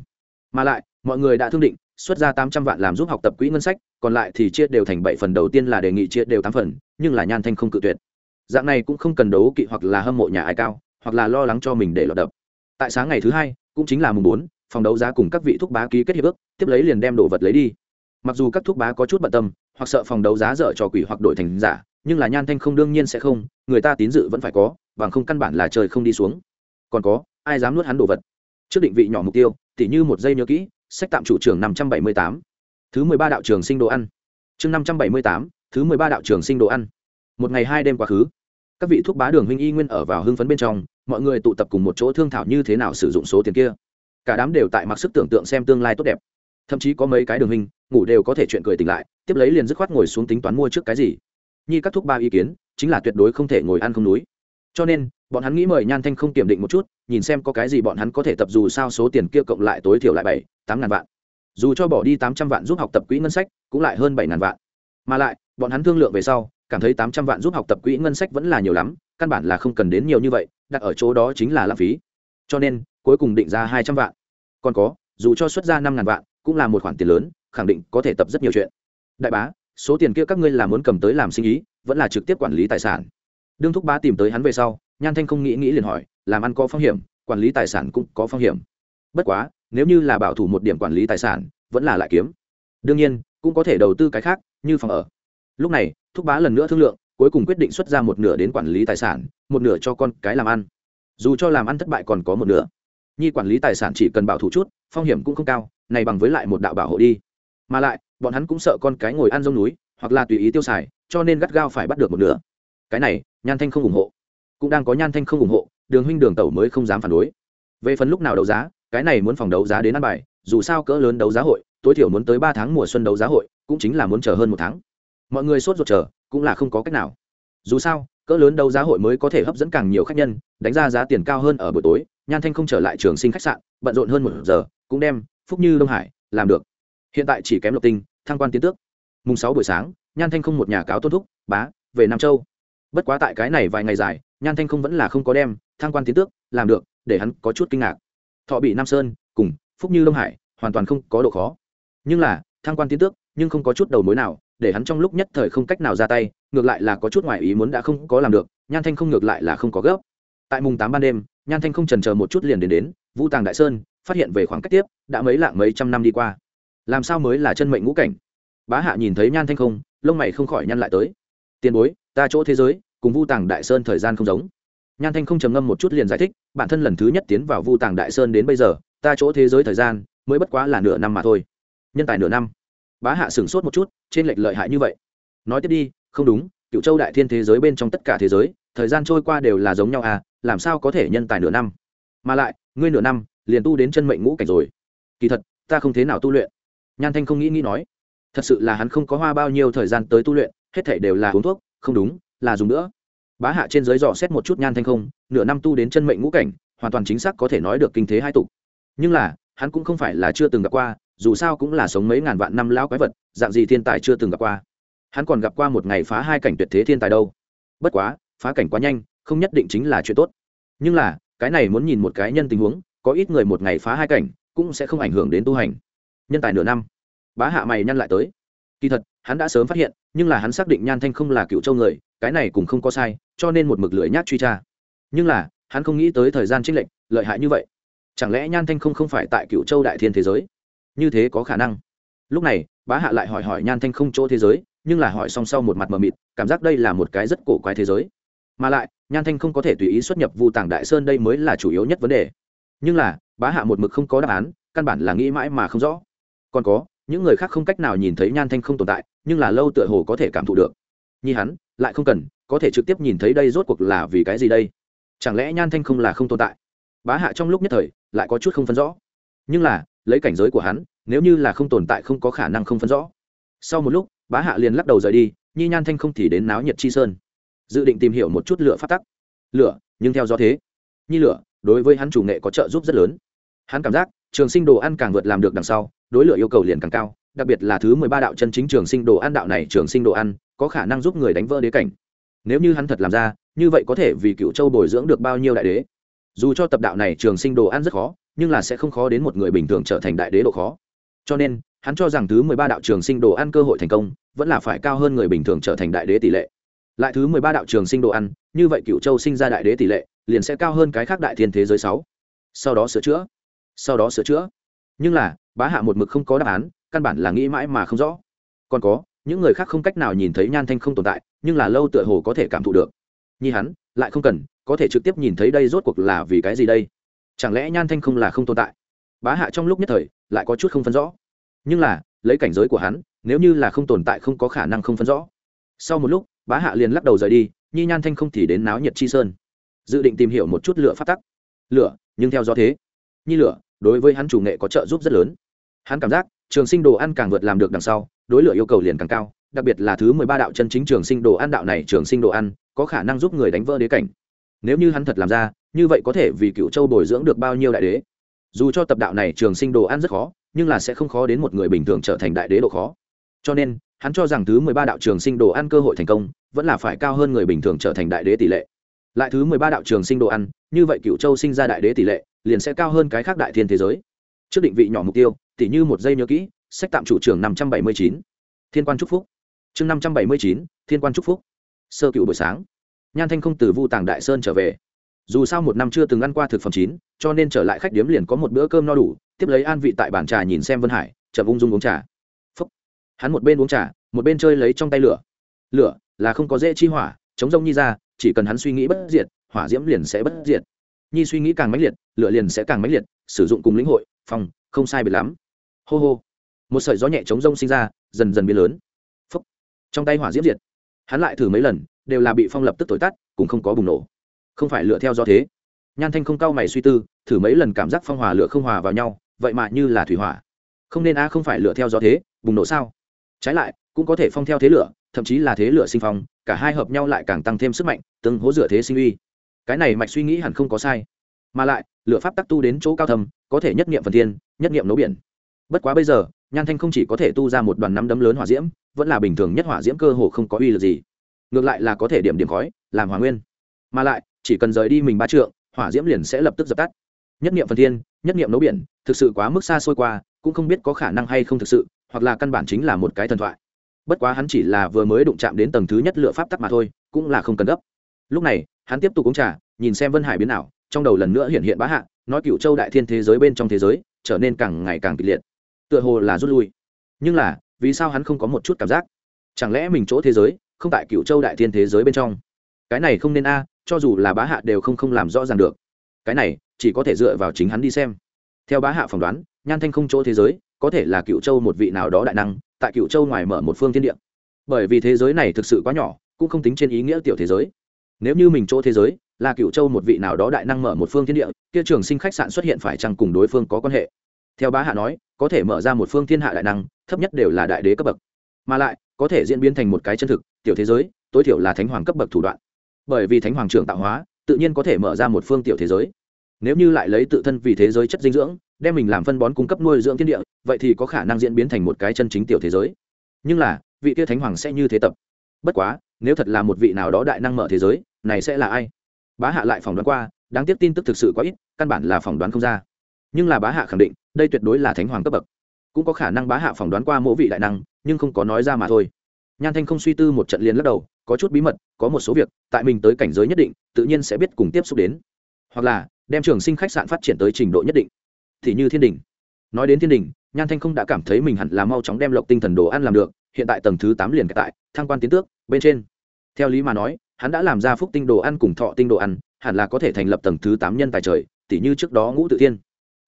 S1: Mà lại, mọi người đã thương định, xuất ra tám trăm vạn làm giúp học tập quỹ ngân sách, còn lại thì chia đều thành bảy phần, đầu tiên là đề nghị chia đều tám phần, nhưng là nhan thanh không cự tuyệt. Dạng này cũng không cần đấu kỵ hoặc là hâm mộ nhà ai cao, hoặc là lo lắng cho mình để lọt đập. Tại sáng ngày thứ hai, cũng chính là mùng bốn, phòng đấu giá cùng các vị thuốc bá ký kết hiệp ước, tiếp lấy liền đem đồ vật lấy đi. Mặc dù các thuốc bá có chút bận tâm, hoặc sợ phòng đấu giá dở trò quỷ hoặc đổi thành giả, nhưng là nhan thanh không đương nhiên sẽ không, người ta tín dự vẫn phải có, bằng không căn bản là trời không đi xuống. Còn có ai dám nuốt hắn đồ vật. Trước định vị nhỏ mục tiêu, tỉ như một giây nhớ kỹ, sách tạm chủ trường năm trăm bảy mươi tám. Thứ mười ba đạo trường sinh đồ ăn. Chương năm trăm bảy mươi tám, thứ mười ba đạo trường sinh đồ ăn. Một ngày hai đêm quá khứ. Các vị thuốc bá đường huynh y nguyên ở vào hưng phấn bên trong, mọi người tụ tập cùng một chỗ thương thảo như thế nào sử dụng số tiền kia. Cả đám đều tại mặc sức tưởng tượng xem tương lai tốt đẹp. Thậm chí có mấy cái đường huynh, ngủ đều có thể chuyện cười tỉnh lại, tiếp lấy liền dứt khoát ngồi xuống tính toán mua trước cái gì. Như các thuốc ba ý kiến, chính là tuyệt đối không thể ngồi ăn không núi. Cho nên bọn hắn nghĩ mời nhan thanh không kiểm định một chút, nhìn xem có cái gì bọn hắn có thể tập dù sao số tiền kia cộng lại tối thiểu lại bảy, tám ngàn vạn. Dù cho bỏ đi tám trăm vạn giúp học tập quỹ ngân sách, cũng lại hơn bảy ngàn vạn. Mà lại, bọn hắn thương lượng về sau, cảm thấy tám trăm vạn giúp học tập quỹ ngân sách vẫn là nhiều lắm, căn bản là không cần đến nhiều như vậy, đặt ở chỗ đó chính là lãng phí. Cho nên, cuối cùng định ra hai trăm vạn. Còn có, dù cho xuất ra năm ngàn vạn, cũng là một khoản tiền lớn, khẳng định có thể tập rất nhiều chuyện. Đại bá, số tiền kia các ngươi là muốn cầm tới làm sinh ý, vẫn là trực tiếp quản lý tài sản đương thúc bá tìm tới hắn về sau, nhan thanh không nghĩ nghĩ liền hỏi, làm ăn có phong hiểm, quản lý tài sản cũng có phong hiểm. Bất quá, nếu như là bảo thủ một điểm quản lý tài sản, vẫn là lại kiếm. Đương nhiên, cũng có thể đầu tư cái khác, như phòng ở. Lúc này, thúc bá lần nữa thương lượng, cuối cùng quyết định xuất ra một nửa đến quản lý tài sản, một nửa cho con cái làm ăn. Dù cho làm ăn thất bại còn có một nửa. Nhi quản lý tài sản chỉ cần bảo thủ chút, phong hiểm cũng không cao, này bằng với lại một đạo bảo hộ đi. Mà lại, bọn hắn cũng sợ con cái ngồi ăn rông núi, hoặc là tùy ý tiêu xài, cho nên gắt gao phải bắt được một nửa cái này, nhan thanh không ủng hộ. Cũng đang có nhan thanh không ủng hộ, đường huynh đường tẩu mới không dám phản đối. Về phần lúc nào đấu giá, cái này muốn phòng đấu giá đến ăn bài, dù sao cỡ lớn đấu giá hội, tối thiểu muốn tới ba tháng mùa xuân đấu giá hội, cũng chính là muốn chờ hơn một tháng. Mọi người sốt ruột chờ, cũng là không có cách nào. Dù sao, cỡ lớn đấu giá hội mới có thể hấp dẫn càng nhiều khách nhân, đánh ra giá tiền cao hơn ở buổi tối, nhan thanh không trở lại trường sinh khách sạn, bận rộn hơn một giờ, cũng đem phúc như đông hải làm được. Hiện tại chỉ kém lộc tinh, thăng quan tiến tước. Mùng sáu buổi sáng, nhan thanh không một nhà cáo tôn thúc, bá, về nam châu bất quá tại cái này vài ngày dài, nhan thanh không vẫn là không có đem thăng quan tiến tước làm được, để hắn có chút kinh ngạc. Thọ bị nam sơn, cùng phúc như đông hải, hoàn toàn không có độ khó. Nhưng là thăng quan tiến tước, nhưng không có chút đầu mối nào, để hắn trong lúc nhất thời không cách nào ra tay, ngược lại là có chút ngoài ý muốn đã không có làm được, nhan thanh không ngược lại là không có gấp. Tại mùng tám ban đêm, nhan thanh không trần chờ một chút liền đến đến vũ tàng đại sơn, phát hiện về khoảng cách tiếp, đã mấy lạng mấy trăm năm đi qua. Làm sao mới là chân mệnh ngũ cảnh? Bá hạ nhìn thấy nhan thanh không, lông mày không khỏi nhăn lại tới tiền bối, ta chỗ thế giới, cùng vu tàng đại sơn thời gian không giống. Nhan thanh không trầm ngâm một chút liền giải thích, bản thân lần thứ nhất tiến vào vu tàng đại sơn đến bây giờ, ta chỗ thế giới thời gian, mới bất quá là nửa năm mà thôi. Nhân tài nửa năm. Bá hạ sửng sốt một chút, trên lệch lợi hại như vậy. Nói tiếp đi, không đúng cựu châu đại thiên thế giới bên trong tất cả thế giới, thời gian trôi qua đều là giống nhau à làm sao có thể nhân tài nửa năm? Mà lại, ngươi nửa năm, liền tu đến chân mệnh ngũ cảnh rồi. Kỳ thật, ta không thế nào tu luyện. Nhan thanh không nghĩ nghĩ nói, thật sự là hắn không có hoa bao nhiêu thời gian tới tu luyện hết thảy đều là uống thuốc, không đúng, là dùng nữa. Bá hạ trên giới dò xét một chút nhan thanh không, nửa năm tu đến chân mệnh ngũ cảnh, hoàn toàn chính xác có thể nói được kinh thế hai tục. Nhưng là, hắn cũng không phải là chưa từng gặp qua, dù sao cũng là sống mấy ngàn vạn năm lão quái vật, dạng gì thiên tài chưa từng gặp qua. Hắn còn gặp qua một ngày phá hai cảnh tuyệt thế thiên tài đâu. Bất quá, phá cảnh quá nhanh, không nhất định chính là chuyện tốt. Nhưng là, cái này muốn nhìn một cái nhân tình huống, có ít người một ngày phá hai cảnh, cũng sẽ không ảnh hưởng đến tu hành. Nhân tài nửa năm. Bá hạ mày nhăn lại tới kỳ thật, hắn đã sớm phát hiện, nhưng là hắn xác định nhan thanh không là cựu châu người, cái này cũng không có sai, cho nên một mực lưỡi nhát truy tra. Nhưng là, hắn không nghĩ tới thời gian trích lệnh lợi hại như vậy. Chẳng lẽ nhan thanh không không phải tại cựu châu đại thiên thế giới? Như thế có khả năng. Lúc này, bá hạ lại hỏi hỏi nhan thanh không chỗ thế giới, nhưng là hỏi song sau một mặt mờ mịt, cảm giác đây là một cái rất cổ quái thế giới. Mà lại, nhan thanh không có thể tùy ý xuất nhập vu tàng đại sơn đây mới là chủ yếu nhất vấn đề. Nhưng là, bá hạ một mực không có đáp án, căn bản là nghĩ mãi mà không rõ. Còn có những người khác không cách nào nhìn thấy nhan thanh không tồn tại, nhưng là lâu tựa hồ có thể cảm thụ được. Như hắn, lại không cần, có thể trực tiếp nhìn thấy đây rốt cuộc là vì cái gì đây? Chẳng lẽ nhan thanh không là không tồn tại? Bá hạ trong lúc nhất thời, lại có chút không phân rõ. Nhưng là, lấy cảnh giới của hắn, nếu như là không tồn tại không có khả năng không phân rõ. Sau một lúc, bá hạ liền lắc đầu rời đi, nhi nhan thanh không thì đến náo nhiệt chi sơn. Dự định tìm hiểu một chút lửa phát tắc. Lửa, nhưng theo do thế. Nhi lửa, đối với hắn chủ nghệ có trợ giúp rất lớn. Hắn cảm giác trường sinh đồ ăn càng vượt làm được đằng sau, đối lửa yêu cầu liền càng cao, đặc biệt là thứ mười ba đạo chân chính trường sinh đồ ăn đạo này trường sinh đồ ăn, có khả năng giúp người đánh vỡ đế cảnh. Nếu như hắn thật làm ra, như vậy có thể vì cựu châu bồi dưỡng được bao nhiêu đại đế? Dù cho tập đạo này trường sinh đồ ăn rất khó, nhưng là sẽ không khó đến một người bình thường trở thành đại đế độ khó. Cho nên, hắn cho rằng thứ mười ba đạo trường sinh đồ ăn cơ hội thành công, vẫn là phải cao hơn người bình thường trở thành đại đế tỷ lệ. Lại thứ mười ba đạo trường sinh đồ ăn, như vậy cựu châu sinh ra đại đế tỷ lệ, liền sẽ cao hơn cái khác đại thiên thế giới sáu. Sau đó sửa chữa sau đó sửa chữa. Nhưng là, bá hạ một mực không có đáp án, căn bản là nghĩ mãi mà không rõ. Còn có, những người khác không cách nào nhìn thấy nhan thanh không tồn tại, nhưng là lâu tựa hồ có thể cảm thụ được. Như hắn, lại không cần, có thể trực tiếp nhìn thấy đây rốt cuộc là vì cái gì đây? Chẳng lẽ nhan thanh không là không tồn tại? Bá hạ trong lúc nhất thời, lại có chút không phân rõ. Nhưng là, lấy cảnh giới của hắn, nếu như là không tồn tại không có khả năng không phân rõ. Sau một lúc, bá hạ liền lắc đầu rời đi, nhi nhan thanh không thì đến náo nhiệt chi sơn. Dự định tìm hiểu một chút lửa phát tắc. Lửa, nhưng theo do thế. Nhi lửa đối với hắn chủ nghệ có trợ giúp rất lớn. Hắn cảm giác, trường sinh đồ ăn càng vượt làm được đằng sau, đối lửa yêu cầu liền càng cao, đặc biệt là thứ mười ba đạo chân chính trường sinh đồ ăn đạo này, trường sinh đồ ăn, có khả năng giúp người đánh vỡ đế cảnh. Nếu như hắn thật làm ra, như vậy có thể vì cựu châu bồi dưỡng được bao nhiêu đại đế? Dù cho tập đạo này trường sinh đồ ăn rất khó, nhưng là sẽ không khó đến một người bình thường trở thành đại đế độ khó. Cho nên, hắn cho rằng thứ mười ba đạo trường sinh đồ ăn cơ hội thành công, vẫn là phải cao hơn người bình thường trở thành đại đế tỷ lệ. Lại thứ mười ba đạo trường sinh đồ ăn, như vậy cựu châu sinh ra đại đế tỷ lệ liền sẽ cao hơn cái khác đại thiên thế giới. Trước định vị nhỏ mục tiêu, tỉ như một giây nhớ kỹ, sách tạm chủ trưởng năm trăm bảy mươi chín. Thiên quan trúc phúc. Chương năm trăm bảy mươi chín, thiên quan trúc phúc. Sơ cựu buổi sáng. Nhan thanh không từ vu tàng đại sơn trở về. Dù sao một năm chưa từng ăn qua thực phẩm chín, cho nên trở lại khách điếm liền có một bữa cơm no đủ, tiếp lấy an vị tại bàn trà nhìn xem vân hải, chậm ung dung uống trà. Phúc. hắn một bên uống trà, một bên chơi lấy trong tay lửa. Lửa là không có dễ chi hỏa, chống rông nhi ra, chỉ cần hắn suy nghĩ bất diệt, hỏa diễm liền sẽ bất diệt nhi suy nghĩ càng mãnh liệt, lửa liền sẽ càng mãnh liệt, sử dụng cùng lĩnh hội, phòng, không sai biệt lắm. Hô hô. Một sợi gió nhẹ chống rông sinh ra, dần dần biến lớn. Phúc. trong tay hỏa diễm diệt. Hắn lại thử mấy lần, đều là bị phong lập tức tối tắt cũng không có bùng nổ. Không phải lựa theo do thế. Nhan thanh không cao mày suy tư, thử mấy lần cảm giác phong hòa lửa không hòa vào nhau, vậy mà như là thủy hỏa. Không nên a không phải lựa theo do thế, bùng nổ sao? Trái lại, cũng có thể phong theo thế lửa, thậm chí là thế lửa sinh phong, cả hai hợp nhau lại càng tăng thêm sức mạnh, tương hố dựa thế sinh uy cái này mạch suy nghĩ hẳn không có sai. Mà lại lựa pháp tắc tu đến chỗ cao thầm có thể nhất nghiệm phần thiên, nhất nghiệm nấu biển. Bất quá bây giờ, nhan thanh không chỉ có thể tu ra một đoàn nắm đấm lớn hỏa diễm, vẫn là bình thường nhất hỏa diễm cơ hồ không có uy lực gì. Ngược lại là có thể điểm điểm khói, làm hỏa nguyên. Mà lại, chỉ cần rời đi mình ba trượng, hỏa diễm liền sẽ lập tức dập tắt. Nhất nghiệm phần thiên, nhất nghiệm nấu biển, thực sự quá mức xa xôi qua, cũng không biết có khả năng hay không thực sự, hoặc là căn bản chính là một cái thần thoại. Bất quá hắn chỉ là vừa mới đụng chạm đến tầng thứ nhất lựa pháp tắc mà thôi, cũng là không cần gấp. Lúc này hắn tiếp tục uống trà, nhìn xem vân hải biến nào trong đầu lần nữa hiện hiện bá hạ, nói cựu châu đại thiên thế giới bên trong thế giới, trở nên càng ngày càng kịch liệt. Tựa hồ là rút lui. Nhưng là, vì sao hắn không có một chút cảm giác? Chẳng lẽ mình chỗ thế giới, không tại cựu châu đại thiên thế giới bên trong? Cái này không nên a, cho dù là bá hạ đều không không làm rõ ràng được. Cái này, chỉ có thể dựa vào chính hắn đi xem. Theo bá hạ phỏng đoán, nhan thanh không chỗ thế giới, có thể là cựu châu một vị nào đó đại năng, tại cựu châu ngoài mở một phương thiên địa. Bởi vì thế giới này thực sự quá nhỏ, cũng không tính trên ý nghĩa tiểu thế giới nếu như mình chỗ thế giới, là cựu châu một vị nào đó đại năng mở một phương thiên địa, kia trường sinh khách sạn xuất hiện phải chăng cùng đối phương có quan hệ? Theo bá hạ nói, có thể mở ra một phương thiên hạ đại năng, thấp nhất đều là đại đế cấp bậc. Mà lại, có thể diễn biến thành một cái chân thực, tiểu thế giới, tối thiểu là thánh hoàng cấp bậc thủ đoạn. Bởi vì thánh hoàng trưởng tạo hóa, tự nhiên có thể mở ra một phương tiểu thế giới. Nếu như lại lấy tự thân vì thế giới chất dinh dưỡng, đem mình làm phân bón cung cấp nuôi dưỡng thiên địa, vậy thì có khả năng diễn biến thành một cái chân chính tiểu thế giới. Nhưng là, vị kia thánh hoàng sẽ như thế tập. Bất quá, nếu thật là một vị nào đó đại năng mở thế giới này sẽ là ai? Bá hạ lại phỏng đoán qua, đáng tiếc tin tức thực sự quá ít, căn bản là phỏng đoán không ra. Nhưng là bá hạ khẳng định, đây tuyệt đối là thánh hoàng cấp bậc. Cũng có khả năng bá hạ phỏng đoán qua mỗi vị đại năng, nhưng không có nói ra mà thôi. Nhan thanh không suy tư một trận liền lắc đầu, có chút bí mật, có một số việc, tại mình tới cảnh giới nhất định, tự nhiên sẽ biết cùng tiếp xúc đến. Hoặc là, đem trường sinh khách sạn phát triển tới trình độ nhất định. Thì như thiên đình. Nói đến thiên đình, nhan thanh không đã cảm thấy mình hẳn là mau chóng đem lộc tinh thần đồ ăn làm được, hiện tại tầng thứ tám liền tại thang quan tiến tước, bên trên. Theo lý mà nói hắn đã làm ra phúc tinh đồ ăn cùng thọ tinh đồ ăn, hẳn là có thể thành lập tầng thứ tám nhân tài trời tỷ như trước đó ngũ tự thiên.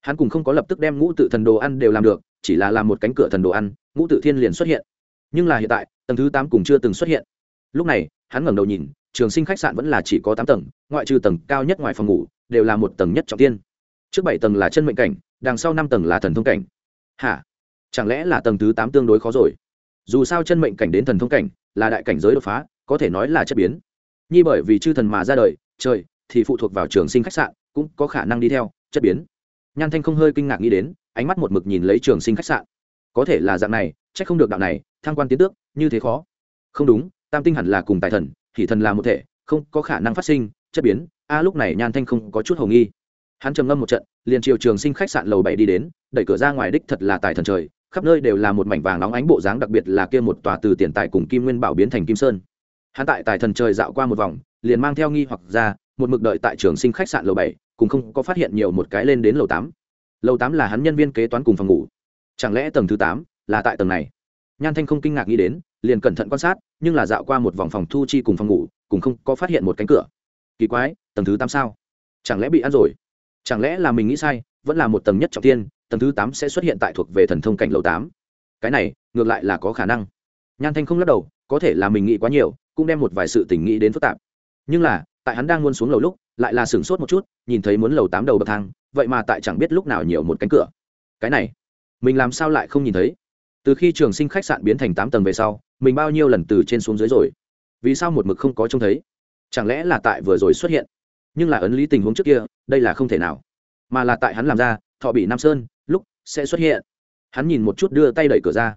S1: Hắn cùng không có lập tức đem ngũ tự thần đồ ăn đều làm được, chỉ là làm một cánh cửa thần đồ ăn, ngũ tự thiên liền xuất hiện. Nhưng là hiện tại, tầng thứ tám cùng chưa từng xuất hiện. Lúc này, hắn ngẩng đầu nhìn, trường sinh khách sạn vẫn là chỉ có tám tầng, ngoại trừ tầng cao nhất ngoài phòng ngủ, đều là một tầng nhất trọng tiên trước bảy tầng là chân mệnh cảnh, đằng sau năm tầng là thần thông cảnh. Hả? Chẳng lẽ là tầng thứ tám tương đối khó rồi? Dù sao chân mệnh cảnh đến thần thông cảnh là đại cảnh giới đột phá, có thể nói là chất biến nhi bởi vì chư thần mà ra đời, trời, thì phụ thuộc vào trường sinh khách sạn, cũng có khả năng đi theo, chất biến. Nhan thanh không hơi kinh ngạc nghĩ đến, ánh mắt một mực nhìn lấy trường sinh khách sạn. Có thể là dạng này c h ắ c không được đạo này thang quan tiến tước, như thế khó. Không đúng, tam tinh hẳn là cùng tài thần thì thần là một thể, không có khả năng phát sinh, chất biến. A, lúc này nhan thanh không có chút hầu nghi. Hắn trầm ngâm một trận, liền chiều trường sinh khách sạn lầu bảy đi đến, đẩy cửa ra ngoài đích thật là tài thần trời, khắp nơi đều là một mảnh vàng nóng ánh bộ dáng, đặc biệt là kia một tòa từ tiền tài cùng kim nguyên bảo biến thành kim sơn hắn tại tài thần trời dạo qua một vòng, liền mang theo nghi hoặc ra, một mực đợi tại trường sinh khách sạn lầu bảy, cùng không có phát hiện nhiều một cái lên đến lầu tám. Lầu tám là hắn nhân viên kế toán cùng phòng ngủ. Chẳng lẽ tầng thứ tám là tại tầng này? Nhan thanh không kinh ngạc nghĩ đến, liền cẩn thận quan sát, nhưng là dạo qua một vòng phòng thu chi cùng phòng ngủ cùng không có phát hiện một cánh cửa. Kỳ quái, tầng thứ tám sao? Chẳng lẽ bị ăn rồi? Chẳng lẽ là mình nghĩ sai, vẫn là một tầng nhất trọng tiên, tầng thứ tám sẽ xuất hiện tại thuộc về thần thông cảnh lầu tám? Cái này, ngược lại là có khả năng. Nhan thanh không lắc đầu, có thể là mình nghĩ quá nhiều cũng đem một vài sự tình nghĩ đến phức tạp. Nhưng là, tại hắn đang muốn xuống lầu lúc, lại là sửng sốt một chút, nhìn thấy muốn lầu tám đầu bậc thang, vậy mà tại chẳng biết lúc nào nhiều một cánh cửa. Cái này, mình làm sao lại không nhìn thấy? Từ khi trường sinh khách sạn biến thành tám tầng về sau, mình bao nhiêu lần từ trên xuống dưới rồi? Vì sao một mực không có trông thấy? Chẳng lẽ là tại vừa rồi xuất hiện? Nhưng là ấn lý tình huống trước kia, đây là không thể nào. Mà là tại hắn làm ra, thọ bị nam sơn, lúc sẽ xuất hiện. Hắn nhìn một chút đưa tay đẩy cửa ra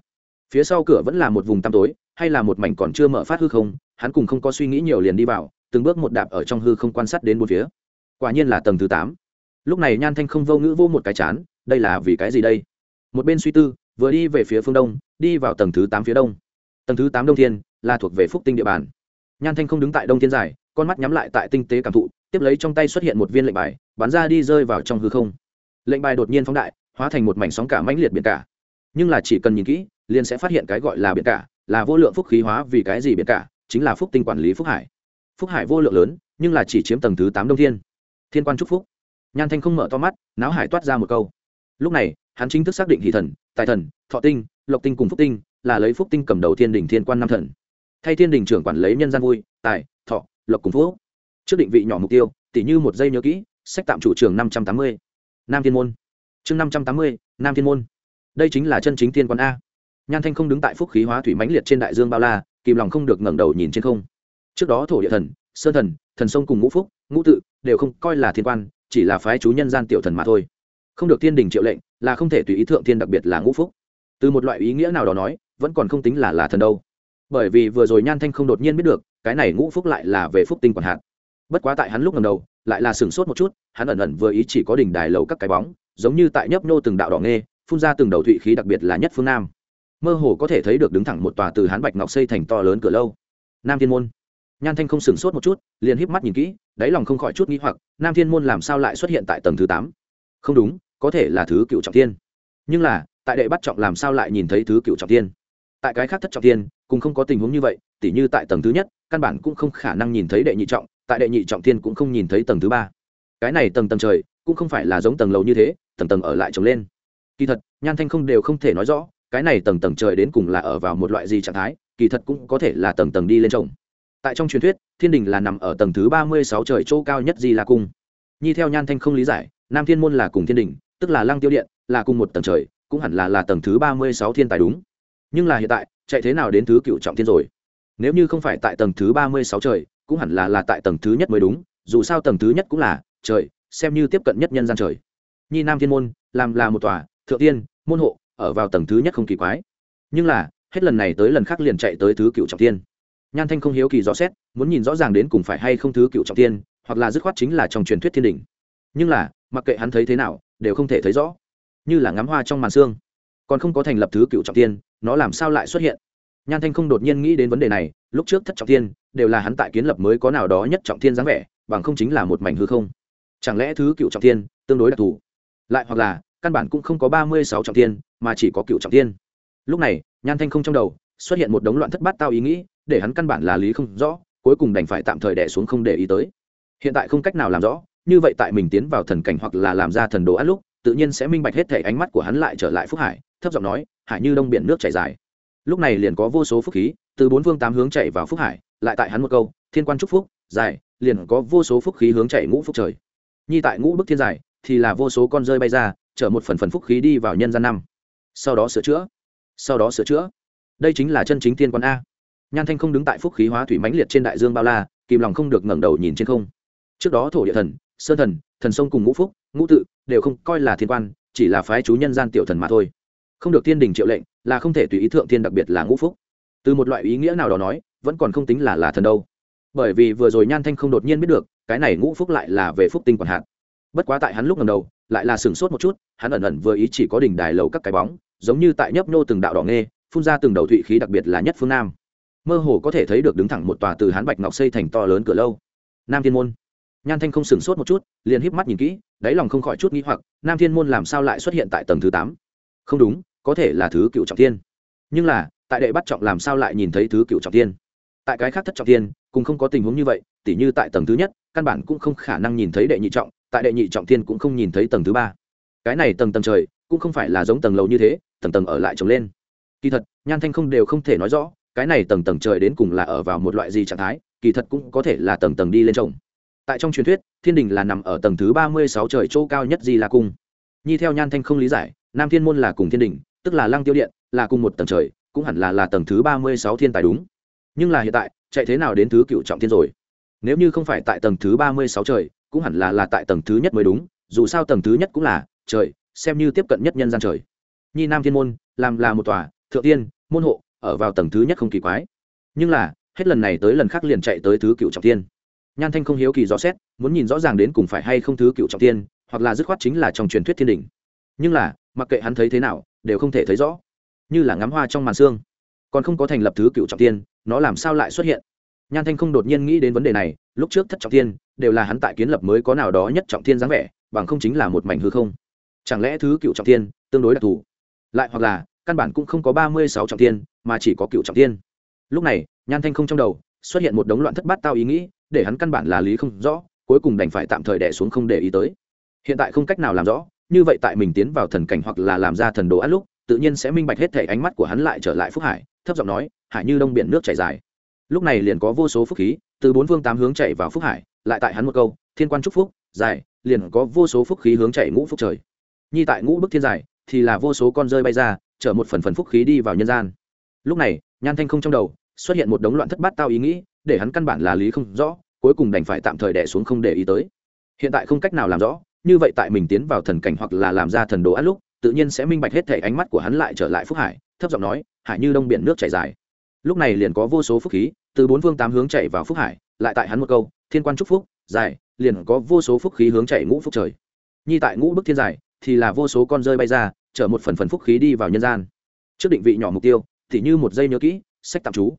S1: phía sau cửa vẫn là một vùng tăm tối, hay là một mảnh còn chưa mở phát hư không, hắn cùng không có suy nghĩ nhiều liền đi vào, từng bước một đạp ở trong hư không quan sát đến bốn phía. Quả nhiên là tầng thứ tám. Lúc này nhan thanh không vô ngữ vô một cái chán, đây là vì cái gì đây? Một bên suy tư, vừa đi về phía phương đông, đi vào tầng thứ tám phía đông. Tầng thứ tám đông thiên, là thuộc về phúc tinh địa bàn. Nhan thanh không đứng tại đông thiên giải con mắt nhắm lại tại tinh tế cảm thụ, tiếp lấy trong tay xuất hiện một viên lệnh bài, bắn ra đi rơi vào trong hư không. Lệnh bài đột nhiên phóng đại, hóa thành một mảnh sóng cả mãnh liệt biển cả. Nhưng là chỉ cần nhìn kỹ liền sẽ phát hiện cái gọi là biển cả, là vô lượng phúc khí hóa vì cái gì biển cả, chính là phúc tinh quản lý phúc hải. Phúc hải vô lượng lớn, nhưng là chỉ chiếm tầng thứ tám đông thiên. Thiên quan trúc phúc. Nhan thanh không mở to mắt náo hải toát ra một câu. Lúc này, hắn chính thức xác định hỷ thần, tài thần, thọ tinh, lộc tinh cùng phúc tinh, là lấy phúc tinh cầm đầu thiên đình thiên quan năm thần. Thay thiên đình trưởng quản lấy nhân gian vui, tài, thọ, lộc cùng phúc. Trước định vị nhỏ mục tiêu tỷ như một giây nhớ kỹ, sách tạm chủ trường năm trăm tám mươi. Nam thiên môn. Chương năm trăm tám mươi, nam thiên môn. Đây chính là chân chính thiên quan a nhan thanh không đứng tại phúc khí hóa thủy mãnh liệt trên đại dương bao la, kìm lòng không được ngẩng đầu nhìn trên không. Trước đó thổ địa thần, sơn thần thần sông cùng ngũ phúc, ngũ tự đều không coi là thiên quan, chỉ là phái chú nhân gian tiểu thần mà thôi. Không được thiên đình triệu lệnh, là không thể tùy ý thượng thiên đặc biệt là ngũ phúc. Từ một loại ý nghĩa nào đó nói, vẫn còn không tính là là thần đâu. Bởi vì vừa rồi nhan thanh không đột nhiên biết được, cái này ngũ phúc lại là về phúc tinh quản hạt. Bất quá tại hắn lúc ngầm đầu, lại là sửng sốt một chút, hắn ẩn ẩn vừa ý chỉ có đỉnh đài lầu các cái bóng, giống như tại nhấp nô từng đạo đỏ nghê, phun ra từng đầu thụy khí đặc biệt là nhất phương nam mơ hồ có thể thấy được đứng thẳng một tòa từ hán bạch ngọc xây thành to lớn cửa lâu. Nam thiên môn. Nhan thanh không sửng sốt một chút, liền híp mắt nhìn kỹ, đáy lòng không khỏi chút nghĩ hoặc, nam thiên môn làm sao lại xuất hiện tại tầng thứ tám? Không đúng, có thể là thứ cựu trọng thiên. Nhưng là, tại đệ bắt trọng làm sao lại nhìn thấy thứ cựu trọng thiên? Tại cái khác thất trọng thiên cũng không có tình huống như vậy, tỉ như tại tầng thứ nhất, căn bản cũng không khả năng nhìn thấy đệ nhị trọng, tại đệ nhị trọng thiên cũng không nhìn thấy tầng thứ ba. Cái này tầng tầng trời, cũng không phải là giống tầng lầu như thế, tầng tầng ở lại trồng lên. Kỳ thật, nhan thanh không đều không thể nói rõ cái này tầng tầng trời đến cùng là ở vào một loại gì trạng thái, kỳ thật cũng có thể là tầng tầng đi lên trồng. Tại trong truyền thuyết, thiên đình là nằm ở tầng thứ ba mươi sáu trời chỗ cao nhất di la cung. Nhi theo nhan thanh không lý giải, nam thiên môn là cùng thiên đình, tức là lăng tiêu điện, là cùng một tầng trời, cũng hẳn là là tầng thứ ba mươi sáu thiên tài đúng. Nhưng là hiện tại, chạy thế nào đến thứ cựu trọng thiên rồi? Nếu như không phải tại tầng thứ ba mươi sáu trời, cũng hẳn là là tại tầng thứ nhất mới đúng, dù sao tầng thứ nhất cũng là trời, xem như tiếp cận nhất nhân gian trời. Nhi nam thiên môn, làm là một tòa, thượng tiên, môn hộ ở vào tầng thứ nhất không kỳ quái. Nhưng là, hết lần này tới lần khác liền chạy tới thứ cựu trọng tiên nhan thanh không hiếu kỳ rõ xét, muốn nhìn rõ ràng đến cùng phải hay không thứ cựu trọng tiên hoặc là dứt khoát chính là trong truyền thuyết thiên đình nhưng là, mặc kệ hắn thấy thế nào, đều không thể thấy rõ. Như là ngắm hoa trong màn xương còn không có thành lập thứ cựu trọng tiên nó làm sao lại xuất hiện? Nhan thanh không đột nhiên nghĩ đến vấn đề này, lúc trước thất trọng tiên đều là hắn tại kiến lập mới có nào đó nhất trọng tiên dáng vẻ, bằng không chính là một mảnh hư không. Chẳng lẽ thứ cựu trọng tiên tương đối đặc thù? Lại hoặc là căn bản cũng không có ba mươi sáu trọng tiên mà chỉ có cựu trọng tiên lúc này, nhan thanh không trong đầu, xuất hiện một đống loạn thất bát tao ý nghĩ, để hắn căn bản là lý không rõ, cuối cùng đành phải tạm thời đẻ xuống không để ý tới. Hiện tại không cách nào làm rõ, như vậy tại mình tiến vào thần cảnh hoặc là làm ra thần đồ át lúc, tự nhiên sẽ minh bạch hết thể ánh mắt của hắn lại trở lại phúc hải, thấp giọng nói, hải như đông biển nước chảy dài. Lúc này liền có vô số phúc khí, từ bốn phương tám hướng chạy vào phúc hải, lại tại hắn một câu, thiên quan trúc phúc, dài, liền có vô số phúc khí hướng chạy ngũ phúc trời. Nhi tại ngũ bức thiên dài, thì là vô số con rơi bay ra chở một phần phần phúc khí đi vào nhân gian năm. Sau đó sửa chữa. Sau đó sửa chữa. Đây chính là chân chính thiên quan a. Nhan thanh không đứng tại phúc khí hóa thủy mãnh liệt trên đại dương bao la, kìm lòng không được ngẩng đầu nhìn trên không. Trước đó thổ địa thần, sơn thần thần sông cùng ngũ phúc, ngũ tự đều không coi là thiên quan, chỉ là phái chú nhân gian tiểu thần mà thôi. Không được thiên đình triệu lệnh, là không thể tùy ý thượng thiên đặc biệt là ngũ phúc. Từ một loại ý nghĩa nào đó nói, vẫn còn không tính là là thần đâu. Bởi vì vừa rồi nhan thanh không đột nhiên biết được, cái này ngũ phúc lại là về phúc tinh quản hạt. Bất quá tại hắn lúc ngầm đầu lại là sửng sốt một chút, hắn ẩn ẩn vừa ý chỉ có đỉnh đài lầu các cái bóng, giống như tại nhấp nô từng đạo đỏ nghê, phun ra từng đầu thụy khí đặc biệt là nhất phương nam. Mơ hồ có thể thấy được đứng thẳng một tòa từ hán bạch ngọc xây thành to lớn cửa lâu. Nam thiên môn. Nhan thanh không sửng sốt một chút, liền híp mắt nhìn kỹ, đáy lòng không khỏi chút nghĩ hoặc, nam thiên môn làm sao lại xuất hiện tại tầng thứ tám? Không đúng, có thể là thứ cựu trọng thiên. Nhưng là, tại đệ bắt trọng làm sao lại nhìn thấy thứ cựu trọng thiên? Tại cái khác thất trọng thiên cũng không có tình huống như vậy, tỉ như tại tầng thứ nhất, căn bản cũng không khả năng nhìn thấy đệ nhị trọng, tại đệ nhị trọng thiên cũng không nhìn thấy tầng thứ ba. Cái này tầng tầng trời, cũng không phải là giống tầng lầu như thế, tầng tầng ở lại trồng lên. Kỳ thật, nhan thanh không đều không thể nói rõ, cái này tầng tầng trời đến cùng là ở vào một loại gì trạng thái, kỳ thật cũng có thể là tầng tầng đi lên trồng. Tại trong truyền thuyết, thiên đình là nằm ở tầng thứ ba mươi sáu trời chỗ cao nhất di la cung. Nhi theo nhan thanh không lý giải, nam thiên môn là cùng thiên đình, tức là lăng tiêu điện, là cùng một tầng trời, cũng hẳn là là tầng thứ ba mươi sáu thiên tài đúng. Nhưng là hiện tại chạy thế nào đến thứ cựu trọng thiên rồi? Nếu như không phải tại tầng thứ ba mươi sáu trời, cũng hẳn là là tại tầng thứ nhất mới đúng, dù sao tầng thứ nhất cũng là trời, xem như tiếp cận nhất nhân gian trời. Nhi nam thiên môn, làm là một tòa, thượng tiên, môn hộ, ở vào tầng thứ nhất không kỳ quái. Nhưng là, hết lần này tới lần khác liền chạy tới thứ cựu trọng tiên nhan thanh không hiếu kỳ rõ xét, muốn nhìn rõ ràng đến cùng phải hay không thứ cựu trọng tiên hoặc là dứt khoát chính là trong truyền thuyết thiên đình nhưng là, mặc kệ hắn thấy thế nào, đều không thể thấy rõ. Như là ngắm hoa trong màn xương còn không có thành lập thứ cựu trọng tiên nó làm sao lại xuất hiện? Nhan thanh không đột nhiên nghĩ đến vấn đề này lúc trước thất trọng thiên đều là hắn tại kiến lập mới có nào đó nhất trọng thiên dáng vẻ bằng không chính là một mảnh hư không. Chẳng lẽ thứ cựu trọng thiên tương đối đặc thù? Lại hoặc là căn bản cũng không có ba mươi sáu trọng thiên, mà chỉ có cựu trọng thiên. lúc này nhan thanh không trong đầu xuất hiện một đống loạn thất bát tao ý nghĩ để hắn căn bản là lý không rõ cuối cùng đành phải tạm thời đẻ xuống không để ý tới. Hiện tại không cách nào làm rõ như vậy tại mình tiến vào thần cảnh hoặc là làm ra thần đồ át lúc tự nhiên sẽ minh bạch hết thể ánh mắt của hắn lại trở lại phúc hải, thấp giọng nói, hải như đông biển nước chảy dài. Lúc này liền có vô số phúc khí, từ bốn phương tám hướng chạy vào phúc hải, lại tại hắn một câu, thiên quan trúc phúc, dài, liền có vô số phúc khí hướng chạy ngũ phúc trời. Nhi tại ngũ bức thiên dài, thì là vô số con rơi bay ra, chở một phần phần phúc khí đi vào nhân gian. Lúc này, nhan thanh không trong đầu, xuất hiện một đống loạn thất bát tao ý nghĩ, để hắn căn bản là lý không rõ, cuối cùng đành phải tạm thời đẻ xuống không để ý tới. Hiện tại không cách nào làm rõ, như vậy tại mình tiến vào thần cảnh hoặc là làm ra thần đồ ăn lúc tự nhiên sẽ minh bạch hết thể ánh mắt của hắn lại trở lại phúc hải, thấp giọng nói, hải như đông biển nước chảy dài. Lúc này liền có vô số phúc khí, từ bốn phương tám hướng chảy vào phúc hải, lại tại hắn một câu, thiên quan trúc phúc, dài, liền có vô số phúc khí hướng chảy ngũ phúc trời. Nhi tại ngũ bức thiên dài, thì là vô số con rơi bay ra, chở một phần phần phúc khí đi vào nhân gian. Trước định vị nhỏ mục tiêu, thì như một giây nhớ kỹ, sách tạm trú.